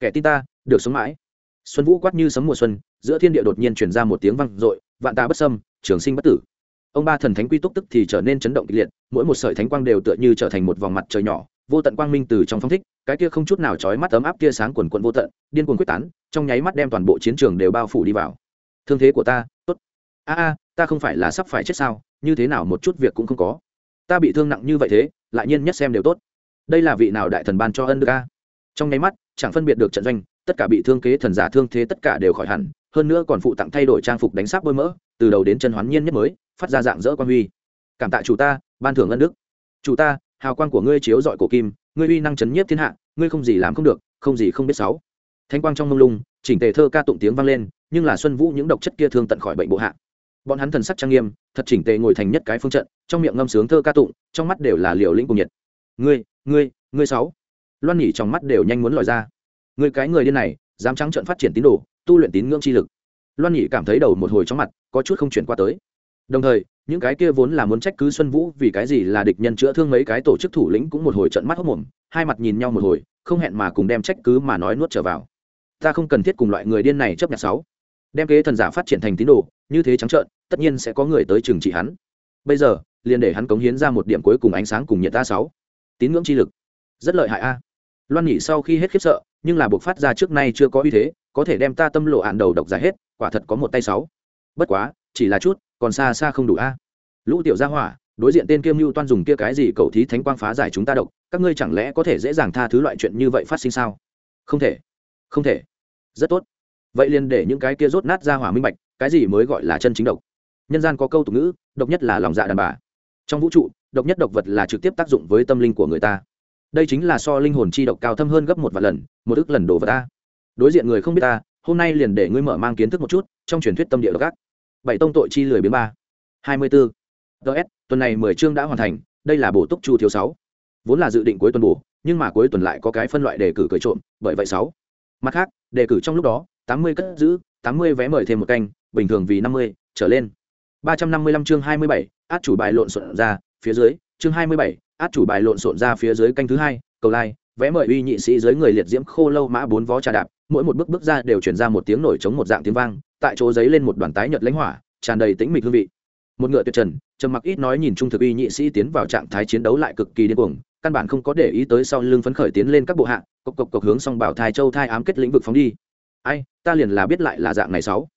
Kẻ tin ta, được sống mãi. Xuân vũ quát như sấm mùa xuân, giữa thiên địa đột nhiên truyền ra một tiếng vang dội, vạn ta bất sâm trường sinh bất tử. Ông ba thần thánh quy túc tức thì trở nên chấn động kịch liệt, mỗi một sợi thánh quang đều tựa như trở thành một vòng mặt trời nhỏ vô tận quang minh từ trong phong thích, cái kia không chút nào trói mắt ấm áp kia sáng quần quận vô tận, điên cuồng quyết tán, trong nháy mắt đem toàn bộ chiến trường đều bao phủ đi vào. Thương thế của ta, tốt. A a, ta không phải là sắp phải chết sao, như thế nào một chút việc cũng không có. Ta bị thương nặng như vậy thế, lại nhiên nhất xem đều tốt. Đây là vị nào đại thần ban cho ân đức a? Trong nháy mắt, chẳng phân biệt được trận doanh, tất cả bị thương kế thần giả thương thế tất cả đều khỏi hẳn, hơn nữa còn phụ tặng thay đổi trang phục đánh sáp bôi mỡ, từ đầu đến chân hoán nhiên nhất mới, phát ra dạng dỡ quan huy. Cảm tạ chủ ta, ban thưởng ân đức. Chủ ta hào quang của ngươi chiếu dọi cổ kim, ngươi uy năng chấn nhiếp thiên hạ, ngươi không gì làm không được, không gì không biết sáu thanh quang trong mông lung, chỉnh tề thơ ca tụng tiếng vang lên, nhưng là xuân vũ những độc chất kia thương tận khỏi bệnh bộ hạ. Bọn hắn thần sắc trang nghiêm, thật chỉnh tề ngồi thành nhất cái phương trận, trong miệng ngâm sướng thơ ca tụng, trong mắt đều là liều lĩnh cùng nhiệt. Ngươi ngươi ngươi sáu loan nhỉ trong mắt đều nhanh muốn lòi ra. Ngươi cái người điên này, dám trắng trợn phát triển tín đồ, tu luyện tín ngưỡng chi lực. Loan nhỉ cảm thấy đầu một hồi chóng mặt, có chút không chuyển qua tới. Đồng thời những cái kia vốn là muốn trách cứ xuân vũ vì cái gì là địch nhân chữa thương mấy cái tổ chức thủ lĩnh cũng một hồi trận mắt hốc mồm, hai mặt nhìn nhau một hồi, không hẹn mà cùng đem trách cứ mà nói nuốt trở vào. Ta không cần thiết cùng loại người điên này chấp nhận sáu. Đem kế thần giả phát triển thành tín đồ, như thế trắng trợn, tất nhiên sẽ có người tới trừng trị hắn. Bây giờ, liền để hắn cống hiến ra một điểm cuối cùng ánh sáng cùng nhiệt ta sáu. Tín ngưỡng chi lực. Rất lợi hại a. Loan nhị sau khi hết khiếp sợ, nhưng là buộc phát ra trước nay chưa có uy thế, có thể đem ta tâm lộ hạn đầu độc giải hết, quả thật có một tay sáu. Bất quá, chỉ là chút còn xa xa không đủ a. Lũ tiểu gia hỏa, đối diện tên kiêm mưu toan dùng kia cái gì cầu thí thánh quang phá giải chúng ta độc, các ngươi chẳng lẽ có thể dễ dàng tha thứ loại chuyện như vậy phát sinh sao? Không thể không thể. Rất tốt. Vậy liền để những cái kia rốt nát ra hỏa minh bạch, cái gì mới gọi là chân chính độc? Nhân gian có câu tục ngữ, độc nhất là lòng dạ đàn bà. Trong vũ trụ, độc nhất độc vật là trực tiếp tác dụng với tâm linh của người ta. Đây chính là so linh hồn chi độc cao thâm hơn gấp một vài lần, một ức lần đổ vào ta. Đối diện người không biết ta, hôm nay liền để ngươi mở mang kiến thức một chút, trong truyền thuyết tâm địa độc ác bảy tông tội chi lười biến ba. Hai mươi bốn ts tuần này mười chương đã hoàn thành, đây là bổ túc chu thiếu sáu. Vốn là dự định cuối tuần bổ, nhưng mà cuối tuần lại có cái phân loại đề cử cởi trộm, bởi vậy sáu. Mặt khác, đề cử trong lúc đó, tám mươi cất giữ, tám mươi vé mời thêm một canh, bình thường vì năm mươi, trở lên. ba trăm năm mươi lăm chương hai mươi bảy, át chủ bài lộn xộn ra, phía dưới, chương hai mươi bảy, át chủ bài lộn xộn ra phía dưới canh thứ hai, cầu lai vẽ mời uy nhị sĩ dưới người liệt diễm khô lâu mã bốn vó trà đạp, mỗi một bước bước ra đều chuyển ra một tiếng nổi chống một dạng tiếng vang tại chỗ giấy lên một đoàn tái nhật lãnh hỏa, tràn đầy tĩnh mịch hương vị. Một ngựa tuyệt trần, trầm mặc ít nói nhìn trung thực uy nhị sĩ tiến vào trạng thái chiến đấu lại cực kỳ điên cuồng, căn bản không có để ý tới sau lưng phấn khởi tiến lên các bộ hạ, cộc cộc cộc hướng song bảo thai châu thai ám kết lĩnh vực phóng đi. Ai, ta liền là biết lại là dạng này sáu.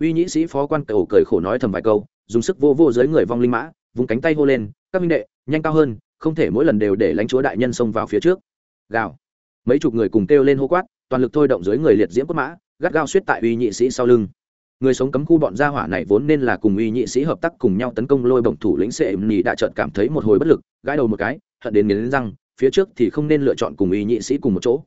Uy nhị sĩ phó quan cầu cười khổ nói thầm vài câu, dùng sức vô vô dưới người vong linh mã vùng cánh tay hô lên, các minh đệ, nhanh cao hơn, không thể mỗi lần đều để lãnh chúa đại nhân xông vào phía trước. Gào. Mấy chục người cùng kêu lên hô quát, toàn lực thôi động dưới người liệt diễm cốt mã, gắt gao suýt tại uy nhị sĩ sau lưng người sống cấm khu bọn gia hỏa này vốn nên là cùng uy nhị sĩ hợp tác cùng nhau tấn công lôi bổng thủ lĩnh sệ nhị đã chợt cảm thấy một hồi bất lực, gãi đầu một cái, hận đến nghiến răng, phía trước thì không nên lựa chọn cùng uy nhị sĩ cùng một chỗ.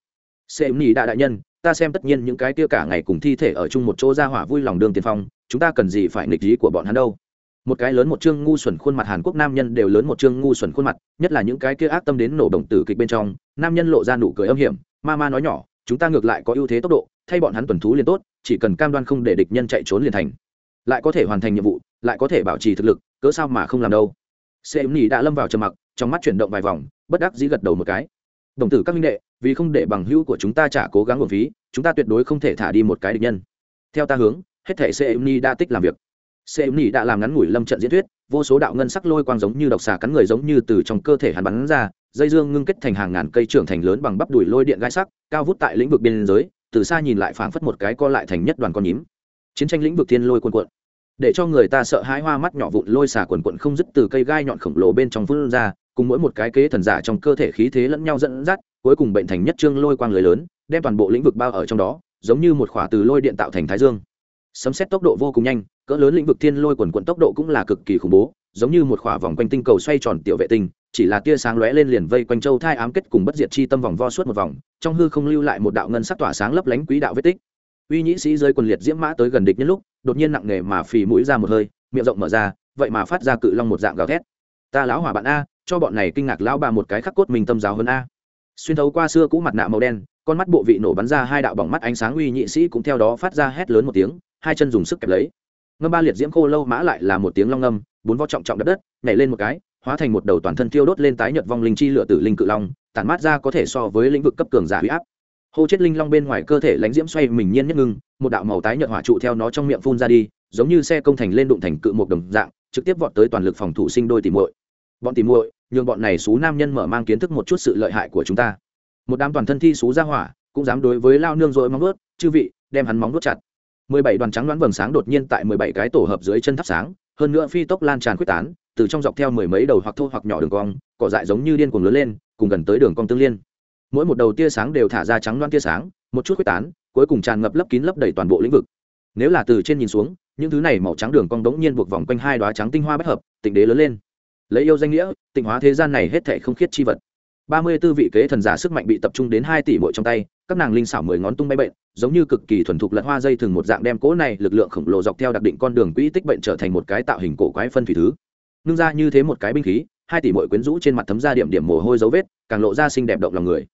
Sệ nhị đã đại nhân, ta xem tất nhiên những cái kia cả ngày cùng thi thể ở chung một chỗ gia hỏa vui lòng đường tiền phong, chúng ta cần gì phải nghịch lý của bọn hắn đâu? Một cái lớn một chương ngu xuẩn khuôn mặt hàn quốc nam nhân đều lớn một chương ngu xuẩn khuôn mặt, nhất là những cái kia ác tâm đến nổ đồng tử kịch bên trong, nam nhân lộ ra nụ cười âm hiểm, ma ma nói nhỏ, chúng ta ngược lại có ưu thế tốc độ, thay bọn hắn tuần thú liền tốt chỉ cần cam đoan không để địch nhân chạy trốn liền thành. Lại có thể hoàn thành nhiệm vụ, lại có thể bảo trì thực lực, cớ sao mà không làm đâu. Xem nhì đã lâm vào trầm mặc, trong mắt chuyển động vài vòng, bất đắc dĩ gật đầu một cái. Đồng tử các minh đệ, vì không để bằng hữu của chúng ta trả cố gắng nguồn phí, chúng ta tuyệt đối không thể thả đi một cái địch nhân. Theo ta hướng, hết thể xem ni đã tích làm việc. Xem ni đã làm ngắn ngủi lâm trận diễn thuyết, vô số đạo ngân sắc lôi quang giống như độc xà cắn người giống như từ trong cơ thể hắn bắn ra, dây dương ngưng kết thành hàng ngàn cây trưởng thành lớn bằng bắp đùi lôi điện gai sắc, cao vút tại lĩnh vực biên giới từ xa nhìn lại phảng phất một cái co lại thành nhất đoàn con nhím. Chiến tranh lĩnh vực thiên lôi cuồn cuộn. Để cho người ta sợ hãi hoa mắt nhỏ vụn lôi xà quần quận không dứt từ cây gai nhọn khổng lồ bên trong vươn ra, cùng mỗi một cái kế thần giả trong cơ thể khí thế lẫn nhau dẫn dắt, cuối cùng bệnh thành nhất trương lôi quang lưới lớn, đem toàn bộ lĩnh vực bao ở trong đó, giống như một khỏa từ lôi điện tạo thành thái dương. Sấm xét tốc độ vô cùng nhanh, cỡ lớn lĩnh vực thiên lôi quần quận tốc độ cũng là cực kỳ khủng bố, giống như một khỏa vòng quanh tinh cầu xoay tròn tiểu vệ tinh chỉ là tia sáng lóe lên liền vây quanh châu thai ám kết cùng bất diệt chi tâm vòng vo suốt một vòng, trong hư không lưu lại một đạo ngân sắc tỏa sáng lấp lánh quỹ đạo vết tích. Uy nhĩ sĩ rơi quần liệt diễm mã tới gần địch nhân lúc, đột nhiên nặng nề mà phì mũi ra một hơi, miệng rộng mở ra, vậy mà phát ra cự long một dạng gào thét. Ta lão hỏa bạn a, cho bọn này kinh ngạc lão bà một cái khắc cốt mình tâm giáo hơn a. Xuyên thấu qua xưa cũ mặt nạ màu đen, con mắt bộ vị nổ bắn ra hai đạo bỏng mắt ánh sáng uy nhị sĩ cũng theo đó phát ra hét lớn một tiếng, hai chân dùng sức kẹp lấy. Ngâm ba liệt diễm khô lâu mã lại là một tiếng long ngâm, bốn vo trọng trọng đất đất, nhảy lên một cái hóa thành một đầu toàn thân thiêu đốt lên tái nhật vong linh chi lựa tử linh cự long, tản mát ra có thể so với lĩnh vực cấp cường giả huy áp. Hô chết linh long bên ngoài cơ thể lánh diễm xoay mình nhiên nhất ngưng, một đạo màu tái nhật hỏa trụ theo nó trong miệng phun ra đi, giống như xe công thành lên đụng thành cự một đồng dạng, trực tiếp vọt tới toàn lực phòng thủ sinh đôi tìm muội. Bọn tìm muội, nhường bọn này xú nam nhân mở mang kiến thức một chút sự lợi hại của chúng ta. Một đám toàn thân thi xú ra hỏa, cũng dám đối với lao nương rồi móng vuốt, chư vị, đem hắn móng vuốt chặt. Mười bảy đoàn trắng đoán vầng sáng đột nhiên tại mười bảy cái tổ hợp dưới chân thắp sáng, hơn nữa phi tốc lan tràn quyết tán từ trong dọc theo mười mấy đầu hoặc thô hoặc nhỏ đường cong, cỏ dại giống như điên cuồng lớn lên, cùng gần tới đường cong tương liên. Mỗi một đầu tia sáng đều thả ra trắng loan tia sáng, một chút quyết tán, cuối cùng tràn ngập lấp kín lấp đầy toàn bộ lĩnh vực. Nếu là từ trên nhìn xuống, những thứ này màu trắng đường cong đống nhiên buộc vòng quanh hai đoá trắng tinh hoa bất hợp, tịnh đế lớn lên. Lấy yêu danh nghĩa, tịnh hóa thế gian này hết thể không khiết chi vật. Ba mươi tư vị kế thần giả sức mạnh bị tập trung đến hai tỷ mỗi trong tay, các nàng linh xảo mười ngón tung bay bệnh, giống như cực kỳ thuần thục lẫn hoa dây thường một dạng đem cỗ này lực lượng khổng lồ dọc theo đặc định con đường quỹ tích bệnh trở thành một cái tạo hình cổ quái phân thủy thứ ngưng ra như thế một cái binh khí, hai tỷ mội quyến rũ trên mặt thấm ra điểm điểm mồ hôi dấu vết, càng lộ ra xinh đẹp động lòng người.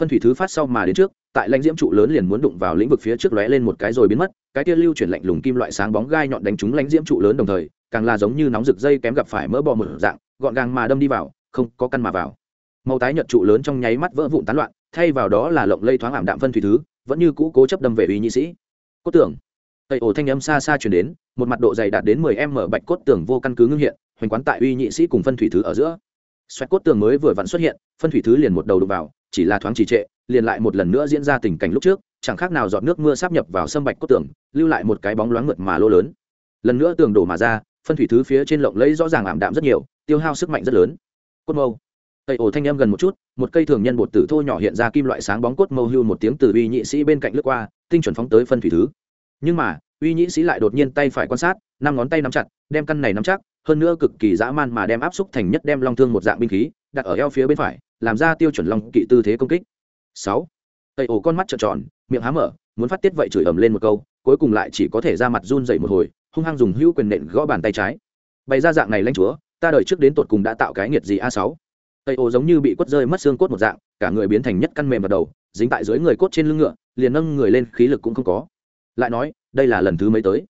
Phân thủy thứ phát sau mà đến trước, tại lãnh diễm trụ lớn liền muốn đụng vào lĩnh vực phía trước lóe lên một cái rồi biến mất, cái kia lưu chuyển lạnh lùng kim loại sáng bóng gai nhọn đánh trúng lãnh diễm trụ lớn đồng thời, càng là giống như nóng rực dây kém gặp phải mỡ bò một dạng, gọn gàng mà đâm đi vào, không có căn mà vào. Màu tái nhợt trụ lớn trong nháy mắt vỡ vụn tán loạn, thay vào đó là lộng lây thoáng ảm đạm phân thủy thứ, vẫn như cũ cố chấp đâm về uy nhị sĩ. Cốt tưởng tây ổ thanh âm xa xa chuyển đến, một mặt độ dày đạt đến mười m bạch cốt tường vô căn cứ ngưng hiện hoành quán tại uy nhị sĩ cùng phân thủy thứ ở giữa. Xoẹt cốt tường mới vừa vặn xuất hiện, phân thủy thứ liền một đầu đục vào, chỉ là thoáng trì trệ, liền lại một lần nữa diễn ra tình cảnh lúc trước, chẳng khác nào giọt nước mưa sắp nhập vào sâm bạch cốt tường, lưu lại một cái bóng loáng mượt mà lô lớn. Lần nữa tường đổ mà ra, phân thủy thứ phía trên lộng lấy rõ ràng ảm đạm rất nhiều, tiêu hao sức mạnh rất lớn. Cốt mâu. Tây ổ thanh em gần một chút, một cây thường nhân bột tử thô nhỏ hiện ra kim loại sáng bóng cốt mâu hưu một tiếng từ uy nhị sĩ bên cạnh lướt qua, tinh chuẩn phóng tới phân thủy thứ. Nhưng mà uy nhĩ sĩ lại đột nhiên tay phải quan sát, năm ngón tay nắm chặt, đem căn này nắm chắc, hơn nữa cực kỳ dã man mà đem áp xúc thành nhất đem long thương một dạng binh khí, đặt ở eo phía bên phải, làm ra tiêu chuẩn long kỵ tư thế công kích. Sáu. Tây ổ con mắt trợn tròn, miệng há mở, muốn phát tiết vậy chửi ầm lên một câu, cuối cùng lại chỉ có thể ra mặt run dậy một hồi, hung hăng dùng hữu quyền nện gõ bàn tay trái. Bày ra dạng này lãnh chúa, ta đợi trước đến tột cùng đã tạo cái nghiệt gì a sáu? Tây ổ giống như bị quất rơi mất xương cốt một dạng, cả người biến thành nhất căn mềm vào đầu, dính tại dưới người cốt trên lưng ngựa, liền nâng người lên, khí lực cũng không có lại nói, đây là lần thứ mấy tới?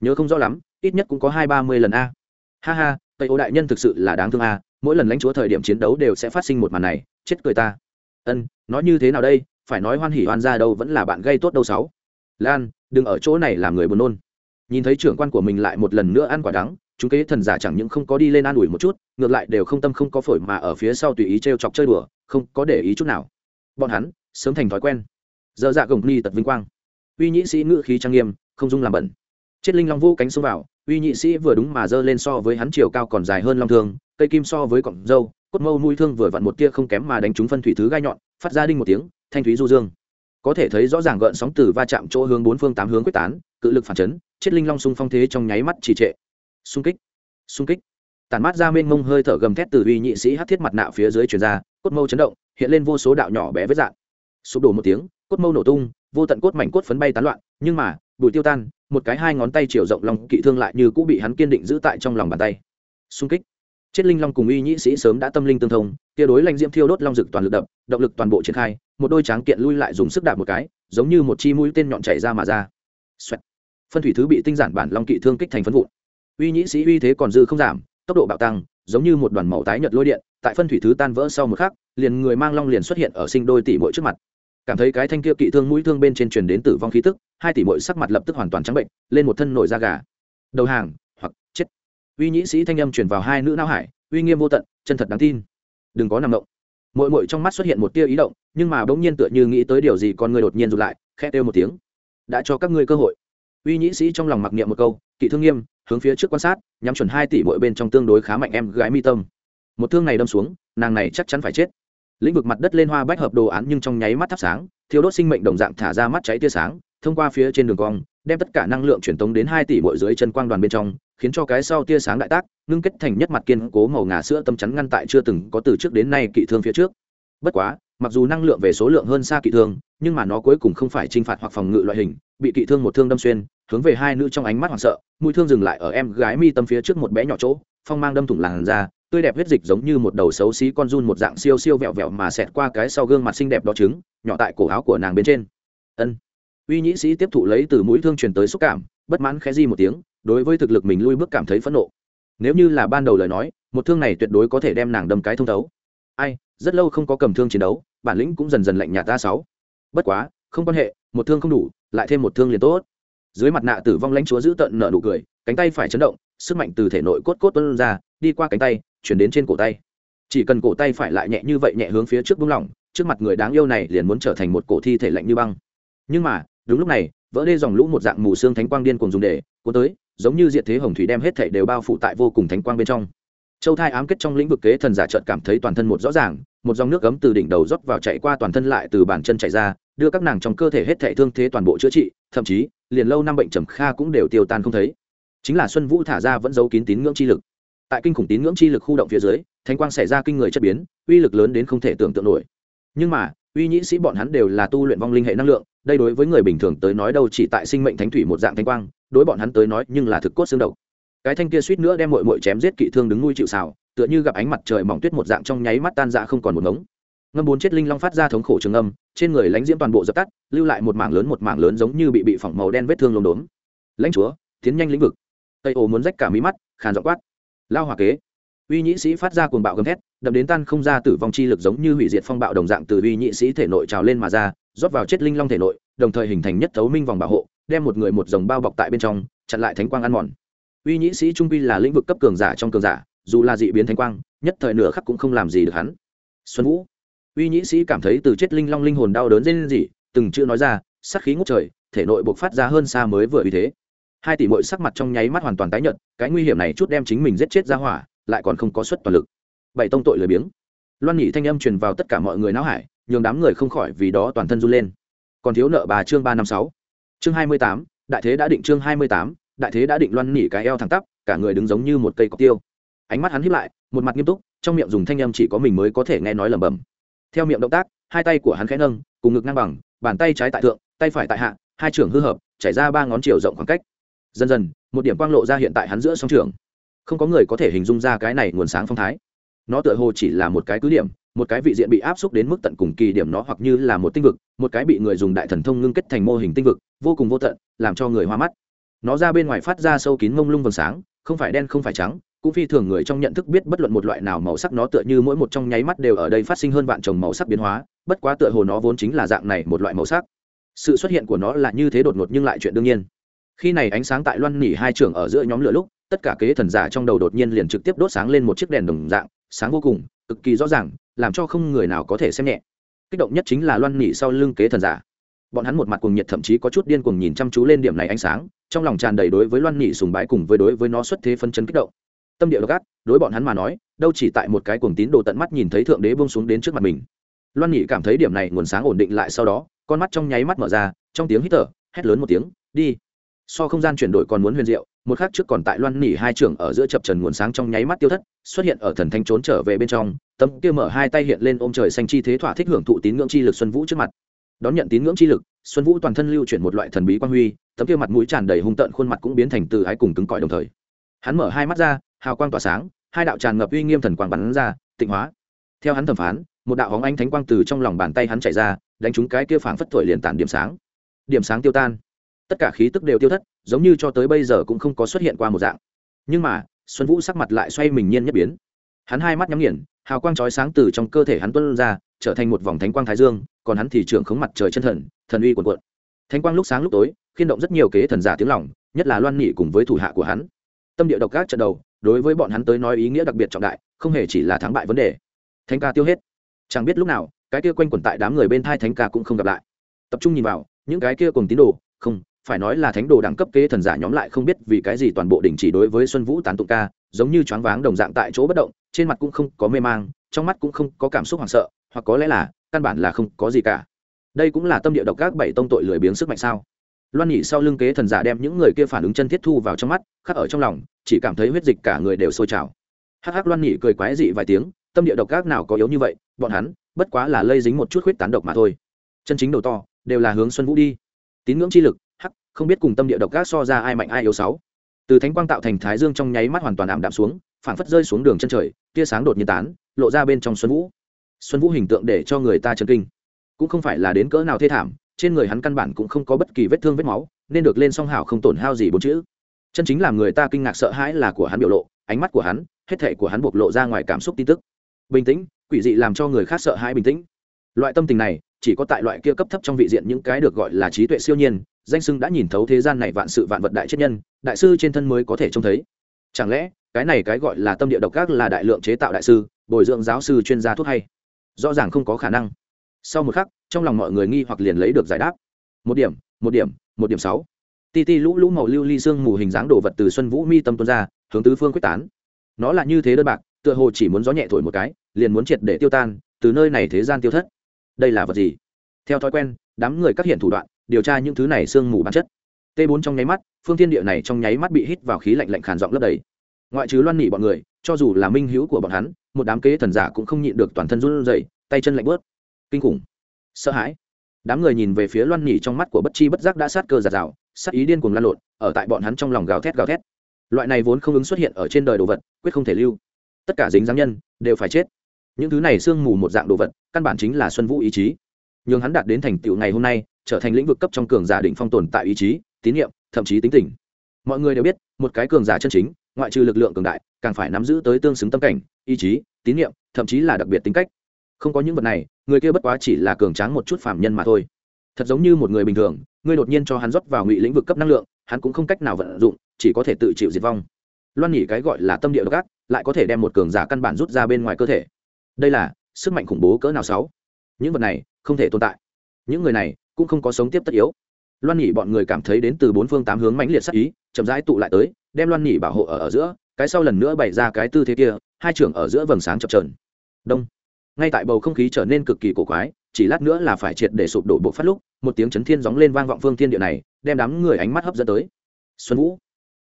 Nhớ không rõ lắm, ít nhất cũng có hai ba mươi lần a. Ha ha, tây ô đại nhân thực sự là đáng thương a, mỗi lần lãnh chúa thời điểm chiến đấu đều sẽ phát sinh một màn này, chết cười ta. Ân, nói như thế nào đây? Phải nói hoan hỉ hoan ra đâu vẫn là bạn gây tốt đâu sáu. Lan, đừng ở chỗ này làm người buồn nôn. Nhìn thấy trưởng quan của mình lại một lần nữa ăn quả đắng, chúng kế thần giả chẳng những không có đi lên an ủi một chút, ngược lại đều không tâm không có phổi mà ở phía sau tùy ý t r e o chọc chơi đùa, không có để ý chút nào. Bọn hắn, sớm thành thói quen. Dơ dạ gồng ni tật vinh quang uy nhĩ sĩ ngự khí trang nghiêm, không dung làm bẩn. Chết linh long vô cánh xông vào, uy nhị sĩ vừa đúng mà dơ lên so với hắn chiều cao còn dài hơn long thương, cây kim so với cọng dâu cốt mâu nuôi thương vừa vặn một tia không kém mà đánh trúng phân thủy thứ gai nhọn, phát ra đinh một tiếng, thanh thúy du dương. Có thể thấy rõ ràng gợn sóng từ va chạm chỗ hướng bốn phương tám hướng quyết tán, cự lực phản chấn, chết linh long sung phong thế trong nháy mắt trì trệ. Xung kích xung kích. Tàn mát ra mênh mông hơi thở gầm thét từ uy nhị sĩ hắt thiết mặt nạ phía dưới truyền ra, cốt mâu chấn động, hiện lên vô số đạo nhỏ bé vết dạn. Sụp đổ một tiếng, cốt mâu nổ tung vô tận cốt mảnh cốt phấn bay tán loạn, nhưng mà, bụi tiêu tan, một cái hai ngón tay chiều rộng lòng kỵ thương lại như cũng bị hắn kiên định giữ tại trong lòng bàn tay. Xung kích. Chết linh long cùng uy nhĩ sĩ sớm đã tâm linh tương thông tia đối lanh diễm thiêu đốt long rực toàn lực đập, động lực toàn bộ triển khai, một đôi tráng kiện lui lại dùng sức đạp một cái, giống như một chi mũi tên nhọn chảy ra mà ra. Xoẹt. phân thủy thứ bị tinh giản bản long kỵ thương kích thành phân vụn. Uy nhĩ sĩ uy thế còn dư không giảm, tốc độ bạo tăng, giống như một đoàn màu tái nhật lôi điện, tại phân thủy thứ tan vỡ sau một khắc, liền người mang long liền xuất hiện ở sinh đôi tỷ mỗi trước mặt cảm thấy cái thanh kia kỵ thương mũi thương bên trên truyền đến tử vong khí tức, hai tỷ mội sắc mặt lập tức hoàn toàn trắng bệnh, lên một thân nổi da gà. Đầu hàng, hoặc chết. Uy nhĩ sĩ thanh âm truyền vào hai nữ não hải, uy nghiêm vô tận, chân thật đáng tin. Đừng có nằm động. Mội mội trong mắt xuất hiện một tia ý động, nhưng mà bỗng nhiên tựa như nghĩ tới điều gì con người đột nhiên rụt lại khe kêu một tiếng. Đã cho các ngươi cơ hội. Uy nhĩ sĩ trong lòng mặc niệm một câu, kỵ thương nghiêm, hướng phía trước quan sát, nhắm chuẩn hai tỷ mỗi bên trong tương đối khá mạnh em gái mi tâm. Một thương này đâm xuống, nàng này chắc chắn phải chết lĩnh vực mặt đất lên hoa bách hợp đồ án nhưng trong nháy mắt thắp sáng thiếu đốt sinh mệnh đồng dạng thả ra mắt cháy tia sáng, thông qua phía trên đường cong, đem tất cả năng lượng truyền tống đến hai tỷ mỗi dưới chân quang đoàn bên trong, khiến cho cái sau tia sáng đại tác, ngưng kết thành nhất mặt kiên cố màu ngà sữa tâm chắn ngăn tại chưa từng có từ trước đến nay kỵ thương phía trước bất quá, mặc dù năng lượng về số lượng hơn xa kỵ thương, nhưng mà nó cuối cùng không phải t r i n h phạt hoặc phòng ngự loại hình, bị kỵ thương một thương đâm xuyên, hướng về hai nữ trong ánh mắt hoảng sợ, mũi thương dừng lại ở em gái mi tâm phía trước một bé nhỏ chỗ, phong mang đâm thủng làn ra tươi đẹp huyết dịch giống như một đầu xấu xí con run một dạng siêu siêu vẹo vẹo mà xẹt qua cái sau gương mặt xinh đẹp đó trứng, nhỏ tại cổ áo của nàng bên trên. Ân. Uy nhĩ sĩ tiếp thụ lấy từ mũi thương truyền tới xúc cảm, bất mãn khẽ di một tiếng, đối với thực lực mình lui bước cảm thấy phẫn nộ. Nếu như là ban đầu lời nói, một thương này tuyệt đối có thể đem nàng đâm cái thông thấu. Ai, rất lâu không có cầm thương chiến đấu, bản lĩnh cũng dần dần lạnh nhạt ta sáu. Bất quá, không quan hệ, một thương không đủ, lại thêm một thương liền tốt. Dưới mặt nạ tử vong lãnh chúa giữ tận nợ nụ cười, cánh tay phải chấn động, sức mạnh từ thể nội cốt cốt tuân ra, đi qua cánh tay chuyển đến trên cổ tay. Chỉ cần cổ tay phải lại nhẹ như vậy nhẹ hướng phía trước buông lỏng, trước mặt người đáng yêu này liền muốn trở thành một cổ thi thể lạnh như băng. Nhưng mà, đúng lúc này, vỡ đê dòng lũ một dạng mù xương thánh quang điên cùng dùng để cuốn tới, giống như diệt thế hồng thủy đem hết thể đều bao phủ tại vô cùng thánh quang bên trong. Châu thai ám kết trong lĩnh vực kế thần giả trợt cảm thấy toàn thân một rõ ràng, một dòng nước cấm từ đỉnh đầu rót vào chạy qua toàn thân lại từ bàn chân chạy ra, đưa các nàng trong cơ thể hết thể thương thế toàn bộ chữa trị, thậm chí, liền lâu năm bệnh trầm kha cũng đều tiêu tan không thấy. Chính là xuân vũ thả ra vẫn giấu kín tín ngưỡng chi lực tại kinh khủng tín ngưỡng chi lực khu động phía dưới, thánh quang xảy ra kinh người chất biến, uy lực lớn đến không thể tưởng tượng nổi. Nhưng mà, uy nhĩ sĩ bọn hắn đều là tu luyện vong linh hệ năng lượng, đây đối với người bình thường tới nói đâu chỉ tại sinh mệnh thánh thủy một dạng thanh quang, đối bọn hắn tới nói nhưng là thực cốt xương đầu cái thanh kia suýt nữa đem mội mội chém giết kỵ thương đứng nuôi chịu xào, tựa như gặp ánh mặt trời mỏng tuyết một dạng trong nháy mắt tan dạ không còn một ngống. Ngâm bốn chết linh long phát ra thống khổ trường âm, trên người lãnh diễm toàn bộ dập tắt, lưu lại một mảng lớn một mảng lớn giống như bị bị phỏng màu đen vết thương lốm đốm. Lãnh chúa, tiến nhanh lĩnh vực. Tây ồ muốn rách cả mí mắt, khàn dọ quát lao hòa kế. Uy nhĩ sĩ phát ra cuồng bạo gầm thét, đập đến tan không ra tử vong chi lực giống như hủy diệt phong bạo đồng dạng từ uy nhĩ sĩ thể nội trào lên mà ra, rót vào chết linh long thể nội, đồng thời hình thành nhất thấu minh vòng bảo hộ, đem một người một dòng bao bọc tại bên trong, chặn lại thánh quang ăn mòn. Uy nhĩ sĩ trung quy là lĩnh vực cấp cường giả trong cường giả, dù là dị biến thánh quang, nhất thời nửa khắc cũng không làm gì được hắn. Xuân vũ. Uy nhĩ sĩ cảm thấy từ chết linh long linh hồn đau đớn dên gì từng chữ nói ra, sát khí ngút trời, thể nội buộc phát ra hơn xa mới vừa uy thế hai tỷ mội sắc mặt trong nháy mắt hoàn toàn tái nhợt, cái nguy hiểm này chút đem chính mình giết chết ra hỏa, lại còn không có suất toàn lực. Bảy tông tội lười biếng. Loan nhị thanh âm truyền vào tất cả mọi người não hải, nhường đám người không khỏi vì đó toàn thân run lên. Còn thiếu nợ bà chương ba năm sáu. Chương hai mươi tám, đại thế đã định chương hai mươi tám, đại thế đã định loan nhị cái eo thẳng tắp, cả người đứng giống như một cây cọc tiêu. Ánh mắt hắn hiếp lại, một mặt nghiêm túc, trong miệng dùng thanh âm chỉ có mình mới có thể nghe nói lẩm bẩm. Theo miệng động tác, hai tay của hắn khẽ nâng, cùng ngực ngang bằng, bàn tay trái tại thượng, tay phải tại hạ, hai trưởng hư hợp, chảy ra ba ngón chiều rộng khoảng cách dần dần, một điểm quang lộ ra hiện tại hắn giữa song trường. Không có người có thể hình dung ra cái này nguồn sáng phong thái. Nó tựa hồ chỉ là một cái cứ điểm, một cái vị diện bị áp xúc đến mức tận cùng kỳ điểm nó hoặc như là một tinh vực, một cái bị người dùng đại thần thông ngưng kết thành mô hình tinh vực, vô cùng vô tận, làm cho người hoa mắt. Nó ra bên ngoài phát ra sâu kín mông lung vầng sáng, không phải đen không phải trắng, cũng phi thường người trong nhận thức biết bất luận một loại nào màu sắc nó tựa như mỗi một trong nháy mắt đều ở đây phát sinh hơn vạn chồng màu sắc biến hóa, bất quá tựa hồ nó vốn chính là dạng này một loại màu sắc. Sự xuất hiện của nó là như thế đột ngột nhưng lại chuyện đương nhiên khi này ánh sáng tại loan nỉ hai trường ở giữa nhóm lửa lúc, tất cả kế thần giả trong đầu đột nhiên liền trực tiếp đốt sáng lên một chiếc đèn đồng dạng, sáng vô cùng, cực kỳ rõ ràng, làm cho không người nào có thể xem nhẹ. Kích động nhất chính là loan nỉ sau lưng kế thần giả. Bọn hắn một mặt cùng nhiệt thậm chí có chút điên cuồng nhìn chăm chú lên điểm này ánh sáng, trong lòng tràn đầy đối với loan nỉ sùng bái cùng với đối với nó xuất thế phân chấn kích động. Tâm địa gác đối bọn hắn mà nói, đâu chỉ tại một cái cuồng tín đồ tận mắt nhìn thấy thượng đế bông xuống đến trước mặt mình. Loan nỉ cảm thấy điểm này nguồn sáng ổn định lại sau đó, con mắt trong nháy mắt mở ra, trong tiếng hít thở, hét lớn một tiếng, đi! So không gian chuyển đổi còn muốn huyền diệu, một khắc trước còn tại loan nỉ hai trưởng ở giữa chập trần nguồn sáng trong nháy mắt tiêu thất, xuất hiện ở thần thanh trốn trở về bên trong, tấm kia mở hai tay hiện lên ôm trời xanh chi thế thỏa thích hưởng thụ tín ngưỡng chi lực xuân vũ trước mặt. Đón nhận tín ngưỡng chi lực, xuân vũ toàn thân lưu chuyển một loại thần bí quang huy, tấm kia mặt mũi tràn đầy hung tợn khuôn mặt cũng biến thành từ ái cùng cứng cỏi đồng thời. Hắn mở hai mắt ra, hào quang tỏa sáng, hai đạo tràn ngập uy nghiêm thần quang bắn ra, tịnh hóa. Theo hắn thẩm phán, một đạo hóng ánh thánh quang từ trong lòng bàn tay hắn chạy ra, đánh trúng cái kia phảng phất thổi liền tản điểm sáng. Điểm sáng tiêu tan tất cả khí tức đều tiêu thất, giống như cho tới bây giờ cũng không có xuất hiện qua một dạng. Nhưng mà, xuân vũ sắc mặt lại xoay mình nhiên nhất biến. Hắn hai mắt nhắm nghiền, hào quang chói sáng từ trong cơ thể hắn tuân ra, trở thành một vòng thánh quang thái dương, còn hắn thì trưởng khống mặt trời chân thần thần uy quần quận thánh quang lúc sáng lúc tối, khiên động rất nhiều kế thần giả tiếng lòng, nhất là loan nghị cùng với thủ hạ của hắn. Tâm địa độc các trận đầu, đối với bọn hắn tới nói ý nghĩa đặc biệt trọng đại, không hề chỉ là thắng bại vấn đề. Thánh ca tiêu hết. Chẳng biết lúc nào, cái kia quanh quẩn tại đám người bên thai thánh ca cũng không gặp lại. Tập trung nhìn vào, những cái kia cùng tín đồ, không phải nói là thánh đồ đẳng cấp kế thần giả nhóm lại không biết vì cái gì toàn bộ đình chỉ đối với xuân vũ tán tụng ca, giống như choáng váng đồng dạng tại chỗ bất động, trên mặt cũng không có mê mang, trong mắt cũng không có cảm xúc hoảng sợ, hoặc có lẽ là, căn bản là không có gì cả. Đây cũng là tâm địa độc các bảy tông tội lười biếng sức mạnh sao? Loan nhị sau lưng kế thần giả đem những người kia phản ứng chân thiết thu vào trong mắt, khắc ở trong lòng, chỉ cảm thấy huyết dịch cả người đều sôi trào. Hắc hắc loan nhị cười quái dị vài tiếng, tâm địa độc các nào có yếu như vậy, bọn hắn, bất quá là lây dính một chút huyết tán độc mà thôi. Chân chính đầu to, đều là hướng xuân vũ đi. Tín ngưỡng chi lực không biết cùng tâm địa độc gác so ra ai mạnh ai yếu sáu. Từ thánh quang tạo thành thái dương trong nháy mắt hoàn toàn ảm đạm xuống, phảng phất rơi xuống đường chân trời, tia sáng đột nhiên tán, lộ ra bên trong xuân vũ. Xuân vũ hình tượng để cho người ta chấn kinh. Cũng không phải là đến cỡ nào thê thảm, trên người hắn căn bản cũng không có bất kỳ vết thương vết máu, nên được lên song hảo không tổn hao gì bốn chữ. Chân chính làm người ta kinh ngạc sợ hãi là của hắn biểu lộ, ánh mắt của hắn, hết thể của hắn bộc lộ ra ngoài cảm xúc tin tức. Bình tĩnh, quỷ dị làm cho người khác sợ hãi bình tĩnh. Loại tâm tình này chỉ có tại loại kia cấp thấp trong vị diện những cái được gọi là trí tuệ siêu nhiên, danh sưng đã nhìn thấu thế gian này vạn sự vạn vật đại chất nhân, đại sư trên thân mới có thể trông thấy. Chẳng lẽ, cái này cái gọi là tâm địa độc các là đại lượng chế tạo đại sư, bồi dưỡng giáo sư chuyên gia thuốc hay? Rõ ràng không có khả năng. Sau một khắc, trong lòng mọi người nghi hoặc liền lấy được giải đáp. Một điểm một điểm một điểm sáu. Ti ti lũ lũ màu lưu ly xương mù hình dáng đồ vật từ xuân vũ mi tâm tuôn ra, hướng tứ phương quyết tán. Nó là như thế đơn bạc, tựa hồ chỉ muốn gió nhẹ thổi một cái, liền muốn triệt để tiêu tan, từ nơi này thế gian tiêu thất đây là vật gì? Theo thói quen, đám người các hiện thủ đoạn, điều tra những thứ này sương mù bản chất. T 4 trong nháy mắt, phương thiên địa này trong nháy mắt bị hít vào khí lạnh lạnh khàn giọng lấp đầy. Ngoại trừ loan nỉ bọn người, cho dù là minh hữu của bọn hắn, một đám kế thần giả cũng không nhịn được toàn thân run rẩy, tay chân lạnh bớt kinh khủng. Sợ hãi. Đám người nhìn về phía loan nỉ trong mắt của bất chi bất giác đã sát cơ giạt rào, sát ý điên cuồng lan lộn, ở tại bọn hắn trong lòng gào thét gào thét. Loại này vốn không ứng xuất hiện ở trên đời đồ vật, quyết không thể lưu. Tất cả dính dáng nhân, đều phải chết những thứ này sương mù một dạng đồ vật, căn bản chính là xuân vũ ý chí. Nhưng hắn đạt đến thành tựu ngày hôm nay, trở thành lĩnh vực cấp trong cường giả định phong tồn tại ý chí, tín nhiệm, thậm chí tính tình. Mọi người đều biết, một cái cường giả chân chính, ngoại trừ lực lượng cường đại, càng phải nắm giữ tới tương xứng tâm cảnh, ý chí, tín nhiệm, thậm chí là đặc biệt tính cách. Không có những vật này, người kia bất quá chỉ là cường tráng một chút phạm nhân mà thôi. Thật giống như một người bình thường, ngươi đột nhiên cho hắn rót vào ngụy lĩnh vực cấp năng lượng, hắn cũng không cách nào vận dụng, chỉ có thể tự chịu diệt vong. Loan nhỉ cái gọi là tâm địa độc ác, lại có thể đem một cường giả căn bản rút ra bên ngoài cơ thể đây là sức mạnh khủng bố cỡ nào sáu? Những vật này không thể tồn tại. Những người này cũng không có sống tiếp tất yếu. Loan nhỉ bọn người cảm thấy đến từ bốn phương tám hướng mãnh liệt sắc ý chậm rãi tụ lại tới đem loan nhỉ bảo hộ ở, ở giữa cái sau lần nữa bày ra cái tư thế kia hai trưởng ở giữa vầng sáng chập trờn đông. Ngay tại bầu không khí trở nên cực kỳ cổ quái chỉ lát nữa là phải triệt để sụp đổ bộ phát lúc một tiếng chấn thiên gióng lên vang vọng phương thiên địa này đem đám người ánh mắt hấp dẫn tới. Xuân vũ.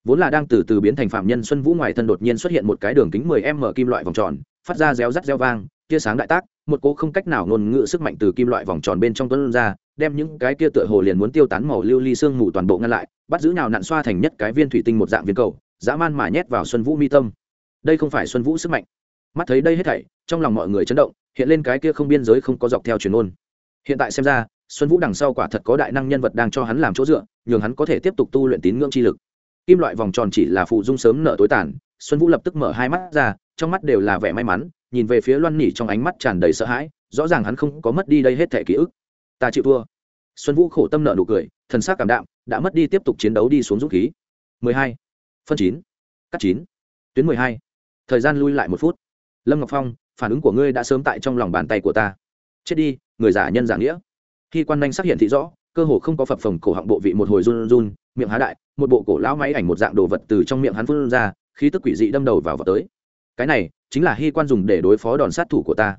Vốn là đang từ từ biến thành phạm nhân xuân vũ ngoài thân đột nhiên xuất hiện một cái đường kính 10 m kim loại vòng tròn phát ra réo rắt reo vang, tia sáng đại tác, một cỗ không cách nào ngôn ngữ sức mạnh từ kim loại vòng tròn bên trong tuấn ra, đem những cái kia tựa hồ liền muốn tiêu tán màu lưu ly xương mù toàn bộ ngăn lại, bắt giữ nào nặn xoa thành nhất cái viên thủy tinh một dạng viên cầu, dã man mà nhét vào xuân vũ mi tâm. Đây không phải xuân vũ sức mạnh. Mắt thấy đây hết thảy, trong lòng mọi người chấn động, hiện lên cái kia không biên giới không có dọc theo truyền ôn hiện tại xem ra, xuân vũ đằng sau quả thật có đại năng nhân vật đang cho hắn làm chỗ dựa, nhường hắn có thể tiếp tục tu luyện tín ngưỡng chi lực. Kim loại vòng tròn chỉ là phụ dung sớm nợ tối tàn, xuân vũ lập tức mở hai mắt ra trong mắt đều là vẻ may mắn, nhìn về phía loan nỉ trong ánh mắt tràn đầy sợ hãi, rõ ràng hắn không có mất đi đây hết thẻ ký ức. Ta chịu thua. Xuân vũ khổ tâm nợ nụ cười, thần s cảm đạm, đã mất đi tiếp tục chiến đấu đi xuống dũng khí. 12. phân chín. Cắt chín. Tuyến 12. thời gian lui lại một phút. Lâm ngọc phong, phản ứng của ngươi đã sớm tại trong lòng bàn tay của ta. Chết đi, người giả nhân giả nghĩa. Khi quan nhanh xác hiện thị rõ, cơ hồ không có phập phồng cổ họng bộ vị một hồi run run, miệng há đại, một bộ cổ lão máy ảnh một dạng đồ vật từ trong miệng hắn phun ra, khí tức quỷ dị đâm đầu vào vào tới cái này chính là hy quan dùng để đối phó đòn sát thủ của ta.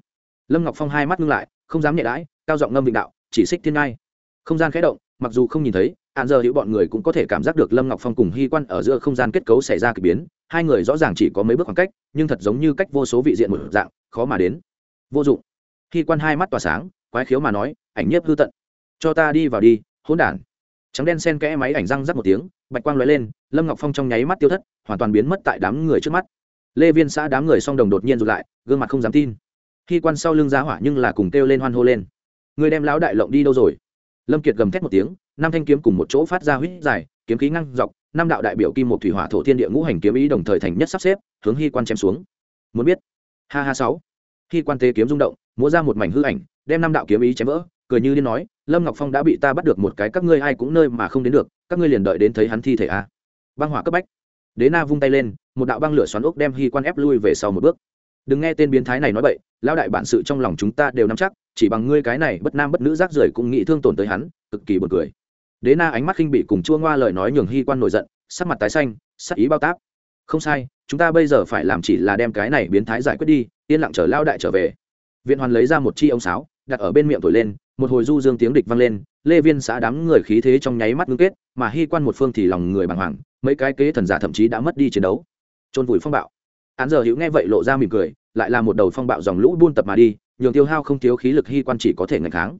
Lâm ngọc phong hai mắt ngưng lại, không dám nhẹ đãi, cao giọng ngâm vịnh đạo, chỉ xích thiên ngai. Không gian khẽ động, mặc dù không nhìn thấy, hạn giờ hữu bọn người cũng có thể cảm giác được lâm ngọc phong cùng hy quan ở giữa không gian kết cấu xảy ra k ỳ biến, hai người rõ ràng chỉ có mấy bước khoảng cách, nhưng thật giống như cách vô số vị diện một dạng, khó mà đến. Vô dụng. Hy quan hai mắt tỏa sáng, quái khiếu mà nói, ảnh nhiếp hư tận. Cho ta đi vào đi, hỗn đản. Trắng đen sen kẽ máy ảnh răng rắc một tiếng, bạch quang l ó e lên, lâm ngọc phong trong nháy mắt tiêu thất, hoàn toàn biến mất tại đám người trước mắt lê viên xã đám người song đồng đột nhiên rụt lại, gương mặt không dám tin. Khi quan sau lưng giá hỏa nhưng là cùng kêu lên hoan hô lên. Người đem lão đại lộng đi đâu rồi? Lâm kiệt gầm thét một tiếng, năm thanh kiếm cùng một chỗ phát ra huýt dài, kiếm khí ngăn dọc, năm đạo đại biểu kim một thủy hỏa thổ thiên địa ngũ hành kiếm ý đồng thời thành nhất sắp xếp, hướng hy quan chém xuống. Muốn biết? Ha ha sáu. Khi quan tế kiếm rung động, múa ra một mảnh hư ảnh, đem năm đạo kiếm ý chém vỡ, cười như điên nói, lâm ngọc phong đã bị ta bắt được một cái, các ngươi ai cũng nơi mà không đến được, các ngươi liền đợi đến thấy hắn thi thể a băng hỏa cấp bách đế na vung tay lên, một đạo băng lửa xoắn ốc đem hy quan ép lui về sau một bước. Đừng nghe tên biến thái này nói bậy, lão đại bản sự trong lòng chúng ta đều nắm chắc, chỉ bằng ngươi cái này bất nam bất nữ rác rưởi cũng nghĩ thương tổn tới hắn, cực kỳ buồn cười. Đế na ánh mắt khinh bị cùng chua ngoa lời nói nhường hy quan nổi giận, sắc mặt tái xanh, sắc ý bao tác không sai, chúng ta bây giờ phải làm chỉ là đem cái này biến thái giải quyết đi, yên lặng chờ lao đại trở về. Viện hoàn lấy ra một chi ông sáo, đặt ở bên miệng thổi lên, một hồi du dương tiếng địch vang lên, lê viên xã đám người khí thế trong nháy mắt ngưng kết, mà hy quan một phương thì lòng người bàng hoàng mấy cái kế thần giả thậm chí đã mất đi chiến đấu. Trôn vùi phong bạo. Án giờ hữu nghe vậy lộ ra mỉm cười, lại là một đầu phong bạo dòng lũ buôn tập mà đi, nhường tiêu hao không thiếu khí lực hy quan chỉ có thể ngành kháng.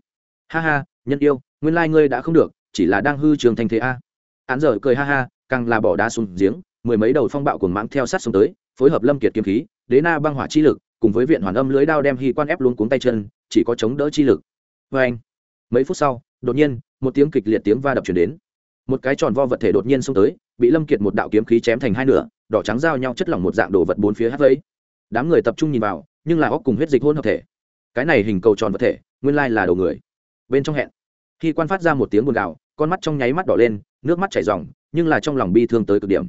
Ha ha, nhân yêu, nguyên lai ngươi đã không được, chỉ là đang hư trường thành thế a. Án giờ cười ha ha, càng là bỏ đá xuống giếng, mười mấy đầu phong bạo cùng mãng theo sát xuống tới, phối hợp lâm kiệt kiếm khí, đế na băng hỏa chi lực, cùng với viện hoàn âm lưới đao đem hy quan ép luôn cuống tay chân, chỉ có chống đỡ chi lực. Vê anh, mấy phút sau, đột nhiên, một tiếng kịch liệt tiếng va đập chuyển đến. Một cái tròn vo vật thể đột nhiên xông tới bị lâm kiệt một đạo kiếm khí chém thành hai nửa, đỏ trắng giao nhau chất lỏng một dạng đồ vật bốn phía hắt vẫy đám người tập trung nhìn vào, nhưng là óc cùng huyết dịch hôn hợp thể. Cái này hình cầu tròn vật thể, nguyên lai là đầu người. Bên trong hẹn, khi quan phát ra một tiếng buồn gào, con mắt trong nháy mắt đỏ lên, nước mắt chảy ròng, nhưng là trong lòng bi thương tới cực điểm.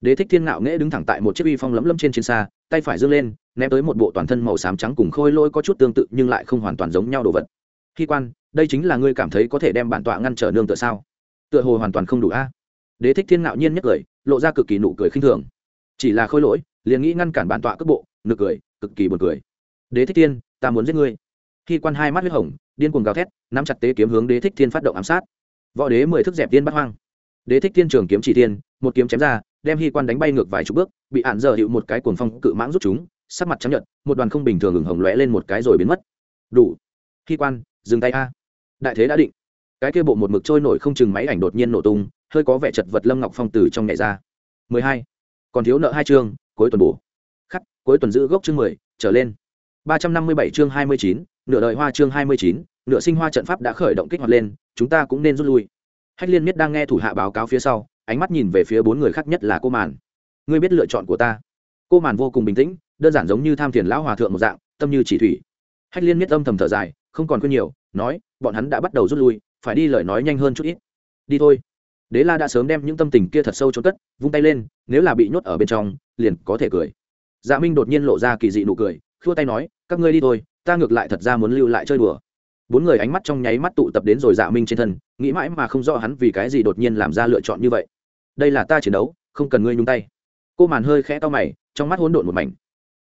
Đế thích thiên ngạo nghễ đứng thẳng tại một chiếc uy phong lấm lấm trên chiến xa, tay phải giương lên, ném tới một bộ toàn thân màu xám trắng cùng khôi lỗi có chút tương tự nhưng lại không hoàn toàn giống nhau đồ vật. Khi quan, đây chính là ngươi cảm thấy có thể đem bản tọa ngăn trở nương tựa sao? Tựa hồ hoàn toàn không đủ a đế thích thiên ngạo nhiên nhất cười, lộ ra cực kỳ nụ cười khinh thường. Chỉ là khôi lỗi, liền nghĩ ngăn cản bản tọa cước bộ, nực cười, cực kỳ buồn cười. Đế thích thiên, ta muốn giết ngươi. Khi quan hai mắt huyết hồng, điên cuồng gào thét, nắm chặt tế kiếm hướng đế thích thiên phát động ám sát. Võ đế mười thức dẹp tiên bắt hoang. Đế thích thiên trường kiếm chỉ thiên, một kiếm chém ra, đem hy quan đánh bay ngược vài chục bước, bị ạn dở hiệu một cái cuồng phong cự mãng rút chúng, sắc mặt chấp nhận một đoàn không bình thường ửng hồng lóe lên một cái rồi biến mất. Đủ. Hy quan, dừng tay a. Đại thế đã định. Cái kia bộ một mực trôi nổi không chừng máy ảnh đột nhiên nổ tung hơi có vẻ chật vật lâm ngọc phong từ trong nhẹ ra. mười hai. Còn thiếu nợ hai chương, cuối tuần bổ. Khắc, cuối tuần giữ gốc chương mười, trở lên. ba trăm năm mươi bảy chương hai mươi chín, nửa đời hoa chương hai mươi chín, nửa sinh hoa trận pháp đã khởi động kích hoạt lên, chúng ta cũng nên rút lui. Hách liên miết đang nghe thủ hạ báo cáo phía sau, ánh mắt nhìn về phía bốn người khác nhất là cô màn. Ngươi biết lựa chọn của ta. Cô màn vô cùng bình tĩnh, đơn giản giống như tham thiền lão hòa thượng một dạng, tâm như chỉ thủy. Hách liên miết âm thầm thở dài, không còn khuyên nhiều, nói, bọn hắn đã bắt đầu rút lui, phải đi lời nói nhanh hơn chút ít. Đi thôi đế la đã sớm đem những tâm tình kia thật sâu trốn cất, vung tay lên, nếu là bị nhốt ở bên trong, liền có thể cười. Dạ minh đột nhiên lộ ra kỳ dị nụ cười, khua tay nói, các ngươi đi thôi, ta ngược lại thật ra muốn lưu lại chơi đùa. Bốn người ánh mắt trong nháy mắt tụ tập đến rồi dạ minh trên thân, nghĩ mãi mà không rõ hắn vì cái gì đột nhiên làm ra lựa chọn như vậy. Đây là ta chiến đấu, không cần ngươi nhung tay. Cô màn hơi khẽ to mày, trong mắt hỗn độn một mảnh.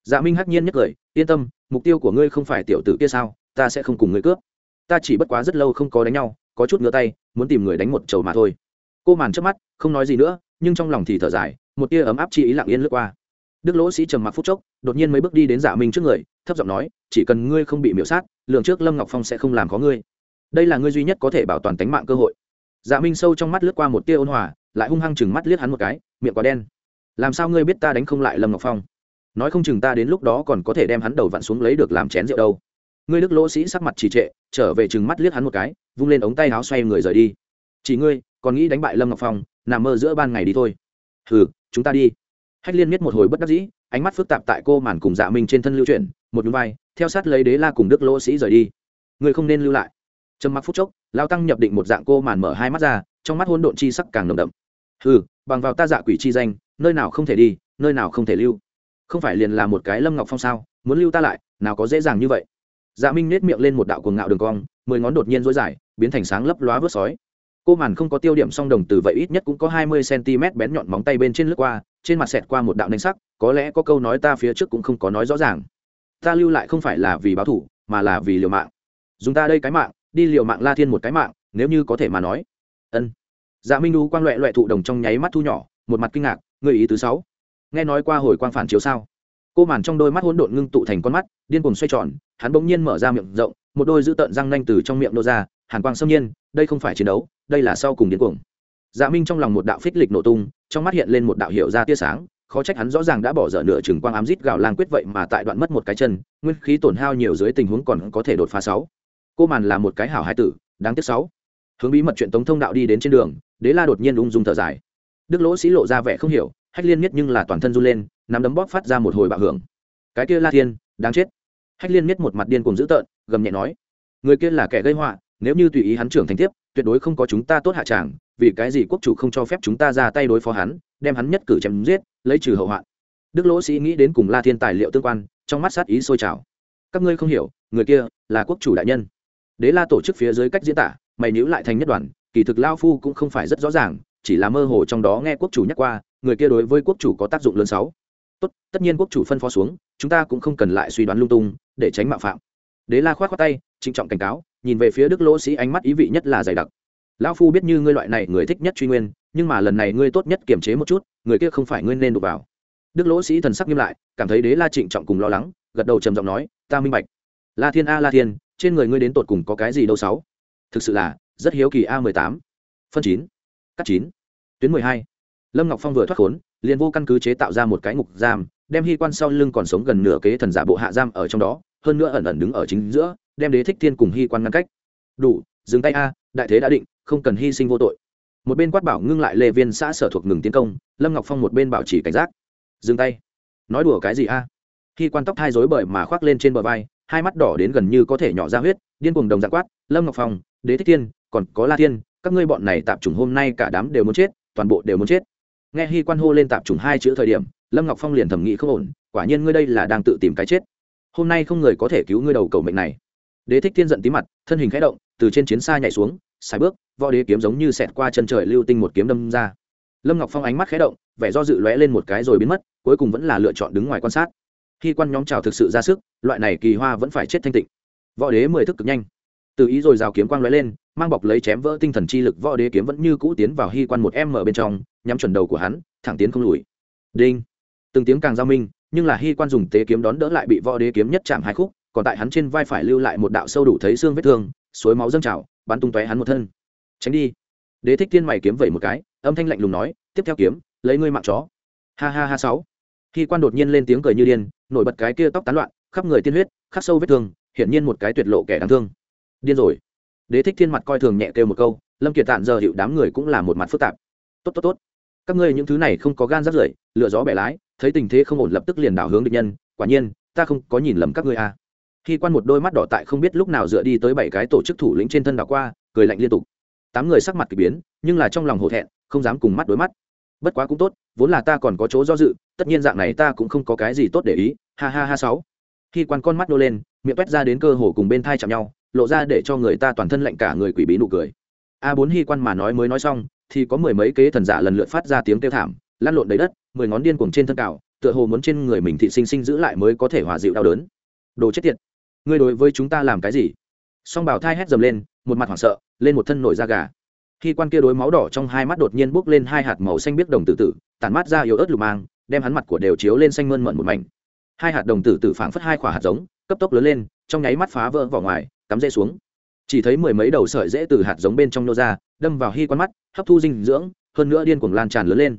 Dạ minh hắc nhiên nhất cười, yên tâm, mục tiêu của ngươi không phải tiểu tử kia sao, ta sẽ không cùng ngươi cướp. Ta chỉ bất quá rất lâu không có đánh nhau, có chút ngửa tay, muốn tìm người đánh một chầu mà thôi cô màn trước mắt, không nói gì nữa, nhưng trong lòng thì thở dài, một tia ấm áp chi ý lặng yên lướt qua. Đức lỗ sĩ trầm mặc phút chốc, đột nhiên mấy bước đi đến giả minh trước người, thấp giọng nói, chỉ cần ngươi không bị miễu sát, lượng trước lâm ngọc phong sẽ không làm có ngươi. Đây là ngươi duy nhất có thể bảo toàn tính mạng cơ hội. Dạ minh sâu trong mắt lướt qua một tia ôn hòa, lại hung hăng chừng mắt liếc hắn một cái, miệng quá đen. Làm sao ngươi biết ta đánh không lại lâm ngọc phong? Nói không chừng ta đến lúc đó còn có thể đem hắn đầu vặn xuống lấy được làm chén rượu đâu. Ngươi đức lỗ sĩ sắc mặt trì trệ, trở về chừng mắt liếc hắn một cái, vung lên ống tay áo xoay người rời đi. Chỉ ngươi còn nghĩ đánh bại lâm ngọc phong nằm mơ giữa ban ngày đi thôi. Hừ chúng ta đi. Hách liên miết một hồi bất đắc dĩ ánh mắt phức tạp tại cô màn cùng dạ minh trên thân lưu chuyển một núi vai theo sát lấy đế la cùng đức lỗ sĩ rời đi. Người không nên lưu lại. Trầm mặc phút chốc lao tăng nhập định một dạng cô màn mở hai mắt ra trong mắt hôn độn chi sắc càng nồng đậm. Hừ, bằng vào ta dạ quỷ chi danh nơi nào không thể đi nơi nào không thể lưu. Không phải liền là một cái lâm ngọc phong sao muốn lưu ta lại nào có dễ dàng như vậy. Dạ minh nết miệng lên một đạo cuồng ngạo đường cong mười ngón đột nhiên dối dài biến thành sáng lấp lóa vớt sói cô màn không có tiêu điểm song đồng từ vậy ít nhất cũng có hai mươi cm bén nhọn móng tay bên trên lướt qua, trên mặt xẹt qua một đạo nanh sắc, có lẽ có câu nói ta phía trước cũng không có nói rõ ràng. Ta lưu lại không phải là vì báo thủ, mà là vì liều mạng. Dùng ta đây cái mạng, đi liều mạng la thiên một cái mạng, nếu như có thể mà nói. Ân. Dạ minh đu quang loẹ loẹ thụ đồng trong nháy mắt thu nhỏ, một mặt kinh ngạc, người ý thứ sáu. Nghe nói qua hồi quang phản chiếu sao? Cô màn trong đôi mắt hỗn độn ngưng tụ thành con mắt, điên cuồng xoay tròn, hắn bỗng nhiên mở ra miệng rộng, một đôi dữ tợn răng nanh từ trong miệng nô ra hàn quang xâm nhiên, đây không phải chiến đấu, đây là sau cùng điên cuồng. Dạ minh trong lòng một đạo phích lịch nổ tung, trong mắt hiện lên một đạo hiệu ra tia sáng, khó trách hắn rõ ràng đã bỏ dở nửa chừng quang ám rít gào lang quyết vậy mà tại đoạn mất một cái chân, nguyên khí tổn hao nhiều dưới tình huống còn có thể đột phá sáu. Cô màn là một cái hảo hai tử, đáng tiếc sáu. Hướng bí mật chuyện tống thông đạo đi đến trên đường, đế la đột nhiên ung dung thở dài. Đức lỗ sĩ lộ ra vẻ không hiểu, hách liên miết nhưng là toàn thân run lên, nắm đấm bóp phát ra một hồi bạo hưởng. Cái kia la thiên, đáng chết. Hách liên miết một mặt điên cùng dữ tợn, gầm nhẹ nói. Người kia là kẻ gây họa nếu như tùy ý hắn trưởng thành tiếp, tuyệt đối không có chúng ta tốt hạ tràng, vì cái gì quốc chủ không cho phép chúng ta ra tay đối phó hắn, đem hắn nhất cử chém giết, lấy trừ hậu hoạn. Đức lỗ sĩ nghĩ đến cùng la thiên tài liệu tương quan, trong mắt sát ý sôi trào. Các ngươi không hiểu, người kia là quốc chủ đại nhân. Đế la tổ chức phía dưới cách diễn tả, mày níu lại thành nhất đoàn, kỳ thực lao phu cũng không phải rất rõ ràng, chỉ là mơ hồ trong đó nghe quốc chủ nhắc qua, người kia đối với quốc chủ có tác dụng lớn sáu. Tốt, tất nhiên quốc chủ phân phó xuống, chúng ta cũng không cần lại suy đoán lung tung, để tránh mạo phạm. Đế la khoát khoát tay, trịnh trọng cảnh cáo nhìn về phía đức lỗ sĩ ánh mắt ý vị nhất là dày đặc. Lão phu biết như ngươi loại này người thích nhất truy nguyên, nhưng mà lần này ngươi tốt nhất kiềm chế một chút, người kia không phải ngươi nên đụng vào. Đức lỗ sĩ thần sắc nghiêm lại, cảm thấy đế la trịnh trọng cùng lo lắng, gật đầu trầm giọng nói, ta minh bạch. La thiên a, la thiên, trên người ngươi đến tột cùng có cái gì đâu sáu? Thực sự là rất hiếu kỳ a mười tám. Phân chín. Cắt chín. Tuyến mười hai. Lâm ngọc phong vừa thoát khốn, liền vô căn cứ chế tạo ra một cái ngục giam, đem hy quan sau lưng còn sống gần nửa kế thần giả bộ hạ giam ở trong đó, hơn nữa ẩn ẩn đứng ở chính giữa đem đế thích thiên cùng hy quan ngăn cách. Đủ, dừng tay a, đại thế đã định, không cần hy sinh vô tội. Một bên quát bảo ngưng lại lê viên xã sở thuộc ngừng tiến công, lâm ngọc phong một bên bảo chỉ cảnh giác. Dừng tay. Nói đùa cái gì a? Khi quan tóc thai rối bời mà khoác lên trên bờ vai, hai mắt đỏ đến gần như có thể nhỏ ra huyết, điên cuồng đồng dạng quát, lâm ngọc phong, đế thích thiên, còn có la thiên, các ngươi bọn này tạm chủng hôm nay cả đám đều muốn chết, toàn bộ đều muốn chết. Nghe hy quan hô lên tạp trùng hai chữ thời điểm, lâm ngọc phong liền thẩm nghĩ không ổn, quả nhiên ngươi đây là đang tự tìm cái chết. Hôm nay không người có thể cứu ngươi đầu cầu mệnh này đế thích thiên giận tí mặt, thân hình khẽ động, từ trên chiến xa nhảy xuống xài bước, võ đế kiếm giống như xẹt qua chân trời lưu tinh một kiếm đâm ra. Lâm ngọc phong ánh mắt khẽ động, vẻ do dự lóe lên một cái rồi biến mất, cuối cùng vẫn là lựa chọn đứng ngoài quan sát. Khi quan nhóm trào thực sự ra sức, loại này kỳ hoa vẫn phải chết thanh tịnh. Võ đế mười thức cực nhanh. Từ ý rồi rào kiếm quang lóe lên, mang bọc lấy chém vỡ tinh thần chi lực, võ đế kiếm vẫn như cũ tiến vào hy quan một em mở bên trong, nhắm chuẩn đầu của hắn, thẳng tiến không lùi. Đinh. Từng tiếng càng giao minh, nhưng là hy quan dùng tế kiếm đón đỡ lại bị võ đế kiếm nhất chạm hai khúc còn tại hắn trên vai phải lưu lại một đạo sâu đủ thấy xương vết thương, suối máu dâng trào, bắn tung tóe hắn một thân. Tránh đi. Đế thích thiên mày kiếm vẩy một cái, âm thanh lạnh lùng nói, tiếp theo kiếm, lấy ngươi mạng chó. Ha ha ha sáu. Khi quan đột nhiên lên tiếng cười như điên, nổi bật cái kia tóc tán loạn, khắp người tiên huyết, khắc sâu vết thương, hiển nhiên một cái tuyệt lộ kẻ đáng thương. Điên rồi. Đế thích thiên mặt coi thường nhẹ kêu một câu, lâm kiệt tạn giờ hiệu đám người cũng là một mặt phức tạp. Tốt tốt tốt. Các ngươi những thứ này không có gan rắt rưởi lựa gió bẻ lái, thấy tình thế không ổn lập tức liền đảo hướng địch nhân, quả nhiên, ta không có nhìn lầm các ngươi à khi quan một đôi mắt đỏ tại không biết lúc nào dựa đi tới bảy cái tổ chức thủ lĩnh trên thân đảo qua, cười lạnh liên tục. Tám người sắc mặt kỳ biến, nhưng là trong lòng hổ thẹn, không dám cùng mắt đối mắt. Bất quá cũng tốt, vốn là ta còn có chỗ do dự, tất nhiên dạng này ta cũng không có cái gì tốt để ý, ha ha ha sáu. Khi quan con mắt nô lên, miệng quét ra đến cơ hồ cùng bên thai chạm nhau, lộ ra để cho người ta toàn thân lạnh cả người quỷ bí nụ cười. A bốn hy quan mà nói mới nói xong, thì có mười mấy kế thần giả lần lượt phát ra tiếng kêu thảm, lăn lộn đầy đất, mười ngón điên cuồng trên thân cào, tựa hồ muốn trên người mình thị sinh sinh giữ lại mới có thể hòa dịu đau đớn. Đồ chết tiệt ngươi đối với chúng ta làm cái gì? Song bảo thai hét dầm lên, một mặt hoảng sợ, lên một thân nổi da gà. Khi quan kia đối máu đỏ trong hai mắt đột nhiên bốc lên hai hạt màu xanh biếc đồng tử tử, tản mát ra yếu ớt lục mang, đem hắn mặt của đều chiếu lên xanh mơn mận một mảnh. Hai hạt đồng tử tử phảng phất hai quả hạt giống, cấp tốc lớn lên, trong nháy mắt phá vỡ vỏ ngoài, cắm rễ xuống. Chỉ thấy mười mấy đầu sợi rễ từ hạt giống bên trong nô ra, đâm vào hy quan mắt, hấp thu dinh dưỡng, hơn nữa điên cuồng lan tràn lớn lên.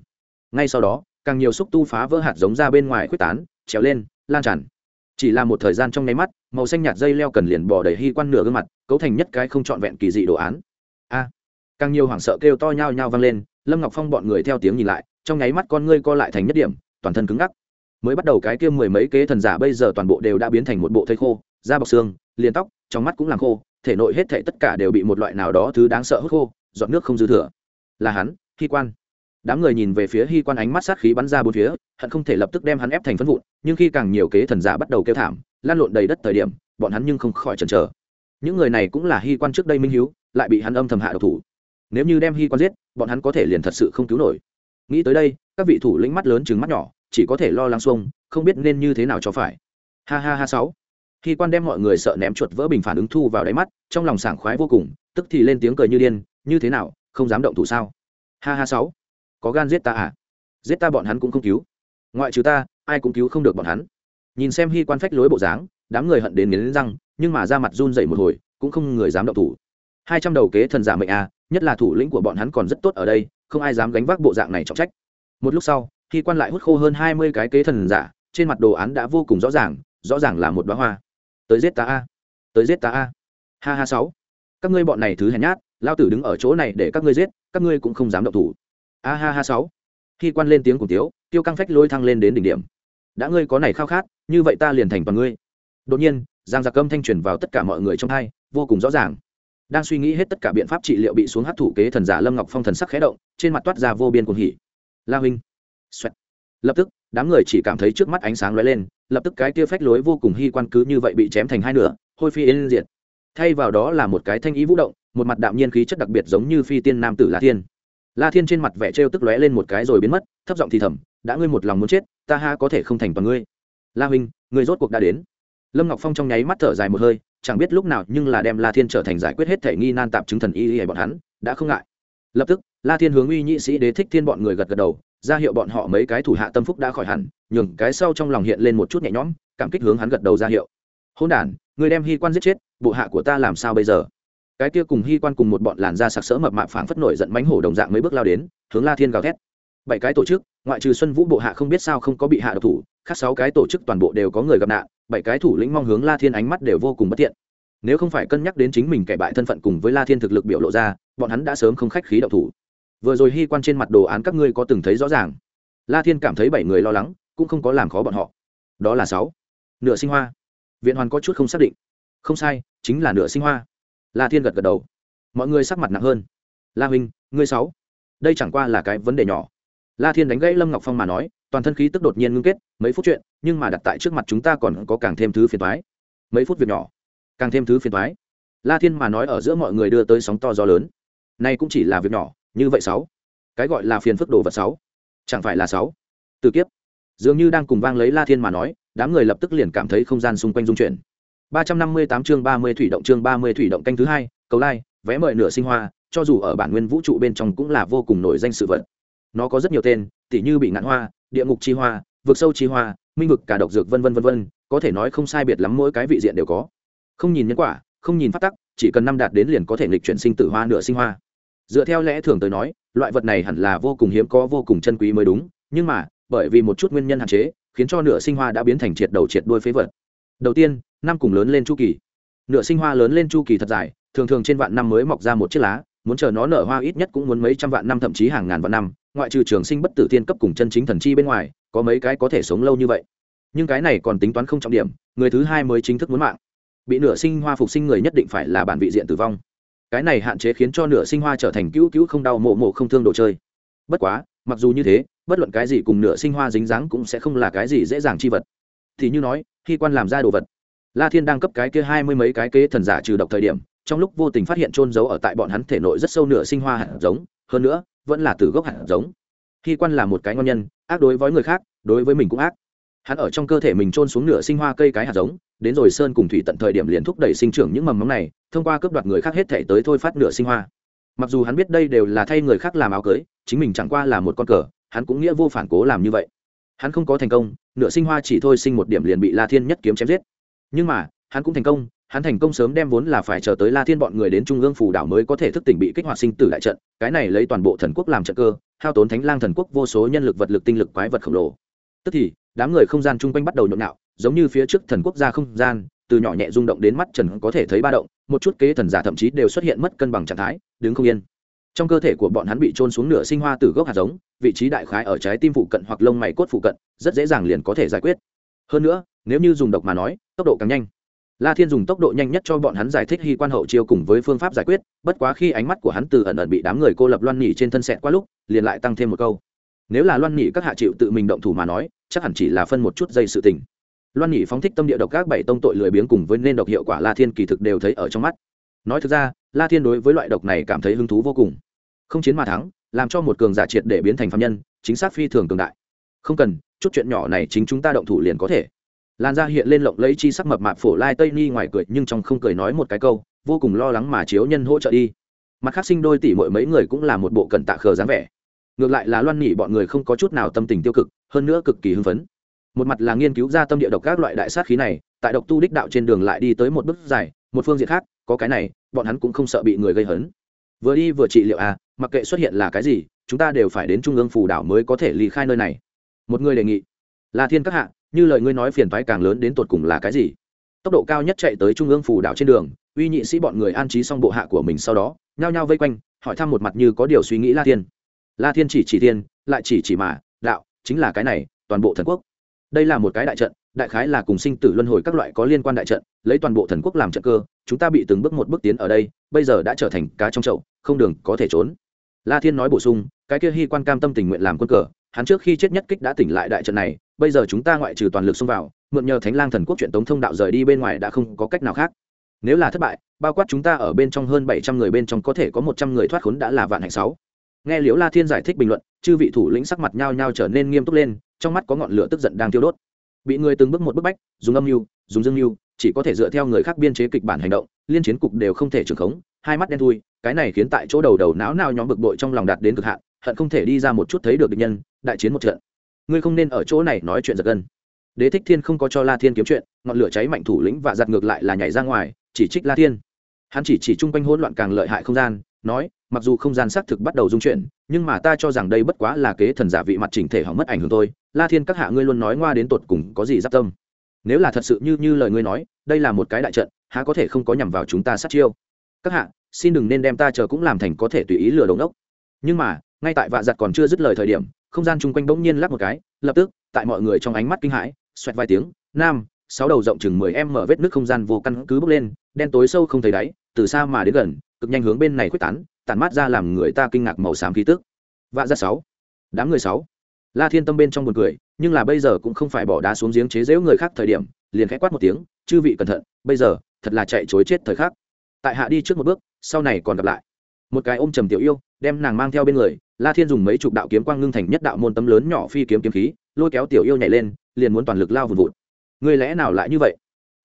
Ngay sau đó, càng nhiều xúc tu phá vỡ hạt giống ra bên ngoài quyết tán, trèo lên, lan tràn chỉ là một thời gian trong nháy mắt, màu xanh nhạt dây leo cần liền bỏ đầy hy quan nửa gương mặt, cấu thành nhất cái không trọn vẹn kỳ dị đồ án. A! Càng nhiều hoảng sợ kêu to nhao nhao vang lên, lâm ngọc phong bọn người theo tiếng nhìn lại, trong nháy mắt con ngươi co lại thành nhất điểm, toàn thân cứng ngắc. Mới bắt đầu cái kia mười mấy kế thần giả bây giờ toàn bộ đều đã biến thành một bộ thây khô, da bọc xương, liền tóc, trong mắt cũng làm khô, thể nội hết thể tất cả đều bị một loại nào đó thứ đáng sợ hút khô, giọt nước không dư thừa. Là hắn, hy quan đám người nhìn về phía hy quan ánh mắt sát khí bắn ra bốn phía, hận không thể lập tức đem hắn ép thành phân vụn, nhưng khi càng nhiều kế thần giả bắt đầu kêu thảm, lan lộn đầy đất thời điểm, bọn hắn nhưng không khỏi chần chờ. Những người này cũng là hy quan trước đây minh hiếu, lại bị hắn âm thầm hạ độc thủ. Nếu như đem hy quan giết, bọn hắn có thể liền thật sự không cứu nổi. Nghĩ tới đây, các vị thủ lĩnh mắt lớn chừng mắt nhỏ, chỉ có thể lo lắng xuông, không biết nên như thế nào cho phải. Ha ha ha sáu. Hy quan đem mọi người sợ ném chuột vỡ bình phản ứng thu vào đáy mắt, trong lòng sảng khoái vô cùng, tức thì lên tiếng cười như điên, như thế nào, không dám động thủ sao? Ha ha sáu có gan giết ta à? Giết ta bọn hắn cũng không cứu. Ngoại trừ ta, ai cũng cứu không được bọn hắn. Nhìn xem hy quan phách lối bộ dáng, đám người hận đến nghiến răng, nhưng mà ra mặt run dậy một hồi, cũng không người dám động thủ. Hai trăm đầu kế thần giả mệnh à nhất là thủ lĩnh của bọn hắn còn rất tốt ở đây, không ai dám gánh vác bộ dạng này trọng trách. Một lúc sau khi quan lại hút khô hơn hai mươi cái kế thần giả, trên mặt đồ án đã vô cùng rõ ràng rõ ràng là một đoá hoa. Tới giết ta a, tới giết ta a. Ha ha sáu. Các ngươi bọn này thứ hèn nhát, lao tử đứng ở chỗ này để các ngươi giết, các ngươi cũng không dám động thủ a ha ha sáu. Khi quan lên tiếng cùng tiếu, tiêu căng phách lôi thăng lên đến đỉnh điểm. Đã ngươi có này khao khát, như vậy ta liền thành toàn ngươi. Đột nhiên, giang giặc âm thanh truyền vào tất cả mọi người trong hai, vô cùng rõ ràng. Đang suy nghĩ hết tất cả biện pháp trị liệu bị xuống hấp thụ kế thần giả lâm ngọc phong thần sắc khẽ động, trên mặt toát ra vô biên cuồng hỉ. La huynh. Xoẹt. lập tức, đám người chỉ cảm thấy trước mắt ánh sáng lóe lên, lập tức cái tiêu phách lối vô cùng hy quan cứ như vậy bị chém thành hai nửa, hôi phi yên diệt. Thay vào đó là một cái thanh ý vũ động, một mặt đạm nhiên khí chất đặc biệt giống như phi tiên nam tử la thiên la thiên trên mặt vẻ trêu tức lóe lên một cái rồi biến mất, thấp giọng thì thầm, đã ngươi một lòng muốn chết, ta ha có thể không thành toàn ngươi. La huynh, ngươi rốt cuộc đã đến. Lâm ngọc phong trong nháy mắt thở dài một hơi, chẳng biết lúc nào nhưng là đem la thiên trở thành giải quyết hết thể nghi nan tạp chứng thần y y bọn hắn, đã không ngại. Lập tức, la thiên hướng uy nhị sĩ đế thích thiên bọn người gật gật đầu, ra hiệu bọn họ mấy cái thủ hạ tâm phúc đã khỏi hẳn, nhường cái sau trong lòng hiện lên một chút nhẹ nhõm, cảm kích hướng hắn gật đầu ra hiệu. Hôn đản người đem hy quan giết chết, bộ hạ của ta làm sao bây giờ? Cái kia cùng hy quan cùng một bọn làn da sặc sỡ mập mạp phảng phất nổi giận mánh hổ đồng dạng mấy bước lao đến, hướng la thiên gào thét. Bảy cái tổ chức, ngoại trừ xuân vũ bộ hạ không biết sao không có bị hạ độc thủ, khác sáu cái tổ chức toàn bộ đều có người gặp nạn, bảy cái thủ lĩnh mong hướng la thiên ánh mắt đều vô cùng bất tiện nếu không phải cân nhắc đến chính mình kẻ bại thân phận cùng với la thiên thực lực biểu lộ ra, bọn hắn đã sớm không khách khí độc thủ. Vừa rồi hy quan trên mặt đồ án các ngươi có từng thấy rõ ràng. La thiên cảm thấy bảy người lo lắng, cũng không có làm khó bọn họ. Đó là sáu. Nửa sinh hoa. Viện hoàn có chút không xác định. Không sai, chính là nửa sinh hoa la thiên gật gật đầu. Mọi người sắc mặt nặng hơn. La huynh, ngươi sáu, đây chẳng qua là cái vấn đề nhỏ. La thiên đánh gãy lâm ngọc phong mà nói, toàn thân khí tức đột nhiên ngưng kết, mấy phút chuyện, nhưng mà đặt tại trước mặt chúng ta còn có càng thêm thứ phiền toái. Mấy phút việc nhỏ, càng thêm thứ phiền toái. La thiên mà nói ở giữa mọi người đưa tới sóng to gió lớn. Nay cũng chỉ là việc nhỏ, như vậy sáu, cái gọi là phiền phức đồ vật sáu, chẳng phải là sáu. Từ kiếp, dường như đang cùng vang lấy la thiên mà nói, đám người lập tức liền cảm thấy không gian xung quanh dung chuyển. 358 chương 30 thủy động chương 30 thủy động canh thứ hai, cầu lai, vé mời nửa sinh hoa, cho dù ở bản nguyên vũ trụ bên trong cũng là vô cùng nổi danh sự vật. Nó có rất nhiều tên, tỉ như bị ngạn hoa, địa ngục chi hoa, vực sâu chi hoa, minh vực, cả độc dược, vân vân vân vân, có thể nói không sai biệt lắm mỗi cái vị diện đều có. Không nhìn nhân quả, không nhìn phát tắc, chỉ cần năm đạt đến liền có thể nghịch chuyển sinh tử hoa nửa sinh hoa. Dựa theo lẽ thường tới nói, loại vật này hẳn là vô cùng hiếm có, vô cùng chân quý mới đúng, nhưng mà, bởi vì một chút nguyên nhân hạn chế, khiến cho nửa sinh hoa đã biến thành triệt đầu triệt đuôi phế vật. Đầu tiên năm cùng lớn lên chu kỳ. Nửa sinh hoa lớn lên chu kỳ thật dài, thường thường trên vạn năm mới mọc ra một chiếc lá, muốn chờ nó nở hoa ít nhất cũng muốn mấy trăm vạn năm, thậm chí hàng ngàn vạn năm, ngoại trừ trường sinh bất tử tiên cấp cùng chân chính thần chi bên ngoài, có mấy cái có thể sống lâu như vậy. Nhưng cái này còn tính toán không trọng điểm, người thứ hai mới chính thức muốn mạng. Bị nửa sinh hoa phục sinh người nhất định phải là bản vị diện tử vong. Cái này hạn chế khiến cho nửa sinh hoa trở thành cứu cứu không đau mộ mộ không thương đồ chơi. Bất quá, mặc dù như thế, bất luận cái gì cùng nửa sinh hoa dính dáng cũng sẽ không là cái gì dễ dàng chi vật. Thì như nói, khi quan làm ra đồ vật la thiên đang cấp cái kia hai mươi mấy cái kế thần giả trừ độc thời điểm, trong lúc vô tình phát hiện trôn giấu ở tại bọn hắn thể nội rất sâu nửa sinh hoa hạt giống, hơn nữa, vẫn là từ gốc hạt giống. Khi quan là một cái ngon nhân, ác đối với người khác, đối với mình cũng ác. Hắn ở trong cơ thể mình trôn xuống nửa sinh hoa cây cái hạt giống, đến rồi sơn cùng thủy tận thời điểm liền thúc đẩy sinh trưởng những mầm mống này, thông qua cướp đoạt người khác hết thể tới thôi phát nửa sinh hoa. Mặc dù hắn biết đây đều là thay người khác làm áo cưới, chính mình chẳng qua là một con cờ, hắn cũng nghĩa vô phản cố làm như vậy. Hắn không có thành công, nửa sinh hoa chỉ thôi sinh một điểm liền bị la thiên nhất kiếm chém giết nhưng mà, hắn cũng thành công, hắn thành công sớm đem vốn là phải chờ tới la thiên bọn người đến trung ương phù đảo mới có thể thức tỉnh bị kích hoạt sinh tử đại trận, cái này lấy toàn bộ thần quốc làm trận cơ, hao tốn thánh lang thần quốc vô số nhân lực vật lực tinh lực quái vật khổng lồ. Tức thì, đám người không gian chung quanh bắt đầu nhộn nhạo, giống như phía trước thần quốc gia không gian, từ nhỏ nhẹ rung động đến mắt trần có thể thấy ba động, một chút kế thần giả thậm chí đều xuất hiện mất cân bằng trạng thái, đứng không yên. Trong cơ thể của bọn hắn bị trôn xuống nửa sinh hoa từ gốc hạt giống, vị trí đại khái ở trái tim phụ cận hoặc lông mày cốt phụ cận, rất dễ dàng liền có thể giải quyết. Hơn nữa nếu như dùng độc mà nói, tốc độ càng nhanh. La thiên dùng tốc độ nhanh nhất cho bọn hắn giải thích hy quan hậu chiêu cùng với phương pháp giải quyết, bất quá khi ánh mắt của hắn từ ẩn ẩn bị đám người cô lập loan nhị trên thân sẹt qua lúc, liền lại tăng thêm một câu. Nếu là loan nhị các hạ chịu tự mình động thủ mà nói, chắc hẳn chỉ là phân một chút dây sự tình. Loan nhị phóng thích tâm địa độc các bảy tông tội lười biếng cùng với nên độc hiệu quả la thiên kỳ thực đều thấy ở trong mắt. Nói thực ra, la thiên đối với loại độc này cảm thấy hứng thú vô cùng. Không chiến mà thắng, làm cho một cường giả triệt để biến thành phạm nhân, chính xác phi thường cường đại. Không cần, chút chuyện nhỏ này chính chúng ta động thủ liền có thể lan ra hiện lên lộng lấy chi sắc mập mạp phổ lai tây ni ngoài cười, nhưng trong không cười nói một cái câu, vô cùng lo lắng mà chiếu nhân hỗ trợ đi. Mặt khác sinh đôi tỷ mọi mấy người cũng là một bộ cẩn tạ khờ dáng vẻ. Ngược lại là loan nhị bọn người không có chút nào tâm tình tiêu cực, hơn nữa cực kỳ hưng phấn. Một mặt là nghiên cứu ra tâm địa độc các loại đại sát khí này, tại độc tu đích đạo trên đường lại đi tới một bước dài, một phương diện khác, có cái này, bọn hắn cũng không sợ bị người gây hấn. Vừa đi vừa trị liệu à mặc kệ xuất hiện là cái gì, chúng ta đều phải đến trung ương phù đảo mới có thể ly khai nơi này. Một người đề nghị, La thiên các hạ như lời ngươi nói phiền toái càng lớn đến tột cùng là cái gì? Tốc độ cao nhất chạy tới trung ương phủ đảo trên đường, uy nhị sĩ bọn người an trí xong bộ hạ của mình sau đó, nhao nhao vây quanh, hỏi thăm một mặt như có điều suy nghĩ la thiên. La thiên chỉ chỉ thiên, lại chỉ chỉ mà, đạo, chính là cái này, toàn bộ thần quốc. Đây là một cái đại trận, đại khái là cùng sinh tử luân hồi các loại có liên quan đại trận, lấy toàn bộ thần quốc làm trận cơ, chúng ta bị từng bước một bước tiến ở đây, bây giờ đã trở thành cá trong chậu, không đường có thể trốn. La thiên nói bổ sung, cái kia hy quan cam tâm tình nguyện làm quân cờ, hắn trước khi chết nhất kích đã tỉnh lại đại trận này bây giờ chúng ta ngoại trừ toàn lực xông vào, mượn nhờ thánh lang thần quốc chuyện tống thông đạo rời đi bên ngoài đã không có cách nào khác. Nếu là thất bại, bao quát chúng ta ở bên trong hơn bảy trăm người bên trong có thể có một trăm người thoát khốn đã là vạn hạnh sáu. Nghe liễu la thiên giải thích bình luận, chư vị thủ lĩnh sắc mặt nhao nhao trở nên nghiêm túc lên, trong mắt có ngọn lửa tức giận đang thiêu đốt. Bị người từng bước một bức bách, dùng âm mưu, dùng dương mưu, chỉ có thể dựa theo người khác biên chế kịch bản hành động, liên chiến cục đều không thể trưởng khống, hai mắt đen thui, cái này khiến tại chỗ đầu đầu não nao nhóm bực bội trong lòng đạt đến cực hạn, hận không thể đi ra một chút thấy được địch nhân, đại chiến một trận ngươi không nên ở chỗ này nói chuyện giật gân. Đế thích thiên không có cho la thiên kiếm chuyện, ngọn lửa cháy mạnh thủ lĩnh và giặt ngược lại là nhảy ra ngoài, chỉ trích la thiên. Hắn chỉ chỉ chung quanh hỗn loạn càng lợi hại không gian, nói, mặc dù không gian xác thực bắt đầu dung chuyển, nhưng mà ta cho rằng đây bất quá là kế thần giả vị mặt chỉnh thể hỏng mất ảnh hưởng thôi. La thiên các hạ ngươi luôn nói ngoa đến tột cùng có gì giáp tâm. Nếu là thật sự như như lời ngươi nói, đây là một cái đại trận, há có thể không có nhằm vào chúng ta sát chiêu? Các hạ, xin đừng nên đem ta chờ cũng làm thành có thể tùy ý lừa đống ốc nhưng mà, ngay tại vạ giặt còn chưa dứt lời thời điểm không gian chung quanh bỗng nhiên lắc một cái, lập tức, tại mọi người trong ánh mắt kinh hãi, xoẹt vài tiếng, nam, sáu đầu rộng chừng mười em mở vết nước không gian vô căn cứ bốc lên, đen tối sâu không thấy đáy, từ xa mà đến gần, cực nhanh hướng bên này quyết tán, tản mát ra làm người ta kinh ngạc màu xám khí tức. Vạ ra sáu, đám người sáu. La thiên tâm bên trong buồn cười, nhưng là bây giờ cũng không phải bỏ đá xuống giếng chế giễu người khác thời điểm, liền khẽ quát một tiếng, chư vị cẩn thận, bây giờ, thật là chạy chối chết thời khắc. Tại hạ đi trước một bước, sau này còn gặp lại. Một cái ôm trầm tiểu yêu, đem nàng mang theo bên người la thiên dùng mấy chục đạo kiếm quang ngưng thành nhất đạo môn tấm lớn nhỏ phi kiếm kiếm khí, lôi kéo tiểu yêu nhảy lên, liền muốn toàn lực lao vùn vụt. Ngươi lẽ nào lại như vậy?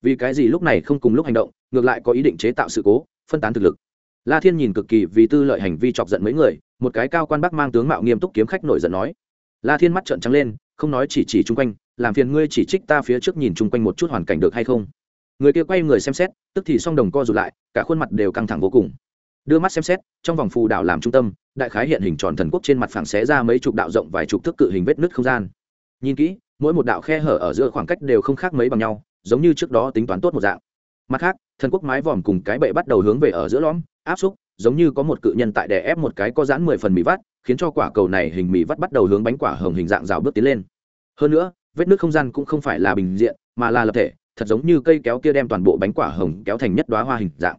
Vì cái gì lúc này không cùng lúc hành động, ngược lại có ý định chế tạo sự cố, phân tán thực lực? La thiên nhìn cực kỳ vì tư lợi hành vi chọc giận mấy người, một cái cao quan bắc mang tướng mạo nghiêm túc kiếm khách nổi giận nói. La thiên mắt trợn trắng lên, không nói chỉ chỉ chung quanh, làm phiền ngươi chỉ trích ta phía trước nhìn chung quanh một chút hoàn cảnh được hay không? Người kia quay người xem xét, tức thì song đồng co rụt lại, cả khuôn mặt đều căng thẳng vô cùng đưa mắt xem xét, trong vòng phù đảo làm trung tâm, đại khái hiện hình tròn thần quốc trên mặt phẳng xé ra mấy chục đạo rộng vài chục thước cự hình vết nứt không gian. Nhìn kỹ, mỗi một đạo khe hở ở giữa khoảng cách đều không khác mấy bằng nhau, giống như trước đó tính toán tốt một dạng. Mặt khác, thần quốc mái vòm cùng cái bệ bắt đầu hướng về ở giữa lõm, áp xúc, giống như có một cự nhân tại đè ép một cái có dán mười phần mì vắt, khiến cho quả cầu này hình mì vắt bắt đầu hướng bánh quả hồng hình dạng rào bước tiến lên. Hơn nữa, vết nước không gian cũng không phải là bình diện, mà là lập thể, thật giống như cây kéo kia đem toàn bộ bánh quả hồng kéo thành nhất đoá hoa hình dạng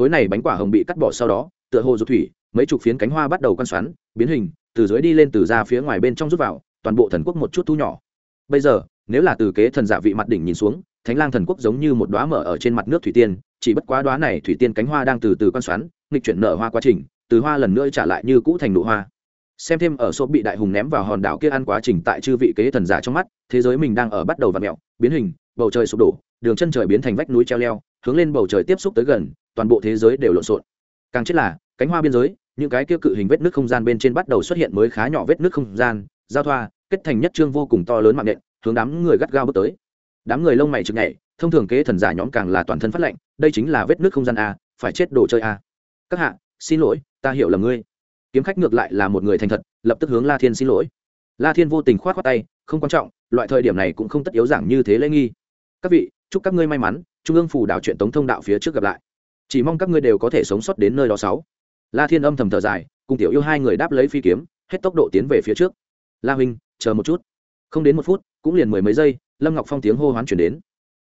khối này bánh quả hồng bị cắt bỏ sau đó, tựa hồ dục thủy, mấy chục phiến cánh hoa bắt đầu quan xoắn, biến hình, từ dưới đi lên từ ra phía ngoài bên trong rút vào, toàn bộ thần quốc một chút thu nhỏ. Bây giờ, nếu là từ kế thần giả vị mặt đỉnh nhìn xuống, thánh lang thần quốc giống như một đoá mở ở trên mặt nước thủy tiên, chỉ bất quá đoá này thủy tiên cánh hoa đang từ từ quan xoắn, nghịch chuyển nở hoa quá trình, từ hoa lần nữa trả lại như cũ thành nụ hoa. Xem thêm ở số bị đại hùng ném vào hòn đảo kia ăn quá trình tại chư vị kế thần giả trong mắt, thế giới mình đang ở bắt đầu vặn mẹo biến hình, bầu trời sụp đổ, đường chân trời biến thành vách núi treo leo, hướng lên bầu trời tiếp xúc tới gần toàn bộ thế giới đều lộn xộn. Càng chết là, cánh hoa biên giới, những cái kia cự hình vết nước không gian bên trên bắt đầu xuất hiện mới khá nhỏ vết nước không gian, giao thoa, kết thành nhất trương vô cùng to lớn mạng nện, hướng đám người gắt gao bước tới. Đám người lông mày chực nhảy, thông thường kế thần giả nhóm càng là toàn thân phát lệnh đây chính là vết nước không gian a, phải chết đồ chơi a. Các hạ, xin lỗi, ta hiểu là ngươi. Kiếm khách ngược lại là một người thành thật, lập tức hướng la thiên xin lỗi. La thiên vô tình k h o á t khoác tay, không quan trọng, loại thời điểm này cũng không tất yếu giảng như thế lễ nghi. Các vị, chúc các ngươi may mắn, trung ương phủ đảo chuyện tống thông đạo phía trước gặp lại chỉ mong các ngươi đều có thể sống sót đến nơi đó sáu. La thiên âm thầm thở dài, cùng tiểu yêu hai người đáp lấy phi kiếm, hết tốc độ tiến về phía trước. La huynh, chờ một chút. Không đến một phút, cũng liền mười mấy giây, lâm ngọc phong tiếng hô hoán chuyển đến.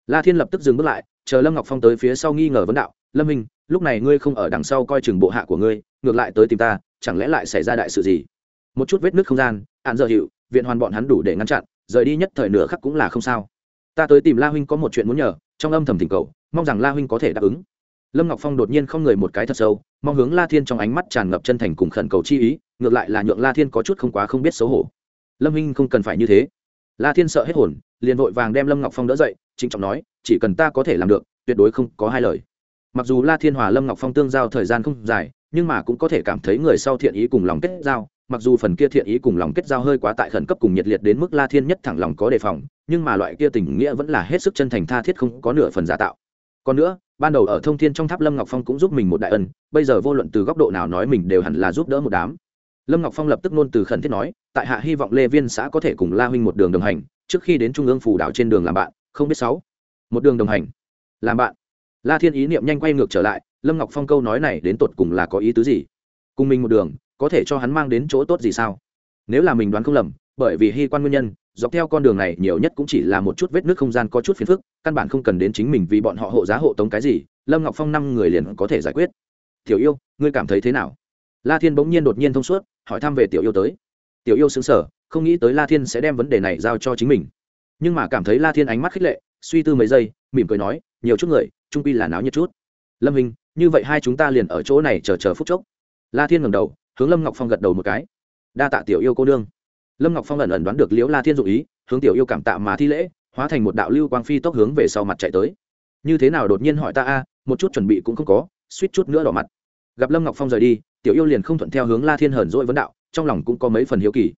La thiên lập tức dừng bước lại, chờ lâm ngọc phong tới phía sau nghi ngờ vấn đạo, lâm minh lúc này ngươi không ở đằng sau coi chừng bộ hạ của ngươi, ngược lại tới tìm ta, chẳng lẽ lại xảy ra đại sự gì? Một chút vết nứt không gian ạn dợ hiệu viện hoàn bọn hắn đủ để ngăn chặn, rời đi nhất thời nửa khắc cũng là không sao. Ta tới tìm la huynh có một chuyện muốn nhờ, trong âm thầm thỉnh cầu, mong rằng la huynh có thể đáp ứng lâm ngọc phong đột nhiên không người một cái thật sâu, mong hướng la thiên trong ánh mắt tràn ngập chân thành cùng khẩn cầu chi ý, ngược lại là nhượng la thiên có chút không quá không biết xấu hổ. Lâm minh không cần phải như thế. La thiên sợ hết hồn, liền vội vàng đem lâm ngọc phong đỡ dậy, trịnh trọng nói, chỉ cần ta có thể làm được, tuyệt đối không có hai lời. Mặc dù la thiên hòa lâm ngọc phong tương giao thời gian không dài, nhưng mà cũng có thể cảm thấy người sau thiện ý cùng lòng kết giao, mặc dù phần kia thiện ý cùng lòng kết giao hơi quá tại khẩn cấp cùng nhiệt liệt đến mức la thiên nhất thẳng lòng có đề phòng, nhưng mà loại kia tình nghĩa vẫn là hết sức chân thành tha thiết không có nửa phần giả tạo còn nữa, ban đầu ở thông thiên trong tháp lâm ngọc phong cũng giúp mình một đại ân, bây giờ vô luận từ góc độ nào nói mình đều hẳn là giúp đỡ một đám. Lâm ngọc phong lập tức nôn từ khẩn thiết nói, tại hạ hy vọng lê viên xã có thể cùng la huynh một đường đồng hành, trước khi đến trung ương phủ đảo trên đường làm bạn, không biết sáu. Một đường đồng hành, làm bạn. La thiên ý niệm nhanh quay ngược trở lại, lâm ngọc phong câu nói này đến tột cùng là có ý tứ gì? Cùng mình một đường, có thể cho hắn mang đến chỗ tốt gì sao? Nếu là mình đoán không lầm, bởi vì hy quan nguyên nhân dọc theo con đường này nhiều nhất cũng chỉ là một chút vết nước không gian có chút phiền phức, căn bản không cần đến chính mình vì bọn họ hộ giá hộ tống cái gì, lâm ngọc phong năm người liền có thể giải quyết. Tiểu yêu, ngươi cảm thấy thế nào? La thiên bỗng nhiên đột nhiên thông suốt, hỏi thăm về tiểu yêu tới. Tiểu yêu xứng sở không nghĩ tới la thiên sẽ đem vấn đề này giao cho chính mình. Nhưng mà cảm thấy la thiên ánh mắt khích lệ, suy tư mấy giây, mỉm cười nói, nhiều chút người, trung pi là náo nhiệt chút. Lâm hình, như vậy hai chúng ta liền ở chỗ này chờ chờ phút chốc. La thiên ngầm đầu, hướng lâm ngọc phong gật đầu một cái. Đa tạ tiểu yêu cô nương lâm ngọc phong ẩn ẩn đoán được liễu la thiên dụ ý, hướng tiểu yêu cảm tạ mà thi lễ, hóa thành một đạo lưu quang phi tốc hướng về sau mặt chạy tới. Như thế nào đột nhiên hỏi ta a, một chút chuẩn bị cũng không có, suýt chút nữa đỏ mặt. Gặp lâm ngọc phong rời đi, tiểu yêu liền không thuận theo hướng la thiên hờn dỗi vấn đạo, trong lòng cũng có mấy phần hiếu kỳ.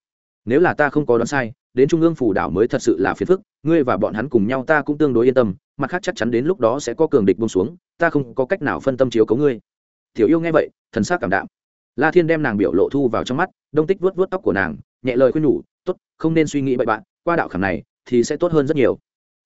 Nếu là ta không có đoán sai, đến trung ương phủ đảo mới thật sự là phiền phức, ngươi và bọn hắn cùng nhau ta cũng tương đối yên tâm, mặt khác chắc chắn đến lúc đó sẽ có cường địch bông xuống, ta không có cách nào phân tâm chiếu cấu ngươi. Tiểu yêu nghe vậy, thần s á c cảm đạm. La thiên đem nàng biểu lộ thu vào trong mắt, đông tích vuốt vuốt tóc của nàng nhẹ lời khuyên nhủ tốt, không nên suy nghĩ bậy bạn qua đạo khảm này thì sẽ tốt hơn rất nhiều.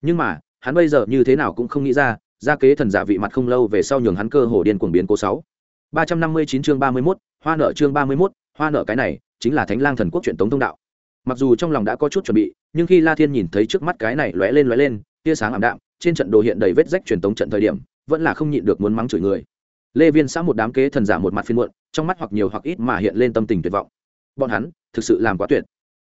Nhưng mà hắn bây giờ như thế nào cũng không nghĩ ra ra kế thần giả vị mặt không lâu về sau nhường hắn cơ hồ điên cuồng biến cố sáu. ba trăm năm mươi chín chương ba mươi mốt hoa nợ chương ba mươi mốt hoa nợ cái này chính là thánh lang thần quốc truyện tống thông đạo. Mặc dù trong lòng đã có chút chuẩn bị nhưng khi la thiên nhìn thấy trước mắt cái này lóe lên lóe lên tia sáng ảm đạm trên trận đồ hiện đầy vết rách truyền tống trận thời điểm vẫn là không nhịn được muốn mắng chửi người. Lê viên xã một đám kế thần giả một mặt phiên muộn trong mắt hoặc nhiều hoặc ít mà hiện lên tâm tình tuyệt vọng bọn hắn thực sự làm quá tuyệt.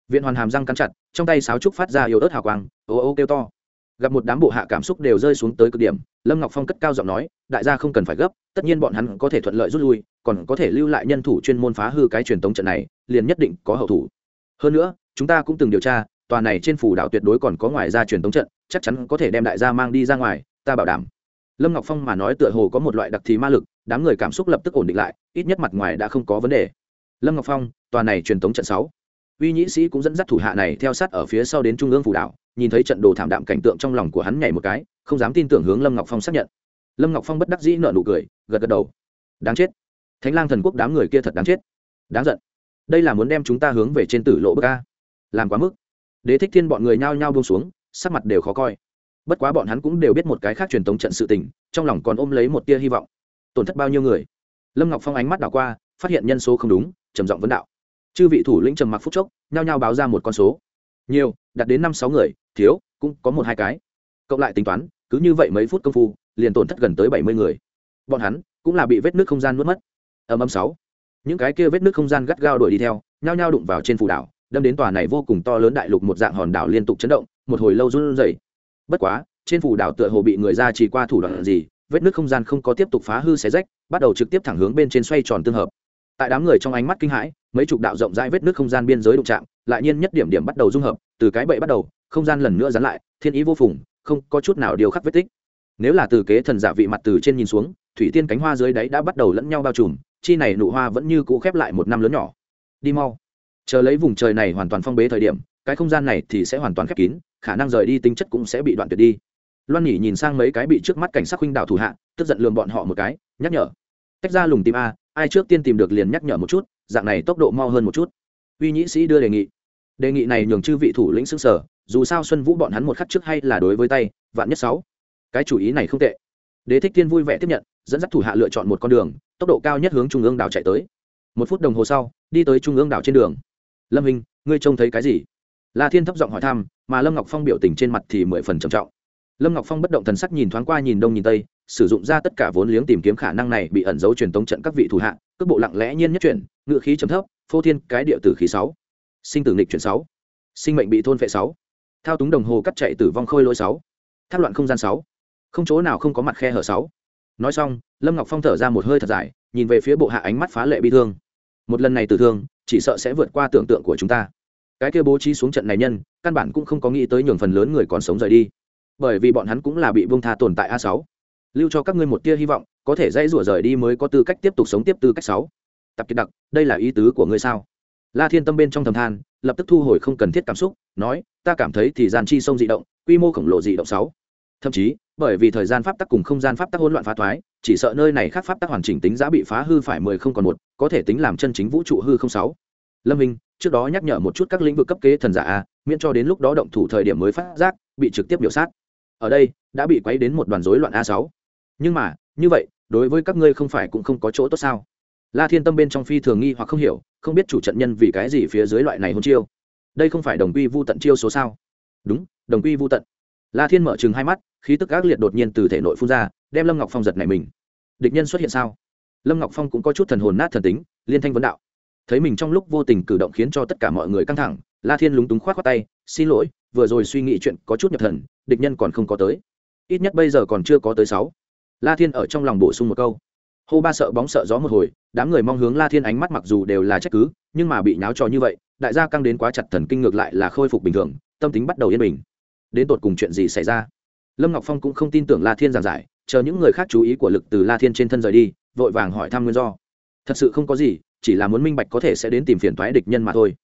Viện hoàn hàm răng cắn chặt, trong tay sáo trúc phát ra yếu ớt hào quang, ô ô kêu to. Gặp một đám bộ hạ cảm xúc đều rơi xuống tới cực điểm, lâm ngọc phong cất cao giọng nói, đại gia không cần phải gấp, tất nhiên bọn hắn có thể thuận lợi rút lui, còn có thể lưu lại nhân thủ chuyên môn phá hư cái truyền tống trận này, liền nhất định có hậu thủ. Hơn nữa, chúng ta cũng từng điều tra, tòa này trên phủ đảo tuyệt đối còn có ngoài ra truyền tống trận, chắc chắn có thể đem đại gia mang đi ra ngoài, ta bảo đảm. Lâm ngọc phong mà nói tựa hồ có một loại đặc thì ma lực, đám người cảm xúc lập tức ổn định lại, ít nhất mặt ngoài đã không có vấn đề lâm ngọc phong, tòa này truyền tống trận sáu. Uy nhĩ sĩ cũng dẫn dắt thủ hạ này theo sát ở phía sau đến trung ương phủ đảo, nhìn thấy trận đồ thảm đạm cảnh tượng trong lòng của hắn nhảy một cái, không dám tin tưởng hướng lâm ngọc phong xác nhận. Lâm ngọc phong bất đắc dĩ nợ nụ cười, gật gật đầu. Đáng chết. Thánh lang thần quốc đám người kia thật đáng chết. Đáng giận. Đây là muốn đem chúng ta hướng về trên tử lộ bức ca làm quá mức. Đế thích thiên bọn người nhao nhao buông xuống, sắc mặt đều khó coi. Bất quá bọn hắn cũng đều biết một cái khác truyền thống trận sự tình, trong lòng còn ôm lấy một tia hy vọng. Tổn thất bao nhiêu người? Lâm ngọc phong ánh mắt đảo qua, phát hiện nhân số không đúng trầm giọng vấn đạo. Chư vị thủ lĩnh trầm mặc phúc chốc, nhao nhao báo ra một con số. Nhiều, đạt đến năm sáu người, thiếu, cũng có một hai cái. Cộng lại tính toán, cứ như vậy mấy phút công phu, liền tổn thất gần tới bảy mươi người. Bọn hắn cũng là bị vết nước không gian nuốt mất. Âm âm sáu. Những cái kia vết nước không gian gắt gao đuổi đi theo, nhao nhao đụng vào trên phù đảo, đâm đến tòa này vô cùng to lớn đại lục một dạng hòn đảo liên tục chấn động, một hồi lâu run rẩy. Bất quá, trên phù đảo tựa hồ bị người ra chỉ qua thủ đoạn gì, vết nước không gian không có tiếp tục phá hư xé rách, bắt đầu trực tiếp thẳng hướng bên trên xoay tròn tương hợp tại đám người trong ánh mắt kinh hãi, mấy chục đạo rộng rãi vết nước không gian biên giới đụng chạm, lại nhiên nhất điểm điểm bắt đầu dung hợp, từ cái bậy bắt đầu, không gian lần nữa dán lại, thiên ý vô phùng, không có chút nào điều khắc vết tích. Nếu là từ kế thần giả vị mặt từ trên nhìn xuống, thủy tiên cánh hoa dưới đáy đã bắt đầu lẫn nhau bao trùm, chi này nụ hoa vẫn như cũ khép lại một năm lớn nhỏ. Đi mau. Chờ lấy vùng trời này hoàn toàn phong bế thời điểm, cái không gian này thì sẽ hoàn toàn khép kín, khả năng rời đi tính chất cũng sẽ bị đoạn tuyệt đi. Loan nhỉ nhìn sang mấy cái bị trước mắt cảnh sát huynh đạo thủ hạ, tức giận lườm bọn họ một cái, nhắc nhở. Tách ra lùng tìm a ai trước tiên tìm được liền nhắc nhở một chút, dạng này tốc độ mau hơn một chút. Uy nhĩ sĩ đưa đề nghị. Đề nghị này nhường chư vị thủ lĩnh xưng sở dù sao xuân vũ bọn hắn một khắc trước hay là đối với tay, vạn nhất sáu. Cái chủ ý này không tệ. Đế thích thiên vui vẻ tiếp nhận, dẫn dắt thủ hạ lựa chọn một con đường, tốc độ cao nhất hướng trung ương đảo chạy tới. Một phút đồng hồ sau, đi tới trung ương đảo trên đường. Lâm hình, ngươi trông thấy cái gì? La thiên thấp giọng hỏi thăm, mà lâm ngọc phong biểu tình trên mặt thì mười phần trầm trọng. Lâm ngọc phong bất động thần sắc nhìn thoáng qua nhìn đông nhìn tây sử dụng ra tất cả vốn liếng tìm kiếm khả năng này bị ẩn giấu truyền tống trận các vị thủ hạ, cước bộ lặng lẽ nhiên nhất chuyển, ngự khí chấm thấp, phô thiên cái địa tử khí sáu. Sinh tử nghịch chuyển sáu. Sinh mệnh bị thôn phệ sáu. Thao túng đồng hồ cắt chạy tử vong khôi lỗi sáu. Thác loạn không gian sáu. Không chỗ nào không có mặt khe hở sáu. Nói xong, lâm ngọc phong thở ra một hơi thật dài, nhìn về phía bộ hạ ánh mắt phá lệ bi thương. Một lần này tử thương, chỉ sợ sẽ vượt qua tưởng tượng của chúng ta. Cái kia bố trí xuống trận này nhân, căn bản cũng không có nghĩ tới nhường phần lớn người còn sống rời đi. Bởi vì bọn hắn cũng là bị vương tha tồn tại a sáu lưu cho các ngươi một tia hy vọng, có thể dây rủa rời đi mới có tư cách tiếp tục sống tiếp tư cách sáu. Tập kiệt đặc, đây là ý tứ của ngươi sao? La thiên tâm bên trong thầm than, lập tức thu hồi không cần thiết cảm xúc, nói, ta cảm thấy thì gian chi sông dị động, quy mô khổng lồ dị động sáu. Thậm chí, bởi vì thời gian pháp tắc cùng không gian pháp tắc hỗn loạn phá thoái, chỉ sợ nơi này khác pháp tắc hoàn chỉnh tính giá bị phá hư phải mười không còn một, có thể tính làm chân chính vũ trụ hư không sáu. Lâm minh, trước đó nhắc nhở một chút các lĩnh vực cấp kế thần giả a, miễn cho đến lúc đó động thủ thời điểm mới phát giác, bị trực tiếp biểu sát. Ở đây, đã bị quấy đến một đoàn rối loạn a sáu nhưng mà, như vậy, đối với các ngươi không phải cũng không có chỗ tốt sao? La thiên tâm bên trong phi thường nghi hoặc không hiểu, không biết chủ trận nhân vì cái gì phía dưới loại này hôn chiêu. Đây không phải đồng quy vu tận chiêu số sao? Đúng, đồng quy vu tận. La thiên mở chừng hai mắt, khí tức ác liệt đột nhiên từ thể nội phun ra, đem lâm ngọc phong giật này mình. Địch nhân xuất hiện sao? Lâm ngọc phong cũng có chút thần hồn nát thần tính, liên thanh vấn đạo. Thấy mình trong lúc vô tình cử động khiến cho tất cả mọi người căng thẳng, la thiên lúng túng k h o á t khoác tay, xin lỗi, vừa rồi suy nghĩ chuyện có chút nhập thần, địch nhân còn không có tới. Ít nhất bây giờ còn chưa có tới sáu la thiên ở trong lòng bổ sung một câu. Hô ba sợ bóng sợ gió một hồi, đám người mong hướng la thiên ánh mắt mặc dù đều là trách cứ, nhưng mà bị nháo trò như vậy, đại gia căng đến quá chặt thần kinh ngược lại là khôi phục bình thường, tâm tính bắt đầu yên bình. Đến tột cùng chuyện gì xảy ra? Lâm ngọc phong cũng không tin tưởng la thiên giảng giải, chờ những người khác chú ý của lực từ la thiên trên thân rời đi, vội vàng hỏi thăm nguyên do. Thật sự không có gì, chỉ là muốn minh bạch có thể sẽ đến tìm phiền thoái địch nhân mà thôi.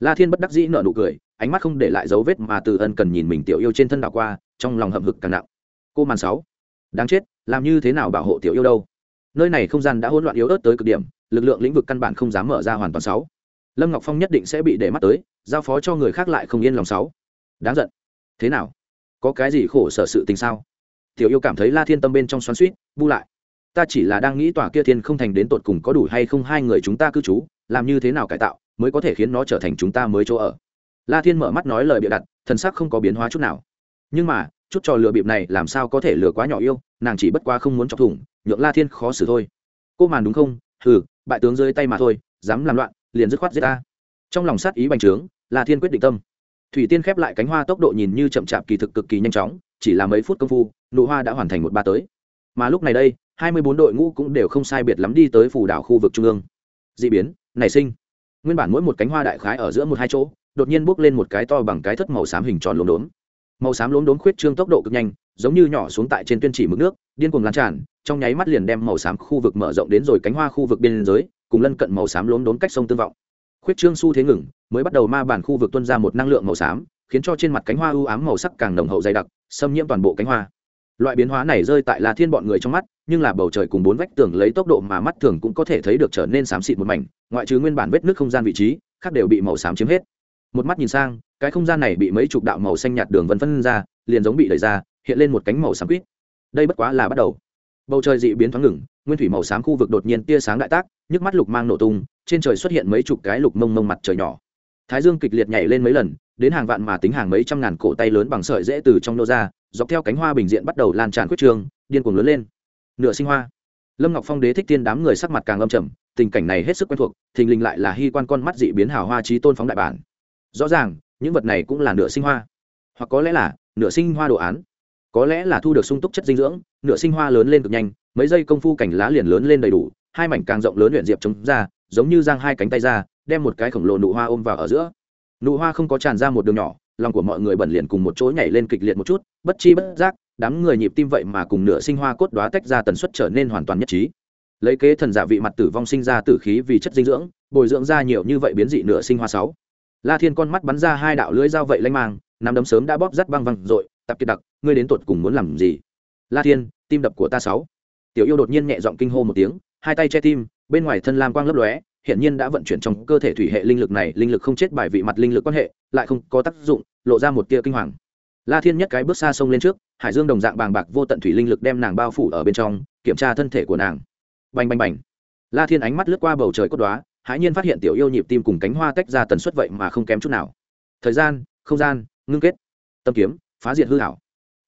La thiên bất đắc dĩ nợ nụ cười, ánh mắt không để lại dấu vết mà từ ân cần nhìn mình tiểu yêu trên thân đảo qua, trong lòng hậm hực càng nặng. Cô màn sáu. Đáng chết làm như thế nào bảo hộ tiểu yêu đâu? Nơi này không gian đã hỗn loạn yếu ớt tới cực điểm, lực lượng lĩnh vực căn bản không dám mở ra hoàn toàn sáu. Lâm ngọc phong nhất định sẽ bị để mắt tới, giao phó cho người khác lại không yên lòng sáu. Đáng giận. Thế nào? Có cái gì khổ sở sự tình sao? Tiểu yêu cảm thấy la thiên tâm bên trong xoắn suýt bu lại. Ta chỉ là đang nghĩ tòa kia thiên không thành đến tột cùng có đủ hay không hai người chúng ta cư trú, làm như thế nào cải tạo, mới có thể khiến nó trở thành chúng ta mới chỗ ở. La thiên mở mắt nói lời bịa đặt, thần sắc không có biến hóa chút nào. Nhưng mà chút trò lừa bịp này làm sao có thể lừa quá nhỏ yêu, nàng chỉ bất quá không muốn chọc thủng, nhượng la thiên khó xử thôi. Cô màn đúng không? Hừ, bại tướng dưới tay mà thôi, dám làm loạn, liền dứt khoát giết ta. Trong lòng sát ý bành trướng, la thiên quyết định tâm. Thủy tiên khép lại cánh hoa tốc độ nhìn như chậm chạp kỳ thực cực kỳ nhanh chóng, chỉ là mấy phút công phu, nụ hoa đã hoàn thành một ba tới. Mà lúc này đây, hai mươi bốn đội ngũ cũng đều không sai biệt lắm đi tới phủ đảo khu vực trung ương. D ị biến, nảy sinh. Nguyên bản mỗi một cánh hoa đại khái ở giữa một hai chỗ, đột nhiên bốc lên một cái to bằng cái thất màu xám hình tròn lốm đốm màu xám lốm đốm khuyết trương tốc độ cực nhanh, giống như nhỏ xuống tại trên tuyên chỉ mực nước, điên cuồng lan tràn, trong nháy mắt liền đem màu xám khu vực mở rộng đến rồi cánh hoa khu vực biên giới, cùng lân cận màu xám lốm đốm cách sông tương vọng. Khuyết trương xu thế ngừng, mới bắt đầu ma bản khu vực tuân ra một năng lượng màu xám, khiến cho trên mặt cánh hoa ưu ám màu sắc càng nồng hậu dày đặc, xâm nhiễm toàn bộ cánh hoa. Loại biến hóa này rơi tại la thiên bọn người trong mắt, nhưng là bầu trời cùng bốn vách tường lấy tốc độ mà mắt thường cũng có thể thấy được trở nên xám xịt một mảnh, ngoại trừ nguyên bản vết nước không gian vị trí, khác đều bị màu xám chiếm hết. Một mắt nhìn sang cái không gian này bị mấy chục đạo màu xanh nhạt đường vân phân ra, liền giống bị đẩy ra, hiện lên một cánh màu xám quýt. Đây bất quá là bắt đầu. Bầu trời dị biến thoáng ngừng, nguyên thủy màu xám khu vực đột nhiên tia sáng đại tác, nhức mắt lục mang nổ tung, trên trời xuất hiện mấy chục cái lục mông mông mặt trời nhỏ. Thái dương kịch liệt nhảy lên mấy lần, đến hàng vạn mà tính hàng mấy trăm ngàn cổ tay lớn bằng sợi dễ từ trong nô ra, dọc theo cánh hoa bình diện bắt đầu lan tràn quyết trường, điên cuồng lớn lên. Nửa sinh hoa. Lâm ngọc phong đế thích tiên đám người sắc mặt càng âm trầm, tình cảnh này hết sức quen thuộc, thình lình lại là hy quan con mắt dị biến hào hoa trí tôn phóng đại bản. Rõ ràng những vật này cũng là nửa sinh hoa. Hoặc có lẽ là nửa sinh hoa đồ án. Có lẽ là thu được sung túc chất dinh dưỡng, nửa sinh hoa lớn lên cực nhanh, mấy giây công phu cảnh lá liền lớn lên đầy đủ, hai mảnh càng rộng lớn luyện diệp chống ra, giống như giang hai cánh tay ra, đem một cái khổng lồ nụ hoa ôm vào ở giữa. Nụ hoa không có tràn ra một đường nhỏ, lòng của mọi người bẩn liền cùng một chỗ nhảy lên kịch liệt một chút, bất chi bất giác, đám người nhịp tim vậy mà cùng nửa sinh hoa cốt đoá tách ra tần suất trở nên hoàn toàn nhất trí. Lấy kế thần giả vị mặt tử vong sinh ra tử khí vì chất dinh dưỡng, bồi dưỡng ra nhiều như vậy biến dị nửa sinh hoa sáu la thiên con mắt bắn ra hai đạo lưới dao vậy lanh mang, nắm đấm sớm đã bóp rắt băng văng rồi, tập kiệt đặc, ngươi đến tột cùng muốn làm gì? La thiên, tim đập của ta sáu. Tiểu yêu đột nhiên nhẹ giọng kinh hô một tiếng, hai tay che tim, bên ngoài thân lam quang lấp lóe hiện nhiên đã vận chuyển trong cơ thể thủy hệ linh lực này, linh lực không chết bài vị mặt linh lực quan hệ, lại không có tác dụng, lộ ra một tia kinh hoàng. La thiên nhất cái bước xa sông lên trước, hải dương đồng dạng bàng bạc vô tận thủy linh lực đem nàng bao phủ ở bên trong, kiểm tra thân thể của nàng. Bành bành bành. La thiên ánh mắt lướt qua bầu trời cốt đoá hãi nhiên phát hiện tiểu yêu nhịp tim cùng cánh hoa tách ra tần suất vậy mà không kém chút nào. Thời gian, không gian, ngưng kết. Tâm kiếm, phá diệt hư hảo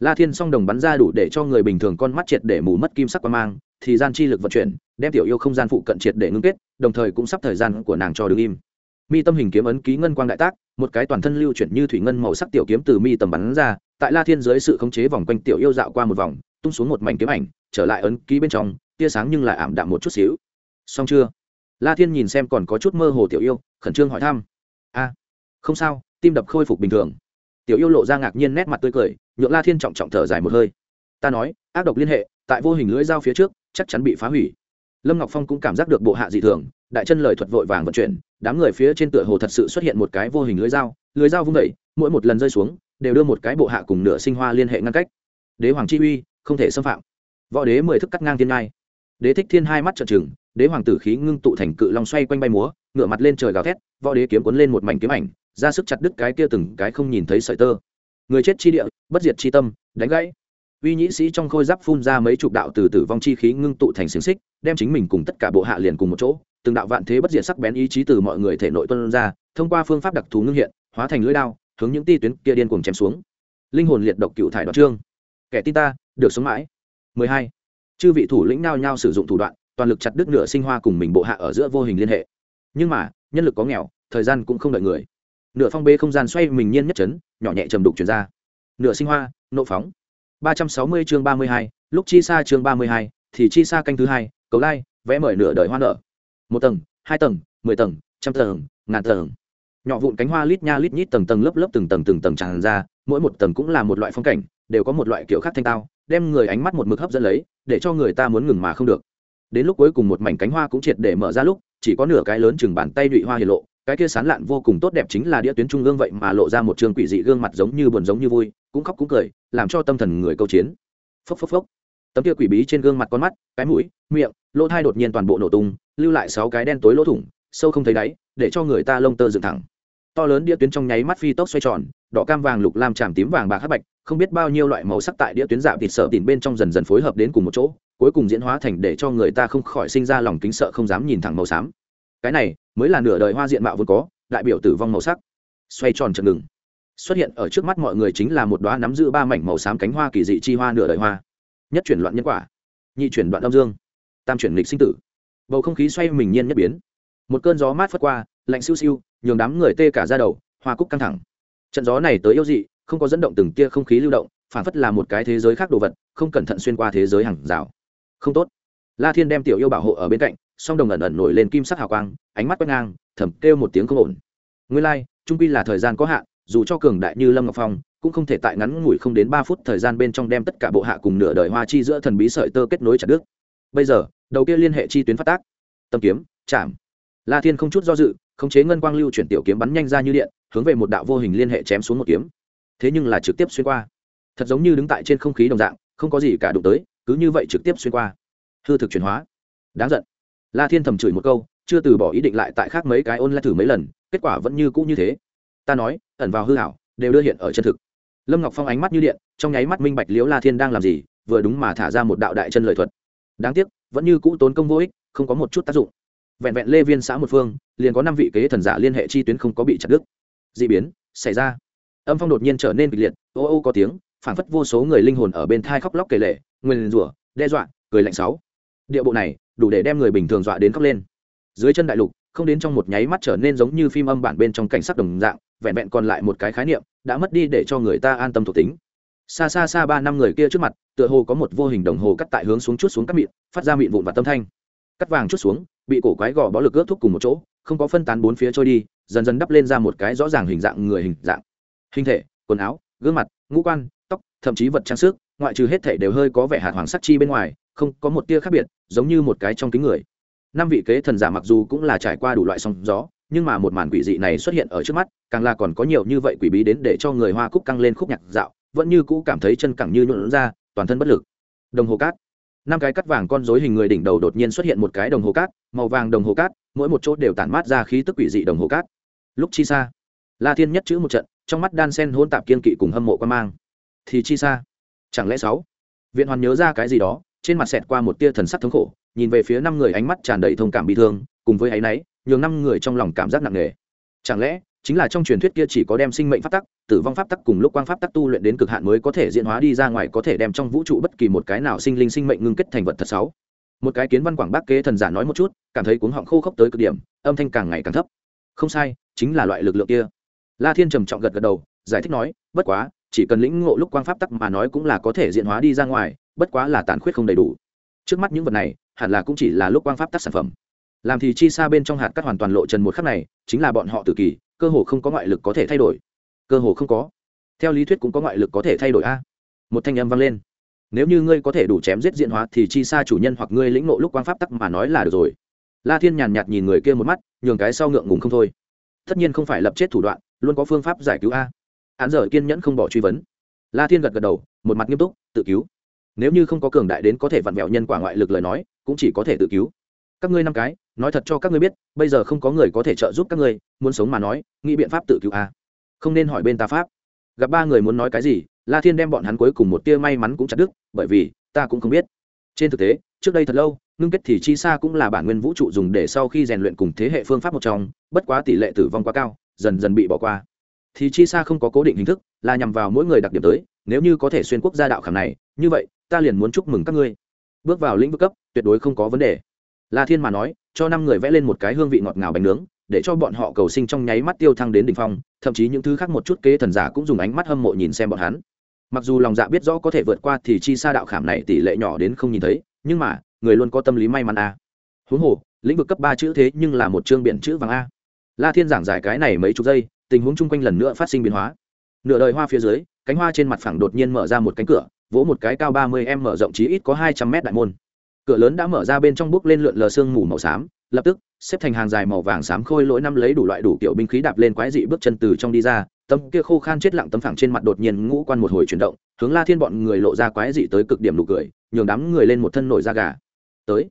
la thiên song đồng bắn ra đủ để cho người bình thường con mắt triệt để mù mất kim sắc qua mang, thì gian chi lực vận chuyển, đem tiểu yêu không gian phụ cận triệt để ngưng kết, đồng thời cũng sắp thời gian của nàng cho đứng im. Mi tâm hình kiếm ấn ký ngân quang đại tác, một cái toàn thân lưu chuyển như thủy ngân màu sắc tiểu kiếm từ mi tầm bắn ra, tại la thiên dưới sự khống chế vòng quanh tiểu yêu dạo qua một vòng, tung xuống một mảnh kiếm ảnh, trở lại ấn ký bên trong, tia sáng nhưng lại ảm đạm một chút xíu. Xong chưa? La thiên nhìn xem còn có chút mơ hồ tiểu yêu, khẩn trương hỏi thăm. A, không sao, tim đập khôi phục bình thường. Tiểu yêu lộ ra ngạc nhiên nét mặt tươi cười, nhượng la thiên trọng trọng thở dài một hơi. Ta nói, ác độc liên hệ, tại vô hình lưỡi dao phía trước, chắc chắn bị phá hủy. Lâm ngọc phong cũng cảm giác được bộ hạ dị thường, đại chân lời thuật vội vàng vận chuyển, đám người phía trên tựa hồ thật sự xuất hiện một cái vô hình lưới dao lưới dao vung vẩy mỗi một lần rơi xuống, đều đưa một cái bộ hạ cùng nửa sinh hoa liên hệ ngăn cách. Đế hoàng chi uy, không thể xâm phạm. Võ đế mười thức cắt ngang thiên ngai. Đế thích thiên hai mắt trợn trừng đế hoàng tử khí ngưng tụ thành cự long xoay quanh bay múa ngựa mặt lên trời gào thét, võ đế kiếm cuốn lên một mảnh kiếm ảnh, ra sức chặt đứt cái kia từng cái không nhìn thấy sợi tơ. Người chết chi địa, bất diệt chi tâm, đánh gãy. Uy nhĩ sĩ trong khôi giáp phun ra mấy chục đạo từ tử vong chi khí ngưng tụ thành xiềng xích, đem chính mình cùng tất cả bộ hạ liền cùng một chỗ, từng đạo vạn thế bất diệt sắc bén ý chí từ mọi người thể nội tuân ra, thông qua phương pháp đặc thù ngưng hiện, hóa thành lưỡi đao, hướng những ti tuyến kia điên cuồng chém xuống. Linh hồn liệt độc cựu thải đoạt trương. Kẻ tin ta, được sống mãi. 12. chư vị thủ lĩnh nao nhau sử dụng thủ đoạn toàn lực chặt đứt nửa sinh hoa cùng mình bộ hạ ở giữa vô hình liên hệ. Nhưng mà nhân lực có nghèo thời gian cũng không đợi người. Nửa phong bê không gian xoay mình nhiên nhất chấn nhỏ nhẹ trầm đục chuyển ra. Nửa sinh hoa nộ phóng. 360 chương 32, lúc chi xa chương 32, thì chi xa canh thứ hai cầu lai vẽ mời nửa đời hoa nở. Một tầng hai tầng mười tầng trăm tầng ngàn tầng. Nhỏ vụn cánh hoa lít nha lít nhít tầng tầng lớp lớp từng tầng từng tầng tràn ra mỗi một tầng cũng là một loại phong cảnh đều có một loại kiểu khác thanh tao đem người ánh mắt một mực hấp dẫn lấy để cho người ta muốn ngừng mà không được đến lúc cuối cùng một mảnh cánh hoa cũng triệt để mở ra lúc, chỉ có nửa cái lớn chừng bàn tay đụy hoa hiện lộ, cái kia sán lạn vô cùng tốt đẹp chính là đĩa tuyến trung ương vậy mà lộ ra một trường quỷ dị gương mặt giống như buồn giống như vui, cũng khóc cũng cười, làm cho tâm thần người câu chiến. Phốc phốc phốc. Tấm kia quỷ bí trên gương mặt con mắt, cái mũi, miệng, lỗ thai đột nhiên toàn bộ nổ tung, lưu lại sáu cái đen tối lỗ thủng, sâu không thấy đáy, để cho người ta lông tơ dựng thẳng. To lớn đĩa tuyến trong nháy mắt phi tốc xoay tròn, đỏ cam vàng lục lam tràm tím vàng bạc hắc bạch, không biết bao nhiêu loại màu sắc tại đĩa tuyến dạo thịt sợ tìm bên trong dần dần phối hợp đến cùng một chỗ cuối cùng diễn hóa thành để cho người ta không khỏi sinh ra lòng kính sợ không dám nhìn thẳng màu xám. Cái này mới là nửa đời hoa diện mạo vốn có, đại biểu tử vong màu sắc. Xoay tròn chật ngừng. Xuất hiện ở trước mắt mọi người chính là một đoá nắm giữ ba mảnh màu xám cánh hoa kỳ dị chi hoa nửa đời hoa. Nhất chuyển loạn nhân quả, nhị chuyển đoạn âm dương, tam chuyển lịch sinh tử. Bầu không khí xoay mình nhiên nhất biến. Một cơn gió mát phất qua, lạnh siêu siêu, nhường đám người tê cả ra đầu, hoa cúc căng thẳng. Trận gió này tới yêu dị, không có dẫn động từng tia không khí lưu động phản phất là một cái thế giới khác đồ vật, không cẩn thận xuyên qua thế giới hàng rào không tốt. La thiên đem tiểu yêu bảo hộ ở bên cạnh song đồng ẩn ẩn nổi lên kim sắc hào quang ánh mắt quét ngang thầm kêu một tiếng không ổn. Nguyên lai、like, trung pi là thời gian có hạn dù cho cường đại như lâm ngọc phong cũng không thể tại ngắn ngủi không đến ba phút thời gian bên trong đem tất cả bộ hạ cùng nửa đời hoa chi giữa thần bí sợi tơ kết nối chặt đứt. Bây giờ đầu kia liên hệ chi tuyến phát tác. Tâm kiếm chạm. La thiên không chút do dự khống chế ngân quang lưu chuyển tiểu kiếm bắn nhanh ra như điện hướng về một đạo vô hình liên hệ chém xuống một kiếm. Thế nhưng là trực tiếp xuyên qua. Thật giống như đứng tại trên không khí đồng dạng không có gì cả đụng tới cứ như vậy trực tiếp xuyên qua. Hư thực chuyển hóa. Đáng giận. La thiên thầm chửi một câu, chưa từ bỏ ý định lại tại khác mấy cái ôn lại thử mấy lần, kết quả vẫn như cũ như thế. Ta nói, ẩn vào hư hảo đều đưa hiện ở chân thực. Lâm ngọc phong ánh mắt như điện, trong nháy mắt minh bạch liễu la thiên đang làm gì, vừa đúng mà thả ra một đạo đại chân lợi thuật. Đáng tiếc, vẫn như cũ tốn công vô ích, không có một chút tác dụng. Vẹn vẹn lê viên xã một phương, liền có năm vị kế thần giả liên hệ chi tuyến không có bị chặt đứt. D ị biến, xảy ra. Âm phong đột nhiên trở nên kịch liệt, ô ô có tiếng phản phất vô số người linh hồn ở bên thai khóc lóc kể lệ nguyên rủa, đe dọa, cười lạnh sáu. Điệu bộ này, đủ để đem người bình thường dọa đến khóc lên. Dưới chân đại lục, không đến trong một nháy mắt trở nên giống như phim âm bản bên trong cảnh sắc đồng dạng, vẹn vẹn còn lại một cái khái niệm, đã mất đi để cho người ta an tâm thuộc tính. Xa xa xa ba năm người kia trước mặt, tựa hồ có một vô hình đồng hồ cắt tại hướng xuống chút xuống cắt mịn, phát ra mịn vụn và tâm thanh. Cắt vàng chút xuống, bị cổ quái gò bó lực ướt thúc cùng một chỗ, không có phân tán bốn phía trôi đi, dần dần đắp lên ra một cái rõ ràng hình dạng người hình dạng. Hình thể, quần áo, gương mặt, ngũ quan, tóc, thậm chí vật trang sức ngoại trừ hết thể đều hơi có vẻ hạt hoàng sắc chi bên ngoài, không có một tia khác biệt, giống như một cái trong kính người. Năm vị kế thần giả mặc dù cũng là trải qua đủ loại sóng gió, nhưng mà một màn quỷ dị này xuất hiện ở trước mắt, càng là còn có nhiều như vậy quỷ bí đến để cho người hoa cúc căng lên khúc nhạc dạo, vẫn như cũ cảm thấy chân cẳng như nhuộn ra, toàn thân bất lực. Đồng hồ cát. Năm cái cắt vàng con rối hình người đỉnh đầu đột nhiên xuất hiện một cái đồng hồ cát, màu vàng đồng hồ cát, mỗi một chỗ đều tản mát ra khí tức quỷ dị đồng hồ cát. Lúc chi xa. La thiên nhất chữ một trận, trong mắt đan sen hôn tạp kiên kỵ cùng hâm mộ quan mang. Thì chi xa chẳng lẽ sáu? Viện hoàn nhớ ra cái gì đó, trên mặt xẹt qua một tia thần sắc thống khổ, nhìn về phía năm người ánh mắt tràn đầy thông cảm bị thương, cùng với áy náy, nhường năm người trong lòng cảm giác nặng nề. Chẳng lẽ, chính là trong truyền thuyết kia chỉ có đem sinh mệnh pháp tắc, tử vong pháp tắc cùng lúc quang pháp tắc tu luyện đến cực hạn mới có thể diễn hóa đi ra ngoài có thể đem trong vũ trụ bất kỳ một cái nào sinh linh sinh mệnh ngưng kết thành vật thật sáu? Một cái kiến văn quảng bác kế thần giả nói một chút, cảm thấy cuống họng khô khốc tới cực điểm, âm thanh càng ngày càng thấp. Không sai, chính là loại lực lượng kia. La thiên trầm trọng gật gật đầu, giải thích nói, bất quá chỉ cần lĩnh ngộ lúc quang pháp tắc mà nói cũng là có thể diện hóa đi ra ngoài, bất quá là tàn khuyết không đầy đủ. Trước mắt những vật này, hẳn là cũng chỉ là lúc quang pháp tắc sản phẩm. Làm thì chi xa bên trong hạt cắt hoàn toàn lộ trần một khắc này, chính là bọn họ tự kỳ, cơ hồ không có ngoại lực có thể thay đổi. Cơ hồ không có. Theo lý thuyết cũng có ngoại lực có thể thay đổi a. Một thanh âm vang lên. Nếu như ngươi có thể đủ chém giết diện hóa thì chi xa chủ nhân hoặc ngươi lĩnh nộ lúc quang pháp tắc mà nói là được rồi. La thiên nhàn nhạt nhìn người kia một mắt, nhường cái sau ngượng ngùng không thôi. Tất nhiên không phải lập chết thủ đoạn, luôn có phương pháp giải cứu a án dở kiên nhẫn không bỏ truy vấn. La thiên gật gật đầu, một mặt nghiêm túc, tự cứu. Nếu như không có cường đại đến có thể vặn vẹo nhân quả ngoại lực lời nói, cũng chỉ có thể tự cứu. Các ngươi năm cái, nói thật cho các ngươi biết, bây giờ không có người có thể trợ giúp các ngươi, muốn sống mà nói, nghĩ biện pháp tự cứu à? không nên hỏi bên ta pháp. Gặp ba người muốn nói cái gì, la thiên đem bọn hắn cuối cùng một tia may mắn cũng chặt đứt, bởi vì, ta cũng không biết. Trên thực tế, trước đây thật lâu, ngưng kết thì chi xa cũng là bản nguyên vũ trụ dùng để sau khi rèn luyện cùng thế hệ phương pháp một trong, bất quá tỷ lệ tử vong quá cao, dần dần bị bỏ qua thì chi xa không có cố định hình thức, là nhằm vào mỗi người đặc điểm tới, nếu như có thể xuyên quốc gia đạo khảm này, như vậy, ta liền muốn chúc mừng các ngươi. Bước vào lĩnh vực cấp, tuyệt đối không có vấn đề. La thiên mà nói, cho năm người vẽ lên một cái hương vị ngọt ngào bánh nướng, để cho bọn họ cầu sinh trong nháy mắt tiêu thăng đến đỉnh phong, thậm chí những thứ khác một chút kế thần giả cũng dùng ánh mắt hâm mộ nhìn xem bọn hắn. Mặc dù lòng dạ biết rõ có thể vượt qua thì chi xa đạo khảm này tỷ lệ nhỏ đến không nhìn thấy, nhưng mà, người luôn có tâm lý may mắn a à. huống hồ, lĩnh vực cấp ba chữ thế nhưng là một chương biện chữ vàng a. La thiên giảng giải cái này mấy chục giây tình huống chung quanh lần nữa phát sinh biến hóa. Nửa đời hoa phía dưới, cánh hoa trên mặt phẳng đột nhiên mở ra một cánh cửa, vỗ một cái cao ba mươi m mở rộng chí ít có hai trăm mét đại môn. Cửa lớn đã mở ra bên trong bước lên lượn lờ sương mù màu xám, lập tức, xếp thành hàng dài màu vàng xám khôi lỗi năm lấy đủ loại đủ kiểu binh khí đạp lên quái dị bước chân từ trong đi ra, tấm kia khô khan chết lặng tấm phẳng trên mặt đột nhiên ngũ quan một hồi chuyển động, hướng la thiên bọn người lộ ra quái dị tới cực điểm nụ cười, nhường đám người lên một thân nổi da gà. Tới.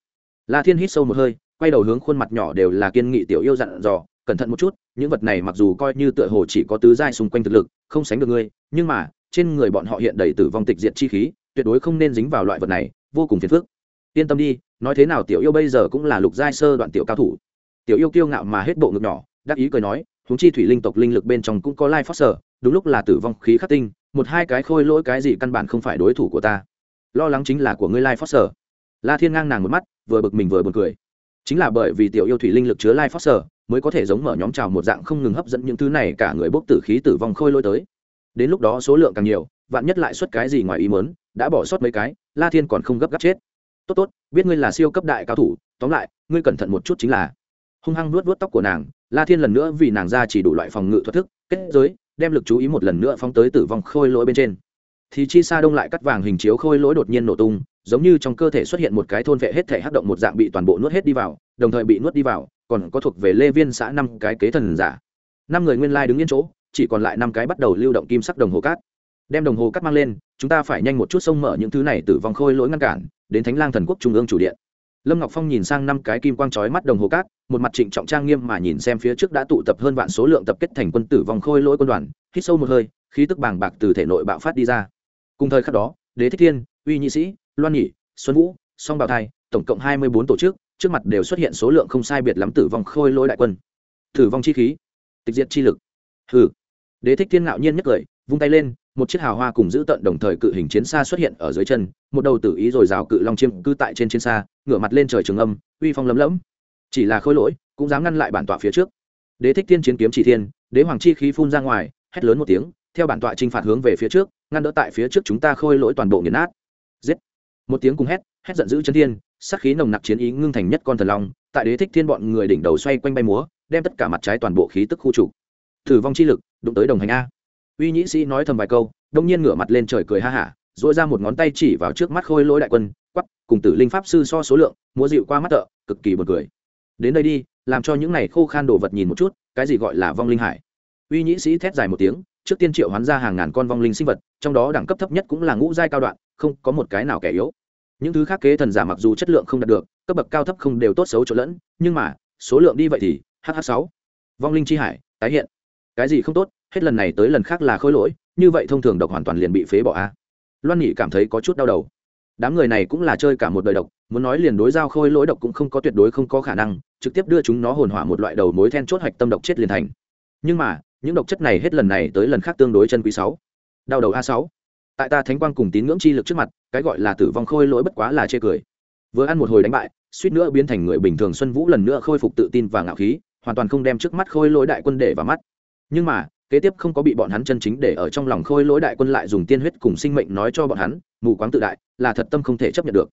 La thiên hít sâu một hơi, quay đầu hướng khuôn mặt nhỏ đều là kiên nghị tiểu yêu dặn dò cẩn thận một chút, những vật này mặc dù coi như tựa hồ chỉ có tứ giai xung quanh thực lực, không sánh được ngươi, nhưng mà, trên người bọn họ hiện đầy tử vong tịch diệt chi khí, tuyệt đối không nên dính vào loại vật này, vô cùng phiền phức. Yên tâm đi, nói thế nào tiểu yêu bây giờ cũng là lục giai sơ đoạn tiểu cao thủ. Tiểu yêu kiêu ngạo mà hết bộ ngực nhỏ, đắc ý cười nói húng chi thủy linh tộc linh lực bên trong cũng có lai phát sở đúng lúc là tử vong khí khắc tinh, một hai cái khôi lỗi cái gì căn bản không phải đối thủ của ta. Lo lắng chính là của ngươi lai phát sở la thiên ngang nàng một mắt, vừa bực mình vừa buồn cười. Chính là bởi vì tiểu yêu thủy linh lực chứa lai phát sở mới có thể giống mở nhóm trào một dạng không ngừng hấp dẫn những thứ này cả người bốc tử khí tử vong khôi lôi tới. Đến lúc đó số lượng càng nhiều, vạn nhất lại xuất cái gì ngoài ý mớn đã bỏ sót mấy cái, la thiên còn không gấp gáp chết. Tốt tốt, biết ngươi là siêu cấp đại cao thủ, tóm lại, ngươi cẩn thận một chút chính là. Hung hăng nuốt vuốt tóc của nàng, la thiên lần nữa vì nàng ra chỉ đủ loại phòng ngự thoát thức, kết giới, đem lực chú ý một lần nữa phóng tới tử vong khôi lỗi bên trên. Thì chi sa đông lại cắt vàng hình chiếu khôi lỗi đột nhiên nổ tung, giống như trong cơ thể xuất hiện một cái thôn vệ hết thể hắc động một dạng bị toàn bộ nuốt hết đi vào, đồng thời bị nuốt đi vào còn có thuộc về lê viên xã năm cái kế thần giả. Năm người nguyên lai đứng yên chỗ, chỉ còn lại năm cái bắt đầu lưu động kim sắc đồng hồ cát. Đem đồng hồ cát mang lên, chúng ta phải nhanh một chút xông mở những thứ này tử vong khôi lỗi ngăn cản, đến thánh lang thần quốc trung ương chủ điện. Lâm ngọc phong nhìn sang năm cái kim quang chói mắt đồng hồ cát, một mặt trịnh trọng trang nghiêm mà nhìn xem phía trước đã tụ tập hơn vạn số lượng tập kết thành quân tử vong khôi lỗi quân đoàn, hít sâu một hơi, khí tức bàng bạc từ thể nội bạo phát đi ra. Cùng thời khắc đó, đế thích thiên, uy nhị sĩ, loan nhị, xuân vũ, song bảo thai, tổng cộng hai mươi bốn tổ chức trước mặt đều xuất hiện số lượng không sai biệt lắm tử vong khôi lỗi đại quân. Tử vong chi khí, tịch diệt chi lực. Hừ. Đế thích thiên ngạo nhiên nhất cười, vung tay lên, một chiếc hào hoa cùng giữ tận đồng thời cự hình chiến xa xuất hiện ở dưới chân, một đầu tử ý rồi rào cự long chiêm cư tại trên chiến xa, ngửa mặt lên trời trường âm, uy phong lấm lẫm. Chỉ là khôi lỗi, cũng dám ngăn lại bản tọa phía trước. Đế thích thiên chiến kiếm chỉ thiên, đế hoàng chi khí phun ra ngoài, hét lớn một tiếng, theo bản tọa t r i n h phạt hướng về phía trước, ngăn đỡ tại phía trước chúng ta khôi lỗi toàn bộ nghiền nát. Giết. Một tiếng cùng hét hét giận dữ chân thiên sắc khí nồng nặc chiến ý ngưng thành nhất con thần long, tại đế thích thiên bọn người đỉnh đầu xoay quanh bay múa, đem tất cả mặt trái toàn bộ khí tức khu trục. Thử vong chi lực, đụng tới đồng hành a. Uy nhĩ sĩ nói thầm vài câu, đông nhiên ngửa mặt lên trời cười ha hả dội ra một ngón tay chỉ vào trước mắt khôi lỗi đại quân quắp cùng tử linh pháp sư so số lượng, múa dịu qua mắt tợ, cực kỳ buồn cười. Đến đây đi, làm cho những này khô khan đồ vật nhìn một chút, cái gì gọi là vong linh hải. Uy nhĩ sĩ thét dài một tiếng, trước tiên triệu hoán ra hàng ngàn con vong linh sinh vật, trong đó đẳng cấp thấp nhất cũng là ngũ giai cao đoạn, không có một cái nào kẻ yếu những thứ khác kế thần giả mặc dù chất lượng không đạt được, cấp bậc cao thấp không đều tốt xấu chỗ lẫn, nhưng mà, số lượng đi vậy thì, hh sáu. Vong linh chi hải, tái hiện. Cái gì không tốt, hết lần này tới lần khác là khôi lỗi, như vậy thông thường độc hoàn toàn liền bị phế bỏ a. Loan nhị cảm thấy có chút đau đầu. Đám người này cũng là chơi cả một đời độc, muốn nói liền đối giao khôi lỗi độc cũng không có tuyệt đối không có khả năng, trực tiếp đưa chúng nó hồn hỏa một loại đầu mối then chốt hạch tâm độc chết liền thành. Nhưng mà, những độc chất này hết lần này tới lần khác tương đối chân quý sáu. Đau đầu a sáu tại ta thánh quang cùng tín ngưỡng chi lực trước mặt, cái gọi là tử vong khôi lỗi bất quá là chê cười. Vừa ăn một hồi đánh bại, suýt nữa biến thành người bình thường xuân vũ lần nữa khôi phục tự tin và ngạo khí, hoàn toàn không đem trước mắt khôi lỗi đại quân để vào mắt. Nhưng mà, kế tiếp không có bị bọn hắn chân chính để ở trong lòng khôi lỗi đại quân lại dùng tiên huyết cùng sinh mệnh nói cho bọn hắn, mù quáng tự đại, là thật tâm không thể chấp nhận được.